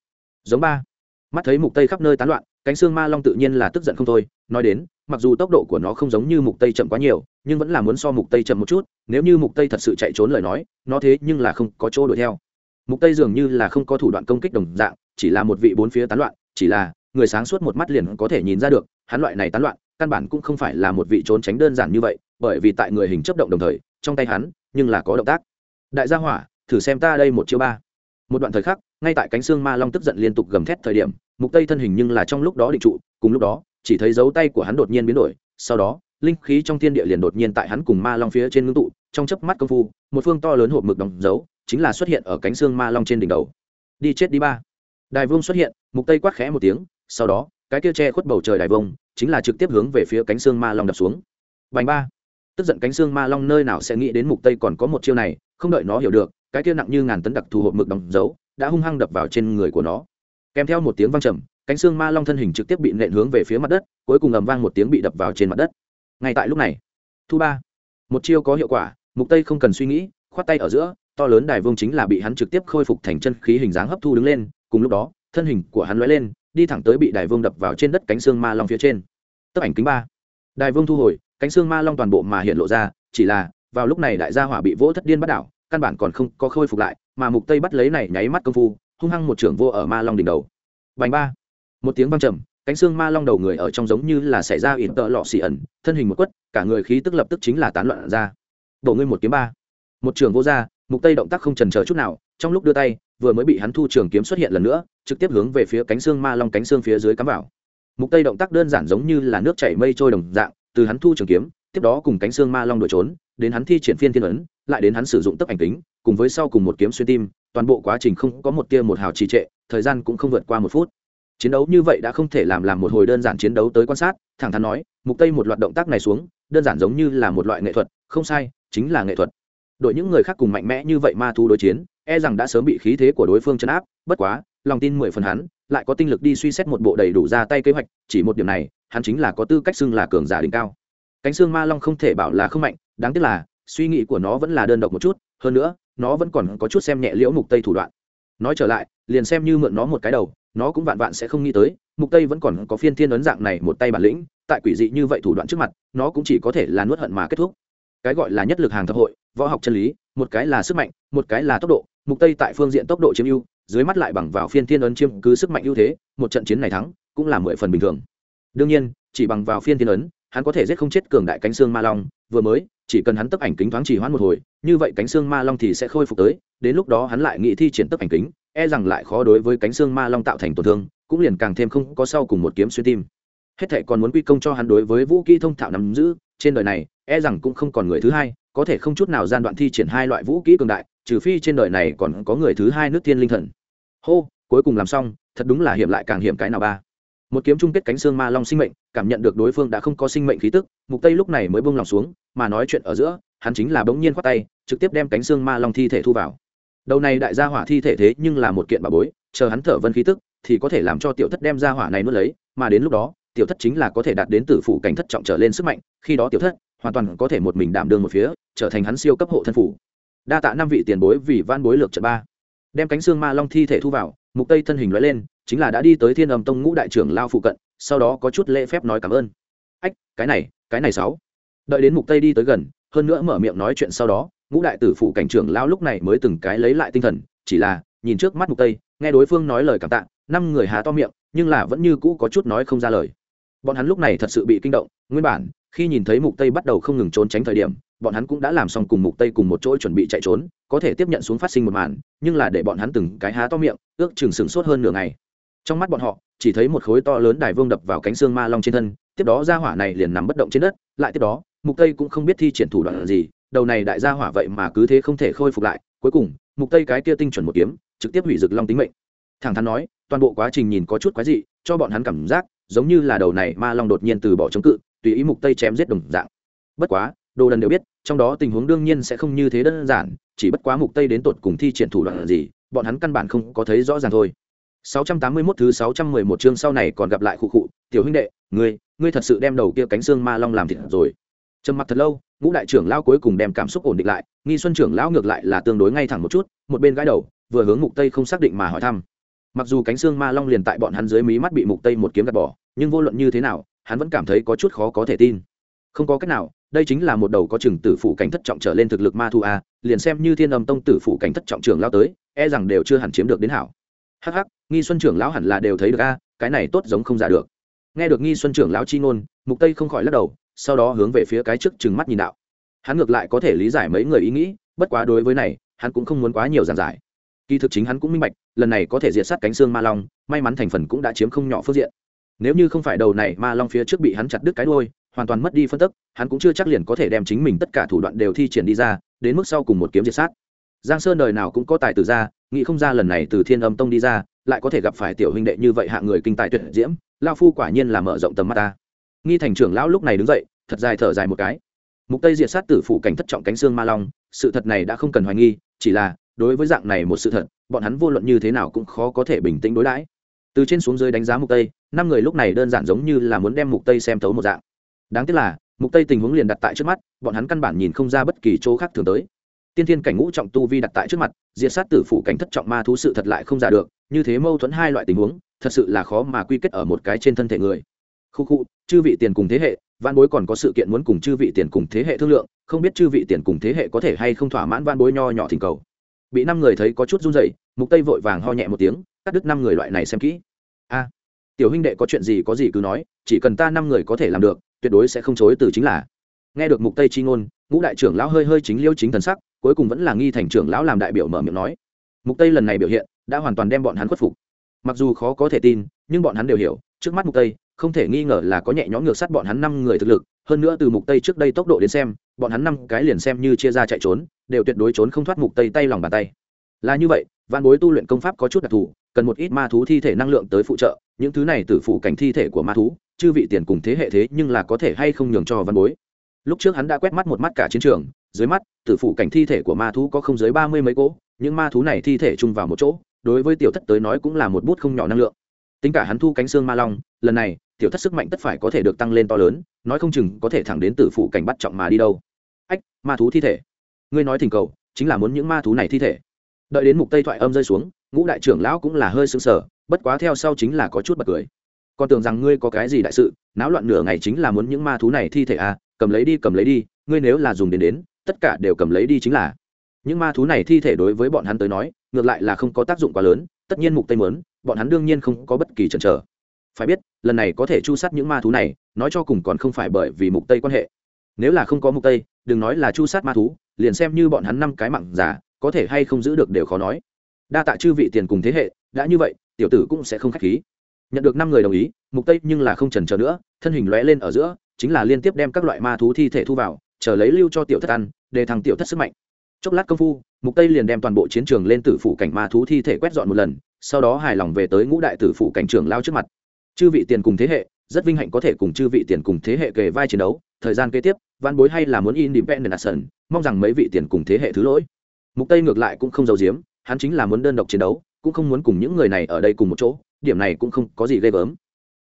Speaker 1: Giống ba. Mắt thấy mục tây khắp nơi tán loạn cánh xương ma long tự nhiên là tức giận không thôi, nói đến, mặc dù tốc độ của nó không giống như mục tây chậm quá nhiều, nhưng vẫn là muốn so mục tây chậm một chút, nếu như mục tây thật sự chạy trốn lời nói, nó thế nhưng là không có chỗ đuổi theo. Mục tây dường như là không có thủ đoạn công kích đồng dạng, chỉ là một vị bốn phía tán loạn, chỉ là, người sáng suốt một mắt liền có thể nhìn ra được, hắn loại này tán loạn, căn bản cũng không phải là một vị trốn tránh đơn giản như vậy, bởi vì tại người hình chấp động đồng thời, trong tay hắn, nhưng là có động tác. Đại gia hỏa, thử xem ta đây một chiêu ba. Một đoạn thời khắc, ngay tại cánh xương ma long tức giận liên tục gầm thét thời điểm mục tây thân hình nhưng là trong lúc đó định trụ, cùng lúc đó, chỉ thấy dấu tay của hắn đột nhiên biến đổi, sau đó, linh khí trong thiên địa liền đột nhiên tại hắn cùng ma long phía trên ngưng tụ, trong chớp mắt công phu, một phương to lớn hộp mực đóng dấu, chính là xuất hiện ở cánh xương ma long trên đỉnh đầu. Đi chết đi ba. Đài vương xuất hiện, mục tây quát khẽ một tiếng, sau đó, cái kia che khuất bầu trời đài vông chính là trực tiếp hướng về phía cánh xương ma long đập xuống. Bành ba. Tức giận cánh xương ma long nơi nào sẽ nghĩ đến mục tây còn có một chiêu này, không đợi nó hiểu được, cái kia nặng như ngàn tấn đặc thù hộp mực đóng dấu, đã hung hăng đập vào trên người của nó kèm theo một tiếng vang trầm, cánh xương ma long thân hình trực tiếp bị nện hướng về phía mặt đất, cuối cùng ầm vang một tiếng bị đập vào trên mặt đất. Ngay tại lúc này, thu ba, một chiêu có hiệu quả, mục tây không cần suy nghĩ, khoát tay ở giữa, to lớn đài vương chính là bị hắn trực tiếp khôi phục thành chân khí hình dáng hấp thu đứng lên, cùng lúc đó, thân hình của hắn lóe lên, đi thẳng tới bị đài vương đập vào trên đất cánh xương ma long phía trên. Tấp ảnh kính ba. Đài vương thu hồi, cánh xương ma long toàn bộ mà hiện lộ ra, chỉ là, vào lúc này đại gia hỏa bị vỗ thất điên bắt đảo, căn bản còn không có khôi phục lại, mà mục tây bắt lấy này nháy mắt công phu hung hăng một trưởng vô ở ma long đỉnh đầu. Bành ba. Một tiếng vang trầm, cánh xương ma long đầu người ở trong giống như là xảy ra ỉn tợ lọ xì ẩn, thân hình một quất, cả người khí tức lập tức chính là tán loạn ra. Đổ ngươi một kiếm ba. Một trường vô ra, mục tây động tác không trần chờ chút nào, trong lúc đưa tay, vừa mới bị hắn thu trường kiếm xuất hiện lần nữa, trực tiếp hướng về phía cánh xương ma long cánh xương phía dưới cắm vào. Mục tây động tác đơn giản giống như là nước chảy mây trôi đồng dạng, từ hắn thu trường kiếm, tiếp đó cùng cánh xương ma long đuổi trốn, đến hắn thi triển phiên thiên ấn, lại đến hắn sử dụng tốc ảnh kính, cùng với sau cùng một kiếm xuyên tim toàn bộ quá trình không có một tia một hào trì trệ, thời gian cũng không vượt qua một phút. Chiến đấu như vậy đã không thể làm làm một hồi đơn giản chiến đấu tới quan sát, thẳng thắn nói, mục tây một loạt động tác này xuống, đơn giản giống như là một loại nghệ thuật, không sai, chính là nghệ thuật. Đội những người khác cùng mạnh mẽ như vậy ma thu đối chiến e rằng đã sớm bị khí thế của đối phương chấn áp, bất quá, lòng tin mười phần hắn, lại có tinh lực đi suy xét một bộ đầy đủ ra tay kế hoạch, chỉ một điểm này, hắn chính là có tư cách xưng là cường giả đỉnh cao. Cánh xương ma long không thể bảo là không mạnh, đáng tiếc là, suy nghĩ của nó vẫn là đơn độc một chút, hơn nữa nó vẫn còn có chút xem nhẹ liễu mục tây thủ đoạn. Nói trở lại, liền xem như mượn nó một cái đầu, nó cũng vạn vạn sẽ không nghĩ tới, mục tây vẫn còn có phiên thiên ấn dạng này một tay bản lĩnh, tại quỷ dị như vậy thủ đoạn trước mặt, nó cũng chỉ có thể là nuốt hận mà kết thúc. Cái gọi là nhất lực hàng thập hội, võ học chân lý, một cái là sức mạnh, một cái là tốc độ, mục tây tại phương diện tốc độ chiếm ưu, dưới mắt lại bằng vào phiên thiên ấn chiếm cứ sức mạnh ưu thế, một trận chiến này thắng, cũng là mười phần bình thường. Đương nhiên, chỉ bằng vào phiên thiên ấn hắn có thể giết không chết cường đại cánh xương ma long, vừa mới, chỉ cần hắn tấp ảnh kính thoáng chỉ hoãn một hồi, như vậy cánh xương ma long thì sẽ khôi phục tới, đến lúc đó hắn lại nghĩ thi triển tấp ảnh kính e rằng lại khó đối với cánh xương ma long tạo thành tổn thương, cũng liền càng thêm không có sau cùng một kiếm xuyên tim. Hết thệ còn muốn quy công cho hắn đối với vũ kỹ thông thạo nắm giữ, trên đời này e rằng cũng không còn người thứ hai, có thể không chút nào gian đoạn thi triển hai loại vũ kỹ cường đại, trừ phi trên đời này còn có người thứ hai nước thiên linh thần. Hô, cuối cùng làm xong, thật đúng là hiểm lại càng hiểm cái nào ba. Một kiếm chung kết cánh xương ma long sinh mệnh cảm nhận được đối phương đã không có sinh mệnh khí tức, mục tây lúc này mới buông lòng xuống, mà nói chuyện ở giữa, hắn chính là bỗng nhiên khoát tay, trực tiếp đem cánh xương ma long thi thể thu vào. Đầu này đại gia hỏa thi thể thế nhưng là một kiện bà bối, chờ hắn thở vân khí tức, thì có thể làm cho tiểu thất đem gia hỏa này nuốt lấy, mà đến lúc đó, tiểu thất chính là có thể đạt đến tử phủ cảnh thất trọng trở lên sức mạnh, khi đó tiểu thất hoàn toàn có thể một mình đảm đương một phía, trở thành hắn siêu cấp hộ thân phủ. Đa tạ năm vị tiền bối vì van bối lược trận ba. Đem cánh xương ma long thi thể thu vào, mục tây thân hình lóe lên, chính là đã đi tới thiên âm tông ngũ đại trưởng lao phụ cận sau đó có chút lễ phép nói cảm ơn. Ách, cái này cái này sáu. Đợi đến mục tây đi tới gần, hơn nữa mở miệng nói chuyện sau đó, ngũ đại tử phụ cảnh trưởng lao lúc này mới từng cái lấy lại tinh thần, chỉ là, nhìn trước mắt mục tây, nghe đối phương nói lời cảm tạ, năm người há to miệng, nhưng là vẫn như cũ có chút nói không ra lời. Bọn hắn lúc này thật sự bị kinh động, nguyên bản, khi nhìn thấy mục tây bắt đầu không ngừng trốn tránh thời điểm, bọn hắn cũng đã làm xong cùng mục tây cùng một chỗ chuẩn bị chạy trốn, có thể tiếp nhận xuống phát sinh một màn, nhưng là để bọn hắn từng cái há to miệng, ước chừng sừng sốt hơn nửa ngày trong mắt bọn họ, chỉ thấy một khối to lớn đài vương đập vào cánh xương ma long trên thân, tiếp đó ra hỏa này liền nằm bất động trên đất, lại tiếp đó, mục tây cũng không biết thi triển thủ đoạn gì, đầu này đại gia hỏa vậy mà cứ thế không thể khôi phục lại, cuối cùng, mục tây cái kia tinh chuẩn một kiếm, trực tiếp hủy rực long tính mệnh. Thẳng thắn nói, toàn bộ quá trình nhìn có chút quái dị, cho bọn hắn cảm giác, giống như là đầu này ma long đột nhiên từ bỏ chống cự, tùy ý mục tây chém giết đồng dạng. Bất quá, đồ đần đều biết, trong đó tình huống đương nhiên sẽ không như thế đơn giản, chỉ bất quá mục tây đến tột cùng thi triển thủ đoạn gì, bọn hắn căn bản không có thấy rõ ràng thôi. 681 thứ 611 chương sau này còn gặp lại khu cụ tiểu huynh đệ, ngươi ngươi thật sự đem đầu kia cánh xương ma long làm thịt rồi. Trầm mặc thật lâu, ngũ đại trưởng lão cuối cùng đem cảm xúc ổn định lại, nghi xuân trưởng lão ngược lại là tương đối ngay thẳng một chút, một bên gãi đầu, vừa hướng mục tây không xác định mà hỏi thăm. Mặc dù cánh xương ma long liền tại bọn hắn dưới mí mắt bị mục tây một kiếm gạt bỏ, nhưng vô luận như thế nào, hắn vẫn cảm thấy có chút khó có thể tin. Không có cách nào, đây chính là một đầu có chừng tử phụ cảnh thất trọng trở lên thực lực ma thu a, liền xem như thiên âm tông tử phụ cảnh thất trọng trưởng lão tới e rằng đều chưa hẳn chiếm được đến hảo hắc hắc, nghi xuân trưởng lão hẳn là đều thấy được a, cái này tốt giống không giả được. Nghe được nghi xuân trưởng lão chi ngôn, mục tây không khỏi lắc đầu, sau đó hướng về phía cái trước chừng mắt nhìn đạo. Hắn ngược lại có thể lý giải mấy người ý nghĩ, bất quá đối với này, hắn cũng không muốn quá nhiều giảng giải. Kỳ thực chính hắn cũng minh bạch, lần này có thể diệt sát cánh xương ma long, may mắn thành phần cũng đã chiếm không nhỏ phương diện. Nếu như không phải đầu này ma long phía trước bị hắn chặt đứt cái đôi hoàn toàn mất đi phân tức, hắn cũng chưa chắc liền có thể đem chính mình tất cả thủ đoạn đều thi triển đi ra, đến mức sau cùng một kiếm diệt sát giang sơn đời nào cũng có tài tử ra, nghĩ không ra lần này từ thiên âm tông đi ra, lại có thể gặp phải tiểu huynh đệ như vậy hạ người kinh tài tuyệt diễm lao phu quả nhiên là mở rộng tầm mắt ta. Nghi thành trưởng lão lúc này đứng dậy, thật dài thở dài một cái. Mục tây diệt sát tử phủ cảnh thất trọng cánh xương ma long, sự thật này đã không cần hoài nghi, chỉ là, đối với dạng này một sự thật, bọn hắn vô luận như thế nào cũng khó có thể bình tĩnh đối đãi. Từ trên xuống dưới đánh giá mục tây, năm người lúc này đơn giản giống như là muốn đem mục tây xem thấu một dạng. Đáng tiếc là, mục tây tình huống liền đặt tại trước mắt, bọn hắn căn bản nhìn không ra bất kỳ chỗ khác thường tới tiên thiên cảnh ngũ trọng tu vi đặt tại trước mặt, diệt sát tử phủ cảnh thất trọng ma thú sự thật lại không giả được, như thế mâu thuẫn hai loại tình huống, thật sự là khó mà quy kết ở một cái trên thân thể người. Khu khu, chư vị tiền cùng thế hệ văn bối còn có sự kiện muốn cùng chư vị tiền cùng thế hệ thương lượng, không biết chư vị tiền cùng thế hệ có thể hay không thỏa mãn văn bối nho nhỏ thỉnh cầu. Bị năm người thấy có chút run rẩy, mục tây vội vàng ho nhẹ một tiếng, cắt đứt năm người loại này xem kỹ. A, tiểu huynh đệ có chuyện gì có gì cứ nói, chỉ cần ta năm người có thể làm được, tuyệt đối sẽ không chối từ chính là. Nghe được mục tây chi ngôn, ngũ đại trưởng lão hơi hơi chính liêu chính thần sắc cuối cùng vẫn là nghi thành trưởng lão làm đại biểu mở miệng nói. Mục tây lần này biểu hiện đã hoàn toàn đem bọn hắn khuất phục. Mặc dù khó có thể tin, nhưng bọn hắn đều hiểu, trước mắt mục tây, không thể nghi ngờ là có nhẹ nhõm ngược sát bọn hắn năm người thực lực, hơn nữa từ mục tây trước đây tốc độ đến xem, bọn hắn năm cái liền xem như chia ra chạy trốn, đều tuyệt đối trốn không thoát mục tây tay lòng bàn tay. Là như vậy văn bối tu luyện công pháp có chút đặc thù, cần một ít ma thú thi thể năng lượng tới phụ trợ, những thứ này từ phụ cảnh thi thể của ma thú, chư vị tiền cùng thế hệ thế nhưng là có thể hay không nhường cho văn bối. Lúc trước hắn đã quét mắt một mắt cả chiến trường dưới mắt, tử phụ cảnh thi thể của ma thú có không dưới ba mươi mấy cỗ, những ma thú này thi thể chung vào một chỗ, đối với tiểu thất tới nói cũng là một bút không nhỏ năng lượng. Tính cả hắn thu cánh xương ma long, lần này, tiểu thất sức mạnh tất phải có thể được tăng lên to lớn, nói không chừng có thể thẳng đến tử phụ cảnh bắt trọng mà đi đâu. Ách, ma thú thi thể. Ngươi nói thỉnh cầu, chính là muốn những ma thú này thi thể. Đợi đến mục tây thoại âm rơi xuống, ngũ đại trưởng lão cũng là hơi sững sờ, bất quá theo sau chính là có chút bật cười. Còn tưởng rằng ngươi có cái gì đại sự, náo loạn nửa ngày chính là muốn những ma thú này thi thể à cầm lấy đi, cầm lấy đi, ngươi nếu là dùng đến đến tất cả đều cầm lấy đi chính là. Những ma thú này thi thể đối với bọn hắn tới nói, ngược lại là không có tác dụng quá lớn, tất nhiên mục tây mớn bọn hắn đương nhiên không có bất kỳ chần chờ. Phải biết, lần này có thể chu sát những ma thú này, nói cho cùng còn không phải bởi vì mục tây quan hệ. Nếu là không có mục tây, đừng nói là chu sát ma thú, liền xem như bọn hắn năm cái mặn giả, có thể hay không giữ được đều khó nói. Đa tạ chư vị tiền cùng thế hệ, đã như vậy, tiểu tử cũng sẽ không khách khí. Nhận được năm người đồng ý, mục tây nhưng là không chần chờ nữa, thân hình lóe lên ở giữa, chính là liên tiếp đem các loại ma thú thi thể thu vào chờ lấy lưu cho tiểu thất ăn, để thằng tiểu thất sức mạnh. Chốc lát công phu, mục tây liền đem toàn bộ chiến trường lên tử phủ cảnh ma thú thi thể quét dọn một lần, sau đó hài lòng về tới ngũ đại tử phủ cảnh trưởng lao trước mặt. Chư vị tiền cùng thế hệ, rất vinh hạnh có thể cùng chư vị tiền cùng thế hệ kề vai chiến đấu, thời gian kế tiếp, văn bối hay là muốn in independent sần mong rằng mấy vị tiền cùng thế hệ thứ lỗi. Mục tây ngược lại cũng không giấu giếm, hắn chính là muốn đơn độc chiến đấu, cũng không muốn cùng những người này ở đây cùng một chỗ, điểm này cũng không có gì ghê gớm.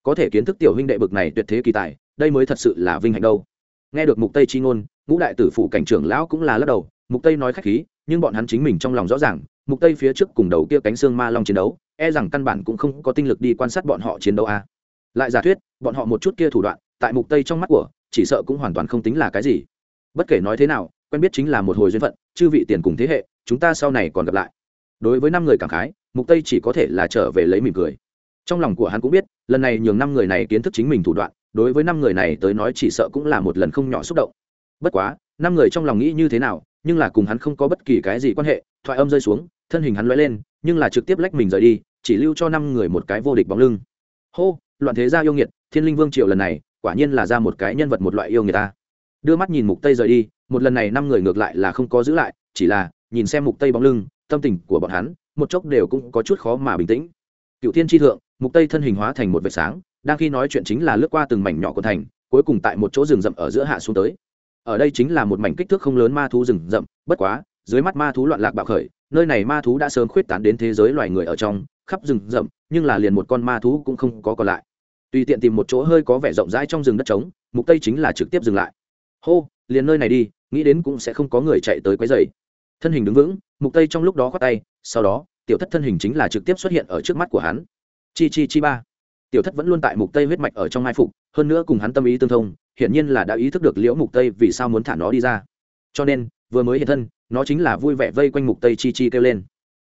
Speaker 1: Có thể kiến thức tiểu huynh đệ bực này tuyệt thế kỳ tài, đây mới thật sự là vinh hạnh đâu. Nghe được mục tây chi ngôn ngũ đại tử phụ cảnh trưởng lão cũng là lắc đầu, mục tây nói khách khí, nhưng bọn hắn chính mình trong lòng rõ ràng, mục tây phía trước cùng đầu kia cánh xương ma long chiến đấu e rằng căn bản cũng không có tinh lực đi quan sát bọn họ chiến đấu a. À. lại giả thuyết, bọn họ một chút kia thủ đoạn, tại mục tây trong mắt của, chỉ sợ cũng hoàn toàn không tính là cái gì. Bất kể nói thế nào, quen biết chính là một hồi duyên phận, chư vị tiền cùng thế hệ, chúng ta sau này còn gặp lại. Đối với năm người cảm khái, mục tây chỉ có thể là trở về lấy mỉm cười. Trong lòng của hắn cũng biết, lần này nhường năm người này kiến thức chính mình thủ đoạn, đối với năm người này tới nói chỉ sợ cũng là một lần không nhỏ xúc động bất quá, năm người trong lòng nghĩ như thế nào, nhưng là cùng hắn không có bất kỳ cái gì quan hệ, thoại âm rơi xuống, thân hình hắn lóe lên, nhưng là trực tiếp lách mình rời đi, chỉ lưu cho năm người một cái vô địch bóng lưng. Hô, loạn thế gia yêu nghiệt, thiên linh vương triệu lần này, quả nhiên là ra một cái nhân vật một loại yêu người ta. Đưa mắt nhìn mục tây rời đi, một lần này năm người ngược lại là không có giữ lại, chỉ là, nhìn xem mục tây bóng lưng, tâm tình của bọn hắn, một chốc đều cũng có chút khó mà bình tĩnh. Cựu thiên tri thượng, mục tây thân hình hóa thành một vệt sáng, đang khi nói chuyện chính là lướt qua từng mảnh nhỏ của thành, cuối cùng tại một chỗ rừng rậm ở giữa hạ xuống tới ở đây chính là một mảnh kích thước không lớn ma thú rừng rậm, bất quá, dưới mắt ma thú loạn lạc bạo khởi, nơi này ma thú đã sớm khuyết tán đến thế giới loài người ở trong, khắp rừng rậm, nhưng là liền một con ma thú cũng không có còn lại. Tùy tiện tìm một chỗ hơi có vẻ rộng rãi trong rừng đất trống, mục tây chính là trực tiếp dừng lại. Hô, liền nơi này đi, nghĩ đến cũng sẽ không có người chạy tới quấy rầy. Thân hình đứng vững, mục tây trong lúc đó khoát tay, sau đó, tiểu thất thân hình chính là trực tiếp xuất hiện ở trước mắt của hắn. Chi chi chi ba tiểu thất vẫn luôn tại mục tây huyết mạch ở trong mai phục, hơn nữa cùng hắn tâm ý tương thông, hiển nhiên là đã ý thức được liễu mục tây vì sao muốn thả nó đi ra. Cho nên, vừa mới hiện thân, nó chính là vui vẻ vây quanh mục tây chi chi kêu lên.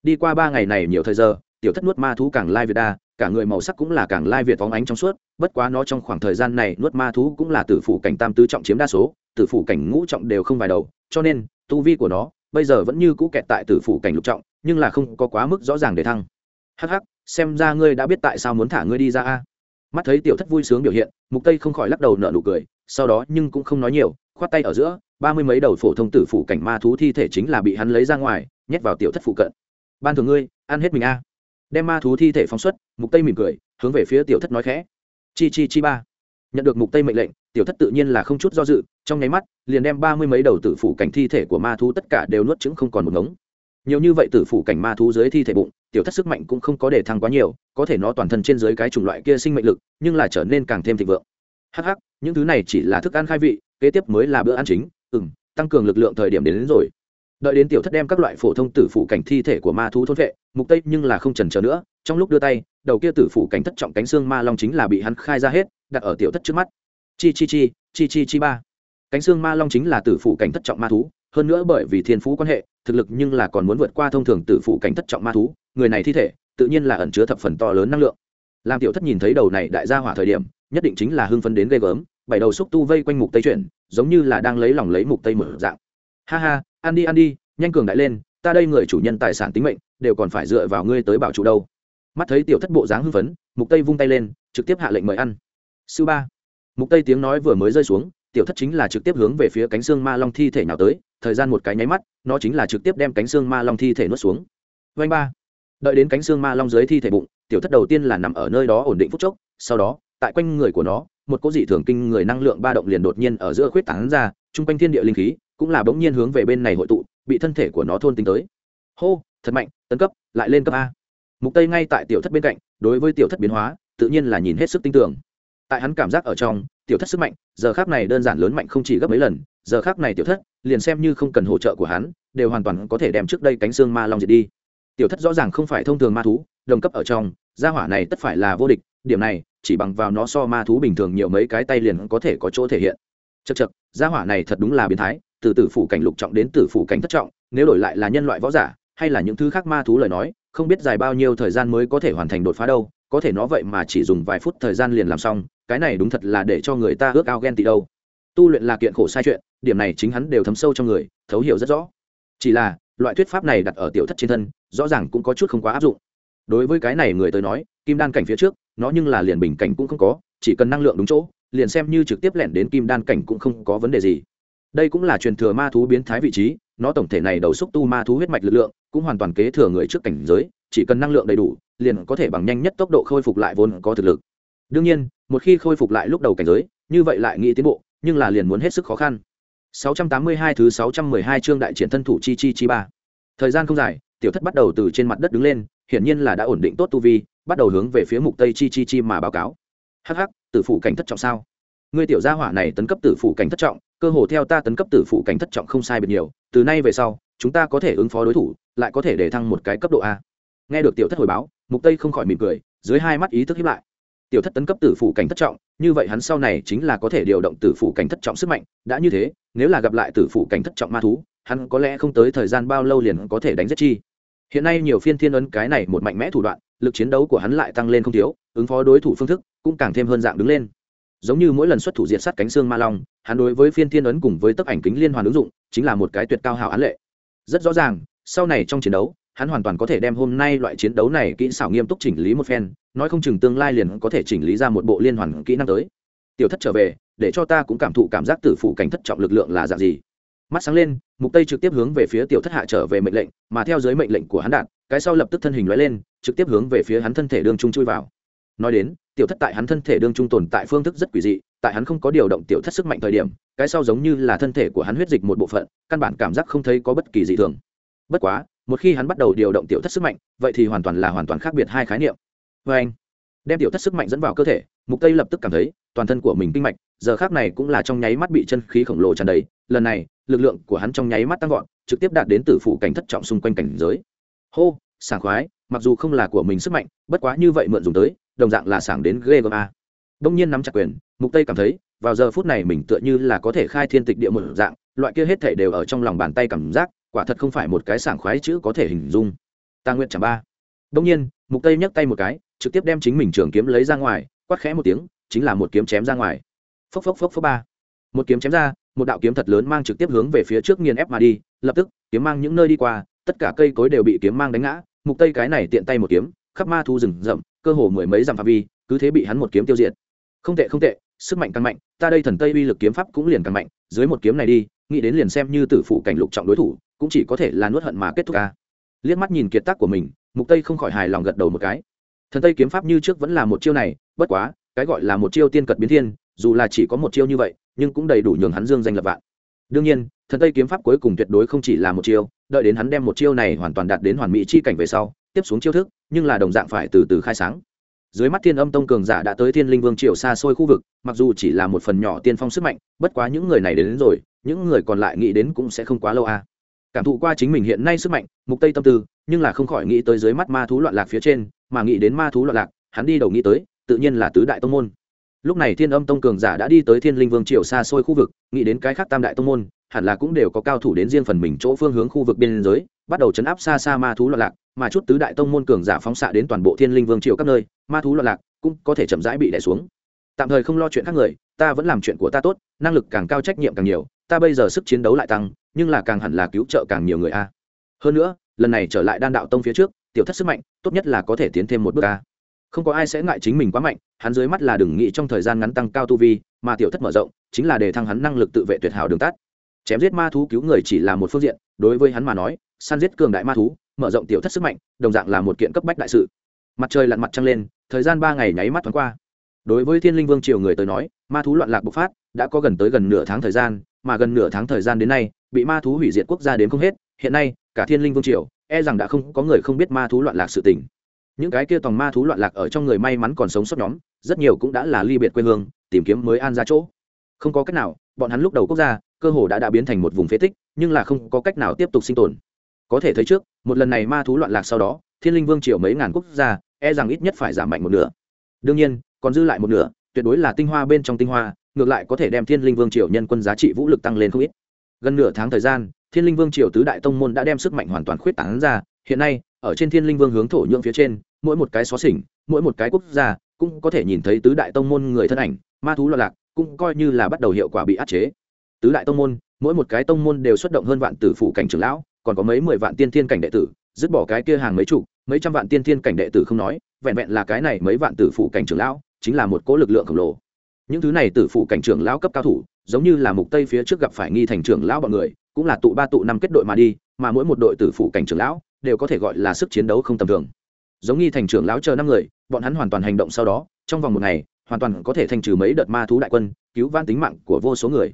Speaker 1: Đi qua ba ngày này nhiều thời giờ, tiểu thất nuốt ma thú càng lai việt đa, cả người màu sắc cũng là càng lai việt phóng ánh trong suốt, bất quá nó trong khoảng thời gian này nuốt ma thú cũng là tử phủ cảnh tam tứ trọng chiếm đa số, tử phủ cảnh ngũ trọng đều không vài đầu, cho nên, tu vi của nó bây giờ vẫn như cũ kẹt tại tử phủ cảnh lục trọng, nhưng là không có quá mức rõ ràng để thăng. Hắc hắc xem ra ngươi đã biết tại sao muốn thả ngươi đi ra a. Mắt thấy tiểu thất vui sướng biểu hiện, mục tây không khỏi lắc đầu nở nụ cười, sau đó nhưng cũng không nói nhiều, khoát tay ở giữa, ba mươi mấy đầu phổ thông tử phủ cảnh ma thú thi thể chính là bị hắn lấy ra ngoài, nhét vào tiểu thất phụ cận. Ban thường ngươi, ăn hết mình a. Đem ma thú thi thể phóng xuất, mục tây mỉm cười, hướng về phía tiểu thất nói khẽ. Chi chi chi ba. Nhận được mục tây mệnh lệnh, tiểu thất tự nhiên là không chút do dự, trong nháy mắt, liền đem ba mươi mấy đầu tử phủ cảnh thi thể của ma thú tất cả đều nuốt chứng không còn một ngống nhiều như vậy tử phủ cảnh ma thú dưới thi thể bụng tiểu thất sức mạnh cũng không có để thăng quá nhiều có thể nó toàn thân trên dưới cái chủng loại kia sinh mệnh lực nhưng là trở nên càng thêm thịnh vượng. Hắc hắc những thứ này chỉ là thức ăn khai vị kế tiếp mới là bữa ăn chính ừ m tăng cường lực lượng thời điểm đến, đến rồi. Đợi đến tiểu thất đem các loại phổ thông tử phủ cảnh thi thể của ma thú thôn vệ mục tây nhưng là không trần chờ nữa trong lúc đưa tay đầu kia tử phủ cảnh thất trọng cánh xương ma long chính là bị hắn khai ra hết đặt ở tiểu thất trước mắt. Chi chi chi chi chi chi ba. Cánh xương ma long chính là tử phủ cảnh thất trọng ma thú hơn nữa bởi vì thiên phú quan hệ, thực lực nhưng là còn muốn vượt qua thông thường tử phụ cảnh thất trọng ma thú, người này thi thể, tự nhiên là ẩn chứa thập phần to lớn năng lượng. Làm tiểu thất nhìn thấy đầu này đại gia hỏa thời điểm, nhất định chính là hưng phấn đến ghê gớm, bảy đầu xúc tu vây quanh mục tây chuyển, giống như là đang lấy lòng lấy mục tây mở dạng. Ha ha, ăn đi ăn đi, nhanh cường đại lên, ta đây người chủ nhân tài sản tính mệnh, đều còn phải dựa vào ngươi tới bảo chủ đâu. Mắt thấy tiểu thất bộ dáng hưng phấn, mục tây vung tay lên, trực tiếp hạ lệnh mời ăn. Sư ba. Mục tây tiếng nói vừa mới rơi xuống tiểu thất chính là trực tiếp hướng về phía cánh xương ma long thi thể nào tới, thời gian một cái nháy mắt, nó chính là trực tiếp đem cánh xương ma long thi thể nuốt xuống. Vanh ba. Đợi đến cánh xương ma long dưới thi thể bụng, tiểu thất đầu tiên là nằm ở nơi đó ổn định phút chốc, sau đó, tại quanh người của nó, một cỗ dị thường kinh người năng lượng ba động liền đột nhiên ở giữa khuyết tảng ra, chung quanh thiên địa linh khí cũng là bỗng nhiên hướng về bên này hội tụ, bị thân thể của nó thôn tính tới. Hô, thật mạnh, tấn cấp, lại lên cấp a. Mục tây ngay tại tiểu thất bên cạnh, đối với tiểu thất biến hóa, tự nhiên là nhìn hết sức tinh tưởng. Tại hắn cảm giác ở trong tiểu thất sức mạnh, giờ khác này đơn giản lớn mạnh không chỉ gấp mấy lần, giờ khác này tiểu thất, liền xem như không cần hỗ trợ của hắn, đều hoàn toàn có thể đem trước đây cánh xương ma long diệt đi. Tiểu thất rõ ràng không phải thông thường ma thú, đồng cấp ở trong, gia hỏa này tất phải là vô địch, điểm này, chỉ bằng vào nó so ma thú bình thường nhiều mấy cái tay liền có thể có chỗ thể hiện. Chật chật gia hỏa này thật đúng là biến thái, từ tử phủ cảnh lục trọng đến tử phủ cảnh thất trọng, nếu đổi lại là nhân loại võ giả, hay là những thứ khác ma thú lời nói, không biết dài bao nhiêu thời gian mới có thể hoàn thành đột phá đâu có thể nó vậy mà chỉ dùng vài phút thời gian liền làm xong, cái này đúng thật là để cho người ta ước ao ghen tị đâu. Tu luyện là kiện khổ sai chuyện, điểm này chính hắn đều thấm sâu trong người, thấu hiểu rất rõ. Chỉ là, loại thuyết pháp này đặt ở tiểu thất trên thân, rõ ràng cũng có chút không quá áp dụng. Đối với cái này người tới nói, kim đan cảnh phía trước, nó nhưng là liền bình cảnh cũng không có, chỉ cần năng lượng đúng chỗ, liền xem như trực tiếp lẻn đến kim đan cảnh cũng không có vấn đề gì. Đây cũng là truyền thừa ma thú biến thái vị trí, nó tổng thể này đầu xúc tu ma thú huyết mạch lực lượng, cũng hoàn toàn kế thừa người trước cảnh giới, chỉ cần năng lượng đầy đủ liền có thể bằng nhanh nhất tốc độ khôi phục lại vốn có thực lực. Đương nhiên, một khi khôi phục lại lúc đầu cảnh giới, như vậy lại nghĩ tiến bộ, nhưng là liền muốn hết sức khó khăn. 682 thứ 612 chương đại triển thân thủ chi chi chi ba. Thời gian không dài, tiểu thất bắt đầu từ trên mặt đất đứng lên, hiển nhiên là đã ổn định tốt tu vi, bắt đầu hướng về phía mục tây chi chi chi mà báo cáo. Hắc hắc, tử phụ cảnh thất trọng sao? Ngươi tiểu gia hỏa này tấn cấp tử phụ cảnh thất trọng, cơ hồ theo ta tấn cấp tử phụ cảnh thất trọng không sai biệt nhiều, từ nay về sau, chúng ta có thể ứng phó đối thủ, lại có thể để thăng một cái cấp độ a. Nghe được tiểu thất hồi báo mục tây không khỏi mỉm cười, dưới hai mắt ý thức hiếp lại. Tiểu thất tấn cấp tử phủ cảnh thất trọng, như vậy hắn sau này chính là có thể điều động tử phủ cảnh thất trọng sức mạnh. Đã như thế, nếu là gặp lại tử phủ cảnh thất trọng ma thú, hắn có lẽ không tới thời gian bao lâu liền có thể đánh giết chi. Hiện nay nhiều phiên thiên ấn cái này một mạnh mẽ thủ đoạn, lực chiến đấu của hắn lại tăng lên không thiếu, ứng phó đối thủ phương thức cũng càng thêm hơn dạng đứng lên. Giống như mỗi lần xuất thủ diệt sát cánh xương ma long, hắn đối với phiên thiên ấn cùng với tấc ảnh kính liên hoàn ứng dụng, chính là một cái tuyệt cao hảo án lệ. Rất rõ ràng, sau này trong chiến đấu hắn hoàn toàn có thể đem hôm nay loại chiến đấu này kỹ xảo nghiêm túc chỉnh lý một phen, nói không chừng tương lai liền có thể chỉnh lý ra một bộ liên hoàn kỹ năng tới. Tiểu thất trở về, để cho ta cũng cảm thụ cảm giác tử phụ cảnh thất trọng lực lượng là dạng gì. Mắt sáng lên, mục tây trực tiếp hướng về phía tiểu thất hạ trở về mệnh lệnh, mà theo dưới mệnh lệnh của hắn đạt, cái sau lập tức thân hình lóe lên, trực tiếp hướng về phía hắn thân thể đương trung chui vào. Nói đến, tiểu thất tại hắn thân thể đương trung tồn tại phương thức rất quỷ dị, tại hắn không có điều động tiểu thất sức mạnh thời điểm, cái sau giống như là thân thể của hắn huyết dịch một bộ phận, căn bản cảm giác không thấy có bất kỳ dị thường. Bất quá một khi hắn bắt đầu điều động tiểu thất sức mạnh, vậy thì hoàn toàn là hoàn toàn khác biệt hai khái niệm. Vê anh, đem tiểu thất sức mạnh dẫn vào cơ thể, mục tây lập tức cảm thấy toàn thân của mình kinh mạch, giờ khác này cũng là trong nháy mắt bị chân khí khổng lồ tràn đầy. Lần này, lực lượng của hắn trong nháy mắt tăng vọt, trực tiếp đạt đến tử phụ cảnh thất trọng xung quanh cảnh giới. Hô, sảng khoái, mặc dù không là của mình sức mạnh, bất quá như vậy mượn dùng tới, đồng dạng là sảng đến ghê gớm a. Đông nhiên nắm chặt quyền, mục tây cảm thấy, vào giờ phút này mình tựa như là có thể khai thiên tịch địa một dạng, loại kia hết thể đều ở trong lòng bàn tay cảm giác quả thật không phải một cái sảng khoái chữ có thể hình dung. Ta nguyện chẳng ba. Đông nhiên, mục tây nhấc tay một cái, trực tiếp đem chính mình trường kiếm lấy ra ngoài, quát khẽ một tiếng, chính là một kiếm chém ra ngoài. Phốc phốc phốc phốc ba. Một kiếm chém ra, một đạo kiếm thật lớn mang trực tiếp hướng về phía trước nghiền ép mà đi, lập tức, kiếm mang những nơi đi qua, tất cả cây cối đều bị kiếm mang đánh ngã. Mục tây cái này tiện tay một kiếm, khắp ma thu rừng rậm, cơ hồ mười mấy dặm phạm vi, cứ thế bị hắn một kiếm tiêu diệt. Không tệ không tệ, sức mạnh càng mạnh, ta đây thần tây uy lực kiếm pháp cũng liền càng mạnh, dưới một kiếm này đi, nghĩ đến liền xem như tử phụ cảnh lục trọng đối thủ cũng chỉ có thể là nuốt hận mà kết thúc ca. Liếc mắt nhìn kiệt tác của mình mục tây không khỏi hài lòng gật đầu một cái. Thần tây kiếm pháp như trước vẫn là một chiêu này bất quá cái gọi là một chiêu tiên cật biến thiên dù là chỉ có một chiêu như vậy nhưng cũng đầy đủ nhường hắn dương danh lập vạn. Đương nhiên thần tây kiếm pháp cuối cùng tuyệt đối không chỉ là một chiêu đợi đến hắn đem một chiêu này hoàn toàn đạt đến hoàn mỹ chi cảnh về sau tiếp xuống chiêu thức nhưng là đồng dạng phải từ từ khai sáng. Dưới mắt thiên âm tông cường giả đã tới thiên linh vương triều xa xôi khu vực mặc dù chỉ là một phần nhỏ tiên phong sức mạnh bất quá những người này đến, đến rồi những người còn lại nghĩ đến cũng sẽ không quá lâu à cảm thụ qua chính mình hiện nay sức mạnh, mục tây tâm tư, nhưng là không khỏi nghĩ tới dưới mắt ma thú loạn lạc phía trên, mà nghĩ đến ma thú loạn lạc, hắn đi đầu nghĩ tới, tự nhiên là tứ đại tông môn. Lúc này thiên âm tông cường giả đã đi tới thiên linh vương triều xa xôi khu vực, nghĩ đến cái khác tam đại tông môn, hẳn là cũng đều có cao thủ đến riêng phần mình chỗ phương hướng khu vực biên giới, bắt đầu chấn áp xa xa ma thú loạn lạc, mà chút tứ đại tông môn cường giả phóng xạ đến toàn bộ thiên linh vương triều các nơi, ma thú loạn lạc cũng có thể chậm rãi bị đè xuống. Tạm thời không lo chuyện khác người, ta vẫn làm chuyện của ta tốt, năng lực càng cao trách nhiệm càng nhiều, ta bây giờ sức chiến đấu lại tăng nhưng là càng hẳn là cứu trợ càng nhiều người a. Hơn nữa, lần này trở lại đan đạo tông phía trước, tiểu thất sức mạnh, tốt nhất là có thể tiến thêm một bước a. Không có ai sẽ ngại chính mình quá mạnh, hắn dưới mắt là đừng nghĩ trong thời gian ngắn tăng cao tu vi, mà tiểu thất mở rộng, chính là để thăng hắn năng lực tự vệ tuyệt hảo đường tắt. Chém giết ma thú cứu người chỉ là một phương diện, đối với hắn mà nói, săn giết cường đại ma thú, mở rộng tiểu thất sức mạnh, đồng dạng là một kiện cấp bách đại sự. Mặt trời lặn mặt trăng lên, thời gian ba ngày nháy mắt thoáng qua. Đối với thiên linh vương triều người tới nói, ma thú loạn lạc bộc phát, đã có gần tới gần nửa tháng thời gian mà gần nửa tháng thời gian đến nay, bị ma thú hủy diệt quốc gia đến không hết, hiện nay, cả thiên linh vương triều e rằng đã không có người không biết ma thú loạn lạc sự tình. Những cái kia tòng ma thú loạn lạc ở trong người may mắn còn sống sót nhóm, rất nhiều cũng đã là ly biệt quê hương, tìm kiếm mới an ra chỗ. Không có cách nào, bọn hắn lúc đầu quốc gia, cơ hồ đã đã biến thành một vùng phế tích, nhưng là không có cách nào tiếp tục sinh tồn. Có thể thấy trước, một lần này ma thú loạn lạc sau đó, thiên linh vương triều mấy ngàn quốc gia e rằng ít nhất phải giảm mạnh một nửa. Đương nhiên, còn dư lại một nửa, tuyệt đối là tinh hoa bên trong tinh hoa ngược lại có thể đem thiên linh vương triều nhân quân giá trị vũ lực tăng lên không ít. Gần nửa tháng thời gian, thiên linh vương triều tứ đại tông môn đã đem sức mạnh hoàn toàn khuyết tảng ra. Hiện nay, ở trên thiên linh vương hướng thổ nhượng phía trên, mỗi một cái xó xỉnh, mỗi một cái quốc gia cũng có thể nhìn thấy tứ đại tông môn người thân ảnh, ma thú loạn lạc cũng coi như là bắt đầu hiệu quả bị áp chế. Tứ đại tông môn, mỗi một cái tông môn đều xuất động hơn vạn tử phụ cảnh trưởng lão, còn có mấy mười vạn tiên thiên cảnh đệ tử, dứt bỏ cái kia hàng mấy chục, mấy trăm vạn tiên thiên cảnh đệ tử không nói, vẹn vẹn là cái này mấy vạn tử phụ cảnh trưởng lão, chính là một cỗ lực lượng khổng lồ những thứ này tử phụ cảnh trưởng lão cấp cao thủ, giống như là mục tây phía trước gặp phải nghi thành trưởng lão bọn người, cũng là tụ ba tụ năm kết đội mà đi, mà mỗi một đội tử phụ cảnh trưởng lão đều có thể gọi là sức chiến đấu không tầm thường. Giống nghi thành trưởng lão chờ năm người, bọn hắn hoàn toàn hành động sau đó, trong vòng một ngày, hoàn toàn có thể thanh trừ mấy đợt ma thú đại quân, cứu van tính mạng của vô số người.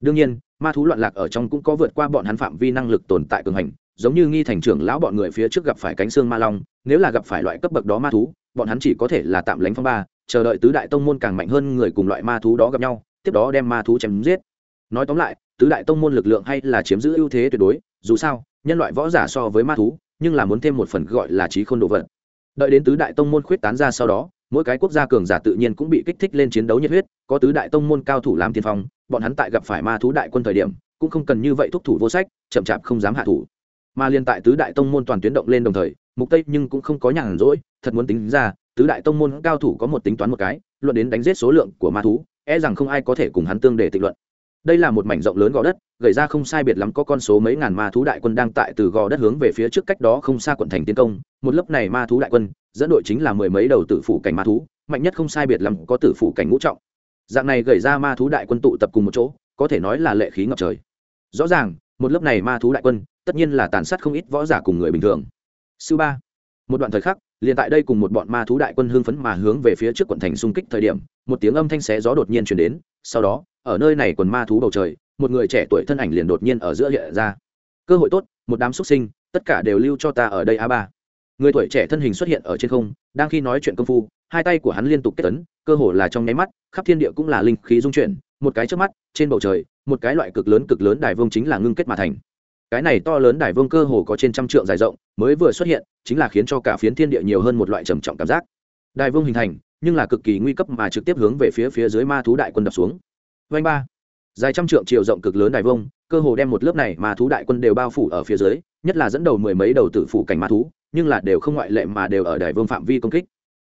Speaker 1: Đương nhiên, ma thú loạn lạc ở trong cũng có vượt qua bọn hắn phạm vi năng lực tồn tại cường hành, giống như nghi thành trưởng lão bọn người phía trước gặp phải cánh xương ma long, nếu là gặp phải loại cấp bậc đó ma thú, bọn hắn chỉ có thể là tạm lánh phong ba chờ đợi tứ đại tông môn càng mạnh hơn người cùng loại ma thú đó gặp nhau, tiếp đó đem ma thú chém giết. Nói tóm lại, tứ đại tông môn lực lượng hay là chiếm giữ ưu thế tuyệt đối, dù sao, nhân loại võ giả so với ma thú, nhưng là muốn thêm một phần gọi là trí khôn đồ vật. Đợi đến tứ đại tông môn khuyết tán ra sau đó, mỗi cái quốc gia cường giả tự nhiên cũng bị kích thích lên chiến đấu nhiệt huyết, có tứ đại tông môn cao thủ làm tiên phong, bọn hắn tại gặp phải ma thú đại quân thời điểm, cũng không cần như vậy thúc thủ vô sách, chậm chạp không dám hạ thủ. Mà liên tại tứ đại tông môn toàn tuyến động lên đồng thời, mục tây nhưng cũng không có nhàn rỗi, thật muốn tính ra tứ đại tông môn cao thủ có một tính toán một cái, luận đến đánh giết số lượng của ma thú e rằng không ai có thể cùng hắn tương để tịnh luận. Đây là một mảnh rộng lớn gò đất, gầy ra không sai biệt lắm có con số mấy ngàn ma thú đại quân đang tại từ gò đất hướng về phía trước cách đó không xa quận thành tiến công. Một lớp này ma thú đại quân, dẫn đội chính là mười mấy đầu tử phủ cảnh ma thú, mạnh nhất không sai biệt lắm có tử phủ cảnh ngũ trọng. Dạng này gầy ra ma thú đại quân tụ tập cùng một chỗ, có thể nói là lệ khí ngập trời. Rõ ràng, một lớp này ma thú đại quân, tất nhiên là tàn sát không ít võ giả cùng người bình thường. Sư ba, một đoạn thời khắc liền tại đây cùng một bọn ma thú đại quân hưng phấn mà hướng về phía trước quận thành xung kích thời điểm, một tiếng âm thanh xé gió đột nhiên chuyển đến, sau đó, ở nơi này quần ma thú bầu trời, một người trẻ tuổi thân ảnh liền đột nhiên ở giữa hiện ra. Cơ hội tốt, một đám xuất sinh, tất cả đều lưu cho ta ở đây a ba. Người tuổi trẻ thân hình xuất hiện ở trên không, đang khi nói chuyện công phu, hai tay của hắn liên tục kết tấn, cơ hồ là trong nháy mắt, khắp thiên địa cũng là linh khí dung chuyển, một cái trước mắt, trên bầu trời, một cái loại cực lớn cực lớn đài vương chính là ngưng kết mà thành cái này to lớn đài vương cơ hồ có trên trăm trượng dài rộng, mới vừa xuất hiện, chính là khiến cho cả phiến thiên địa nhiều hơn một loại trầm trọng cảm giác. Đài vương hình thành, nhưng là cực kỳ nguy cấp mà trực tiếp hướng về phía phía dưới ma thú đại quân đập xuống. Vanh ba. Dài trăm trượng chiều rộng cực lớn đài vương, cơ hồ đem một lớp này ma thú đại quân đều bao phủ ở phía dưới, nhất là dẫn đầu mười mấy đầu tử phủ cảnh ma thú, nhưng là đều không ngoại lệ mà đều ở đài vương phạm vi công kích.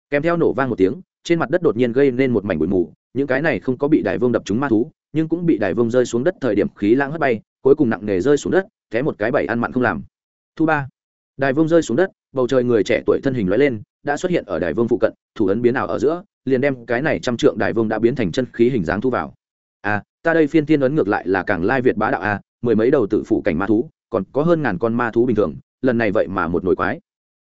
Speaker 1: Kèm theo nổ vang một tiếng, trên mặt đất đột nhiên gây nên một mảnh bụi mù, những cái này không có bị đài vương đập trúng ma thú nhưng cũng bị đài vương rơi xuống đất thời điểm khí lãng hất bay cuối cùng nặng nề rơi xuống đất té một cái bảy ăn mặn không làm. Thu ba. Đài vương rơi xuống đất bầu trời người trẻ tuổi thân hình lóe lên đã xuất hiện ở đài vương phụ cận thủ ấn biến ảo ở giữa liền đem cái này trăm trượng đài vương đã biến thành chân khí hình dáng thu vào. À ta đây phiên tiên ấn ngược lại là càng lai việt bá đạo a à, mười mấy đầu tự phụ cảnh ma thú còn có hơn ngàn con ma thú bình thường lần này vậy mà một nồi quái.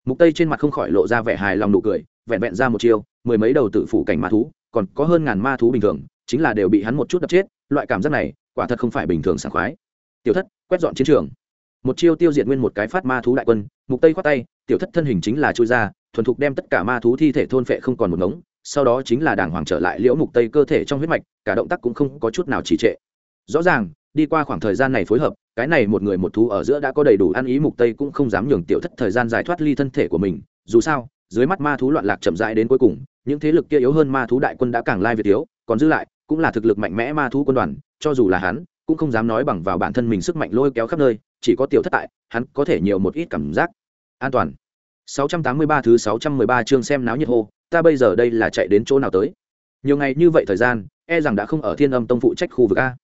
Speaker 1: Mục tây trên mặt không khỏi lộ ra vẻ hài lòng nụ cười vẹn vẹn ra một chiêu mười mấy đầu tự phụ cảnh ma thú còn có hơn ngàn ma thú bình thường chính là đều bị hắn một chút đập chết loại cảm giác này quả thật không phải bình thường sảng khoái. Tiểu thất, quét dọn chiến trường. Một chiêu tiêu diệt nguyên một cái phát ma thú đại quân, mục tây khoát tay, tiểu thất thân hình chính là chui ra, thuần thục đem tất cả ma thú thi thể thôn phệ không còn một ngống, sau đó chính là đàng hoàng trở lại liễu mục tây cơ thể trong huyết mạch, cả động tác cũng không có chút nào trì trệ. Rõ ràng, đi qua khoảng thời gian này phối hợp, cái này một người một thú ở giữa đã có đầy đủ ăn ý, mục tây cũng không dám nhường tiểu thất thời gian giải thoát ly thân thể của mình. Dù sao, dưới mắt ma thú loạn lạc chậm rãi đến cuối cùng, những thế lực kia yếu hơn ma thú đại quân đã càng lai việt yếu, còn giữ lại cũng là thực lực mạnh mẽ ma thú quân đoàn, cho dù là hắn, cũng không dám nói bằng vào bản thân mình sức mạnh lôi kéo khắp nơi, chỉ có tiểu thất tại, hắn có thể nhiều một ít cảm giác. An toàn. 683 thứ 613 chương xem náo nhiệt hô, ta bây giờ đây là chạy đến chỗ nào tới? Nhiều ngày như vậy thời gian e rằng đã không ở thiên âm tông phụ trách khu vực a.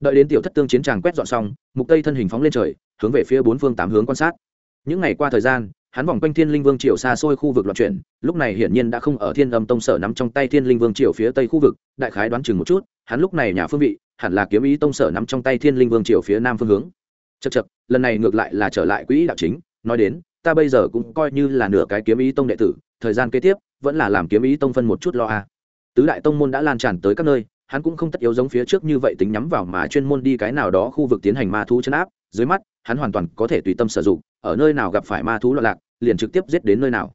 Speaker 1: Đợi đến tiểu thất tương chiến tràng quét dọn xong, mục tây thân hình phóng lên trời, hướng về phía bốn phương tám hướng quan sát. Những ngày qua thời gian hắn vòng quanh thiên linh vương triều xa xôi khu vực loạn chuyển, lúc này hiển nhiên đã không ở thiên âm tông sở nắm trong tay thiên linh vương triều phía tây khu vực, đại khái đoán chừng một chút, hắn lúc này nhà phương vị, hẳn là kiếm ý tông sở nắm trong tay thiên linh vương triều phía nam phương hướng. Chật chật lần này ngược lại là trở lại quỹ đạo chính, nói đến, ta bây giờ cũng coi như là nửa cái kiếm ý tông đệ tử, thời gian kế tiếp, vẫn là làm kiếm ý tông phân một chút lo a. Tứ đại tông môn đã lan tràn tới các nơi, hắn cũng không tất yếu giống phía trước như vậy tính nhắm vào mà chuyên môn đi cái nào đó khu vực tiến hành ma thú chấn áp dưới mắt, hắn hoàn toàn có thể tùy tâm sử dụng, ở nơi nào gặp phải ma thú loạn lạc, liền trực tiếp giết đến nơi nào.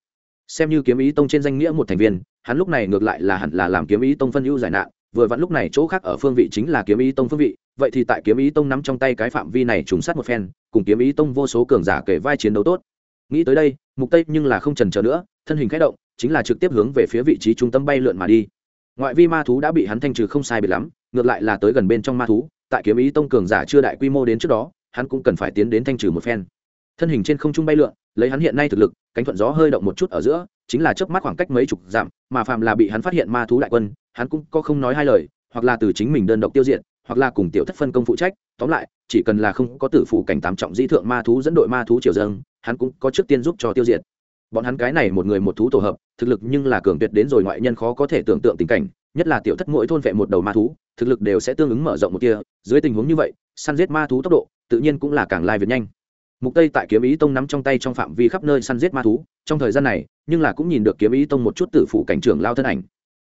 Speaker 1: Xem như kiếm ý tông trên danh nghĩa một thành viên, hắn lúc này ngược lại là hẳn là làm kiếm ý tông phân ưu giải nạn, vừa vặn lúc này chỗ khác ở phương vị chính là kiếm ý tông phương vị, vậy thì tại kiếm ý tông nắm trong tay cái phạm vi này trùng sát một phen, cùng kiếm ý tông vô số cường giả kể vai chiến đấu tốt. Nghĩ tới đây, mục tây nhưng là không trần chờ nữa, thân hình khẽ động, chính là trực tiếp hướng về phía vị trí trung tâm bay lượn mà đi. Ngoại vi ma thú đã bị hắn thanh trừ không sai biệt lắm, ngược lại là tới gần bên trong ma thú, tại kiếm ý tông cường giả chưa đại quy mô đến trước đó hắn cũng cần phải tiến đến thanh trừ một phen. Thân hình trên không trung bay lượn, lấy hắn hiện nay thực lực, cánh thuận gió hơi động một chút ở giữa, chính là chớp mắt khoảng cách mấy chục dặm, mà phạm là bị hắn phát hiện ma thú đại quân, hắn cũng có không nói hai lời, hoặc là từ chính mình đơn độc tiêu diệt, hoặc là cùng tiểu thất phân công phụ trách, tóm lại, chỉ cần là không có tử phụ cảnh tám trọng di thượng ma thú dẫn đội ma thú triều dâng, hắn cũng có trước tiên giúp cho tiêu diệt. Bọn hắn cái này một người một thú tổ hợp, thực lực nhưng là cường tuyệt đến rồi ngoại nhân khó có thể tưởng tượng tình cảnh, nhất là tiểu thất mỗi thôn vệ một đầu ma thú, thực lực đều sẽ tương ứng mở rộng một kia dưới tình huống như vậy, săn giết ma thú tốc độ tự nhiên cũng là càng lai việc nhanh. Mục tây tại kiếm ý tông nắm trong tay trong phạm vi khắp nơi săn giết ma thú, trong thời gian này, nhưng là cũng nhìn được kiếm ý tông một chút tử phụ cảnh trưởng lao thân ảnh.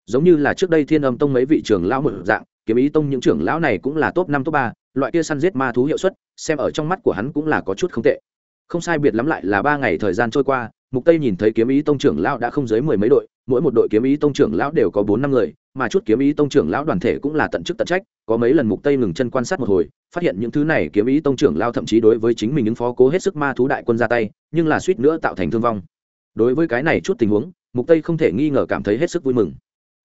Speaker 1: Giống như là trước đây thiên âm tông mấy vị trưởng lão một dạng, kiếm ý tông những trưởng lão này cũng là top năm, top ba, loại kia săn giết ma thú hiệu suất, xem ở trong mắt của hắn cũng là có chút không tệ. Không sai biệt lắm lại là ba ngày thời gian trôi qua, mục tây nhìn thấy kiếm ý tông trưởng lão đã không dưới mười mấy đội mỗi một đội kiếm ý tông trưởng lão đều có bốn năm người, mà chút kiếm ý tông trưởng lão đoàn thể cũng là tận chức tận trách, có mấy lần mục tây ngừng chân quan sát một hồi, phát hiện những thứ này kiếm ý tông trưởng lão thậm chí đối với chính mình ứng phó cố hết sức ma thú đại quân ra tay, nhưng là suýt nữa tạo thành thương vong. Đối với cái này chút tình huống, mục tây không thể nghi ngờ cảm thấy hết sức vui mừng.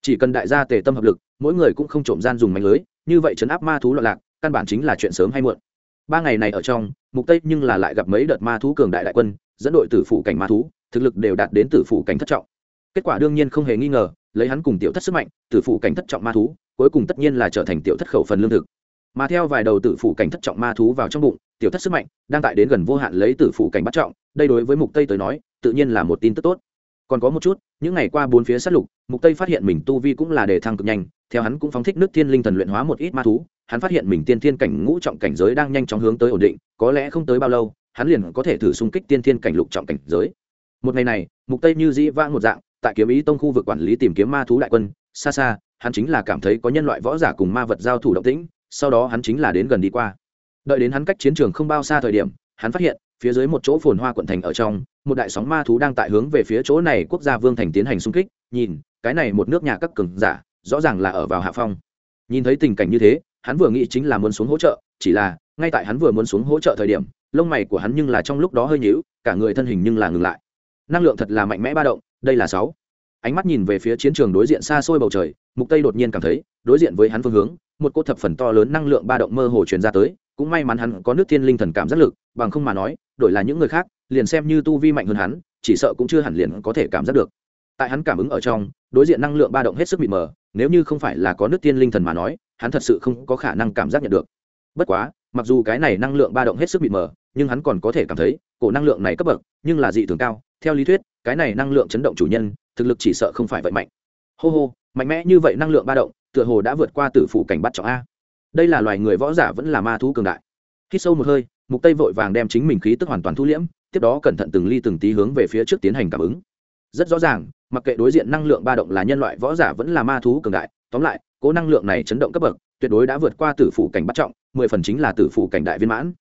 Speaker 1: Chỉ cần đại gia tề tâm hợp lực, mỗi người cũng không trộm gian dùng mánh lưới, như vậy chấn áp ma thú loạn lạc, căn bản chính là chuyện sớm hay muộn. Ba ngày này ở trong, mục tây nhưng là lại gặp mấy đợt ma thú cường đại đại quân, dẫn đội tử phụ cảnh ma thú, thực lực đều đạt đến tử phụ cảnh thất trọng kết quả đương nhiên không hề nghi ngờ, lấy hắn cùng tiểu thất sức mạnh, tử phụ cảnh thất trọng ma thú, cuối cùng tất nhiên là trở thành tiểu thất khẩu phần lương thực. Mà theo vài đầu tử phụ cảnh thất trọng ma thú vào trong bụng, tiểu thất sức mạnh đang tại đến gần vô hạn lấy tử phụ cảnh bắt trọng, đây đối với mục tây tới nói, tự nhiên là một tin tức tốt. Còn có một chút, những ngày qua bốn phía sát lục, mục tây phát hiện mình tu vi cũng là đề thăng cực nhanh, theo hắn cũng phóng thích nước thiên linh thần luyện hóa một ít ma thú, hắn phát hiện mình tiên thiên cảnh ngũ trọng cảnh giới đang nhanh chóng hướng tới ổn định, có lẽ không tới bao lâu, hắn liền có thể thử xung kích tiên thiên cảnh lục trọng cảnh giới. Một ngày này, mục tây như dĩ vãng một dạng tại kiếm ý tông khu vực quản lý tìm kiếm ma thú đại quân, xa xa, hắn chính là cảm thấy có nhân loại võ giả cùng ma vật giao thủ động tĩnh, sau đó hắn chính là đến gần đi qua. Đợi đến hắn cách chiến trường không bao xa thời điểm, hắn phát hiện, phía dưới một chỗ phồn hoa quận thành ở trong, một đại sóng ma thú đang tại hướng về phía chỗ này quốc gia vương thành tiến hành xung kích, nhìn, cái này một nước nhà các cường giả, rõ ràng là ở vào hạ phong. Nhìn thấy tình cảnh như thế, hắn vừa nghĩ chính là muốn xuống hỗ trợ, chỉ là, ngay tại hắn vừa muốn xuống hỗ trợ thời điểm, lông mày của hắn nhưng là trong lúc đó hơi nhíu, cả người thân hình nhưng là ngừng lại. Năng lượng thật là mạnh mẽ ba động đây là sáu. Ánh mắt nhìn về phía chiến trường đối diện xa xôi bầu trời, mục tây đột nhiên cảm thấy, đối diện với hắn phương hướng, một cô thập phần to lớn năng lượng ba động mơ hồ truyền ra tới, cũng may mắn hắn có nước thiên linh thần cảm giác lực, bằng không mà nói, đổi là những người khác, liền xem như tu vi mạnh hơn hắn, chỉ sợ cũng chưa hẳn liền có thể cảm giác được. Tại hắn cảm ứng ở trong, đối diện năng lượng ba động hết sức mịt mờ, nếu như không phải là có nước thiên linh thần mà nói, hắn thật sự không có khả năng cảm giác nhận được. Bất quá, mặc dù cái này năng lượng ba động hết sức mịt mờ, nhưng hắn còn có thể cảm thấy, cổ năng lượng này cấp bậc, nhưng là dị thường cao, theo lý thuyết cái này năng lượng chấn động chủ nhân, thực lực chỉ sợ không phải vậy mạnh. Hô hô, mạnh mẽ như vậy năng lượng ba động, tựa hồ đã vượt qua tử phủ cảnh bắt trọng a. Đây là loài người võ giả vẫn là ma thú cường đại. Khi sâu một hơi, mục tây vội vàng đem chính mình khí tức hoàn toàn thu liễm, tiếp đó cẩn thận từng ly từng tí hướng về phía trước tiến hành cảm ứng. Rất rõ ràng, mặc kệ đối diện năng lượng ba động là nhân loại võ giả vẫn là ma thú cường đại, tóm lại, cố năng lượng này chấn động cấp bậc, tuyệt đối đã vượt qua tử phủ cảnh bắt trọng, mười phần chính là tử phủ cảnh đại viên mãn.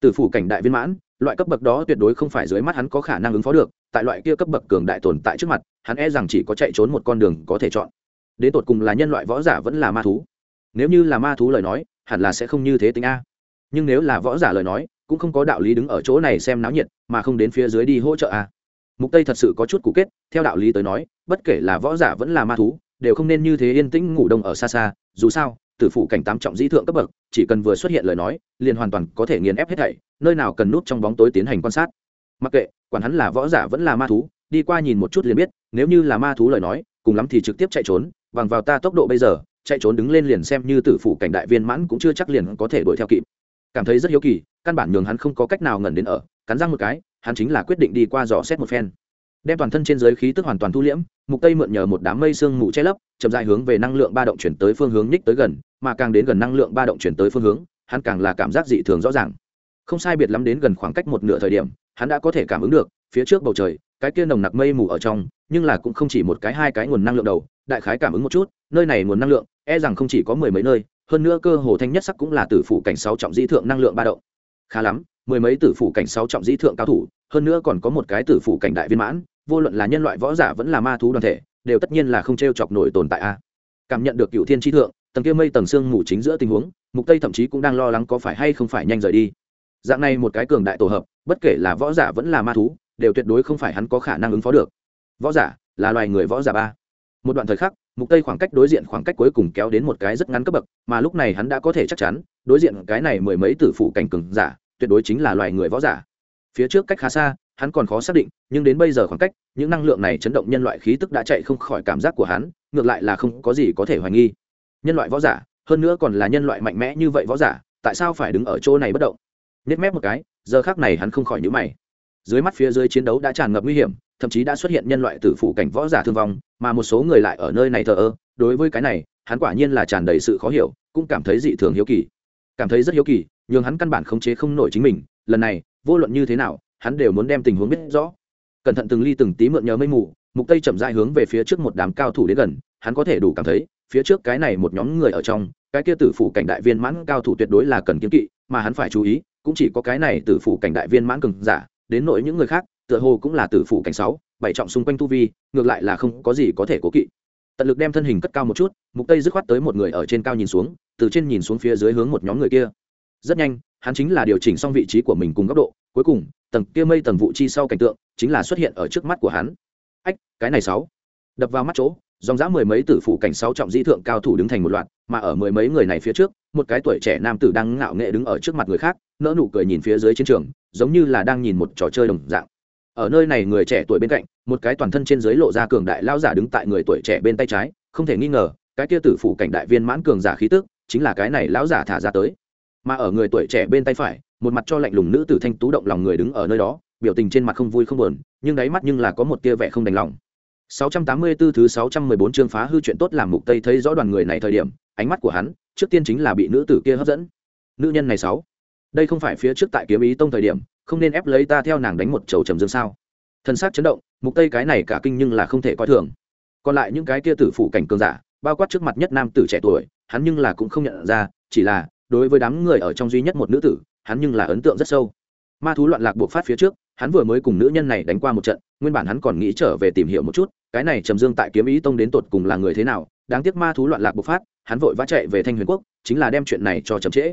Speaker 1: Tử phủ cảnh đại viên mãn loại cấp bậc đó tuyệt đối không phải dưới mắt hắn có khả năng ứng phó được, tại loại kia cấp bậc cường đại tồn tại trước mặt, hắn e rằng chỉ có chạy trốn một con đường có thể chọn. Đến tột cùng là nhân loại võ giả vẫn là ma thú? Nếu như là ma thú lời nói, hẳn là sẽ không như thế tính a. Nhưng nếu là võ giả lời nói, cũng không có đạo lý đứng ở chỗ này xem náo nhiệt, mà không đến phía dưới đi hỗ trợ a. Mục tây thật sự có chút cụ kết, theo đạo lý tới nói, bất kể là võ giả vẫn là ma thú, đều không nên như thế yên tĩnh ngủ đông ở xa xa, dù sao tử phụ cảnh tám trọng dĩ thượng cấp bậc, chỉ cần vừa xuất hiện lời nói, liền hoàn toàn có thể nghiền ép hết thảy, nơi nào cần nút trong bóng tối tiến hành quan sát. Mặc kệ, quản hắn là võ giả vẫn là ma thú, đi qua nhìn một chút liền biết, nếu như là ma thú lời nói, cùng lắm thì trực tiếp chạy trốn, bằng vào ta tốc độ bây giờ, chạy trốn đứng lên liền xem như tử phủ cảnh đại viên mãn cũng chưa chắc liền có thể đuổi theo kịp. Cảm thấy rất hiếu kỳ, căn bản nhường hắn không có cách nào ngẩn đến ở, cắn răng một cái, hắn chính là quyết định đi qua dò xét một phen. Đem toàn thân trên giới khí tức hoàn toàn thu liễm, mục tây mượn nhờ một đám mây sương mù che lấp chậm dài hướng về năng lượng ba động chuyển tới phương hướng nhích tới gần, mà càng đến gần năng lượng ba động chuyển tới phương hướng, hắn càng là cảm giác dị thường rõ ràng. Không sai biệt lắm đến gần khoảng cách một nửa thời điểm, hắn đã có thể cảm ứng được, phía trước bầu trời, cái kia nồng nặc mây mù ở trong, nhưng là cũng không chỉ một cái hai cái nguồn năng lượng đầu, đại khái cảm ứng một chút, nơi này nguồn năng lượng e rằng không chỉ có mười mấy nơi, hơn nữa cơ hồ thanh nhất sắc cũng là tử phủ cảnh sáu trọng dĩ thượng năng lượng ba động. Khá lắm, mười mấy tử phủ cảnh sáu trọng dĩ thượng cao thủ, hơn nữa còn có một cái tử phủ cảnh đại viên mãn, vô luận là nhân loại võ giả vẫn là ma thú đoàn thể đều tất nhiên là không t r e o chọc nổi tồn tại a. Cảm nhận được cựu thiên tri thượng, tầng kia mây tầng sương mù chính giữa tình huống, mục tây thậm chí cũng đang lo lắng có phải hay không phải nhanh rời đi. Dạng này một cái cường đại tổ hợp, bất kể là võ giả vẫn là ma thú, đều tuyệt đối không phải hắn có khả năng ứng phó được. Võ giả là loài người võ giả ba. Một đoạn thời khắc, mục tây khoảng cách đối diện khoảng cách cuối cùng kéo đến một cái rất ngắn cấp bậc, mà lúc này hắn đã có thể chắc chắn, đối diện cái này mười mấy tử phụ cảnh cường giả, tuyệt đối chính là loài người võ giả. Phía trước cách khá xa hắn còn khó xác định, nhưng đến bây giờ khoảng cách, những năng lượng này chấn động nhân loại khí tức đã chạy không khỏi cảm giác của hắn, ngược lại là không có gì có thể hoài nghi. Nhân loại võ giả, hơn nữa còn là nhân loại mạnh mẽ như vậy võ giả, tại sao phải đứng ở chỗ này bất động? Nếp mép một cái, giờ khác này hắn không khỏi nhữ mày. Dưới mắt phía dưới chiến đấu đã tràn ngập nguy hiểm, thậm chí đã xuất hiện nhân loại tử phủ cảnh võ giả thương vong, mà một số người lại ở nơi này thờ ơ. Đối với cái này, hắn quả nhiên là tràn đầy sự khó hiểu, cũng cảm thấy dị thường hiếu kỳ. Cảm thấy rất hiếu kỳ, nhưng hắn căn bản khống chế không nổi chính mình, lần này, vô luận như thế nào hắn đều muốn đem tình huống biết rõ. Cẩn thận từng ly từng tí mượn nhớ mây mù, mục tây chậm rãi hướng về phía trước một đám cao thủ đến gần, hắn có thể đủ cảm thấy, phía trước cái này một nhóm người ở trong, cái kia tử phủ cảnh đại viên mãn cao thủ tuyệt đối là cần kiếm kỵ, mà hắn phải chú ý, cũng chỉ có cái này tử phủ cảnh đại viên mãn cường giả, đến nội những người khác, tựa hồ cũng là tử phủ cảnh sáu, bảy trọng xung quanh tu vi, ngược lại là không có gì có thể cố kỵ. Tận lực đem thân hình cất cao một chút, mục tây dứt khoát tới một người ở trên cao nhìn xuống, từ trên nhìn xuống phía dưới hướng một nhóm người kia. Rất nhanh, hắn chính là điều chỉnh xong vị trí của mình cùng góc độ cuối cùng, tầng kia mây tầng vụ chi sau cảnh tượng chính là xuất hiện ở trước mắt của hắn. Ách, cái này sáu. Đập vào mắt chỗ, dòng dã mười mấy tử phụ cảnh sáu trọng dĩ thượng cao thủ đứng thành một loạt, mà ở mười mấy người này phía trước, một cái tuổi trẻ nam tử đang ngạo nghệ đứng ở trước mặt người khác nỡ nụ cười nhìn phía dưới chiến trường, giống như là đang nhìn một trò chơi đồng dạng. Ở nơi này người trẻ tuổi bên cạnh, một cái toàn thân trên dưới lộ ra cường đại lao giả đứng tại người tuổi trẻ bên tay trái, không thể nghi ngờ, cái kia tử phụ cảnh đại viên mãn cường giả khí tức, chính là cái này lão giả thả ra tới. Mà ở người tuổi trẻ bên tay phải một mặt cho lạnh lùng nữ tử thanh tú động lòng người đứng ở nơi đó biểu tình trên mặt không vui không buồn nhưng đáy mắt nhưng là có một tia vẻ không đành lòng 684 thứ 614 chương phá hư chuyện tốt làm mục tây thấy rõ đoàn người này thời điểm, ánh mắt của hắn, trước tiên chính là bị nữ tử kia hấp dẫn. Nữ nhân này sáu, đây không phải phía trước tại kiếm ý tông thời điểm, không nên ép lấy ta theo nàng đánh một chầu trầm dương sao? Thân xác chấn động, mục tây cái này cả kinh nhưng là không thể coi thường. Còn lại những cái kia tử phụ cảnh cường giả, bao quát trước mặt nhất nam tử trẻ tuổi, hắn nhưng là cũng không nhận ra, chỉ là đối với đám người ở trong duy nhất một nữ tử, hắn nhưng là ấn tượng rất sâu. Ma thú loạn lạc buộc phát phía trước, hắn vừa mới cùng nữ nhân này đánh qua một trận, nguyên bản hắn còn nghĩ trở về tìm hiểu một chút, cái này trầm dương tại kiếm ý tông đến tột cùng là người thế nào đáng tiếc ma thú loạn lạc bộc phát hắn vội vã chạy về thanh huyền quốc chính là đem chuyện này cho chậm trễ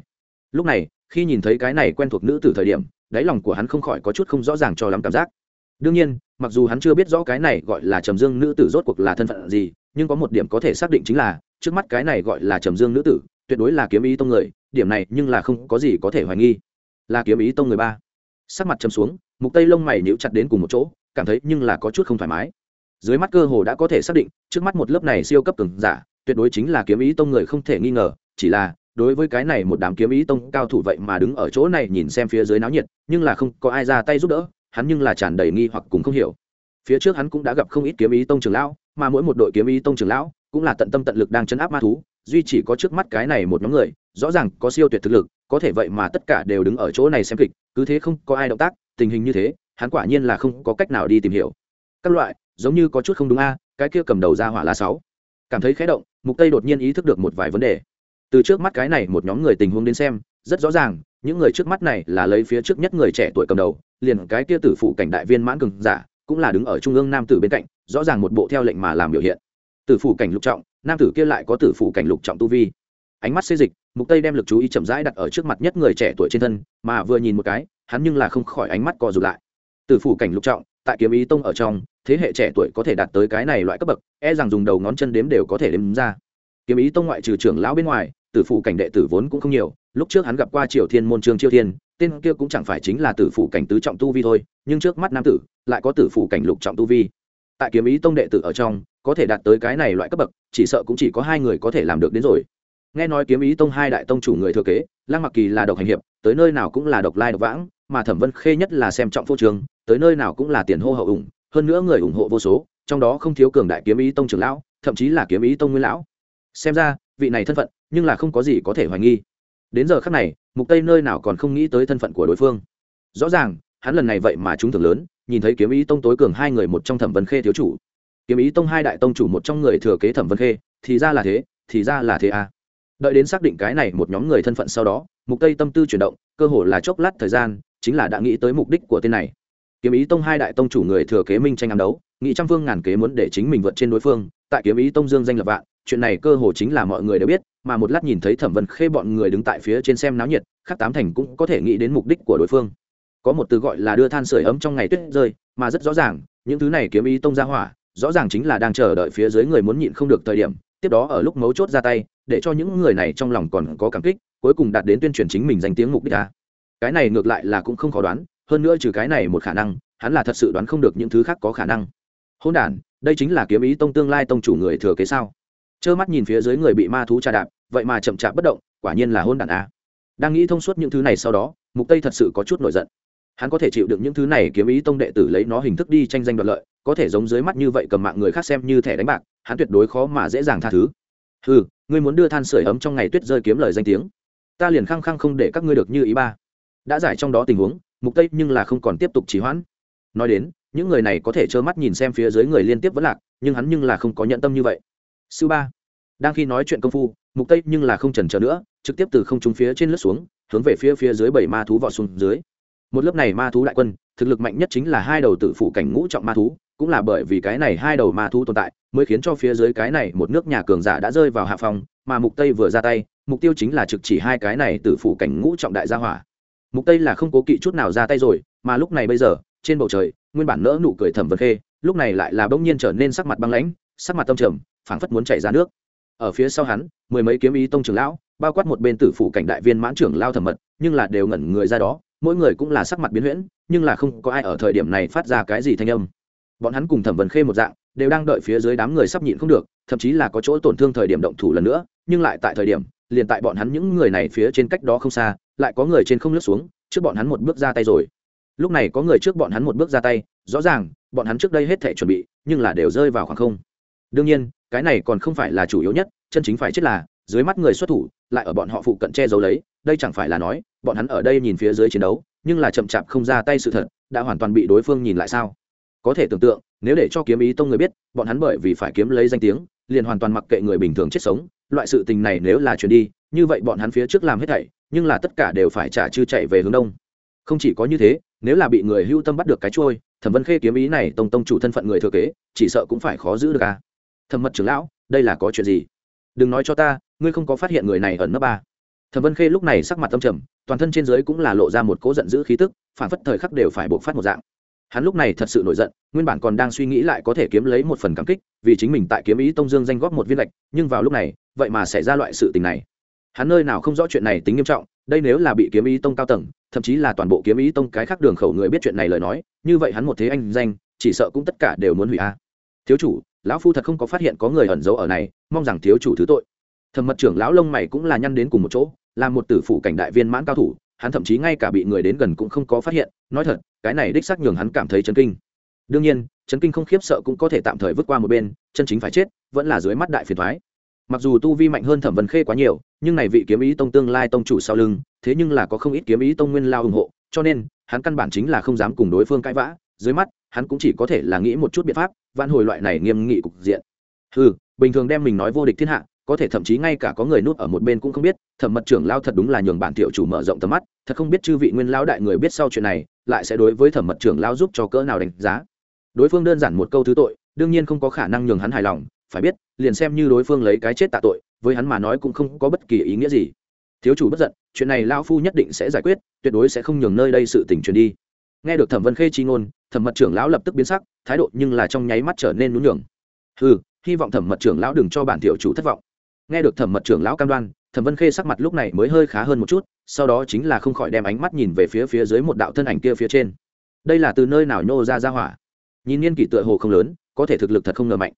Speaker 1: lúc này khi nhìn thấy cái này quen thuộc nữ từ thời điểm đáy lòng của hắn không khỏi có chút không rõ ràng cho lắm cảm giác đương nhiên mặc dù hắn chưa biết rõ cái này gọi là trầm dương nữ tử rốt cuộc là thân phận gì nhưng có một điểm có thể xác định chính là trước mắt cái này gọi là trầm dương nữ tử tuyệt đối là kiếm ý tông người điểm này nhưng là không có gì có thể hoài nghi. Là kiếm ý tông người ba. Sắc mặt chầm xuống, mục tây lông mày nhíu chặt đến cùng một chỗ, cảm thấy nhưng là có chút không thoải mái. Dưới mắt cơ hồ đã có thể xác định, trước mắt một lớp này siêu cấp cường giả, tuyệt đối chính là kiếm ý tông người không thể nghi ngờ, chỉ là, đối với cái này một đám kiếm ý tông cao thủ vậy mà đứng ở chỗ này nhìn xem phía dưới náo nhiệt, nhưng là không có ai ra tay giúp đỡ, hắn nhưng là tràn đầy nghi hoặc cũng không hiểu. Phía trước hắn cũng đã gặp không ít kiếm ý tông trưởng lão, mà mỗi một đội kiếm ý tông trưởng lão cũng là tận tâm tận lực đang chấn áp ma thú duy chỉ có trước mắt cái này một nhóm người, rõ ràng có siêu tuyệt thực lực, có thể vậy mà tất cả đều đứng ở chỗ này xem kịch, cứ thế không có ai động tác, tình hình như thế, hắn quả nhiên là không có cách nào đi tìm hiểu. Các loại, giống như có chút không đúng a, cái kia cầm đầu ra hỏa là sáu. Cảm thấy khẽ động, mục tây đột nhiên ý thức được một vài vấn đề. Từ trước mắt cái này một nhóm người tình huống đến xem, rất rõ ràng, những người trước mắt này là lấy phía trước nhất người trẻ tuổi cầm đầu, liền cái kia tử phụ cảnh đại viên mãn cường giả, cũng là đứng ở trung ương nam tử bên cạnh, rõ ràng một bộ theo lệnh mà làm biểu hiện. Tử phụ cảnh lục trọng nam tử kia lại có tử phụ cảnh lục trọng tu vi. Ánh mắt xê dịch, mục tây đem lực chú ý chậm rãi đặt ở trước mặt nhất người trẻ tuổi trên thân, mà vừa nhìn một cái, hắn nhưng là không khỏi ánh mắt co rụt lại. Tử phụ cảnh lục trọng, tại kiếm ý tông ở trong, thế hệ trẻ tuổi có thể đạt tới cái này loại cấp bậc e rằng dùng đầu ngón chân đếm đều có thể đếm ra. Kiếm ý tông ngoại trừ trưởng lão bên ngoài, tử phụ cảnh đệ tử vốn cũng không nhiều, lúc trước hắn gặp qua triều thiên môn trương chiêu thiên, tên kia cũng chẳng phải chính là tử phụ cảnh tứ trọng tu vi thôi, nhưng trước mắt nam tử, lại có tử phụ cảnh lục trọng tu vi. Tại kiếm ý tông đệ tử ở trong có thể đạt tới cái này loại cấp bậc, chỉ sợ cũng chỉ có hai người có thể làm được đến rồi. Nghe nói kiếm ý tông hai đại tông chủ người thừa kế, lăng mặc kỳ là độc hành hiệp, tới nơi nào cũng là độc lai độc vãng, mà thẩm vân khê nhất là xem trọng phô trường tới nơi nào cũng là tiền hô hậu ủng, hơn nữa người ủng hộ vô số, trong đó không thiếu cường đại kiếm ý tông trưởng lão, thậm chí là kiếm ý tông nguyên lão. Xem ra, vị này thân phận, nhưng là không có gì có thể hoài nghi. Đến giờ khác này, mục tây nơi nào còn không nghĩ tới thân phận của đối phương. Rõ ràng, hắn lần này vậy mà chúng thường lớn, nhìn thấy kiếm ý tông tối cường hai người một trong thẩm vân khê thiếu chủ kiếm ý tông hai đại tông chủ một trong người thừa kế thẩm vân khê, thì ra là thế, thì ra là thế à. đợi đến xác định cái này một nhóm người thân phận sau đó, mục tây tâm tư chuyển động, cơ hồ là chốc lát thời gian, chính là đã nghĩ tới mục đích của tên này kiếm ý tông hai đại tông chủ người thừa kế minh tranh ám đấu nghị trăm phương ngàn kế muốn để chính mình vượt trên đối phương, tại kiếm ý tông dương danh lập vạn, chuyện này cơ hồ chính là mọi người đều biết, mà một lát nhìn thấy thẩm vân khê bọn người đứng tại phía trên xem náo nhiệt, khắc tám thành cũng có thể nghĩ đến mục đích của đối phương có một từ gọi là đưa than sửa ấm trong ngày tuyết rơi, mà rất rõ ràng, những thứ này kiếm ý tông ra hỏa rõ ràng chính là đang chờ đợi phía dưới người muốn nhịn không được thời điểm, tiếp đó ở lúc mấu chốt ra tay, để cho những người này trong lòng còn có cảm kích, cuối cùng đạt đến tuyên truyền chính mình danh tiếng mục đích ta cái này ngược lại là cũng không khó đoán, hơn nữa trừ cái này một khả năng, hắn là thật sự đoán không được những thứ khác có khả năng. Hôn đản, đây chính là kiếm ý tông tương lai tông chủ người thừa kế sao? Trơ mắt nhìn phía dưới người bị ma thú trà đạp, vậy mà chậm chạp bất động, quả nhiên là hôn đản a đang nghĩ thông suốt những thứ này sau đó, mục tây thật sự có chút nổi giận hắn có thể chịu được những thứ này kiếm ý tông đệ tử lấy nó hình thức đi tranh danh đoạt lợi, có thể giống dưới mắt như vậy cầm mạng người khác xem như thẻ đánh bạc, hắn tuyệt đối khó mà dễ dàng tha thứ. Ừ ngươi muốn đưa than sửa ấm trong ngày tuyết rơi kiếm lời danh tiếng. Ta liền khăng khăng không để các ngươi được như ý ba. Đã giải trong đó tình huống, mục tây nhưng là không còn tiếp tục trì hoãn. Nói đến, những người này có thể trơ mắt nhìn xem phía dưới người liên tiếp vẫn lạc, nhưng hắn nhưng là không có nhận tâm như vậy. Sư ba, đang khi nói chuyện công phu, mục tây nhưng là không chần chờ nữa, trực tiếp từ không trung phía trên lướt xuống, hướng về phía phía dưới bảy ma thú vọt xuống dưới một lớp này ma thú đại quân, thực lực mạnh nhất chính là hai đầu tự phụ cảnh ngũ trọng ma thú, cũng là bởi vì cái này hai đầu ma thú tồn tại, mới khiến cho phía dưới cái này một nước nhà cường giả đã rơi vào hạ phòng mà mục tây vừa ra tay, mục tiêu chính là trực chỉ hai cái này tự phụ cảnh ngũ trọng đại gia hỏa. Mục tây là không cố kỵ chút nào ra tay rồi, mà lúc này bây giờ, trên bầu trời, nguyên bản nỡ nụ cười thầm vật khê, lúc này lại là bỗng nhiên trở nên sắc mặt băng lãnh, sắc mặt tâm trầm, phảng phất muốn chảy ra nước. Ở phía sau hắn, mười mấy kiếm ý tông trưởng lão, bao quát một bên tử phụ cảnh đại viên mãn trưởng lao thẩm mật, nhưng là đều ngẩn người ra đó mỗi người cũng là sắc mặt biến huyễn, nhưng là không có ai ở thời điểm này phát ra cái gì thanh âm. Bọn hắn cùng thẩm vấn khê một dạng, đều đang đợi phía dưới đám người sắp nhịn không được, thậm chí là có chỗ tổn thương thời điểm động thủ lần nữa, nhưng lại tại thời điểm, liền tại bọn hắn những người này phía trên cách đó không xa, lại có người trên không lướt xuống, trước bọn hắn một bước ra tay rồi. Lúc này có người trước bọn hắn một bước ra tay, rõ ràng, bọn hắn trước đây hết thể chuẩn bị, nhưng là đều rơi vào khoảng không. Đương nhiên, cái này còn không phải là chủ yếu nhất, chân chính phải chết là, dưới mắt người xuất thủ, lại ở bọn họ phụ cận che giấu lấy đây chẳng phải là nói, bọn hắn ở đây nhìn phía dưới chiến đấu, nhưng là chậm chạp không ra tay sự thật, đã hoàn toàn bị đối phương nhìn lại sao? Có thể tưởng tượng, nếu để cho kiếm ý tông người biết, bọn hắn bởi vì phải kiếm lấy danh tiếng, liền hoàn toàn mặc kệ người bình thường chết sống, loại sự tình này nếu là chuyển đi, như vậy bọn hắn phía trước làm hết thảy, nhưng là tất cả đều phải trả chư chạy về hướng đông. Không chỉ có như thế, nếu là bị người hưu tâm bắt được cái trôi thẩm vân khê kiếm ý này tông tông chủ thân phận người thừa kế, chỉ sợ cũng phải khó giữ được à? Thẩm mật trưởng lão, đây là có chuyện gì? Đừng nói cho ta, ngươi không có phát hiện người này ẩn nấp ba thẩm vân khê lúc này sắc mặt tâm trầm, toàn thân trên giới cũng là lộ ra một cố giận dữ khí tức phản phất thời khắc đều phải bộc phát một dạng. Hắn lúc này thật sự nổi giận, nguyên bản còn đang suy nghĩ lại có thể kiếm lấy một phần cảm kích, vì chính mình tại kiếm ý tông dương danh góp một viên lệch, nhưng vào lúc này, vậy mà xảy ra loại sự tình này. Hắn nơi nào không rõ chuyện này tính nghiêm trọng, đây nếu là bị kiếm ý tông cao tầng, thậm chí là toàn bộ kiếm ý tông cái khác đường khẩu người biết chuyện này lời nói, như vậy hắn một thế anh danh, chỉ sợ cũng tất cả đều muốn hủy a. Thiếu chủ, lão phu thật không có phát hiện có người ẩn giấu ở này, mong rằng thiếu chủ thứ tội. Thẩm mật trưởng lão lông mày cũng là nhăn đến cùng một chỗ là một tử phụ cảnh đại viên mãn cao thủ, hắn thậm chí ngay cả bị người đến gần cũng không có phát hiện. Nói thật, cái này đích xác nhường hắn cảm thấy chấn kinh. Đương nhiên, chấn kinh không khiếp sợ cũng có thể tạm thời vứt qua một bên, chân chính phải chết, vẫn là dưới mắt đại phiền thoái mặc dù tu vi mạnh hơn thẩm vân khê quá nhiều, nhưng này vị kiếm ý tông tương lai tông chủ sau lưng, thế nhưng là có không ít kiếm ý tông nguyên lao ủng hộ, cho nên, hắn căn bản chính là không dám cùng đối phương cãi vã. Dưới mắt, hắn cũng chỉ có thể là nghĩ một chút biện pháp Van hồi loại này nghiêm nghị cục diện. Ừ bình thường đem mình nói vô địch thiên hạ có thể thậm chí ngay cả có người nuốt ở một bên cũng không biết, thẩm mật trưởng lao thật đúng là nhường bản tiểu chủ mở rộng tầm mắt, thật không biết chư vị nguyên lao đại người biết sau chuyện này, lại sẽ đối với thẩm mật trưởng lao giúp cho cỡ nào đánh giá. Đối phương đơn giản một câu thứ tội, đương nhiên không có khả năng nhường hắn hài lòng, phải biết, liền xem như đối phương lấy cái chết tạ tội, với hắn mà nói cũng không có bất kỳ ý nghĩa gì. Thiếu chủ bất giận, chuyện này lao phu nhất định sẽ giải quyết, tuyệt đối sẽ không nhường nơi đây sự tình truyền đi. Nghe được thẩm vân khê chi ngôn, thẩm mật trưởng lão lập tức biến sắc, thái độ nhưng là trong nháy mắt trở nên nhún nhường. Ừ hy vọng thẩm mật trưởng lão đừng cho bản tiểu chủ thất vọng nghe được thẩm mật trưởng lão cam đoan, thẩm vân khê sắc mặt lúc này mới hơi khá hơn một chút, sau đó chính là không khỏi đem ánh mắt nhìn về phía phía dưới một đạo thân ảnh kia phía trên. Đây là từ nơi nào nhô ra ra hỏa? Nhìn niên kỷ tựa hồ không lớn, có thể thực lực thật không ngờ mạnh.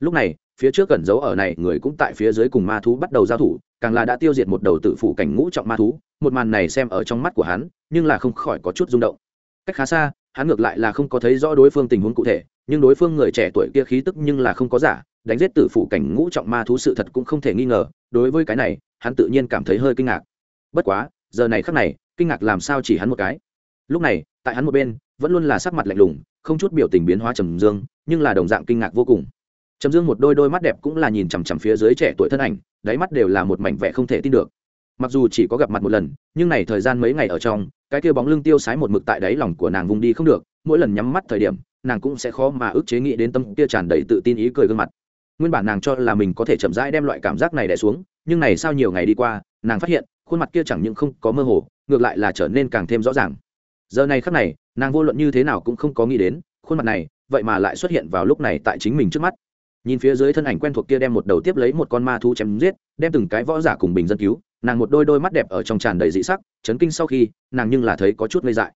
Speaker 1: Lúc này, phía trước cẩn giấu ở này người cũng tại phía dưới cùng ma thú bắt đầu giao thủ, càng là đã tiêu diệt một đầu tự phủ cảnh ngũ trọng ma thú, một màn này xem ở trong mắt của hắn, nhưng là không khỏi có chút rung động. Cách khá xa, hắn ngược lại là không có thấy rõ đối phương tình huống cụ thể, nhưng đối phương người trẻ tuổi kia khí tức nhưng là không có giả đánh giết tử phủ cảnh ngũ trọng ma thú sự thật cũng không thể nghi ngờ, đối với cái này, hắn tự nhiên cảm thấy hơi kinh ngạc. Bất quá, giờ này khắc này, kinh ngạc làm sao chỉ hắn một cái? Lúc này, tại hắn một bên, vẫn luôn là sắc mặt lạnh lùng, không chút biểu tình biến hóa trầm dương, nhưng là đồng dạng kinh ngạc vô cùng. Trầm dương một đôi đôi mắt đẹp cũng là nhìn chằm chằm phía dưới trẻ tuổi thân ảnh, đáy mắt đều là một mảnh vẻ không thể tin được. Mặc dù chỉ có gặp mặt một lần, nhưng này thời gian mấy ngày ở trong, cái kia bóng lưng tiêu sái một mực tại đáy lòng của nàng vùng đi không được, mỗi lần nhắm mắt thời điểm, nàng cũng sẽ khó mà ức chế nghĩ đến tâm kia tràn đầy tự tin ý cười gương mặt nguyên bản nàng cho là mình có thể chậm rãi đem loại cảm giác này đẻ xuống, nhưng này sau nhiều ngày đi qua, nàng phát hiện, khuôn mặt kia chẳng những không có mơ hồ, ngược lại là trở nên càng thêm rõ ràng. Giờ này khắc này, nàng vô luận như thế nào cũng không có nghĩ đến, khuôn mặt này, vậy mà lại xuất hiện vào lúc này tại chính mình trước mắt. Nhìn phía dưới thân ảnh quen thuộc kia đem một đầu tiếp lấy một con ma thú chém giết, đem từng cái võ giả cùng bình dân cứu, nàng một đôi đôi mắt đẹp ở trong tràn đầy dị sắc, chấn kinh sau khi, nàng nhưng là thấy có chút ngây dại.